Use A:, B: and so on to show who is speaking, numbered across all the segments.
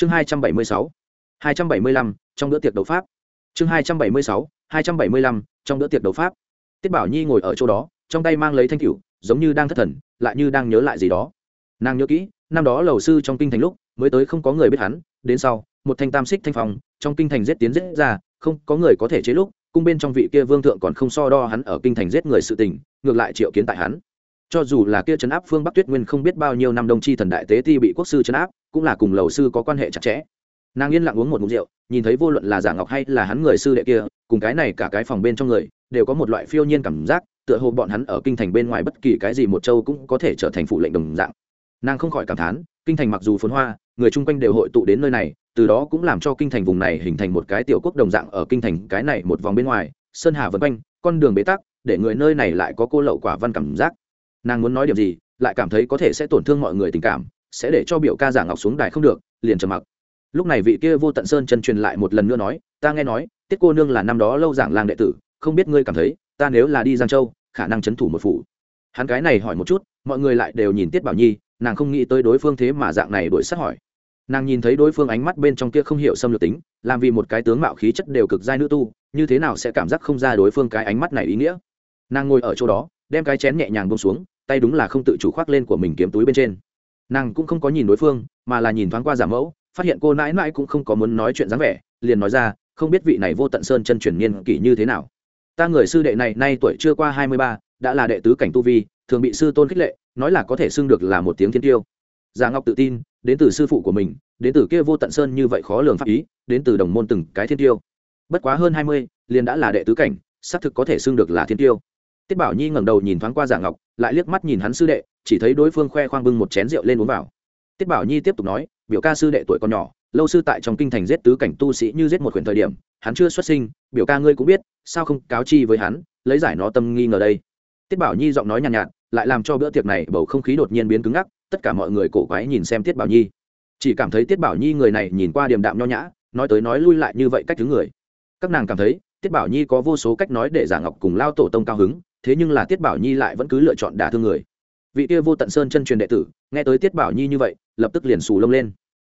A: chương hai trăm bảy mươi sáu. hai trăm bảy mươi lăm, trong bữa tiệc đấu pháp. Chương hai trăm bảy mươi sáu, hai trăm bảy mươi lăm, trong bữa tiệc đấu pháp. Tiết bảo nhi ngồi ở chỗ đó, trong tay mang lấy thanh cửu, giống như đang thất thần, lại như đang nhớ lại gì đó. Nàng nhớ kỹ, năm đó lầu sư trong kinh thành lúc, mới tới không có người biết hắn, đến sau, một thanh tam xích thanh phòng trong kinh thành giết tiến giết ra, không có người có thể chế lúc, cung bên trong vị kia vương thượng còn không so đo hắn ở kinh thành giết người sự tình, ngược lại triệu kiến tại hắn. Cho dù là kia trấn áp phương bắc tuyết nguyên không biết bao nhiêu năm đông chi thần đại tế ti bị quốc sư trấn áp cũng là cùng lầu sư có quan hệ chặt chẽ. Nàng yên lặng uống một mục rượu, nhìn thấy vô luận là giả ngọc hay là hắn người sư đệ kia, cùng cái này cả cái phòng bên trong người, đều có một loại phiêu nhiên cảm giác, tựa hồ bọn hắn ở kinh thành bên ngoài bất kỳ cái gì một châu cũng có thể trở thành phụ lệnh đồng dạng. Nàng không khỏi cảm thán, kinh thành mặc dù phồn hoa, người chung quanh đều hội tụ đến nơi này, từ đó cũng làm cho kinh thành vùng này hình thành một cái tiểu quốc đồng dạng ở kinh thành cái này một vòng bên ngoài, sơn hà vân quanh, con đường bế tắc, để người nơi này lại có cô lậu quả văn cảm giác. Nàng muốn nói điểm gì, lại cảm thấy có thể sẽ tổn thương mọi người tình cảm sẽ để cho biểu ca giả ngọc xuống đài không được, liền trầm mặc. Lúc này vị kia vô tận sơn chân truyền lại một lần nữa nói, ta nghe nói, tiết cô nương là năm đó lâu giảng làng đệ tử, không biết ngươi cảm thấy, ta nếu là đi giang châu, khả năng chấn thủ một phủ. Hắn cái này hỏi một chút, mọi người lại đều nhìn tiết bảo nhi, nàng không nghĩ tới đối phương thế mà dạng này đổi sát hỏi. Nàng nhìn thấy đối phương ánh mắt bên trong kia không hiểu xâm lược tính, làm vì một cái tướng mạo khí chất đều cực giai nữ tu, như thế nào sẽ cảm giác không ra đối phương cái ánh mắt này ý nghĩa? Nàng ngồi ở chỗ đó, đem cái chén nhẹ nhàng bông xuống, tay đúng là không tự chủ khoác lên của mình kiếm túi bên trên nàng cũng không có nhìn đối phương, mà là nhìn thoáng qua giả mẫu, phát hiện cô nãi nãi cũng không có muốn nói chuyện dáng vẻ, liền nói ra, không biết vị này vô tận sơn chân truyền niên kỷ như thế nào? Ta người sư đệ này nay tuổi chưa qua hai mươi ba, đã là đệ tứ cảnh tu vi, thường bị sư tôn khích lệ, nói là có thể xưng được là một tiếng thiên tiêu. Giả ngọc tự tin, đến từ sư phụ của mình, đến từ kia vô tận sơn như vậy khó lường pháp ý, đến từ đồng môn từng cái thiên tiêu. Bất quá hơn hai mươi, liền đã là đệ tứ cảnh, xác thực có thể xưng được là thiên tiêu tiết bảo nhi ngẩng đầu nhìn thoáng qua giả ngọc lại liếc mắt nhìn hắn sư đệ chỉ thấy đối phương khoe khoang bưng một chén rượu lên uống vào. Tiết bảo nhi tiếp tục nói biểu ca sư đệ tuổi còn nhỏ lâu sư tại trong kinh thành giết tứ cảnh tu sĩ như giết một quyển thời điểm hắn chưa xuất sinh biểu ca ngươi cũng biết sao không cáo chi với hắn lấy giải nó tâm nghi ngờ đây. Tiết bảo nhi giọng nói nhàn nhạt, nhạt lại làm cho bữa tiệc này bầu không khí đột nhiên biến cứng ngắc tất cả mọi người cổ quái nhìn xem tiết bảo nhi. Chỉ cảm thấy tiết bảo nhi người này nhìn qua điềm đạm nho nhã nói tới nói lui lại như vậy cách thứ người. Các nàng cảm thấy tiết bảo nhi có vô số cách nói để giả ngọc cùng lao tổ tông cao hứng, thế nhưng là tiết bảo nhi lại vẫn cứ lựa chọn đả thương người. Vị kia vô tận sơn chân truyền đệ tử, nghe tới tiết bảo nhi như vậy, lập tức liền xù lông lên.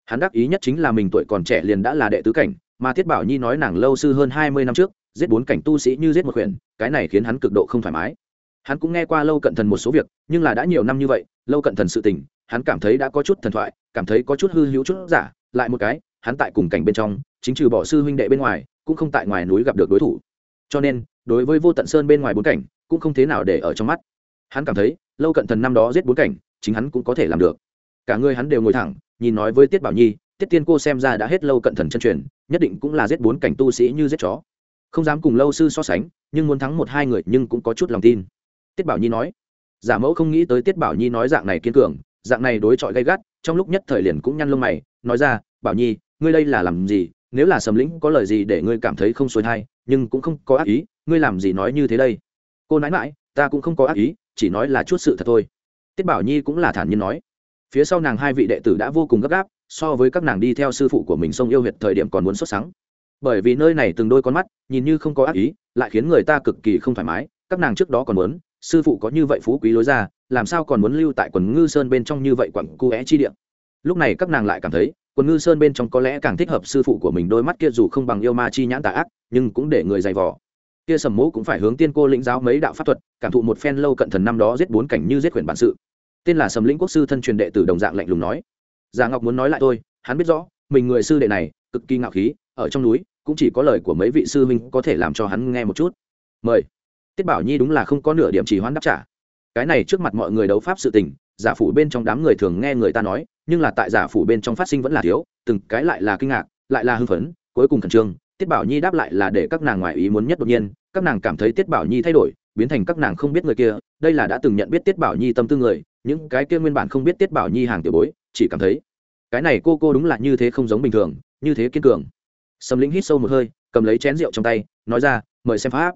A: Hắn đắc ý nhất chính là mình tuổi còn trẻ liền đã là đệ tứ cảnh, mà tiết bảo nhi nói nàng lâu sư hơn hai mươi năm trước, giết bốn cảnh tu sĩ như giết một quyển cái này khiến hắn cực độ không thoải mái. Hắn cũng nghe qua lâu cận thần một số việc, nhưng là đã nhiều năm như vậy, lâu cận thần sự tình, hắn cảm thấy đã có chút thần thoại, cảm thấy có chút hư hữu chút giả, lại một cái, hắn tại cùng cảnh bên trong, chính trừ bỏ sư huynh đệ bên ngoài cũng không tại ngoài núi gặp được đối thủ. Cho nên, đối với vô tận sơn bên ngoài bốn cảnh, cũng không thế nào để ở trong mắt. Hắn cảm thấy, lâu cận thần năm đó giết bốn cảnh, chính hắn cũng có thể làm được. Cả người hắn đều ngồi thẳng, nhìn nói với tiết bảo nhi, tiết tiên cô xem ra đã hết lâu cận thần chân truyền, nhất định cũng là giết bốn cảnh tu sĩ như giết chó. Không dám cùng lâu sư so sánh, nhưng muốn thắng một hai người nhưng cũng có chút lòng tin. Tiết bảo nhi nói, giả mẫu không nghĩ tới tiết bảo nhi nói dạng này kiên cường, dạng này đối chọi gay gắt, trong lúc nhất thời liền cũng nhăn lông mày, nói ra, bảo nhi, ngươi đây là làm gì nếu là sầm lĩnh có lời gì để ngươi cảm thấy không xuôi thai, nhưng cũng không có ác ý, ngươi làm gì nói như thế đây? Cô nãi mãi ta cũng không có ác ý, chỉ nói là chút sự thật thôi. Tiết bảo nhi cũng là thản nhiên nói. Phía sau nàng hai vị đệ tử đã vô cùng gấp gáp, so với các nàng đi theo sư phụ của mình sông yêu huyệt thời điểm còn muốn xuất sáng bởi vì nơi này từng đôi con mắt, nhìn như không có ác ý, lại khiến người ta cực kỳ không thoải mái, các nàng trước đó còn muốn, sư phụ có như vậy phú quý lối ra, làm sao còn muốn lưu tại quần ngư sơn bên trong như vậy quặng cu é chi điện lúc này các nàng lại cảm thấy quần ngư sơn bên trong có lẽ càng thích hợp sư phụ của mình đôi mắt kia dù không bằng yêu ma chi nhãn tà ác, nhưng cũng để người dày vò. Kia sầm mố cũng phải hướng tiên cô lĩnh giáo mấy đạo pháp thuật, cảm thụ một phen lâu cận thần năm đó giết bốn cảnh như giết quyển bản sự. Tên là sầm lĩnh quốc sư thân truyền đệ từ đồng dạng lạnh lùng nói. Già ngọc muốn nói lại tôi hắn biết rõ, mình người sư đệ này, cực kỳ ngạo khí, ở trong núi, cũng chỉ có lời của mấy vị sư huynh có thể làm cho hắn nghe một chút. Mời. Tiết bảo nhi đúng là không có nửa điểm chỉ hoãn đáp trả. Cái này trước mặt mọi người đấu pháp sự tình, giả phủ bên trong đám người thường nghe người ta nói nhưng là tại giả phủ bên trong phát sinh vẫn là thiếu, từng cái lại là kinh ngạc, lại là hưng phấn, cuối cùng khẩn trương, tiết bảo nhi đáp lại là để các nàng ngoài ý muốn nhất đột nhiên, các nàng cảm thấy tiết bảo nhi thay đổi, biến thành các nàng không biết người kia, đây là đã từng nhận biết tiết bảo nhi tâm tư người, những cái kia nguyên bản không biết tiết bảo nhi hàng tiểu bối, chỉ cảm thấy, cái này cô cô đúng là như thế không giống bình thường, như thế kiên cường. Sầm lĩnh hít sâu một hơi, cầm lấy chén rượu trong tay, nói ra, mời xem pháp.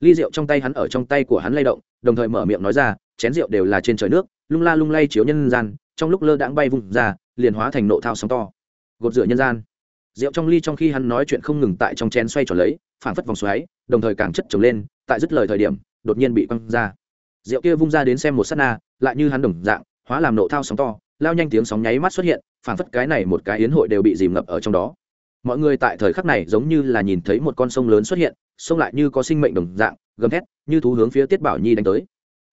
A: Ly rượu trong tay hắn ở trong tay của hắn lay động, đồng thời mở miệng nói ra, chén rượu đều là trên trời nước, lung la lung lay chiếu nhân gian trong lúc lơ đãng bay vùng ra, liền hóa thành nộ thao sóng to. Gột rửa nhân gian. Rượu trong ly trong khi hắn nói chuyện không ngừng tại trong chén xoay tròn lấy, phảng phất vòng xoáy, đồng thời càng chất trồng lên, tại dứt lời thời điểm, đột nhiên bị quăng ra. Rượu kia vung ra đến xem một sát na, lại như hắn đồng dạng, hóa làm nộ thao sóng to, lao nhanh tiếng sóng nháy mắt xuất hiện, phảng phất cái này một cái yến hội đều bị dìm ngập ở trong đó. Mọi người tại thời khắc này giống như là nhìn thấy một con sông lớn xuất hiện, sông lại như có sinh mệnh đồng dạng, gầm thét, như thú hướng phía tiết bảo nhi đánh tới.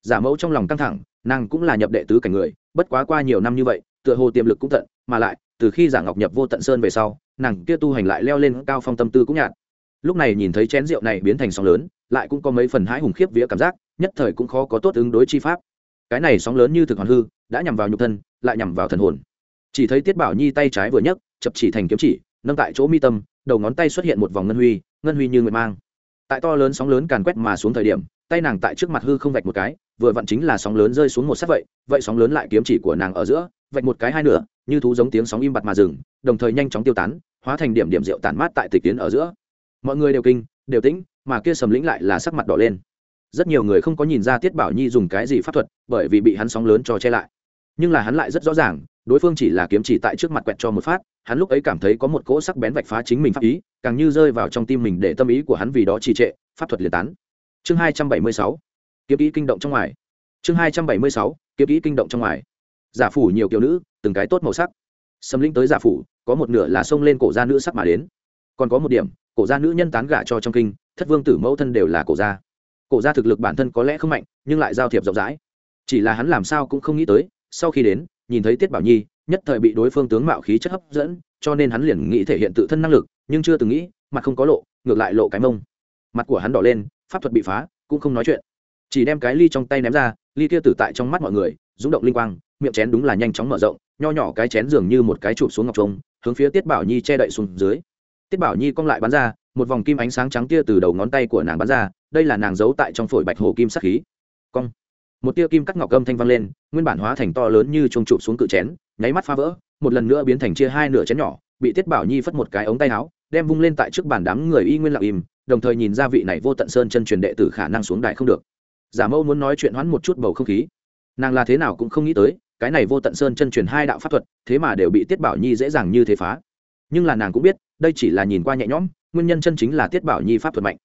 A: Giả mẫu trong lòng căng thẳng nàng cũng là nhập đệ tứ cảnh người, bất quá qua nhiều năm như vậy, tựa hồ tiềm lực cũng tận, mà lại, từ khi giả ngọc nhập vô tận sơn về sau, nàng kia tu hành lại leo lên cao phong tâm tư cũng nhạt. Lúc này nhìn thấy chén rượu này biến thành sóng lớn, lại cũng có mấy phần hãi hùng khiếp vía cảm giác, nhất thời cũng khó có tốt ứng đối chi pháp. Cái này sóng lớn như thực hoàn hư, đã nhằm vào nhục thân, lại nhằm vào thần hồn. Chỉ thấy tiết bảo nhi tay trái vừa nhấc, chập chỉ thành kiếm chỉ, nâng tại chỗ mi tâm, đầu ngón tay xuất hiện một vòng ngân huy ngân huy như nguyệt mang. Tại to lớn sóng lớn càn quét mà xuống thời điểm tay nàng tại trước mặt hư không vạch một cái, vừa vặn chính là sóng lớn rơi xuống một sát vậy vậy sóng lớn lại kiếm chỉ của nàng ở giữa, vạch một cái hai nửa, như thú giống tiếng sóng im bặt mà dừng, đồng thời nhanh chóng tiêu tán, hóa thành điểm điểm rượu tản mát tại tịch tiến ở giữa. Mọi người đều kinh, đều tĩnh, mà kia sầm lĩnh lại là sắc mặt đỏ lên. Rất nhiều người không có nhìn ra tiết bảo nhi dùng cái gì pháp thuật, bởi vì bị hắn sóng lớn cho che lại. Nhưng là hắn lại rất rõ ràng, đối phương chỉ là kiếm chỉ tại trước mặt quẹt cho một phát, hắn lúc ấy cảm thấy có một cỗ sắc bén vạch phá chính mình pháp ý, càng như rơi vào trong tim mình để tâm ý của hắn vì đó trì trệ, pháp thuật liệt tán chương hai trăm bảy mươi sáu, kiếm ý kinh động trong ngoài. Chương hai trăm bảy mươi sáu, kiếm ý kinh động trong ngoài. Giả phủ nhiều kiểu nữ, từng cái tốt màu sắc. Xâm linh tới giả phủ, có một nửa là xông lên cổ gia nữ sắc mà đến. Còn có một điểm, cổ gia nữ nhân tán gả cho trong kinh, thất vương tử mẫu thân đều là cổ gia. Cổ gia thực lực bản thân có lẽ không mạnh, nhưng lại giao thiệp rộng rãi. Chỉ là hắn làm sao cũng không nghĩ tới, sau khi đến, nhìn thấy tiết bảo nhi, nhất thời bị đối phương tướng mạo khí chất hấp dẫn, cho nên hắn liền nghĩ thể hiện tự thân năng lực, nhưng chưa từng nghĩ, mặt không có lộ, ngược lại lộ cái mông. Mặt của hắn đỏ lên pháp thuật bị phá, cũng không nói chuyện. Chỉ đem cái ly trong tay ném ra, ly kia tử tại trong mắt mọi người rúng động linh quang, miệng chén đúng là nhanh chóng mở rộng, nho nhỏ cái chén dường như một cái chụp xuống ngọc trống hướng phía tiết bảo nhi che đậy xuống dưới. Tiết bảo nhi cong lại bắn ra, một vòng kim ánh sáng trắng tia từ đầu ngón tay của nàng bắn ra, đây là nàng giấu tại trong phổi bạch hồ kim sắc khí. Cong. Một tia kim cắt ngọc gâm thanh vang lên, nguyên bản hóa thành to lớn như trông chụp xuống cự chén, nháy mắt phá vỡ, một lần nữa biến thành chia hai nửa chén nhỏ, bị tiết bảo nhi phất một cái ống tay áo, đem vung lên tại trước bàn đám người y nguyên lặng im đồng thời nhìn ra vị này vô tận sơn chân truyền đệ tử khả năng xuống đài không được. Giả mẫu muốn nói chuyện hoãn một chút bầu không khí. Nàng là thế nào cũng không nghĩ tới, cái này vô tận sơn chân truyền hai đạo pháp thuật, thế mà đều bị tiết bảo nhi dễ dàng như thế phá. Nhưng là nàng cũng biết, đây chỉ là nhìn qua nhẹ nhõm, nguyên nhân chân chính là tiết bảo nhi pháp thuật mạnh.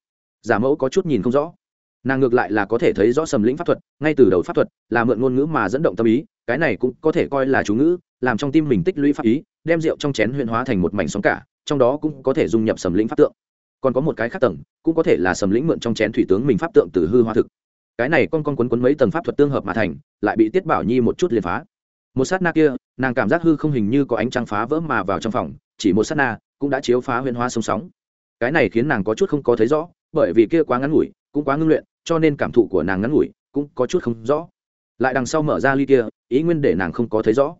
A: Giả mẫu có chút nhìn không rõ. Nàng ngược lại là có thể thấy rõ sầm lĩnh pháp thuật, ngay từ đầu pháp thuật là mượn ngôn ngữ mà dẫn động tâm ý, cái này cũng có thể coi là chú ngữ, làm trong tim mình tích lũy pháp ý, đem rượu trong chén huyền hóa thành một mảnh sóng cả, trong đó cũng có thể dung nhập sầm lĩnh pháp tượng còn có một cái khác tầng, cũng có thể là sầm lĩnh mượn trong chén thủy tướng mình pháp tượng từ hư hoa thực. Cái này con con quấn quấn mấy tầng pháp thuật tương hợp mà thành, lại bị tiết bảo nhi một chút liền phá. Một sát na kia, nàng cảm giác hư không hình như có ánh trăng phá vỡ mà vào trong phòng, chỉ một sát na cũng đã chiếu phá huyền hoa sông sóng. Cái này khiến nàng có chút không có thấy rõ, bởi vì kia quá ngắn ngủi, cũng quá ngưng luyện, cho nên cảm thụ của nàng ngắn ngủi cũng có chút không rõ. Lại đằng sau mở ra ly kia, ý nguyên để nàng không có thấy rõ.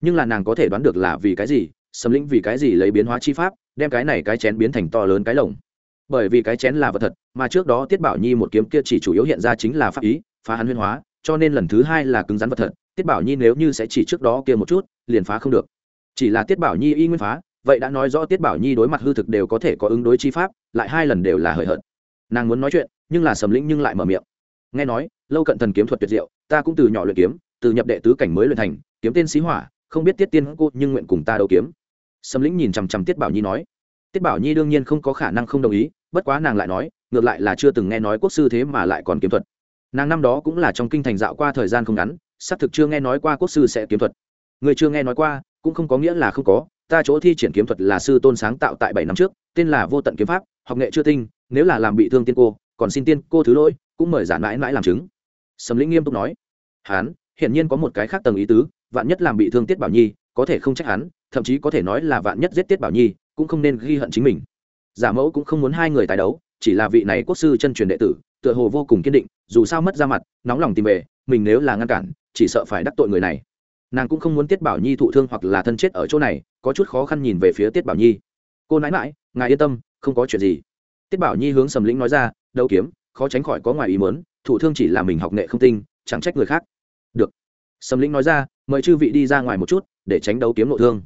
A: Nhưng là nàng có thể đoán được là vì cái gì, sầm lĩnh vì cái gì lấy biến hóa chi pháp, đem cái này cái chén biến thành to lớn cái lồng bởi vì cái chén là vật thật, mà trước đó tiết bảo nhi một kiếm kia chỉ chủ yếu hiện ra chính là pháp ý, phá hắn huyên hóa, cho nên lần thứ hai là cứng rắn vật thật. Tiết bảo nhi nếu như sẽ chỉ trước đó kia một chút, liền phá không được. Chỉ là tiết bảo nhi y nguyên phá, vậy đã nói rõ tiết bảo nhi đối mặt hư thực đều có thể có ứng đối chi pháp, lại hai lần đều là hời hợt. Nàng muốn nói chuyện, nhưng là sầm lĩnh nhưng lại mở miệng. Nghe nói, lâu cận thần kiếm thuật tuyệt diệu, ta cũng từ nhỏ luyện kiếm, từ nhập đệ tứ cảnh mới luyện thành, kiếm tên xí hỏa, không biết tiết tiên cô nhưng nguyện cùng ta đấu kiếm. Sầm lĩnh nhìn chằm chằm tiết bảo nhi nói. Tiết bảo nhi đương nhiên không có khả năng không đồng ý bất quá nàng lại nói, ngược lại là chưa từng nghe nói quốc sư thế mà lại còn kiếm thuật. Nàng năm đó cũng là trong kinh thành dạo qua thời gian không ngắn, xác thực chưa nghe nói qua quốc sư sẽ kiếm thuật. Người chưa nghe nói qua, cũng không có nghĩa là không có. Ta chỗ thi triển kiếm thuật là sư tôn sáng tạo tại bảy năm trước, tên là vô tận kiếm pháp, học nghệ chưa tinh, nếu là làm bị thương tiên cô, còn xin tiên cô thứ lỗi, cũng mời giản mãi mãi làm chứng. Sầm lĩnh nghiêm túc nói, hán, hiển nhiên có một cái khác tầng ý tứ, vạn nhất làm bị thương tiết bảo nhi, có thể không trách hắn, thậm chí có thể nói là vạn nhất giết tiết bảo nhi, cũng không nên ghi hận chính mình giả mẫu cũng không muốn hai người tái đấu, chỉ là vị này quốc sư chân truyền đệ tử, tựa hồ vô cùng kiên định, dù sao mất ra mặt, nóng lòng tìm về, mình nếu là ngăn cản, chỉ sợ phải đắc tội người này. Nàng cũng không muốn tiết bảo nhi thụ thương hoặc là thân chết ở chỗ này, có chút khó khăn nhìn về phía tiết bảo nhi. Cô nãi mãi ngài yên tâm, không có chuyện gì. Tiết bảo nhi hướng sầm lĩnh nói ra, đấu kiếm, khó tránh khỏi có ngoài ý mớn thụ thương chỉ là mình học nghệ không tinh, chẳng trách người khác. Được. Sầm lĩnh nói ra, mời chư vị đi ra ngoài một chút, để tránh đấu kiếm nội thương.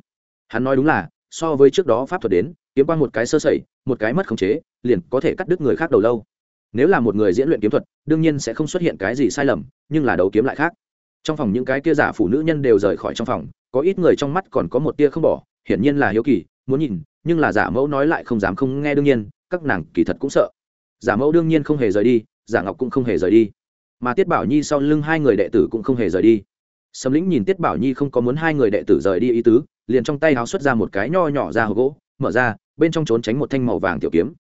A: Hắn nói đúng là, so với trước đó pháp thuật đến kiếm qua một cái sơ sẩy, một cái mất khống chế, liền có thể cắt đứt người khác đầu lâu. Nếu là một người diễn luyện kiếm thuật, đương nhiên sẽ không xuất hiện cái gì sai lầm, nhưng là đấu kiếm lại khác. Trong phòng những cái kia giả phụ nữ nhân đều rời khỏi trong phòng, có ít người trong mắt còn có một tia không bỏ, hiển nhiên là hiếu kỳ, muốn nhìn, nhưng là giả mẫu nói lại không dám không nghe đương nhiên, các nàng kỳ thật cũng sợ. Giả mẫu đương nhiên không hề rời đi, giả ngọc cũng không hề rời đi. Mà tiết bảo nhi sau lưng hai người đệ tử cũng không hề rời đi. Sầm lĩnh nhìn tiết bảo nhi không có muốn hai người đệ tử rời đi ý tứ, liền trong tay háo xuất ra một cái nho nhỏ ra hộp gỗ, mở ra bên trong trốn tránh một thanh màu vàng tiểu kiếm.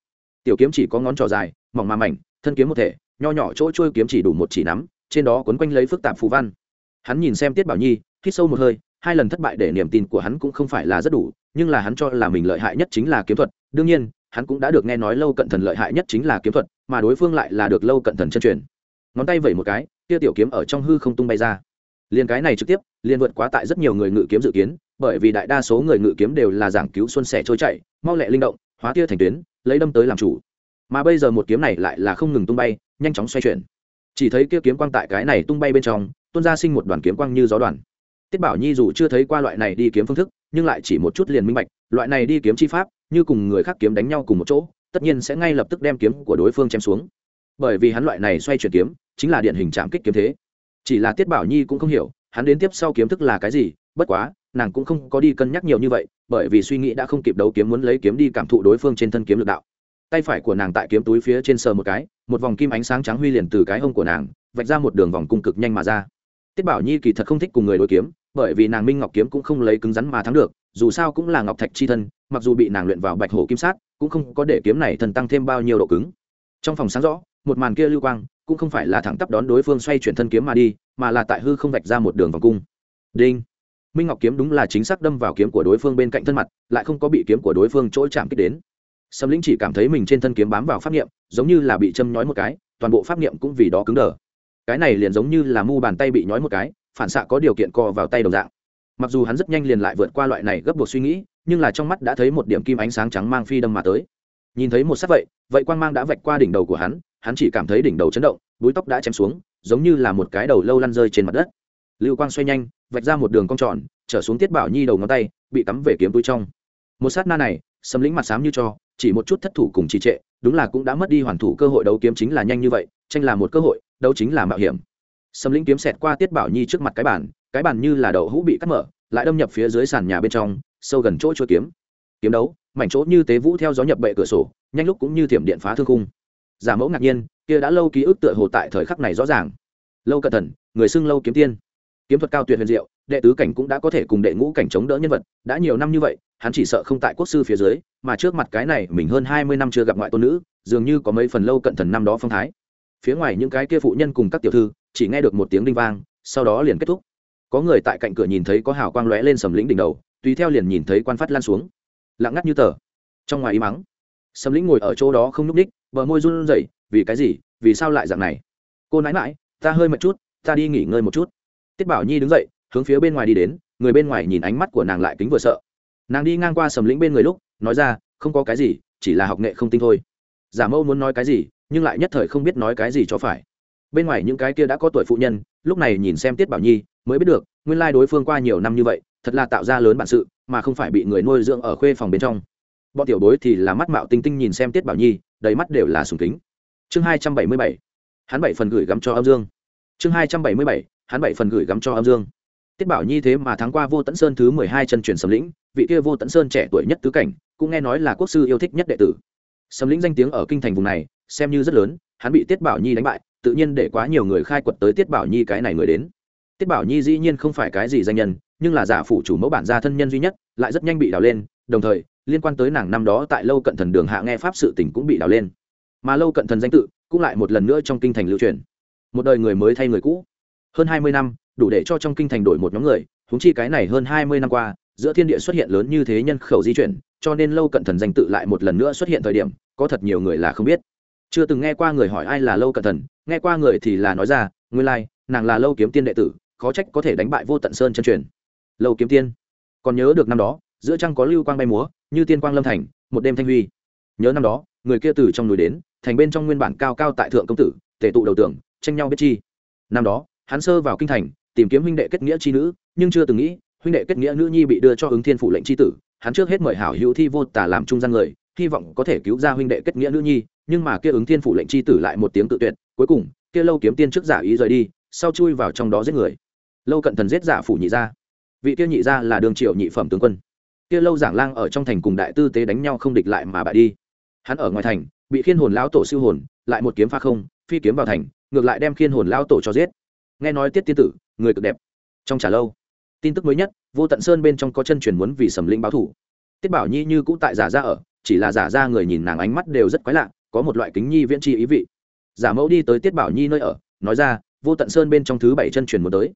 A: Tiểu kiếm chỉ có ngón trỏ dài, mỏng mà mảnh, thân kiếm một thể, nho nhỏ chỗ trôi kiếm chỉ đủ một chỉ nắm, trên đó quấn quanh lấy phức tạp phù văn. Hắn nhìn xem tiết bảo nhi, hít sâu một hơi, hai lần thất bại để niềm tin của hắn cũng không phải là rất đủ, nhưng là hắn cho là mình lợi hại nhất chính là kiếm thuật. Đương nhiên, hắn cũng đã được nghe nói lâu cận thần lợi hại nhất chính là kiếm thuật, mà đối phương lại là được lâu cận thần chân truyền. Ngón tay vẩy một cái kia tiểu kiếm ở trong hư không tung bay ra. Liền cái này trực tiếp, liền vượt quá tại rất nhiều người ngự kiếm dự kiến bởi vì đại đa số người ngự kiếm đều là giảng cứu xuân sẻ trôi chạy mau lẹ linh động, hóa tia thành tuyến, lấy đâm tới làm chủ. Mà bây giờ một kiếm này lại là không ngừng tung bay, nhanh chóng xoay chuyển. Chỉ thấy kia kiếm quang tại cái này tung bay bên trong, tuôn ra sinh một đoàn kiếm quang như gió đoàn. Tiết bảo nhi dù chưa thấy qua loại này đi kiếm phương thức, nhưng lại chỉ một chút liền minh bạch, loại này đi kiếm chi pháp, như cùng người khác kiếm đánh nhau cùng một chỗ, tất nhiên sẽ ngay lập tức đem kiếm của đối phương chém xuống. Bởi vì hắn loại này xoay chuyển kiếm, chính là điển hình chạm kích kiếm thế. Chỉ là tiết bảo nhi cũng không hiểu, hắn đến tiếp sau kiếm thức là cái gì, bất quá nàng cũng không có đi cân nhắc nhiều như vậy, bởi vì suy nghĩ đã không kịp đấu kiếm muốn lấy kiếm đi cảm thụ đối phương trên thân kiếm lực đạo. Tay phải của nàng tại kiếm túi phía trên sờ một cái, một vòng kim ánh sáng trắng huy liền từ cái hông của nàng, vạch ra một đường vòng cung cực nhanh mà ra. Tiết bảo nhi kỳ thật không thích cùng người đối kiếm, bởi vì nàng minh ngọc kiếm cũng không lấy cứng rắn mà thắng được, dù sao cũng là ngọc thạch chi thân, mặc dù bị nàng luyện vào bạch hổ kim sát, cũng không có để kiếm này thần tăng thêm bao nhiêu độ cứng. Trong phòng sáng rõ, một màn kia lưu quang, cũng không phải là thẳng tắp đón đối phương xoay chuyển thân kiếm mà đi, mà là tại hư không vạch ra một đường vòng cung. Đinh! Minh ngọc kiếm đúng là chính xác đâm vào kiếm của đối phương bên cạnh thân mặt, lại không có bị kiếm của đối phương chỗ chạm kích đến. Sâm lĩnh chỉ cảm thấy mình trên thân kiếm bám vào pháp niệm, giống như là bị châm nhói một cái, toàn bộ pháp niệm cũng vì đó cứng đờ. Cái này liền giống như là mu bàn tay bị nhói một cái, phản xạ có điều kiện co vào tay đồng dạng. Mặc dù hắn rất nhanh liền lại vượt qua loại này gấp buộc suy nghĩ, nhưng là trong mắt đã thấy một điểm kim ánh sáng trắng mang phi đâm mà tới. Nhìn thấy một sắc vậy vậy quang mang đã vạch qua đỉnh đầu của hắn hắn chỉ cảm thấy đỉnh đầu chấn động, búi tóc đã chém xuống, giống như là một cái đầu lâu lăn rơi trên mặt đất. Lưu quang xoay nhanh vạch ra một đường cong tròn, trở xuống tiết bảo nhi đầu ngón tay, bị cắm về kiếm túi trong. Một sát na này sầm lĩnh mặt xám như cho, chỉ một chút thất thủ cùng trì trệ, đúng là cũng đã mất đi hoàn thủ cơ hội đấu kiếm chính là nhanh như vậy, tranh là một cơ hội, đấu chính là mạo hiểm. Sầm lĩnh kiếm xẹt qua tiết bảo nhi trước mặt cái bàn cái bàn như là đậu hũ bị cắt mở, lại đâm nhập phía dưới sàn nhà bên trong, sâu gần chỗ chua kiếm. Kiếm đấu, mảnh chỗ như tế vũ theo gió nhập bệ cửa sổ, nhanh lúc cũng như thiểm điện phá thương khung. Giả mẫu ngạc nhiên, kia đã lâu ký ức tựa hồ tại thời khắc này rõ ràng. Lâu cẩn thận, người xưng lâu kiếm tiên kiếm thuật cao tuyệt huyền diệu, đệ tứ cảnh cũng đã có thể cùng đệ ngũ cảnh chống đỡ nhân vật, đã nhiều năm như vậy, hắn chỉ sợ không tại quốc sư phía dưới, mà trước mặt cái này mình hơn hai mươi năm chưa gặp ngoại tôn nữ, dường như có mấy phần lâu cận thần năm đó phong thái. Phía ngoài những cái kia phụ nhân cùng các tiểu thư, chỉ nghe được một tiếng đinh vang, sau đó liền kết thúc. Có người tại cạnh cửa nhìn thấy có hào quang lóe lên sầm lĩnh đỉnh đầu, tùy theo liền nhìn thấy quan phát lan xuống. Lặng ngắt như tờ. Trong ngoài ý mắng sầm lĩnh ngồi ở chỗ đó không nhúc ních bờ môi run rẩy, vì cái gì? Vì sao lại dạng này? Cô nãi mãi ta hơi mệt chút, ta đi nghỉ ngơi một chút tiết bảo nhi đứng dậy, hướng phía bên ngoài đi đến, người bên ngoài nhìn ánh mắt của nàng lại kính vừa sợ. Nàng đi ngang qua sầm lĩnh bên người lúc, nói ra, không có cái gì, chỉ là học nghệ không tinh thôi. Giả mâu muốn nói cái gì, nhưng lại nhất thời không biết nói cái gì cho phải. Bên ngoài những cái kia đã có tuổi phụ nhân, lúc này nhìn xem tiết bảo nhi, mới biết được, nguyên lai đối phương qua nhiều năm như vậy, thật là tạo ra lớn bản sự, mà không phải bị người nuôi dưỡng ở khuê phòng bên trong. Bọn tiểu bối thì là mắt mạo tinh tinh nhìn xem tiết bảo nhi, đầy mắt đều là sùng kính. Chương hai trăm bảy mươi bảy, hắn bảy phần gửi gắm cho âm dương chương hai trăm bảy mươi bảy, hắn bảy phần gửi gắm cho âm dương. Tiết bảo nhi thế mà tháng qua vô tẫn sơn thứ mười hai chân truyền sầm lĩnh, vị kia vô tẫn sơn trẻ tuổi nhất tứ cảnh, cũng nghe nói là quốc sư yêu thích nhất đệ tử. Sầm lĩnh danh tiếng ở kinh thành vùng này, xem như rất lớn, hắn bị tiết bảo nhi đánh bại, tự nhiên để quá nhiều người khai quật tới tiết bảo nhi cái này người đến. Tiết bảo nhi dĩ nhiên không phải cái gì danh nhân, nhưng là giả phụ chủ mẫu bản gia thân nhân duy nhất, lại rất nhanh bị đào lên, đồng thời, liên quan tới nàng năm đó tại lâu cận thần đường hạ nghe pháp sự tỉnh cũng bị đào lên. Mà lâu cận thần danh tự, cũng lại một lần nữa trong kinh thành lưu truyền một đời người mới thay người cũ. Hơn hai mươi năm đủ để cho trong kinh thành đổi một nhóm người húng chi cái này hơn hai mươi năm qua giữa thiên địa xuất hiện lớn như thế nhân khẩu di chuyển cho nên lâu cận thần danh tự lại một lần nữa xuất hiện thời điểm có thật nhiều người là không biết. Chưa từng nghe qua người hỏi ai là lâu cận thần nghe qua người thì là nói ra nguyên lai、like, nàng là lâu kiếm tiên đệ tử khó trách có thể đánh bại vô tận sơn chân truyền. Lâu kiếm tiên. Còn nhớ được năm đó giữa trăng có lưu quang bay múa như tiên quang lâm thành một đêm thanh huy. Nhớ năm đó người kia từ trong núi đến thành bên trong nguyên bản cao cao tại thượng công tử tể tụ đầu tưởng tranh nhau biết chi. Năm đó, hắn sơ vào kinh thành, tìm kiếm huynh đệ kết nghĩa chi nữ, nhưng chưa từng nghĩ, huynh đệ kết nghĩa nữ nhi bị đưa cho ứng thiên phụ lệnh chi tử. Hắn trước hết mời hảo hữu thi vô tả làm trung gian người, hy vọng có thể cứu ra huynh đệ kết nghĩa nữ nhi, nhưng mà kia ứng thiên phụ lệnh chi tử lại một tiếng tự tuyệt, cuối cùng, kia lâu kiếm tiên trước giả ý rời đi, sau chui vào trong đó giết người. Lâu cận thần giết giả phủ nhị gia. Vị kia nhị gia là đường triệu nhị phẩm tướng quân. Kia lâu giảng lang ở trong thành cùng đại tư tế đánh nhau không địch lại mà bại đi. Hắn ở ngoài thành, bị khiên hồn lão tổ siêu hồn, lại một kiếm pha không phi kiếm vào thành, ngược lại đem khiên hồn lao tổ cho giết. Nghe nói tiết tiên tử, người cực đẹp. Trong trả lâu, tin tức mới nhất, vô tận sơn bên trong có chân truyền muốn vì sầm linh báo thủ. Tiết bảo nhi như cũ tại giả ra ở, chỉ là giả ra người nhìn nàng ánh mắt đều rất quái lạ, có một loại kính nhi viễn tri ý vị. Giả mẫu đi tới tiết bảo nhi nơi ở, nói ra, vô tận sơn bên trong thứ bảy chân truyền muốn tới.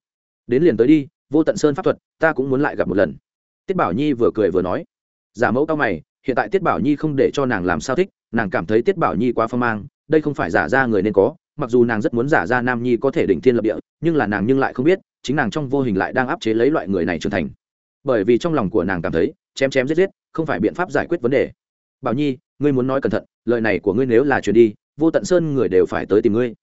A: Đến liền tới đi, vô tận sơn pháp thuật, ta cũng muốn lại gặp một lần. Tiết bảo nhi vừa cười vừa nói. Giả mẫu cao mày, hiện tại tiết bảo nhi không để cho nàng làm sao thích, nàng cảm thấy tiết bảo nhi quá phong mang đây không phải giả ra người nên có, mặc dù nàng rất muốn giả ra nam nhi có thể đỉnh thiên lập địa, nhưng là nàng nhưng lại không biết, chính nàng trong vô hình lại đang áp chế lấy loại người này trưởng thành. Bởi vì trong lòng của nàng cảm thấy, chém chém giết giết, không phải biện pháp giải quyết vấn đề. Bảo nhi, ngươi muốn nói cẩn thận, lời này của ngươi nếu là chuyển đi, vô tận sơn người đều phải tới tìm ngươi.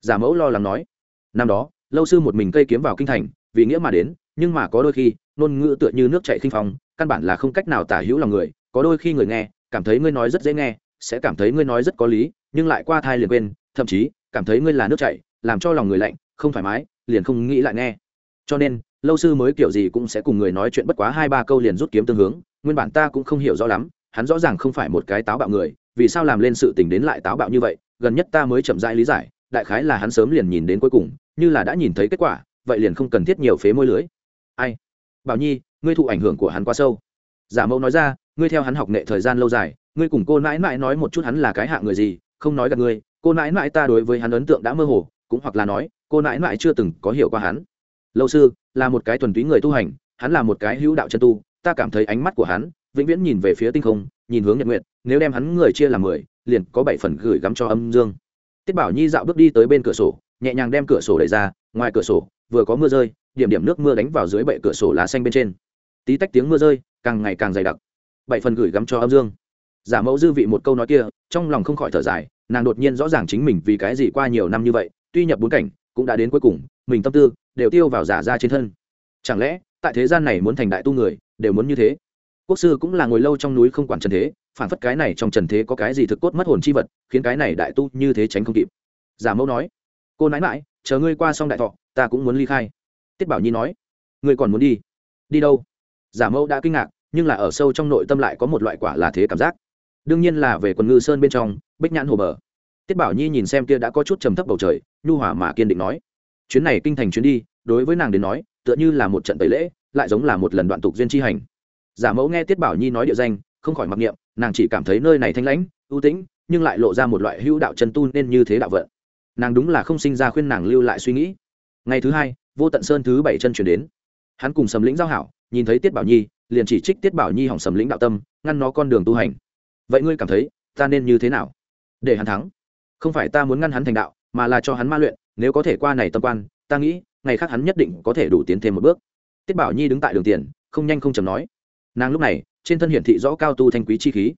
A: Giả mẫu lo lắng nói. Năm đó, lâu sư một mình cây kiếm vào kinh thành, vì nghĩa mà đến, nhưng mà có đôi khi, ngôn ngữ tựa như nước chạy khinh phong, căn bản là không cách nào tả hữu lòng người, có đôi khi người nghe, cảm thấy ngươi nói rất dễ nghe sẽ cảm thấy ngươi nói rất có lý, nhưng lại qua thai liền quên, thậm chí, cảm thấy ngươi là nước chảy, làm cho lòng người lạnh, không thoải mái, liền không nghĩ lại nghe. Cho nên, lâu sư mới kiểu gì cũng sẽ cùng người nói chuyện bất quá hai ba câu liền rút kiếm tương hướng, nguyên bản ta cũng không hiểu rõ lắm, hắn rõ ràng không phải một cái táo bạo người, vì sao làm lên sự tình đến lại táo bạo như vậy, gần nhất ta mới chậm rãi lý giải, đại khái là hắn sớm liền nhìn đến cuối cùng, như là đã nhìn thấy kết quả, vậy liền không cần thiết nhiều phế môi lưới. Ai? Bảo nhi, ngươi thụ ảnh hưởng của hắn quá sâu. Giả mẫu nói ra, ngươi theo hắn học nghệ thời gian lâu dài ngươi cùng cô nãi nãi nói một chút hắn là cái hạ người gì, không nói gặp ngươi, cô nãi nãi ta đối với hắn ấn tượng đã mơ hồ, cũng hoặc là nói, cô nãi nãi chưa từng có hiểu qua hắn. Lâu sư, là một cái thuần túy người tu hành, hắn là một cái hữu đạo chân tu, ta cảm thấy ánh mắt của hắn vĩnh viễn nhìn về phía tinh không, nhìn hướng nhật nguyện nếu đem hắn người chia làm mười, liền có bảy phần gửi gắm cho âm dương. Tiết bảo nhi dạo bước đi tới bên cửa sổ, nhẹ nhàng đem cửa sổ đẩy ra, ngoài cửa sổ, vừa có mưa rơi, điểm điểm nước mưa đánh vào dưới bệ cửa sổ lá xanh bên trên. Tí tách tiếng mưa rơi, càng ngày càng dày đặc. Bảy phần gửi gắm cho âm dương giả mẫu dư vị một câu nói kia, trong lòng không khỏi thở dài, nàng đột nhiên rõ ràng chính mình vì cái gì qua nhiều năm như vậy, tuy nhập bốn cảnh, cũng đã đến cuối cùng, mình tâm tư đều tiêu vào giả ra trên thân. Chẳng lẽ, tại thế gian này muốn thành đại tu người, đều muốn như thế? Quốc sư cũng là ngồi lâu trong núi không quản trần thế, phản phất cái này trong trần thế có cái gì thực cốt mất hồn chi vật, khiến cái này đại tu như thế tránh không kịp. Giả mẫu nói, cô nãi mãi chờ ngươi qua xong đại thọ, ta cũng muốn ly khai. Tiết bảo nhi nói, ngươi còn muốn đi? Đi đâu? Giả mẫu đã kinh ngạc, nhưng là ở sâu trong nội tâm lại có một loại quả là thế cảm giác đương nhiên là về quần ngư sơn bên trong, bích nhãn hồ bờ. Tiết bảo nhi nhìn xem kia đã có chút trầm thấp bầu trời, nhu hòa mà kiên định nói, chuyến này kinh thành chuyến đi, đối với nàng đến nói, tựa như là một trận tẩy lễ, lại giống là một lần đoạn tục duyên chi hành. Giả mẫu nghe tiết bảo nhi nói địa danh, không khỏi mặc niệm, nàng chỉ cảm thấy nơi này thanh lãnh, ưu tĩnh, nhưng lại lộ ra một loại hữu đạo chân tu nên như thế đạo vận. Nàng đúng là không sinh ra khuyên nàng lưu lại suy nghĩ. Ngày thứ hai, vô tận sơn thứ bảy chân chuyển đến. Hắn cùng sầm lĩnh giao hảo, nhìn thấy tiết bảo nhi, liền chỉ trích tiết bảo nhi hỏng sầm lĩnh đạo tâm, ngăn nó con đường tu hành vậy ngươi cảm thấy, ta nên như thế nào? Để hắn thắng. Không phải ta muốn ngăn hắn thành đạo, mà là cho hắn ma luyện, nếu có thể qua này tâm quan, ta nghĩ, ngày khác hắn nhất định có thể đủ tiến thêm một bước. Tiết bảo nhi đứng tại đường tiền, không nhanh không chầm nói. Nàng lúc này, trên thân hiển thị rõ cao tu thanh quý chi khí.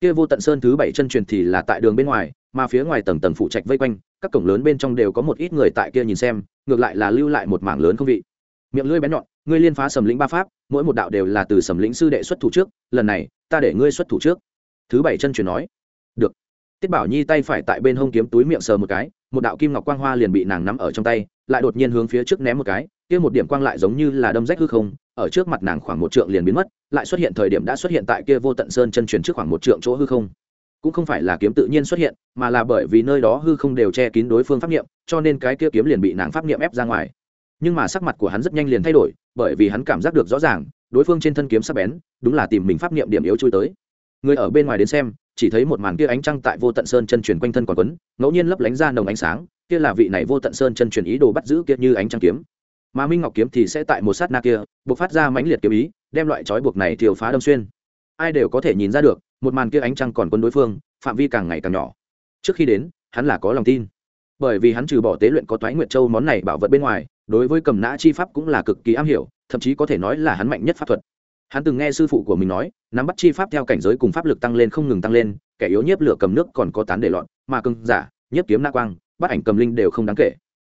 A: Kia vô tận sơn thứ bảy chân truyền thì là tại đường bên ngoài, mà phía ngoài tầng tầng phụ trạch vây quanh, các cổng lớn bên trong đều có một ít người tại kia nhìn xem, ngược lại là lưu lại một mảng lớn không vị. Miệng lưỡi bén nhọn, ngươi liên phá sầm lĩnh ba pháp, mỗi một đạo đều là từ sầm lĩnh sư đệ xuất thủ trước, lần này, ta để ngươi xuất thủ trước thứ bảy chân truyền nói, được. Tiết bảo nhi tay phải tại bên hông kiếm túi miệng sờ một cái, một đạo kim ngọc quang hoa liền bị nàng nắm ở trong tay, lại đột nhiên hướng phía trước ném một cái, kia một điểm quang lại giống như là đâm rách hư không, ở trước mặt nàng khoảng một trượng liền biến mất, lại xuất hiện thời điểm đã xuất hiện tại kia vô tận sơn chân truyền trước khoảng một trượng chỗ hư không. Cũng không phải là kiếm tự nhiên xuất hiện, mà là bởi vì nơi đó hư không đều che kín đối phương pháp niệm, cho nên cái kia kiếm liền bị nàng pháp niệm ép ra ngoài. Nhưng mà sắc mặt của hắn rất nhanh liền thay đổi, bởi vì hắn cảm giác được rõ ràng, đối phương trên thân kiếm sắc bén, đúng là tìm mình pháp niệm điểm yếu chui tới người ở bên ngoài đến xem, chỉ thấy một màn kia ánh trăng tại vô tận sơn chân truyền quanh thân còn quấn, ngẫu nhiên lấp lánh ra nồng ánh sáng, kia là vị này vô tận sơn chân truyền ý đồ bắt giữ kia như ánh trăng kiếm. Mà minh ngọc kiếm thì sẽ tại một sát na kia, buộc phát ra mãnh liệt kiếm ý, đem loại trói buộc này thiều phá đâm xuyên. Ai đều có thể nhìn ra được, một màn kia ánh trăng còn quân đối phương, phạm vi càng ngày càng nhỏ. Trước khi đến, hắn là có lòng tin. Bởi vì hắn trừ bỏ tế luyện có toái nguyệt châu món này bảo vật bên ngoài, đối với cầm nã chi pháp cũng là cực kỳ am hiểu, thậm chí có thể nói là hắn mạnh nhất pháp thuật hắn từng nghe sư phụ của mình nói, nắm bắt chi pháp theo cảnh giới cùng pháp lực tăng lên không ngừng tăng lên, kẻ yếu nhiếp lửa cầm nước còn có tán để loạn, mà cưng giả, nhiếp kiếm na quang, bắt ảnh cầm linh đều không đáng kể.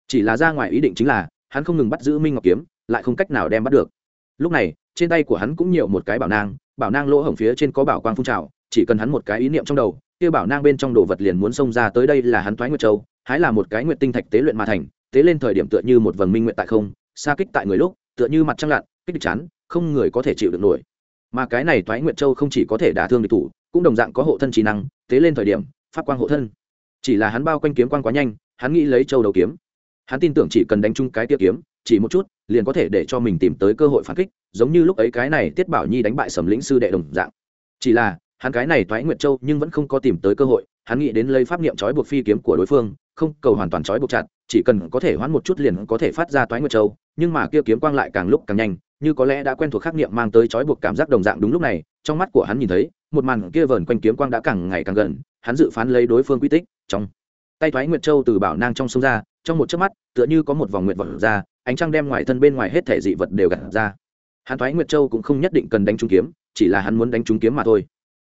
A: Chỉ là ra ngoài ý định chính là, hắn không ngừng bắt giữ minh ngọc kiếm, lại không cách nào đem bắt được. Lúc này, trên tay của hắn cũng nhiều một cái bảo nang bảo nang lỗ hổng phía trên có bảo quang phun trào, chỉ cần hắn một cái ý niệm trong đầu, kia bảo nang bên trong đồ vật liền muốn xông ra tới đây là hắn thoái nguyệt châu, hái là một cái nguyệt tinh thạch tế luyện mà thành, tế lên thời điểm tựa như một vầng minh nguyện tại không, xa kích tại người lúc, tựa như mặt trăng lặn, kích địch chán không người có thể chịu được nổi. Mà cái này Toái nguyệt châu không chỉ có thể đả thương địch thủ, cũng đồng dạng có hộ thân trí năng, tế lên thời điểm, pháp quang hộ thân. Chỉ là hắn bao quanh kiếm quang quá nhanh, hắn nghĩ lấy châu đầu kiếm. Hắn tin tưởng chỉ cần đánh chung cái tiết kiếm, chỉ một chút, liền có thể để cho mình tìm tới cơ hội phản kích, giống như lúc ấy cái này tiết bảo nhi đánh bại sầm lĩnh sư đệ đồng dạng. Chỉ là, hắn cái này Toái nguyệt châu nhưng vẫn không có tìm tới cơ hội, hắn nghĩ đến lấy pháp niệm trói buộc phi kiếm của đối phương, không cầu hoàn toàn trói buộc chặt, chỉ cần có thể hoãn một chút liền có thể phát ra toái nguyệt châu, nhưng mà kia kiếm quang lại càng lúc càng nhanh như có lẽ đã quen thuộc khắc niệm mang tới trói buộc cảm giác đồng dạng đúng lúc này, trong mắt của hắn nhìn thấy, một màn kia vờn quanh kiếm quang đã càng ngày càng gần, hắn dự phán lấy đối phương quy tích, trong tay thoái nguyệt châu từ bảo nang trong sông ra, trong một chớp mắt, tựa như có một vòng nguyệt vật ra, ánh trăng đem ngoài thân bên ngoài hết thể dị vật đều gặt ra. Hắn thoái nguyệt châu cũng không nhất định cần đánh trúng kiếm, chỉ là hắn muốn đánh trúng kiếm mà thôi.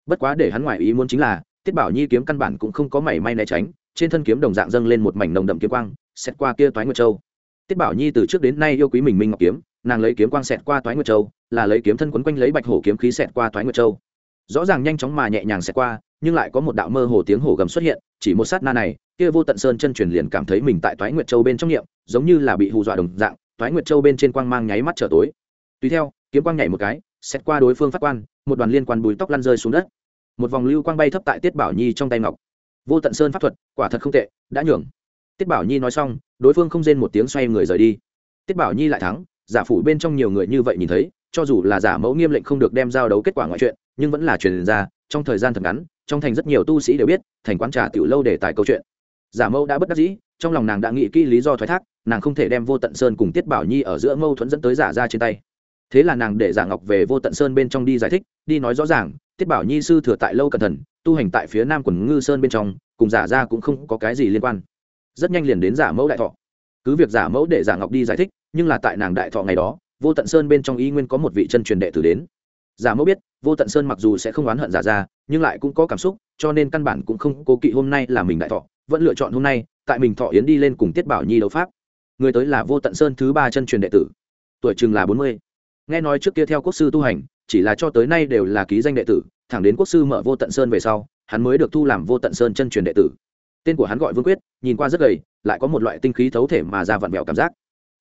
A: Bất quá để hắn ngoài ý muốn chính là, tiết bảo nhi kiếm căn bản cũng không có mảy may né tránh, trên thân kiếm đồng dạng dâng lên một mảnh nồng đậm kiếm quang xét qua kia toái nguyệt châu. Tiết bảo nhi từ trước đến nay yêu quý mình minh ngọc kiếm nàng lấy kiếm quang xẹt qua toái nguyệt châu, là lấy kiếm thân quấn quanh lấy bạch hổ kiếm khí xẹt qua toái nguyệt châu. Rõ ràng nhanh chóng mà nhẹ nhàng xẹt qua, nhưng lại có một đạo mơ hồ tiếng hổ gầm xuất hiện, chỉ một sát na này, kia vô tận sơn chân truyền liền cảm thấy mình tại toái nguyệt châu bên trong niệm, giống như là bị hù dọa đồng dạng, toái nguyệt châu bên trên quang mang nháy mắt trở tối. Tùy theo, kiếm quang nhảy một cái xét qua đối phương phát quan, một đoàn liên quan bùi tóc lăn rơi xuống đất. Một vòng lưu quang bay thấp tại tiết bảo nhi trong tay ngọc. Vô tận sơn pháp thuật, quả thật không tệ, đã nhường. Tiết bảo nhi nói xong, đối phương không rên một tiếng xoay người rời đi. Tiết bảo nhi lại thắng giả phủ bên trong nhiều người như vậy nhìn thấy, cho dù là giả mẫu nghiêm lệnh không được đem giao đấu kết quả ngoại chuyện, nhưng vẫn là truyền ra, trong thời gian thật ngắn, trong thành rất nhiều tu sĩ đều biết, thành quán trà tiểu lâu để tài câu chuyện. Giả mẫu đã bất đắc dĩ, trong lòng nàng đã nghĩ kỹ lý do thoái thác, nàng không thể đem vô tận sơn cùng tiết bảo nhi ở giữa mâu thuẫn dẫn tới giả ra trên tay. Thế là nàng để giả ngọc về vô tận sơn bên trong đi giải thích, đi nói rõ ràng, tiết bảo nhi sư thừa tại lâu cẩn thận, tu hành tại phía nam quần ngư sơn bên trong, cùng giả ra cũng không có cái gì liên quan. Rất nhanh liền đến giả mẫu đại thọ cứ việc giả mẫu để giả ngọc đi giải thích, nhưng là tại nàng đại thọ ngày đó, vô tận sơn bên trong y nguyên có một vị chân truyền đệ tử đến. Giả mẫu biết, vô tận sơn mặc dù sẽ không oán hận giả ra, nhưng lại cũng có cảm xúc, cho nên căn bản cũng không cố kỵ hôm nay là mình đại thọ, vẫn lựa chọn hôm nay, tại mình thọ yến đi lên cùng tiết bảo nhi đấu pháp. Người tới là vô tận sơn thứ ba chân truyền đệ tử. Tuổi chừng là bốn mươi. Nghe nói trước kia theo quốc sư tu hành, chỉ là cho tới nay đều là ký danh đệ tử, thẳng đến quốc sư mở vô tận sơn về sau, hắn mới được thu làm vô tận sơn chân truyền đệ tử tên của hắn gọi vương quyết nhìn qua rất gầy lại có một loại tinh khí thấu thể mà ra vặn vẹo cảm giác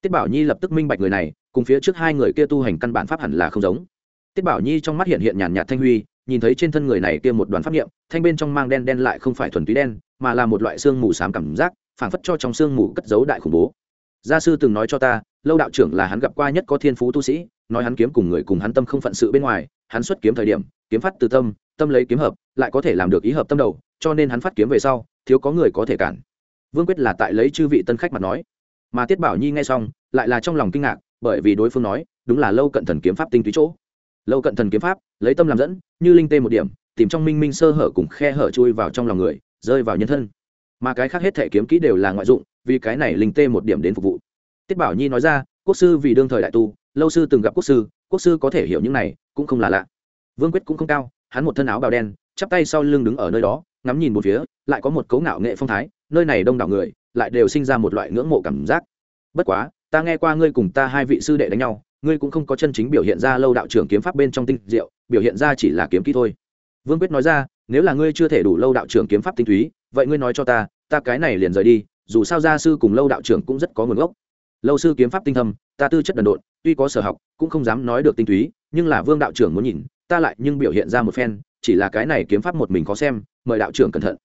A: tiết bảo nhi lập tức minh bạch người này cùng phía trước hai người kia tu hành căn bản pháp hẳn là không giống tiết bảo nhi trong mắt hiện hiện nhàn nhạt thanh huy nhìn thấy trên thân người này kia một đoàn pháp niệm thanh bên trong mang đen đen lại không phải thuần túy đen mà là một loại xương mù xám cảm giác phảng phất cho trong xương mù cất giấu đại khủng bố gia sư từng nói cho ta lâu đạo trưởng là hắn gặp qua nhất có thiên phú tu sĩ nói hắn kiếm cùng người cùng hắn tâm không phận sự bên ngoài hắn xuất kiếm thời điểm kiếm phát từ tâm tâm lấy kiếm hợp lại có thể làm được ý hợp tâm đầu cho nên hắn phát kiếm về sau, thiếu có người có thể cản. Vương quyết là tại lấy chư vị tân khách mặt nói. Mà tiết bảo nhi nghe xong, lại là trong lòng kinh ngạc, bởi vì đối phương nói, đúng là lâu cận thần kiếm pháp tinh túy chỗ. Lâu cận thần kiếm pháp, lấy tâm làm dẫn, như linh tê một điểm, tìm trong minh minh sơ hở cùng khe hở chui vào trong lòng người, rơi vào nhân thân. Mà cái khác hết thể kiếm kỹ đều là ngoại dụng, vì cái này linh tê một điểm đến phục vụ. Tiết bảo nhi nói ra, quốc sư vì đương thời đại tu, lâu sư từng gặp quốc sư quốc sư có thể hiểu những này, cũng không là lạ. Vương quyết cũng không cao, hắn một thân áo bào đen, chắp tay sau lưng đứng ở nơi đó ngắm nhìn một phía, lại có một cấu ngạo nghệ phong thái, nơi này đông đảo người, lại đều sinh ra một loại ngưỡng mộ cảm giác. Bất quá, ta nghe qua ngươi cùng ta hai vị sư đệ đánh nhau, ngươi cũng không có chân chính biểu hiện ra lâu đạo trưởng kiếm pháp bên trong tinh diệu, biểu hiện ra chỉ là kiếm kỹ thôi. Vương quyết nói ra, nếu là ngươi chưa thể đủ lâu đạo trưởng kiếm pháp tinh túy, vậy ngươi nói cho ta ta cái này liền rời đi, dù sao gia sư cùng lâu đạo trưởng cũng rất có nguồn gốc. Lâu sư kiếm pháp tinh thâm, ta tư chất đần độn, tuy có sở học, cũng không dám nói được tinh túy, nhưng là vương đạo trưởng muốn nhìn, ta lại nhưng biểu hiện ra một phen chỉ là cái này kiếm pháp một mình có xem, mời đạo trưởng cẩn thận.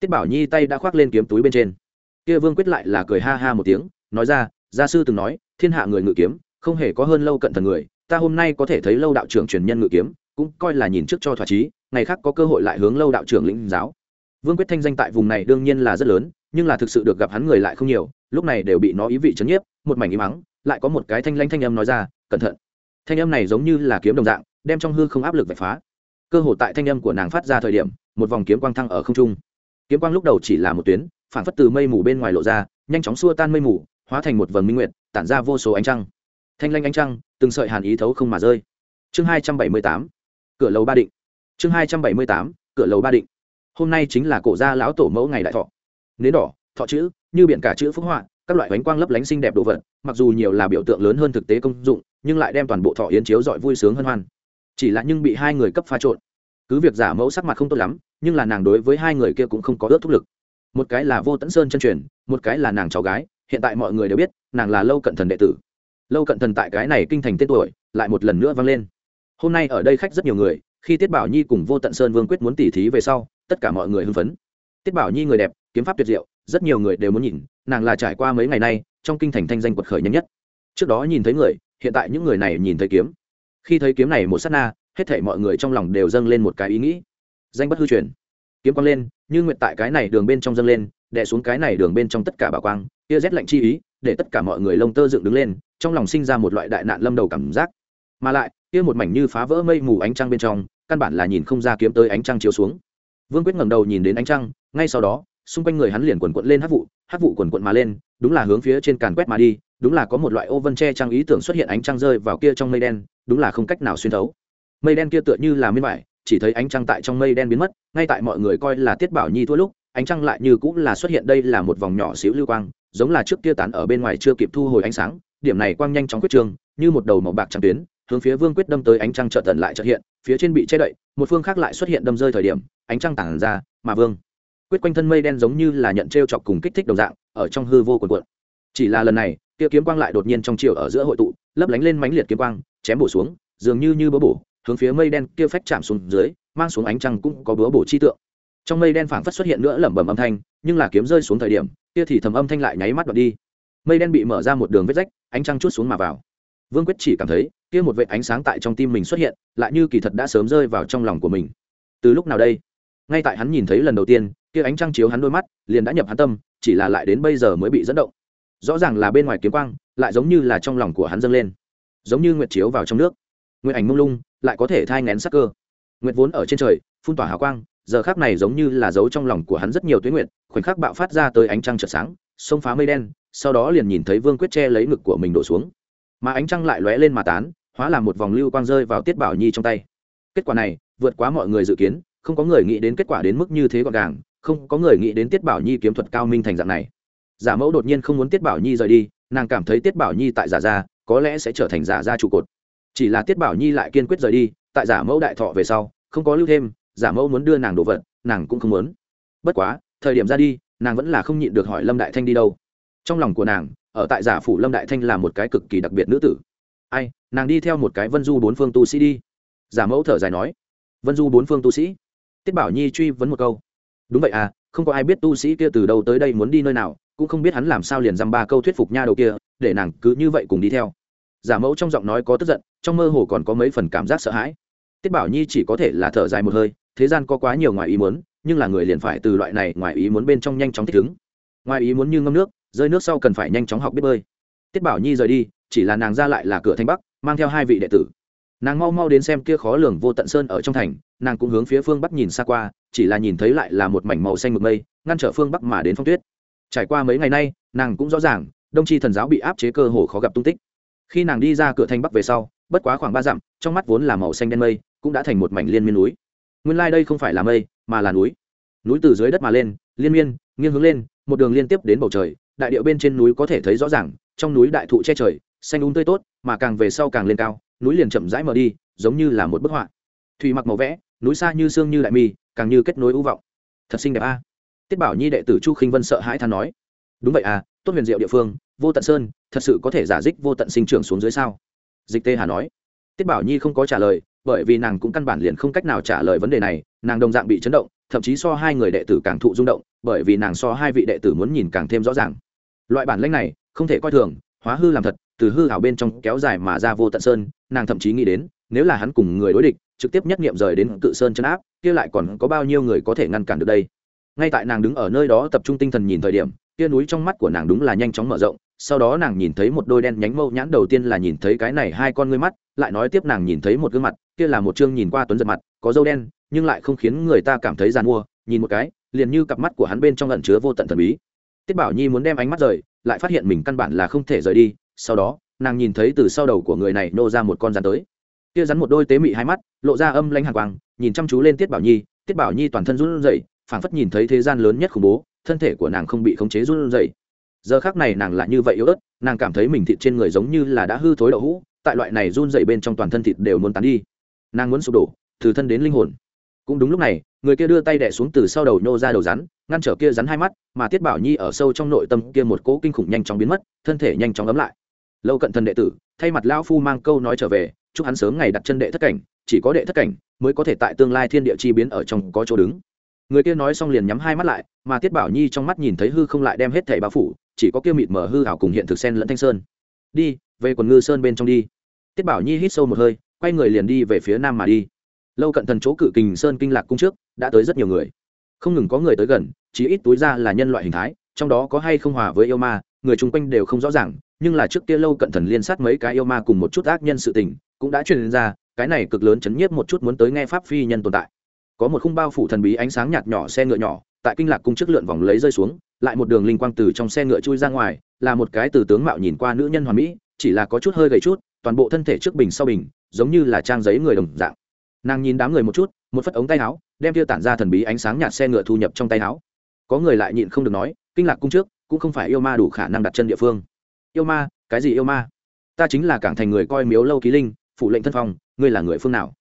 A: Tiết bảo nhi tay đã khoác lên kiếm túi bên trên. Kia vương quyết lại là cười ha ha một tiếng, nói ra, gia sư từng nói, thiên hạ người ngự kiếm, không hề có hơn lâu cận thần người, ta hôm nay có thể thấy lâu đạo trưởng truyền nhân ngự kiếm, cũng coi là nhìn trước cho thỏa chí, ngày khác có cơ hội lại hướng lâu đạo trưởng lĩnh giáo. Vương quyết thanh danh tại vùng này đương nhiên là rất lớn, nhưng là thực sự được gặp hắn người lại không nhiều, lúc này đều bị nó ý vị chấn nhiếp, một mảnh im mắng lại có một cái thanh lanh thanh âm nói ra, cẩn thận. Thanh âm này giống như là kiếm đồng dạng, đem trong hư không áp lực vạch phá cơ hội tại thanh âm của nàng phát ra thời điểm, một vòng kiếm quang thăng ở không trung. Kiếm quang lúc đầu chỉ là một tuyến phản phất từ mây mù bên ngoài lộ ra, nhanh chóng xua tan mây mù, hóa thành một vầng minh nguyệt, tản ra vô số ánh trăng. Thanh lanh ánh trăng, từng sợi hàn ý thấu không mà rơi. Chương hai trăm bảy mươi tám, cửa lầu ba định. Chương hai trăm bảy mươi tám, cửa lầu ba định. Hôm nay chính là cổ gia lão tổ mẫu ngày đại thọ. Nến đỏ, thọ chữ, như biển cả chữ phúc họa, các loại bánh quang lấp lánh xinh đẹp đồ vật, mặc dù nhiều là biểu tượng lớn hơn thực tế công dụng, nhưng lại đem toàn bộ thọ yến chiếu dọi vui sướng hân hoan chỉ là nhưng bị hai người cấp pha trộn. Cứ việc giả mẫu sắc mặt không tốt lắm, nhưng là nàng đối với hai người kia cũng không có ước thúc lực. Một cái là vô tẫn sơn chân truyền, một cái là nàng cháu gái, hiện tại mọi người đều biết, nàng là lâu cận thần đệ tử. Lâu cận thần tại cái này kinh thành tên tuổi, lại một lần nữa vang lên. Hôm nay ở đây khách rất nhiều người, khi tiết bảo nhi cùng vô tận sơn vương quyết muốn tỉ thí về sau, tất cả mọi người hưng phấn. Tiết bảo nhi người đẹp, kiếm pháp tuyệt diệu, rất nhiều người đều muốn nhìn, nàng là trải qua mấy ngày nay, trong kinh thành thanh danh quật khởi nhanh nhất. Trước đó nhìn thấy người, hiện tại những người này nhìn thấy kiếm khi thấy kiếm này một sát na, hết thể mọi người trong lòng đều dâng lên một cái ý nghĩ. Danh bất hư truyền. Kiếm quang lên, như nguyện tại cái này đường bên trong dâng lên, đè xuống cái này đường bên trong tất cả bảo quang kia rét lạnh chi ý, để tất cả mọi người lông tơ dựng đứng lên, trong lòng sinh ra một loại đại nạn lâm đầu cảm giác. Mà lại, kia một mảnh như phá vỡ mây mù ánh trăng bên trong, căn bản là nhìn không ra kiếm tới ánh trăng chiếu xuống. Vương quyết ngẩng đầu nhìn đến ánh trăng, ngay sau đó, xung quanh người hắn liền quần quận lên hát vụ hát vụ quần quận mà lên, đúng là hướng phía trên càn quét mà đi đúng là có một loại ô vân che trăng ý tưởng xuất hiện ánh trăng rơi vào kia trong mây đen, đúng là không cách nào xuyên thấu. Mây đen kia tựa như là miên vải, chỉ thấy ánh trăng tại trong mây đen biến mất, ngay tại mọi người coi là tiết bảo nhi thua lúc, ánh trăng lại như cũng là xuất hiện đây là một vòng nhỏ xíu lưu quang, giống là trước kia tán ở bên ngoài chưa kịp thu hồi ánh sáng, điểm này quang nhanh chóng quyết trường, như một đầu màu bạc trắng tuyến, hướng phía vương quyết đâm tới ánh trăng trợ tần lại trợ hiện, phía trên bị che đậy, một phương khác lại xuất hiện đâm rơi thời điểm, ánh trăng tản ra, mà vương quyết quanh thân mây đen giống như là nhận t chọc cùng kích thích đồng dạng, ở trong hư vô quần quận chỉ là lần này kia kiếm quang lại đột nhiên trong chiều ở giữa hội tụ, lấp lánh lên mánh liệt kiếm quang, chém bổ xuống, dường như như búa bổ, hướng phía mây đen kia phách chạm xuống dưới, mang xuống ánh trăng cũng có búa bổ chi tượng. Trong mây đen phảng phất xuất hiện nữa lẩm bẩm âm thanh, nhưng là kiếm rơi xuống thời điểm, kia thì thầm âm thanh lại nháy mắt đoạt đi. Mây đen bị mở ra một đường vết rách, ánh trăng chút xuống mà vào. Vương quyết chỉ cảm thấy, kia một vệ ánh sáng tại trong tim mình xuất hiện, lại như kỳ thật đã sớm rơi vào trong lòng của mình. Từ lúc nào đây? Ngay tại hắn nhìn thấy lần đầu tiên, kia ánh trăng chiếu hắn đôi mắt, liền đã nhập hắn tâm, chỉ là lại đến bây giờ mới bị dẫn động rõ ràng là bên ngoài kiếm quang, lại giống như là trong lòng của hắn dâng lên. Giống như nguyệt chiếu vào trong nước. Nguyệt ảnh mông lung, lại có thể thai ngén sắc cơ. Nguyệt vốn ở trên trời, phun tỏa hào quang, giờ khác này giống như là dấu trong lòng của hắn rất nhiều tuyến nguyện khoảnh khắc bạo phát ra tới ánh trăng chợt sáng, xông phá mây đen, sau đó liền nhìn thấy vương quyết che lấy ngực của mình đổ xuống. Mà ánh trăng lại lóe lên mà tán, hóa làm một vòng lưu quang rơi vào tiết bảo nhi trong tay. Kết quả này, vượt quá mọi người dự kiến, không có người nghĩ đến kết quả đến mức như thế gọn gàng, không có người nghĩ đến tiết bảo nhi kiếm thuật cao minh thành dạng này giả mẫu đột nhiên không muốn tiết bảo nhi rời đi, nàng cảm thấy tiết bảo nhi tại giả gia, có lẽ sẽ trở thành giả gia trụ cột. Chỉ là tiết bảo nhi lại kiên quyết rời đi, tại giả mẫu đại thọ về sau, không có lưu thêm, giả mẫu muốn đưa nàng đồ vật, nàng cũng không muốn. Bất quá, thời điểm ra đi, nàng vẫn là không nhịn được hỏi lâm đại thanh đi đâu. Trong lòng của nàng, ở tại giả phủ lâm đại thanh là một cái cực kỳ đặc biệt nữ tử. Ai, nàng đi theo một cái vân du bốn phương tu sĩ đi. Giả mẫu thở dài nói. Vân du bốn phương tu sĩ. Tiết bảo nhi truy vấn một câu. Đúng vậy à không có ai biết tu sĩ kia từ đâu tới đây muốn đi nơi nào cũng không biết hắn làm sao liền dăm ba câu thuyết phục nha đầu kia, để nàng cứ như vậy cùng đi theo. Giả mẫu trong giọng nói có tức giận, trong mơ hồ còn có mấy phần cảm giác sợ hãi. Tiết bảo nhi chỉ có thể là thở dài một hơi, thế gian có quá nhiều ngoài ý muốn, nhưng là người liền phải từ loại này ngoài ý muốn bên trong nhanh chóng thích ứng. Ngoài ý muốn như ngâm nước, rơi nước sau cần phải nhanh chóng học biết bơi. Tiết bảo nhi rời đi, chỉ là nàng ra lại là cửa thanh bắc, mang theo hai vị đệ tử. Nàng mau mau đến xem kia khó lường vô tận sơn ở trong thành, nàng cũng hướng phía phương bắc nhìn xa qua, chỉ là nhìn thấy lại là một mảnh màu xanh mực mây, ngăn trở phương bắc mà đến phong tuyết trải qua mấy ngày nay, nàng cũng rõ ràng, đông tri thần giáo bị áp chế cơ hồ khó gặp tung tích. Khi nàng đi ra cửa thanh bắc về sau, bất quá khoảng ba dặm, trong mắt vốn là màu xanh đen mây, cũng đã thành một mảnh liên miên núi. Nguyên lai、like、đây không phải là mây, mà là núi. Núi từ dưới đất mà lên, liên miên, nghiêng hướng lên, một đường liên tiếp đến bầu trời, đại điệu bên trên núi có thể thấy rõ ràng, trong núi đại thụ che trời, xanh úng um tươi tốt, mà càng về sau càng lên cao, núi liền chậm rãi mở đi, giống như là một bức họa. Thùy mặc màu vẽ, núi xa như xương như đại mi, càng như kết nối ưu vọng. Thật xinh đẹp a tiết bảo nhi đệ tử chu khinh vân sợ hãi than nói, đúng vậy à tốt huyền diệu địa phương, vô tận sơn, thật sự có thể giả dích vô tận sinh trưởng xuống dưới sao? Dịch tê hà nói. Tiết bảo nhi không có trả lời, bởi vì nàng cũng căn bản liền không cách nào trả lời vấn đề này, nàng đồng dạng bị chấn động, thậm chí so hai người đệ tử càng thụ rung động, bởi vì nàng so hai vị đệ tử muốn nhìn càng thêm rõ ràng. Loại bản lĩnh này, không thể coi thường, hóa hư làm thật, từ hư hảo bên trong kéo dài mà ra vô tận sơn, nàng thậm chí nghĩ đến, nếu là hắn cùng người đối địch, trực tiếp nhất nghiệm rời đến cự sơn chân áp, kia lại còn có bao nhiêu người có thể ngăn cản được đây? Ngay tại nàng đứng ở nơi đó tập trung tinh thần nhìn thời điểm kia núi trong mắt của nàng đúng là nhanh chóng mở rộng, sau đó nàng nhìn thấy một đôi đen nhánh mâu nhãn đầu tiên là nhìn thấy cái này hai con ngươi mắt, lại nói tiếp nàng nhìn thấy một gương mặt, kia là một chương nhìn qua tuấn giật mặt, có dâu đen, nhưng lại không khiến người ta cảm thấy g i à n mua, nhìn một cái, liền như cặp mắt của hắn bên trong lẩn chứa vô tận thần bí. Tiết bảo nhi muốn đem ánh mắt rời, lại phát hiện mình căn bản là không thể rời đi, sau đó, nàng nhìn thấy từ sau đầu của người này nô ra một con rắn tới. Kia rắn một đôi tế mị hai mắt, lộ ra âm lanh hàng quang, nhìn chăm chú lên tiết bảo nhi, tiết bảo nhi toàn thân run rẩy phảng phất nhìn thấy thế gian lớn nhất khủng bố, thân thể của nàng không bị khống chế run rẩy. Giờ khác này nàng lại như vậy yếu ớt, nàng cảm thấy mình thịt trên người giống như là đã hư thối đậu hũ, tại loại này run rẩy bên trong toàn thân thịt đều muốn tán đi. Nàng muốn sụp đổ, từ thân đến linh hồn. Cũng đúng lúc này, người kia đưa tay đẻ xuống từ sau đầu nhô ra đầu rắn, ngăn trở kia rắn hai mắt, mà tiết bảo nhi ở sâu trong nội tâm kia một cỗ kinh khủng nhanh chóng biến mất, thân thể nhanh chóng ấm lại. Lâu cận thần đệ tử, thay mặt lão phu mang câu nói trở về, chúc hắn sớm ngày đặt chân đệ thất cảnh, chỉ có đệ thất cảnh mới có thể tại tương lai thiên địa chi biến ở trong có chỗ đứng người kia nói xong liền nhắm hai mắt lại, mà tiết bảo nhi trong mắt nhìn thấy hư không lại đem hết thẻ bao phủ, chỉ có kia mịt mở hư hảo cùng hiện thực sen lẫn thanh sơn. Đi, về quần ngư sơn bên trong đi. Tiết bảo nhi hít sâu một hơi, quay người liền đi về phía nam mà đi. Lâu cận thần chỗ cự kình sơn kinh lạc cung trước, đã tới rất nhiều người. Không ngừng có người tới gần chỉ ít túi ra là nhân loại hình thái, trong đó có hay không hòa với yêu ma, người chung quanh đều không rõ ràng, nhưng là trước kia lâu cận thần liên sát mấy cái yêu ma cùng một chút ác nhân sự tình, cũng đã truyền ra, cái này cực lớn chấn nhiếp một chút muốn tới nghe pháp phi nhân tồn tại có một khung bao phủ thần bí ánh sáng nhạt nhỏ xe ngựa nhỏ, tại kinh lạc cung trước lượn vòng lấy rơi xuống, lại một đường linh quang từ trong xe ngựa chui ra ngoài, là một cái từ tướng mạo nhìn qua nữ nhân hoàn mỹ, chỉ là có chút hơi gầy chút, toàn bộ thân thể trước bình sau bình, giống như là trang giấy người đồng dạng. Nàng nhìn đám người một chút, một phất ống tay áo, đem tiêu tản ra thần bí ánh sáng nhạt xe ngựa thu nhập trong tay áo. Có người lại nhịn không được nói, kinh lạc cung trước, cũng không phải yêu ma đủ khả năng đặt chân địa phương. Yêu ma? Cái gì yêu ma? Ta chính là cảng thành người coi miếu lâu ký linh phụ lệnh thân phong, ngươi là người phương nào?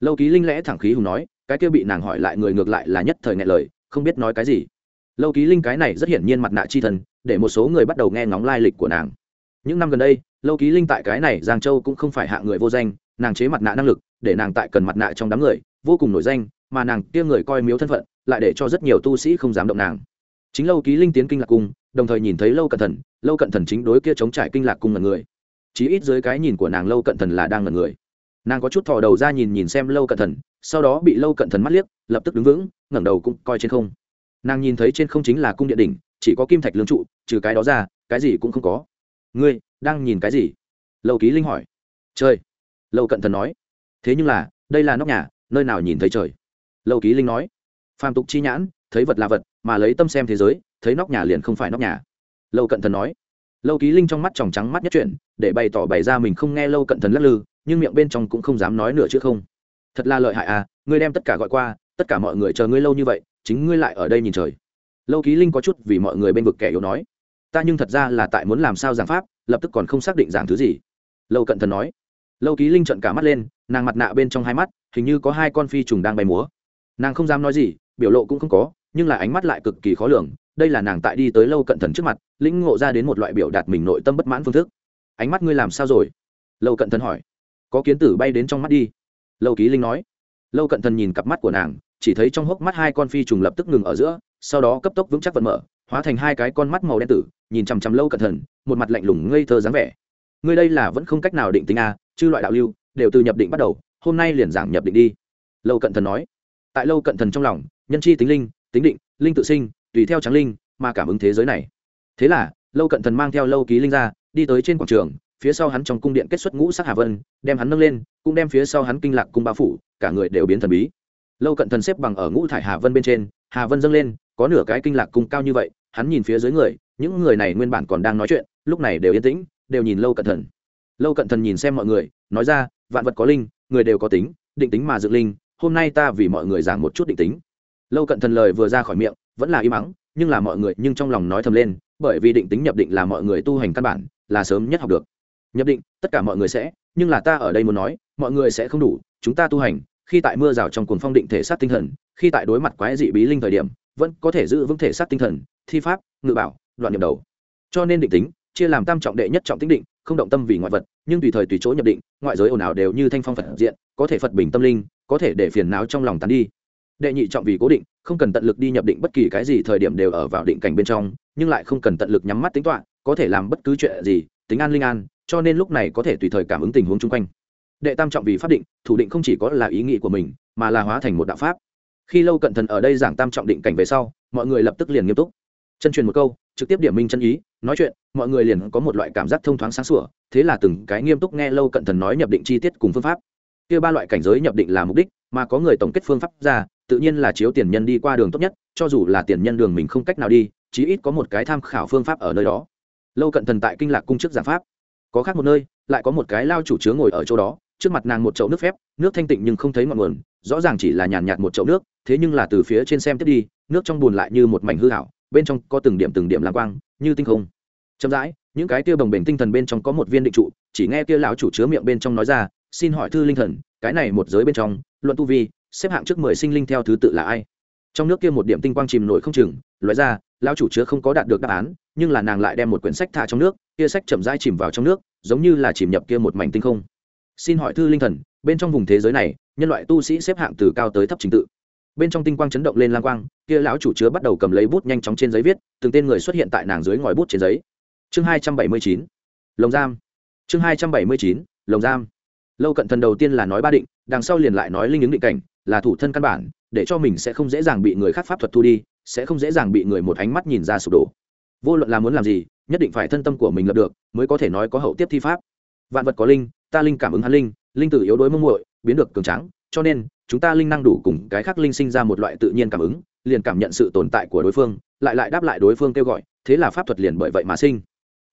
A: Lâu ký linh lẽ thẳng khí hùng nói cái kia bị nàng hỏi lại người ngược lại là nhất thời ngại lời, không biết nói cái gì. Lâu ký linh cái này rất hiển nhiên mặt nạ chi thần, để một số người bắt đầu nghe ngóng lai lịch của nàng. Những năm gần đây, lâu ký linh tại cái này giang châu cũng không phải hạ người vô danh, nàng chế mặt nạ năng lực, để nàng tại cần mặt nạ trong đám người, vô cùng nổi danh, mà nàng kia người coi miếu thân phận, lại để cho rất nhiều tu sĩ không dám động nàng. Chính lâu ký linh tiến kinh lạc cung, đồng thời nhìn thấy lâu cận thần, lâu cận thần chính đối kia chống trải kinh lạc cung ngần người. Chí ít dưới cái nhìn của nàng lâu cận thần là đang ngần người. Nàng có chút thò đầu ra nhìn nhìn xem lâu cận thần sau đó bị lâu cận thần mắt liếc, lập tức đứng vững, ngẩng đầu cũng coi trên không. Nàng nhìn thấy trên không chính là cung điện đỉnh, chỉ có kim thạch lương trụ, trừ cái đó ra, cái gì cũng không có. Ngươi đang nhìn cái gì? Lâu ký linh hỏi. Trời, lâu cận thần nói. Thế nhưng là, đây là nóc nhà, nơi nào nhìn thấy trời? Lâu ký linh nói. Phàm tục chi nhãn, thấy vật là vật, mà lấy tâm xem thế giới, thấy nóc nhà liền không phải nóc nhà. Lâu cận thần nói. Lâu ký linh trong mắt tròng trắng mắt nhất chuyện để bày tỏ bày ra mình không nghe lâu cận thần lắc lư, nhưng miệng bên trong cũng không dám nói nữa chứ không thật là lợi hại à ngươi đem tất cả gọi qua, tất cả mọi người chờ ngươi lâu như vậy, chính ngươi lại ở đây nhìn trời. Lâu ký linh có chút vì mọi người bên vực kẻ yếu nói. Ta nhưng thật ra là tại muốn làm sao giảng pháp, lập tức còn không xác định giảng thứ gì. Lâu cận thần nói. Lâu ký linh trận cả mắt lên, nàng mặt nạ bên trong hai mắt, hình như có hai con phi trùng đang bay múa. Nàng không dám nói gì, biểu lộ cũng không có, nhưng là ánh mắt lại cực kỳ khó lường. Đây là nàng tại đi tới lâu cận thần trước mặt, lĩnh ngộ ra đến một loại biểu đạt mình nội tâm bất mãn phương thức. Ánh mắt ngươi làm sao rồi? Lâu cận thần hỏi. Có kiến tử bay đến trong mắt đi lâu ký linh nói. Lâu cận thần nhìn cặp mắt của nàng, chỉ thấy trong hốc mắt hai con phi trùng lập tức ngừng ở giữa, sau đó cấp tốc vững chắc vận mở, hóa thành hai cái con mắt màu đen tử, nhìn chằm chằm lâu cận thần, một mặt lạnh lùng ngây thơ dáng vẻ. Ngươi đây là vẫn không cách nào định tính a, chư loại đạo lưu, đều từ nhập định bắt đầu, hôm nay liền giảng nhập định đi. Lâu cận thần nói. Tại lâu cận thần trong lòng, nhân chi tính linh, tính định, linh tự sinh, tùy theo trắng linh, mà cảm ứng thế giới này. Thế là, lâu cận thần mang theo lâu ký linh ra, đi tới trên quảng trường phía sau hắn trong cung điện kết xuất ngũ sắc hà vân, đem hắn nâng lên, cũng đem phía sau hắn kinh lạc cung bao phủ, cả người đều biến thần bí. Lâu cận thần xếp bằng ở ngũ thải hà vân bên trên, hà vân dâng lên, có nửa cái kinh lạc cung cao như vậy, hắn nhìn phía dưới người, những người này nguyên bản còn đang nói chuyện, lúc này đều yên tĩnh, đều nhìn lâu cận thần. Lâu cận thần nhìn xem mọi người, nói ra, vạn vật có linh, người đều có tính, định tính mà dựng linh, hôm nay ta vì mọi người giảng một chút định tính. Lâu cận thần lời vừa ra khỏi miệng, vẫn là im mắng nhưng là mọi người nhưng trong lòng nói thầm lên, bởi vì định tính nhập định là mọi người tu hành căn bản, là sớm nhất học được nhập định, tất cả mọi người sẽ, nhưng là ta ở đây muốn nói, mọi người sẽ không đủ, chúng ta tu hành, khi tại mưa rào trong cuồng phong định thể xác tinh thần, khi tại đối mặt quái dị bí linh thời điểm, vẫn có thể giữ vững thể xác tinh thần, thi pháp, ngự bảo đoạn nhập đầu. Cho nên định tính, chia làm tam trọng đệ nhất trọng tính định, không động tâm vì ngoại vật, nhưng tùy thời tùy chỗ nhập định, ngoại giới ồn ào đều như thanh phong phật diện, có thể phật bình tâm linh, có thể để phiền não trong lòng tán đi. Đệ nhị trọng vì cố định, không cần tận lực đi nhập định bất kỳ cái gì thời điểm đều ở vào định cảnh bên trong, nhưng lại không cần tận lực nhắm mắt tính toán, có thể làm bất cứ chuyện gì, tính an linh an cho nên lúc này có thể tùy thời cảm ứng tình huống chung quanh. Đệ tam trọng vì pháp định, thủ định không chỉ có là ý nghĩ của mình, mà là hóa thành một đạo pháp. Khi lâu cận thần ở đây giảng tam trọng định cảnh về sau, mọi người lập tức liền nghiêm túc. Chân truyền một câu, trực tiếp điểm minh chân ý, nói chuyện, mọi người liền có một loại cảm giác thông thoáng sáng sủa, thế là từng cái nghiêm túc nghe lâu cận thần nói nhập định chi tiết cùng phương pháp. Kia ba loại cảnh giới nhập định là mục đích, mà có người tổng kết phương pháp ra, tự nhiên là chiếu tiền nhân đi qua đường tốt nhất, cho dù là tiền nhân đường mình không cách nào đi, chí ít có một cái tham khảo phương pháp ở nơi đó. Lâu cận thần tại kinh lạc cung chức giảng pháp có khác một nơi, lại có một cái lao chủ chứa ngồi ở chỗ đó, trước mặt nàng một chậu nước phép, nước thanh tịnh nhưng không thấy ngọn nguồn, rõ ràng chỉ là nhàn nhạt một chậu nước, thế nhưng là từ phía trên xem tiếp đi, nước trong bùn lại như một mảnh hư hảo, bên trong có từng điểm từng điểm lam quang, như tinh không. Chậm rãi, những cái kia bồng bềnh tinh thần bên trong có một viên định trụ, chỉ nghe kia lão chủ chứa miệng bên trong nói ra, xin hỏi thư linh thần, cái này một giới bên trong, luận tu vi, xếp hạng trước mười sinh linh theo thứ tự là ai? Trong nước kia một điểm tinh quang chìm nổi không chừng loại ra lão chủ chứa không có đạt được đáp án, nhưng là nàng lại đem một quyển sách thả trong nước, kia sách chậm rãi chìm vào trong nước, giống như là chìm nhập kia một mảnh tinh không. Xin hỏi thư linh thần, bên trong vùng thế giới này, nhân loại tu sĩ xếp hạng từ cao tới thấp trình tự. Bên trong tinh quang chấn động lên lang quang, kia lão chủ chứa bắt đầu cầm lấy bút nhanh chóng trên giấy viết, từng tên người xuất hiện tại nàng dưới ngòi bút trên giấy. Chương hai trăm bảy mươi chín. Lồng giam. Chương hai trăm bảy mươi chín, lồng giam. Lâu cận thần đầu tiên là nói ba định, đằng sau liền lại nói linh ứng định cảnh, là thủ thân căn bản, để cho mình sẽ không dễ dàng bị người khác pháp thuật thu đi sẽ không dễ dàng bị người một ánh mắt nhìn ra sụp đổ. Vô luận là muốn làm gì, nhất định phải thân tâm của mình lập được, mới có thể nói có hậu tiếp thi pháp. Vạn vật có linh, ta linh cảm ứng hắn linh linh tử yếu đuối mông muội, biến được cường tráng, cho nên, chúng ta linh năng đủ cùng cái khác linh sinh ra một loại tự nhiên cảm ứng, liền cảm nhận sự tồn tại của đối phương, lại lại đáp lại đối phương kêu gọi, thế là pháp thuật liền bởi vậy mà sinh.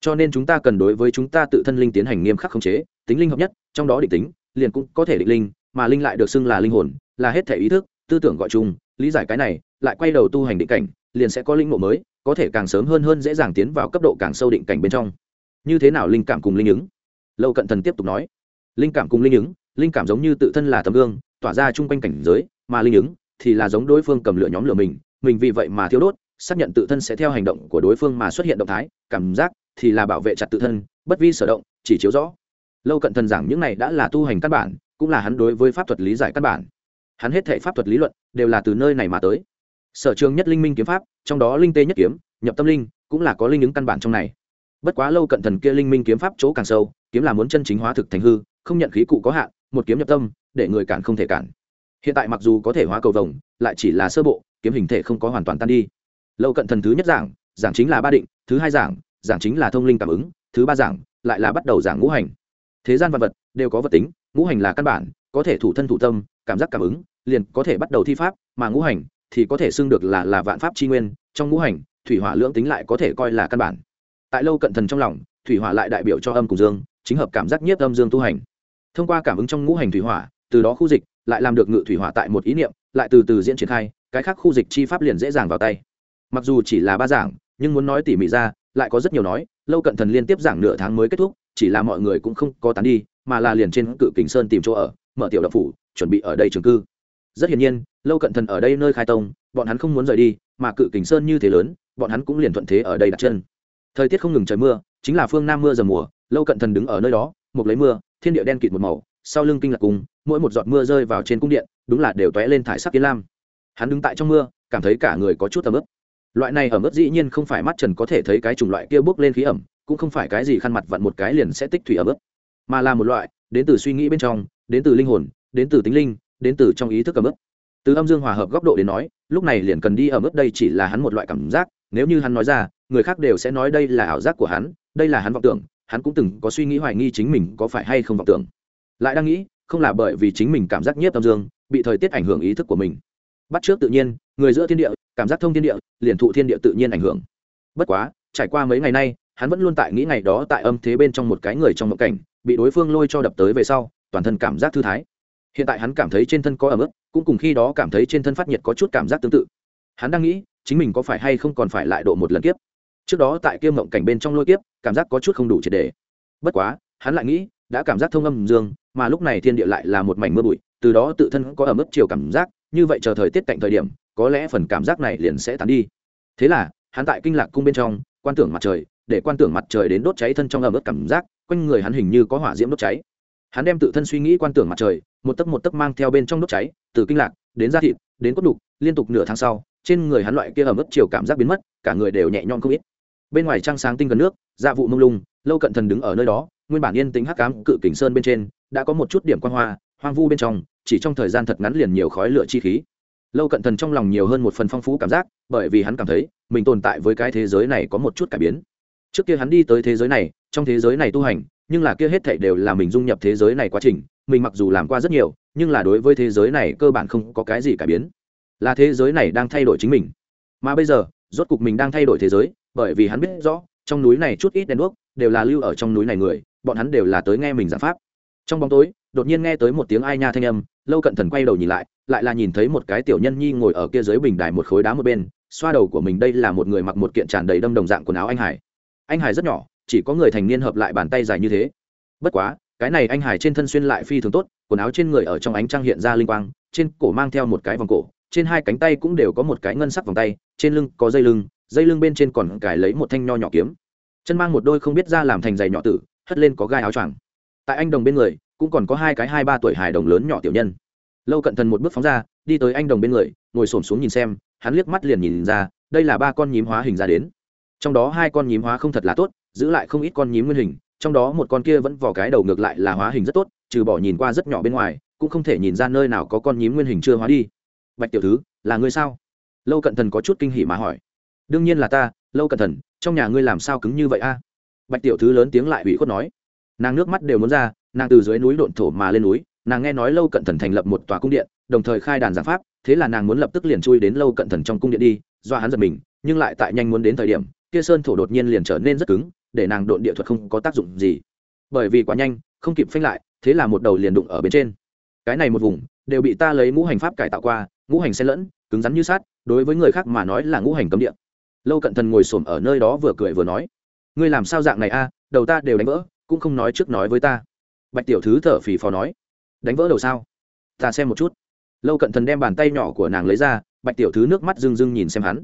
A: Cho nên chúng ta cần đối với chúng ta tự thân linh tiến hành nghiêm khắc khống chế, tính linh hợp nhất, trong đó định tính, liền cũng có thể định linh, mà linh lại được xưng là linh hồn, là hết thể ý thức, tư tưởng gọi chung, lý giải cái này lại quay đầu tu hành định cảnh, liền sẽ có linh mộ mới, có thể càng sớm hơn hơn dễ dàng tiến vào cấp độ càng sâu định cảnh bên trong. Như thế nào linh cảm cùng linh ứng? Lâu cận thần tiếp tục nói. Linh cảm cùng linh ứng, linh cảm giống như tự thân là tấm gương, tỏa ra chung quanh cảnh giới, mà linh ứng thì là giống đối phương cầm lửa nhóm lửa mình mình vì vậy mà thiếu đốt, xác nhận tự thân sẽ theo hành động của đối phương mà xuất hiện động thái, cảm giác thì là bảo vệ chặt tự thân, bất vi sở động, chỉ chiếu rõ. Lâu cận thần giảng những này đã là tu hành căn bản, cũng là hắn đối với pháp thuật lý giải căn bản. Hắn hết thể pháp thuật lý luận đều là từ nơi này mà tới sở trường nhất linh minh kiếm pháp, trong đó linh tê nhất kiếm, nhập tâm linh, cũng là có linh ứng căn bản trong này. Bất quá lâu cận thần kia linh minh kiếm pháp chỗ càng sâu, kiếm là muốn chân chính hóa thực thành hư, không nhận khí cụ có hạn, một kiếm nhập tâm, để người cản không thể cản. Hiện tại mặc dù có thể hóa cầu vồng, lại chỉ là sơ bộ, kiếm hình thể không có hoàn toàn tan đi. Lâu cận thần thứ nhất giảng giảng chính là ba định, thứ hai giảng giảng chính là thông linh cảm ứng, thứ ba giảng, lại là bắt đầu giảng ngũ hành. Thế gian vật vật, đều có vật tính, ngũ hành là căn bản, có thể thủ thân thủ tâm, cảm giác cảm ứng, liền có thể bắt đầu thi pháp, mà ngũ hành thì có thể xưng được là là vạn pháp chi nguyên, trong ngũ hành, thủy hỏa lưỡng tính lại có thể coi là căn bản. Tại lâu cận thần trong lòng, thủy hỏa lại đại biểu cho âm cùng dương, chính hợp cảm giác nhiếp âm dương tu hành. Thông qua cảm ứng trong ngũ hành thủy hỏa, từ đó khu dịch, lại làm được ngự thủy hỏa tại một ý niệm, lại từ từ diễn triển khai, cái khác khu dịch chi pháp liền dễ dàng vào tay. Mặc dù chỉ là ba giảng, nhưng muốn nói tỉ mỉ ra, lại có rất nhiều nói, lâu cận thần liên tiếp giảng nửa tháng mới kết thúc, chỉ là mọi người cũng không có tán đi, mà là liền trên cự kình sơn tìm chỗ ở, mở tiểu đập phủ, chuẩn bị ở đây trường cư rất hiển nhiên, lâu cận thần ở đây nơi khai tông, bọn hắn không muốn rời đi, mà cự kình sơn như thế lớn, bọn hắn cũng liền thuận thế ở đây đặt chân thời tiết không ngừng trời mưa, chính là phương nam mưa dầm mùa, lâu cận thần đứng ở nơi đó, một lấy mưa, thiên địa đen kịt một màu, sau lưng kinh lạc cung mỗi một giọt mưa rơi vào trên cung điện, đúng là đều tóe lên thải sắc kiến lam hắn đứng tại trong mưa, cảm thấy cả người có chút ấm ướt. loại này ẩm ướt dĩ nhiên không phải mắt trần có thể thấy cái chủng loại kia bốc lên khí ẩm, cũng không phải cái gì khăn mặt vặn một cái liền sẽ tích thủy ẩm ướt, mà là một loại, đến từ suy nghĩ bên trong, đến từ linh hồn, đến từ tính linh đến từ trong ý thức ẩm ướt từ âm dương hòa hợp góc độ đến nói, lúc này liền cần đi ẩm ướt đây chỉ là hắn một loại cảm giác, nếu như hắn nói ra, người khác đều sẽ nói đây là ảo giác của hắn, đây là hắn vọng tưởng, hắn cũng từng có suy nghĩ hoài nghi chính mình có phải hay không vọng tưởng. Lại đang nghĩ, không là bởi vì chính mình cảm giác nhiếp âm dương, bị thời tiết ảnh hưởng ý thức của mình. Bắt trước tự nhiên, người giữa thiên địa, cảm giác thông thiên địa, liền thụ thiên địa tự nhiên ảnh hưởng. Bất quá, trải qua mấy ngày nay, hắn vẫn luôn tại nghĩ ngày đó tại âm thế bên trong một cái người trong mộng cảnh, bị đối phương lôi cho đập tới về sau, toàn thân cảm giác thư thái hiện tại hắn cảm thấy trên thân có ẩm ướt, cũng cùng khi đó cảm thấy trên thân phát nhiệt có chút cảm giác tương tự. Hắn đang nghĩ, chính mình có phải hay không còn phải lại độ một lần kiếp? Trước đó tại kia mộng cảnh bên trong lôi kiếp, cảm giác có chút không đủ triệt đề bất quá, hắn lại nghĩ, đã cảm giác thông âm dương, mà lúc này thiên địa lại là một mảnh mưa bụi, từ đó tự thân có ẩm ướt chiều cảm giác, như vậy chờ thời tiết cạnh thời điểm, có lẽ phần cảm giác này liền sẽ tán đi. Thế là, hắn tại kinh lạc cung bên trong, quan tưởng mặt trời, để quan tưởng mặt trời đến đốt cháy thân trong ẩm ướt cảm giác, quanh người hắn hình như có hỏa diễm đốt cháy. Hắn đem tự thân suy nghĩ quan tưởng mặt trời một tấc một tấc mang theo bên trong đốt cháy, từ kinh lạc đến da thịt, đến cốt đục, liên tục nửa tháng sau, trên người hắn loại kia ẩm ướt chiều cảm giác biến mất, cả người đều nhẹ nhõm không ít. Bên ngoài trăng sáng tinh gần nước dạ vụ mông lung, lâu cận thần đứng ở nơi đó, nguyên bản yên tính hắc cám cự kình sơn bên trên, đã có một chút điểm quan hoa, hoang vu bên trong, chỉ trong thời gian thật ngắn liền nhiều khói lửa chi khí. Lâu cận thần trong lòng nhiều hơn một phần phong phú cảm giác, bởi vì hắn cảm thấy, mình tồn tại với cái thế giới này có một chút cải biến. Trước kia hắn đi tới thế giới này, trong thế giới này tu hành nhưng là kia hết thảy đều là mình dung nhập thế giới này quá trình, mình mặc dù làm qua rất nhiều, nhưng là đối với thế giới này cơ bản không có cái gì cải biến. Là thế giới này đang thay đổi chính mình. Mà bây giờ, rốt cục mình đang thay đổi thế giới, bởi vì hắn biết rõ, trong núi này chút ít đèn đuốc đều là lưu ở trong núi này người, bọn hắn đều là tới nghe mình giảng pháp. Trong bóng tối, đột nhiên nghe tới một tiếng ai nha thanh âm, lâu cận thần quay đầu nhìn lại lại là nhìn thấy một cái tiểu nhân nhi ngồi ở kia dưới bình đài một khối đá một bên, xoa đầu của mình đây là một người mặc một kiện tràn đầy đâm đồng dạng quần áo anh hải. Anh hải rất nhỏ chỉ có người thành niên hợp lại bàn tay dài như thế. Bất quá, cái này anh hải trên thân xuyên lại phi thường tốt, quần áo trên người ở trong ánh trăng hiện ra linh quang, trên cổ mang theo một cái vòng cổ, trên hai cánh tay cũng đều có một cái ngân sắc vòng tay, trên lưng có dây lưng dây lưng bên trên còn cài lấy một thanh nho nhỏ kiếm. Chân mang một đôi không biết ra làm thành giày nhỏ tử, hất lên có gai áo choàng. Tại anh đồng bên người, cũng còn có hai cái hai ba tuổi hài đồng lớn nhỏ tiểu nhân. Lâu cận thần một bước phóng ra, đi tới anh đồng bên người, ngồi xổm xuống nhìn xem, hắn liếc mắt liền nhìn ra, đây là ba con nhím hóa hình ra đến. Trong đó hai con nhím hóa không thật là tốt giữ lại không ít con nhím nguyên hình, trong đó một con kia vẫn vỏ cái đầu ngược lại là hóa hình rất tốt, trừ bỏ nhìn qua rất nhỏ bên ngoài, cũng không thể nhìn ra nơi nào có con nhím nguyên hình chưa hóa đi. Bạch tiểu thứ, là ngươi sao? Lâu cận thần có chút kinh hỉ mà hỏi. Đương nhiên là ta, lâu cận thần, trong nhà ngươi làm sao cứng như vậy a? Bạch tiểu thứ lớn tiếng lại ủy khuất nói. Nàng nước mắt đều muốn ra, nàng từ dưới núi độn thổ mà lên núi, nàng nghe nói lâu cận thần thành lập một tòa cung điện, đồng thời khai đàn giảng pháp, thế là nàng muốn lập tức liền chui đến lâu cận thần trong cung điện đi, do hắn giật mình, nhưng lại tại nhanh muốn đến thời điểm, kia sơn thổ đột nhiên liền trở nên rất cứng để nàng độn địa thuật không có tác dụng gì. Bởi vì quá nhanh, không kịp phanh lại, thế là một đầu liền đụng ở bên trên. Cái này một vùng, đều bị ta lấy ngũ hành pháp cải tạo qua, ngũ hành xen lẫn, cứng rắn như sát đối với người khác mà nói là ngũ hành cấm địa. Lâu cận thần ngồi xổm ở nơi đó vừa cười vừa nói, ngươi làm sao dạng này a? Đầu ta đều đánh vỡ, cũng không nói trước nói với ta. Bạch tiểu thứ thở phì phò nói, đánh vỡ đầu sao? Ta xem một chút. Lâu cận thần đem bàn tay nhỏ của nàng lấy ra, bạch tiểu thứ nước mắt rưng rưng nhìn xem hắn.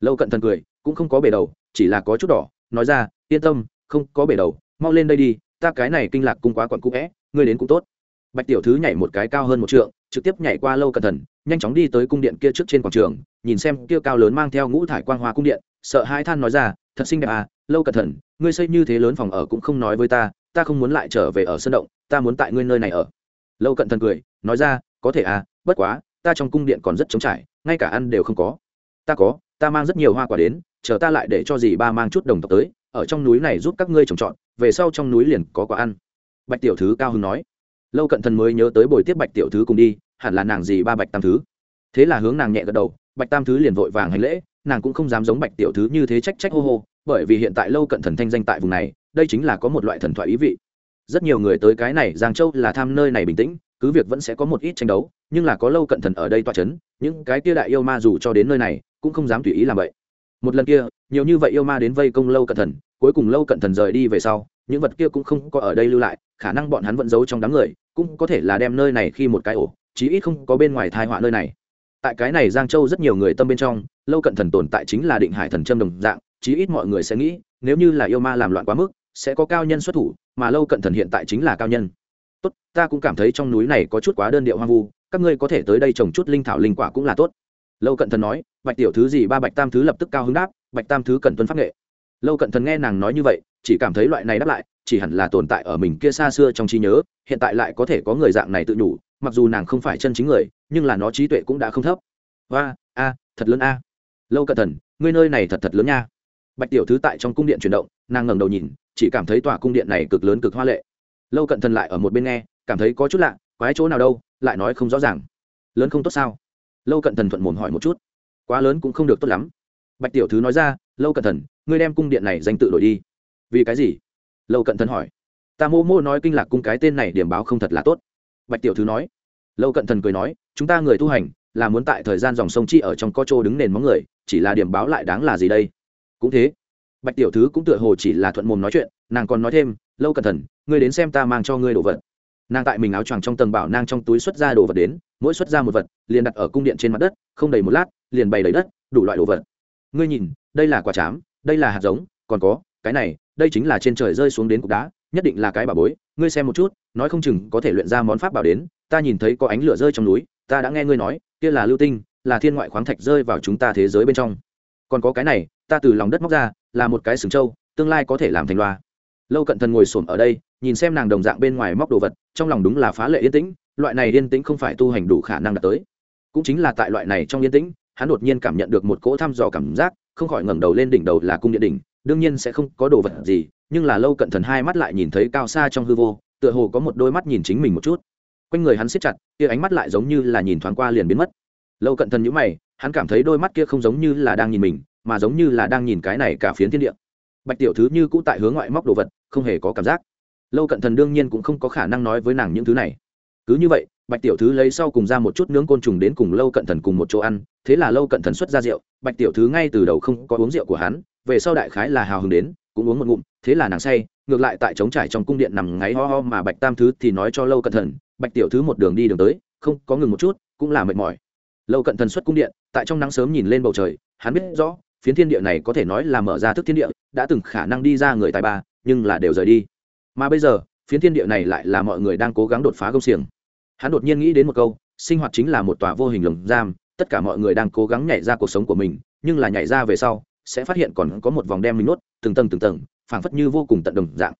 A: Lâu cận thần cười, cũng không có bể đầu, chỉ là có chút đỏ, nói ra yên tâm, không có bể đầu, mau lên đây đi, ta cái này kinh lạc cung quá quặn cũ vẽ ngươi đến cũng tốt. Bạch tiểu thứ nhảy một cái cao hơn một trượng, trực tiếp nhảy qua lâu cận thần nhanh chóng đi tới cung điện kia trước trên quảng trường, nhìn xem kia cao lớn mang theo ngũ thải quang hoa cung điện, sợ hai than nói ra, thật xinh đẹp à lâu cẩn thận, ngươi xây như thế lớn phòng ở cũng không nói với ta ta không muốn lại trở về ở sân động, ta muốn tại ngươi nơi này ở. Lâu cận thần cười, nói ra, có thể à bất quá, ta trong cung điện còn rất trống trải, ngay cả ăn đều không có. Ta có, ta mang rất nhiều hoa quả đến, chờ ta lại để cho dì ba mang chút đồng tộc tới ở trong núi này giúp các ngươi trồng trọt, về sau trong núi liền có quả ăn. Bạch tiểu thứ cao hưng nói. Lâu cận thần mới nhớ tới buổi tiếp bạch tiểu thứ cùng đi, hẳn là nàng gì ba bạch tam thứ. Thế là hướng nàng nhẹ gật đầu, bạch tam thứ liền vội vàng hành lễ, nàng cũng không dám giống bạch tiểu thứ như thế trách trách hô hô, bởi vì hiện tại lâu cận thần thanh danh tại vùng này, đây chính là có một loại thần thoại ý vị. Rất nhiều người tới cái này giang châu là tham nơi này bình tĩnh, cứ việc vẫn sẽ có một ít tranh đấu, nhưng là có lâu cận thần ở đây toa c h ấ n những cái kia đại yêu ma dù cho đến nơi này, cũng không dám tùy ý làm vậy một lần kia, nhiều như vậy yêu ma đến vây công lâu cận thần, cuối cùng lâu cận thần rời đi về sau, những vật kia cũng không có ở đây lưu lại, khả năng bọn hắn vẫn giấu trong đám người, cũng có thể là đem nơi này khi một cái ổ, chí ít không có bên ngoài thai họa nơi này. Tại cái này giang châu rất nhiều người tâm bên trong, lâu cận thần tồn tại chính là định hải thần châm đồng dạng, chí ít mọi người sẽ nghĩ, nếu như là yêu ma làm loạn quá mức, sẽ có cao nhân xuất thủ, mà lâu cận thần hiện tại chính là cao nhân. Tốt, ta cũng cảm thấy trong núi này có chút quá đơn điệu hoang vu, các ngươi có thể tới đây trồng chút linh thảo linh quả cũng là tốt lâu cận thần nói, bạch tiểu thứ gì ba bạch tam thứ lập tức cao hứng đáp, bạch tam thứ cần tuân pháp nghệ. Lâu cận thần nghe nàng nói như vậy, chỉ cảm thấy loại này đáp lại, chỉ hẳn là tồn tại ở mình kia xa xưa trong trí nhớ, hiện tại lại có thể có người dạng này tự nhủ, mặc dù nàng không phải chân chính người, nhưng là nó trí tuệ cũng đã không thấp. Và a, thật lớn a. Lâu cận thần, ngươi nơi này thật thật lớn nha. Bạch tiểu thứ tại trong cung điện chuyển động, nàng ngẩng đầu nhìn, chỉ cảm thấy tòa cung điện này cực lớn cực hoa lệ. Lâu cận thần lại ở một bên nghe, cảm thấy có chút lạ, quái chỗ nào đâu, lại nói không rõ ràng. Lớn không tốt sao? Lâu cận thần thuận mồm hỏi một chút. Quá lớn cũng không được tốt lắm. Bạch tiểu thứ nói ra, lâu cận thần, ngươi đem cung điện này danh tự đổi đi. Vì cái gì? Lâu cận thần hỏi. Ta mô mô nói kinh lạc cung cái tên này điểm báo không thật là tốt. Bạch tiểu thứ nói. Lâu cận thần cười nói, chúng ta người tu hành, là muốn tại thời gian dòng sông chi ở trong co trô đứng nền móng người, chỉ là điểm báo lại đáng là gì đây? Cũng thế. Bạch tiểu thứ cũng tựa hồ chỉ là thuận mồm nói chuyện, nàng còn nói thêm, lâu cẩn thận ngươi đến xem ta mang cho ngươi đồ vật nàng tại mình áo choàng trong tầng bảo nang trong túi xuất ra đồ vật đến, mỗi xuất ra một vật, liền đặt ở cung điện trên mặt đất, không đầy một lát, liền bày đầy đất, đủ loại đồ vật. Ngươi nhìn, đây là quả chám, đây là hạt giống, còn có, cái này, đây chính là trên trời rơi xuống đến cục đá, nhất định là cái bà bối, ngươi xem một chút, nói không chừng có thể luyện ra món pháp bảo đến, ta nhìn thấy có ánh lửa rơi trong núi, ta đã nghe ngươi nói, kia là lưu tinh, là thiên ngoại khoáng thạch rơi vào chúng ta thế giới bên trong. Còn có cái này, ta từ lòng đất móc ra, là một cái sừng trâu, tương lai có thể làm thành loa lâu cận thần ngồi xổm ở đây, nhìn xem nàng đồng dạng bên ngoài móc đồ vật, trong lòng đúng là phá lệ yên tĩnh, loại này yên tĩnh không phải tu hành đủ khả năng đạt tới. Cũng chính là tại loại này trong yên tĩnh, hắn đột nhiên cảm nhận được một cỗ thăm dò cảm giác, không khỏi ngẩng đầu lên đỉnh đầu là cung điện đỉnh, đương nhiên sẽ không có đồ vật gì, nhưng là lâu cận thần hai mắt lại nhìn thấy cao xa trong hư vô, tựa hồ có một đôi mắt nhìn chính mình một chút. Quanh người hắn siết chặt, kia ánh mắt lại giống như là nhìn thoáng qua liền biến mất. Lâu cận thần nhữ mày, hắn cảm thấy đôi mắt kia không giống như là đang nhìn mình, mà giống như là đang nhìn cái này cả phiến thiên địa bạch tiểu thứ như cũ tại hướng ngoại móc đồ vật, không hề có cảm giác. Lâu cận thần đương nhiên cũng không có khả năng nói với nàng những thứ này. Cứ như vậy, bạch tiểu thứ lấy sau cùng ra một chút nướng côn trùng đến cùng lâu cận thần cùng một chỗ ăn, thế là lâu cận thần xuất ra rượu, bạch tiểu thứ ngay từ đầu không có uống rượu của hắn, về sau đại khái là hào hứng đến, cũng uống một ngụm, thế là nàng say, ngược lại tại trống trải trong cung điện nằm ngáy ho ho mà bạch tam thứ thì nói cho lâu cận thần, bạch tiểu thứ một đường đi đường tới, không có ngừng một chút, cũng là mệt mỏi. Lâu cận thần xuất cung điện, tại trong nắng sớm nhìn lên bầu trời, hắn biết rõ phiến thiên địa này có thể nói là mở ra thức thiên địa, đã từng khả năng đi ra người tài ba, nhưng là đều rời đi. Mà bây giờ, phiến thiên địa này lại là mọi người đang cố gắng đột phá công xiềng. Hắn đột nhiên nghĩ đến một câu, sinh hoạt chính là một tòa vô hình lồng giam, tất cả mọi người đang cố gắng nhảy ra cuộc sống của mình, nhưng là nhảy ra về sau, sẽ phát hiện còn có một vòng đem mình nuốt, từng tầng từng tầng, phảng phất như vô cùng tận đồng dạng.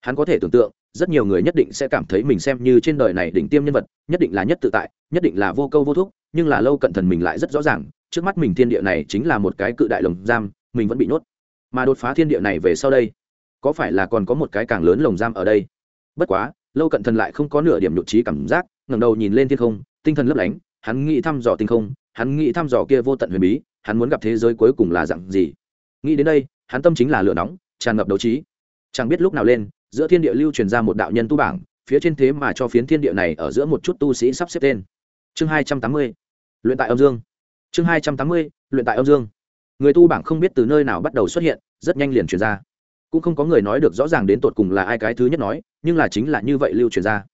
A: Hắn có thể tưởng tượng, rất nhiều người nhất định sẽ cảm thấy mình xem như trên đời này đỉnh tiêm nhân vật, nhất định là nhất tự tại, nhất định là vô câu vô thúc, nhưng là lâu cận thần mình lại rất rõ ràng trước mắt mình thiên địa này chính là một cái cự đại lồng giam, mình vẫn bị nhốt. Mà đột phá thiên địa này về sau đây, có phải là còn có một cái càng lớn lồng giam ở đây? Bất quá, lâu cận thần lại không có nửa điểm nhụt trí cảm giác, ngẩng đầu nhìn lên thiên không, tinh thần lấp lánh, hắn nghĩ thăm dò tinh không, hắn nghĩ thăm dò kia vô tận huyền bí, hắn muốn gặp thế giới cuối cùng là dạng gì? Nghĩ đến đây, hắn tâm chính là lửa nóng, tràn ngập đấu trí. Chẳng biết lúc nào lên, giữa thiên địa lưu truyền ra một đạo nhân tu bảng, phía trên thế mà cho phiến thiên địa này ở giữa một chút tu sĩ sắp xếp tên. Chương hai trăm tám mươi, luyện tại âm dương chương hai trăm tám mươi, luyện tại âm dương. Người tu bảng không biết từ nơi nào bắt đầu xuất hiện, rất nhanh liền truyền ra. Cũng không có người nói được rõ ràng đến tột cùng là ai cái thứ nhất nói, nhưng là chính là như vậy lưu truyền ra.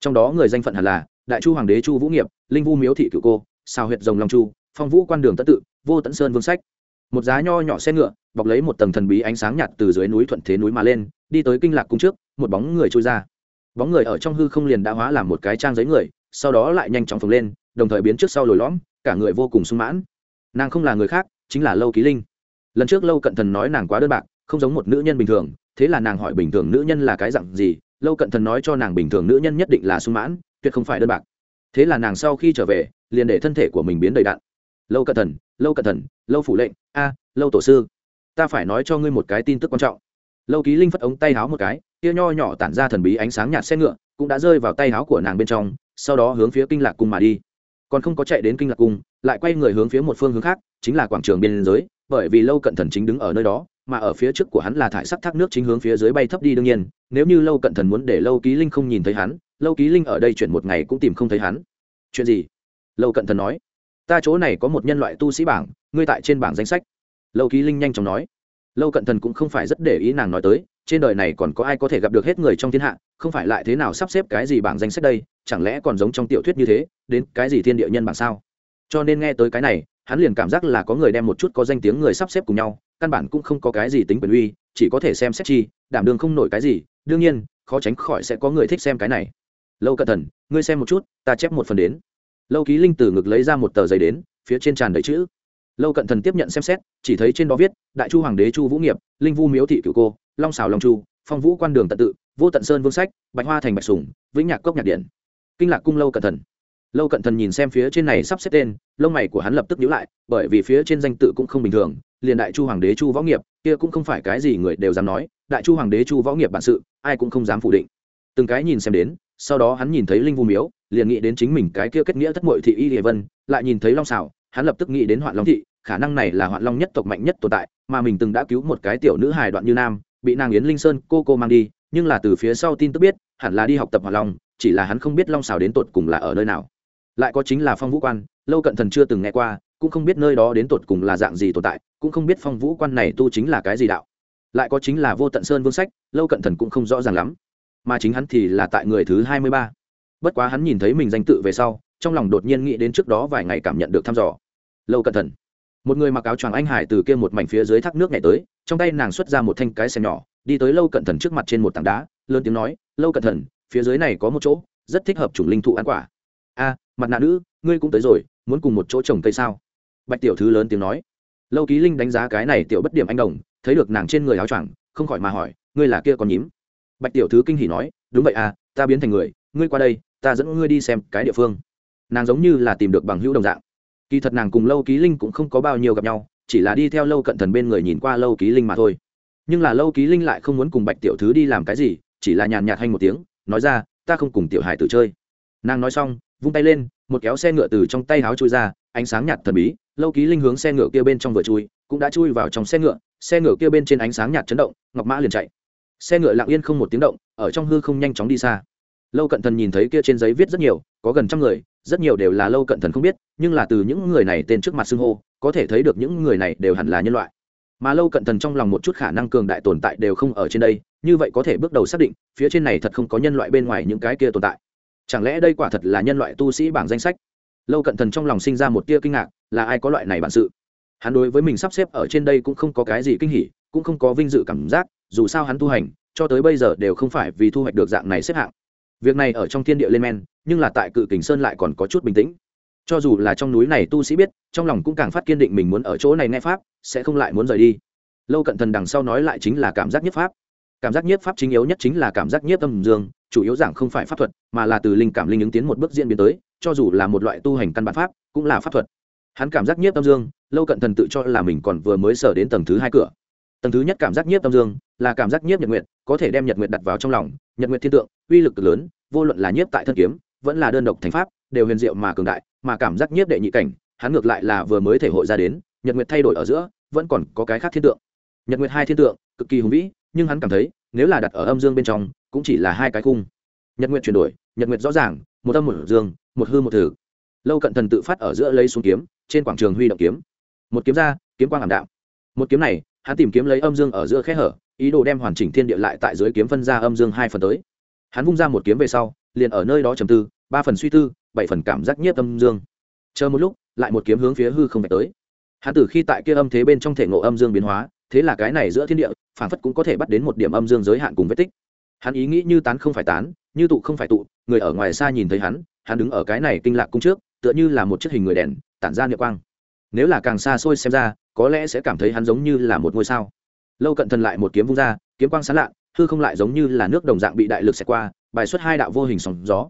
A: Trong đó người danh phận hẳn là đại chu hoàng đế chu vũ nghiệp, linh vu miếu thị cựu cô sao huyệt rồng long chu, phong vũ quan đường tất tự, vô tận sơn vương sách. Một giá nho nhỏ xe ngựa, bọc lấy một tầng thần bí ánh sáng nhạt từ dưới núi thuận thế núi mà lên, đi tới kinh lạc cung trước, một bóng người trôi ra. Bóng người ở trong hư không liền đã hóa làm một cái trang giấy người, sau đó lại nhanh chóng phồng lên đồng thời biến trước sau lồi lõm, cả người vô cùng sung mãn. Nàng không là người khác, chính là lâu ký linh. Lần trước lâu cận thần nói nàng quá đơn bạc, không giống một nữ nhân bình thường, thế là nàng hỏi bình thường nữ nhân là cái dặn gì, lâu cận thần nói cho nàng bình thường nữ nhân nhất định là sung mãn, tuyệt không phải đơn bạc. Thế là nàng sau khi trở về, liền để thân thể của mình biến đầy đạn lâu cận thần, lâu cận thần, lâu phủ lệnh, a, lâu tổ sư, ta phải nói cho ngươi một cái tin tức quan trọng. Lâu ký linh phất ống tay háo một cái, tia nho nhỏ tản ra thần bí ánh sáng nhạt xe ngựa, cũng đã rơi vào tay háo của nàng bên trong, sau đó hướng phía kinh lạc cung mà đi còn không có chạy đến kinh lạc cung, lại quay người hướng phía một phương hướng khác, chính là quảng trường biên giới, bởi vì lâu cận thần chính đứng ở nơi đó, mà ở phía trước của hắn là thải sắc thác nước chính hướng phía dưới bay thấp đi đương nhiên, nếu như lâu cận thần muốn để lâu ký linh không nhìn thấy hắn, lâu ký linh ở đây chuyển một ngày cũng tìm không thấy hắn. Chuyện gì? Lâu cận thần nói. Ta chỗ này có một nhân loại tu sĩ bảng, ngươi tại trên bảng danh sách. Lâu ký linh nhanh chóng nói. Lâu cận thần cũng không phải rất để ý nàng nói tới trên đời này còn có ai có thể gặp được hết người trong thiên hạ, không phải lại thế nào sắp xếp cái gì bảng danh sách đây, chẳng lẽ còn giống trong tiểu thuyết như thế, đến cái gì thiên địa nhân bảng sao? Cho nên nghe tới cái này, hắn liền cảm giác là có người đem một chút có danh tiếng người sắp xếp cùng nhau, căn bản cũng không có cái gì tính quyền uy, chỉ có thể xem xét chi, đảm đương không nổi cái gì, đương nhiên, khó tránh khỏi sẽ có người thích xem cái này. Lâu cận thần, ngươi xem một chút, ta chép một phần đến. Lâu ký linh từ ngực lấy ra một tờ giấy đến, phía trên tràn đầy chữ. Lâu cận thần tiếp nhận xem xét, chỉ thấy trên đó viết, đại chu hoàng đế chu vũ nghiệp, linh vu miếu thị cựu cô long xào long chu, phong vũ quan đường tận tự, vô tận sơn vương sách, bạch hoa thành bạch sùng vĩnh nhạc cốc nhạc điện. Kinh lạc cung lâu cận thần. Lâu cận thần nhìn xem phía trên này sắp xếp tên, lông mày của hắn lập tức nhíu lại, bởi vì phía trên danh tự cũng không bình thường, liền đại chu hoàng đế chu võ nghiệp, kia cũng không phải cái gì người đều dám nói, đại chu hoàng đế chu võ nghiệp bản sự, ai cũng không dám phủ định. Từng cái nhìn xem đến, sau đó hắn nhìn thấy linh vu miếu, liền nghĩ đến chính mình cái kia kết nghĩa thất mội thị y địa vân, lại nhìn thấy long xảo hắn lập tức nghĩ đến hoạn long thị, khả năng này là hoạn long nhất tộc mạnh nhất tồn tại, mà mình từng đã cứu một cái tiểu nữ hài đoạn như nam bị nàng yến linh sơn cô cô mang đi, nhưng là từ phía sau tin tức biết, hẳn là đi học tập hỏa long, chỉ là hắn không biết long xảo đến tột cùng là ở nơi nào. Lại có chính là phong vũ quan, lâu cận thần chưa từng nghe qua, cũng không biết nơi đó đến tột cùng là dạng gì tồn tại, cũng không biết phong vũ quan này tu chính là cái gì đạo. Lại có chính là vô tận sơn vương sách, lâu cận thần cũng không rõ ràng lắm. Mà chính hắn thì là tại người thứ hai mươi ba. Bất quá hắn nhìn thấy mình danh tự về sau, trong lòng đột nhiên nghĩ đến trước đó vài ngày cảm nhận được thăm dò. Lâu cận thần một người mặc áo choàng anh hải từ kia một mảnh phía dưới thác nước nhảy tới, trong tay nàng xuất ra một thanh cái xe nhỏ, đi tới lâu cận thần trước mặt trên một tảng đá, lớn tiếng nói, lâu cận thần, phía dưới này có một chỗ, rất thích hợp chủng linh thụ ăn quả. A, mặt nạ nữ, ngươi cũng tới rồi, muốn cùng một chỗ trồng cây sao? Bạch tiểu thứ lớn tiếng nói. Lâu ký linh đánh giá cái này tiểu bất điểm anh đồng, thấy được nàng trên người áo choàng, không khỏi mà hỏi, ngươi là kia còn nhím? Bạch tiểu thứ kinh hỉ nói, đúng vậy à ta biến thành người, ngươi qua đây, ta dẫn ngươi đi xem cái địa phương. Nàng giống như là tìm được bằng hữu đồng dạng kỳ thật nàng cùng lâu ký linh cũng không có bao nhiêu gặp nhau, chỉ là đi theo lâu cận thần bên người nhìn qua lâu ký linh mà thôi. Nhưng là lâu ký linh lại không muốn cùng bạch tiểu thứ đi làm cái gì, chỉ là nhàn nhạt hay một tiếng, nói ra, ta không cùng tiểu hải tử chơi. Nàng nói xong, vung tay lên, một kéo xe ngựa từ trong tay háo chui ra, ánh sáng nhạt thần bí, lâu ký linh hướng xe ngựa kia bên trong vừa chui, cũng đã chui vào trong xe ngựa xe ngựa kia bên trên ánh sáng nhạt chấn động, ngọc mã liền chạy. Xe ngựa lặng yên không một tiếng động, ở trong hư không nhanh chóng đi xa lâu cận thần nhìn thấy kia trên giấy viết rất nhiều, có gần trăm người, rất nhiều đều là lâu cận thần không biết, nhưng là từ những người này tên trước mặt xưng hô, có thể thấy được những người này đều hẳn là nhân loại. Mà lâu cận thần trong lòng một chút khả năng cường đại tồn tại đều không ở trên đây, như vậy có thể bước đầu xác định, phía trên này thật không có nhân loại bên ngoài những cái kia tồn tại. Chẳng lẽ đây quả thật là nhân loại tu sĩ bảng danh sách? Lâu cận thần trong lòng sinh ra một tia kinh ngạc, là ai có loại này bản sự? Hắn đối với mình sắp xếp ở trên đây cũng không có cái gì kinh hỉ, cũng không có vinh dự cảm giác, dù sao hắn tu hành, cho tới bây giờ đều không phải vì thu hoạch được dạng này xếp hạng việc này ở trong thiên địa lên men, nhưng là tại cự kình sơn lại còn có chút bình tĩnh. Cho dù là trong núi này tu sĩ biết, trong lòng cũng càng phát kiên định mình muốn ở chỗ này nghe pháp, sẽ không lại muốn rời đi. Lâu cận thần đằng sau nói lại chính là cảm giác nhất pháp. Cảm giác nhiếp pháp chính yếu nhất chính là cảm giác nhiếp âm dương, chủ yếu giảng không phải pháp thuật, mà là từ linh cảm linh ứng tiến một bước diễn biến tới, cho dù là một loại tu hành căn bản pháp, cũng là pháp thuật. Hắn cảm giác nhiếp âm dương, lâu cận thần tự cho là mình còn vừa mới sở đến tầng thứ hai cửa tầng thứ nhất cảm giác nhiếp tâm dương là cảm giác nhiếp nhật nguyện có thể đem nhật nguyện đặt vào trong lòng. Nhật nguyện thiên tượng, uy lực lớn, vô luận là nhiếp tại thân kiếm, vẫn là đơn độc thành pháp, đều huyền diệu mà cường đại, mà cảm giác nhiếp đệ nhị cảnh, hắn ngược lại là vừa mới thể hội ra đến, nhật nguyện thay đổi ở giữa, vẫn còn có cái khác thiên tượng. Nhật nguyện hai thiên tượng, cực kỳ hùng vĩ, nhưng hắn cảm thấy, nếu là đặt ở âm dương bên trong, cũng chỉ là hai cái khung. Nhật nguyện chuyển đổi, nhật nguyện rõ ràng, một âm một dương, một hư một thử lâu cận thần tự phát ở giữa lấy xuống kiếm, trên quảng trường huy động kiếm. Một kiếm ra, kiếm quang ảm đạm. Một kiếm này hắn tìm kiếm lấy âm dương ở giữa khe hở, ý đồ đem hoàn chỉnh thiên địa lại tại dưới kiếm phân ra âm dương hai phần tới. Hắn vung ra một kiếm về sau, liền ở nơi đó trầm tư, ba phần suy tư, bảy phần cảm giác nhiếp âm dương. Chờ một lúc, lại một kiếm hướng phía hư không vạch tới. Hắn từ khi tại kia âm thế bên trong thể ngộ âm dương biến hóa, thế là cái này giữa thiên địa, phản phất cũng có thể bắt đến một điểm âm dương giới hạn cùng vết tích. Hắn ý nghĩ như tán không phải tán, như tụ không phải tụ, người ở ngoài xa nhìn thấy hắn hắn đứng ở cái này kinh lạc cung trước, tựa như là một chiếc hình người đèn, tản ra niệm quang. Nếu là càng xa xôi xem ra có lẽ sẽ cảm thấy hắn giống như là một ngôi sao. Lâu cận thần lại một kiếm vung ra, kiếm quang sán lạ, hư không lại giống như là nước đồng dạng bị đại lực xẹt qua, bài xuất hai đạo vô hình sóng gió.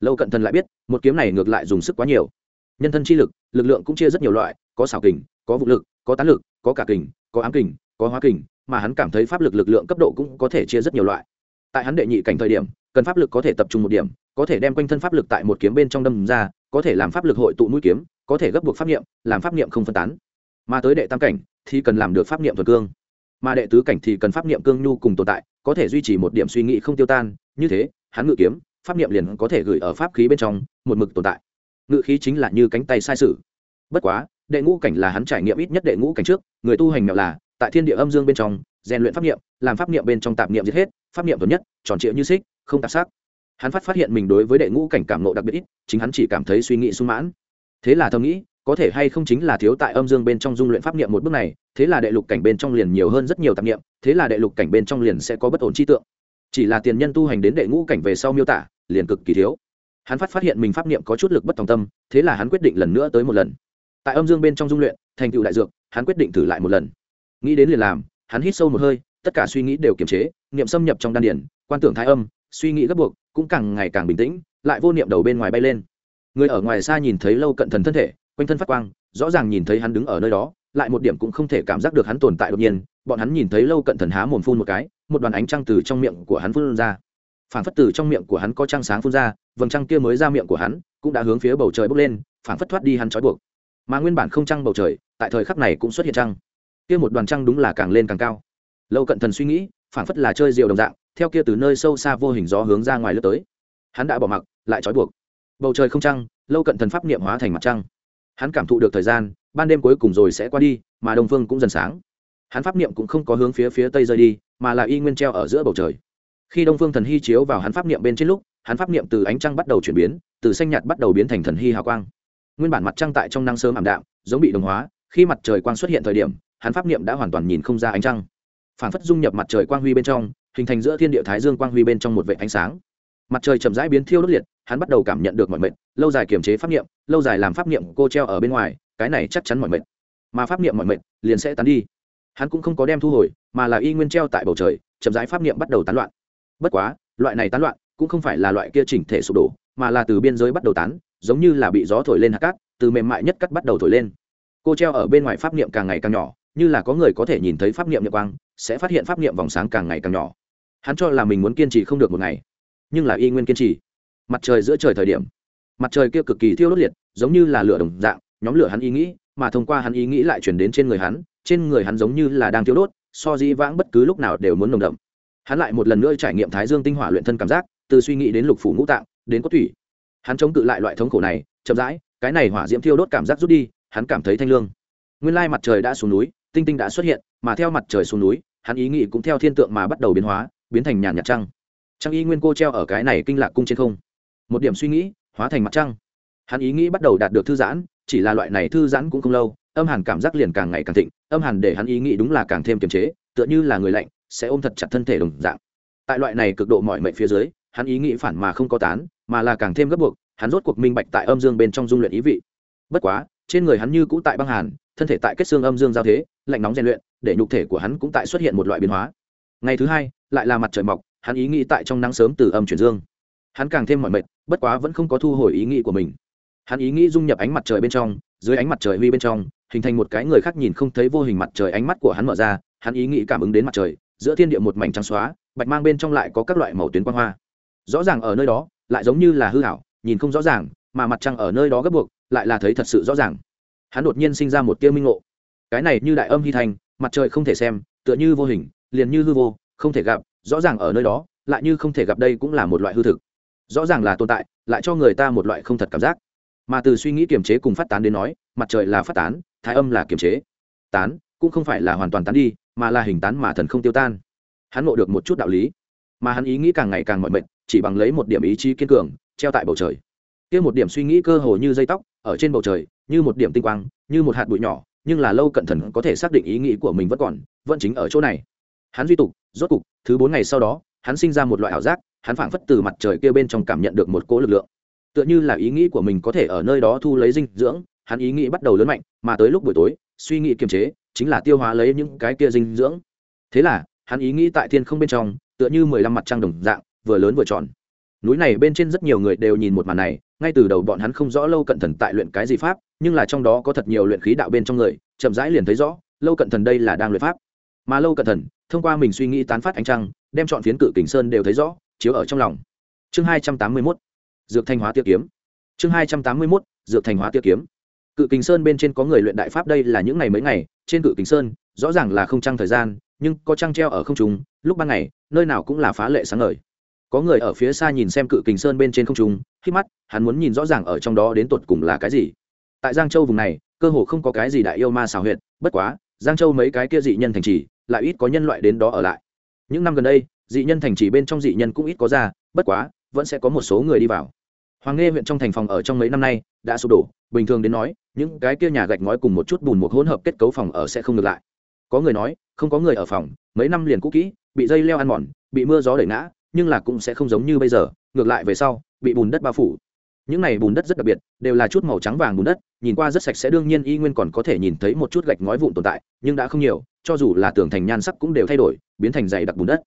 A: Lâu cận thần lại biết, một kiếm này ngược lại dùng sức quá nhiều. Nhân thân chi lực lực lượng cũng chia rất nhiều loại, có xảo kình, có vũ lực, có tán lực, có cả kình, có ám kình, có hóa kình, mà hắn cảm thấy pháp lực lực lượng cấp độ cũng có thể chia rất nhiều loại. Tại hắn đệ nhị cảnh thời điểm, cần pháp lực có thể tập trung một điểm, có thể đem quanh thân pháp lực tại một kiếm bên trong đâm ra, có thể làm pháp lực hội tụ mũi kiếm, có thể gấp buộc pháp niệm, làm pháp niệm không phân tán mà tới đệ tam cảnh thì cần làm được pháp niệm thuần cương. Mà đệ tứ cảnh thì cần pháp niệm cương nhu cùng tồn tại, có thể duy trì một điểm suy nghĩ không tiêu tan, như thế, hắn ngự kiếm, pháp niệm liền có thể gửi ở pháp khí bên trong, một mực tồn tại. Ngự khí chính là như cánh tay sai sự. Bất quá, đệ ngũ cảnh là hắn trải nghiệm ít nhất đệ ngũ cảnh trước, người tu hành mẹo là, tại thiên địa âm dương bên trong, rèn luyện pháp niệm, làm pháp niệm bên trong tạp niệm giết hết, pháp niệm thuần nhất, tròn trịa như xích, không tạp sắc hắn phát phát hiện mình đối với đệ ngũ cảnh cảm nộ đặc biệt ít, chính hắn chỉ cảm thấy suy nghĩ sung mãn. Thế là thầm nghĩ có thể hay không chính là thiếu tại âm dương bên trong dung luyện pháp niệm một bước này, thế là đệ lục cảnh bên trong liền nhiều hơn rất nhiều tạp niệm, thế là đệ lục cảnh bên trong liền sẽ có bất ổn chi tượng. Chỉ là tiền nhân tu hành đến đệ ngũ cảnh về sau miêu tả, liền cực kỳ thiếu. Hắn phát phát hiện mình pháp niệm có chút lực bất tòng tâm, thế là hắn quyết định lần nữa tới một lần. Tại âm dương bên trong dung luyện, thành tựu đại dược, hắn quyết định thử lại một lần. Nghĩ đến liền làm, hắn hít sâu một hơi, tất cả suy nghĩ đều kiềm chế, niệm xâm nhập trong đan điển, quan tưởng thái âm, suy nghĩ gấp buộc, cũng càng ngày càng bình tĩnh, lại vô niệm đầu bên ngoài bay lên. Người ở ngoài xa nhìn thấy lâu cận thần thân thể quanh thân phát quang, rõ ràng nhìn thấy hắn đứng ở nơi đó, lại một điểm cũng không thể cảm giác được hắn tồn tại đột nhiên, bọn hắn nhìn thấy lâu cận thần há mồm phun một cái, một đoàn ánh trăng từ trong miệng của hắn phun ra. Phản phất từ trong miệng của hắn có trăng sáng phun ra, vầng trăng kia mới ra miệng của hắn, cũng đã hướng phía bầu trời bốc lên, phản phất thoát đi hắn trói buộc. Mà nguyên bản không trăng bầu trời, tại thời khắc này cũng xuất hiện trăng. Kia một đoàn trăng đúng là càng lên càng cao. Lâu cận thần suy nghĩ, phản phất là chơi rượu đồng dạng, theo kia từ nơi sâu xa vô hình gió hướng ra ngoài lướt tới. Hắn đã bỏ mặc, lại trói buộc. Bầu trời không trăng, lâu cận thần pháp niệm hóa thành mặt trăng hắn cảm thụ được thời gian, ban đêm cuối cùng rồi sẽ qua đi, mà đông phương cũng dần sáng. Hắn pháp niệm cũng không có hướng phía phía tây rơi đi, mà là y nguyên treo ở giữa bầu trời. Khi đông phương thần hy chiếu vào hắn pháp niệm bên trên lúc, hắn pháp niệm từ ánh trăng bắt đầu chuyển biến, từ xanh nhạt bắt đầu biến thành thần hy hào quang. Nguyên bản mặt trăng tại trong năng sớm ảm đạm, giống bị đồng hóa, khi mặt trời quang xuất hiện thời điểm, hắn pháp niệm đã hoàn toàn nhìn không ra ánh trăng. Phản phất dung nhập mặt trời quang huy bên trong, hình thành giữa thiên địa thái dương quang huy bên trong một vệ ánh sáng. Mặt trời chậm rãi biến thiêu đốt liệt hắn bắt đầu cảm nhận được mọi mệnh lâu dài kiềm chế pháp niệm, lâu dài làm pháp niệm cô treo ở bên ngoài, cái này chắc chắn mọi mệnh mà pháp niệm mọi mệnh liền sẽ tán đi. Hắn cũng không có đem thu hồi, mà là y nguyên treo tại bầu trời, chậm rãi pháp niệm bắt đầu tán loạn. Bất quá, loại này tán loạn cũng không phải là loại kia chỉnh thể sụp đổ, mà là từ biên giới bắt đầu tán, giống như là bị gió thổi lên hạt cát, từ mềm mại nhất cắt bắt đầu thổi lên. Cô treo ở bên ngoài pháp niệm càng ngày càng nhỏ, như là có người có thể nhìn thấy pháp niệm nhật quang, sẽ phát hiện pháp niệm vòng sáng càng ngày càng nhỏ. Hắn cho là mình muốn kiên trì không được một ngày, nhưng là y nguyên kiên trì mặt trời giữa trời thời điểm. Mặt trời kia cực kỳ thiêu đốt liệt, giống như là lửa đồng dạng, nhóm lửa hắn ý nghĩ, mà thông qua hắn ý nghĩ lại chuyển đến trên người hắn, trên người hắn giống như là đang thiêu đốt, so dĩ vãng bất cứ lúc nào đều muốn nồng đậm. Hắn lại một lần nữa trải nghiệm thái dương tinh hỏa luyện thân cảm giác, từ suy nghĩ đến lục phủ ngũ tạng, đến cốt thủy hắn chống cự lại loại thống khổ này, chậm rãi, cái này hỏa diễm thiêu đốt cảm giác rút đi, hắn cảm thấy thanh lương. Nguyên lai mặt trời đã xuống núi, tinh tinh đã xuất hiện, mà theo mặt trời xuống núi, hắn ý nghĩ cũng theo thiên tượng mà bắt đầu biến hóa, biến thành nhàn nhạt trăng. Trăng y nguyên cô treo ở cái này kinh lạc cung trên không một điểm suy nghĩ, hóa thành mặt trăng. Hắn ý nghĩ bắt đầu đạt được thư giãn, chỉ là loại này thư giãn cũng không lâu, âm hàn cảm giác liền càng ngày càng thịnh, âm hàn để hắn ý nghĩ đúng là càng thêm kiềm chế, tựa như là người lạnh, sẽ ôm thật chặt thân thể đồng dạng. Tại loại này cực độ mọi mệnh phía dưới, hắn ý nghĩ phản mà không có tán, mà là càng thêm gấp buộc, hắn rốt cuộc minh bạch tại âm dương bên trong dung luyện ý vị. Bất quá, trên người hắn như cũ tại băng hàn, thân thể tại kết xương âm dương giao thế, lạnh nóng rèn luyện, để nhục thể của hắn cũng tại xuất hiện một loại biến hóa. Ngày thứ hai, lại là mặt trời mọc, hắn ý nghĩ tại trong nắng sớm từ âm chuyển dương. Hắn càng thêm mọi mệt bất quá vẫn không có thu hồi ý nghĩ của mình. Hắn ý nghĩ dung nhập ánh mặt trời bên trong, dưới ánh mặt trời huy bên trong, hình thành một cái người khác nhìn không thấy vô hình mặt trời ánh mắt của hắn mở ra, hắn ý nghĩ cảm ứng đến mặt trời, giữa thiên địa một mảnh trắng xóa, bạch mang bên trong lại có các loại màu tuyến quang hoa. Rõ ràng ở nơi đó, lại giống như là hư hảo nhìn không rõ ràng, mà mặt trăng ở nơi đó gấp buộc, lại là thấy thật sự rõ ràng. Hắn đột nhiên sinh ra một tiêu minh ngộ. Cái này như đại âm hy thành, mặt trời không thể xem, tựa như vô hình, liền như hư vô, không thể gặp, rõ ràng ở nơi đó, lại như không thể gặp đây cũng là một loại hư thực rõ ràng là tồn tại, lại cho người ta một loại không thật cảm giác. Mà từ suy nghĩ kiềm chế cùng phát tán đến nói, mặt trời là phát tán, thái âm là kiềm chế. Tán, cũng không phải là hoàn toàn tán đi, mà là hình tán mà thần không tiêu tan. Hắn ngộ được một chút đạo lý. Mà hắn ý nghĩ càng ngày càng mọi mệnh chỉ bằng lấy một điểm ý chí kiên cường, treo tại bầu trời. Kia một điểm suy nghĩ cơ hồ như dây tóc, ở trên bầu trời, như một điểm tinh quang, như một hạt bụi nhỏ, nhưng là lâu cận thần có thể xác định ý nghĩ của mình vẫn còn, vẫn chính ở chỗ này. Hắn duy tục, rốt cục, thứ bốn ngày sau đó, hắn sinh ra một loại ảo giác hắn phảng phất từ mặt trời kia bên trong cảm nhận được một cỗ lực lượng. Tựa như là ý nghĩ của mình có thể ở nơi đó thu lấy dinh dưỡng, hắn ý nghĩ bắt đầu lớn mạnh, mà tới lúc buổi tối, suy nghĩ kiềm chế, chính là tiêu hóa lấy những cái kia dinh dưỡng. Thế là, hắn ý nghĩ tại thiên không bên trong, tựa như mười lăm mặt trăng đồng dạng, vừa lớn vừa tròn. Núi này bên trên rất nhiều người đều nhìn một màn này, ngay từ đầu bọn hắn không rõ lâu cận thần tại luyện cái gì pháp, nhưng là trong đó có thật nhiều luyện khí đạo bên trong người, chậm rãi liền thấy rõ, lâu cận thần đây là đang luyện pháp. Mà lâu cận thần, thông qua mình suy nghĩ tán phát ánh trăng, đem chọn phiến cự kình sơn đều thấy rõ chiếu ở trong lòng. Chương hai trăm tám mươi mốt, dược thanh hóa tiêu kiếm. Chương hai trăm tám mươi mốt, dược thanh hóa tiêu kiếm. Cự kình sơn bên trên có người luyện đại pháp đây là những ngày mấy ngày, trên cự kình sơn, rõ ràng là không trăng thời gian, nhưng có trăng treo ở không trung, lúc ban ngày, nơi nào cũng là phá lệ sáng ngời. Có người ở phía xa nhìn xem cự kình sơn bên trên không trung, khi mắt, hắn muốn nhìn rõ ràng ở trong đó đến tột cùng là cái gì. Tại giang châu vùng này, cơ hồ không có cái gì đại yêu ma xào huyệt, bất quá, giang châu mấy cái kia dị nhân thành trì, lại ít có nhân loại đến đó ở lại. Những năm gần đây dị nhân thành trì bên trong dị nhân cũng ít có ra, bất quá, vẫn sẽ có một số người đi vào. Hoàng nghe huyện trong thành phòng ở trong mấy năm nay đã sụp đổ, bình thường đến nói, những cái kia nhà gạch ngói cùng một chút bùn một hỗn hợp kết cấu phòng ở sẽ không ngược lại. Có người nói, không có người ở phòng, mấy năm liền cũ kỹ, bị dây leo ăn mòn, bị mưa gió đẩy ngã, nhưng là cũng sẽ không giống như bây giờ, ngược lại về sau, bị bùn đất bao phủ. Những này bùn đất rất đặc biệt, đều là chút màu trắng vàng bùn đất, nhìn qua rất sạch sẽ, đương nhiên y nguyên còn có thể nhìn thấy một chút gạch ngói vụn tồn tại, nhưng đã không nhiều, cho dù là tường thành nhan sắc cũng đều thay đổi, biến thành dày đặc bùn đất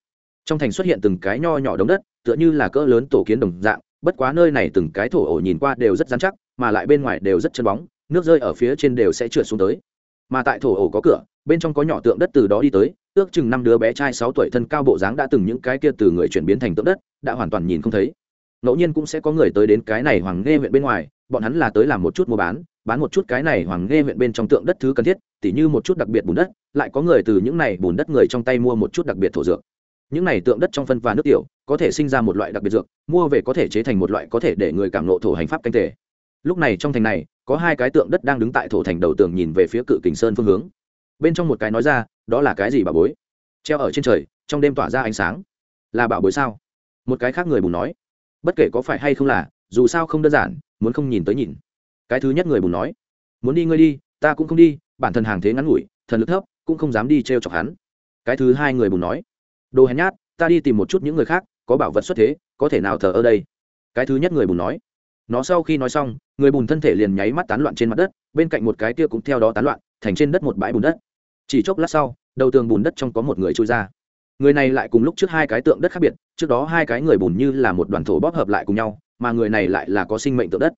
A: trong thành xuất hiện từng cái nho nhỏ đống đất, tựa như là cỡ lớn tổ kiến đồng dạng, bất quá nơi này từng cái thổ ổ nhìn qua đều rất dán chắc, mà lại bên ngoài đều rất chân bóng, nước rơi ở phía trên đều sẽ trượt xuống tới. Mà tại thổ ổ có cửa, bên trong có nhỏ tượng đất từ đó đi tới, ước chừng năm đứa bé trai sáu tuổi thân cao bộ dáng đã từng những cái kia từ người chuyển biến thành tượng đất, đã hoàn toàn nhìn không thấy. Ngẫu nhiên cũng sẽ có người tới đến cái này hoàng nghe huyện bên ngoài, bọn hắn là tới làm một chút mua bán bán một chút cái này hoàng nghe huyện bên trong tượng đất thứ cần thiết, tỉ như một chút đặc biệt bùn đất, lại có người từ những này bùn đất người trong tay mua một chút đặc biệt thổ dược những này tượng đất trong phân và nước tiểu, có thể sinh ra một loại đặc biệt dược, mua về có thể chế thành một loại có thể để người cảm nộ thổ hành pháp canh tề. Lúc này trong thành này, có hai cái tượng đất đang đứng tại thổ thành đầu tường nhìn về phía cự kình sơn phương hướng. Bên trong một cái nói ra, đó là cái gì bà bối? Treo ở trên trời, trong đêm tỏa ra ánh sáng. Là bảo bối sao? Một cái khác người bùn nói. Bất kể có phải hay không là, dù sao không đơn giản, muốn không nhìn tới nhìn. Cái thứ nhất người bùn nói. Muốn đi ngươi đi, ta cũng không đi, bản thân hàng thế ngắn ngủi, thần lực thấp, cũng không dám đi t r e o chọc hắn. Cái thứ hai người bùn nói đồ hèn nhát, ta đi tìm một chút những người khác, có bảo vật xuất thế, có thể nào thờ ở đây? Cái thứ nhất người bùn nói. Nó sau khi nói xong, người bùn thân thể liền nháy mắt tán loạn trên mặt đất, bên cạnh một cái kia cũng theo đó tán loạn, thành trên đất một bãi bùn đất. Chỉ chốc lát sau, đầu tường bùn đất trong có một người trôi ra. Người này lại cùng lúc trước hai cái tượng đất khác biệt, trước đó hai cái người bùn như là một đoàn thổ bóp hợp lại cùng nhau, mà người này lại là có sinh mệnh tượng đất.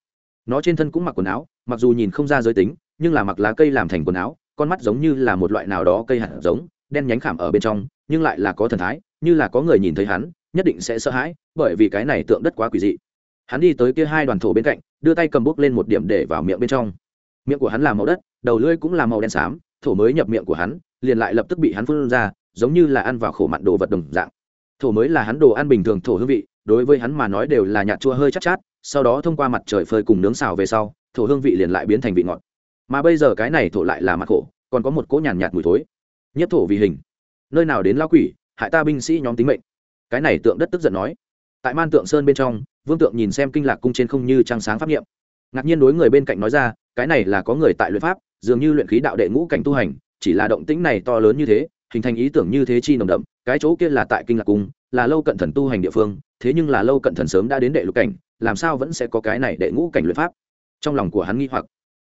A: Nó trên thân cũng mặc quần áo, mặc dù nhìn không ra giới tính, nhưng là mặc lá cây làm thành quần áo, con mắt giống như là một loại nào đó cây hạt giống đen nhánh khảm ở bên trong nhưng lại là có thần thái như là có người nhìn thấy hắn nhất định sẽ sợ hãi bởi vì cái này tượng đất quá quỷ dị. Hắn đi tới kia hai đoàn thổ bên cạnh đưa tay cầm bút lên một điểm để vào miệng bên trong. Miệng của hắn là màu đất đầu lưỡi cũng là màu đen xám thổ mới nhập miệng của hắn liền lại lập tức bị hắn phun ra giống như là ăn vào khổ mặn đồ vật đồng dạng. Thổ mới là hắn đồ ăn bình thường thổ hương vị đối với hắn mà nói đều là nhạt chua hơi chắc chát, chát sau đó thông qua mặt trời phơi cùng nướng xào về sau thổ hương vị liền lại biến thành vị ngọt. Mà bây giờ cái này thổ lại là mặt khổ còn có một cỗ nhàn nhạt, mùi thối nhất thổ vì hình. Nơi nào đến lao quỷ, hại ta binh sĩ nhóm tính mệnh. Cái này tượng đất tức giận nói. Tại man tượng sơn bên trong, vương tượng nhìn xem kinh lạc cung trên không như trăng sáng pháp nghiệm ngạc nhiên đối người bên cạnh nói ra, cái này là có người tại luyện pháp, dường như luyện khí đạo đệ ngũ cảnh tu hành, chỉ là động tĩnh này to lớn như thế, hình thành ý tưởng như thế chi nồng đậm, cái chỗ kia là tại kinh lạc cung, là lâu cận thần tu hành địa phương, thế nhưng là lâu cận thần sớm đã đến đệ lục cảnh, làm sao vẫn sẽ có cái này đệ ngũ cảnh luyện pháp? Trong lòng của hắn nghi hoặc,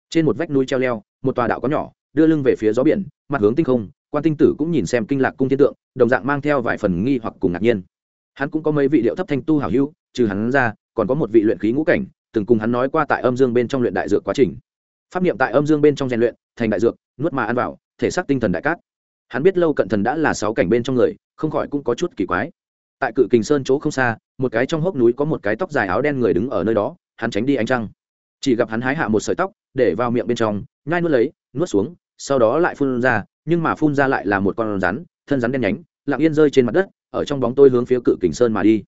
A: trên một vách núi treo leo, một tòa đạo có nhỏ, đưa lưng về phía gió biển, mặt hướng tinh không quan tinh tử cũng nhìn xem kinh lạc cung thiên tượng, đồng dạng mang theo vài phần nghi hoặc cùng ngạc nhiên. Hắn cũng có mấy vị điệu thấp thanh tu hảo hữu, trừ hắn ra, còn có một vị luyện khí ngũ cảnh, từng cùng hắn nói qua tại âm dương bên trong luyện đại dược quá trình. Pháp niệm tại âm dương bên trong rèn luyện, thành đại dược, nuốt mà ăn vào, thể xác tinh thần đại cát. Hắn biết lâu cận thần đã là sáu cảnh bên trong người, không khỏi cũng có chút kỳ quái. Tại cự kình sơn chỗ không xa, một cái trong hốc núi có một cái tóc dài áo đen người đứng ở nơi đó, hắn tránh đi ánh trăng. Chỉ gặp hắn hái hạ một sợi tóc, để vào miệng bên trong, nhai nuốt lấy, nuốt xuống, sau đó lại phun ra nhưng mà phun ra lại là một con rắn, thân rắn đen nhánh, lặng yên rơi trên mặt đất, ở trong bóng tôi hướng phía cự kình sơn mà đi.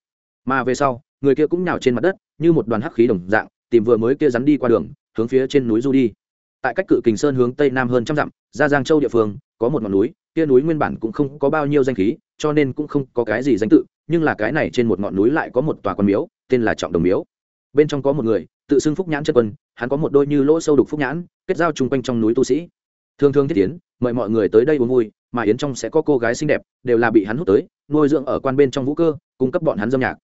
A: Mà về sau, người kia cũng nhào trên mặt đất, như một đoàn hắc khí đồng dạng, tìm vừa mới kia rắn đi qua đường, hướng phía trên núi du đi. Tại cách cự kình sơn hướng tây nam hơn trăm dặm, ra giang châu địa phương, có một ngọn núi, kia núi nguyên bản cũng không có bao nhiêu danh khí, cho nên cũng không có cái gì danh tự, nhưng là cái này trên một ngọn núi lại có một tòa quan miếu, tên là trọng đồng miếu. Bên trong có một người, tự xưng phúc nhãn chân quân, hắn có một đôi như lỗ sâu đục phúc nhãn, kết giao chung quanh trong núi tu sĩ. Thường thường thiết tiến mời mọi người tới đây uống vui, mà yến trong sẽ có cô gái xinh đẹp, đều là bị hắn hút tới, nuôi dưỡng ở quan bên trong vũ cơ, cung cấp bọn hắn dâm nhạc.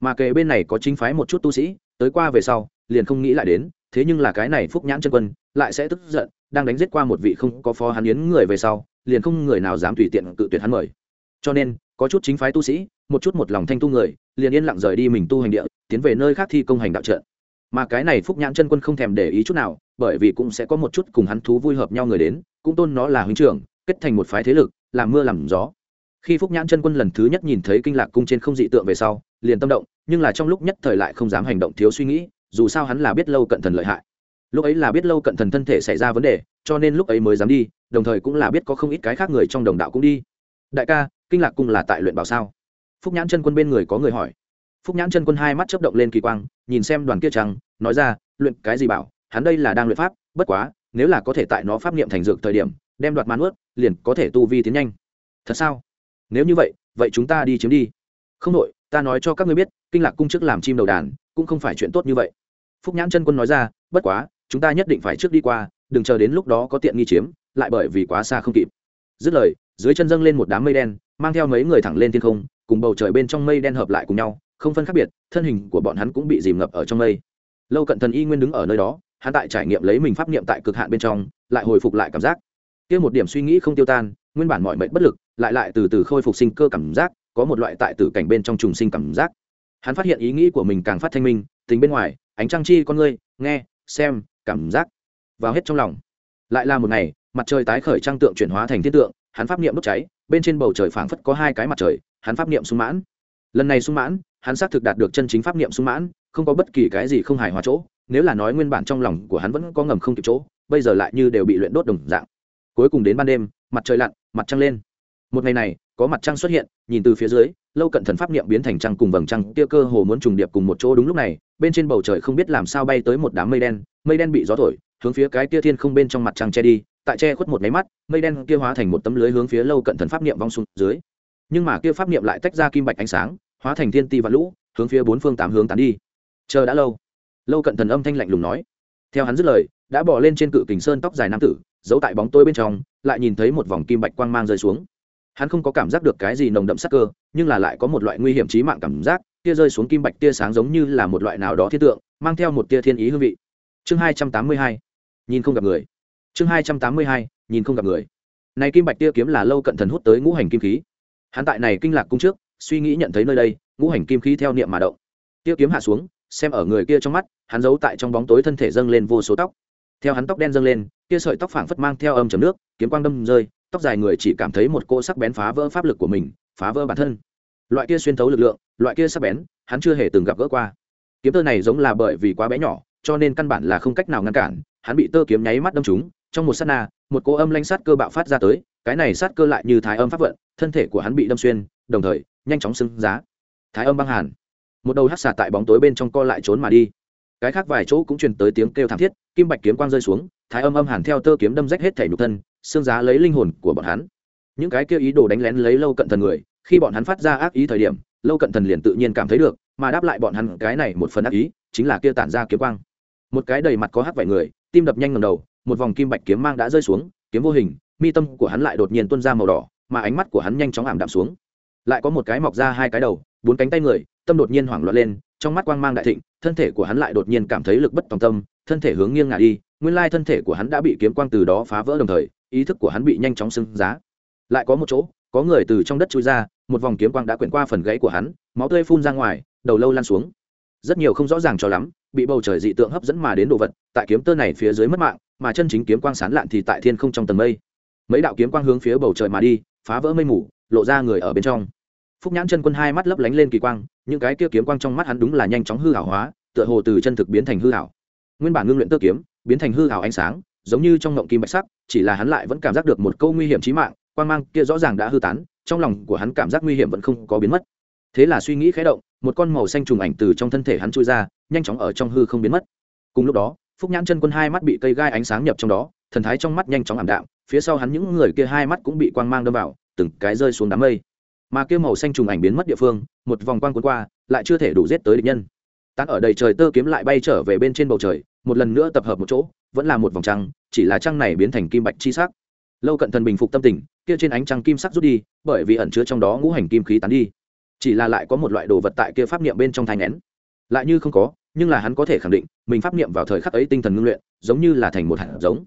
A: Mà kề bên này có chính phái một chút tu sĩ, tới qua về sau, liền không nghĩ lại đến, thế nhưng là cái này phúc nhãn chân quân, lại sẽ tức giận, đang đánh giết qua một vị không có phó hắn yến người về sau, liền không người nào dám tùy tiện cự tuyệt hắn mời. Cho nên, có chút chính phái tu sĩ, một chút một lòng thanh tu người, liền yên lặng rời đi mình tu hành địa, tiến về nơi khác thi công hành đạo trận. Mà cái này phúc nhãn chân quân không thèm để ý chút nào, bởi vì cũng sẽ có một chút cùng hắn thú vui hợp nhau người đến cũng tôn nó là huynh trưởng, kết thành một phái thế lực, làm mưa làm gió. Khi phúc nhãn chân quân lần thứ nhất nhìn thấy kinh lạc cung trên không dị tượng về sau, liền tâm động, nhưng là trong lúc nhất thời lại không dám hành động thiếu suy nghĩ, dù sao hắn là biết lâu cận thần lợi hại. Lúc ấy là biết lâu cận thần thân thể xảy ra vấn đề, cho nên lúc ấy mới dám đi, đồng thời cũng là biết có không ít cái khác người trong đồng đạo cũng đi. Đại ca, kinh lạc cung là tại luyện bảo sao? Phúc nhãn chân quân bên người có người hỏi. Phúc nhãn chân quân hai mắt chấp động lên kỳ quang, nhìn xem đoàn kia trăng, nói ra, luyện cái gì bảo? Hắn đây là đang luyện pháp, bất quá nếu là có thể tại nó pháp nghiệm thành dược thời điểm, đem đoạt man ướt liền có thể tu vi tiến nhanh. Thật sao? Nếu như vậy vậy chúng ta đi chiếm đi. Không đội ta nói cho các ngươi biết, kinh lạc cung chức làm chim đầu đàn, cũng không phải chuyện tốt như vậy. Phúc nhãn chân quân nói ra, bất quá, chúng ta nhất định phải trước đi qua, đừng chờ đến lúc đó có tiện nghi chiếm, lại bởi vì quá xa không kịp. Dứt lời, dưới chân dâng lên một đám mây đen, mang theo mấy người thẳng lên thiên không, cùng bầu trời bên trong mây đen hợp lại cùng nhau, không phân khác biệt, thân hình của bọn hắn cũng bị dìm ngập ở trong mây. Lâu cận thần y nguyên đứng ở nơi đó hắn tại trải nghiệm lấy mình pháp niệm tại cực hạn bên trong, lại hồi phục lại cảm giác. Kia một điểm suy nghĩ không tiêu tan, nguyên bản mọi mệnh bất lực, lại lại từ từ khôi phục sinh cơ cảm giác, có một loại tại tử cảnh bên trong trùng sinh cảm giác. Hắn phát hiện ý nghĩ của mình càng phát thanh minh tính bên ngoài, ánh trăng chi con ngươi, nghe, xem, cảm giác, vào hết trong lòng. Lại là một ngày, mặt trời tái khởi trang tượng chuyển hóa thành thiên tượng, hắn pháp niệm đốt cháy, bên trên bầu trời phảng phất có hai cái mặt trời, hắn pháp niệm sung mãn. Lần này sung mãn, hắn xác thực đạt được chân chính pháp niệm sung mãn không có bất kỳ cái gì không hài hòa chỗ, nếu là nói nguyên bản trong lòng của hắn vẫn có ngầm không kịp chỗ, bây giờ lại như đều bị luyện đốt đồng dạng. Cuối cùng đến ban đêm, mặt trời lặn, mặt trăng lên. Một ngày này, có mặt trăng xuất hiện, nhìn từ phía dưới, lâu cận thần pháp niệm biến thành trăng cùng vầng trăng, kia cơ hồ muốn trùng điệp cùng một chỗ đúng lúc này, bên trên bầu trời không biết làm sao bay tới một đám mây đen mây đen bị gió thổi, hướng phía cái kia thiên không bên trong mặt trăng che đi, tại che khuất một máy mắt, mây đen kia hóa thành một tấm lưới hướng phía lâu cận thần pháp niệm vong xuống dưới. Nhưng mà kia pháp niệm lại tách ra kim bạch ánh sáng, hóa thành thiên ti và lũ, hướng phía bốn phương tám hướng tán đi chờ đã lâu. Lâu cận thần âm thanh lạnh lùng nói. Theo hắn dứt lời, đã bỏ lên trên cự kình sơn tóc dài nam tử, giấu tại bóng tôi bên trong, lại nhìn thấy một vòng kim bạch quang mang rơi xuống. Hắn không có cảm giác được cái gì nồng đậm sắc cơ, nhưng là lại có một loại nguy hiểm trí mạng cảm giác tia rơi xuống kim bạch tia sáng giống như là một loại nào đó thiết tượng, mang theo một tia thiên ý hương vị. Chương hai trăm tám mươi hai, nhìn không gặp người. Chương hai trăm tám mươi hai, nhìn không gặp người. Này kim bạch tia kiếm là lâu cận thần hút tới ngũ hành kim khí. Hắn tại này kinh lạc cung trước, suy nghĩ nhận thấy nơi đây, ngũ hành kim khí theo niệm mà động. Tia kiếm hạ xuống xem ở người kia trong mắt, hắn giấu tại trong bóng tối thân thể dâng lên vô số tóc. Theo hắn tóc đen dâng lên, kia sợi tóc phảng phất mang theo âm chầm nước, kiếm quang đâm rơi, tóc dài người chỉ cảm thấy một cỗ sắc bén phá vỡ pháp lực của mình, phá vỡ bản thân. Loại kia xuyên thấu lực lượng, loại kia sắc bén, hắn chưa hề từng gặp gỡ qua. Kiếm tơ này giống là bởi vì quá bé nhỏ, cho nên căn bản là không cách nào ngăn cản, hắn bị tơ kiếm nháy mắt đâm trúng, trong một sát na, một cỗ âm lanh sát cơ bạo phát ra tới, cái này sát cơ lại như thái âm pháp vận, thân thể của hắn bị đâm xuyên, đồng thời, nhanh chóng xưng giá. Thái âm băng hàn một đầu hắt xả tại bóng tối bên trong co lại trốn mà đi. Cái khác vài chỗ cũng truyền tới tiếng kêu thảm thiết, kim bạch kiếm quang rơi xuống, thái âm âm hàn theo tơ kiếm đâm rách hết thể nhục thân, xương giá lấy linh hồn của bọn hắn. Những cái kia ý đồ đánh lén lấy lâu cận thần người, khi bọn hắn phát ra ác ý thời điểm, lâu cận thần liền tự nhiên cảm thấy được, mà đáp lại bọn hắn cái này một phần ác ý, chính là kia tản ra kiếm quang. Một cái đầy mặt có hắc vài người, tim đập nhanh ngầm đầu, một vòng kim bạch kiếm mang đã rơi xuống, kiếm vô hình, mi tâm của hắn lại đột nhiên tuôn ra màu đỏ, mà ánh mắt của hắn nhanh chóng ảm đạm xuống. Lại có một cái mọc ra hai cái đầu bốn cánh tay người, tâm đột nhiên hoảng loạn lên, trong mắt quang mang đại thịnh, thân thể của hắn lại đột nhiên cảm thấy lực bất tòng tâm, thân thể hướng nghiêng ngả đi, nguyên lai thân thể của hắn đã bị kiếm quang từ đó phá vỡ đồng thời, ý thức của hắn bị nhanh chóng xưng giá. Lại có một chỗ, có người từ trong đất chui ra, một vòng kiếm quang đã quyển qua phần gãy của hắn, máu tươi phun ra ngoài, đầu lâu lan xuống. Rất nhiều không rõ ràng cho lắm, bị bầu trời dị tượng hấp dẫn mà đến đồ vật, tại kiếm tơ này phía dưới mất mạng, mà chân chính kiếm quang sán lạn thì tại thiên không trong tầng mây. Mấy đạo kiếm quang hướng phía bầu trời mà đi, phá vỡ mây mù, lộ ra người ở bên trong phúc nhãn chân quân hai mắt lấp lánh lên kỳ quang, những cái kia kiếm quang trong mắt hắn đúng là nhanh chóng hư hảo hóa, tựa hồ từ chân thực biến thành hư hảo nguyên bản ngưng luyện tơ kiếm, biến thành hư hảo ánh sáng, giống như trong ngộng kim bạch sắc, chỉ là hắn lại vẫn cảm giác được một câu nguy hiểm chí mạng, quang mang kia rõ ràng đã hư tán, trong lòng của hắn cảm giác nguy hiểm vẫn không có biến mất. Thế là suy nghĩ khé động, một con màu xanh trùng ảnh từ trong thân thể hắn trôi ra, nhanh chóng ở trong hư không biến mất. Cùng lúc đó, phúc nhãn chân quân hai mắt bị cây gai ánh sáng nhập trong đó, thần thái trong mắt nhanh chóng ảm đạm, phía sau hắn những người kia hai mắt cũng bị quang mang đâm vào, từng cái rơi xuống đám mây mà kia màu xanh trùng ảnh biến mất địa phương, một vòng quang cuốn qua, lại chưa thể đủ giết tới địch nhân. Tán ở đầy trời tơ kiếm lại bay trở về bên trên bầu trời, một lần nữa tập hợp một chỗ, vẫn là một vòng trăng, chỉ là trăng này biến thành kim bạch chi sắc. Lâu cận thần bình phục tâm tình, kia trên ánh trăng kim sắc rút đi, bởi vì ẩn chứa trong đó ngũ hành kim khí tán đi. Chỉ là lại có một loại đồ vật tại kia pháp niệm bên trong thai nén. Lại như không có, nhưng là hắn có thể khẳng định, mình pháp niệm vào thời khắc ấy tinh thần ngưng luyện, giống như là thành một hạt giống.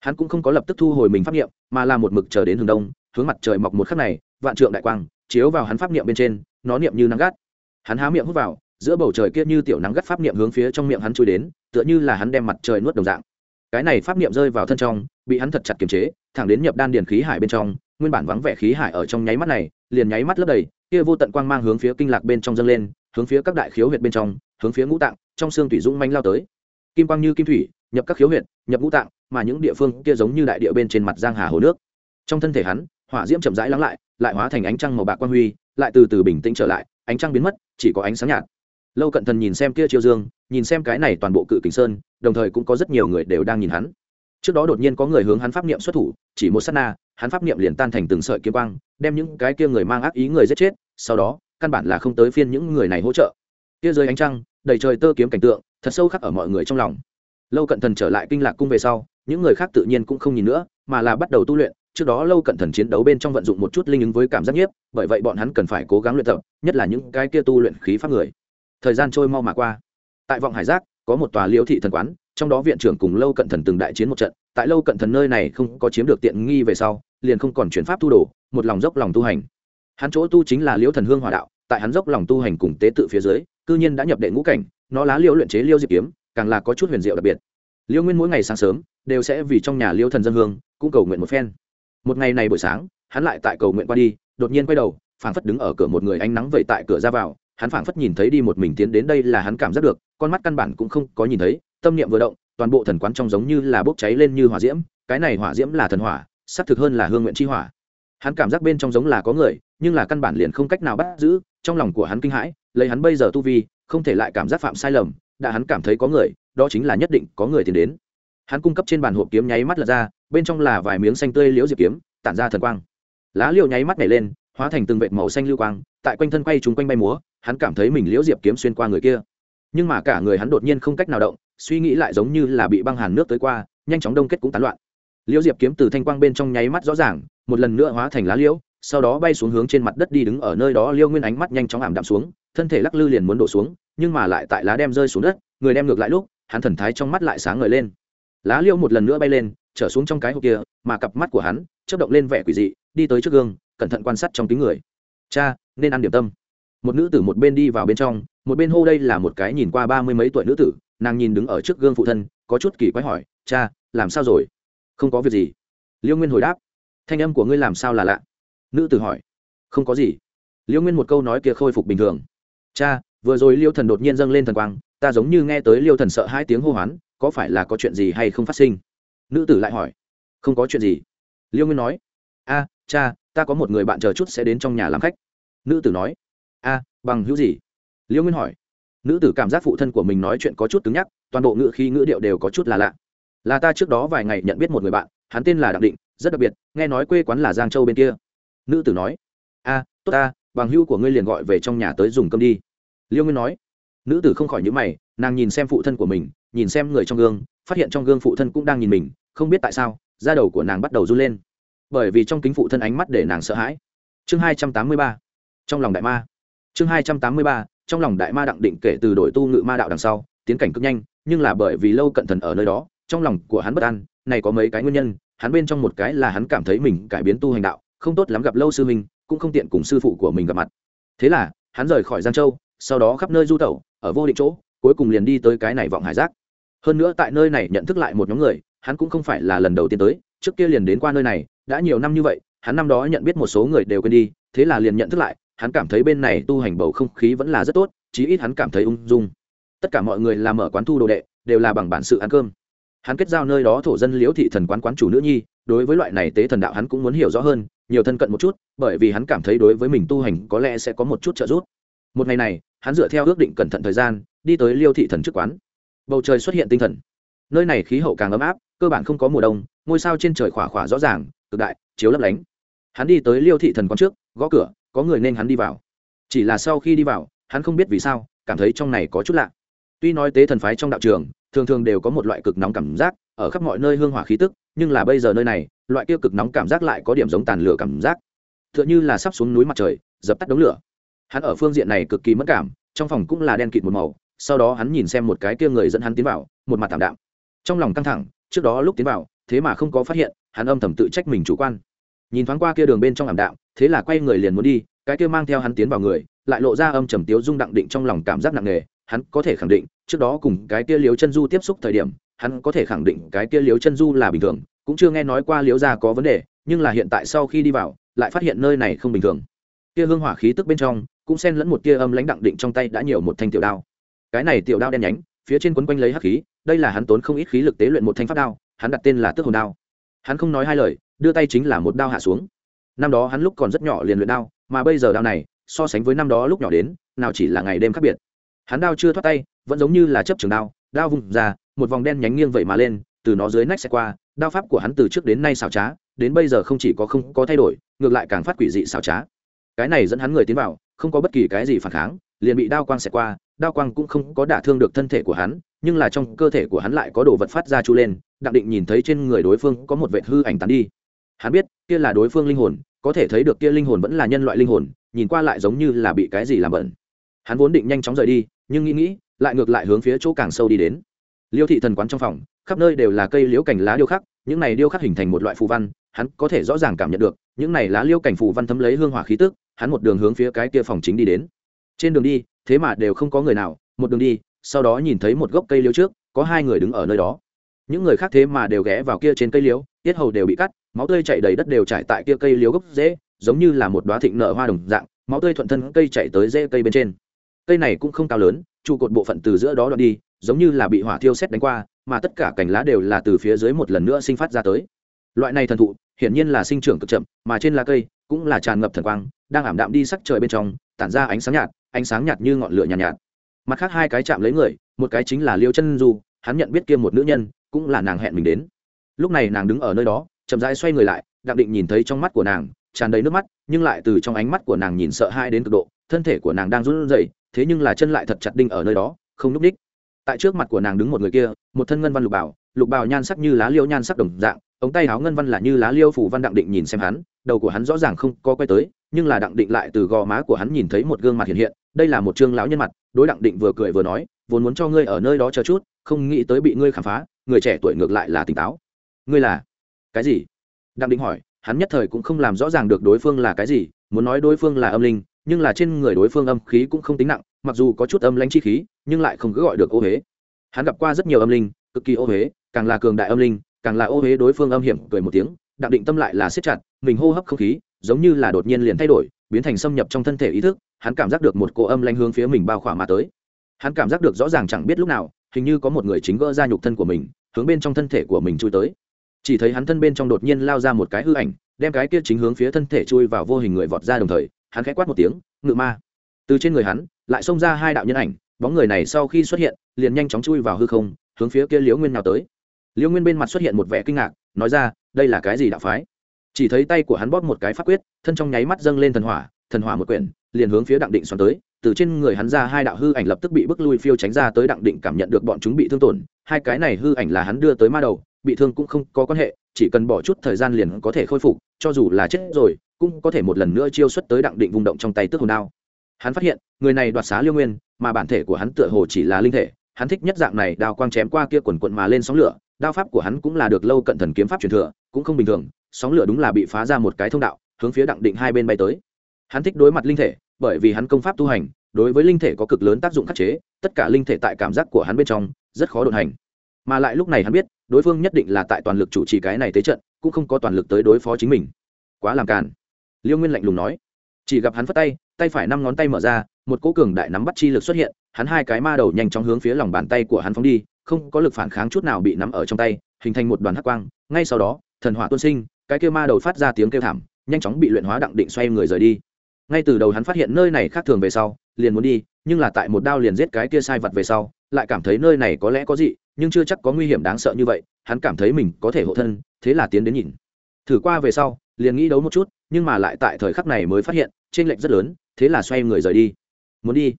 A: Hắn cũng không có lập tức thu hồi mình pháp niệm, mà là một mực chờ đến hướng đông, hướng mặt trời mọc một khắc này, vạn trượng đại quang chiếu vào hắn pháp niệm bên trên, nó niệm như nắng gắt. Hắn há miệng hút vào, giữa bầu trời kia như tiểu nắng gắt pháp niệm hướng phía trong miệng hắn chui đến, tựa như là hắn đem mặt trời nuốt đồng dạng. Cái này pháp niệm rơi vào thân trong, bị hắn thật chặt kiềm chế, thẳng đến nhập đan điền khí hải bên trong, nguyên bản vắng vẻ khí hải ở trong nháy mắt này, liền nháy mắt lấp đầy, kia vô tận quang mang hướng phía kinh lạc bên trong dâng lên, hướng phía các đại khiếu huyệt bên trong, hướng phía ngũ tạng, trong xương thủy dũng manh lao tới. Kim quang như kim thủy, nhập các khiếu huyệt, nhập ngũ tạng, mà những địa phương kia giống như đại địa bên trên mặt giang hà hồ nước. Trong thân thể hắn, hỏa diễm chậm rãi lắng lại lại hóa thành ánh trăng màu bạc quang huy, lại từ từ bình tĩnh trở lại, ánh trăng biến mất, chỉ có ánh sáng nhạt. Lâu cận thần nhìn xem kia chiêu dương, nhìn xem cái này toàn bộ cự kính sơn, đồng thời cũng có rất nhiều người đều đang nhìn hắn. Trước đó đột nhiên có người hướng hắn pháp niệm xuất thủ, chỉ một sát na, hắn pháp niệm liền tan thành từng sợi kiếm quang, đem những cái kia người mang ác ý người giết chết, sau đó, căn bản là không tới phiên những người này hỗ trợ. Kia dưới ánh trăng, đầy trời tơ kiếm cảnh tượng, thật sâu khắc ở mọi người trong lòng. Lâu cận thần trở lại kinh lạc cung về sau, những người khác tự nhiên cũng không nhìn nữa, mà là bắt đầu tu luyện trước đó lâu cận thần chiến đấu bên trong vận dụng một chút linh ứng với cảm giác nhiếp, bởi vậy bọn hắn cần phải cố gắng luyện tập, nhất là những cái kia tu luyện khí pháp người. Thời gian trôi mau mà qua. Tại vọng hải giác, có một tòa liễu thị thần quán, trong đó viện trưởng cùng lâu cận thần từng đại chiến một trận, tại lâu cận thần nơi này không có chiếm được tiện nghi về sau, liền không còn chuyển pháp tu đồ, một lòng dốc lòng tu hành. Hắn chỗ tu chính là liễu thần hương hòa đạo, tại hắn dốc lòng tu hành cùng tế tự phía dưới, cư nhiên đã nhập đệ ngũ cảnh, nó lá liễu luyện chế liêu diệp kiếm, càng là có chút huyền diệu đặc biệt. Liễu nguyên mỗi ngày sáng sớm, đều sẽ vì trong nhà liễu thần dân hương, cũng cầu nguyện một phen một ngày này buổi sáng, hắn lại tại cầu nguyện qua đi, đột nhiên quay đầu, phảng phất đứng ở cửa một người ánh nắng vậy tại cửa ra vào, hắn phảng phất nhìn thấy đi một mình tiến đến đây là hắn cảm giác được, con mắt căn bản cũng không có nhìn thấy, tâm niệm vừa động, toàn bộ thần quán trong giống như là bốc cháy lên như hỏa diễm, cái này hỏa diễm là thần hỏa, xác thực hơn là hương nguyện chi hỏa. Hắn cảm giác bên trong giống là có người, nhưng là căn bản liền không cách nào bắt giữ, trong lòng của hắn kinh hãi, lấy hắn bây giờ tu vi, không thể lại cảm giác phạm sai lầm, đã hắn cảm thấy có người, đó chính là nhất định có người tiến đến hắn cung cấp trên bàn hộp kiếm nháy mắt lật ra, bên trong là vài miếng xanh tươi liễu diệp kiếm, tản ra thần quang. Lá liễu nháy mắt nhảy lên, hóa thành từng vệt màu xanh lưu quang, tại quanh thân quay chúng quanh bay múa, hắn cảm thấy mình liễu diệp kiếm xuyên qua người kia. Nhưng mà cả người hắn đột nhiên không cách nào động, suy nghĩ lại giống như là bị băng hàn nước tới qua, nhanh chóng đông kết cũng tán loạn. Liễu diệp kiếm từ thanh quang bên trong nháy mắt rõ ràng, một lần nữa hóa thành lá liễu, sau đó bay xuống hướng trên mặt đất đi đứng ở nơi đó liêu nguyên ánh mắt nhanh chóng ảm đạm xuống, thân thể lắc lư liền muốn đổ xuống, nhưng mà lại tại lá đem rơi xuống đất, người đem ngược lại lúc, hắn thần thái trong mắt lại sáng ngời lên lá liêu một lần nữa bay lên, trở xuống trong cái hộp kia, mà cặp mắt của hắn chớp động lên vẻ quỷ dị, đi tới trước gương, cẩn thận quan sát trong kính người. Cha, nên ăn điểm tâm. Một nữ tử một bên đi vào bên trong, một bên hô đây là một cái nhìn qua ba mươi mấy tuổi nữ tử, nàng nhìn đứng ở trước gương phụ thân, có chút kỳ quái hỏi, cha, làm sao rồi? Không có việc gì. Liêu nguyên hồi đáp, thanh âm của ngươi làm sao là lạ? Nữ tử hỏi, không có gì. Liêu nguyên một câu nói kia khôi phục bình thường, cha, vừa rồi liêu thần đột nhiên dâng lên thần quang, ta giống như nghe tới liêu thần sợ hai tiếng hô hoán có phải là có chuyện gì hay không phát sinh? Nữ tử lại hỏi. Không có chuyện gì. Liêu nguyên nói. A, cha, ta có một người bạn chờ chút sẽ đến trong nhà làm khách. Nữ tử nói. A, bằng hữu gì? Liêu nguyên hỏi. Nữ tử cảm giác phụ thân của mình nói chuyện có chút cứng nhắc, toàn bộ ngữ khí ngữ điệu đều có chút là lạ. Là ta trước đó vài ngày nhận biết một người bạn, hắn tên là đặng định, rất đặc biệt, nghe nói quê quán là giang châu bên kia. Nữ tử nói. A, tốt ta, bằng hữu của ngươi liền gọi về trong nhà tới dùng cơm đi. Liêu nguyên nói. Nữ tử không khỏi nhữ mày, nàng nhìn xem phụ thân của mình nhìn xem người trong gương, phát hiện trong gương phụ thân cũng đang nhìn mình, không biết tại sao, da đầu của nàng bắt đầu run lên. Bởi vì trong kính phụ thân ánh mắt để nàng sợ hãi. Chương hai trăm tám mươi ba, trong lòng đại ma. Chương hai trăm tám mươi ba, trong lòng đại ma đặng định kể từ đội tu ngự ma đạo đằng sau, tiến cảnh cực nhanh, nhưng là bởi vì lâu cận thần ở nơi đó, trong lòng của hắn bất an, này có mấy cái nguyên nhân, hắn bên trong một cái là hắn cảm thấy mình cải biến tu hành đạo, không tốt lắm gặp lâu sư huynh, cũng không tiện cùng sư phụ của mình gặp mặt. Thế là, hắn rời khỏi giang châu, sau đó khắp nơi du tẩu, ở vô định chỗ, cuối cùng liền đi tới cái này vọng hải giác hơn nữa tại nơi này nhận thức lại một nhóm người, hắn cũng không phải là lần đầu tiên tới, trước kia liền đến qua nơi này, đã nhiều năm như vậy, hắn năm đó nhận biết một số người đều quên đi, thế là liền nhận thức lại, hắn cảm thấy bên này tu hành bầu không khí vẫn là rất tốt, chí ít hắn cảm thấy ung dung. Tất cả mọi người làm mở quán thu đồ đệ, đều là bằng bản sự ăn cơm. Hắn kết giao nơi đó thổ dân liễu thị thần quán quán chủ nữ nhi, đối với loại này tế thần đạo hắn cũng muốn hiểu rõ hơn, nhiều thân cận một chút, bởi vì hắn cảm thấy đối với mình tu hành có lẽ sẽ có một chút trợ giúp. Một ngày này, hắn dựa theo ước định cẩn thận thời gian, đi tới liêu thị thần trước quán bầu trời xuất hiện tinh thần. Nơi này khí hậu càng ấm áp, cơ bản không có mùa đông, ngôi sao trên trời khỏa khỏa rõ ràng, cực đại, chiếu lấp lánh. Hắn đi tới liêu thị thần quán trước, gõ cửa, có người nên hắn đi vào. Chỉ là sau khi đi vào, hắn không biết vì sao, cảm thấy trong này có chút lạ. Tuy nói tế thần phái trong đạo trường, thường thường đều có một loại cực nóng cảm giác, ở khắp mọi nơi hương hỏa khí tức, nhưng là bây giờ nơi này, loại kia cực nóng cảm giác lại có điểm giống tàn lửa cảm giác. T h ư ợ n h ư là sắp xuống núi mặt trời, dập tắt đống lửa. Hắn ở phương diện này cực kỳ mất cảm, trong phòng cũng là đen kịt một màu sau đó hắn nhìn xem một cái kia người dẫn hắn tiến vào, một mặt tạm đạm. Trong lòng căng thẳng, trước đó lúc tiến vào, thế mà không có phát hiện, hắn âm thầm tự trách mình chủ quan. Nhìn thoáng qua kia đường bên trong ảm đạm, thế là quay người liền muốn đi, cái kia mang theo hắn tiến vào người, lại lộ ra âm trầm tiếu dung đặng định trong lòng cảm giác nặng nề, hắn có thể khẳng định, trước đó cùng cái kia liếu chân du tiếp xúc thời điểm, hắn có thể khẳng định cái kia liếu chân du là bình thường, cũng chưa nghe nói qua liếu gia có vấn đề, nhưng là hiện tại sau khi đi vào, lại phát hiện nơi này không bình thường. Kia hương hỏa khí tức bên trong, cũng xen lẫn một tia âm lãnh đặng định trong tay đã nhiều một thanh tiểu đao cái này tiểu đao đen nhánh, phía trên quấn quanh lấy hắc khí, đây là hắn tốn không ít khí lực tế luyện một thanh pháp đao, hắn đặt tên là tước hồn đao. Hắn không nói hai lời, đưa tay chính là một đao hạ xuống. Năm đó hắn lúc còn rất nhỏ liền luyện đao, mà bây giờ đao này, so sánh với năm đó lúc nhỏ đến, nào chỉ là ngày đêm khác biệt. Hắn đao chưa thoát tay, vẫn giống như là chấp trường đao đao vùng ra, một vòng đen nhánh nghiêng vậy mà lên, từ nó dưới nách xe qua, đao pháp của hắn từ trước đến nay xảo trá, đến bây giờ không chỉ có không có thay đổi, ngược lại càng phát quỷ dị xảo trá. Cái này dẫn hắn người tiến vào, không có bất kỳ cái gì phản kháng liền bị đao quang xẹt qua, đao quang cũng không có đả thương được thân thể của hắn, nhưng là trong cơ thể của hắn lại có đồ vật phát ra chu lên, đặng định nhìn thấy trên người đối phương có một vệ hư ảnh tán đi. Hắn biết, kia là đối phương linh hồn, có thể thấy được kia linh hồn vẫn là nhân loại linh hồn, nhìn qua lại giống như là bị cái gì làm bẩn. Hắn vốn định nhanh chóng rời đi, nhưng nghĩ nghĩ, lại ngược lại hướng phía chỗ càng sâu đi đến. Liêu thị thần quán trong phòng, khắp nơi đều là cây liễu cảnh lá điêu khắc, những này điêu khắc hình thành một loại phù văn, hắn có thể rõ ràng cảm nhận được, những này lá liêu cảnh phù văn thấm lấy hương hỏa khí tức, hắn một đường hướng phía cái kia phòng chính đi đến trên đường đi, thế mà đều không có người nào, một đường đi, sau đó nhìn thấy một gốc cây liễu trước, có hai người đứng ở nơi đó. Những người khác thế mà đều ghé vào kia trên cây liễu, tiết hầu đều bị cắt, máu tươi chảy đầy đất đều trải tại kia cây liễu gốc dễ giống như là một đoá thịnh nở hoa đồng dạng, máu tươi thuận thân cây chảy tới rễ cây bên trên. Cây này cũng không cao lớn, trụ cột bộ phận từ giữa đó đoạn đi, giống như là bị hỏa thiêu xét đánh qua, mà tất cả cành lá đều là từ phía dưới một lần nữa sinh phát ra tới. Loại này thần thụ, hiển nhiên là sinh trưởng cực chậm, mà trên lá cây cũng là tràn ngập thần quang, đang ảm đạm đi sắc trời bên trong, tản ra ánh sáng nhạt ánh sáng nhạt như ngọn lửa nhạt, nhạt. Mặt khác hai cái chạm lấy người một cái chính là liêu chân du hắn nhận biết kia một nữ nhân cũng là nàng hẹn mình đến. Lúc này nàng đứng ở nơi đó chậm rãi xoay người lại đặng định nhìn thấy trong mắt của nàng tràn đầy nước mắt nhưng lại từ trong ánh mắt của nàng nhìn sợ hãi đến cực độ thân thể của nàng đang run rẩy thế nhưng là chân lại thật chặt đinh ở nơi đó không núp đích tại trước mặt của nàng đứng một người kia một thân ngân văn lục bảo lục bảo nhan sắc như lá liêu nhan sắc đồng dạng ống tay áo ngân văn là như lá liêu phủ văn đặng định nhìn xem hắn đầu của hắn rõ ràng không có quay tới nhưng là đặng định lại từ gò má của hắn nhìn thấy một gương mặt hiện hiện đây là một trương lão nhân mặt, đối đặng định vừa cười vừa nói, vốn muốn cho ngươi ở nơi đó chờ chút, không nghĩ tới bị ngươi khám phá, người trẻ tuổi ngược lại là tỉnh táo. Ngươi là cái gì? Đặng định hỏi, hắn nhất thời cũng không làm rõ ràng được đối phương là cái gì, muốn nói đối phương là âm linh, nhưng là trên người đối phương âm khí cũng không tính nặng, mặc dù có chút âm lãnh chi khí, nhưng lại không cứ gọi được ô huế. Hắn gặp qua rất nhiều âm linh, cực kỳ ô huế, càng là cường đại âm linh, càng là ô huế đối phương âm hiểm, cười một tiếng, đặng định tâm lại là siết chặt, mình hô hấp không khí, giống như là đột nhiên liền thay đổi, biến thành xâm nhập trong thân thể ý thức hắn cảm giác được một cỗ âm lanh hướng phía mình bao khỏa mà tới. Hắn cảm giác được rõ ràng chẳng biết lúc nào, hình như có một người chính gỡ ra nhục thân của mình, hướng bên trong thân thể của mình chui tới. Chỉ thấy hắn thân bên trong đột nhiên lao ra một cái hư ảnh, đem cái kia chính hướng phía thân thể chui vào vô hình người vọt ra đồng thời, hắn khẽ quát một tiếng, ngự ma. Từ trên người hắn, lại xông ra hai đạo nhân ảnh, bóng người này sau khi xuất hiện, liền nhanh chóng chui vào hư không, hướng phía kia liễu nguyên nào tới. Liễu nguyên bên mặt xuất hiện một vẻ kinh ngạc, nói ra, đây là cái gì đạo phái? Chỉ thấy tay của hắn bóp một cái pháp quyết, thân trong nháy mắt dâng lên thần hỏa thần hỏa một quyển, liền hướng phía đặng định xoắn tới. Từ trên người hắn ra hai đạo hư ảnh lập tức bị bức lui phiêu tránh ra tới đặng định cảm nhận được bọn chúng bị thương tổn. Hai cái này hư ảnh là hắn đưa tới ma đầu, bị thương cũng không có quan hệ, chỉ cần bỏ chút thời gian liền có thể khôi phục, cho dù là chết rồi, cũng có thể một lần nữa chiêu xuất tới đặng định vùng động trong tay tức hồn đao. Hắn phát hiện, người này đoạt xá liêu nguyên, mà bản thể của hắn tựa hồ chỉ là linh thể. Hắn thích nhất dạng này, đao quang chém qua kia quần quận mà lên sóng lửa. Đao pháp của hắn cũng là được lâu cận thần kiếm pháp truyền thừa, cũng không bình thường. Sóng lửa đúng là bị phá ra một cái thông đạo, hướng phía đặng định hai bên bay tới hắn thích đối mặt linh thể, bởi vì hắn công pháp tu hành, đối với linh thể có cực lớn tác dụng khắc chế, tất cả linh thể tại cảm giác của hắn bên trong, rất khó đột hành. Mà lại lúc này hắn biết, đối phương nhất định là tại toàn lực chủ trì cái này tế trận, cũng không có toàn lực tới đối phó chính mình. Quá làm càn. Liêu nguyên lạnh lùng nói. Chỉ gặp hắn phất tay tay phải năm ngón tay mở ra, một cỗ cường đại nắm bắt chi lực xuất hiện, hắn hai cái ma đầu nhanh chóng hướng phía lòng bàn tay của hắn phóng đi, không có lực phản kháng chút nào bị nắm ở trong tay, hình thành một đoàn hắc quang. Ngay sau đó, thần hỏa tuôn sinh, cái kêu ma đầu phát ra tiếng kêu thảm, nhanh chóng bị luyện hóa đặng định xoay người rời đi ngay từ đầu hắn phát hiện nơi này khác thường về sau, liền muốn đi, nhưng là tại một đao liền giết cái kia sai vật về sau, lại cảm thấy nơi này có lẽ có gì, nhưng chưa chắc có nguy hiểm đáng sợ như vậy, hắn cảm thấy mình có thể hộ thân, thế là tiến đến nhìn. Thử qua về sau, liền nghĩ đấu một chút, nhưng mà lại tại thời khắc này mới phát hiện trên lệnh rất lớn, thế là xoay người rời đi. Muốn đi?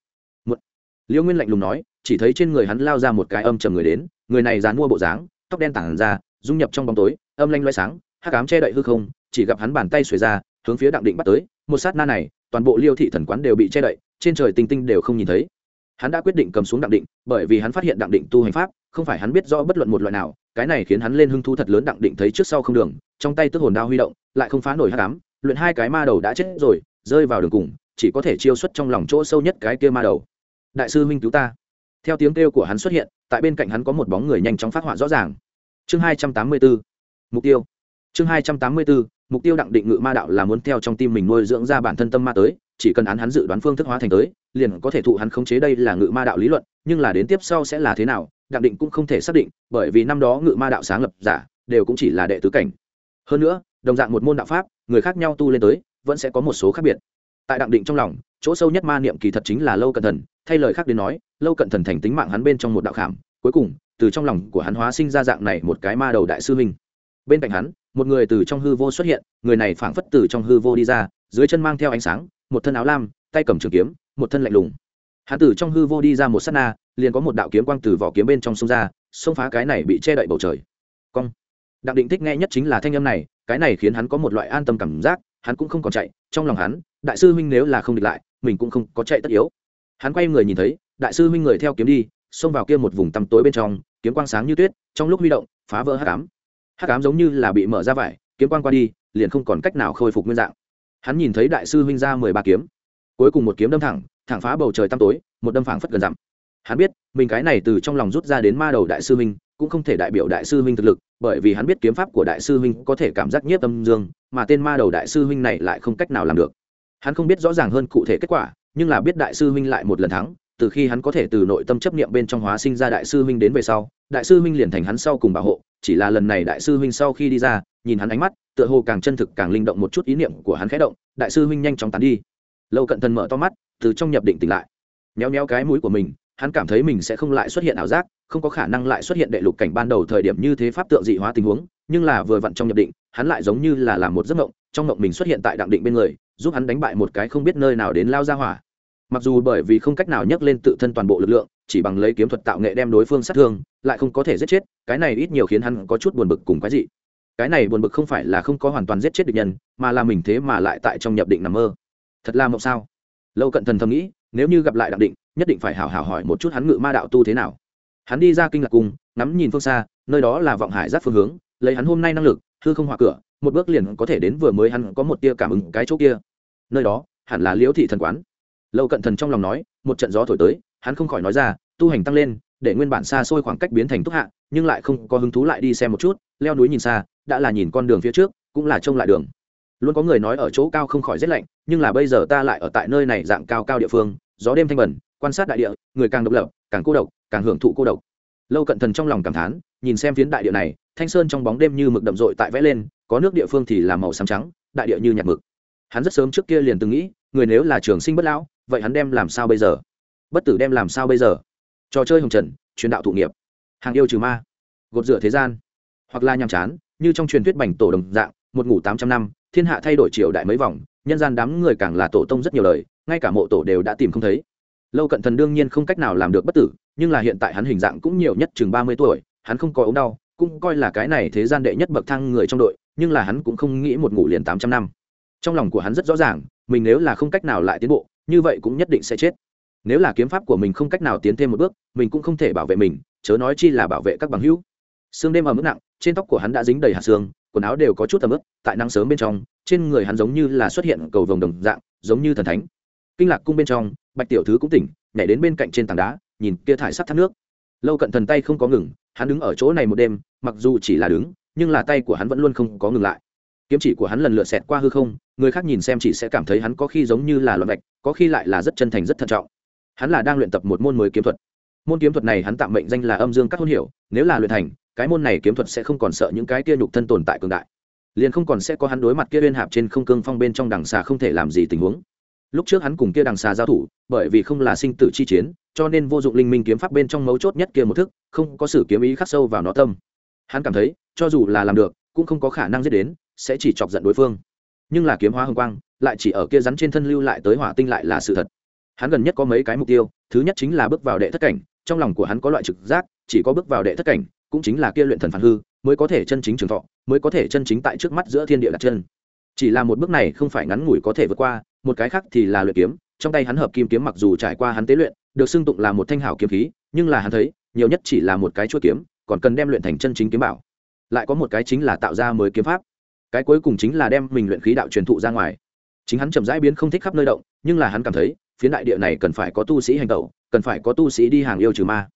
A: Một liễu nguyên lạnh lùng nói, chỉ thấy trên người hắn lao ra một cái âm trầm người đến, người này dán mua bộ dáng, tóc đen tản ra, dung nhập trong bóng tối, âm lanh loay sáng, hắc ám che đậy hư không, chỉ gặp hắn bàn tay xuề ra, hướng phía đặng định bắt tới, một sát na này toàn bộ liêu thị thần quán đều bị che đậy, trên trời tinh tinh đều không nhìn thấy. Hắn đã quyết định cầm xuống đặng định, bởi vì hắn phát hiện đặng định tu hành pháp, không phải hắn biết rõ bất luận một loại nào, cái này khiến hắn lên hưng thu thật lớn đặng định thấy trước sau không đường, trong tay tức hồn đao huy động, lại không phá nổi hắc ám, luyện hai cái ma đầu đã chết rồi, rơi vào đường cùng, chỉ có thể chiêu xuất trong lòng chỗ sâu nhất cái kia ma đầu. Đại sư huynh cứu ta. Theo tiếng kêu của hắn xuất hiện, tại bên cạnh hắn có một bóng người nhanh chóng phát họa rõ ràng. Chương hai trăm tám mươi bốn mục tiêu. Chương hai trăm tám mươi bốn mục tiêu đặng định ngự ma đạo là muốn theo trong tim mình nuôi dưỡng ra bản thân tâm ma tới, chỉ cần án hắn dự đoán phương thức hóa thành tới, liền có thể thụ hắn khống chế đây là ngự ma đạo lý luận, nhưng là đến tiếp sau sẽ là thế nào, đặng định cũng không thể xác định, bởi vì năm đó ngự ma đạo sáng lập giả, đều cũng chỉ là đệ tứ cảnh. Hơn nữa, đồng dạng một môn đạo pháp, người khác nhau tu lên tới, vẫn sẽ có một số khác biệt. Tại đặng định trong lòng, chỗ sâu nhất ma niệm kỳ thật chính là lâu cận thần, thay lời khác đến nói, lâu cận thần thành tính mạng hắn bên trong một đạo khảm, cuối cùng, từ trong lòng của hắn hóa sinh ra dạng này một cái ma đầu đại sư huynh bên cạnh hắn, một người từ trong hư vô xuất hiện, người này phảng phất từ trong hư vô đi ra, dưới chân mang theo ánh sáng, một thân áo lam, tay cầm trường kiếm, một thân lạnh lùng. Hắn từ trong hư vô đi ra một s á t na, liền có một đạo kiếm quang từ vỏ kiếm bên trong sông ra, xông phá cái này bị che đậy bầu trời. Cong. Đặng định thích nghe nhất chính là thanh âm này, cái này khiến hắn có một loại an tâm cảm giác, hắn cũng không còn chạy, trong lòng hắn, đại sư huynh nếu là không địch lại, mình cũng không có chạy tất yếu. Hắn quay người nhìn thấy, đại sư huynh người theo kiếm đi, xông vào kia một vùng tăm tối bên trong, kiếm quang sáng như tuyết, trong lúc huy động, phá vỡ hát cám hắc ám giống như là bị mở ra vải, kiếm quan qua đi, liền không còn cách nào khôi phục nguyên dạng. Hắn nhìn thấy đại sư huynh ra mười ba kiếm. Cuối cùng một kiếm đâm thẳng thẳng phá bầu trời tăm tối, một đâm phảng phất gần dặm. Hắn biết, mình cái này từ trong lòng rút ra đến ma đầu đại sư huynh, cũng không thể đại biểu đại sư huynh thực lực, bởi vì hắn biết kiếm pháp của đại sư huynh có thể cảm giác nhiếp âm dương, mà tên ma đầu đại sư huynh này lại không cách nào làm được. Hắn không biết rõ ràng hơn cụ thể kết quả, nhưng là biết đại sư huynh lại một lần thắng, từ khi hắn có thể từ nội tâm chấp niệm bên trong hóa sinh ra đại sư huynh đến về sau, đại sư huynh liền thành hắn sau cùng bảo hộ chỉ là lần này đại sư huynh sau khi đi ra, nhìn hắn ánh mắt, tựa hồ càng chân thực càng linh động một chút ý niệm của hắn khẽ động, đại sư huynh nhanh chóng tán đi. Lâu cận thần mở to mắt, từ trong nhập định tỉnh lại. Méo méo cái mũi của mình, hắn cảm thấy mình sẽ không lại xuất hiện ảo giác, không có khả năng lại xuất hiện đệ lục cảnh ban đầu thời điểm như thế pháp tượng dị hóa tình huống, nhưng là vừa vặn trong nhập định, hắn lại giống như là làm một giấc mộng, trong mộng mình xuất hiện tại đặng định bên người, giúp hắn đánh bại một cái không biết nơi nào đến lao ra hỏa mặc dù bởi vì không cách nào nhấc lên tự thân toàn bộ lực lượng, chỉ bằng lấy kiếm thuật tạo nghệ đem đối phương sát thương, lại không có thể giết chết, cái này ít nhiều khiến hắn có chút buồn bực cùng cái gì cái này buồn bực không phải là không có hoàn toàn giết chết địch nhân, mà là mình thế mà lại tại trong nhập định nằm mơ. Thật là mộng sao? Lâu cận thần thầm nghĩ, nếu như gặp lại đặc định, nhất định phải hào hào hỏi một chút hắn ngự ma đạo tu thế nào. Hắn đi ra kinh ngạc cung ngắm nhìn phương xa, nơi đó là vọng hải giáp phương hướng, lấy hắn hôm nay năng lực, hư không hòa cửa, một bước liền có thể đến vừa mới hắn có một tia cảm ứng cái chỗ kia. Nơi đó, hẳn là liễu thị thần quán lâu cận thần trong lòng nói, một trận gió thổi tới, hắn không khỏi nói ra, tu hành tăng lên, để nguyên bản xa xôi khoảng cách biến thành túc hạ, nhưng lại không có hứng thú lại đi xem một chút, leo núi nhìn xa, đã là nhìn con đường phía trước, cũng là trông lại đường. Luôn có người nói ở chỗ cao không khỏi rét lạnh, nhưng là bây giờ ta lại ở tại nơi này dạng cao cao địa phương, gió đêm thanh bẩn, quan sát đại địa, người càng độc lập, càng cô độc, càng hưởng thụ cô độc. Lâu cận thần trong lòng cảm thán, nhìn xem phiến đại địa này, thanh sơn trong bóng đêm như mực đậm rội tại vẽ lên, có nước địa phương thì là màu xám trắng, đại địa như nhạt mực. Hắn rất sớm trước kia liền từng nghĩ, người nếu là trường sinh bất lão vậy hắn đem làm sao bây giờ? Bất tử đem làm sao bây giờ? Trò chơi hồng trần, truyền đạo thụ nghiệp. Hàng yêu trừ ma. Gột rửa thế gian. Hoặc là nhàm chán, như trong truyền thuyết bành tổ đồng dạng, một ngủ tám trăm năm, thiên hạ thay đổi triều đại mấy vòng, nhân gian đám người càng là tổ tông rất nhiều lời, ngay cả mộ tổ đều đã tìm không thấy. Lâu cận thần đương nhiên không cách nào làm được bất tử, nhưng là hiện tại hắn hình dạng cũng nhiều nhất chừng ba mươi tuổi, hắn không có ống đau, cũng coi là cái này thế gian đệ nhất bậc thang người trong đội, nhưng là hắn cũng không nghĩ một ngủ liền tám trăm năm. Trong lòng của hắn rất rõ ràng, mình nếu là không cách nào lại tiến bộ như vậy cũng nhất định sẽ chết. Nếu là kiếm pháp của mình không cách nào tiến thêm một bước, mình cũng không thể bảo vệ mình, chớ nói chi là bảo vệ các bằng hữu. Sương đêm ở mức nặng, trên tóc của hắn đã dính đầy hạt xương, quần áo đều có chút tầm ướp tại nắng sớm bên trong, trên người hắn giống như là xuất hiện cầu vồng đồng dạng, giống như thần thánh. Kinh lạc cung bên trong, bạch tiểu thứ cũng tỉnh, nhảy đến bên cạnh trên tảng đá, nhìn kia thải sắt thác nước. Lâu cận thần tay không có ngừng, hắn đứng ở chỗ này một đêm, mặc dù chỉ là đứng, nhưng là tay của hắn vẫn luôn không có ngừng lại kiếm chỉ của hắn lần lượt xẹt qua hư không, người khác nhìn xem chỉ sẽ cảm thấy hắn có khi giống như là loạn vạch, có khi lại là rất chân thành, rất thận trọng. Hắn là đang luyện tập một môn mới kiếm thuật. Môn kiếm thuật này hắn tạm mệnh danh là âm dương các hôn hiểu, nếu là luyện thành, cái môn này kiếm thuật sẽ không còn sợ những cái kia nhục thân tồn tại cường đại. Liền không còn sẽ có hắn đối mặt kia liên hạp trên không cương phong bên trong đằng xà không thể làm gì tình huống. Lúc trước hắn cùng kia đằng xà giao thủ, bởi vì không là sinh tử chi chiến, cho nên vô dụng linh minh kiếm pháp bên trong mấu chốt nhất kia một thức, không có sử kiếm ý khắc sâu vào nó tâm. Hắn cảm thấy, cho dù là làm được, cũng không có khả năng giết đến sẽ chỉ chọc giận đối phương. Nhưng là kiếm hóa hồng quang, lại chỉ ở kia rắn trên thân lưu lại tới hỏa tinh lại là sự thật. Hắn gần nhất có mấy cái mục tiêu, thứ nhất chính là bước vào đệ thất cảnh, trong lòng của hắn có loại trực giác, chỉ có bước vào đệ thất cảnh, cũng chính là kia luyện thần phản hư, mới có thể chân chính trường thọ, mới có thể chân chính tại trước mắt giữa thiên địa đặt chân. Chỉ là một bước này không phải ngắn ngủi có thể vượt qua, một cái khác thì là luyện kiếm, trong tay hắn hợp kim kiếm mặc dù trải qua hắn tế luyện, được xưng tụng là một thanh hảo kiếm khí, nhưng là hắn thấy, nhiều nhất chỉ là một cái chuỗi kiếm, còn cần đem luyện thành chân chính kiếm bảo. Lại có một cái chính là tạo ra mới kiếm pháp cái cuối cùng chính là đem mình luyện khí đạo truyền thụ ra ngoài. Chính hắn chậm rãi biến không thích khắp nơi động, nhưng là hắn cảm thấy phía đại địa này cần phải có tu sĩ hành tẩu, cần phải có tu sĩ đi hàng yêu trừ ma.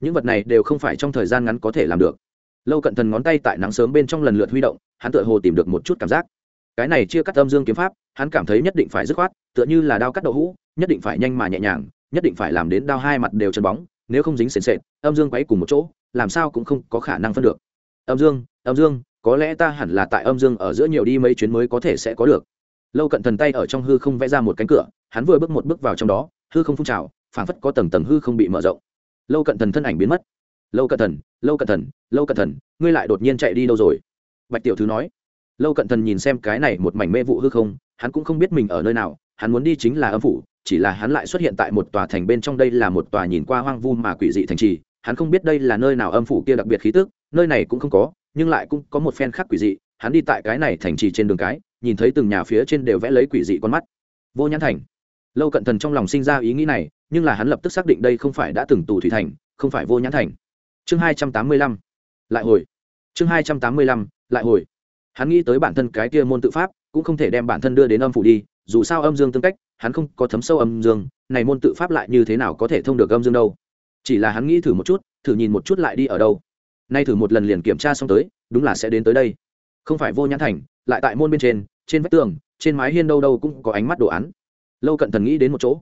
A: Những vật này đều không phải trong thời gian ngắn có thể làm được. Lâu cận thần ngón tay tại nắng sớm bên trong lần lượt huy động, hắn tựa hồ tìm được một chút cảm giác. Cái này chia cắt âm dương kiếm pháp, hắn cảm thấy nhất định phải dứt khoát, tựa như là đao cắt đậu hũ, nhất định phải nhanh mà nhẹ nhàng, nhất định phải làm đến đao hai mặt đều chân bóng, nếu không dính sền sệt, âm dương quấy cùng một chỗ, làm sao cũng không có khả năng phân được. Âm dương âm dương có lẽ ta hẳn là tại âm dương ở giữa nhiều đi mấy chuyến mới có thể sẽ có được. Lâu cận thần tay ở trong hư không vẽ ra một cánh cửa, hắn vừa bước một bước vào trong đó, hư không phun trào, phảng phất có tầng tầng hư không bị mở rộng. Lâu cận thần thân ảnh biến mất. Lâu cận thần, lâu cận thần, lâu cận thần, ngươi lại đột nhiên chạy đi đâu rồi? Bạch tiểu thứ nói. Lâu cận thần nhìn xem cái này một mảnh mê vụ hư không, hắn cũng không biết mình ở nơi nào, hắn muốn đi chính là âm phủ, chỉ là hắn lại xuất hiện tại một tòa thành bên trong đây là một tòa nhìn qua hoang vu mà quỷ dị thành trì, hắn không biết đây là nơi nào âm phủ kia đặc biệt khí tức, nơi này cũng không có nhưng lại cũng có một phen khác quỷ dị, hắn đi tại cái này thành trì trên đường cái, nhìn thấy từng nhà phía trên đều vẽ lấy quỷ dị con mắt. Vô nhãn thành. Lâu cận thần trong lòng sinh ra ý nghĩ này, nhưng là hắn lập tức xác định đây không phải đã từng tù thủy thành, không phải vô nhãn thành. Chương hai trăm tám mươi lăm. Lại hồi. Chương hai trăm tám mươi lăm, lại hồi. Hắn nghĩ tới bản thân cái kia môn tự pháp, cũng không thể đem bản thân đưa đến âm phủ đi, dù sao âm dương tương cách, hắn không có thấm sâu âm dương, này môn tự pháp lại như thế nào có thể thông được âm dương đâu? Chỉ là hắn nghĩ thử một chút, thử nhìn một chút lại đi ở đâu nay thử một lần liền kiểm tra xong tới, đúng là sẽ đến tới đây. Không phải vô nhãn thành, lại tại môn bên trên trên vách tường, trên mái hiên đâu đâu cũng có ánh mắt đồ án. Lâu cận thần nghĩ đến một chỗ.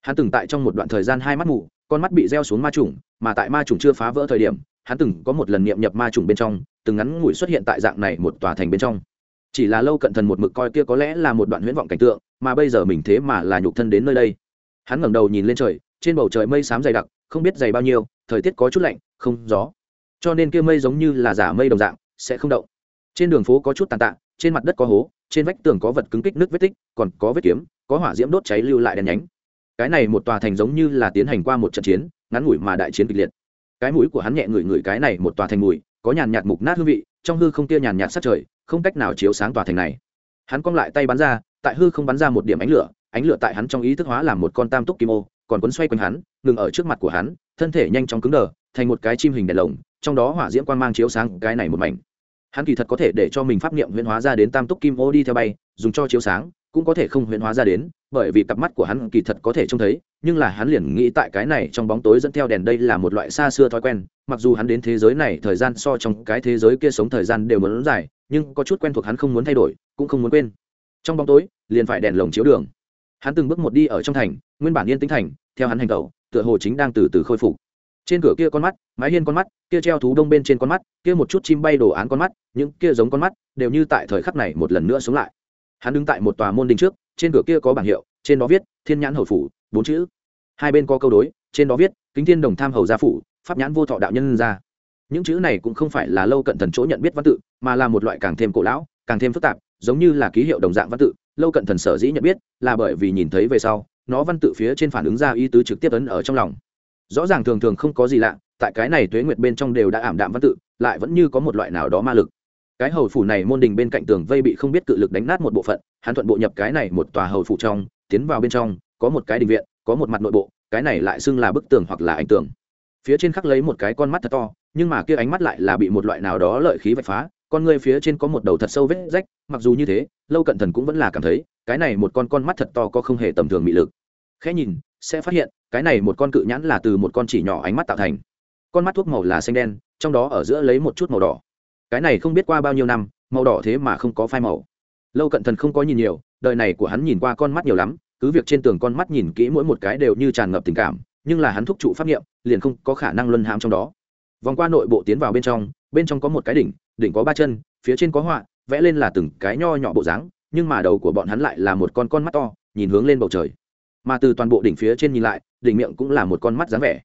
A: Hắn từng tại trong một đoạn thời gian hai mắt mù, con mắt bị gieo xuống ma trùng mà tại ma trùng chưa phá vỡ thời điểm, hắn từng có một lần niệm nhập ma trùng bên trong, từng ngắn ngủi xuất hiện tại dạng này một tòa thành bên trong. Chỉ là lâu cận thần một mực coi kia có lẽ là một đoạn huyễn vọng cảnh tượng, mà bây giờ mình thế mà là nhục thân đến nơi đây. Hắn ngẩng đầu nhìn lên trời, trên bầu trời mây xám dày đặc, không biết dày bao nhiêu, thời tiết có chút lạnh, không, gió cho nên kia mây giống như là giả mây đồng dạng, sẽ không động. Trên đường phố có chút tàn tạ, trên mặt đất có hố, trên vách tường có vật cứng kích nước vết tích, còn có vết kiếm, có hỏa diễm đốt cháy lưu lại đèn nhánh. Cái này một tòa thành giống như là tiến hành qua một trận chiến, ngắn ngủi mà đại chiến kịch liệt. Cái mũi của hắn nhẹ ngửi ngửi cái này một tòa thành mùi, có nhàn nhạt mục nát hương vị, trong hư không kia nhàn nhạt sát trời, không cách nào chiếu sáng tòa thành này. Hắn cong lại tay bắn ra, tại hư không bắn ra một điểm ánh lửa ánh lửa tại hắn trong ý thức hóa làm một con tam túc kim ô, còn quấn xoay quanh hắn, ngừng ở trước mặt của hắn, thân thể nhanh chóng cứng đờ, thành một cái chim hình đèn lồng trong đó hỏa diễm quang mang chiếu sáng cái này một mảnh. Hắn kỳ thật có thể để cho mình pháp niệm huyễn hóa ra đến tam túc kim ô đi theo bay, dùng cho chiếu sáng, cũng có thể không huyễn hóa ra đến, bởi vì cặp mắt của hắn kỳ thật có thể trông thấy, nhưng là hắn liền nghĩ tại cái này trong bóng tối dẫn theo đèn đây là một loại xa xưa thói quen, mặc dù hắn đến thế giới này thời gian so trong cái thế giới kia sống thời gian đều muốn dài, nhưng có chút quen thuộc hắn không muốn thay đổi, cũng không muốn quên. Trong bóng tối, liền phải đèn lồng chiếu đường. Hắn từng bước một đi ở trong thành, nguyên bản yên tĩnh thành, theo hắn hành tẩu, tựa hồ chính đang từ từ khôi phục trên cửa kia con mắt, mái hiên con mắt, kia treo thú đông bên trên con mắt, kia một chút chim bay đồ án con mắt, những kia giống con mắt, đều như tại thời khắc này một lần nữa sống lại. Hắn đứng tại một tòa môn đình trước, trên cửa kia có bảng hiệu, trên đó viết, thiên nhãn hầu phủ, bốn chữ. Hai bên có câu đối, trên đó viết, kính thiên đồng tham hầu gia phủ, pháp nhãn vô thọ đạo nhân ra những chữ này cũng không phải là lâu cận thần chỗ nhận biết văn tự, mà là một loại càng thêm cổ lão, càng thêm phức tạp, giống như là ký hiệu đồng dạng văn tự. Lâu cận thần sở dĩ nhận biết, là bởi vì nhìn thấy về sau, nó văn tự phía trên phản ứng ra ý tứ trực tiếp ấn ở trong lòng rõ ràng thường thường không có gì lạ, tại cái này tuế nguyệt bên trong đều đã ảm đạm văn tự, lại vẫn như có một loại nào đó ma lực. Cái hầu phủ này môn đình bên cạnh tường vây bị không biết cự lực đánh nát một bộ phận, hắn thuận bộ nhập cái này một tòa hầu phủ trong, tiến vào bên trong, có một cái đình viện, có một mặt nội bộ, cái này lại xưng là bức tường hoặc là ảnh tường. Phía trên khắc lấy một cái con mắt thật to, nhưng mà kia ánh mắt lại là bị một loại nào đó lợi khí vạch phá, con ngươi phía trên có một đầu thật sâu vết rách, mặc dù như thế, lâu cận thần cũng vẫn là cảm thấy, cái này một con con mắt thật to có không hề tầm thường mị lực. Khẽ nhìn, sẽ phát hiện cái này một con cự nhãn là từ một con chỉ nhỏ ánh mắt tạo thành. Con mắt thuốc màu là xanh đen, trong đó ở giữa lấy một chút màu đỏ. Cái này không biết qua bao nhiêu năm, màu đỏ thế mà không có phai màu. Lâu cận thần không có nhìn nhiều, đời này của hắn nhìn qua con mắt nhiều lắm, cứ việc trên tường con mắt nhìn kỹ mỗi một cái đều như tràn ngập tình cảm, nhưng là hắn thúc trụ pháp nghiệm liền không có khả năng luân hãm trong đó. Vòng qua nội bộ tiến vào bên trong bên trong có một cái đỉnh đỉnh có ba chân, phía trên có họa, vẽ lên là từng cái nho nhỏ bộ dáng, nhưng mà đầu của bọn hắn lại là một con con mắt to, nhìn hướng lên bầu trời mà từ toàn bộ đỉnh phía trên nhìn lại, đỉnh miệng cũng là một con mắt dáng vẻ.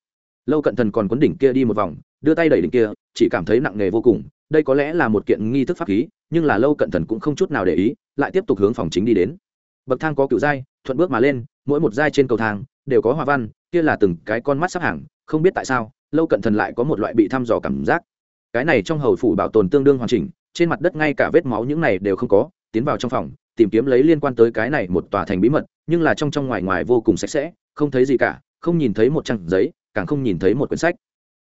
A: Lâu cận thần còn quấn đỉnh kia đi một vòng, đưa tay đẩy đỉnh kia, chỉ cảm thấy nặng nề vô cùng. Đây có lẽ là một kiện nghi thức pháp khí, nhưng là lâu cận thần cũng không chút nào để ý, lại tiếp tục hướng phòng chính đi đến. Bậc thang có cựu giai thuận bước mà lên, mỗi một giai trên cầu thang đều có hoa văn, kia là từng cái con mắt sắp hàng, không biết tại sao, lâu cận thần lại có một loại bị thăm dò cảm giác. Cái này trong hầu phủ bảo tồn tương đương hoàn chỉnh, trên mặt đất ngay cả vết máu những này đều không có, tiến vào trong phòng tìm kiếm lấy liên quan tới cái này một tòa thành bí mật, nhưng là trong trong ngoài ngoài vô cùng sạch sẽ, không thấy gì cả, không nhìn thấy một trang giấy, càng không nhìn thấy một quyển sách.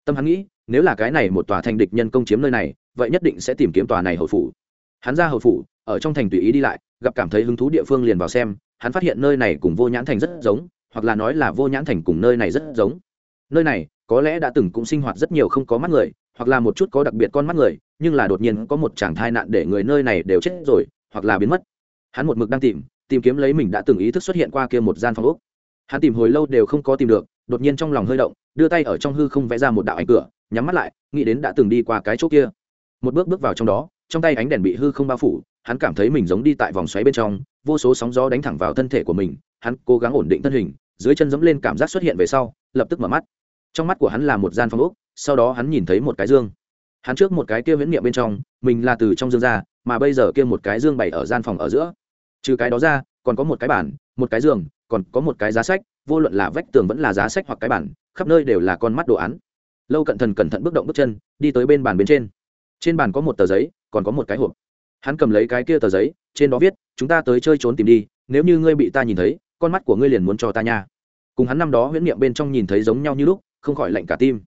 A: Tâm hắn nghĩ, nếu là cái này một tòa thành địch nhân công chiếm nơi này, vậy nhất định sẽ tìm kiếm tòa này hậu phủ. Hắn ra hậu phủ, ở trong thành tùy ý đi lại, gặp cảm thấy hứng thú địa phương liền vào xem, hắn phát hiện nơi này cùng vô nhãn thành rất giống, hoặc là nói là vô nhãn thành cùng nơi này rất giống. Nơi này, có lẽ đã từng cũng sinh hoạt rất nhiều không có mắt người, hoặc là một chút có đặc biệt con mắt người, nhưng là đột nhiên có một chàng thai nạn để người nơi này đều chết rồi, hoặc là biến mất hắn một mực đang tìm tìm kiếm lấy mình đã từng ý thức xuất hiện qua kia một gian phòng úc hắn tìm hồi lâu đều không có tìm được, đột nhiên trong lòng hơi động, đưa tay ở trong hư không vẽ ra một đạo ảnh cửa, nhắm mắt lại, nghĩ đến đã từng đi qua cái chỗ kia. Một bước bước vào trong đó, trong tay ánh đèn bị hư không bao phủ, hắn cảm thấy mình giống đi tại vòng xoáy bên trong, vô số sóng gió đánh thẳng vào thân thể của mình, hắn cố gắng ổn định thân hình, dưới chân dẫm lên cảm giác xuất hiện về sau, lập tức mở mắt. Trong mắt của hắn là một gian phòng úc sau đó hắn nhìn thấy một cái dương. Hắn trước một cái kia viễn niệm bên trong, mình là từ trong dương ra, mà bây giờ kia một cái dương bày ở gian phòng ở giữa trừ cái đó ra, còn có một cái bản một cái giường, còn có một cái giá sách, vô luận là vách tường vẫn là giá sách hoặc cái bản khắp nơi đều là con mắt đồ án. Lâu cận thần cẩn thận bước động bước chân, đi tới bên bàn bên trên. Trên bàn có một tờ giấy, còn có một cái hộp. Hắn cầm lấy cái kia tờ giấy, trên đó viết, chúng ta tới chơi trốn tìm đi, nếu như ngươi bị ta nhìn thấy, con mắt của ngươi liền muốn cho ta nha. Cùng hắn năm đó huyễn niệm bên trong nhìn thấy giống nhau như lúc, không khỏi lạnh cả tim.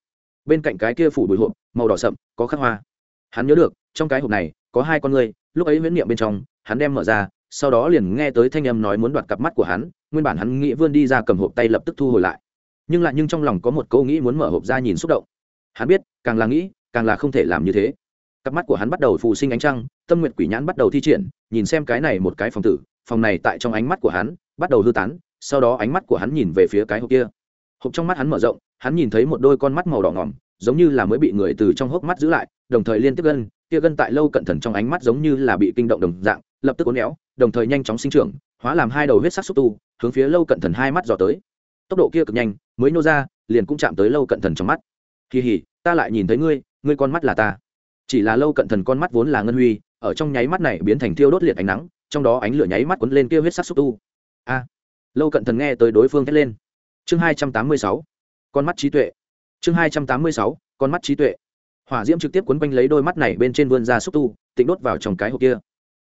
A: Bên cạnh cái kia phủ bụi hộp, màu đỏ sậm, có khắc hoa. Hắn nhớ được, trong cái hộp này, có hai con ngươi, lúc ấy huyễn niệm bên trong, hắn đem mở ra sau đó liền nghe tới thanh âm nói muốn đoạt cặp mắt của hắn, nguyên bản hắn nghĩ vươn đi ra cầm hộp tay lập tức thu hồi lại. Nhưng lại nhưng trong lòng có một câu nghĩ muốn mở hộp ra nhìn xúc động. Hắn biết, càng là nghĩ, càng là không thể làm như thế. Cặp mắt của hắn bắt đầu phù sinh ánh trăng, tâm nguyện quỷ nhãn bắt đầu thi triển, nhìn xem cái này một cái phòng tử, phòng này tại trong ánh mắt của hắn, bắt đầu hư tán, sau đó ánh mắt của hắn nhìn về phía cái hộp kia. Hộp trong mắt hắn mở rộng, hắn nhìn thấy một đôi con mắt màu đỏ ngỏm, giống như là mới bị người từ trong hốc mắt giữ lại, đồng thời liên tiếp gân, kia gân tại lâu cận thần trong ánh mắt giống như là bị kinh động đồng dạng, lập tức uốn éo đồng thời nhanh chóng sinh trưởng, hóa làm hai đầu huyết sắc xúc tu, hướng phía lâu cận thần hai mắt dò tới. Tốc độ kia cực nhanh, mới nô ra, liền cũng chạm tới lâu cận thần trong mắt. Kỳ hỉ, ta lại nhìn thấy ngươi ngươi con mắt là ta. Chỉ là lâu cận thần con mắt vốn là ngân huy, ở trong nháy mắt này biến thành thiêu đốt liệt ánh nắng, trong đó ánh lửa nháy mắt quấn lên kia huyết sắc xúc tu. A. Lâu cận thần nghe tới đối phương thét lên. Chương hai trăm tám mươi sáu, con mắt trí tuệ. Chương hai trăm tám mươi sáu, con mắt trí tuệ. Hỏa diễm trực tiếp quấn quanh lấy đôi mắt này bên trên vươn ra xúc tu, tịnh đốt vào trong cái hộp kia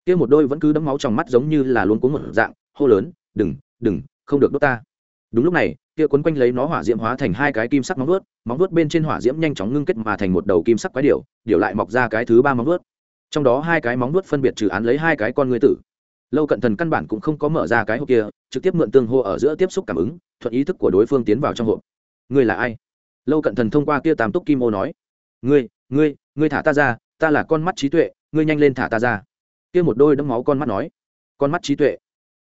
A: kia một đôi vẫn cứ đấm máu trong mắt giống như là luôn cuống một dạng, hô lớn, đừng đừng, không được đốt ta. Đúng lúc này, kia quấn quanh lấy nó hỏa diễm hóa thành hai cái kim sắc móng vuốt móng vuốt bên trên hỏa diễm nhanh chóng ngưng kết mà thành một đầu kim sắc quái điểu điểu lại mọc ra cái thứ ba móng vuốt. Trong đó hai cái móng vuốt phân biệt trừ án lấy hai cái con người tử. Lâu cận thần căn bản cũng không có mở ra cái hộp kia, trực tiếp mượn tương hô ở giữa tiếp xúc cảm ứng, thuận ý thức của đối phương tiến vào trong hộp. Ngươi là ai? Lâu cận thần thông qua kia tam túc kim ô nói. Ngươi ngươi ngươi thả ta ra, ta là con mắt trí tuệ, ngươi nhanh lên thả ta ra kia một đôi đấm máu con mắt nói, con mắt trí tuệ.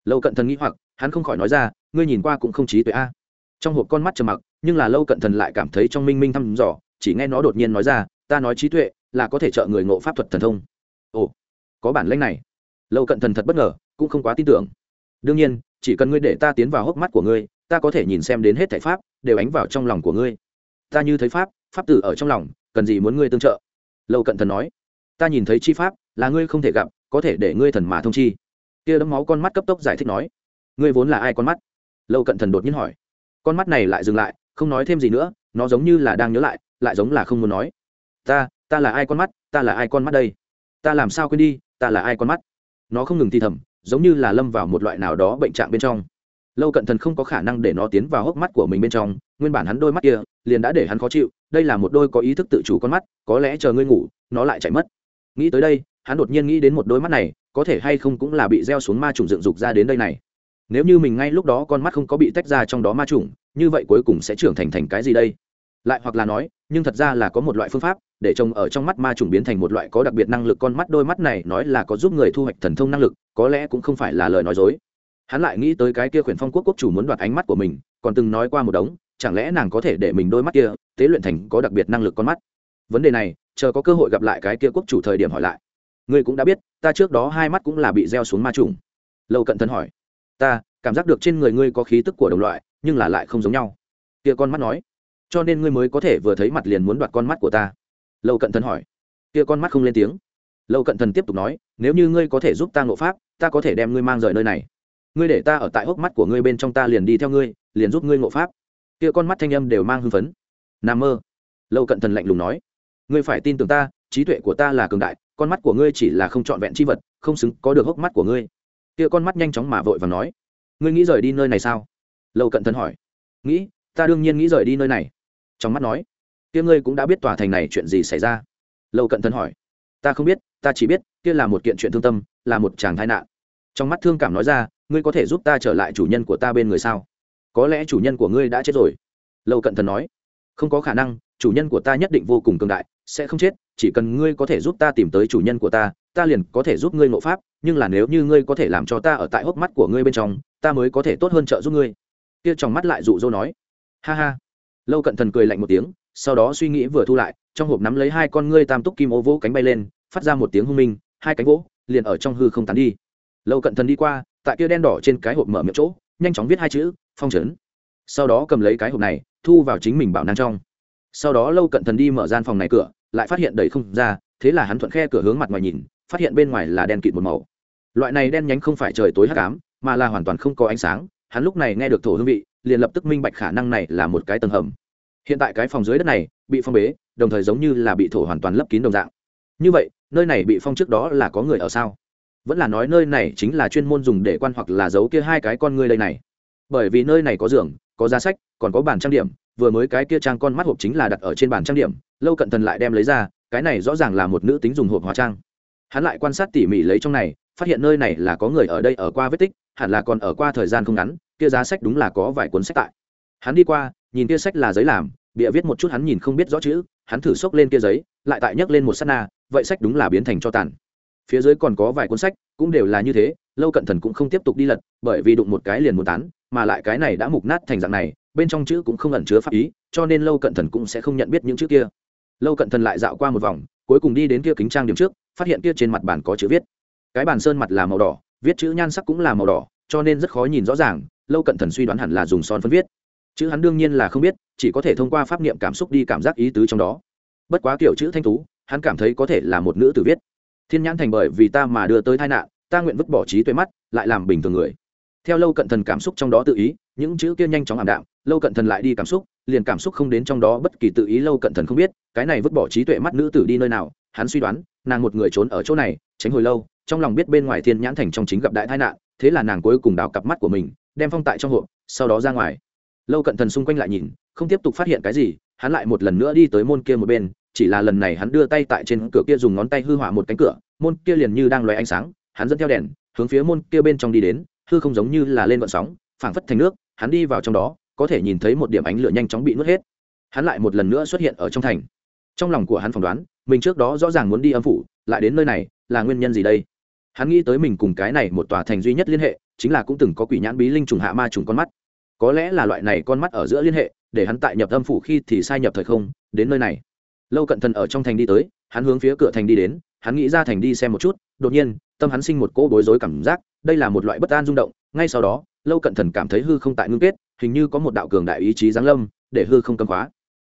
A: Lâu cận thần nghĩ hoặc, hắn không khỏi nói ra, ngươi nhìn qua cũng không trí tuệ a. Trong hộp con mắt trầm mặc, nhưng là lâu cận thần lại cảm thấy trong minh minh thăm dò, chỉ nghe nó đột nhiên nói ra, ta nói trí tuệ là có thể trợ người ngộ pháp thuật thần thông. Ồ, có bản lĩnh này. Lâu cận thần thật bất ngờ, cũng không quá tin tưởng. Đương nhiên, chỉ cần ngươi để ta tiến vào hốc mắt của ngươi, ta có thể nhìn xem đến hết thảy pháp, đều ánh vào trong lòng của ngươi. Ta như thấy pháp pháp tử ở trong lòng, cần gì muốn ngươi tương trợ? Lâu cận thần nói, ta nhìn thấy chi pháp, là ngươi không thể gặp có thể để ngươi thần mà thông chi. Kia đấm máu con mắt cấp tốc giải thích nói, ngươi vốn là ai con mắt? Lâu cận thần đột nhiên hỏi. Con mắt này lại dừng lại, không nói thêm gì nữa, nó giống như là đang nhớ lại lại giống là không muốn nói. Ta ta là ai con mắt? Ta là ai con mắt đây? Ta làm sao quên đi, ta là ai con mắt? Nó không ngừng thi thầm, giống như là lâm vào một loại nào đó bệnh trạng bên trong. Lâu cận thần không có khả năng để nó tiến vào hốc mắt của mình bên trong, nguyên bản hắn đôi mắt kia, liền đã để hắn khó chịu, đây là một đôi có ý thức tự chủ con mắt, có lẽ chờ ngươi ngủ, nó lại chạy mất. Nghĩ tới đây hắn đột nhiên nghĩ đến một đôi mắt này, có thể hay không cũng là bị gieo xuống ma trùng dựng dục ra đến đây này. Nếu như mình ngay lúc đó con mắt không có bị tách ra trong đó ma trùng, như vậy cuối cùng sẽ trưởng thành thành cái gì đây? Lại hoặc là nói, nhưng thật ra là có một loại phương pháp, để trông ở trong mắt ma trùng biến thành một loại có đặc biệt năng lực, con mắt đôi mắt này nói là có giúp người thu hoạch thần thông năng lực, có lẽ cũng không phải là lời nói dối. Hắn lại nghĩ tới cái kia khuyển phong quốc quốc chủ muốn đoạt ánh mắt của mình, còn từng nói qua một đống, chẳng lẽ nàng có thể để mình đôi mắt kia, tế luyện thành có đặc biệt năng lực con mắt? Vấn đề này, chờ có cơ hội gặp lại cái kia quốc chủ thời điểm hỏi lại ngươi cũng đã biết, ta trước đó hai mắt cũng là bị gieo xuống ma trùng. Lâu cận thân hỏi. Ta, cảm giác được trên người ngươi có khí tức của đồng loại, nhưng là lại không giống nhau. Kia con mắt nói. Cho nên ngươi mới có thể vừa thấy mặt liền muốn đoạt con mắt của ta. Lâu cận thần hỏi. Kia con mắt không lên tiếng. Lâu cận thần tiếp tục nói, nếu như ngươi có thể giúp ta ngộ pháp, ta có thể đem ngươi mang rời nơi này. Ngươi để ta ở tại hốc mắt của ngươi bên trong ta liền đi theo ngươi, liền giúp ngươi ngộ pháp. Kia con mắt thanh âm đều mang hưng phấn. N a mơ. Lâu cận thần lạnh lùng nói. Ngươi phải tin tưởng ta, trí tuệ của ta là cường đại con mắt của ngươi chỉ là không trọn vẹn chi vật, không xứng có được hốc mắt của ngươi. Kia con mắt nhanh chóng mà vội và nói, ngươi nghĩ rời đi nơi này sao? Lâu cận thần hỏi. Nghĩ, ta đương nhiên nghĩ rời đi nơi này. Trong mắt nói, kia ngươi cũng đã biết tòa thành này chuyện gì xảy ra. Lâu cận thần hỏi, ta không biết, ta chỉ biết, kia là một kiện chuyện thương tâm, là một chàng tai nạn. Trong mắt thương cảm nói ra, ngươi có thể giúp ta trở lại chủ nhân của ta bên người sao? Có lẽ chủ nhân của ngươi đã chết rồi. Lâu cận thần nói, không có khả năng, chủ nhân của ta nhất định vô cùng cường đại sẽ không chết, chỉ cần ngươi có thể giúp ta tìm tới chủ nhân của ta ta liền có thể giúp ngươi ngộ pháp, nhưng là nếu như ngươi có thể làm cho ta ở tại hốc mắt của ngươi bên trong, ta mới có thể tốt hơn trợ giúp ngươi. Kia trong mắt lại dụ dỗ nói. Ha ha. Lâu cận thần cười lạnh một tiếng, sau đó suy nghĩ vừa thu lại, trong hộp nắm lấy hai con ngươi tam túc kim ô vỗ cánh bay lên, phát ra một tiếng hung minh, hai cánh vỗ, liền ở trong hư không tán đi. Lâu cận thần đi qua, tại kia đen đỏ trên cái hộp mở miệng chỗ, nhanh chóng viết hai chữ, phong trấn sau đó cầm lấy cái hộp này, thu vào chính mình bảo năng trong. Sau đó lâu cận thần đi mở gian phòng này cửa lại phát hiện đầy không ra, thế là hắn thuận khe cửa hướng mặt ngoài nhìn, phát hiện bên ngoài là đen kịt một màu. Loại này đen nhánh không phải trời tối hắc ám, mà là hoàn toàn không có ánh sáng, hắn lúc này nghe được thổ hương vị, liền lập tức minh bạch khả năng này là một cái tầng hầm. Hiện tại cái phòng dưới đất này, bị phong bế, đồng thời giống như là bị thổ hoàn toàn lấp kín đồng dạng. Như vậy, nơi này bị phong trước đó là có người ở sao? Vẫn là nói nơi này chính là chuyên môn dùng để quan hoặc là giấu kia hai cái con ngươi đây này. Bởi vì nơi này có giường có giá sách, còn có bàn trang điểm, vừa mới cái kia trang con mắt hộp chính là đặt ở trên bàn trang điểm, lâu cận thần lại đem lấy ra, cái này rõ ràng là một nữ tính dùng hộp hóa trang. Hắn lại quan sát tỉ mỉ lấy trong này, phát hiện nơi này là có người ở đây ở qua vết tích, hẳn là còn ở qua thời gian không ngắn, kia giá sách đúng là có vài cuốn sách tại. Hắn đi qua, nhìn kia sách là giấy làm, bịa viết một chút hắn nhìn không biết rõ chữ, hắn thử xốc lên kia giấy, lại tại nhấc lên một s á t na, vậy sách đúng là biến thành cho tàn. Phía dưới còn có vài cuốn sách, cũng đều là như thế, lâu cận thần cũng không tiếp tục đi lật, bởi vì đụng một cái liền muốn tán mà lại cái này đã mục nát thành dạng này, bên trong chữ cũng không ẩn chứa pháp ý, cho nên lâu cận thần cũng sẽ không nhận biết những chữ kia. Lâu cận thần lại dạo qua một vòng, cuối cùng đi đến kia kính trang điểm trước, phát hiện kia trên mặt bàn có chữ viết. Cái bàn sơn mặt là màu đỏ, viết chữ nhan sắc cũng là màu đỏ, cho nên rất khó nhìn rõ ràng, lâu cận thần suy đoán hẳn là dùng son phân viết. Chữ hắn đương nhiên là không biết, chỉ có thể thông qua pháp niệm cảm xúc đi cảm giác ý tứ trong đó. Bất quá kiểu chữ thanh tú, hắn cảm thấy có thể là một nữ tử viết. Thiên nhãn thành bởi vì ta mà đưa tới tai nạn, ta nguyện vứt bỏ trí tuệ mắt, lại làm bình thường người theo lâu cận thần cảm xúc trong đó tự ý, những chữ kia nhanh chóng ảm đạm, lâu cận thần lại đi cảm xúc, liền cảm xúc không đến trong đó bất kỳ tự ý lâu cận thần không biết, cái này vứt bỏ trí tuệ mắt nữ tử đi nơi nào, hắn suy đoán, nàng một người trốn ở chỗ này, tránh hồi lâu, trong lòng biết bên ngoài thiên nhãn thành trong chính gặp đại tai nạn, thế là nàng cuối cùng đào cặp mắt của mình, đem phong tại trong hộp, sau đó ra ngoài. Lâu cận thần xung quanh lại nhìn, không tiếp tục phát hiện cái gì, hắn lại một lần nữa đi tới môn kia một bên, chỉ là lần này hắn đưa tay tại trên cửa kia dùng ngón tay hư hỏa một cánh cửa, môn kia liền như đang loay ánh sáng, hắn dẫn theo đèn, hướng phía môn kia bên trong đi đến hư không giống như là lên vận sóng, phảng phất thành nước, hắn đi vào trong đó, có thể nhìn thấy một điểm ánh lửa nhanh chóng bị nuốt hết. Hắn lại một lần nữa xuất hiện ở trong thành. Trong lòng của hắn phỏng đoán, mình trước đó rõ ràng muốn đi âm phủ, lại đến nơi này, là nguyên nhân gì đây? Hắn nghĩ tới mình cùng cái này một tòa thành duy nhất liên hệ, chính là cũng từng có quỷ nhãn bí linh trùng hạ ma trùng con mắt. Có lẽ là loại này con mắt ở giữa liên hệ, để hắn tại nhập âm phủ khi thì sai nhập thời không, đến nơi này. Lâu cận thần ở trong thành đi tới, hắn hướng phía cửa thành đi đến, hắn nghĩ ra thành đi xem một chút, đột nhiên, tâm hắn sinh một cỗ bối rối cảm giác đây là một loại bất an rung động, ngay sau đó, lâu cận thần cảm thấy hư không tại ngưng kết, hình như có một đạo cường đại ý chí giáng lâm, để hư không cấm khóa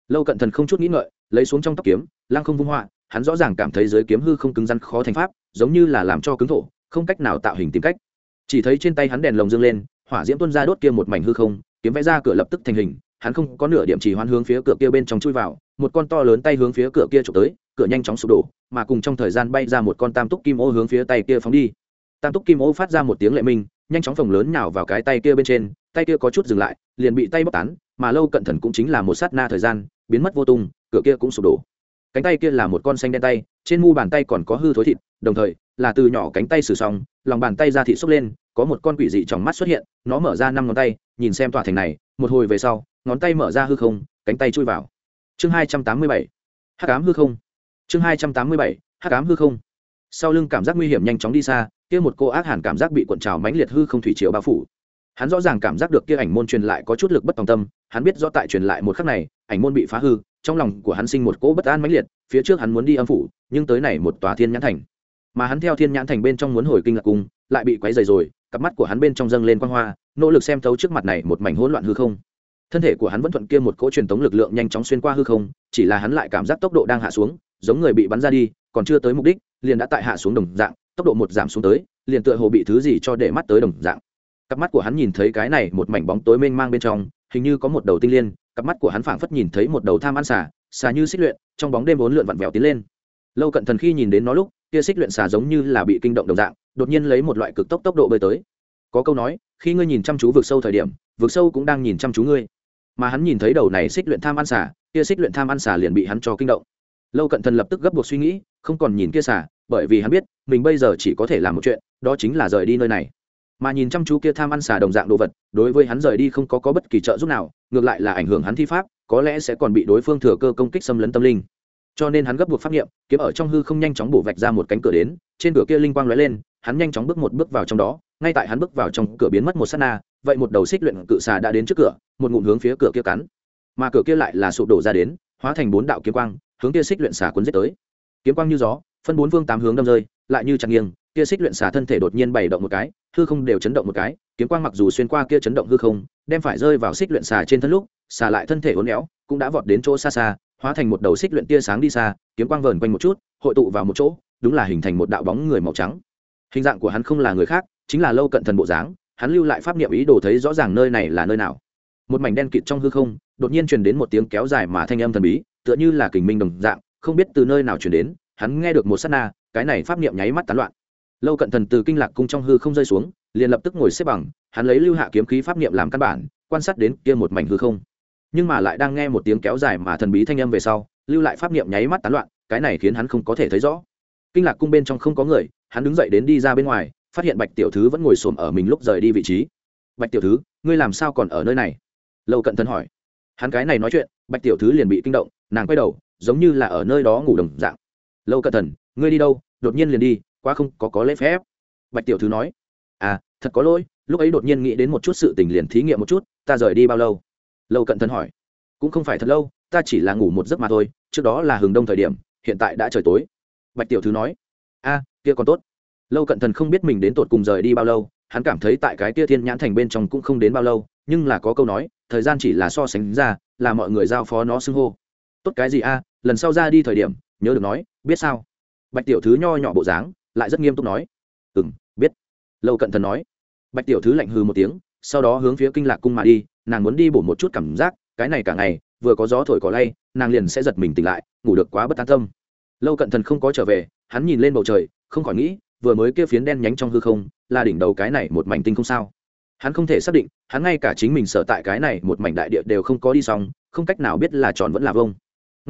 A: lâu cận thần không chút nghĩ ngợi, lấy xuống trong tóc kiếm, lăng không vung họa, hắn rõ ràng cảm thấy giới kiếm hư không cứng rắn khó thành pháp, giống như là làm cho cứng thổ, không cách nào tạo hình tìm cách. Chỉ thấy trên tay hắn đèn lồng dương lên, hỏa diễm tuôn ra đốt kia một mảnh hư không, kiếm vẽ ra cửa lập tức thành hình, hắn không có nửa điểm chỉ hoan hướng phía cửa kia bên trong chui vào, một con to lớn tay hướng phía cửa kia trục tới, cửa nhanh chóng sụp đổ, mà cùng trong thời gian bay ra một con tam túc kim ô hướng phía tay kia phóng đi tam túc kim ô phát ra một tiếng lệ minh, nhanh chóng phồng lớn nhào vào cái tay kia bên trên, tay kia có chút dừng lại, liền bị tay bóc tán, mà lâu cận thần cũng chính là một sát na thời gian, biến mất vô tung, cửa kia cũng sụp đổ. Cánh tay kia là một con xanh đen tay, trên mu bàn tay còn có hư thối thịt, đồng thời, là từ nhỏ cánh tay xử xong, lòng bàn tay ra thịt xốc lên, có một con quỷ dị trong mắt xuất hiện, nó mở ra năm ngón tay, nhìn xem tòa thành này, một hồi về sau, ngón tay mở ra hư không, cánh tay chui vào. Chương hai trăm tám mươi bảy, hắc ám hư không. Chương hai trăm tám mươi bảy, hắc ám hư không. Sau lưng cảm giác nguy hiểm nhanh chóng đi xa kia một cô ác hàn cảm giác bị cuộn trào mãnh liệt hư không thủy chiều bao phủ. Hắn rõ ràng cảm giác được kia ảnh môn truyền lại có chút lực bất tòng tâm, hắn biết rõ tại truyền lại một khắc này, ảnh môn bị phá hư, trong lòng của hắn sinh một cỗ bất an mãnh liệt, phía trước hắn muốn đi âm phủ, nhưng tới này một tòa thiên nhãn thành. Mà hắn theo thiên nhãn thành bên trong muốn hồi kinh lạc cung, lại bị quấy dày rồi, cặp mắt của hắn bên trong dâng lên quang hoa, nỗ lực xem thấu trước mặt này một mảnh hỗn loạn hư không. Thân thể của hắn vẫn thuận kia một cỗ truyền thống lực lượng nhanh chóng xuyên qua hư không, chỉ là hắn lại cảm giác tốc độ đang hạ xuống, giống người bị bắn ra đi, còn chưa tới mục đích, liền đã tại hạ xuống đồng dạng tốc độ một giảm xuống tới, liền tựa hồ bị thứ gì cho để mắt tới đồng dạng. Cặp mắt của hắn nhìn thấy cái này một mảnh bóng tối mênh mang bên trong, hình như có một đầu tinh liên, cặp mắt của hắn phảng phất nhìn thấy một đầu tham ăn xà xà như xích luyện, trong bóng đêm vốn lượn vặn vẹo tiến lên. Lâu cận thần khi nhìn đến nó lúc kia xích luyện xà giống như là bị kinh động đồng dạng, đột nhiên lấy một loại cực tốc tốc độ bơi tới. Có câu nói, khi ngươi nhìn chăm chú vượt sâu thời điểm vượt sâu cũng đang nhìn chăm chú ngươi. Mà hắn nhìn thấy đầu này xích luyện tham ăn xà kia xích luyện tham ăn xà liền bị hắn cho kinh động. Lâu cận thần lập tức gấp buộc suy nghĩ, không còn nhìn kia xà bởi vì hắn biết mình bây giờ chỉ có thể làm một chuyện đó chính là rời đi nơi này. Mà nhìn chăm chú kia tham ăn xà đồng dạng đồ vật đối với hắn rời đi không có, có bất kỳ trợ giúp nào ngược lại là ảnh hưởng hắn thi pháp có lẽ sẽ còn bị đối phương thừa cơ công kích xâm lấn tâm linh. Cho nên hắn gấp buộc pháp nghiệm kiếm ở trong hư không nhanh chóng bổ vạch ra một cánh cửa đến trên cửa kia linh quang lóe lên hắn nhanh chóng bước một bước vào trong đó ngay tại hắn bước vào trong cửa biến mất một s á t na vậy một đầu xích luyện cự xà đã đến trước cửa một ngụm hướng phía cửa kia cắn. Mà cửa kia lại là sụp đổ ra đến hóa thành bốn đạo kiếm quang hướng kia xích luyện xà cuốn giết tới. Kiếm quang như gió phân bốn phương tám hướng đâm rơi, lại như chặt nghiêng, kia xích luyện xà thân thể đột nhiên bày động một cái, hư không đều chấn động một cái, kiếm quang mặc dù xuyên qua kia chấn động hư không, đem phải rơi vào xích luyện xà trên thân lúc, xà lại thân thể uốn éo, cũng đã vọt đến chỗ xa xa, hóa thành một đầu xích luyện tia sáng đi xa, kiếm quang vờn quanh một chút, hội tụ vào một chỗ, đúng là hình thành một đạo bóng người màu trắng. Hình dạng của hắn không là người khác, chính là lâu cận thần bộ dáng, hắn lưu lại pháp niệm ý đồ thấy rõ ràng nơi này là nơi nào. Một mảnh đen kịt trong hư không, đột nhiên truyền đến một tiếng kéo dài mà thanh âm thần bí, tựa như là kình minh đồng dạng, không biết từ nơi nào truyền đến hắn nghe được một sát na, cái này pháp niệm nháy mắt tán loạn. Lâu cận thần từ kinh lạc cung trong hư không rơi xuống, liền lập tức ngồi xếp bằng, hắn lấy lưu hạ kiếm khí pháp niệm làm căn bản, quan sát đến kia một mảnh hư không. Nhưng mà lại đang nghe một tiếng kéo dài mà thần bí thanh âm về sau, lưu lại pháp niệm nháy mắt tán loạn, cái này khiến hắn không có thể thấy rõ. Kinh lạc cung bên trong không có người, hắn đứng dậy đến đi ra bên ngoài, phát hiện bạch tiểu thứ vẫn ngồi xổm ở mình lúc rời đi vị trí. Bạch tiểu thứ, ngươi làm sao còn ở nơi này? Lâu cận thần hỏi. Hắn cái này nói chuyện, bạch tiểu thứ liền bị kinh động, nàng quay đầu, giống như là ở nơi đó ngủ đồng dạng lâu cận thần ngươi đi đâu? Đột nhiên liền đi, quá không có có lễ phép. Bạch tiểu thứ nói. À thật có lỗi, lúc ấy đột nhiên nghĩ đến một chút sự tình liền thí nghiệm một chút, ta rời đi bao lâu? Lâu cận thần hỏi. Cũng không phải thật lâu, ta chỉ là ngủ một giấc mà thôi, trước đó là hừng đông thời điểm, hiện tại đã trời tối. Bạch tiểu thứ nói. A kia còn tốt. Lâu cận thần không biết mình đến tột cùng rời đi bao lâu, hắn cảm thấy tại cái kia thiên nhãn thành bên trong cũng không đến bao lâu, nhưng là có câu nói, thời gian chỉ là so sánh ra, là mọi người giao phó nó xưng hô. Tốt cái gì a lần sau ra đi thời điểm nhớ được nói, biết sao? Bạch tiểu thứ nho nhỏ bộ dáng, lại rất nghiêm túc nói. Ừ m biết. Lâu cận thần nói. Bạch tiểu thứ lạnh hừ một tiếng, sau đó hướng phía kinh lạc cung mà đi, nàng muốn đi bổ một chút cảm giác, cái này cả ngày, vừa có gió thổi cỏ lay, nàng liền sẽ giật mình tỉnh lại, ngủ được quá bất an tâm. Lâu cận thần không có trở về, hắn nhìn lên bầu trời, không khỏi nghĩ, vừa mới kia phiến đen nhánh trong hư không, là đỉnh đầu cái này một mảnh tinh không sao? Hắn không thể xác định, hắn ngay cả chính mình sở tại cái này một mảnh đại địa đều không có đi xong, không cách nào biết là tròn vẫn là vông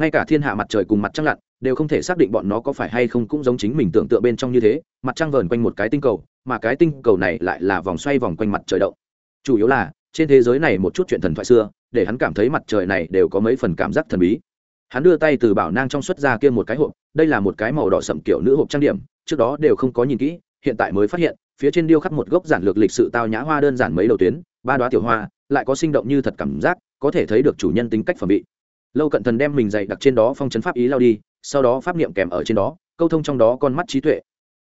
A: ngay cả thiên hạ mặt trời cùng mặt trăng lặn đều không thể xác định bọn nó có phải hay không cũng giống chính mình tưởng tượng bên trong như thế, mặt trăng vờn quanh một cái tinh cầu, mà cái tinh cầu này lại là vòng xoay vòng quanh mặt trời động. Chủ yếu là, trên thế giới này một chút chuyện thần thoại xưa, để hắn cảm thấy mặt trời này đều có mấy phần cảm giác thần bí. Hắn đưa tay từ bảo nang trong xuất ra kia một cái hộp, đây là một cái màu đỏ sậm kiểu nữ hộp trang điểm, trước đó đều không có nhìn kỹ, hiện tại mới phát hiện, phía trên điêu khắc một gốc giản lược lịch sự tao nhã hoa đơn giản mấy đầu tuyến, ba đoá tiểu hoa, lại có sinh động như thật cảm giác, có thể thấy được chủ nhân tính cách phẩm vị. Lâu cận thần đem mình dày đặc trên đó phong chấn pháp ý lao đi sau đó pháp niệm kèm ở trên đó, câu thông trong đó con mắt trí tuệ.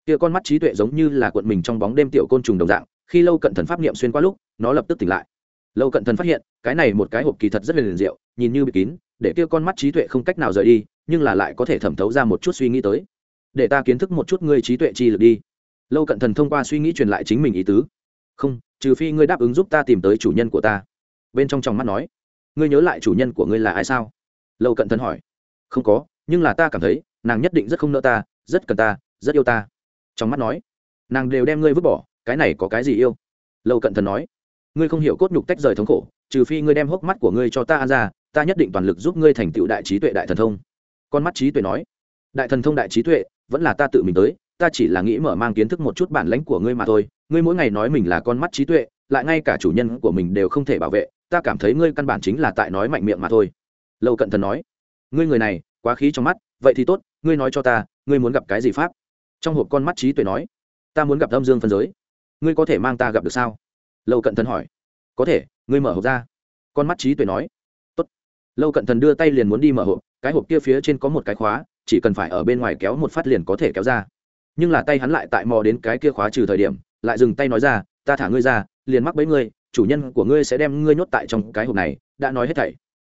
A: Kia con mắt trí tuệ giống như là cuộn mình trong bóng đêm tiểu côn trùng đồng dạng, khi lâu cận thần pháp niệm xuyên qua lúc, nó lập tức tỉnh lại. Lâu cận thần phát hiện, cái này một cái hộp kỳ thật rất liền diệu, nhìn như bị kín, để kia con mắt trí tuệ không cách nào rời đi, nhưng là lại có thể thẩm thấu ra một chút suy nghĩ tới. Để ta kiến thức một chút ngươi trí tuệ chi lực đi. Lâu cận thần thông qua suy nghĩ truyền lại chính mình ý tứ. Không, trừ phi ngươi đáp ứng giúp ta tìm tới chủ nhân của ta. Bên trong trong mắt nói, ngươi nhớ lại chủ nhân của ngươi là ai sao? Lâu cận thần hỏi. Không có nhưng là ta cảm thấy, nàng nhất định rất không nỡ ta, rất cần ta, rất yêu ta. Trong mắt nói, nàng đều đem ngươi vứt bỏ, cái này có cái gì yêu? Lâu cận thần nói, ngươi không hiểu cốt nhục tách rời thống khổ, trừ phi ngươi đem hốc mắt của ngươi cho ta ăn ra, ta nhất định toàn lực giúp ngươi thành tựu đại trí tuệ đại thần thông. Con mắt trí tuệ nói, đại thần thông đại trí tuệ, vẫn là ta tự mình tới, ta chỉ là nghĩ mở mang kiến thức một chút bản lãnh của ngươi mà thôi. Ngươi mỗi ngày nói mình là con mắt trí tuệ, lại ngay cả chủ nhân của mình đều không thể bảo vệ, ta cảm thấy ngươi căn bản chính là tại nói mạnh miệng mà thôi. Lâu cận thần nói, ngươi người này quá khí trong mắt, vậy thì tốt, ngươi nói cho ta, ngươi muốn gặp cái gì pháp? Trong hộp con mắt trí tuệ nói, ta muốn gặp âm dương phân giới. Ngươi có thể mang ta gặp được sao? Lâu cận thần hỏi. Có thể, ngươi mở hộp ra. Con mắt trí tuệ nói, Tốt. lâu cận thần đưa tay liền muốn đi mở hộp, cái hộp kia phía trên có một cái khóa, chỉ cần phải ở bên ngoài kéo một phát liền có thể kéo ra. Nhưng là tay hắn lại tại mò đến cái kia khóa trừ thời điểm, lại dừng tay nói ra, ta thả ngươi ra, liền mắc bấy ngươi, chủ nhân của ngươi sẽ đem ngươi nhốt tại trong cái hộp này, đã nói hết thảy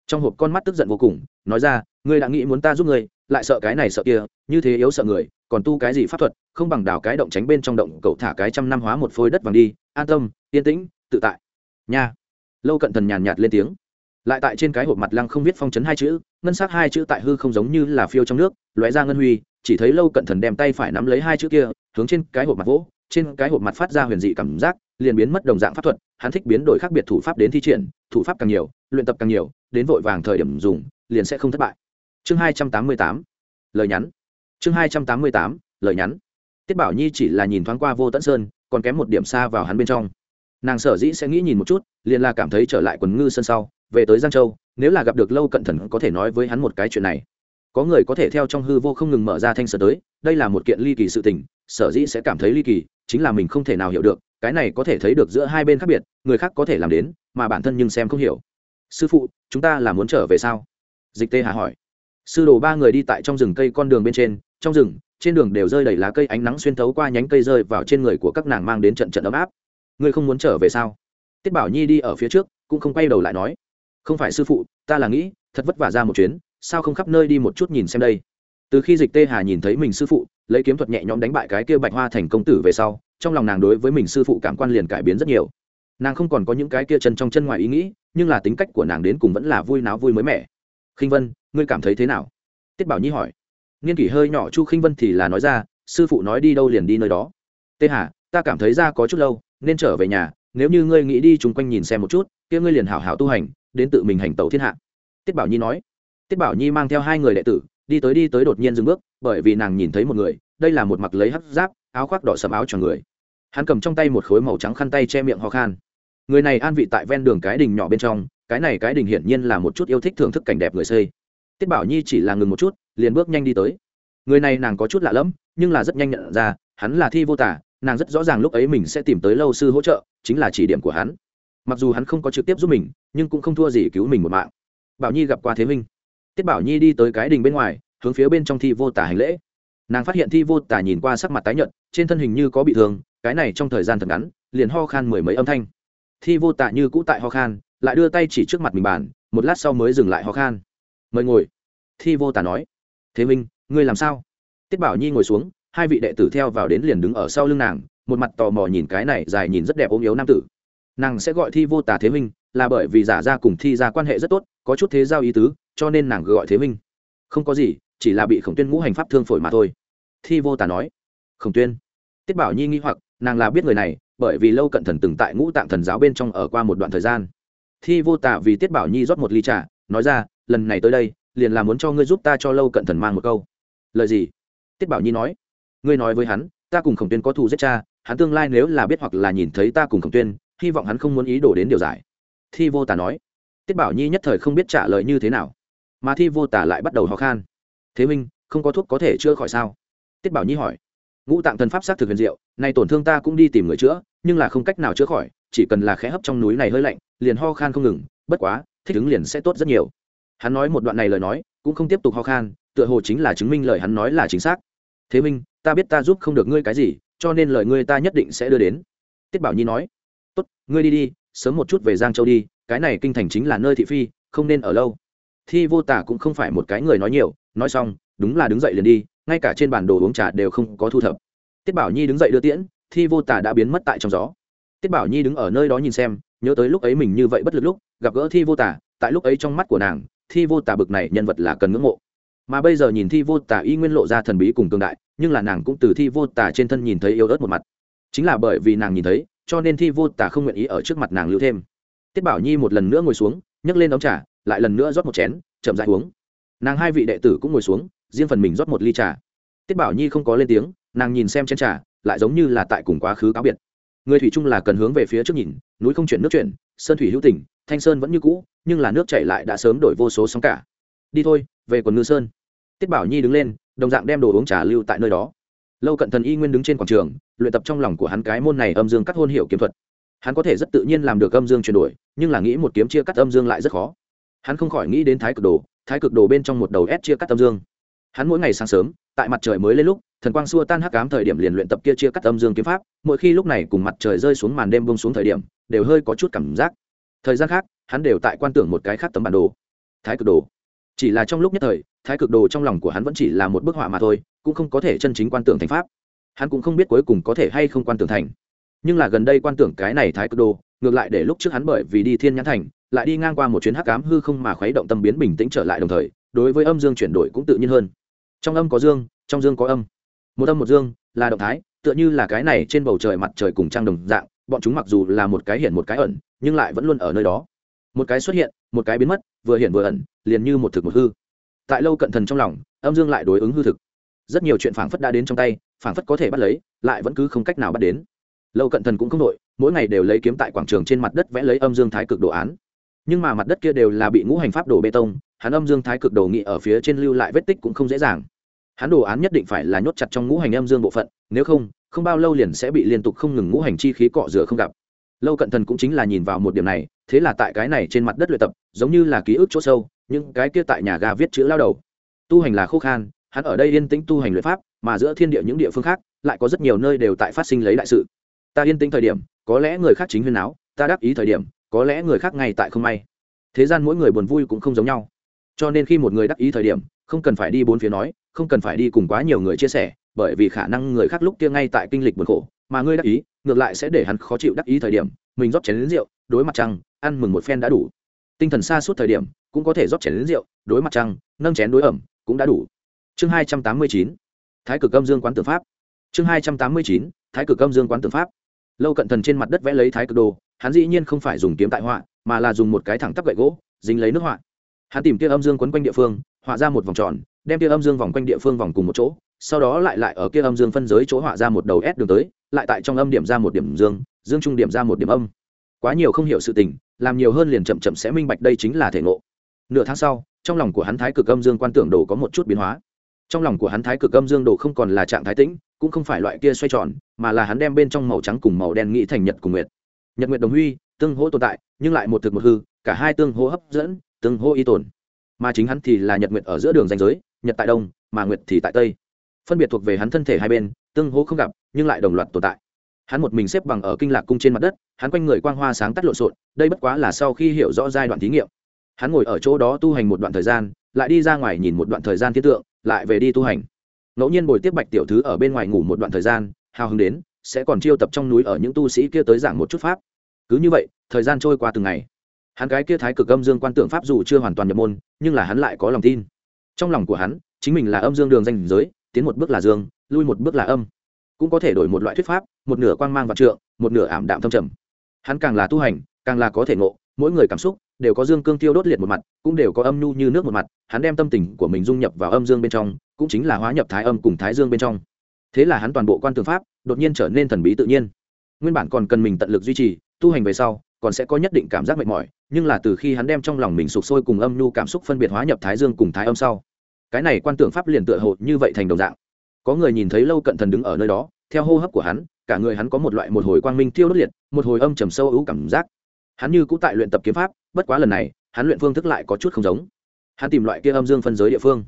A: trong hộp con mắt tức giận vô cùng, nói ra, ngươi đã nghĩ muốn ta giúp ngươi, lại sợ cái này sợ kia, như thế yếu sợ người, còn tu cái gì pháp thuật, không bằng đào cái động tránh bên trong động, cậu thả cái trăm năm hóa một phôi đất vàng đi, an tâm, yên tĩnh, tự tại. Nha. Lâu cận thần nhàn nhạt lên tiếng. Lại tại trên cái hộp mặt lăng không viết phong chấn hai chữ, ngân s ắ c hai chữ tại hư không giống như là phiêu trong nước, lóe ra ngân huy, chỉ thấy lâu cận thần đem tay phải nắm lấy hai chữ kia, hướng trên cái hộp mặt vỗ, trên cái hộp mặt phát ra huyền dị cảm giác, liền biến mất đồng dạng pháp thuật, hắn thích biến đổi khác biệt thủ pháp đến thi triển, thủ pháp càng nhiều, luyện tập càng nhiều đến vội vàng thời điểm dùng, liền sẽ không thất bại. Chương hai trăm tám mươi tám, lời nhắn. Chương hai trăm tám mươi tám, lời nhắn. Tiết bảo nhi chỉ là nhìn thoáng qua vô tận sơn, còn kém một điểm xa vào hắn bên trong. Nàng sở dĩ sẽ nghĩ nhìn một chút, liền là cảm thấy trở lại quần ngư sân sau, về tới giang châu, nếu là gặp được lâu cận thần có thể nói với hắn một cái chuyện này. Có người có thể theo trong hư vô không ngừng mở ra thanh sở tới, đây là một kiện ly kỳ sự tình, sở dĩ sẽ cảm thấy ly kỳ, chính là mình không thể nào hiểu được, cái này có thể thấy được giữa hai bên khác biệt, người khác có thể làm đến, mà bản thân nhưng xem không hiểu sư phụ, chúng ta là muốn trở về sao? Dịch tê hà hỏi. Sư đồ ba người đi tại trong rừng cây con đường bên trên, trong rừng, trên đường đều rơi đầy lá cây ánh nắng xuyên thấu qua nhánh cây rơi vào trên người của các nàng mang đến trận trận ấm áp. Ngươi không muốn trở về sao? Tiết bảo nhi đi ở phía trước, cũng không quay đầu lại nói. Không phải sư phụ, ta là nghĩ, thật vất vả ra một chuyến, sao không khắp nơi đi một chút nhìn xem đây? Từ khi dịch tê hà nhìn thấy mình sư phụ, lấy kiếm thuật nhẹ nhõm đánh bại cái kia bạch hoa thành công tử về sau, trong lòng nàng đối với mình sư phụ cảm quan liền cải biến rất nhiều. Nàng không còn có những cái kia chân trong chân ngoài ý nghĩ nhưng là tính cách của nàng đến cùng vẫn là vui náo vui mới mẻ. Khinh vân, ngươi cảm thấy thế nào? Tiết bảo nhi hỏi. Nghiên kỷ hơi nhỏ chu khinh vân thì là nói ra, sư phụ nói đi đâu liền đi nơi đó. Tê hà, ta cảm thấy ra có chút lâu, nên trở về nhà, nếu như ngươi nghĩ đi chung quanh nhìn xem một chút, kia ngươi liền hảo hảo tu hành, đến tự mình hành tẩu thiên hạ. Tiết bảo nhi nói. Tiết bảo nhi mang theo hai người đệ tử, đi tới đi tới đột nhiên dừng bước, bởi vì nàng nhìn thấy một người, đây là một mặc lấy hấp giáp, áo khoác đỏ sầm áo cho người. Hắn cầm trong tay một khối màu trắng khăn tay che miệng ho khan người này an vị tại ven đường cái đình nhỏ bên trong, cái này cái đình hiển nhiên là một chút yêu thích thưởng thức cảnh đẹp người xây. Tiết bảo nhi chỉ là ngừng một chút, liền bước nhanh đi tới. Người này nàng có chút lạ lẫm, nhưng là rất nhanh nhận ra, hắn là thi vô tả, nàng rất rõ ràng lúc ấy mình sẽ tìm tới lâu sư hỗ trợ, chính là chỉ điểm của hắn. Mặc dù hắn không có trực tiếp giúp mình, nhưng cũng không thua gì cứu mình một mạng. Bảo nhi gặp qua thế minh. Tiết bảo nhi đi tới cái đình bên ngoài, hướng phía bên trong thi vô tả hành lễ. Nàng phát hiện thi vô tả nhìn qua sắc mặt tái nhợt, trên thân hình như có bị thương, cái này trong thời gian thật ngắn, liền ho khan mười mấy âm thanh thi vô tạ như cũ tại ho khan, lại đưa tay chỉ trước mặt mình bàn, một lát sau mới dừng lại ho khan. Mời ngồi. Thi vô tả nói. Thế minh, ngươi làm sao? Tiết bảo nhi ngồi xuống, hai vị đệ tử theo vào đến liền đứng ở sau lưng nàng, một mặt tò mò nhìn cái này dài nhìn rất đẹp ốm yếu nam tử. Nàng sẽ gọi thi vô tả thế minh, là bởi vì giả ra cùng thi ra quan hệ rất tốt, có chút thế giao ý tứ, cho nên nàng gọi thế minh. Không có gì, chỉ là bị khổng tuyên ngũ hành pháp thương phổi mà thôi. Thi vô tả nói. Khổng tuyên. Tiết bảo nhi nghi hoặc, nàng là biết người này bởi vì lâu cận thần từng tại ngũ tạng thần giáo bên trong ở qua một đoạn thời gian. Thi vô tả vì tiết bảo nhi rót một ly trà, nói ra, lần này tới đây, liền là muốn cho ngươi giúp ta cho lâu cận thần mang một câu. Lời gì? Tiết bảo nhi nói. Ngươi nói với hắn, ta cùng khổng tuyên có thù giết cha, hắn tương lai nếu là biết hoặc là nhìn thấy ta cùng khổng tuyên, hy vọng hắn không muốn ý đồ đến điều giải. Thi vô tả nói. Tiết bảo nhi nhất thời không biết trả lời như thế nào, mà thi vô tả lại bắt đầu ho khan. Thế minh không có thuốc có thể chữa khỏi sao? Tiết bảo nhi hỏi. Ngũ tạng thần pháp s á t thực huyền diệu nay tổn thương ta cũng đi tìm người chữa, nhưng là không cách nào chữa khỏi, chỉ cần là khẽ hấp trong núi này hơi lạnh, liền ho khan không ngừng, bất quá, thích ứng liền sẽ tốt rất nhiều. Hắn nói một đoạn này lời nói, cũng không tiếp tục ho khan, tựa hồ chính là chứng minh lời hắn nói là chính xác. Thế minh, ta biết ta giúp không được ngươi cái gì, cho nên lời ngươi ta nhất định sẽ đưa đến. Tiết bảo nhi nói, tốt, ngươi đi đi, sớm một chút về giang châu đi, cái này kinh thành chính là nơi thị phi, không nên ở lâu. Thi vô tả cũng không phải một cái người nói nhiều, nói xong, đúng là đứng dậy liền đi, ngay cả trên bản đồ uống trà đều không có thu thập tiết bảo nhi đứng dậy đưa tiễn, thi vô tả đã biến mất tại trong gió. Tiết bảo nhi đứng ở nơi đó nhìn xem, nhớ tới lúc ấy mình như vậy bất lực lúc, gặp gỡ thi vô tả tại lúc ấy trong mắt của nàng, thi vô tả bực này nhân vật là cần ngưỡng mộ. Mà bây giờ nhìn thi vô tả y nguyên lộ ra thần bí cùng tương đại, nhưng là nàng cũng từ thi vô tả trên thân nhìn thấy yếu ớt một mặt. Chính là bởi vì nàng nhìn thấy, cho nên thi vô tả không nguyện ý ở trước mặt nàng lưu thêm. Tiết bảo nhi một lần nữa ngồi xuống, nhấc lên ống trà, lại lần nữa rót một chén, chậm rãi uống. Nàng hai vị đệ tử cũng ngồi xuống, riêng phần mình rót một ly trà. Tiết bảo nhi không có lên tiếng nàng nhìn xem chén trà, lại giống như là tại cùng quá khứ cáo biệt. Người thủy chung là cần hướng về phía trước nhìn, núi không chuyển nước chuyển, sơn thủy hữu tỉnh thanh sơn vẫn như cũ, nhưng là nước chảy lại đã sớm đổi vô số sóng cả. Đi thôi, về quần ngư sơn. Tiết bảo nhi đứng lên, đồng dạng đem đồ uống trà lưu tại nơi đó. Lâu cận thần y nguyên đứng trên quảng trường, luyện tập trong lòng của hắn cái môn này âm dương cắt hôn hiệu kiếm thuật. Hắn có thể rất tự nhiên làm được âm dương chuyển đổi, nhưng là nghĩ một kiếm chia cắt âm dương lại rất khó. Hắn không khỏi nghĩ đến thái cực đồ, thái cực đồ bên trong một đầu ép chia cắt âm dương. Hắn mỗi ngày sáng sớm, tại mặt trời mới lên lúc thần quang xua tan hắc ám thời điểm liền luyện tập kia chia cắt âm dương kiếm pháp, mỗi khi lúc này cùng mặt trời rơi xuống màn đêm bông xuống thời điểm, đều hơi có chút cảm giác. Thời gian khác, hắn đều tại quan tưởng một cái khác tấm bản đồ. Thái cực đồ. Chỉ là trong lúc nhất thời, thái cực đồ trong lòng của hắn vẫn chỉ là một bức họa mà thôi, cũng không có thể chân chính quan tưởng thành pháp. Hắn cũng không biết cuối cùng có thể hay không quan tưởng thành. Nhưng là gần đây quan tưởng cái này thái cực đồ, ngược lại để lúc trước hắn bởi vì đi thiên nhãn thành, lại đi ngang qua một chuyến hắc ám hư không mà khuấy động tâm biến bình tĩnh trở lại đồng thời, đối với âm dương chuyển đổi cũng tự nhiên hơn. Trong âm có dương, trong dương có âm một âm một dương, là động thái, tựa như là cái này trên bầu trời mặt trời cùng trăng đồng dạng, bọn chúng mặc dù là một cái hiện một cái ẩn, nhưng lại vẫn luôn ở nơi đó. Một cái xuất hiện, một cái biến mất, vừa hiện vừa ẩn, liền như một thực một hư. Tại lâu cận thần trong lòng, âm dương lại đối ứng hư thực. Rất nhiều chuyện phảng phất đã đến trong tay, phảng phất có thể bắt lấy, lại vẫn cứ không cách nào bắt đến. Lâu cận thần cũng không đội mỗi ngày đều lấy kiếm tại quảng trường trên mặt đất vẽ lấy âm dương thái cực đồ án. Nhưng mà mặt đất kia đều là bị ngũ hành pháp đổ bê tông, hắn âm dương thái cực đồ nghị ở phía trên lưu lại vết tích cũng không dễ dàng hắn đồ án nhất định phải là nhốt chặt trong ngũ hành âm dương bộ phận, nếu không không bao lâu liền sẽ bị liên tục không ngừng ngũ hành chi khí cọ rửa không gặp. Lâu cận thần cũng chính là nhìn vào một điểm này, thế là tại cái này trên mặt đất luyện tập, giống như là ký ức chỗ sâu nhưng cái kia tại nhà ga viết chữ lao đầu. Tu hành là khô khan, hắn ở đây yên tĩnh tu hành luyện pháp, mà giữa thiên địa những địa phương khác, lại có rất nhiều nơi đều tại phát sinh lấy đại sự. Ta yên tĩnh thời điểm, có lẽ người khác chính huyên áo ta đáp ý thời điểm, có lẽ người khác ngay tại không may. Thế gian mỗi người buồn vui cũng không giống nhau. Cho nên khi một người đắc ý thời điểm, không cần phải đi bốn phía nói không cần phải đi cùng quá nhiều người chia sẻ, bởi vì khả năng người khác lúc kia ngay tại kinh lịch buồn khổ, mà ngươi đắc ý, ngược lại sẽ để hắn khó chịu đắc ý thời điểm, mình rót chén đến rượu, đối mặt trăng, ăn mừng một phen đã đủ. Tinh thần xa suốt thời điểm, cũng có thể rót chén đến rượu, đối mặt trăng, nâng chén đối ẩm, cũng đã đủ. Chương hai trăm tám mươi chín, thái cực âm dương quán tử pháp. Chương hai trăm tám mươi chín, thái cực âm dương quán tử pháp. Lâu cận thần trên mặt đất vẽ lấy thái cực đồ, hắn dĩ nhiên không phải dùng kiếm tại họa, mà là dùng một cái thẳng tắp gậy gỗ, dính lấy nước họa. Hắn tìm kia âm dương quấn quanh địa phương họa ra một vòng tròn, đem kia âm dương vòng quanh địa phương vòng cùng một chỗ, sau đó lại lại ở kia âm dương phân giới chỗ họa ra một đầu s đường tới, lại tại trong âm điểm ra một điểm dương dương trung điểm ra một điểm âm. Quá nhiều không hiểu sự tình, làm nhiều hơn liền chậm chậm sẽ minh bạch đây chính là thể ngộ. Nửa tháng sau, trong lòng của hắn thái cực âm dương quan tưởng đồ có một chút biến hóa. Trong lòng của hắn thái cực âm dương đồ không còn là trạng thái tĩnh, cũng không phải loại kia xoay tròn, mà là hắn đem bên trong màu trắng cùng màu đen nghĩ thành nhật cùng nguyệt. Nhật nguyệt đồng huy, tương hỗ tồn tại, nhưng lại một thực một hư, cả hai tương hỗ hấp dẫn, tương hỗ y tồn mà chính hắn thì là nhật nguyệt ở giữa đường danh giới, nhật tại đông, mà nguyệt thì tại tây. Phân biệt thuộc về hắn thân thể hai bên, tương hỗ không gặp, nhưng lại đồng loạt tồn tại. Hắn một mình xếp bằng ở kinh lạc cung trên mặt đất, hắn quanh người quang hoa sáng tắt lộn xộn, đây bất quá là sau khi hiểu rõ giai đoạn thí nghiệm. Hắn ngồi ở chỗ đó tu hành một đoạn thời gian, lại đi ra ngoài nhìn một đoạn thời gian thiết tượng, lại về đi tu hành. Ngẫu nhiên bồi tiếp bạch tiểu thứ ở bên ngoài ngủ một đoạn thời gian, hào hứng đến, sẽ còn chiêu tập trong núi ở những tu sĩ kia tới giảng một chút pháp. Cứ như vậy, thời gian trôi qua từng ngày hắn cái kia thái cực âm dương quan tượng pháp dù chưa hoàn toàn nhập môn, nhưng là hắn lại có lòng tin. Trong lòng của hắn, chính mình là âm dương đường danh giới, tiến một bước là dương, lui một bước là âm. Cũng có thể đổi một loại thuyết pháp, một nửa quang mang và trượng, một nửa ảm đạm thâm trầm. Hắn càng là tu hành, càng là có thể ngộ, mỗi người cảm xúc đều có dương cương tiêu đốt liệt một mặt, cũng đều có âm nhu như nước một mặt, hắn đem tâm tình của mình dung nhập vào âm dương bên trong, cũng chính là hóa nhập thái âm cùng thái dương bên trong. Thế là hắn toàn bộ quan tường pháp, đột nhiên trở nên thần bí tự nhiên. Nguyên bản còn cần mình tận lực duy trì, tu hành về sau còn sẽ có nhất định cảm giác mệt mỏi, nhưng là từ khi hắn đem trong lòng mình sụp sôi cùng âm nhu cảm xúc phân biệt hóa nhập thái dương cùng thái âm sau, cái này quan tưởng pháp liền tựa hồ như vậy thành đồng dạng. Có người nhìn thấy lâu cận thần đứng ở nơi đó, theo hô hấp của hắn, cả người hắn có một loại một hồi quang minh tiêu đốt liệt, một hồi âm trầm sâu ưu cảm giác. Hắn như cũng tại luyện tập kiếm pháp, bất quá lần này, hắn luyện phương thức lại có chút không giống. Hắn tìm loại kia âm dương phân giới địa phương.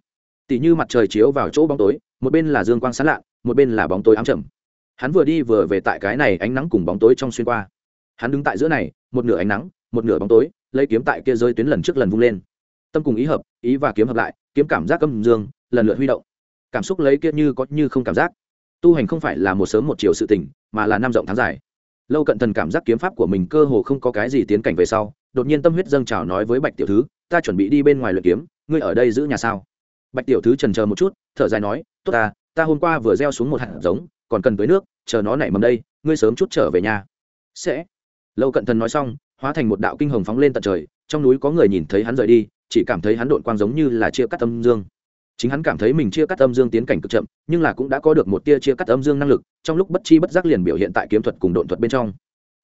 A: Tỉ như mặt trời chiếu vào chỗ bóng tối, một bên là dương quang sán lạ một bên là bóng tối ám trầm. Hắn vừa đi vừa về tại cái này ánh nắng cùng bóng tối trong xuyên qua. Hắn đứng tại giữa này một nửa ánh nắng, một nửa bóng tối, lấy kiếm tại kia rơi tuyến lần trước lần vung lên. Tâm cùng ý hợp, ý và kiếm hợp lại, kiếm cảm giác âm dương, lần lượt huy động. Cảm xúc lấy kia như có như không cảm giác. Tu hành không phải là một sớm một chiều sự tình, mà là năm rộng tháng dài. Lâu cận thần cảm giác kiếm pháp của mình cơ hồ không có cái gì tiến cảnh về sau, đột nhiên tâm huyết dâng trào nói với bạch tiểu thứ, ta chuẩn bị đi bên ngoài luyện kiếm, ngươi ở đây giữ nhà sao? Bạch tiểu thứ trần chờ một chút, thở dài nói, tốt ta ta hôm qua vừa gieo xuống một hạt giống, còn cần tới nước, chờ nó nảy mầm đây, ngươi sớm chút trở về nhà. Sẽ lâu cận thần nói xong, hóa thành một đạo kinh hồng phóng lên tận trời, trong núi có người nhìn thấy hắn rời đi, chỉ cảm thấy hắn đội quang giống như là chia cắt âm dương. Chính hắn cảm thấy mình chia cắt âm dương tiến cảnh cực chậm, nhưng là cũng đã có được một tia chia cắt âm dương năng lực, trong lúc bất chi bất giác liền biểu hiện tại kiếm thuật cùng độn thuật bên trong.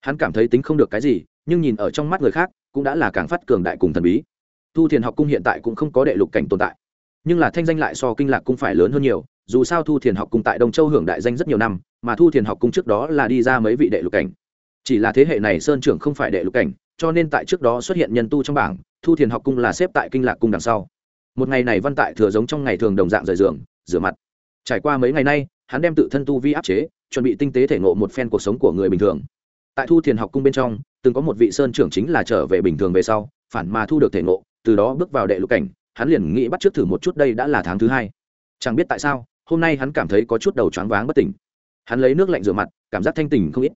A: Hắn cảm thấy tính không được cái gì, nhưng nhìn ở trong mắt người khác, cũng đã là càng phát cường đại cùng thần bí. Thu thiền học cung hiện tại cũng không có đệ lục cảnh tồn tại. Nhưng là thanh danh lại so kinh lạc cung phải lớn hơn nhiều, dù sao thu thiền học cung tại đông châu hưởng đại danh rất nhiều năm, mà thu thiền học cung trước đó là đi ra mấy vị đệ lục cảnh chỉ là thế hệ này sơn trưởng không phải đệ lục cảnh, cho nên tại trước đó xuất hiện nhân tu trong bảng, thu thiền học cung là xếp tại kinh lạc cung đằng sau. Một ngày này văn tại thừa giống trong ngày thường đồng dạng rời giường, rửa mặt. Trải qua mấy ngày nay, hắn đem tự thân tu vi áp chế, chuẩn bị tinh tế thể ngộ một phen cuộc sống của người bình thường. Tại thu thiền học cung bên trong, từng có một vị sơn trưởng chính là trở về bình thường về sau, phản mà thu được thể ngộ, từ đó bước vào đệ lục cảnh, hắn liền nghĩ bắt trước thử một chút đây đã là tháng thứ hai. Chẳng biết tại sao, hôm nay hắn cảm thấy có chút đầu choáng váng bất tỉnh. Hắn lấy nước lạnh rửa mặt, cảm giác thanh tỉnh không ít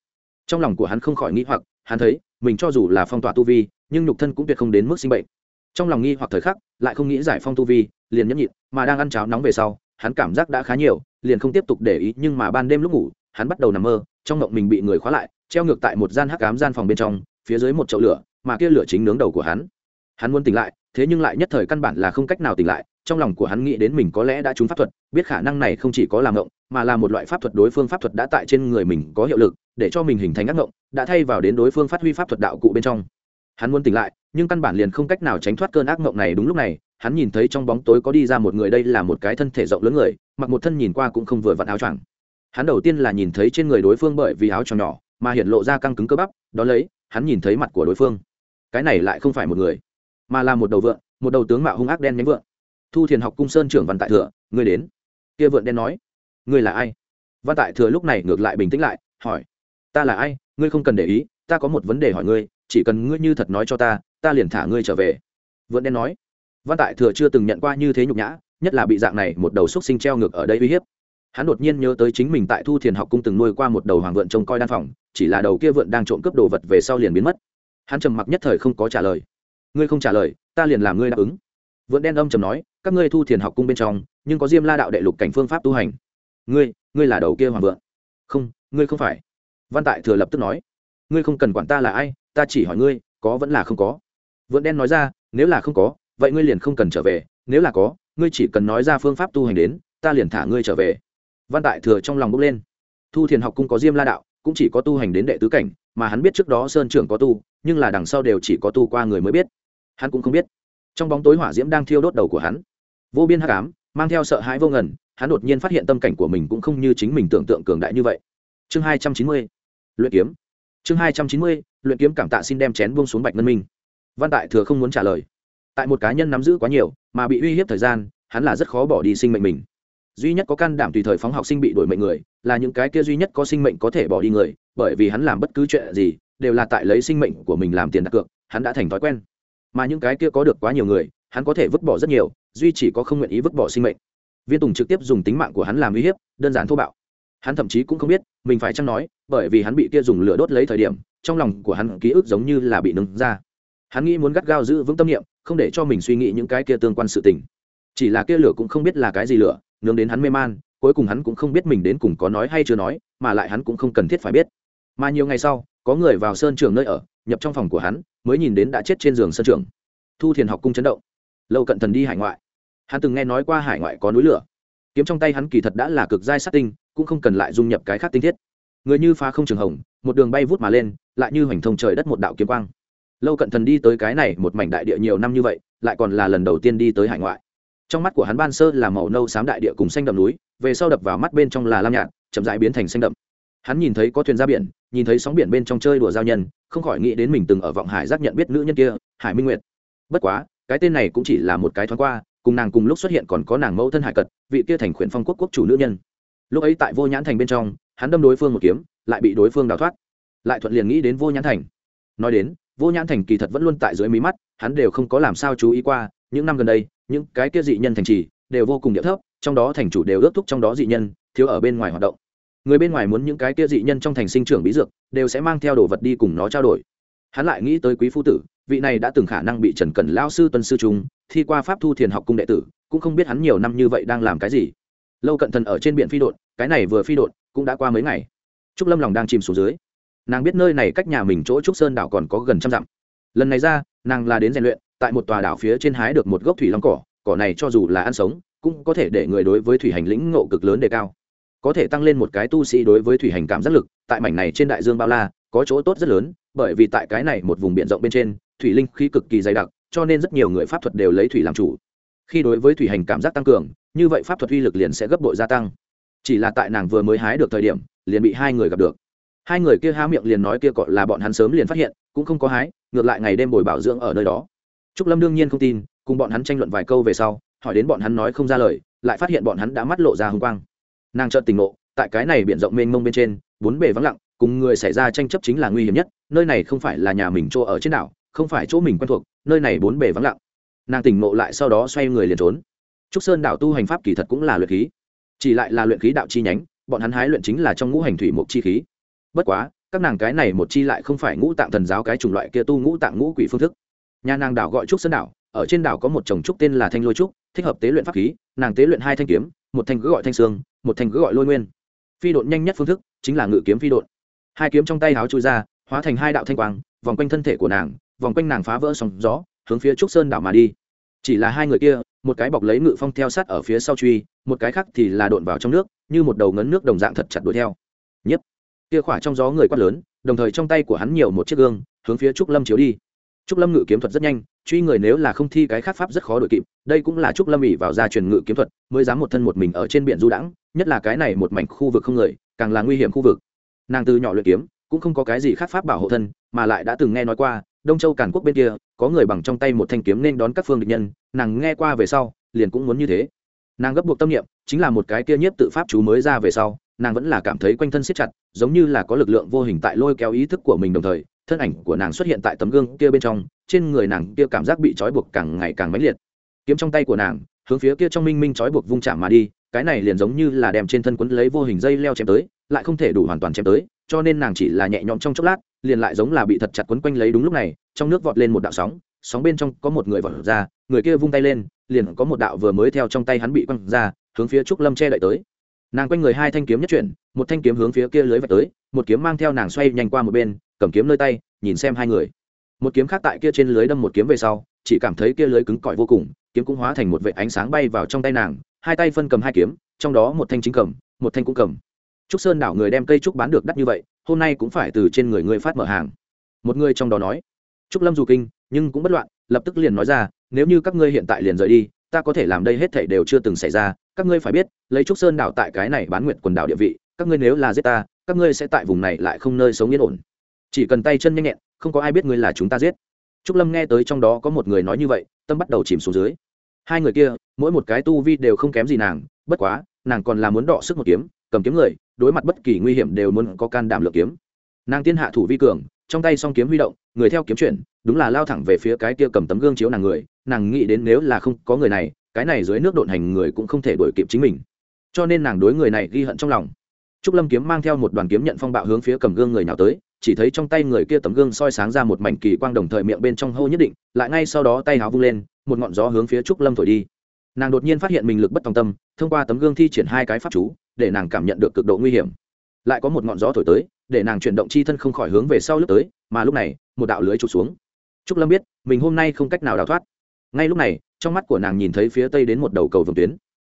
A: trong lòng của hắn không khỏi nghĩ hoặc, hắn thấy, mình cho dù là phong tỏa tu vi, nhưng nhục thân cũng tuyệt không đến mức sinh bệnh. Trong lòng nghi hoặc thời khắc, lại không nghĩ giải phong tu vi, liền nhẫn nhịn, mà đang ăn cháo nóng về sau, hắn cảm giác đã khá nhiều, liền không tiếp tục để ý, nhưng mà ban đêm lúc ngủ, hắn bắt đầu nằm mơ, trong mộng mình bị người khóa lại, treo ngược tại một gian hắc cám gian phòng bên trong, phía dưới một chậu lửa, mà kia lửa chính nướng đầu của hắn. Hắn muốn tỉnh lại, thế nhưng lại nhất thời căn bản là không cách nào tỉnh lại trong lòng của hắn nghĩ đến mình có lẽ đã trúng pháp thuật, biết khả năng này không chỉ có làm ngộng, mà là một loại pháp thuật đối phương pháp thuật đã tại trên người mình có hiệu lực, để cho mình hình thành ác ngộng, đã thay vào đến đối phương phát huy pháp thuật đạo cụ bên trong. Hắn muốn tỉnh lại, nhưng căn bản liền không cách nào tránh thoát cơn ác ngộng này đúng lúc này, hắn nhìn thấy trong bóng tối có đi ra một người đây là một cái thân thể rộng lớn người, mặc một thân nhìn qua cũng không vừa vặn áo choàng. Hắn đầu tiên là nhìn thấy trên người đối phương bởi vì áo choàng nhỏ, mà hiện lộ ra căng cứng cơ bắp, đó lấy, hắn nhìn thấy mặt của đối phương. Cái này lại không phải một người, mà là một đầu vượn, một đầu tướng mạo hung ác đen nhánh vượn thu thiền học cung sơn trưởng văn tại thừa, ngươi đến. Kia vượn đen nói. Ngươi là ai? Văn tại thừa lúc này ngược lại bình tĩnh lại, hỏi. Ta là ai? Ngươi không cần để ý, ta có một vấn đề hỏi ngươi, chỉ cần ngươi như thật nói cho ta ta liền thả ngươi trở về. Vượn đen nói. Văn tại thừa chưa từng nhận qua như thế nhục nhã, nhất là bị dạng này một đầu xúc sinh treo ngược ở đây uy hiếp. Hắn đột nhiên nhớ tới chính mình tại thu thiền học cung từng nuôi qua một đầu hoàng vượn trông coi đan phòng, chỉ là đầu kia vượn đang trộm cướp đồ vật về sau liền biến mất. Hắn trầm mặc nhất thời không có trả lời. Ngươi không trả lời, ta liền làm ngươi đáp ứng. Vượn đen âm trầm nói các ngươi thu thiền học cung bên trong, nhưng có diêm la đạo đệ lục cảnh phương pháp tu hành. Ngươi ngươi là đầu kia hoàng vượng. Không, ngươi không phải. Văn tại thừa lập tức nói. Ngươi không cần quản ta là ai, ta chỉ hỏi ngươi, có vẫn là không có. Vượng đen nói ra, nếu là không có, vậy ngươi liền không cần trở về, nếu là có, ngươi chỉ cần nói ra phương pháp tu hành đến, ta liền thả ngươi trở về. Văn tại thừa trong lòng bốc lên. Thu thiền học cung có diêm la đạo, cũng chỉ có tu hành đến đệ tứ cảnh, mà hắn biết trước đó sơn trưởng có tu, nhưng là đằng sau đều chỉ có tu qua người mới biết. Hắn cũng không biết trong bóng tối hỏa diễm đang thiêu đốt đầu của hắn. Vô biên hắc ám, mang theo sợ hãi vô ngần, hắn đột nhiên phát hiện tâm cảnh của mình cũng không như chính mình tưởng tượng cường đại như vậy. Chương hai trăm chín mươi, luyện kiếm. Chương hai trăm chín mươi, luyện kiếm cảm tạ xin đem chén buông xuống bạch ngân minh. Văn tại thừa không muốn trả lời. Tại một cá nhân nắm giữ quá nhiều, mà bị uy hiếp thời gian, hắn là rất khó bỏ đi sinh mệnh mình. Duy nhất có can đảm tùy thời phóng học sinh bị đổi mệnh người, là những cái kia duy nhất có sinh mệnh có thể bỏ đi người, bởi vì hắn làm bất cứ chuyện gì, đều là tại lấy sinh mệnh của mình làm tiền đặt cược, hắn đã thành thói quen mà những cái kia có được quá nhiều người, hắn có thể vứt bỏ rất nhiều, duy chỉ có không nguyện ý vứt bỏ sinh mệnh. Viên tùng trực tiếp dùng tính mạng của hắn làm uy hiếp, đơn giản thô bạo. Hắn thậm chí cũng không biết, mình phải chăng nói, bởi vì hắn bị kia dùng lửa đốt lấy thời điểm, trong lòng của hắn ký ức giống như là bị nâng ra. Hắn nghĩ muốn gắt gao giữ vững tâm niệm, không để cho mình suy nghĩ những cái kia tương quan sự tình. Chỉ là kia lửa cũng không biết là cái gì lửa, nướng đến hắn mê man, cuối cùng hắn cũng không biết mình đến cùng có nói hay chưa nói, mà lại hắn cũng không cần thiết phải biết. Mà nhiều ngày sau, có người vào sơn trường nơi ở, nhập trong phòng của hắn mới nhìn đến đã chết trên giường sân trường. Thu thiền học cung chấn động. Lâu cận thần đi hải ngoại. Hắn từng nghe nói qua hải ngoại có núi lửa. Kiếm trong tay hắn kỳ thật đã là cực giai sát tinh, cũng không cần lại dung nhập cái khác tinh thiết. Người như phá không trường hồng, một đường bay vút mà lên, lại như hoành thông trời đất một đạo kiếm quang. Lâu cận thần đi tới cái này một mảnh đại địa nhiều năm như vậy, lại còn là lần đầu tiên đi tới hải ngoại. Trong mắt của hắn ban sơ là màu nâu xám đại địa cùng xanh đậm núi, về sau đập vào mắt bên trong là lam nhạt, chậm rãi biến thành xanh đậm hắn nhìn thấy có thuyền ra biển, nhìn thấy sóng biển bên trong chơi đùa giao nhân, không khỏi nghĩ đến mình từng ở vọng hải giác nhận biết nữ nhân kia, hải minh nguyệt. Bất quá, cái tên này cũng chỉ là một cái thoáng qua, cùng nàng cùng lúc xuất hiện còn có nàng mẫu thân hải cật, vị kia thành khuyển phong quốc quốc chủ nữ nhân. Lúc ấy tại vô nhãn thành bên trong, hắn đâm đối phương một kiếm, lại bị đối phương đào thoát. Lại thuận liền nghĩ đến vô nhãn thành. Nói đến, vô nhãn thành kỳ thật vẫn luôn tại dưới mí mắt, hắn đều không có làm sao chú ý qua, những năm gần đây, những cái kia dị nhân thành trì đều vô cùng địa thấp, trong đó thành chủ đều ước thúc trong đó dị nhân, thiếu ở bên ngoài hoạt động người bên ngoài muốn những cái kia dị nhân trong thành sinh trưởng bí dược, đều sẽ mang theo đồ vật đi cùng nó trao đổi. Hắn lại nghĩ tới quý phu tử, vị này đã từng khả năng bị trần cẩn lao sư tuân sư trung, thi qua pháp thu thiền học cung đệ tử, cũng không biết hắn nhiều năm như vậy đang làm cái gì. Lâu cận thần ở trên biển phi đột cái này vừa phi đột cũng đã qua mấy ngày. Trúc lâm lòng đang chìm xuống dưới. Nàng biết nơi này cách nhà mình chỗ trúc sơn đảo còn có gần trăm dặm. Lần này ra, nàng là đến rèn luyện, tại một tòa đảo phía trên hái được một gốc thủy long cỏ cỏ này cho dù là ăn sống, cũng có thể để người đối với thủy hành lĩnh ngộ cực lớn đề cao có thể tăng lên một cái tu sĩ đối với thủy hành cảm giác lực, tại mảnh này trên đại dương bao la, có chỗ tốt rất lớn, bởi vì tại cái này một vùng biển rộng bên trên, thủy linh khí cực kỳ dày đặc, cho nên rất nhiều người pháp thuật đều lấy thủy làm chủ. Khi đối với thủy hành cảm giác tăng cường, như vậy pháp thuật uy lực liền sẽ gấp đội gia tăng. Chỉ là tại nàng vừa mới hái được thời điểm, liền bị hai người gặp được. Hai người kia há miệng liền nói kia gọi là bọn hắn sớm liền phát hiện, cũng không có hái, ngược lại ngày đêm bồi bảo dưỡng ở nơi đó. Trúc lâm đương nhiên không tin, cùng bọn hắn tranh luận vài câu về sau, hỏi đến bọn hắn nói không ra lời, lại phát hiện bọn hắn đã mắt lộ ra hung quang nàng chợt tỉnh ngộ, tại cái này biển rộng mênh mông bên trên, bốn bề vắng lặng, cùng người xảy ra tranh chấp chính là nguy hiểm nhất, nơi này không phải là nhà mình chỗ ở trên đảo, không phải chỗ mình quen thuộc, nơi này bốn bề vắng lặng. Nàng tỉnh ngộ lại sau đó xoay người liền trốn. Trúc sơn đảo tu hành pháp kỳ thật cũng là luyện khí. Chỉ lại là luyện khí đạo chi nhánh, bọn hắn hái luyện chính là trong ngũ hành thủy một chi khí. Bất quá, các nàng cái này một chi lại không phải ngũ tạng thần giáo cái chủng loại kia tu ngũ tạng ngũ quỷ phương thức. Nhà nàng đảo gọi trúc sơn đảo, ở trên đảo có một chồng trúc tên là thanh lôi trúc, thích hợp tế luyện pháp khí, nàng tế luyện hai thanh kiếm, một thanh cứ gọi thanh sương một thành cứ gọi lôi nguyên. Phi độn nhanh nhất phương thức chính là ngự kiếm phi độn. Hai kiếm trong tay háo chui ra, hóa thành hai đạo thanh quang, vòng quanh thân thể của nàng, vòng quanh nàng phá vỡ sóng gió, hướng phía trúc sơn đảo mà đi. Chỉ là hai người kia, một cái bọc lấy ngự phong theo sát ở phía sau truy, một cái khác thì là độn vào trong nước, như một đầu ngấn nước đồng dạng thật chặt đuổi theo. Nhất kia khỏa trong gió người quát lớn, đồng thời trong tay của hắn nhiều một chiếc gương, hướng phía trúc lâm chiếu đi trúc lâm ngự kiếm thuật rất nhanh, truy người nếu là không thi cái khác pháp rất khó đội kịp, đây cũng là trúc lâm ỉ vào gia truyền ngự kiếm thuật, mới dám một thân một mình ở trên biển du đãng, nhất là cái này một mảnh khu vực không người, càng là nguy hiểm khu vực. Nàng từ nhỏ luyện kiếm, cũng không có cái gì khác pháp bảo hộ thân, mà lại đã từng nghe nói qua, đông châu cản quốc bên kia, có người bằng trong tay một thanh kiếm nên đón các phương địch nhân, nàng nghe qua về sau, liền cũng muốn như thế. Nàng gấp buộc tâm niệm, chính là một cái kia nhiếp tự pháp chú mới ra về sau, nàng vẫn là cảm thấy quanh thân siết chặt, giống như là có lực lượng vô hình tại lôi kéo ý thức của mình đồng thời thân ảnh của nàng xuất hiện tại tấm gương kia bên trong, trên người nàng kia cảm giác bị trói buộc càng ngày càng mãnh liệt. Kiếm trong tay của nàng, hướng phía kia trong minh minh trói buộc vung chạm mà đi, cái này liền giống như là đem trên thân quấn lấy vô hình dây leo chém tới, lại không thể đủ hoàn toàn chém tới, cho nên nàng chỉ là nhẹ nhõm trong chốc lát, liền lại giống là bị thật chặt quấn quanh lấy đúng lúc này, trong nước vọt lên một đạo sóng sóng bên trong có một người vọt ra, người kia vung tay lên, liền có một đạo vừa mới theo trong tay hắn bị quăng ra, hướng phía trúc lâm che đậy tới. Nàng quanh người hai thanh kiếm nhất chuyển, một thanh kiếm hướng phía kia lưới vạch tới, một kiếm mang theo nàng xoay nhanh qua một bên cầm kiếm nơi tay, nhìn xem hai người. Một kiếm khác tại kia trên lưới đâm một kiếm về sau, chỉ cảm thấy kia lưới cứng cỏi vô cùng, kiếm cũng hóa thành một vệ ánh sáng bay vào trong tay nàng, hai tay phân cầm hai kiếm, trong đó một thanh chính cầm, một thanh cũng cầm. Trúc sơn đảo người đem cây trúc bán được đắt như vậy, hôm nay cũng phải từ trên người ngươi phát mở hàng. Một người trong đó nói, trúc lâm dù kinh, nhưng cũng bất loạn, lập tức liền nói ra, nếu như các ngươi hiện tại liền rời đi, ta có thể làm đây hết thảy đều chưa từng xảy ra, các ngươi phải biết, lấy trúc sơn đảo tại cái này bán nguyện quần đảo địa vị, các ngươi nếu là giết ta, các ngươi sẽ tại vùng này lại không nơi sống yên ổn chỉ cần tay chân nhanh nhẹn, không có ai biết ngươi là chúng ta giết. Trúc lâm nghe tới trong đó có một người nói như vậy, tâm bắt đầu chìm xuống dưới. Hai người kia, mỗi một cái tu vi đều không kém gì nàng, bất quá, nàng còn là muốn đọ sức một kiếm, cầm kiếm người, đối mặt bất kỳ nguy hiểm đều muốn có can đảm lược kiếm. Nàng tiên hạ thủ vi cường, trong tay song kiếm huy động, người theo kiếm chuyển, đúng là lao thẳng về phía cái kia cầm tấm gương chiếu nàng người, nàng nghĩ đến nếu là không có người này, cái này dưới nước độn hành người cũng không thể đuổi kịp chính mình. Cho nên nàng đối người này ghi hận trong lòng. Trúc lâm kiếm mang theo một đoàn kiếm nhận phong bạo hướng phía cầm gương người nào tới chỉ thấy trong tay người kia tấm gương soi sáng ra một mảnh kỳ quang đồng thời miệng bên trong hô nhất định, lại ngay sau đó tay háo vung lên, một ngọn gió hướng phía trúc lâm thổi đi. Nàng đột nhiên phát hiện mình lực bất tòng tâm, thông qua tấm gương thi triển hai cái pháp chú, để nàng cảm nhận được cực độ nguy hiểm. Lại có một ngọn gió thổi tới, để nàng chuyển động chi thân không khỏi hướng về sau lướt tới, mà lúc này, một đạo lưới trục xuống. Trúc lâm biết, mình hôm nay không cách nào đào thoát. Ngay lúc này, trong mắt của nàng nhìn thấy phía tây đến một đầu cầu vồng tuyến.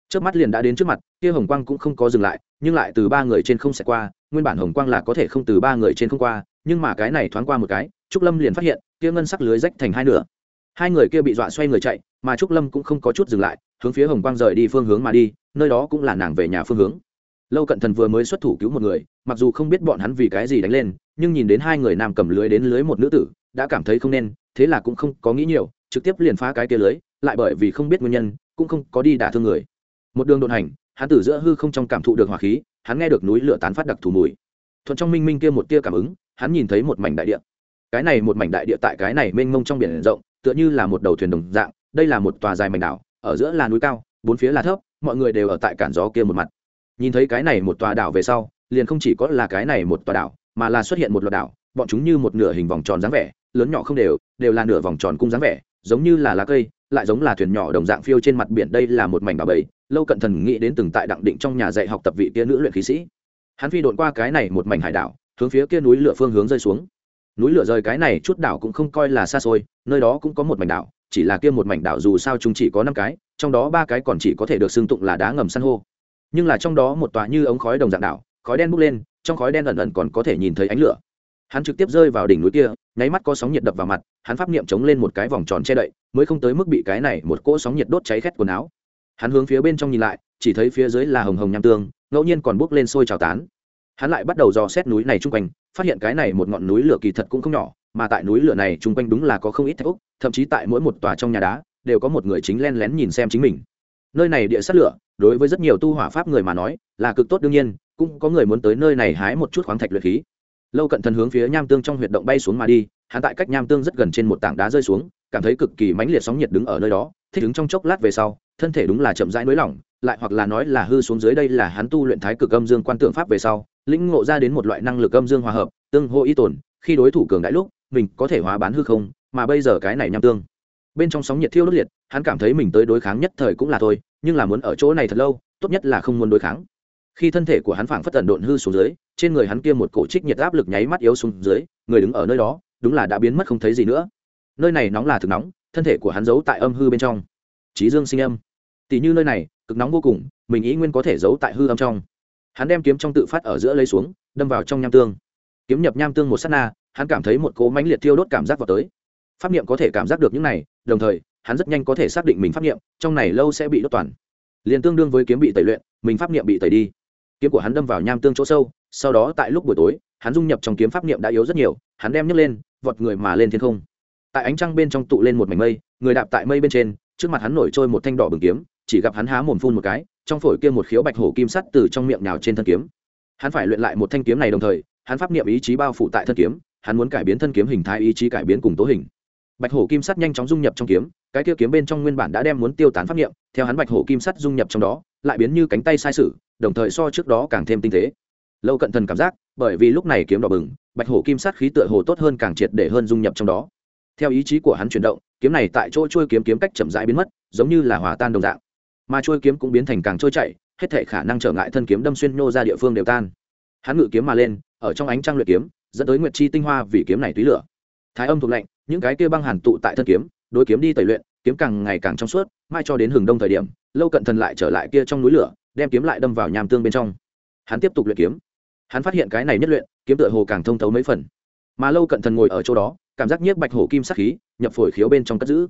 A: Trước mắt liền đã đến trước mặt, kia hồng quang cũng không có dừng lại, nhưng lại từ ba người trên không sẽ qua nguyên bản hồng quang là có thể không từ ba người trên không qua, nhưng mà cái này thoáng qua một cái, trúc lâm liền phát hiện, kia ngân sắc lưới rách thành hai nửa. Hai người kia bị dọa xoay người chạy, mà trúc lâm cũng không có chút dừng lại, hướng phía hồng quang rời đi phương hướng mà đi, nơi đó cũng là nàng về nhà phương hướng. Lâu cận thần vừa mới xuất thủ cứu một người, mặc dù không biết bọn hắn vì cái gì đánh lên, nhưng nhìn đến hai người nam cầm lưới đến lưới một nữ tử, đã cảm thấy không nên, thế là cũng không có nghĩ nhiều, trực tiếp liền phá cái kia lưới, lại bởi vì không biết nguyên nhân, cũng không có đi đả thương người. Một đường đột hành, hắn tử giữa hư không trong cảm thụ được hỏa khí hắn nghe được núi lửa tán phát đặc thù mùi. Thuận trong minh minh kia một tia cảm ứng, hắn nhìn thấy một mảnh đại địa. Cái này một mảnh đại địa tại cái này mênh mông trong biển rộng, tựa như là một đầu thuyền đồng dạng, đây là một tòa dài mảnh đảo, ở giữa là núi cao, bốn phía là thấp, mọi người đều ở tại cản gió kia một mặt. Nhìn thấy cái này một tòa đảo về sau, liền không chỉ có là cái này một tòa đảo, mà là xuất hiện một loạt đảo, bọn chúng như một nửa hình vòng tròn dáng vẻ, lớn nhỏ không đều đều là nửa vòng tròn cung dáng vẻ, giống như là lá cây, lại giống là thuyền nhỏ đồng dạng phiêu trên mặt biển, đây là một mảnh đảo bầy lâu cận thần nghĩ đến từng tại đặng định trong nhà dạy học tập vị kia nữ luyện khí sĩ. Hắn phi đột qua cái này một mảnh hải đảo, hướng phía kia núi lửa phương hướng rơi xuống. Núi lửa rời cái này chút đảo cũng không coi là xa xôi, nơi đó cũng có một mảnh đảo, chỉ là kia một mảnh đảo dù sao chúng chỉ có năm cái, trong đó ba cái còn chỉ có thể được xưng tụng là đá ngầm san hô. Nhưng là trong đó một tòa như ống khói đồng dạng đảo, khói đen bốc lên, trong khói đen ẩn ẩn còn có thể nhìn thấy ánh lửa. Hắn trực tiếp rơi vào đỉnh núi kia, nháy mắt có sóng nhiệt đập vào mặt, hắn pháp niệm chống lên một cái vòng tròn che đậy, mới không tới mức bị cái này một cỗ sóng nhiệt đốt cháy khét quần áo hắn hướng phía bên trong nhìn lại, chỉ thấy phía dưới là hồng hồng nham tương, ngẫu nhiên còn bốc lên sôi trào tán. Hắn lại bắt đầu dò xét núi này chung quanh, phát hiện cái này một ngọn núi lửa kỳ thật cũng không nhỏ, mà tại núi lửa này chung quanh đúng là có không ít thạch úc, thậm chí tại mỗi một tòa trong nhà đá, đều có một người chính len lén nhìn xem chính mình. Nơi này địa sát lửa, đối với rất nhiều tu hỏa pháp người mà nói, là cực tốt đương nhiên, cũng có người muốn tới nơi này hái một chút khoáng thạch luyện khí. Lâu cận thần hướng phía nham tương trong huyệt động bay xuống mà đi, hắn tại cách nham tương rất gần trên một tảng đá rơi xuống, cảm thấy cực kỳ mãnh liệt sóng nhiệt đứng ở nơi đó thích ứng trong chốc lát về sau, thân thể đúng là chậm rãi nới lỏng, lại hoặc là nói là hư xuống dưới đây là hắn tu luyện thái cực âm dương quan tượng pháp về sau, lĩnh ngộ ra đến một loại năng lực âm dương hòa hợp, tương hô y tồn, khi đối thủ cường đại lúc, mình có thể hóa bán hư không, mà bây giờ cái này nham tương. Bên trong sóng nhiệt thiêu đốt liệt, hắn cảm thấy mình tới đối kháng nhất thời cũng là thôi, nhưng là muốn ở chỗ này thật lâu, tốt nhất là không muốn đối kháng. Khi thân thể của hắn phảng phất tần độn hư xuống dưới, trên người hắn kia một cổ trích nhiệt áp lực nháy mắt yếu xuống dưới, người đứng ở nơi đó, đúng là đã biến mất không thấy gì nữa. Nơi này nóng là thực nóng thân thể của hắn giấu tại âm hư bên trong. Trí dương sinh âm. Tỷ như nơi này, cực nóng vô cùng, mình ý nguyên có thể giấu tại hư âm trong. Hắn đem kiếm trong tự phát ở giữa lấy xuống, đâm vào trong nham tương. Kiếm nhập nham tương một s á t na, hắn cảm thấy một cỗ mãnh liệt thiêu đốt cảm giác vào tới. Pháp niệm có thể cảm giác được những này, đồng thời, hắn rất nhanh có thể xác định mình pháp niệm, trong này lâu sẽ bị đốt toàn. Liền tương đương với kiếm bị tẩy luyện, mình pháp niệm bị tẩy đi. Kiếm của hắn đâm vào nham tương chỗ sâu, sau đó tại lúc buổi tối, hắn dung nhập trong kiếm pháp niệm đã yếu rất nhiều, hắn đem nhấc lên, vọt người mà lên thiên không tại ánh trăng bên trong tụ lên một mảnh mây, người đạp tại mây bên trên, trước mặt hắn nổi trôi một thanh đỏ bừng kiếm, chỉ gặp hắn há mồm phun một cái, trong phổi kia một khiếu bạch hổ kim sắt từ trong miệng nhào trên thân kiếm. Hắn phải luyện lại một thanh kiếm này đồng thời, hắn pháp niệm ý chí bao phủ tại thân kiếm, hắn muốn cải biến thân kiếm hình thái ý chí cải biến cùng tố hình. Bạch hổ kim sắt nhanh chóng dung nhập trong kiếm, cái kia kiếm bên trong nguyên bản đã đem muốn tiêu tán pháp niệm, theo hắn bạch hổ kim sắt dung nhập trong đó, lại biến như cánh tay sai sử đồng thời so trước đó càng thêm tinh tế. Lâu cận thần cảm giác, bởi vì lúc này kiếm đỏ bừng, bạch hổ kim sắt khí tựa hồ tốt hơn càng triệt để hơn dung nhập trong đó theo ý chí của hắn chuyển động, kiếm này tại chỗ trôi kiếm kiếm cách chậm rãi biến mất, giống như là hòa tan đồng dạng. Mà trôi kiếm cũng biến thành càng trôi chảy, hết thể khả năng trở ngại thân kiếm đâm xuyên nhô ra địa phương đều tan. Hắn ngự kiếm mà lên, ở trong ánh trăng luyện kiếm, dẫn tới nguyệt chi tinh hoa vì kiếm này túy lửa. Thái âm thuộc lệnh những cái kia băng hàn tụ tại thân kiếm, đối kiếm đi tẩy luyện, kiếm càng ngày càng trong suốt, mai cho đến hừng đông thời điểm, lâu cận thần lại trở lại kia trong núi lửa, đem kiếm lại đâm vào nham tương bên trong. Hắn tiếp tục luyện kiếm. Hắn phát hiện cái này nhất luyện, kiếm tựa hồ càng thông thấu mấy phần mà lâu cận thần ngồi ở chỗ đó, cảm giác nhiếp bạch hổ kim sắc khí nhập phổi khiếu bên trong cất giữ.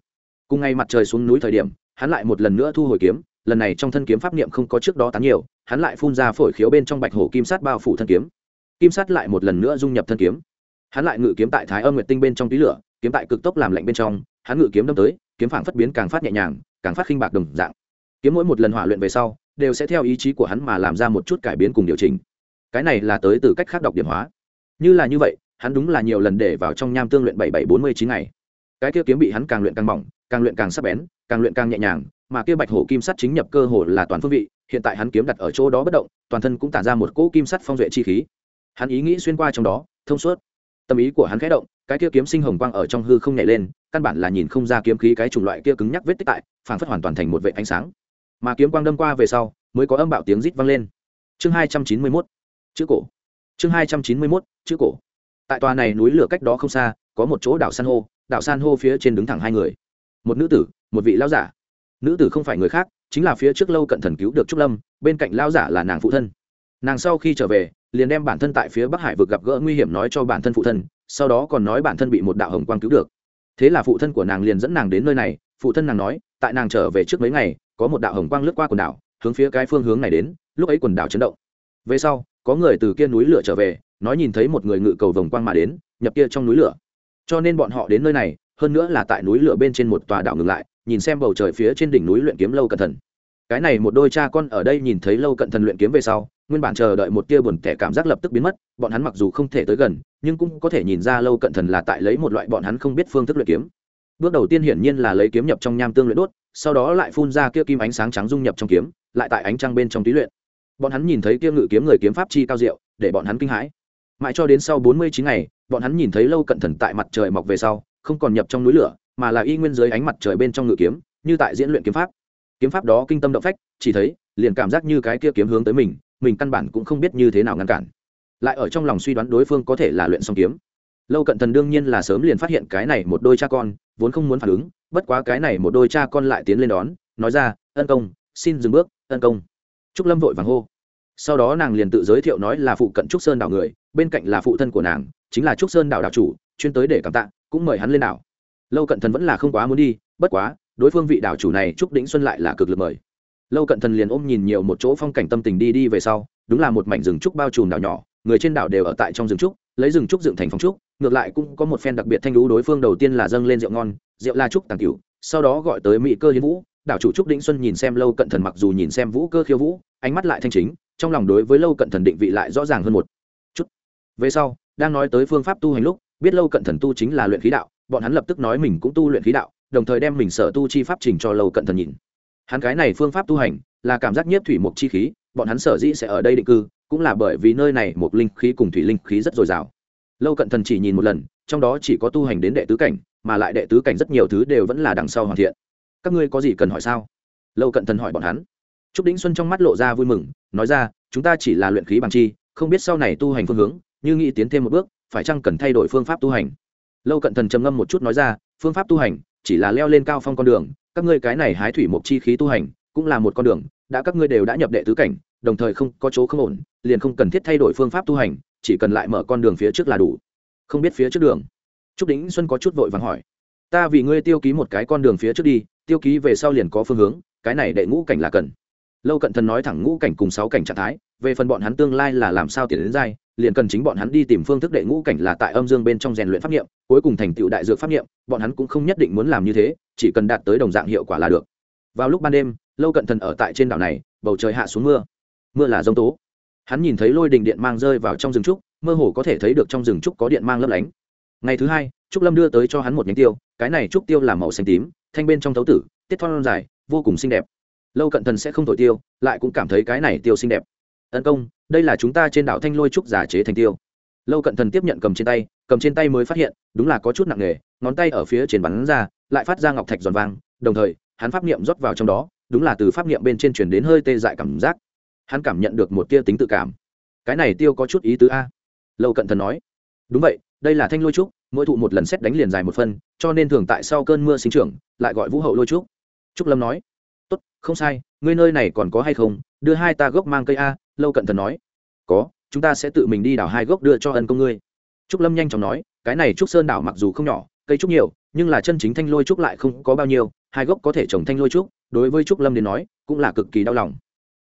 A: Cùng ngay mặt trời xuống núi thời điểm, hắn lại một lần nữa thu hồi kiếm, lần này trong thân kiếm pháp niệm không có trước đó tán nhiều, hắn lại phun ra phổi khiếu bên trong bạch hổ kim sắt bao phủ thân kiếm. Kim sắt lại một lần nữa dung nhập thân kiếm. Hắn lại ngự kiếm tại thái âm nguyệt tinh bên trong tí lửa, kiếm tại cực tốc làm lạnh bên trong, hắn ngự kiếm đâm tới, kiếm phảng phất biến càng phát nhẹ nhàng, càng phát khinh bạc đồng dạng. Kiếm mỗi một lần hỏa luyện về sau, đều sẽ theo ý chí của hắn mà làm ra một chút cải biến cùng điều chỉnh. Cái này là tới từ cách khác đọc điểm hóa. Như là như vậy hắn đúng là nhiều lần để vào trong nham tương luyện bảy bảy bốn mươi chín ngày. Cái kia kiếm bị hắn càng luyện càng mỏng, càng luyện càng sắc bén, càng luyện càng nhẹ nhàng, mà kia bạch hổ kim sắt chính nhập cơ hồ là toàn phương vị, hiện tại hắn kiếm đặt ở chỗ đó bất động, toàn thân cũng tản ra một cỗ kim sắt phong duệ chi khí. Hắn ý nghĩ xuyên qua trong đó, thông suốt. Tâm ý của hắn khẽ động, cái kia kiếm sinh hồng quang ở trong hư không nhảy lên, căn bản là nhìn không ra kiếm khí cái chủng loại kia cứng nhắc vết tích tại phản phất hoàn toàn thành một vệ ánh sáng. Mà kiếm quang đâm qua về sau, mới có âm bạo tiếng rít vang lên. Chương hai trăm chín mươi mốt, chữ cổ. Chương hai trăm chín mươi mốt, chữ cổ tại tòa này núi lửa cách đó không xa, có một chỗ đảo san hô, đảo san hô phía trên đứng thẳng hai người. Một nữ tử, một vị lao giả. Nữ tử không phải người khác, chính là phía trước lâu cận thần cứu được trúc lâm, bên cạnh lao giả là nàng phụ thân. Nàng sau khi trở về, liền đem bản thân tại phía bắc hải vực gặp gỡ nguy hiểm nói cho bản thân phụ thân, sau đó còn nói bản thân bị một đạo hồng quang cứu được. Thế là phụ thân của nàng liền dẫn nàng đến nơi này, phụ thân nàng nói, tại nàng trở về trước mấy ngày, có một đạo hồng quang lướt qua quần đảo, hướng phía cái phương hướng này đến, lúc ấy quần đảo chấn động. Về sau, có người từ kia núi lửa trở về nói nhìn thấy một người ngự cầu vồng quang mà đến, nhập kia trong núi lửa. Cho nên bọn họ đến nơi này, hơn nữa là tại núi lửa bên trên một tòa đảo ngừng lại, nhìn xem bầu trời phía trên đỉnh núi luyện kiếm lâu cận thần cái này một đôi cha con ở đây nhìn thấy lâu cận thần luyện kiếm về sau, nguyên bản chờ đợi một tia buồn tẻ cảm giác lập tức biến mất, bọn hắn mặc dù không thể tới gần, nhưng cũng có thể nhìn ra lâu cận thần là tại lấy một loại bọn hắn không biết phương thức luyện kiếm. Bước đầu tiên hiển nhiên là lấy kiếm nhập trong nham tương luyện đốt, sau đó lại phun ra kia kim ánh sáng trắng dung nhập trong kiếm, lại tại ánh trăng bên trong tí luyện. Bọn hắn nhìn thấy kia ngự kiếm người kiếm pháp chi cao diệu, để bọn hắn kinh hãi mãi cho đến sau bốn mươi chín ngày, bọn hắn nhìn thấy lâu cận thần tại mặt trời mọc về sau, không còn nhập trong núi lửa, mà là y nguyên dưới ánh mặt trời bên trong ngự kiếm, như tại diễn luyện kiếm pháp. Kiếm pháp đó kinh tâm động phách, chỉ thấy, liền cảm giác như cái kia kiếm hướng tới mình mình căn bản cũng không biết như thế nào ngăn cản. Lại ở trong lòng suy đoán đối phương có thể là luyện song kiếm. Lâu cận thần đương nhiên là sớm liền phát hiện cái này một đôi cha con, vốn không muốn phản ứng, bất quá cái này một đôi cha con lại tiến lên đón, nói ra, ân công, xin dừng bước, ân công. Trúc lâm vội vàng hô. Sau đó nàng liền tự giới thiệu nói là phụ cận trúc sơn đảo người bên cạnh là phụ thân của nàng, chính là trúc sơn đảo đảo chủ, chuyên tới để cảm tạ, cũng mời hắn lên đảo. Lâu cận thần vẫn là không quá muốn đi, bất quá, đối phương vị đảo chủ này trúc đĩnh xuân lại là cực lực mời. Lâu cận thần liền ôm nhìn nhiều một chỗ phong cảnh tâm tình đi đi về sau, đúng là một mảnh rừng trúc bao trùm đảo nhỏ, người trên đảo đều ở tại trong rừng trúc, lấy rừng trúc dựng thành phòng trúc, ngược lại cũng có một phen đặc biệt thanh lũ đối phương đầu tiên là dâng lên rượu ngon, rượu la trúc tàng cửu, sau đó gọi tới mỹ cơ hiến vũ, đảo chủ trúc đĩnh xuân nhìn xem lâu cận thần mặc dù nhìn xem vũ cơ khiêu vũ, ánh mắt lại thanh chính, trong lòng đối với lâu cận thần định vị lại rõ ràng hơn một về sau đang nói tới phương pháp tu hành lúc biết lâu cận thần tu chính là luyện khí đạo bọn hắn lập tức nói mình cũng tu luyện khí đạo đồng thời đem mình sở tu chi pháp trình cho lâu cận thần nhìn. Hắn cái này phương pháp tu hành là cảm giác nhiếp thủy mục chi khí bọn hắn sở dĩ sẽ ở đây định cư cũng là bởi vì nơi này một linh khí cùng thủy linh khí rất dồi dào. Lâu cận thần chỉ nhìn một lần trong đó chỉ có tu hành đến đệ tứ cảnh mà lại đệ tứ cảnh rất nhiều thứ đều vẫn là đằng sau hoàn thiện. Các ngươi có gì cần hỏi sao? Lâu cận thần hỏi bọn hắn. Trúc Đĩnh Xuân trong mắt lộ ra vui mừng, nói ra, chúng ta chỉ là luyện khí bằng chi, không biết sau này tu hành phương hướng, như nghĩ tiến thêm một bước, phải chăng cần thay đổi phương pháp tu hành. Lâu Cận Thần trầm ngâm một chút nói ra, phương pháp tu hành chỉ là leo lên cao phong con đường, các ngươi cái này hái thủy một chi khí tu hành, cũng là một con đường, đã các ngươi đều đã nhập đệ tứ cảnh, đồng thời không có chỗ không ổn, liền không cần thiết thay đổi phương pháp tu hành, chỉ cần lại mở con đường phía trước là đủ. Không biết phía trước đường. Trúc Đĩnh Xuân có chút vội vàng hỏi, ta vì ngươi tiêu ký một cái con đường phía trước đi, tiêu ký về sau liền có phương hướng, cái này đệ ngũ cảnh là cần lâu cận thần nói thẳng ngũ cảnh cùng sáu cảnh trạng thái về phần bọn hắn tương lai là làm sao tiến đến dai liền cần chính bọn hắn đi tìm phương thức đệ ngũ cảnh là tại âm dương bên trong rèn luyện pháp nghiệm, cuối cùng thành tựu đại dược pháp nghiệm, bọn hắn cũng không nhất định muốn làm như thế, chỉ cần đạt tới đồng dạng hiệu quả là được. Vào lúc ban đêm, lâu cận thần ở tại trên đảo này, bầu trời hạ xuống mưa. Mưa là giông tố. Hắn nhìn thấy lôi đình điện mang rơi vào trong rừng trúc, mơ hồ có thể thấy được trong rừng trúc có điện mang lấp lánh. Ngày thứ hai, trúc lâm đưa tới cho hắn một nhánh tiêu, cái này trúc tiêu là màu xanh tím, thanh bên trong thấu tử, tiết thon dài, vô cùng xinh đẹp. Lâu cận thần sẽ không thổi tiêu, lại cũng cảm thấy cái này tiêu xinh đẹp tấn công, đây là chúng ta trên đảo thanh lôi trúc giả chế thành tiêu. Lâu cận thần tiếp nhận cầm trên tay, cầm trên tay mới phát hiện, đúng là có chút nặng nề, ngón tay ở phía trên bắn ra, lại phát ra ngọc thạch giòn vang đồng thời, hắn pháp niệm rót vào trong đó, đúng là từ pháp niệm bên trên chuyển đến hơi tê dại cảm giác. Hắn cảm nhận được một tia tính tự cảm. Cái này tiêu có chút ý tứ a? Lâu cận thần nói. Đúng vậy, đây là thanh lôi trúc, mỗi thụ một lần xét đánh liền dài một phân, cho nên thường tại sau cơn mưa sinh trưởng, lại gọi vũ hậu lôi trúc. Trúc lâm nói. Tốt, không sai, ngươi nơi này còn có hay không? Đưa hai ta gốc mang cây a lâu cận thần nói, có, chúng ta sẽ tự mình đi đảo hai gốc đưa cho ân công ngươi. Trúc lâm nhanh chóng nói, cái này trúc sơn đảo mặc dù không nhỏ, cây trúc nhiều, nhưng là chân chính thanh lôi trúc lại không có bao nhiêu, hai gốc có thể trồng thanh lôi trúc, đối với trúc lâm đến nói, cũng là cực kỳ đau lòng.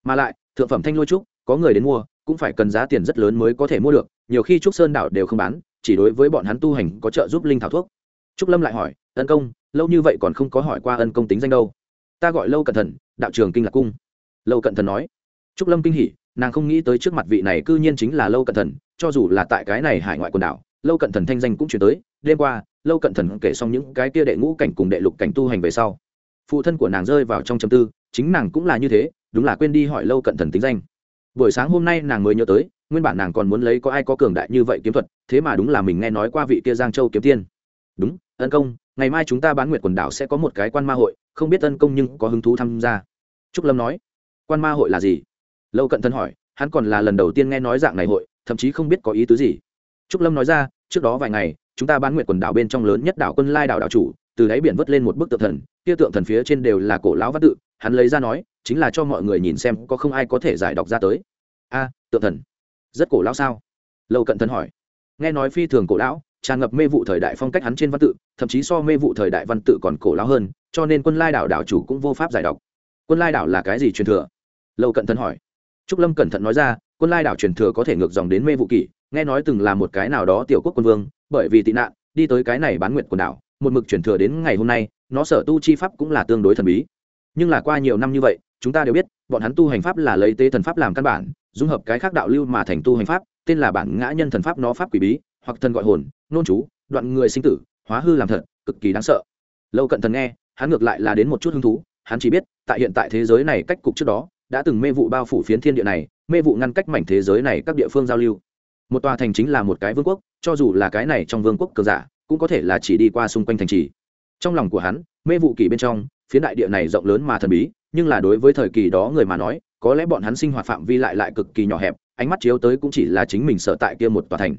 A: Mà lại, thượng phẩm thanh lôi trúc, có người đến mua, cũng phải cần giá tiền rất lớn mới có thể mua được, nhiều khi trúc sơn đảo đều không bán, chỉ đối với bọn hắn tu hành có trợ giúp linh thảo thuốc. Trúc lâm lại hỏi, ân công, lâu như vậy còn không có hỏi qua ân công tính danh đâu? Ta gọi lâu cẩn thận đạo trường kinh lạc cung. Lâu cẩn thận nói. Trúc lâm kinh hỉ nàng không nghĩ tới trước mặt vị này cư nhiên chính là lâu cẩn thần, cho dù là tại cái này hải ngoại quần đảo lâu cẩn thần thanh danh cũng chuyển tới đêm qua lâu cẩn thần kể xong những cái kia đệ ngũ cảnh cùng đệ lục cảnh tu hành về sau phụ thân của nàng rơi vào trong châm tư chính nàng cũng là như thế đúng là quên đi hỏi lâu cẩn thần tính danh. Buổi sáng hôm nay nàng mới nhớ tới nguyên bản nàng còn muốn lấy có ai có cường đại như vậy kiếm thuật thế mà đúng là mình nghe nói qua vị kia giang châu kiếm tiên. Đúng ân công ngày mai chúng ta bán nguyệt quần đảo sẽ có một cái quan ma hội không biết ân công nhưng có hứng thú tham gia. Trúc lâm nói quan ma hội là gì? Lâu cận thân hỏi, hắn còn là lần đầu tiên nghe nói dạng này hội, thậm chí không biết có ý tứ gì. Trúc lâm nói ra, trước đó vài ngày, chúng ta bán nguyện quần đảo bên trong lớn nhất đảo quân lai đảo đảo chủ, từ đáy biển vớt lên một bức tượng thần, kia tượng thần phía trên đều là cổ lão văn tự, hắn lấy ra nói, chính là cho mọi người nhìn xem có không ai có thể giải đọc ra tới. A, tượng thần, rất cổ lão sao? Lâu cận thân hỏi. Nghe nói phi thường cổ lão, tràn ngập mê vụ thời đại phong cách hắn trên văn tự, thậm chí so mê vụ thời đại văn tự còn cổ lão hơn, cho nên quân lai đảo đảo chủ cũng vô pháp giải đọc. Quân lai đảo là cái gì truyền thừa? Lâu cận thân hỏi trúc lâm cẩn thận nói ra, quân lai đảo truyền thừa có thể ngược dòng đến mê vụ kỷ, nghe nói từng là một cái nào đó tiểu quốc quân vương, bởi vì tị nạn, đi tới cái này bán nguyện quần đảo, một mực truyền thừa đến ngày hôm nay, nó sở tu chi pháp cũng là tương đối thần bí. Nhưng là qua nhiều năm như vậy, chúng ta đều biết, bọn hắn tu hành pháp là lấy tế thần pháp làm căn bản, dung hợp cái khác đạo lưu mà thành tu hành pháp, tên là bản ngã nhân thần pháp nó pháp quỷ bí, hoặc thần gọi hồn, nôn chú, đoạn người sinh tử, hóa hư làm thật, cực kỳ đáng sợ. Lâu cận thần nghe, hắn ngược lại là đến một chút hứng thú, hắn chỉ biết, tại hiện tại thế giới này cách cục trước đó đã từng mê vụ bao phủ phiến thiên địa này, mê vụ ngăn cách mảnh thế giới này các địa phương giao lưu. Một tòa thành chính là một cái vương quốc, cho dù là cái này trong vương quốc cờ giả, cũng có thể là chỉ đi qua xung quanh thành trì. Trong lòng của hắn, mê vụ kỳ bên trong, phiến đại địa này rộng lớn mà thần bí, nhưng là đối với thời kỳ đó người mà nói, có lẽ bọn hắn sinh hoạt phạm vi lại lại cực kỳ nhỏ hẹp, ánh mắt chiếu tới cũng chỉ là chính mình sở tại kia một tòa thành.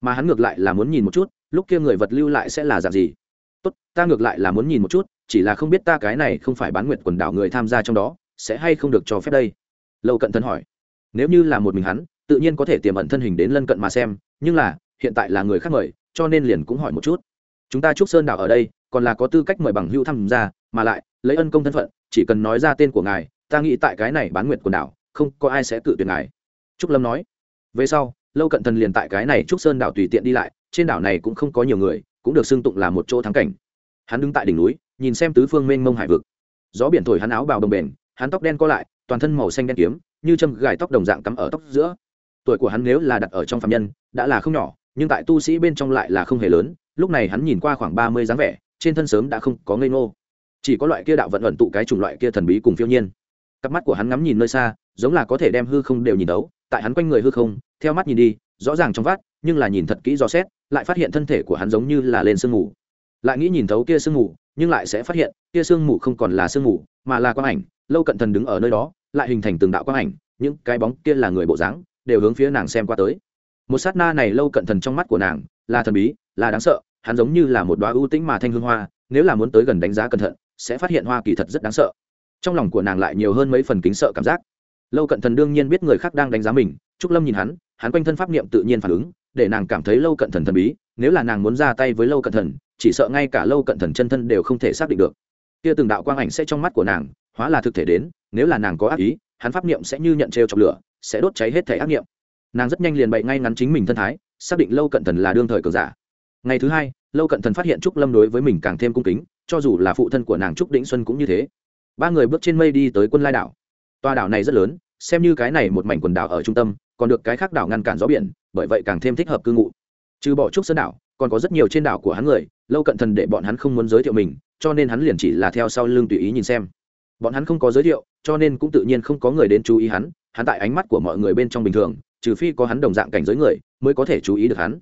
A: Mà hắn ngược lại là muốn nhìn một chút, lúc kia người vật lưu lại sẽ là dạng gì. Tốt, ta ngược lại là muốn nhìn một chút, chỉ là không biết ta cái này không phải bán nguyện quần đảo người tham gia trong đó sẽ hay không được cho phép đây? Lâu cận thân hỏi. Nếu như là một mình hắn, tự nhiên có thể tiềm ẩn thân hình đến lân cận mà xem, nhưng là, hiện tại là người khác mời, cho nên liền cũng hỏi một chút. Chúng ta trúc sơn đảo ở đây, còn là có tư cách mời bằng hữu tham gia, mà lại, lấy ân công thân phận, chỉ cần nói ra tên của ngài, ta nghĩ tại cái này bán nguyệt quần đảo, không có ai sẽ cự tuyệt ngài. Trúc lâm nói. Về sau, lâu cận thần liền tại cái này trúc sơn đảo tùy tiện đi lại, trên đảo này cũng không có nhiều người, cũng được xưng tụng là một chỗ thắng cảnh. Hắn đứng tại đỉnh núi, nhìn xem tứ phương mênh mông hải vực. Gió biển thổi hắn áo bào đồng bền hắn tóc đen co lại, toàn thân màu xanh đen kiếm, như châm gài tóc đồng dạng cắm ở tóc giữa. Tuổi của hắn nếu là đặt ở trong phạm nhân, đã là không nhỏ, nhưng tại tu sĩ bên trong lại là không hề lớn. Lúc này hắn nhìn qua khoảng ba mươi dáng vẻ, trên thân sớm đã không có ngây ngô. Chỉ có loại kia đạo vận ẩn tụ cái chủng loại kia thần bí cùng phiêu nhiên. Cặp mắt của hắn ngắm nhìn nơi xa, giống là có thể đem hư không đều nhìn đấu tại hắn quanh người hư không, theo mắt nhìn đi, rõ ràng trong vát nhưng là nhìn thật kỹ dò xét, lại phát hiện thân thể của hắn giống như là lên sương mù. Lại nghĩ nhìn thấu kia sương mù, nhưng lại sẽ phát hiện, kia sương mù không còn là sương mù, mà là quang ảnh lâu cận thần đứng ở nơi đó, lại hình thành từng đạo quang ảnh, những cái bóng kia là người bộ dáng, đều hướng phía nàng xem qua tới. Một sát na này lâu cận thần trong mắt của nàng là thần bí, là đáng sợ, hắn giống như là một đoá ưu tĩnh mà thanh hương hoa, nếu là muốn tới gần đánh giá cẩn thận, sẽ phát hiện hoa kỳ thật rất đáng sợ. Trong lòng của nàng lại nhiều hơn mấy phần kính sợ cảm giác. Lâu cận thần đương nhiên biết người khác đang đánh giá mình, trúc lâm nhìn hắn hắn quanh thân pháp niệm tự nhiên phản ứng, để nàng cảm thấy lâu cận thần thần bí, nếu là nàng muốn ra tay với lâu cận thần, chỉ sợ ngay cả lâu cận thần chân thân đều không thể xác định được. Kia từng đạo quang ảnh sẽ trong mắt của nàng hóa là thực thể đến, nếu là nàng có ác ý, hắn pháp niệm sẽ như nhận trêu chọc lửa, sẽ đốt cháy hết thể ác niệm. Nàng rất nhanh liền bậy ngay ngắn chính mình thân thái, xác định lâu cận thần là đương thời cường giả. Ngày thứ hai, lâu cận thần phát hiện trúc lâm đối với mình càng thêm cung kính, cho dù là phụ thân của nàng trúc đĩnh xuân cũng như thế. Ba người bước trên mây đi tới quân lai đảo. Toa đảo này rất lớn, xem như cái này một mảnh quần đảo ở trung tâm, còn được cái khác đảo ngăn cản gió biển, bởi vậy càng thêm thích hợp cư ngụ. Trừ bỏ trúc sơn đảo, còn có rất nhiều trên đảo của hắn người, lâu cận thần để bọn hắn không muốn giới thiệu mình, cho nên hắn liền chỉ là theo sau lưng tùy ý nhìn xem bọn hắn không có giới thiệu, cho nên cũng tự nhiên không có người đến chú ý hắn hắn tại ánh mắt của mọi người bên trong bình thường, trừ phi có hắn đồng dạng cảnh giới người, mới có thể chú ý được hắn.